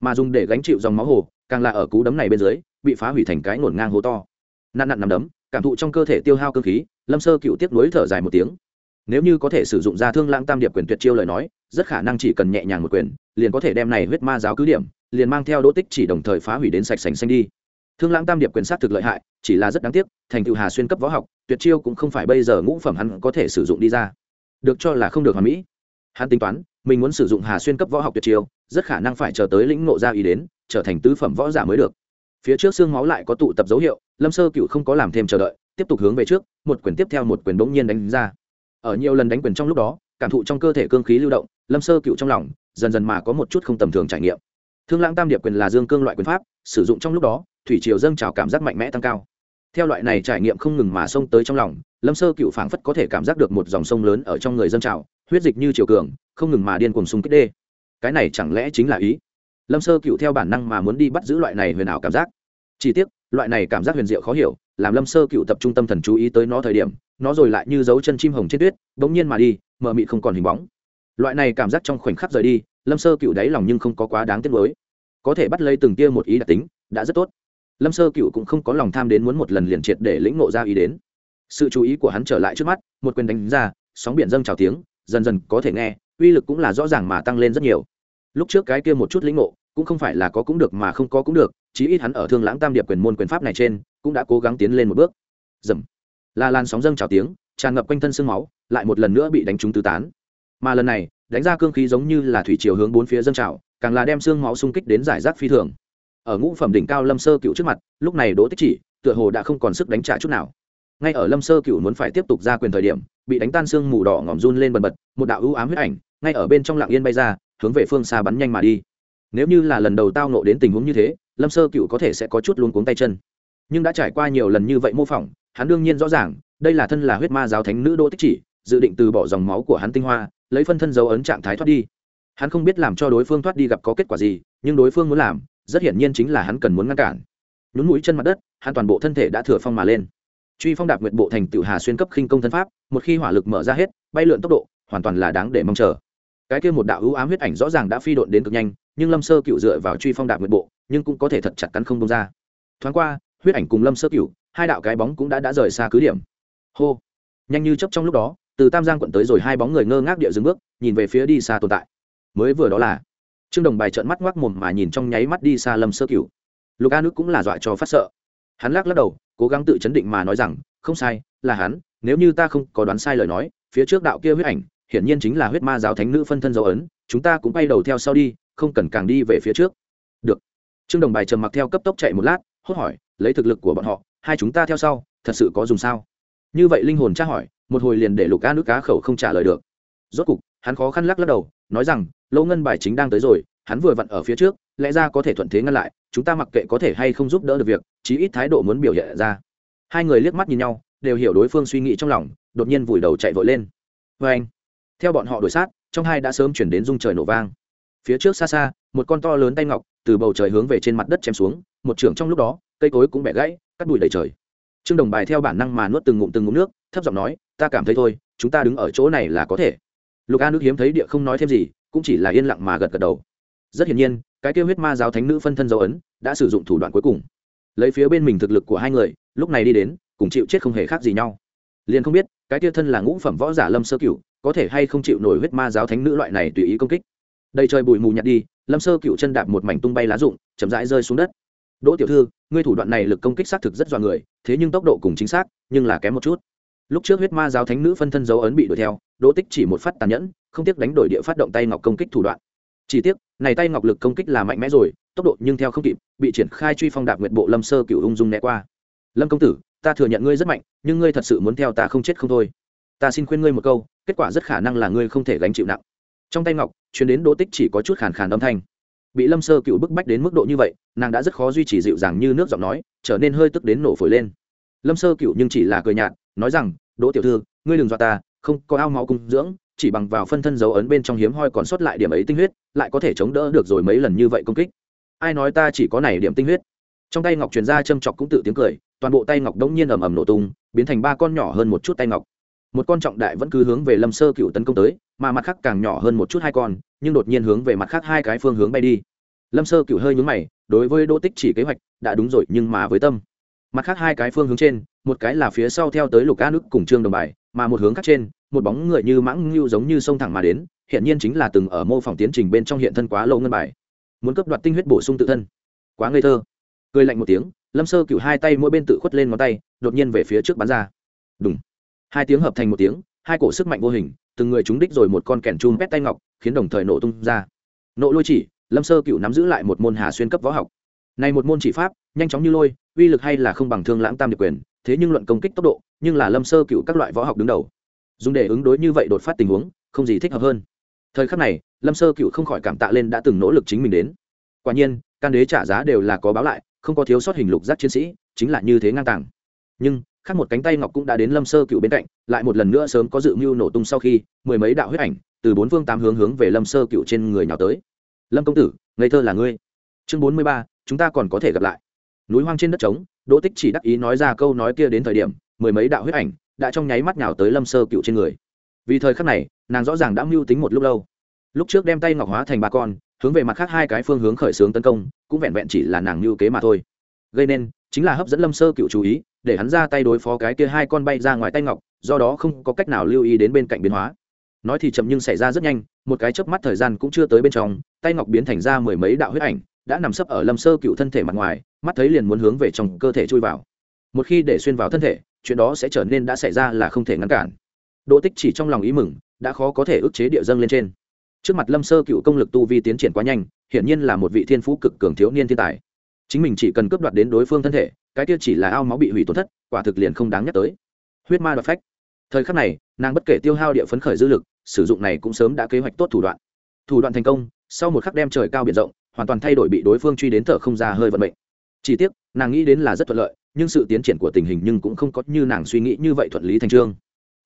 Mà dùng để gánh chịu dòng máu hồ, càng là ở cú đấm này bên dưới, bị phá hủy thành cái ngổn ngang hố to. Nạn nặn nằm đấm, cảm thụ trong cơ thể tiêu hao cơ khí, lâm sơ cựu tiếp nối thở dài một tiếng. Nếu như có thể sử dụng ra thương lãng tam điệp quyền tuyệt chiêu lời nói, rất khả năng chỉ cần nhẹ nhàng một quyền, liền có thể đem này huyết ma giáo cứ điểm, liền mang theo đỗ tích chỉ đồng thời phá hủy đến sạch sành xanh đi. Thương lãng tam điệp quyền sát thực lợi hại, chỉ là rất đáng tiếc, thành tựu hà xuyên cấp võ học, tuyệt chiêu cũng không phải bây giờ ngũ phẩm hắn có thể sử dụng đi ra. Được cho là không được hoàn mỹ hắn tính toán, mình muốn sử dụng hà xuyên cấp võ học tuyệt chiêu, rất khả năng phải chờ tới lĩnh ngộ gia ý đến, trở thành tứ phẩm võ giả mới được. Phía trước xương máu lại có tụ tập dấu hiệu, lâm sơ cựu không có làm thêm chờ đợi, tiếp tục hướng về trước, một quyền tiếp theo một quyền bỗng nhiên đánh ra. Ở nhiều lần đánh quyền trong lúc đó, cảm thụ trong cơ thể cương khí lưu động, lâm sơ cựu trong lòng, dần dần mà có một chút không tầm thường trải nghiệm. Thương lãng tam điệp quyền là dương cương loại quyền pháp, sử dụng trong lúc đó, thủy triều dâng trào cảm giác mạnh mẽ tăng cao. Theo loại này trải nghiệm không ngừng mà xông tới trong lòng, lâm sơ cựu phảng phất có thể cảm giác được một dòng sông lớn ở trong người dâng trào huyết dịch như triều cường không ngừng mà điên cuồng xung kích đê. Cái này chẳng lẽ chính là ý? Lâm sơ cựu theo bản năng mà muốn đi bắt giữ loại này huyền ảo cảm giác. Chi tiết loại này cảm giác huyền diệu khó hiểu làm lâm sơ cựu tập trung tâm thần chú ý tới nó thời điểm nó rồi lại như dấu chân chim hồng trên tuyết bỗng nhiên mà đi mờ mị không còn hình bóng. Loại này cảm giác trong khoảnh khắc rời đi lâm sơ cựu đáy lòng nhưng không có quá đáng tiếc với, có thể bắt lấy từng tia một ý đặc tính đã rất tốt. Lâm sơ cựu cũng không có lòng tham đến muốn một lần liền triệt để lĩnh ngộ ra ý đến. Sự chú ý của hắn trở lại trước mắt một quyền đánh ra sóng biển dâng trào tiếng dần dần có thể nghe, uy lực cũng là rõ ràng mà tăng lên rất nhiều. Lúc trước cái kia một chút lĩnh ngộ, cũng không phải là có cũng được mà không có cũng được, chí ít hắn ở thương lãng tam điệp quyền môn quyền pháp này trên, cũng đã cố gắng tiến lên một bước. Dầm. Là làn sóng dâng trào tiếng, tràn ngập quanh thân xương máu, lại một lần nữa bị đánh trúng tứ tán. Mà lần này, đánh ra cương khí giống như là thủy chiều hướng bốn phía dâng trào, càng là đem xương máu xung kích đến giải rác phi thường. Ở ngũ phẩm đỉnh cao lâm sơ cựu trước mặt, lúc này đỗ tích chỉ, tựa hồ đã không còn sức đánh trả chút nào. Ngay ở lâm sơ cựu muốn phải tiếp tục ra quyền thời điểm bị đánh tan xương mù đỏ ngỏm run lên bần bật, một đạo ưu ám huyết ảnh ngay ở bên trong lạng yên bay ra, hướng về phương xa bắn nhanh mà đi. Nếu như là lần đầu tao nộ đến tình huống như thế, lâm sơ cựu có thể sẽ có chút luôn cuống tay chân. Nhưng đã trải qua nhiều lần như vậy mô phỏng, hắn đương nhiên rõ ràng, đây là thân là huyết ma giáo thánh nữ đỗ tích chỉ, dự định từ bỏ dòng máu của hắn tinh hoa, lấy phân thân dấu ấn trạng thái thoát đi. Hắn không biết làm cho đối phương thoát đi gặp có kết quả gì, nhưng đối phương muốn làm, rất hiển nhiên chính là hắn cần muốn ngăn cản. Nhún mũi chân mặt đất, hắn toàn bộ thân thể đã thừa phong mà lên truy phong đạp nguyện bộ thành tựu hà xuyên cấp khinh công thân pháp, một khi hỏa lực mở ra hết, bay lượn tốc độ, hoàn toàn là đáng để mong chờ. Cái kia một đạo ưu ám huyết ảnh rõ ràng đã phi độn đến cực nhanh, nhưng lâm sơ cựu dựa vào truy phong đạp nguyện bộ, nhưng cũng có thể thật chặt cắn không đông ra. Thoáng qua, huyết ảnh cùng lâm sơ cựu hai đạo cái bóng cũng đã đã rời xa cứ điểm. Hô! Nhanh như chấp trong lúc đó, từ tam giang quận tới rồi hai bóng người ngơ ngác địa dừng bước, nhìn về phía đi xa tồn tại. Mới vừa đó là, trương đồng bài trợn mắt ngoác mồm mà nhìn trong nháy mắt đi xa lâm sơ cửu. Lục a nước cũng là dọa cho phát sợ hắn lắc lắc đầu, cố gắng tự chấn định mà nói rằng, không sai, là hắn, nếu như ta không có đoán sai lời nói, phía trước đạo kia huyết ảnh, hiển nhiên chính là huyết ma giáo thánh nữ phân thân dấu ấn, chúng ta cũng bay đầu theo sau đi, không cần càng đi về phía trước. Được. Trương đồng bài trầm mặc theo cấp tốc chạy một lát, hốt hỏi, lấy thực lực của bọn họ, hai chúng ta theo sau, thật sự có dùng sao? Như vậy linh hồn tra hỏi, một hồi liền để lục cá nước cá khẩu không trả lời được. Rốt cục, hắn khó khăn lắc lắc đầu, nói rằng lâu ngân bài chính đang tới rồi, hắn vừa vặn ở phía trước lẽ ra có thể thuận thế ngăn lại, chúng ta mặc kệ có thể hay không giúp đỡ được việc, chí ít thái độ muốn biểu hiện ra. Hai người liếc mắt nhìn nhau, đều hiểu đối phương suy nghĩ trong lòng, đột nhiên vùi đầu chạy vội lên. Vê anh, theo bọn họ đuổi sát, trong hai đã sớm chuyển đến rung trời nổ vang. Phía trước xa xa, một con to lớn tay ngọc, từ bầu trời hướng về trên mặt đất chém xuống, một trưởng trong lúc đó, cây cối cũng bẻ gãy, cắt đùi đầy trời. Trương đồng bài theo bản năng mà nuốt từng ngụm từng ngụm nước, thấp giọng nói, ta cảm thấy thôi, chúng ta đứng ở chỗ này là có thể. Lục a nước hiếm thấy địa không nói thêm gì, cũng chỉ là yên lặng mà gật gật đầu rất hiển nhiên, cái kêu huyết ma giáo thánh nữ phân thân dấu ấn đã sử dụng thủ đoạn cuối cùng. Lấy phía bên mình thực lực của hai người, lúc này đi đến, cùng chịu chết không hề khác gì nhau. Liền không biết, cái kia thân là ngũ phẩm võ giả lâm sơ cửu, có thể hay không chịu nổi huyết ma giáo thánh nữ loại này tùy ý công kích. Đầy trời bụi mù nhặt đi, lâm sơ cửu chân đạp một mảnh tung bay lá rụng, chậm rãi rơi xuống đất. Đỗ tiểu thư, ngươi thủ đoạn này lực công kích xác thực rất dọa người, thế nhưng tốc độ cùng chính xác, nhưng là kém một chút. Lúc trước huyết ma giáo thánh nữ phân thân dấu ấn bị đuổi theo, đỗ tích chỉ một phát tàn nhẫn, không tiếc đánh đổi địa phát động tay ngọc công kích thủ đoạn chỉ tiếc, này tay ngọc lực công kích là mạnh mẽ rồi, tốc độ nhưng theo không kịp, bị triển khai truy phong đạp nguyện bộ lâm sơ cựu ung dung né qua. Lâm công tử, ta thừa nhận ngươi rất mạnh, nhưng ngươi thật sự muốn theo ta không chết không thôi. Ta xin khuyên ngươi một câu, kết quả rất khả năng là ngươi không thể gánh chịu nặng. Trong tay ngọc chuyến đến đỗ tích chỉ có chút khàn khàn âm thanh. Bị lâm sơ cựu bức bách đến mức độ như vậy, nàng đã rất khó duy trì dịu dàng như nước giọng nói, trở nên hơi tức đến nổ phổi lên. Lâm sơ cựu nhưng chỉ là cười nhạt, nói rằng, đỗ tiểu thư, ngươi đừng dọa ta, không có ao máu cung dưỡng chỉ bằng vào phân thân dấu ấn bên trong hiếm hoi còn sót lại điểm ấy tinh huyết, lại có thể chống đỡ được rồi mấy lần như vậy công kích. Ai nói ta chỉ có này điểm tinh huyết? Trong tay ngọc truyền ra châm chọc cũng tự tiếng cười, toàn bộ tay ngọc đống nhiên ầm ầm nổ tung, biến thành ba con nhỏ hơn một chút tay ngọc. Một con trọng đại vẫn cứ hướng về lâm sơ cựu tấn công tới, mà mặt khác càng nhỏ hơn một chút hai con, nhưng đột nhiên hướng về mặt khác hai cái phương hướng bay đi. Lâm sơ cựu hơi nhúng mày, đối với đỗ tích chỉ kế hoạch, đã đúng rồi, nhưng mà với tâm. Mặt khác hai cái phương hướng trên, một cái là phía sau theo tới lục ca nước cùng trương đồng bài, mà một hướng khác trên một bóng người như mãng ngưu giống như sông thẳng mà đến hiện nhiên chính là từng ở mô phỏng tiến trình bên trong hiện thân quá lâu ngân bài. Muốn cấp đoạt tinh huyết bổ sung tự thân. Quá ngây thơ. Cười lạnh một tiếng, lâm sơ cựu hai tay mỗi bên tự khuất lên ngón tay, đột nhiên về phía trước bắn ra. Đúng hai tiếng hợp thành một tiếng, hai cổ sức mạnh vô hình, từng người chúng đích rồi một con kèn chum pét tay ngọc, khiến đồng thời nổ tung ra. Nộ lôi chỉ, lâm sơ cựu nắm giữ lại một môn hà xuyên cấp võ học. Này một môn chỉ pháp, nhanh chóng như lôi, uy lực hay là không bằng thương lãng tam điệp quyền, thế nhưng luận công kích tốc độ, nhưng là lâm sơ cựu các loại võ học đứng đầu dùng để ứng đối như vậy đột phát tình huống, không gì thích hợp hơn. Thời khắc này, lâm sơ cựu không khỏi cảm tạ lên đã từng nỗ lực chính mình đến. Quả nhiên, can đế trả giá đều là có báo lại, không có thiếu sót hình lục giác chiến sĩ, chính là như thế ngang tàng. Nhưng, khác một cánh tay ngọc cũng đã đến lâm sơ cựu bên cạnh, lại một lần nữa sớm có dự mưu nổ tung sau khi, mười mấy đạo huyết ảnh, từ bốn phương tám hướng hướng về lâm sơ cựu trên người nhào tới. Lâm công tử, ngây thơ là ngươi. Chương bốn mươi ba, chúng ta còn có thể gặp lại. Núi hoang trên đất trống, đỗ tích chỉ đắc ý nói ra câu nói kia đến thời điểm, mười mấy đạo huyết ảnh đã trong nháy mắt nhào tới lâm sơ cựu trên người. Vì thời khắc này, nàng rõ ràng đã mưu tính một lúc lâu. Lúc trước đem tay ngọc hóa thành ba con, hướng về mặt khác hai cái phương hướng khởi xướng tấn công, cũng vẹn vẹn chỉ là nàng mưu kế mà thôi. Gây nên, chính là hấp dẫn lâm sơ cựu chú ý, để hắn ra tay đối phó cái kia hai con bay ra ngoài tay ngọc, do đó không có cách nào lưu ý đến bên cạnh biến hóa. Nói thì chậm nhưng xảy ra rất nhanh, một cái chớp mắt thời gian cũng chưa tới bên trong, tay ngọc biến thành ra mười mấy đạo huyết ảnh, đã nằm sấp ở lâm sơ cựu thân thể mặt ngoài, mắt thấy liền muốn hướng về trong cơ thể chui vào. Một khi để xuyên vào thân thể chuyện đó sẽ trở nên đã xảy ra là không thể ngăn cản. Đỗ tích chỉ trong lòng ý mừng, đã khó có thể ức chế địa dâng lên trên. Trước mặt lâm sơ cựu công lực tu vi tiến triển quá nhanh, hiển nhiên là một vị thiên phú cực cường thiếu niên thiên tài. Chính mình chỉ cần cướp đoạt đến đối phương thân thể, cái kia chỉ là ao máu bị hủy tổn thất, quả thực liền không đáng nhắc tới. Huyết ma đoạt phách. Thời khắc này, nàng bất kể tiêu hao địa phấn khởi dư lực, sử dụng này cũng sớm đã kế hoạch tốt thủ đoạn. Thủ đoạn thành công, sau một khắc đem trời cao biển rộng, hoàn toàn thay đổi bị đối phương truy đến thở không ra hơi vận mệnh. Chỉ tiếc, nàng nghĩ đến là rất thuận lợi nhưng sự tiến triển của tình hình nhưng cũng không có như nàng suy nghĩ như vậy thuận lý thành trương.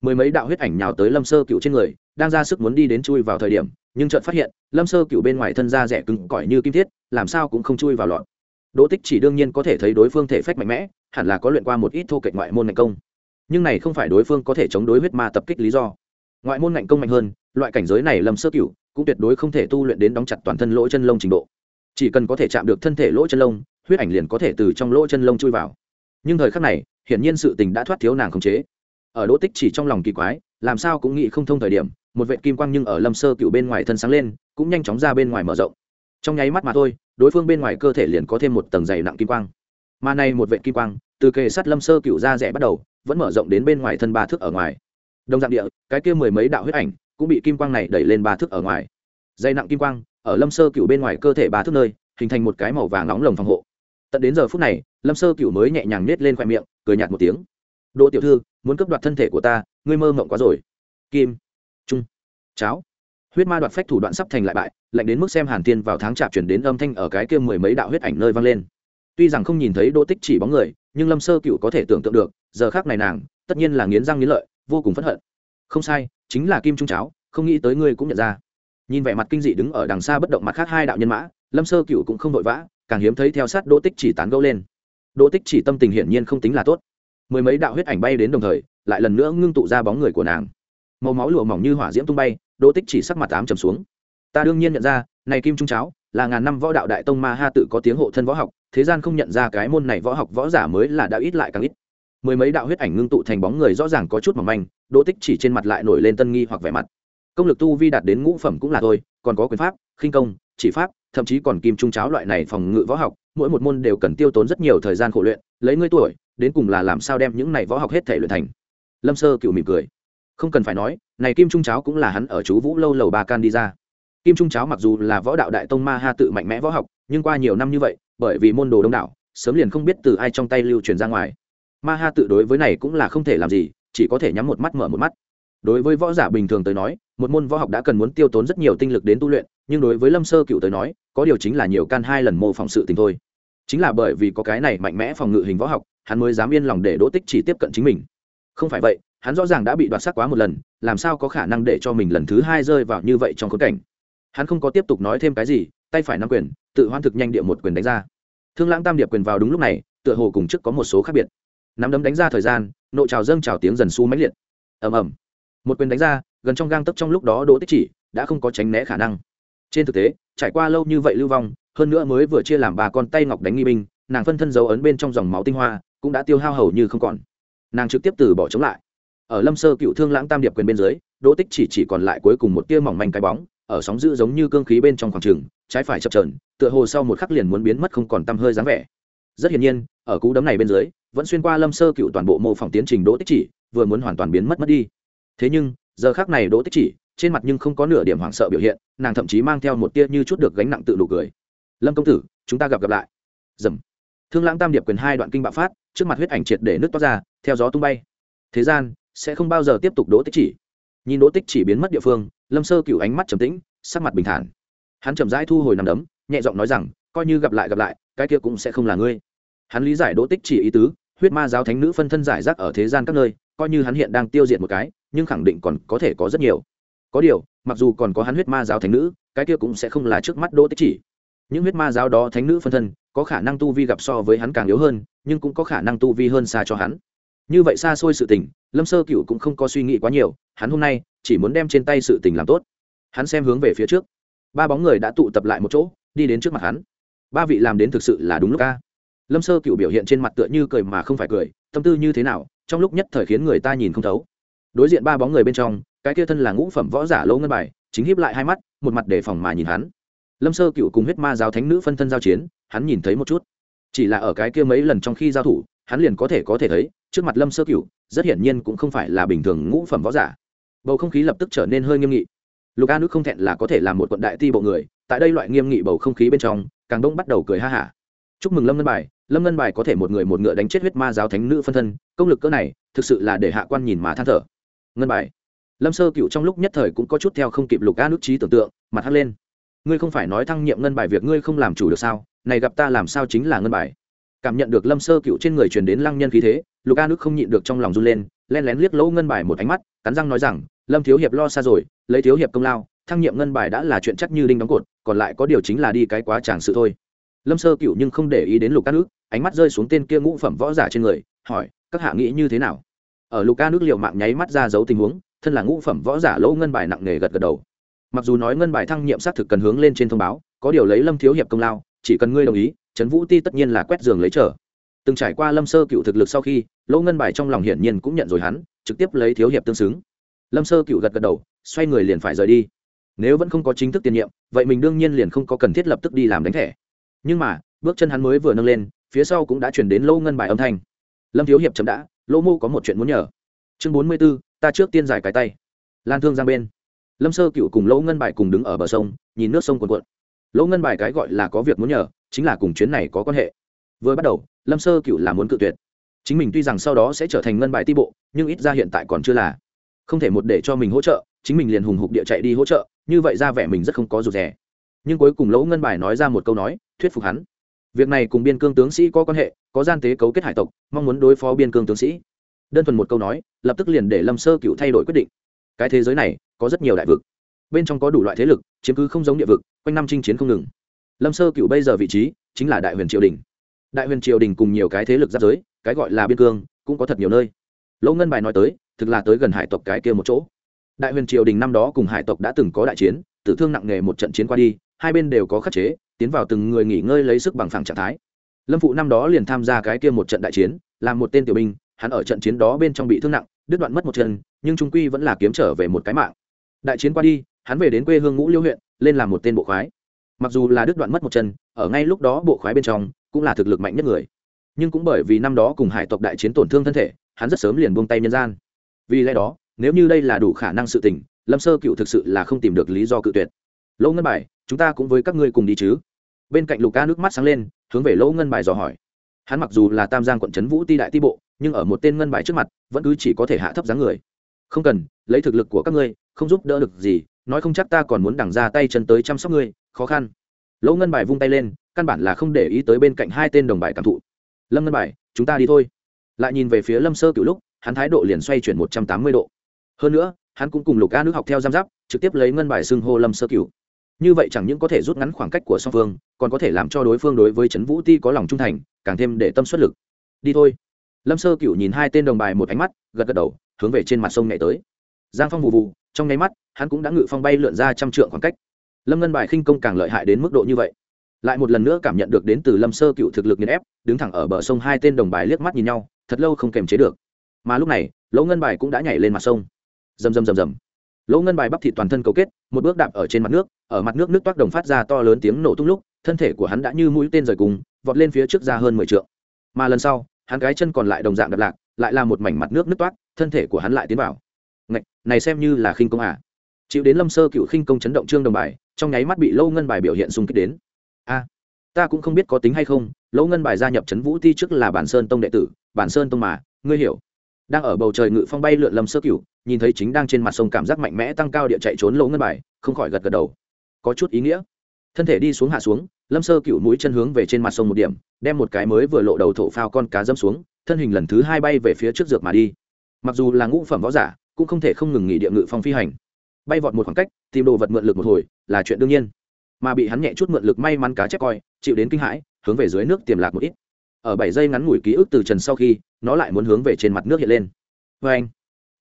Mười mấy đạo huyết ảnh nhào tới lâm sơ cựu trên người, đang ra sức muốn đi đến chui vào thời điểm, nhưng chợt phát hiện, lâm sơ cựu bên ngoài thân da rẻ cứng cỏi như kim thiết, làm sao cũng không chui vào lọt. Đỗ tích chỉ đương nhiên có thể thấy đối phương thể phách mạnh mẽ, hẳn là có luyện qua một ít thô kệch ngoại môn ngạnh công. Nhưng này không phải đối phương có thể chống đối huyết ma tập kích lý do. Ngoại môn ngạnh công mạnh hơn, loại cảnh giới này lâm sơ cựu cũng tuyệt đối không thể tu luyện đến đóng chặt toàn thân lỗ chân lông trình độ. Chỉ cần có thể chạm được thân thể lỗ chân lông, huyết ảnh liền có thể từ trong lỗ chân lông chui vào nhưng thời khắc này, hiển nhiên sự tình đã thoát thiếu nàng khống chế. Ở đỗ tích chỉ trong lòng kỳ quái, làm sao cũng nghĩ không thông thời điểm, một vệ kim quang nhưng ở lâm sơ cựu bên ngoài thân sáng lên, cũng nhanh chóng ra bên ngoài mở rộng. Trong nháy mắt mà thôi, đối phương bên ngoài cơ thể liền có thêm một tầng dày nặng kim quang. Mà này một vệ kim quang, từ kề sát lâm sơ cựu ra rẻ bắt đầu, vẫn mở rộng đến bên ngoài thân ba thước ở ngoài. Đồng dạng địa, cái kia mười mấy đạo huyết ảnh cũng bị kim quang này đẩy lên ba thước ở ngoài. Dày nặng kim quang, ở lâm sơ cựu bên ngoài cơ thể ba thước nơi, hình thành một cái màu vàng nóng lồng phòng hộ. Tận đến giờ phút này lâm sơ cựu mới nhẹ nhàng nết lên khoe miệng, cười nhạt một tiếng. Đỗ tiểu thư, muốn cấp đoạt thân thể của ta, ngươi mơ mộng quá rồi. Kim, trung, cháo. Huyết ma đoạt phách thủ đoạn sắp thành lại bại, lạnh đến mức xem hàn tiên vào tháng chạp chuyển đến âm thanh ở cái kia mười mấy đạo huyết ảnh nơi vang lên. Tuy rằng không nhìn thấy đỗ tích chỉ bóng người, nhưng lâm sơ cựu có thể tưởng tượng được, giờ khác này nàng, tất nhiên là nghiến răng nghiến lợi, vô cùng phẫn hận. Không sai, chính là kim, trung, cháo, không nghĩ tới ngươi cũng nhận ra. Nhìn vẻ mặt kinh dị đứng ở đằng xa bất động mặt khác hai đạo nhân mã, lâm sơ cựu cũng không vội vã, càng hiếm thấy theo sát đỗ tích chỉ tán gẫu lên đỗ tích chỉ tâm tình hiển nhiên không tính là tốt. Mười mấy đạo huyết ảnh bay đến đồng thời, lại lần nữa ngưng tụ ra bóng người của nàng. Màu máu lụa mỏng như hỏa diễm tung bay, đỗ tích chỉ sắc mặt tám trầm xuống. Ta đương nhiên nhận ra, này kim trung cháo, là ngàn năm võ đạo đại tông ma ha tự có tiếng hộ thân võ học, thế gian không nhận ra cái môn này võ học võ giả mới là đã ít lại càng ít. Mười mấy đạo huyết ảnh ngưng tụ thành bóng người rõ ràng có chút mỏng manh, đỗ tích chỉ trên mặt lại nổi lên tân nghi hoặc vẻ mặt. Công lực tu vi đạt đến ngũ phẩm cũng là thôi, còn có quyền pháp, khinh công, chỉ pháp thậm chí còn kim trung cháo loại này phòng ngự võ học, mỗi một môn đều cần tiêu tốn rất nhiều thời gian khổ luyện, lấy ngươi tuổi, đến cùng là làm sao đem những này võ học hết thể luyện thành. Lâm sơ cựu mỉm cười. Không cần phải nói, này kim trung cháo cũng là hắn ở chú vũ lâu lầu ba can đi ra. Kim trung cháo mặc dù là võ đạo đại tông ma ha tự mạnh mẽ võ học, nhưng qua nhiều năm như vậy, bởi vì môn đồ đông đảo, sớm liền không biết từ ai trong tay lưu truyền ra ngoài. Ma ha tự đối với này cũng là không thể làm gì, chỉ có thể nhắm một mắt mở một mắt. Đối với võ giả bình thường tới nói, một môn võ học đã cần muốn tiêu tốn rất nhiều tinh lực đến tu luyện nhưng đối với lâm sơ cựu tới nói, có điều chính là nhiều can hai lần mô phỏng sự tình thôi. Chính là bởi vì có cái này mạnh mẽ phòng ngự hình võ học, hắn mới dám yên lòng để đỗ tích chỉ tiếp cận chính mình. Không phải vậy, hắn rõ ràng đã bị đoạt sắc quá một lần, làm sao có khả năng để cho mình lần thứ hai rơi vào như vậy trong khốn cảnh? Hắn không có tiếp tục nói thêm cái gì, tay phải nắm quyền, tự hoan thực nhanh địa một quyền đánh ra. Thương lãng tam điệp quyền vào đúng lúc này, tựa hồ cùng trước có một số khác biệt. Nắm đấm đánh ra thời gian, nộ trào dâng trào tiếng dần su mãnh liệt. Ầm ầm. Một quyền đánh ra, gần trong gang tấc trong lúc đó đỗ tích chỉ đã không có tránh né khả năng trên thực tế, trải qua lâu như vậy lưu vong, hơn nữa mới vừa chia làm ba con tay ngọc đánh nghi binh, nàng phân thân dấu ấn bên trong dòng máu tinh hoa cũng đã tiêu hao hầu như không còn. Nàng trực tiếp từ bỏ chống lại. Ở lâm sơ cựu thương lãng tam điệp quyền bên dưới, đỗ tích chỉ chỉ còn lại cuối cùng một tia mỏng manh cái bóng, ở sóng dữ giống như cương khí bên trong khoảng trường, trái phải chập trờn tựa hồ sau một khắc liền muốn biến mất không còn tăm hơi dáng vẻ. Rất hiển nhiên, ở cú đấm này bên dưới, vẫn xuyên qua lâm sơ cựu toàn bộ mô phỏng tiến trình đỗ tích chỉ, vừa muốn hoàn toàn biến mất mất đi. Thế nhưng, giờ khác này đỗ tích chỉ trên mặt nhưng không có nửa điểm hoảng sợ biểu hiện, nàng thậm chí mang theo một tia như chút được gánh nặng tự nụ cười. Lâm công tử, chúng ta gặp gặp lại. Dầm. Thương lãng tam điệp quyền hai đoạn kinh bạo phát, trước mặt huyết ảnh triệt để nước toát ra, theo gió tung bay. Thế gian sẽ không bao giờ tiếp tục đỗ tích chỉ. Nhìn đỗ tích chỉ biến mất địa phương, lâm sơ cựu ánh mắt trầm tĩnh, sắc mặt bình thản. Hắn chậm rãi thu hồi nằm đấm, nhẹ giọng nói rằng, coi như gặp lại gặp lại, cái kia cũng sẽ không là ngươi. Hắn lý giải đỗ tích chỉ ý tứ, huyết ma giáo thánh nữ phân thân giải rác ở thế gian các nơi, coi như hắn hiện đang tiêu diệt một cái, nhưng khẳng định còn có thể có rất nhiều có điều, mặc dù còn có hắn huyết ma giáo thánh nữ, cái kia cũng sẽ không là trước mắt đỗ tích chỉ. Những huyết ma giáo đó thánh nữ phân thân, có khả năng tu vi gặp so với hắn càng yếu hơn, nhưng cũng có khả năng tu vi hơn xa cho hắn. Như vậy xa xôi sự tình, lâm sơ cựu cũng không có suy nghĩ quá nhiều, hắn hôm nay chỉ muốn đem trên tay sự tình làm tốt. Hắn xem hướng về phía trước. Ba bóng người đã tụ tập lại một chỗ, đi đến trước mặt hắn. Ba vị làm đến thực sự là đúng lúc ca lâm sơ cựu biểu hiện trên mặt tựa như cười mà không phải cười, tâm tư như thế nào, trong lúc nhất thời khiến người ta nhìn không thấu đối diện ba bóng người bên trong, cái kia thân là ngũ phẩm võ giả lỗ ngân bài, chính hiếp lại hai mắt, một mặt đề phòng mà nhìn hắn. Lâm sơ cựu cùng huyết ma giáo thánh nữ phân thân giao chiến, hắn nhìn thấy một chút. Chỉ là ở cái kia mấy lần trong khi giao thủ, hắn liền có thể có thể thấy, trước mặt lâm sơ cựu rất hiển nhiên cũng không phải là bình thường ngũ phẩm võ giả. Bầu không khí lập tức trở nên hơi nghiêm nghị. Lục a nước không thẹn là có thể là một quận đại ti bộ người, tại đây loại nghiêm nghị bầu không khí bên trong, càng đông bắt đầu cười ha hả. Chúc mừng lâm ngân bài, lâm ngân bài có thể một người một ngựa đánh chết huyết ma giáo thánh nữ phân thân, công lực cỡ này, thực sự là để hạ quan nhìn mà than thở ngân bài. Lâm sơ cựu trong lúc nhất thời cũng có chút theo không kịp lục a nước trí tưởng tượng, mặt hắt lên. Ngươi không phải nói thăng nhiệm ngân bài việc ngươi không làm chủ được sao? Này gặp ta làm sao chính là ngân bài? Cảm nhận được lâm sơ cựu trên người truyền đến lăng nhân khí thế, lục a nước không nhịn được trong lòng run lên, len lén liếc lỗ ngân bài một ánh mắt, cắn răng nói rằng, lâm thiếu hiệp lo xa rồi, lấy thiếu hiệp công lao, thăng nhiệm ngân bài đã là chuyện chắc như đinh đóng cột, còn lại có điều chính là đi cái quá tràng sự thôi. Lâm sơ cựu nhưng không để ý đến lục a nước, ánh mắt rơi xuống tên kia ngũ phẩm võ giả trên người, hỏi, các hạ nghĩ như thế nào? Ở Luca nước liệu mạng nháy mắt ra giấu tình huống, thân là ngũ phẩm võ giả lỗ ngân bài nặng nề gật gật đầu. Mặc dù nói ngân bài thăng nhiệm xác thực cần hướng lên trên thông báo, có điều lấy lâm thiếu hiệp công lao, chỉ cần ngươi đồng ý, trấn vũ ti tất nhiên là quét giường lấy trở từng trải qua lâm sơ cựu thực lực sau khi, lỗ ngân bài trong lòng hiển nhiên cũng nhận rồi hắn, trực tiếp lấy thiếu hiệp tương xứng. Lâm sơ cựu gật gật đầu, xoay người liền phải rời đi. Nếu vẫn không có chính thức tiền nhiệm, vậy mình đương nhiên liền không có cần thiết lập tức đi làm đánh thẻ. Nhưng mà, bước chân hắn mới vừa nâng lên, phía sau cũng đã chuyển đến lỗ ngân bài âm thanh lâm thiếu hiệp chậm đã, lỗ mô có một chuyện muốn nhờ. Chương bốn mươi b ố ta trước tiên giải cái tay. Lan thương giang bên. Lâm sơ cựu cùng lỗ ngân bài cùng đứng ở bờ sông, nhìn nước sông cuồn cuộn. Lỗ ngân bài cái gọi là có việc muốn nhờ, chính là cùng chuyến này có quan hệ. Vừa bắt đầu, lâm sơ cựu là muốn cự tuyệt. Chính mình tuy rằng sau đó sẽ trở thành ngân bài ti bộ, nhưng ít ra hiện tại còn chưa là. Không thể một để cho mình hỗ trợ, chính mình liền hùng hục địa chạy đi hỗ trợ, như vậy ra vẻ mình rất không có rụt rè. Nhưng cuối cùng lỗ ngân bài nói ra một câu nói, thuyết phục hắn việc này cùng biên cương tướng sĩ có quan hệ, có gian tế cấu kết hải tộc, mong muốn đối phó biên cương tướng sĩ. Đơn thuần một câu nói, lập tức liền để lâm sơ cựu thay đổi quyết định. Cái thế giới này, có rất nhiều đại vực. Bên trong có đủ loại thế lực, chiếm cứ không giống địa vực, quanh năm chinh chiến không ngừng. Lâm sơ cựu bây giờ vị trí, chính là đại huyền triều đình. Đại huyền triều đình cùng nhiều cái thế lực giáp giới, cái gọi là biên cương, cũng có thật nhiều nơi. Lỗ ngân bài nói tới, thực là tới gần hải tộc cái kia một chỗ. Đại huyền triều đình năm đó cùng hải tộc đã từng có đại chiến, tử thương nặng nề một trận chiến qua đi, hai bên đều có khắc chế tiến vào từng người nghỉ ngơi lấy sức bằng phẳng trạng thái. Lâm phụ năm đó liền tham gia cái kia một trận đại chiến làm một tên tiểu binh, hắn ở trận chiến đó bên trong bị thương nặng, đứt đoạn mất một chân, nhưng trung quy vẫn là kiếm trở về một cái mạng. Đại chiến qua đi, hắn về đến quê hương ngũ liêu huyện, lên làm một tên bộ khoái. Mặc dù là đứt đoạn mất một chân, ở ngay lúc đó bộ khoái bên trong cũng là thực lực mạnh nhất người. Nhưng cũng bởi vì năm đó cùng hải tộc đại chiến tổn thương thân thể, hắn rất sớm liền buông tay nhân gian. Vì lẽ đó, nếu như đây là đủ khả năng sự tình, lâm sơ cựu thực sự là không tìm được lý do cự tuyệt. Lỗ ngân bài chúng ta cũng với các ngươi cùng đi chứ. Bên cạnh lục ca nước mắt sáng lên, hướng về lỗ ngân bài dò hỏi. Hắn mặc dù là tam giang quận trấn vũ ti đại ti bộ, nhưng ở một tên ngân bài trước mặt, vẫn cứ chỉ có thể hạ thấp dáng người. Không cần, lấy thực lực của các ngươi, không giúp đỡ được gì, nói không chắc ta còn muốn đằng ra tay chân tới chăm sóc ngươi, khó khăn. Lỗ ngân bài vung tay lên, căn bản là không để ý tới bên cạnh hai tên đồng bài cảm thụ. Lâm ngân bài, chúng ta đi thôi. Lại nhìn về phía lâm sơ cựu lúc, hắn thái độ liền xoay chuyển một trăm tám mươi độ. Hơn nữa, hắn cũng cùng lục ca nước học theo giam giáp, trực tiếp lấy ngân bài xưng hô lâm sơ cựu như vậy chẳng những có thể rút ngắn khoảng cách của song phương, còn có thể làm cho đối phương đối với trấn vũ ti có lòng trung thành, càng thêm để tâm xuất lực. Đi thôi. Lâm sơ cựu nhìn hai tên đồng bài một ánh mắt, gật gật đầu, hướng về trên mặt sông nhảy tới. Giang phong vụ vụ, trong nháy mắt, hắn cũng đã ngự phong bay lượn ra trăm trượng khoảng cách. Lâm ngân bài khinh công càng lợi hại đến mức độ như vậy. Lại một lần nữa cảm nhận được đến từ lâm sơ cựu thực lực nghiền ép, đứng thẳng ở bờ sông hai tên đồng bài liếc mắt nhìn nhau, thật lâu không kềm chế được. Mà lúc này, lỗ ngân bài cũng đã nhảy lên mặt sông. Rầm rầm rầm rầm lỗ ngân bài bắp thịt toàn thân cấu kết một bước đạp ở trên mặt nước ở mặt nước nước toát đồng phát ra to lớn tiếng nổ tung lúc thân thể của hắn đã như mũi tên rời cùng vọt lên phía trước ra hơn mười t mà lần sau hắn cái chân còn lại đồng dạng đập lạc lại là một mảnh mặt nước nước toát thân thể của hắn lại tiến vào. Ngạch, này xem như là khinh công à? Chịu đến lâm sơ cựu khinh công chấn động trương đồng bài trong nháy mắt bị lâu ngân bài biểu hiện xung kích đến. A ta cũng không biết có tính hay không lâu ngân bài gia nhập trấn vũ ti trước là bản sơn tông đệ tử bản sơn tông mà ngươi hiểu. Đang ở bầu trời ngự phong bay lượn lâm sơ cựu nhìn thấy chính đang trên mặt sông cảm giác mạnh mẽ tăng cao địa chạy trốn lỗ ngân bài, không khỏi gật gật đầu. Có chút ý nghĩa. Thân thể đi xuống hạ xuống, lâm sơ cựu mũi chân hướng về trên mặt sông một điểm, đem một cái mới vừa lộ đầu thổ phao con cá dâm xuống, thân hình lần thứ hai bay về phía trước dược mà đi. Mặc dù là ngũ phẩm võ giả, cũng không thể không ngừng nghỉ địa ngự phong phi hành. Bay vọt một khoảng cách, tìm đồ vật mượn lực một hồi, là chuyện đương nhiên. Mà bị hắn nhẹ chút mượn lực may mắn cá chép coi, chịu đến kinh hãi, hướng về dưới nước tiềm lạc một ít. Ở bảy giây ngắn ngủi ký ức từ trần sau khi, nó lại muốn hướng về trên mặt nước hiện lên. Vê anh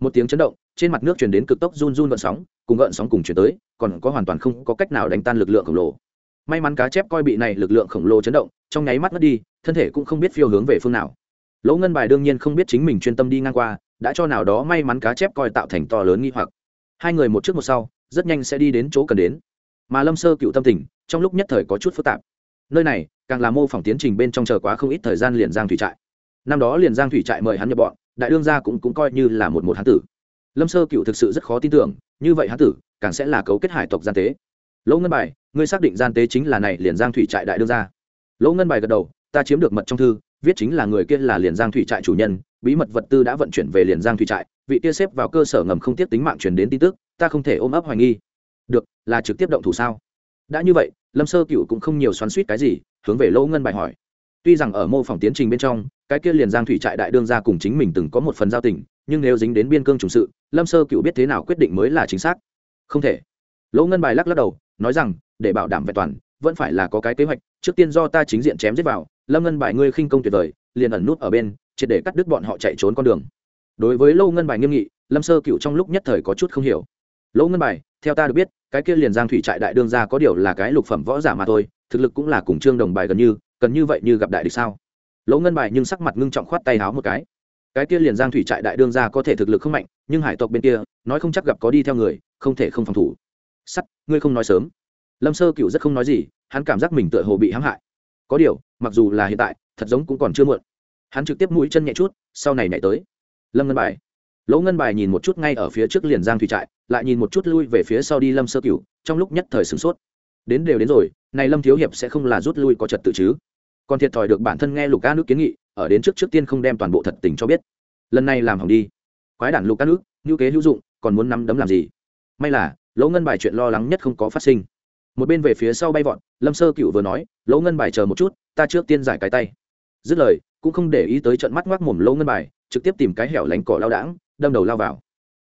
một tiếng chấn động, trên mặt nước chuyển đến cực tốc run run gợn sóng, cùng gợn sóng cùng chuyển tới, còn có hoàn toàn không có cách nào đánh tan lực lượng khổng lồ. May mắn cá chép coi bị này lực lượng khổng lồ chấn động, trong nháy mắt mất đi, thân thể cũng không biết phiêu hướng về phương nào. Lỗ ngân bài đương nhiên không biết chính mình chuyên tâm đi ngang qua, đã cho nào đó may mắn cá chép coi tạo thành to lớn nghi hoặc. Hai người một trước một sau, rất nhanh sẽ đi đến chỗ cần đến. Mà lâm sơ cựu tâm tình, trong lúc nhất thời có chút phức tạp. Nơi này, càng là mô phỏng tiến trình bên trong chờ quá không ít thời gian liền giang thủy trại. Năm đó liền giang thủy trại mời hắn nhập bọn đại đương gia cũng cũng coi như là một một hán tử. Lâm sơ cựu thực sự rất khó tin tưởng, như vậy hán tử, càng sẽ là cấu kết hải tộc gian tế. Lỗ ngân bài, ngươi xác định gian tế chính là này liền giang thủy trại đại đương gia. Lỗ ngân bài gật đầu, ta chiếm được mật trong thư, viết chính là người kia là liền giang thủy trại chủ nhân, bí mật vật tư đã vận chuyển về liền giang thủy trại, vị kia xếp vào cơ sở ngầm không tiếp tính mạng truyền đến tin tức, ta không thể ôm ấp hoài nghi. Được, là trực tiếp động thủ sao? Đã như vậy, lâm sơ cựu cũng không nhiều xoắn suýt cái gì, hướng về lỗ ngân bài hỏi tuy rằng ở mô phỏng tiến trình bên trong, cái kia liền giang thủy trại đại đương ra cùng chính mình từng có một phần giao tình, nhưng nếu dính đến biên cương trùng sự, lâm sơ cựu biết thế nào quyết định mới là chính xác. Không thể. Lỗ ngân bài lắc lắc đầu, nói rằng, để bảo đảm vẹn toàn, vẫn phải là có cái kế hoạch, trước tiên do ta chính diện chém giết vào, lâm ngân bài ngươi khinh công tuyệt vời, liền ẩn nút ở bên, triệt để cắt đứt bọn họ chạy trốn con đường. Đối với lâu ngân bài nghiêm nghị, lâm sơ cựu trong lúc nhất thời có chút không hiểu. Lỗ ngân bài, theo ta được biết, cái kia liền giang thủy trại đại đương ra có điều là cái lục phẩm võ giả mà thôi, thực lực cũng là cùng trương đồng bài gần như cần như vậy như gặp đại địch sao? Lỗ ngân bài nhưng sắc mặt ngưng trọng khoát tay háo một cái. Cái kia liền giang thủy trại đại đương ra có thể thực lực không mạnh, nhưng hải tộc bên kia, nói không chắc gặp có đi theo người, không thể không phòng thủ. Sắt, ngươi không nói sớm. Lâm sơ cựu rất không nói gì, hắn cảm giác mình tựa hồ bị hãm hại. Có điều, mặc dù là hiện tại, thật giống cũng còn chưa muộn. Hắn trực tiếp mũi chân nhẹ chút, sau này nhảy tới. Lâm ngân bài. Lỗ ngân bài nhìn một chút ngay ở phía trước liền giang thủy trại, lại nhìn một chút lui về phía sau đi lâm sơ cựu trong lúc nhất thời sửng sốt đến đều đến rồi, này lâm thiếu hiệp sẽ không là rút lui có trật tự chứ? Còn thiệt thòi được bản thân nghe lục ca nước kiến nghị, ở đến trước trước tiên không đem toàn bộ thật tình cho biết. Lần này làm hỏng đi. Quái đản lục ca nước, như kế hữu dụng, còn muốn nắm đấm làm gì? May là, lỗ ngân bài chuyện lo lắng nhất không có phát sinh. Một bên về phía sau bay vọt, lâm sơ cựu vừa nói, lỗ ngân bài chờ một chút, ta trước tiên giải cái tay. Dứt lời, cũng không để ý tới trận mắt ngoác mồm lỗ ngân bài, trực tiếp tìm cái hẻo lánh cỏ lao đãng, đâm đầu lao vào.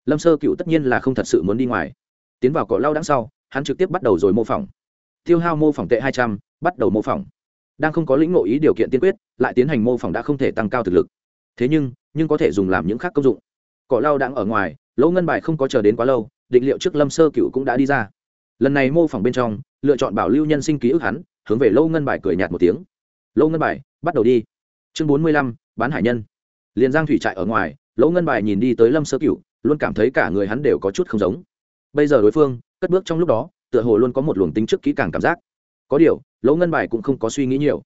Lâm sơ cựu tất nhiên là không thật sự muốn đi ngoài. Tiến vào cỏ lao đãng sau, hắn trực tiếp bắt đầu rồi mô phỏng tiêu hao mô phỏng tệ hai trăm, bắt đầu mô phỏng. Đang không có lĩnh ngộ ý điều kiện tiên quyết, lại tiến hành mô phỏng đã không thể tăng cao thực lực. Thế nhưng nhưng có thể dùng làm những khác công dụng. Cỏ lao đang ở ngoài, lỗ ngân bài không có chờ đến quá lâu, định liệu trước lâm sơ cựu cũng đã đi ra. Lần này mô phỏng bên trong, lựa chọn bảo lưu nhân sinh ký ức hắn, hướng về lỗ ngân bài cười nhạt một tiếng. Lỗ ngân bài, bắt đầu đi. Chương bốn mươi lăm, bán hải nhân. Liền giang thủy trại ở ngoài, lỗ ngân bài nhìn đi tới lâm sơ cựu, luôn cảm thấy cả người hắn đều có chút không giống. Bây giờ đối phương, cất bước trong lúc đó tựa hồ luôn có một luồng tính trước kỹ càng cảm giác. Có điều, lỗ ngân bài cũng không có suy nghĩ nhiều.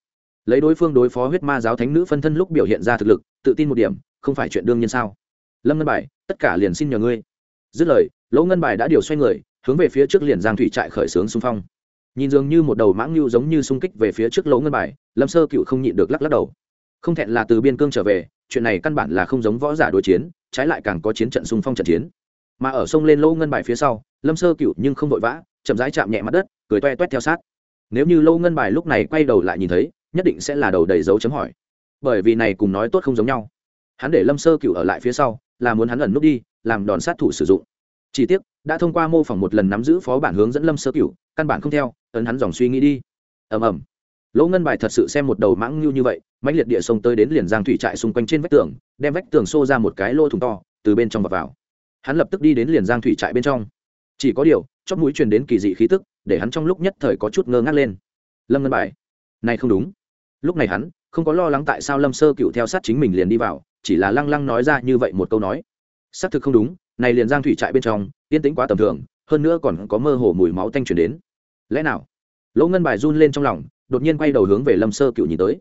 Lấy đối phương đối phó huyết ma giáo thánh nữ phân thân lúc biểu hiện ra thực lực, tự tin một điểm, không phải chuyện đương nhiên sao? Lâm ngân bài, tất cả liền xin nhờ ngươi. Dứt lời, lỗ ngân bài đã điều xoay người, hướng về phía trước liền giang thủy trại khởi xướng xung phong. Nhìn dường như một đầu mãng nhu giống như xung kích về phía trước lỗ ngân bài, lâm sơ cựu không nhịn được lắc lắc đầu. Không thẹn là từ biên cương trở về, chuyện này căn bản là không giống võ giả đối chiến, trái lại càng có chiến trận xung phong trận chiến. Mà ở sông lên lỗ ngân bài phía sau lâm sơ cựu nhưng không vội vã, chậm rãi chạm nhẹ mặt đất, cười toe toét theo sát. Nếu như lâu ngân bài lúc này quay đầu lại nhìn thấy, nhất định sẽ là đầu đầy dấu chấm hỏi. Bởi vì này cùng nói tốt không giống nhau. Hắn để lâm sơ cựu ở lại phía sau, là muốn hắn ẩn nút đi, làm đòn sát thủ sử dụng. Chỉ tiếc, đã thông qua mô phỏng một lần nắm giữ phó bản hướng dẫn lâm sơ cựu căn bản không theo, ấn hắn dòng suy nghĩ đi. Ầm ầm. Lỗ ngân bài thật sự xem một đầu mãng như như vậy, mãnh liệt địa sông tới đến liền giang thủy trại xung quanh trên vách tường, đem vách tường xô ra một cái lô thùng to, từ bên trong và vào. Hắn lập tức đi đến liền giang thủy trại bên trong chỉ có điều chót mũi truyền đến kỳ dị khí tức, để hắn trong lúc nhất thời có chút ngơ ngác lên. Lâm ngân bài, này không đúng. Lúc này hắn, không có lo lắng tại sao lâm sơ cựu theo sát chính mình liền đi vào, chỉ là lăng lăng nói ra như vậy một câu nói. Xác thực không đúng, này liền giang thủy trại bên trong, yên tĩnh quá tầm thường, hơn nữa còn có mơ hồ mùi máu tanh chuyển đến. Lẽ nào? Lỗ ngân bài run lên trong lòng, đột nhiên quay đầu hướng về lâm sơ cựu nhìn tới.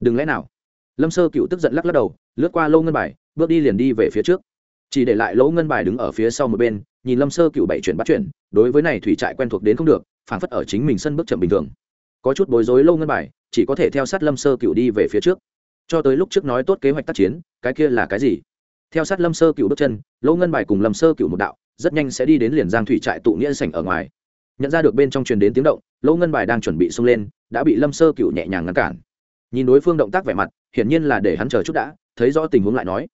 Đừng lẽ nào? Lâm sơ cựu tức giận lắc lắc đầu, lướt qua lỗ ngân bài, bước đi liền đi về phía trước. Chỉ để lại lỗ ngân bài đứng ở phía sau một bên nhìn lâm sơ cựu bảy chuyển bắt chuyển, đối với này thủy trại quen thuộc đến không được phản phất ở chính mình sân bước chậm bình thường. Có chút bối rối lâu ngân bài, chỉ có thể theo sát lâm sơ cựu đi về phía trước. Cho tới lúc trước nói tốt kế hoạch tác chiến, cái kia là cái gì? Theo sát lâm sơ cựu bước chân lỗ ngân bài cùng lâm sơ cựu một đạo, rất nhanh sẽ đi đến liền giang thủy trại tụ nghĩa sảnh ở ngoài. Nhận ra được bên trong truyền đến tiếng động lỗ ngân bài đang chuẩn bị xông lên, đã bị lâm sơ cựu nhẹ nhàng ngăn cản. Nhìn đối phương động tác vẻ mặt, hiển nhiên là để hắn chờ chút đã, thấy rõ tình huống lại nói.